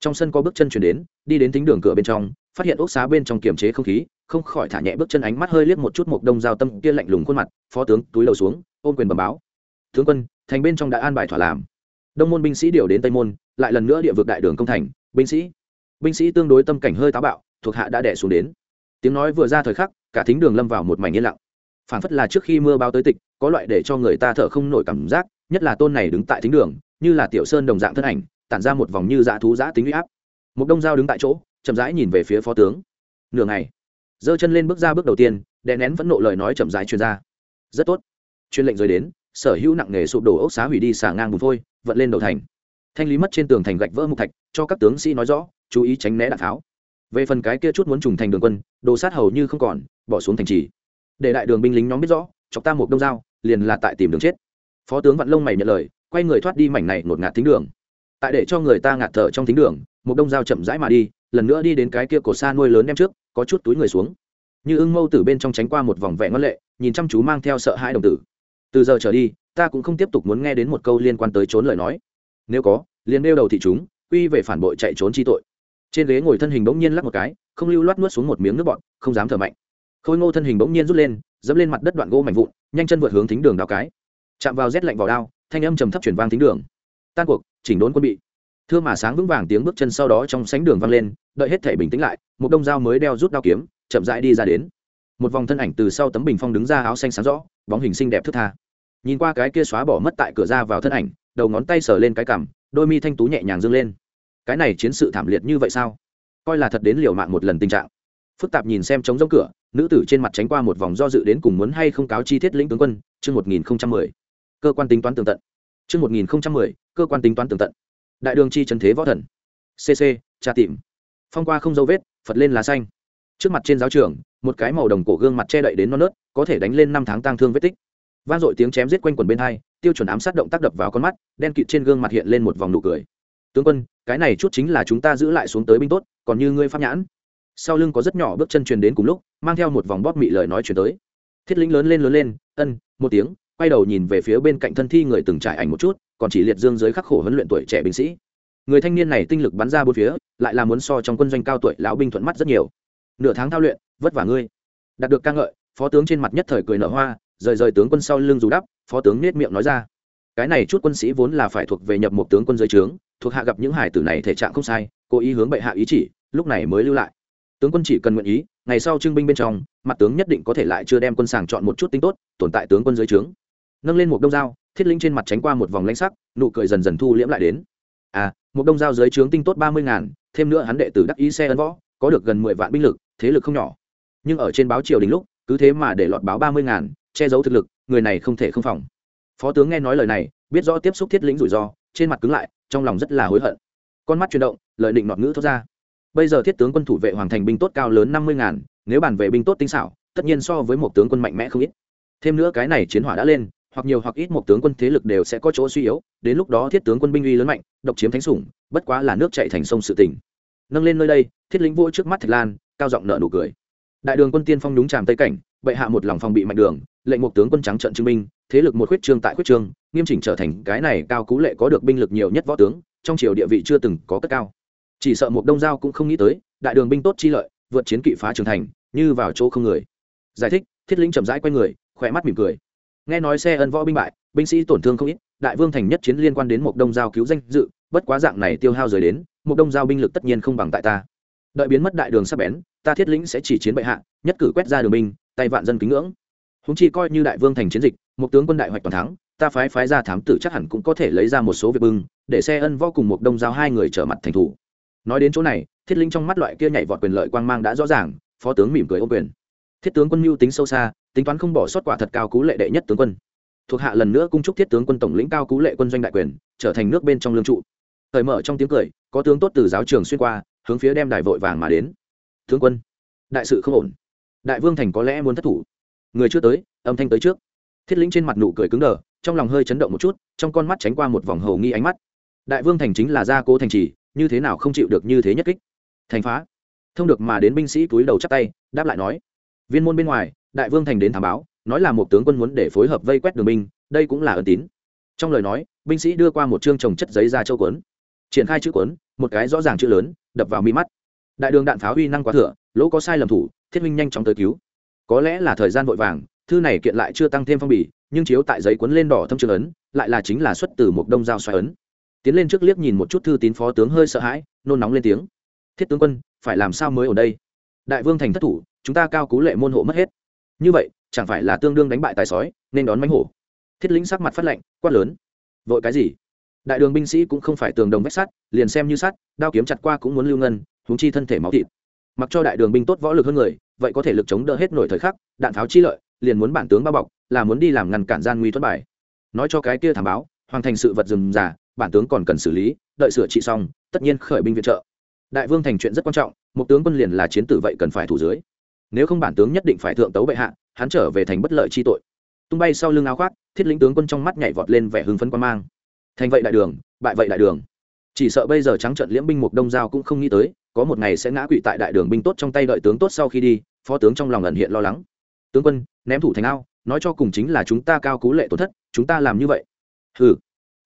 trong sân có bước chân chuyển đến, đi đến tính đường cửa bên trong, phát hiện ốc xá bên trong kiềm chế không khí, không khỏi thả nhẹ bước chân ánh mắt hơi liếc một chút một đông giao tâm kia lạnh lùng khuôn mặt, phó tướng túi đầu xuống, ôm quyền bẩm báo. Tướng quân, thành bên trong đã an bài thỏa làm. Đông môn binh sĩ điều đến tây môn, lại lần nữa địa vực đại đường công thành. Binh sĩ. Binh sĩ tương đối tâm cảnh hơi táo bạo, thuộc hạ đã đẻ xuống đến. Tiếng nói vừa ra thời khắc, cả thính đường lâm vào một mảnh yên lặng. Phản phất là trước khi mưa bao tới tịch, có loại để cho người ta thở không nổi cảm giác, nhất là tôn này đứng tại thính đường, như là tiểu sơn đồng dạng thân ảnh tản ra một vòng như dã thú dã tính uy áp. Một đông dao đứng tại chỗ, chậm rãi nhìn về phía phó tướng. Nửa ngày, giơ chân lên bước ra bước đầu tiên, đè nén vẫn nộ lời nói chậm rãi truyền ra. Rất tốt. Chuyên lệnh rời đến, sở hữu nặng nghề sụp đổ ốc xá hủy đi xả ngang bùn phôi, vận lên đầu thành. Thanh lý mất trên tường thành gạch vỡ mục thạch, cho các tướng sĩ nói rõ, chú ý tránh né đạn tháo. Về phần cái kia chút muốn trùng thành đường quân, đồ sát hầu như không còn, bỏ xuống thành trì. Để đại đường binh lính nhóm biết rõ, chọc ta một đông dao liền là tại tìm đường chết. Phó tướng vạn lông mày nhận lời, quay người thoát đi mảnh này ngột ngạt thính đường tại để cho người ta ngạt thở trong thính đường, một đông dao chậm rãi mà đi, lần nữa đi đến cái kia cổ xa nuôi lớn đem trước, có chút túi người xuống. Như ưng mâu từ bên trong tránh qua một vòng vẹn ngân lệ, nhìn chăm chú mang theo sợ hãi đồng tử. Từ giờ trở đi, ta cũng không tiếp tục muốn nghe đến một câu liên quan tới trốn lời nói. Nếu có, liền đeo đầu thị chúng, quy về phản bội chạy trốn chi tội. Trên ghế ngồi thân hình bỗng nhiên lắc một cái, không lưu loát nuốt xuống một miếng nước bọt, không dám thở mạnh. Khôi ngô thân hình bỗng nhiên rút lên, dẫm lên mặt đất đoạn gỗ mảnh vụn, nhanh chân vượt hướng thính đường đào cái. Chạm vào rét lạnh vào đao, thanh âm trầm thấp chuyển vang thính đường tan cuộc, chỉnh đốn quân bị. Thưa mà sáng vững vàng tiếng bước chân sau đó trong sánh đường vang lên, đợi hết thể bình tĩnh lại, một đông dao mới đeo rút đao kiếm, chậm rãi đi ra đến. Một vòng thân ảnh từ sau tấm bình phong đứng ra áo xanh sáng rõ, bóng hình xinh đẹp thức tha. Nhìn qua cái kia xóa bỏ mất tại cửa ra vào thân ảnh, đầu ngón tay sờ lên cái cằm, đôi mi thanh tú nhẹ nhàng dâng lên. Cái này chiến sự thảm liệt như vậy sao? Coi là thật đến liều mạng một lần tình trạng. Phức tạp nhìn xem trống giống cửa, nữ tử trên mặt tránh qua một vòng do dự đến cùng muốn hay không cáo chi tiết lĩnh tướng quân, chương một nghìn mười. Cơ quan tính toán tường tận. Chương một nghìn mười cơ quan tính toán tường tận. Đại đường chi trần thế võ thần. Cc tra tìm. Phong qua không dấu vết, phật lên lá xanh. Trước mặt trên giáo trường, một cái màu đồng cổ gương mặt che đậy đến non nớt, có thể đánh lên năm tháng tang thương vết tích. Vang dội tiếng chém giết quanh quần bên hai, tiêu chuẩn ám sát động tác đập vào con mắt, đen kịt trên gương mặt hiện lên một vòng nụ cười. Tướng quân, cái này chút chính là chúng ta giữ lại xuống tới binh tốt, còn như ngươi pháp nhãn. Sau lưng có rất nhỏ bước chân truyền đến cùng lúc, mang theo một vòng bóp mị lời nói truyền tới. Thiết lĩnh lớn lên lớn lên, ân, một tiếng, quay đầu nhìn về phía bên cạnh thân thi người từng trải ảnh một chút còn chỉ liệt dương dưới khắc khổ huấn luyện tuổi trẻ binh sĩ. Người thanh niên này tinh lực bắn ra bốn phía, lại là muốn so trong quân doanh cao tuổi lão binh thuận mắt rất nhiều. Nửa tháng thao luyện, vất vả ngươi. Đạt được ca ngợi, phó tướng trên mặt nhất thời cười nở hoa, rời rời tướng quân sau lưng dù đắp, phó tướng nết miệng nói ra. Cái này chút quân sĩ vốn là phải thuộc về nhập một tướng quân dưới trướng, thuộc hạ gặp những hải tử này thể trạng không sai, cố ý hướng bệ hạ ý chỉ, lúc này mới lưu lại. Tướng quân chỉ cần nguyện ý, ngày sau trưng binh bên trong, mặt tướng nhất định có thể lại chưa đem quân sàng chọn một chút tính tốt, tồn tại tướng quân dưới trướng. Nâng lên một đông dao thiết linh trên mặt tránh qua một vòng lãnh sắc, nụ cười dần dần thu liễm lại đến. À một đông dao dưới trướng tinh tốt ba mươi ngàn, thêm nữa hắn đệ tử đắc ý xe ấn võ, có được gần mười vạn binh lực, thế lực không nhỏ. Nhưng ở trên báo triều đình lúc, cứ thế mà để lọt báo ba mươi ngàn, che giấu thực lực, người này không thể không phòng. Phó tướng nghe nói lời này, biết rõ tiếp xúc thiết lĩnh rủi ro, trên mặt cứng lại, trong lòng rất là hối hận. Con mắt chuyển động lợi định nọt ngữ thốt ra. Bây giờ thiết tướng quân thủ vệ hoàng thành binh tốt cao lớn năm mươi ngàn, nếu bàn về binh tốt tinh xảo, tất nhiên so với một tướng quân mạnh mẽ không ít. Thêm nữa cái này chiến hỏa đã lên hoặc nhiều hoặc ít một tướng quân thế lực đều sẽ có chỗ suy yếu, đến lúc đó thiết tướng quân binh uy lớn mạnh, độc chiếm thánh sủng, bất quá là nước chạy thành sông sự tỉnh nâng lên nơi đây, thiết lĩnh vua trước mắt thạch lan, cao giọng nợ nụ cười. Đại đường quân tiên phong đúng tràm tây cảnh, bệ hạ một lòng phòng bị mạnh đường, lệnh một tướng quân trắng trận chứng minh, thế lực một khuyết trương tại khuyết trương, nghiêm chỉnh trở thành cái này cao cú lệ có được binh lực nhiều nhất võ tướng, trong triều địa vị chưa từng có cất cao. Chỉ sợ một đông giao cũng không nghĩ tới, đại đường binh tốt chi lợi, vượt chiến kỵ phá trường thành, như vào chỗ không người. Giải thích, thiết lĩnh chậm rãi quay người, khỏe mắt mỉm cười nghe nói xe ân võ binh bại, binh sĩ tổn thương không ít, đại vương thành nhất chiến liên quan đến một đông giao cứu danh dự, bất quá dạng này tiêu hao rời đến, một đông giao binh lực tất nhiên không bằng tại ta. Đợi biến mất đại đường sắp bén, ta thiết lĩnh sẽ chỉ chiến bệ hạ, nhất cử quét ra đường binh, tay vạn dân kính ngưỡng. Húng chi coi như đại vương thành chiến dịch, một tướng quân đại hoạch toàn thắng, ta phái phái ra thám tử chắc hẳn cũng có thể lấy ra một số việc bưng, để xe ân võ cùng một đông giao hai người trở mặt thành thủ. Nói đến chỗ này, thiết linh trong mắt loại kia nhảy vọt quyền lợi quang mang đã rõ ràng, phó tướng mỉm cười ô quyền. Thiết tướng quân mưu tính sâu xa tính toán không bỏ sót quả thật cao cú lệ đệ nhất tướng quân. Thuộc hạ lần nữa cung trúc thiết tướng quân tổng lĩnh cao cú lệ quân doanh đại quyền, trở thành nước bên trong lương trụ. Thời mở trong tiếng cười, có tướng tốt từ giáo trường xuyên qua, hướng phía đem đài vội vàng mà đến. Tướng quân, đại sự không ổn. Đại vương thành có lẽ muốn thất thủ. Người chưa tới, âm thanh tới trước. Thiết lĩnh trên mặt nụ cười cứng đờ, trong lòng hơi chấn động một chút, trong con mắt tránh qua một vòng hầu nghi ánh mắt. Đại vương thành chính là gia cố thành trì, như thế nào không chịu được như thế nhất kích? Thành phá. Thông được mà đến binh sĩ túi đầu chắp tay, đáp lại nói. Viên môn bên ngoài đại vương thành đến thám báo, nói là một tướng quân muốn để phối hợp vây quét đường binh, đây cũng là ân tín. Trong lời nói, binh sĩ đưa qua một chương trồng chất giấy ra châu quấn triển khai chữ quấn một cái rõ ràng chữ lớn, đập vào mi mắt. Đại đường đạn pháo uy năng quá thừa, lỗ có sai lầm thủ, thiết minh nhanh chóng tới cứu. Có lẽ là thời gian vội vàng, thư này kiện lại chưa tăng thêm phong bì, nhưng chiếu tại giấy quấn lên đỏ thâm trường ấn, lại là chính là xuất từ một đông giao xoài ấn. Tiến lên trước liếc nhìn một chút thư tín phó tướng hơi sợ hãi, nôn nóng lên tiếng. Thiết tướng quân, phải làm sao mới ở đây? Đại vương thành thất thủ, chúng ta cao cú lệ môn hộ mất hết như vậy chẳng phải là tương đương đánh bại tài sói nên đón mánh hổ. Thiết lĩnh sắc mặt phát lệnh quát lớn. Vội cái gì? Đại đường binh sĩ cũng không phải tường đồng vách sắt liền xem như sắt đao kiếm chặt qua cũng muốn lưu ngân húng chi thân thể máu thịt. Mặc cho đại đường binh tốt võ lực hơn người vậy có thể lực chống đỡ hết nổi thời khắc đạn pháo chi lợi liền muốn bản tướng bao bọc là muốn đi làm ngăn cản gian nguy thoát bài. Nói cho cái kia thảm báo hoàn thành sự vật rừng giả, bản tướng còn cần xử lý đợi sửa trị xong tất nhiên khởi binh viện trợ. Đại vương thành chuyện rất quan trọng một tướng quân liền là chiến tử vậy cần phải thủ dưới nếu không bản tướng nhất định phải thượng tấu bệ hạ, hắn trở về thành bất lợi chi tội. Tung bay sau lưng áo khoác, thiết lĩnh tướng quân trong mắt nhảy vọt lên vẻ hưng phấn quan mang. Thành vậy đại đường, bại vậy đại đường. Chỉ sợ bây giờ trắng trận liễm binh mục đông giao cũng không nghĩ tới, có một ngày sẽ ngã quỵ tại đại đường binh tốt trong tay đợi tướng tốt sau khi đi, phó tướng trong lòng ẩn hiện lo lắng. Tướng quân, ném thủ thành ao, nói cho cùng chính là chúng ta cao cú lệ tổn thất, chúng ta làm như vậy. Hừ.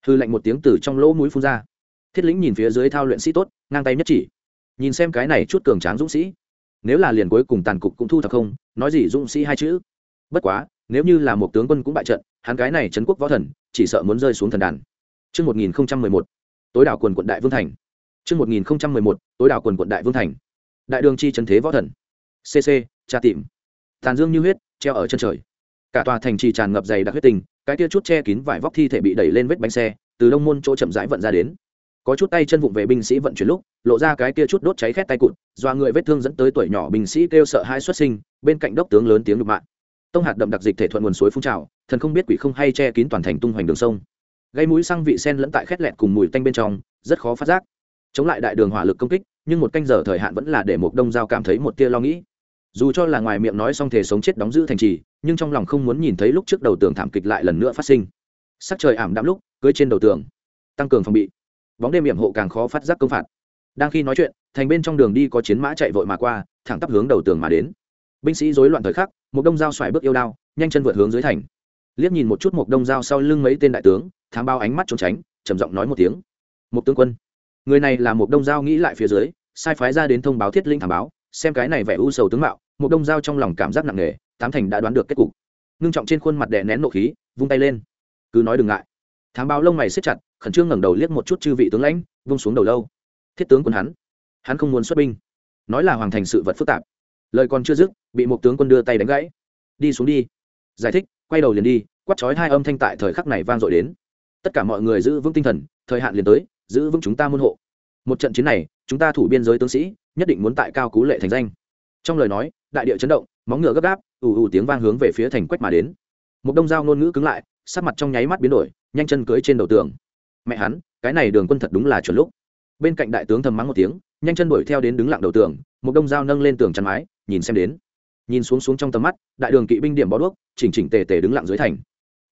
Hư lạnh một tiếng từ trong lỗ mũi phun ra. Thiết lĩnh nhìn phía dưới thao luyện sĩ tốt, ngang tay nhất chỉ. Nhìn xem cái này chút cường tráng dũng sĩ nếu là liền cuối cùng tàn cục cũng thu thập không nói gì dũng sĩ hai chữ bất quá nếu như là một tướng quân cũng bại trận hắn cái này trấn quốc võ thần chỉ sợ muốn rơi xuống thần đàn Trước 1011, tối đảo quần quận Đại Vương Thành. Trước 1011, tối đảo quần quận Đại Vương Thành. Đại đường chi trấn thế võ thần. CC, cha tìm. Tàn dương như huyết, treo ở chân trời. Cả tòa thành trì tràn ngập dày đặc huyết tình, cái kia chút che kín vải vóc thi thể bị đẩy lên vết bánh xe, từ đông môn chỗ chậm rãi vận ra đến. Có chút tay chân vụng về binh sĩ vận chuyển lúc, lộ ra cái kia chút đốt cháy khét tay cụt, do người vết thương dẫn tới tuổi nhỏ binh sĩ kêu sợ hai xuất sinh, bên cạnh đốc tướng lớn tiếng đục mạng Tông hạt đậm đặc dịch thể thuận nguồn suối phun trào, thần không biết quỷ không hay che kín toàn thành tung hoành đường sông. Gây mũi xăng vị sen lẫn tại khét lẹt cùng mùi tanh bên trong rất khó phát giác. Chống lại đại đường hỏa lực công kích nhưng một canh giờ thời hạn vẫn là để một đông giao cảm thấy một tia lo nghĩ. Dù cho là ngoài miệng nói xong thể sống chết đóng giữ thành trì nhưng trong lòng không muốn nhìn thấy lúc trước đầu tường thảm kịch lại lần nữa phát sinh. Sắc trời ảm đạm lúc cưới trên đầu tường tăng cường phòng bị bóng đêm hiểm hộ càng khó phát giác công phạt. Đang khi nói chuyện, thành bên trong đường đi có chiến mã chạy vội mà qua, thẳng tắp hướng đầu tường mà đến. Binh sĩ rối loạn thời khắc, một đông dao xoài bước yêu đao, nhanh chân vượt hướng dưới thành. Liếc nhìn một chút một đông dao sau lưng mấy tên đại tướng, thám bao ánh mắt trốn tránh, trầm giọng nói một tiếng. Một tướng quân, người này là một đông dao nghĩ lại phía dưới, sai phái ra đến thông báo thiết linh thám báo, xem cái này vẻ u sầu tướng mạo, một đông dao trong lòng cảm giác nặng nề, tám thành đã đoán được kết cục. Ngưng trọng trên khuôn mặt đè nén nộ khí, vung tay lên. Cứ nói đừng ngại. Thám báo lông mày xếp chặt khẩn trương ngẩng đầu liếc một chút chư vị tướng lãnh, vung xuống đầu lâu. Thiết tướng quân hắn hắn không muốn xuất binh. Nói là hoàn thành sự vật phức tạp. Lời còn chưa dứt, bị một tướng quân đưa tay đánh gãy. Đi xuống đi. Giải thích, quay đầu liền đi quắt chói hai âm thanh tại thời khắc này vang dội đến. Tất cả mọi người giữ vững tinh thần, thời hạn liền tới, giữ vững chúng ta môn hộ. Một trận chiến này, chúng ta thủ biên giới tướng sĩ, nhất định muốn tại cao cú lệ thành danh. Trong lời nói, đại địa chấn động, móng ngựa gấp gáp, ù ù tiếng vang hướng về phía thành quách mà đến. Một đông dao ngôn ngữ cứng lại, sắc mặt trong nháy mắt biến đổi, nhanh chân cưới trên đầu tường mẹ hắn, cái này đường quân thật đúng là chuẩn lúc. Bên cạnh đại tướng thầm mắng một tiếng, nhanh chân đuổi theo đến đứng lặng đầu tường, một đông dao nâng lên tường chắn mái, nhìn xem đến. Nhìn xuống xuống trong tầm mắt, đại đường kỵ binh điểm bó đuốc, chỉnh chỉnh tề tề đứng lặng dưới thành.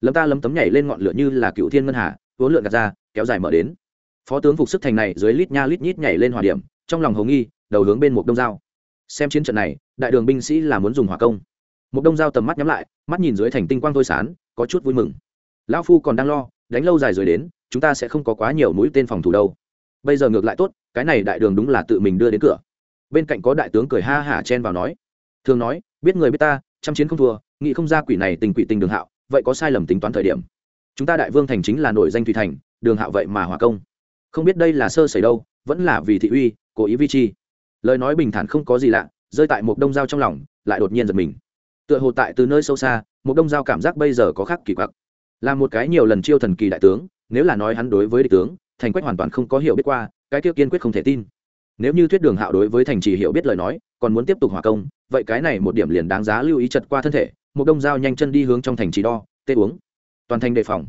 Lấm ta lấm tấm nhảy lên ngọn lửa như là cựu thiên ngân hà, vốn lượn gạt ra, kéo dài mở đến. Phó tướng phục sức thành này dưới lít nha lít nhít nhảy lên hòa điểm, trong lòng hồng nghi, đầu hướng bên một đông giao xem chiến trận này, đại đường binh sĩ là muốn dùng hỏa công. Một đông giao tầm mắt nhắm lại, mắt nhìn dưới thành tinh quang thôi sán, có chút vui mừng. Lão phu còn đang lo, đánh lâu dài rồi đến chúng ta sẽ không có quá nhiều mũi tên phòng thủ đâu. Bây giờ ngược lại tốt, cái này đại đường đúng là tự mình đưa đến cửa. Bên cạnh có đại tướng cười ha hả chen vào nói. Thường nói, biết người biết ta chăm chiến không thua, nghĩ không ra quỷ này tình quỷ tình đường hạo, vậy có sai lầm tính toán thời điểm. Chúng ta đại vương thành chính là nổi danh thủy thành, đường hạo vậy mà hòa công. Không biết đây là sơ sẩy đâu, vẫn là vì thị uy, cố ý vi chi. Lời nói bình thản không có gì lạ, rơi tại một đông dao trong lòng, lại đột nhiên giật mình. Tựa hồ tại từ nơi sâu xa một đông dao cảm giác bây giờ có khác kỳ quặc. Là một cái nhiều lần chiêu thần kỳ đại tướng nếu là nói hắn đối với địch tướng, thành quách hoàn toàn không có hiểu biết qua, cái kia kiên quyết không thể tin. Nếu như thuyết đường hạo đối với thành trì hiểu biết lời nói, còn muốn tiếp tục hòa công, vậy cái này một điểm liền đáng giá lưu ý chật qua thân thể, một đông dao nhanh chân đi hướng trong thành trì đo, tê uống. Toàn thành đề phòng.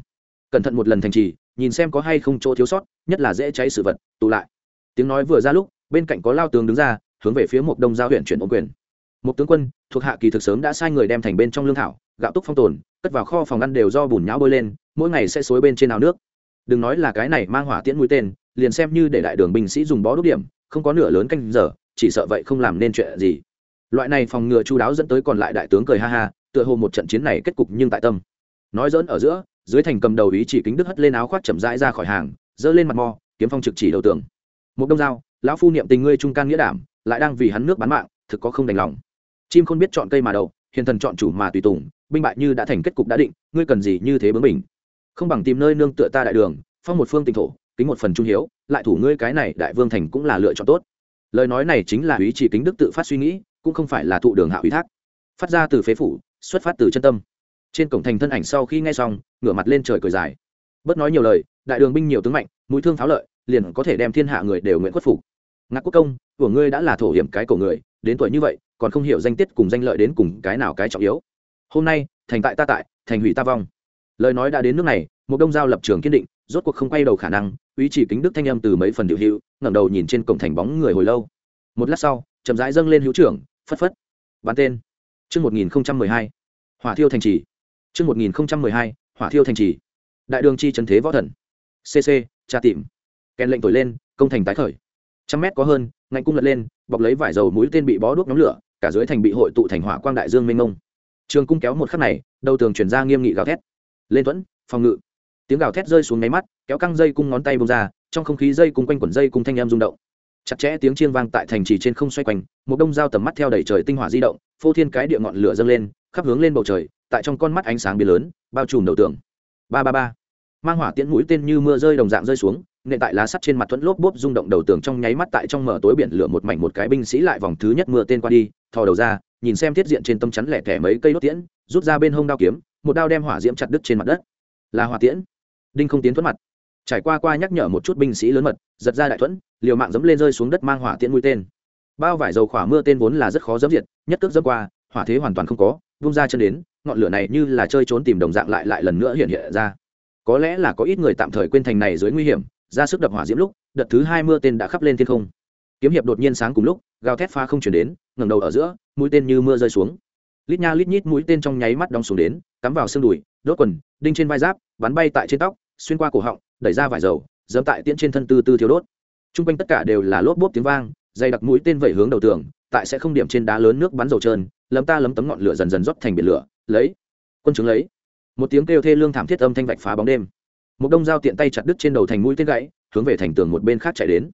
Cẩn thận một lần thành trì nhìn xem có hay không chỗ thiếu sót, nhất là dễ cháy sự vật, tụ lại. Tiếng nói vừa ra lúc, bên cạnh có lao tướng đứng ra, hướng về phía một đông giao huyện chuyển ổn quyền. Một tướng quân, thuộc hạ kỳ thực sớm đã sai người đem thành bên trong lương thảo, gạo túc phong tồn, cất vào kho phòng ăn đều do bùn nhão bôi lên, mỗi ngày sẽ xối bên trên nào nước đừng nói là cái này mang hỏa tiễn mũi tên, liền xem như để đại đường binh sĩ dùng bó đốt điểm, không có nửa lớn canh giờ, chỉ sợ vậy không làm nên chuyện gì. Loại này phòng ngừa chú đáo dẫn tới còn lại đại tướng cười ha ha, tựa hồ một trận chiến này kết cục nhưng tại tâm. Nói dỡn ở giữa, dưới thành cầm đầu ý chỉ kính đức hất lên áo khoác chậm rãi ra khỏi hàng, giơ lên mặt mò kiếm phong trực chỉ đầu tường. Một đông dao lão phu niệm tình ngươi trung can nghĩa đảm, lại đang vì hắn nước bán mạng, thực có không đành lòng. Chim không biết chọn cây mà đầu, hiền thần chọn chủ mà tùy tùng, binh bại như đã thành kết cục đã định, ngươi cần gì như thế bướng mình không bằng tìm nơi nương tựa ta đại đường, phong một phương tỉnh thổ, kính một phần trung hiếu, lại thủ ngươi cái này đại vương thành cũng là lựa chọn tốt. Lời nói này chính là ý chỉ kính đức tự phát suy nghĩ, cũng không phải là thụ đường hạ ủy thác. Phát ra từ phế phủ, xuất phát từ chân tâm. Trên cổng thành thân ảnh sau khi nghe xong, ngửa mặt lên trời cười dài. Bớt nói nhiều lời, đại đường binh nhiều tướng mạnh, mũi thương pháo lợi, liền có thể đem thiên hạ người đều nguyện khuất phục. Ngạc quốc công, của ngươi đã là thổ hiểm cái cổ người, đến tuổi như vậy, còn không hiểu danh tiết cùng danh lợi đến cùng cái nào cái trọng yếu. Hôm nay, thành tại ta tại, thành hủy ta vong lời nói đã đến nước này, một đông giao lập trường kiên định, rốt cuộc không quay đầu khả năng, ý chỉ kính đức thanh âm từ mấy phần điệu hữu, ngẩng đầu nhìn trên cổng thành bóng người hồi lâu. Một lát sau, chậm rãi dâng lên hữu trưởng, phất phất. Bán tên. Chương một nghìn mười hai. Hỏa thiêu thành trì. Chương một nghìn mười hai. Hỏa thiêu thành trì. Đại đường chi trần thế võ thần. Cc tra tìm. Kèn lệnh thổi lên, công thành tái khởi. Trăm mét có hơn, ngạnh cung lật lên, bọc lấy vải dầu mũi tên bị bó đuốc nhóm lửa, cả dưới thành bị hội tụ thành hỏa quang đại dương mênh mông. Trường cung kéo một khắc này, đầu tường chuyển ra nghiêm nghị gào thét lên thuẫn, phòng ngự. Tiếng gào thét rơi xuống nháy mắt, kéo căng dây cung ngón tay bông ra, trong không khí dây cung quanh quẩn dây cung thanh em rung động. Chặt chẽ tiếng chiên vang tại thành trì trên không xoay quanh, một đông dao tầm mắt theo đầy trời tinh hỏa di động, phô thiên cái địa ngọn lửa dâng lên, khắp hướng lên bầu trời, tại trong con mắt ánh sáng biến lớn, bao trùm đầu tường. Ba ba ba. Mang hỏa tiễn mũi tên như mưa rơi đồng dạng rơi xuống, nện tại lá sắt trên mặt thuẫn lốp bốp rung động đầu tường trong nháy mắt tại trong mở tối biển lửa một mảnh một cái binh sĩ lại vòng thứ nhất mưa tên qua đi, thò đầu ra, nhìn xem thiết diện trên tâm chắn lẻ thẻ mấy cây đốt tiễn, rút ra bên hông đao kiếm một đao đem hỏa diễm chặt đứt trên mặt đất. Là hỏa tiễn. Đinh không tiến thuẫn mặt. Trải qua qua nhắc nhở một chút binh sĩ lớn mật, giật ra đại thuẫn, liều mạng dẫm lên rơi xuống đất mang hỏa tiễn mũi tên. Bao vải dầu khỏa mưa tên vốn là rất khó dẫm diệt, nhất cước dẫm qua, hỏa thế hoàn toàn không có, vung ra chân đến, ngọn lửa này như là chơi trốn tìm đồng dạng lại lại lần nữa hiện hiện ra. Có lẽ là có ít người tạm thời quên thành này dưới nguy hiểm, ra sức đập hỏa diễm lúc, đợt thứ hai mưa tên đã khắp lên thiên không. Kiếm hiệp đột nhiên sáng cùng lúc, gào thét pha không chuyển đến, ngẩng đầu ở giữa, mũi tên như mưa rơi xuống. Lít nha lít nhít mũi tên trong nháy mắt đóng xuống đến cắm vào xương đùi, đốt quần, đinh trên vai giáp, bắn bay tại trên tóc, xuyên qua cổ họng, đẩy ra vải dầu, dẫm tại tiễn trên thân tư tư thiếu đốt. T r u n g quanh tất cả đều là lốp bốp tiếng vang dày đặc mũi tên vẩy hướng đầu tường, tại sẽ không điểm trên đá lớn nước bắn dầu trơn, lấm ta lấm tấm ngọn lửa dần dần rót thành biển lửa, lấy, quân chứng lấy. Một tiếng kêu thê lương thảm thiết âm thanh vạch phá bóng đêm. Một đông dao tiện tay chặt đứt trên đầu thành mũi tên gãy, hướng về thành tường một bên khác chạy đến.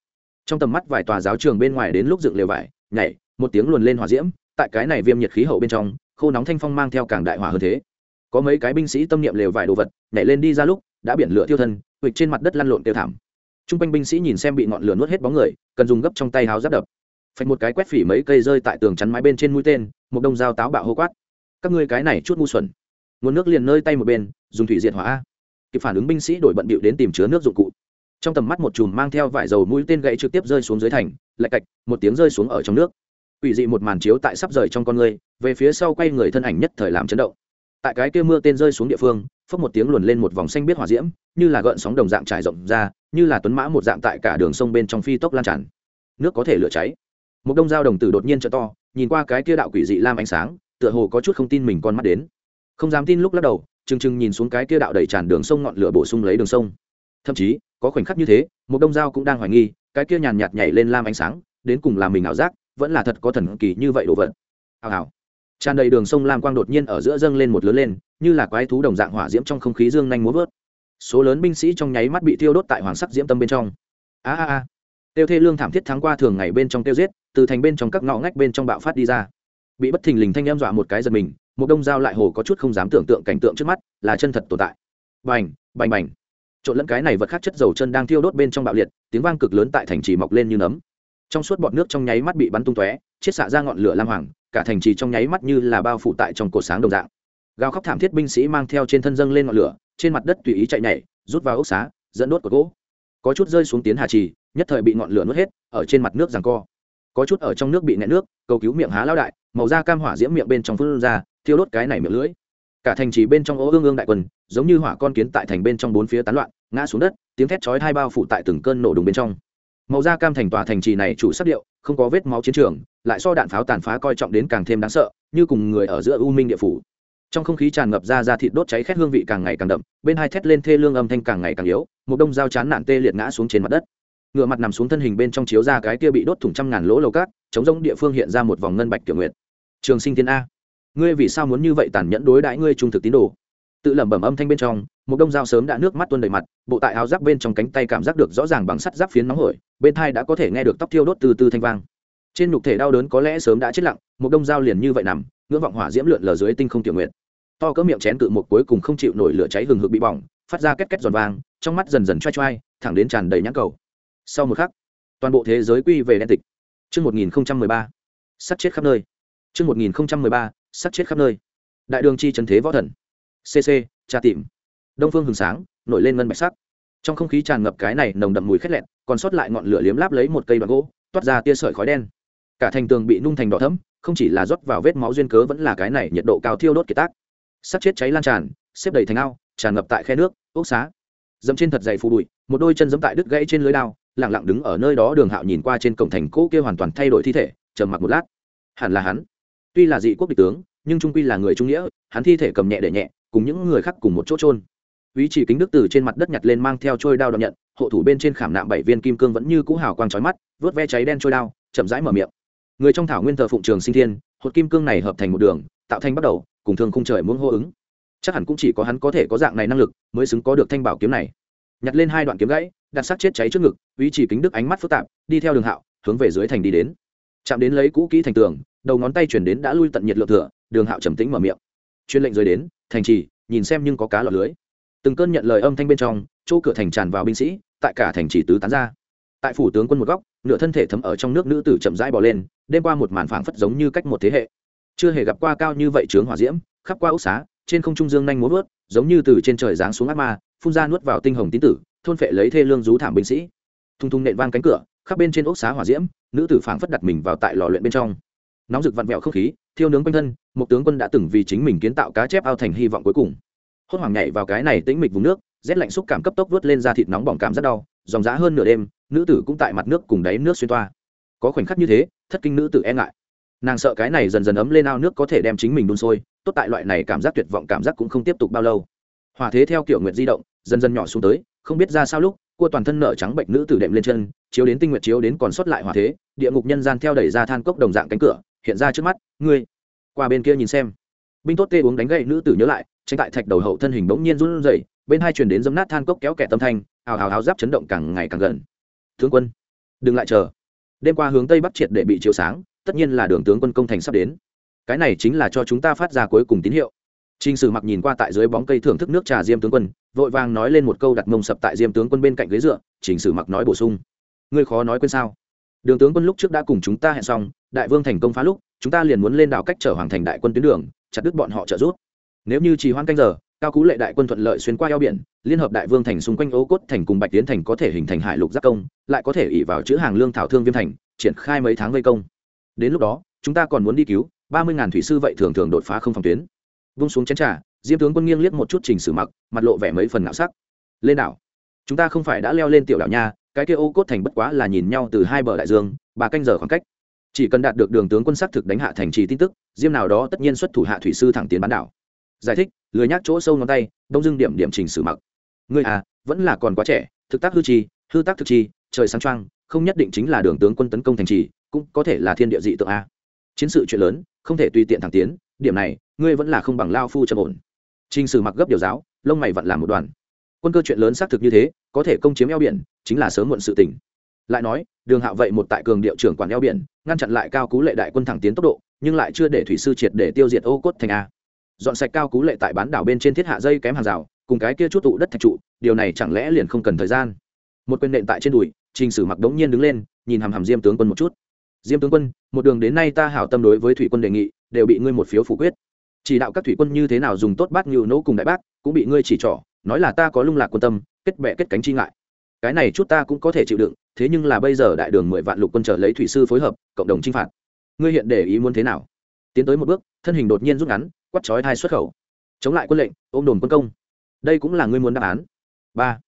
Trong tầm mắt vài tòa giáo trường bên ngoài đến lúc dựng lều vải, nhảy, một tiếng luồn lên hỏa diễm, tại cái này viêm nhiệt khí hậu bên trong, khô nóng thanh phong mang theo càng đại hỏa hơn thế có mấy cái binh sĩ tâm niệm lều vài đồ vật, nhảy lên đi ra lúc, đã biển lửa tiêu thân huỵch trên mặt đất lăn lộn tiêu thảm. T r u n g quanh binh sĩ nhìn xem bị ngọn lửa nuốt hết bóng người, cần dùng gấp trong tay háo giáp đập. Phạch một cái quét phỉ mấy cây rơi tại tường chắn mái bên trên mũi tên, một đông dao táo bạo hô quát. Các ngươi cái này chút ngu xuẩn. Nguồn nước liền nơi tay một bên, dùng thủy diệt hỏa a. Kịp phản ứng binh sĩ đổi bận bịu đến tìm chứa nước dụng cụ. Trong tầm mắt một chùm mang theo vải dầu mũi tên gậy trực tiếp rơi xuống dưới thành, lạch cạch, một tiếng rơi xuống ở trong nước. Ủy dị một màn chiếu tại sắp rời trong con người, về phía sau quay người thân ảnh nhất thời làm chấn động tại cái kia mưa tên rơi xuống địa phương, phốc một tiếng luồn lên một vòng xanh biết hỏa diễm, như là gợn sóng đồng dạng trải rộng ra, như là tuấn mã một dạng tại cả đường sông bên trong phi tốc lan tràn. Nước có thể lửa cháy. Một đông dao đồng tử đột nhiên trợ to, nhìn qua cái kia đạo quỷ dị lam ánh sáng, tựa hồ có chút không tin mình con mắt đến. Không dám tin lúc lắc đầu, chừng chừng nhìn xuống cái kia đạo đầy tràn đường sông ngọn lửa bổ sung lấy đường sông. Thậm chí, có khoảnh khắc như thế, một đông dao cũng đang hoài nghi, cái kia nhàn nhạt nhảy lên lam ánh sáng, đến cùng là mình ảo giác, vẫn là thật có thần kỳ như vậy đồ vật. Hào hào tràn đầy đường sông lam quang đột nhiên ở giữa dâng lên một lớn lên, như là quái thú đồng dạng hỏa diễm trong không khí dương nhanh múa vớt. Số lớn binh sĩ trong nháy mắt bị thiêu đốt tại hoàng sắc diễm tâm bên trong. A a a. Tiêu thê lương thảm thiết thắng qua thường ngày bên trong tiêu giết, từ thành bên trong các ngõ ngách bên trong bạo phát đi ra. Bị bất thình lình thanh em dọa một cái giật mình, một đông dao lại hồ có chút không dám tưởng tượng cảnh tượng trước mắt, là chân thật tồn tại. Bành bành bành. Trộn lẫn cái này vật khác chất dầu chân đang thiêu đốt bên trong bạo liệt, tiếng vang cực lớn tại thành trì mọc lên như nấm. Trong suốt bọt nước trong nháy mắt bị bắn tung tóe, chiết xạ ra ngọn lửa lam hoàng cả thành trì trong nháy mắt như là bao phủ tại trong cột sáng đồng dạng. Gào khóc thảm thiết binh sĩ mang theo trên thân dâng lên ngọn lửa, trên mặt đất tùy ý chạy nhảy, rút vào ốc xá, dẫn đốt cột gỗ. Có chút rơi xuống tiến hà trì, nhất thời bị ngọn lửa nuốt hết, ở trên mặt nước giằng co. Có chút ở trong nước bị nẹn nước, cầu cứu miệng há lao đại, màu da cam hỏa diễm miệng bên trong phun ra, thiêu đốt cái này miệng lưỡi. Cả thành trì bên trong ô ương ương đại quân giống như hỏa con kiến tại thành bên trong bốn phía tán loạn, ngã xuống đất, tiếng thét chói hai bao phủ tại từng cơn nổ đùng bên trong. Màu da cam thành tòa thành trì này chủ sắc điệu không có vết máu chiến trường, lại so đạn pháo tàn phá coi trọng đến càng thêm đáng sợ, như cùng người ở giữa u minh địa phủ. Trong không khí tràn ngập ra ra thịt đốt cháy khét hương vị càng ngày càng đậm, bên hai thét lên thê lương âm thanh càng ngày càng yếu, một đông dao chán nản tê liệt ngã xuống trên mặt đất. Ngựa mặt nằm xuống thân hình bên trong chiếu ra cái kia bị đốt thủng trăm ngàn lỗ lầu cát, chống rỗng địa phương hiện ra một vòng ngân bạch tiểu nguyện trường sinh tiên a, ngươi vì sao muốn như vậy tàn nhẫn đối đãi ngươi trung thực tín đồ? Tự lẩm bẩm âm thanh bên trong một đông dao sớm đã nước mắt tuôn đầy mặt bộ tại áo giáp bên trong cánh tay cảm giác được rõ ràng bằng sắt giáp phiến nóng hổi bên thai đã có thể nghe được tóc thiêu đốt từ từ thanh vang trên nhục thể đau đớn có lẽ sớm đã chết lặng một đông dao liền như vậy nằm ngưỡng vọng hỏa diễm lượn lờ dưới tinh không tiểu nguyện to cỡ miệng chén cự một cuối cùng không chịu nổi lửa cháy hừng hực bị bỏng phát ra két két giòn vang trong mắt dần dần choai choai thẳng đến tràn đầy nhãn cầu sau một khắc toàn bộ thế giới quy về đen tịch Trước 1013, sắt chết khắp nơi. Trước 1013, sắt chết khắp nơi. Đại đường chi trần thế võ thần. CC, tra tìm. Đông phương hừng sáng, nổi lên ngân bạch sắc. Trong không khí tràn ngập cái này nồng đậm mùi khét lẹn, còn sót lại ngọn lửa liếm láp lấy một cây bằng gỗ, toát ra tia sợi khói đen. Cả thành tường bị nung thành đỏ thẫm, không chỉ là rót vào vết máu duyên cớ vẫn là cái này nhiệt độ cao thiêu đốt kiệt tác. Sắt chết cháy lan tràn, xếp đầy thành ao, tràn ngập tại khe nước, ốc xá. Dẫm trên thật dày phù bụi, một đôi chân dẫm tại đứt gãy trên lưới đao, lặng lặng đứng ở nơi đó đường hạo nhìn qua trên cổng thành cỗ kia hoàn toàn thay đổi thi thể trầm mặc một lát hẳn là hắn tuy là dị quốc địch tướng nhưng trung quy là người trung nghĩa hắn thi thể cầm nhẹ để nhẹ cùng những người khác cùng một chỗ trôn ý chỉ kính đức từ trên mặt đất nhặt lên mang theo trôi đao đón nhận, hộ thủ bên trên khảm nạm bảy viên kim cương vẫn như cũ hào quang trói mắt, vớt ve cháy đen trôi đao, chậm rãi mở miệng. Người trong thảo nguyên thờ phụng trường sinh thiên, hột kim cương này hợp thành một đường, tạo thành bắt đầu, cùng thương khung trời muốn hô ứng. Chắc hẳn cũng chỉ có hắn có thể có dạng này năng lực, mới xứng có được thanh bảo kiếm này. Nhặt lên hai đoạn kiếm gãy, đặt sát chết cháy trước ngực, ý chỉ kính đức ánh mắt phức tạp, đi theo đường hạo, hướng về dưới thành đi đến. Chạm đến lấy cũ kỹ thành tường, đầu ngón tay chuyển đến đã lui tận nhiệt lượng thừa, đường hạo trầm tĩnh mở miệng. Chuyên lệnh rời đến, thành trì, nhìn xem nhưng có cá lọt lưới từng cơn nhận lời âm thanh bên trong, chỗ cửa thành tràn vào binh sĩ, tại cả thành chỉ tứ tán ra. Tại phủ tướng quân một góc, nửa thân thể thấm ở trong nước nữ tử chậm rãi bỏ lên, đêm qua một màn phảng phất giống như cách một thế hệ. Chưa hề gặp qua cao như vậy trướng hỏa diễm, khắp qua ốc xá, trên không trung dương nhanh muốn vớt, giống như từ trên trời giáng xuống ác ma, phun ra nuốt vào tinh hồng tín tử, thôn phệ lấy thê lương rú thảm binh sĩ. Thung thung nện vang cánh cửa, khắp bên trên ốc xá hỏa diễm, nữ tử phảng phất đặt mình vào tại lò luyện bên trong. Nóng rực vặn vẹo không khí, thiêu nướng quanh thân, một tướng quân đã từng vì chính mình kiến tạo cá chép ao thành hy vọng cuối cùng hốt hoảng nhảy vào cái này tĩnh mịch vùng nước, rét lạnh xúc cảm cấp tốc vớt lên ra thịt nóng bỏng cảm rất đau, dòng giá hơn nửa đêm, nữ tử cũng tại mặt nước cùng đáy nước xuyên toa. Có khoảnh khắc như thế, thất kinh nữ tử e ngại. Nàng sợ cái này dần dần ấm lên ao nước có thể đem chính mình đun sôi, tốt tại loại này cảm giác tuyệt vọng cảm giác cũng không tiếp tục bao lâu. Hòa thế theo kiểu nguyện di động, dần dần nhỏ xuống tới, không biết ra sao lúc, cua toàn thân nở trắng bệnh nữ tử đệm lên chân, chiếu đến tinh nguyện chiếu đến còn sót lại hòa thế, địa ngục nhân gian theo đẩy ra than cốc đồng dạng cánh cửa, hiện ra trước mắt, ngươi, qua bên kia nhìn xem. Binh tốt tê uống đánh gậy nữ tử nhớ lại tránh tại thạch đầu hậu thân hình bỗng nhiên run rẩy bên hai truyền đến dấm nát than cốc kéo kẻ tâm thanh hào hào hào giáp chấn động càng ngày càng gần. Tướng quân đừng lại chờ. Đêm qua hướng tây bắc triệt để bị chiếu sáng tất nhiên là đường tướng quân công thành sắp đến. Cái này chính là cho chúng ta phát ra cuối cùng tín hiệu. Trình Sử Mặc nhìn qua tại dưới bóng cây thưởng thức nước trà Diêm tướng quân, vội vàng nói lên một câu đặt mông sập tại Diêm tướng quân bên cạnh ghế dựa, Trình Sử Mặc nói bổ sung: "Ngươi khó nói quên sao? Đường tướng quân lúc trước đã cùng chúng ta hẹn xong, đại vương thành công phá lúc, chúng ta liền muốn lên đảo cách trở hoàng thành đại quân tuyến đường, chặt đứt bọn họ trợ giúp. Nếu như trì hoãn canh giờ, cao cú lệ đại quân thuận lợi xuyên qua eo biển, liên hợp đại vương thành xung quanh ấu Cốt thành cùng Bạch Tiến thành có thể hình thành hải lục giáp công, lại có thể ỉ vào chữ hàng lương thảo thương viêm thành, triển khai mấy tháng vây công. Đến lúc đó, chúng ta còn muốn đi cứu ba mươi ngàn thủy sư vậy thường thường đột phá không phòng tuyến. Vung xuống chén trà, diêm tướng quân nghiêng liếc một chút trình sử mặc mặt lộ vẻ mấy phần ngạo sắc lên đảo chúng ta không phải đã leo lên tiểu đảo nha cái kia ô cốt thành bất quá là nhìn nhau từ hai bờ đại dương ba canh giờ khoảng cách chỉ cần đạt được đường tướng quân xác thực đánh hạ thành trì tin tức diêm nào đó tất nhiên xuất thủ hạ thủy sư thẳng tiến bán đảo giải thích lười nhác chỗ sâu ngón tay đông dưng điểm điểm trình sử mặc ngươi à vẫn là còn quá trẻ thực tác hư trì hư tác thực trì trời sáng trăng không nhất định chính là đường tướng quân tấn công thành trì cũng có thể là thiên địa dị tượng a chiến sự chuyện lớn không thể tùy tiện thẳng tiến điểm này ngươi vẫn là không bằng lao phu trầm ổn Trình Sử mặc gấp điều giáo, lông mày vặn làm một đoàn. Quân cơ chuyện lớn xác thực như thế, có thể công chiếm eo biển, chính là sớm muộn sự tình. lại nói đường hạo vậy một tại cường điệu trưởng quản eo biển ngăn chặn lại cao cú lệ đại quân thẳng tiến tốc độ nhưng lại chưa để thủy sư triệt để tiêu diệt ô cốt thành a dọn sạch cao cú lệ tại bán đảo bên trên thiết hạ dây kém hàng rào, cùng cái kia chút tụ đất thạch trụ, điều này chẳng lẽ liền không cần thời gian? Một quyền nện tại trên đùi, trình sử mặc đống nhiên đứng lên, nhìn hàm hàm diêm tướng quân một chút. Diêm tướng quân, một đường đến nay ta hảo tâm đối với thủy quân đề nghị, đều bị ngươi một phiếu phủ quyết. Chỉ đạo các thủy quân như thế nào dùng tốt bát nhiều nỗ cùng đại bác, cũng bị ngươi chỉ trỏ, nói là ta có lung lạc quân tâm, kết bệ kết cánh chi ngại. Cái này chút ta cũng có thể chịu đựng, thế nhưng là bây giờ đại đường mười vạn lục quân trở lấy thủy sư phối hợp, cộng đồng chinh phạt. Ngươi hiện để ý muốn thế nào? Tiến tới một bước, thân hình đột nhiên rút ngắn quắt chói thai xuất khẩu. Chống lại quân lệnh, ôm đồn quân công. Đây cũng là ngươi muốn đáp án. Ba.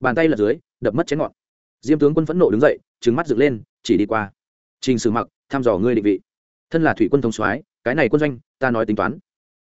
Bàn tay lật dưới, đập mất chén ngọn. Diêm tướng quân phẫn nộ đứng dậy trứng mắt dựng lên, chỉ đi qua. Trình sử mặc, thăm dò ngươi định vị. Thân là thủy quân thống soái, cái này quân doanh, ta nói tính toán.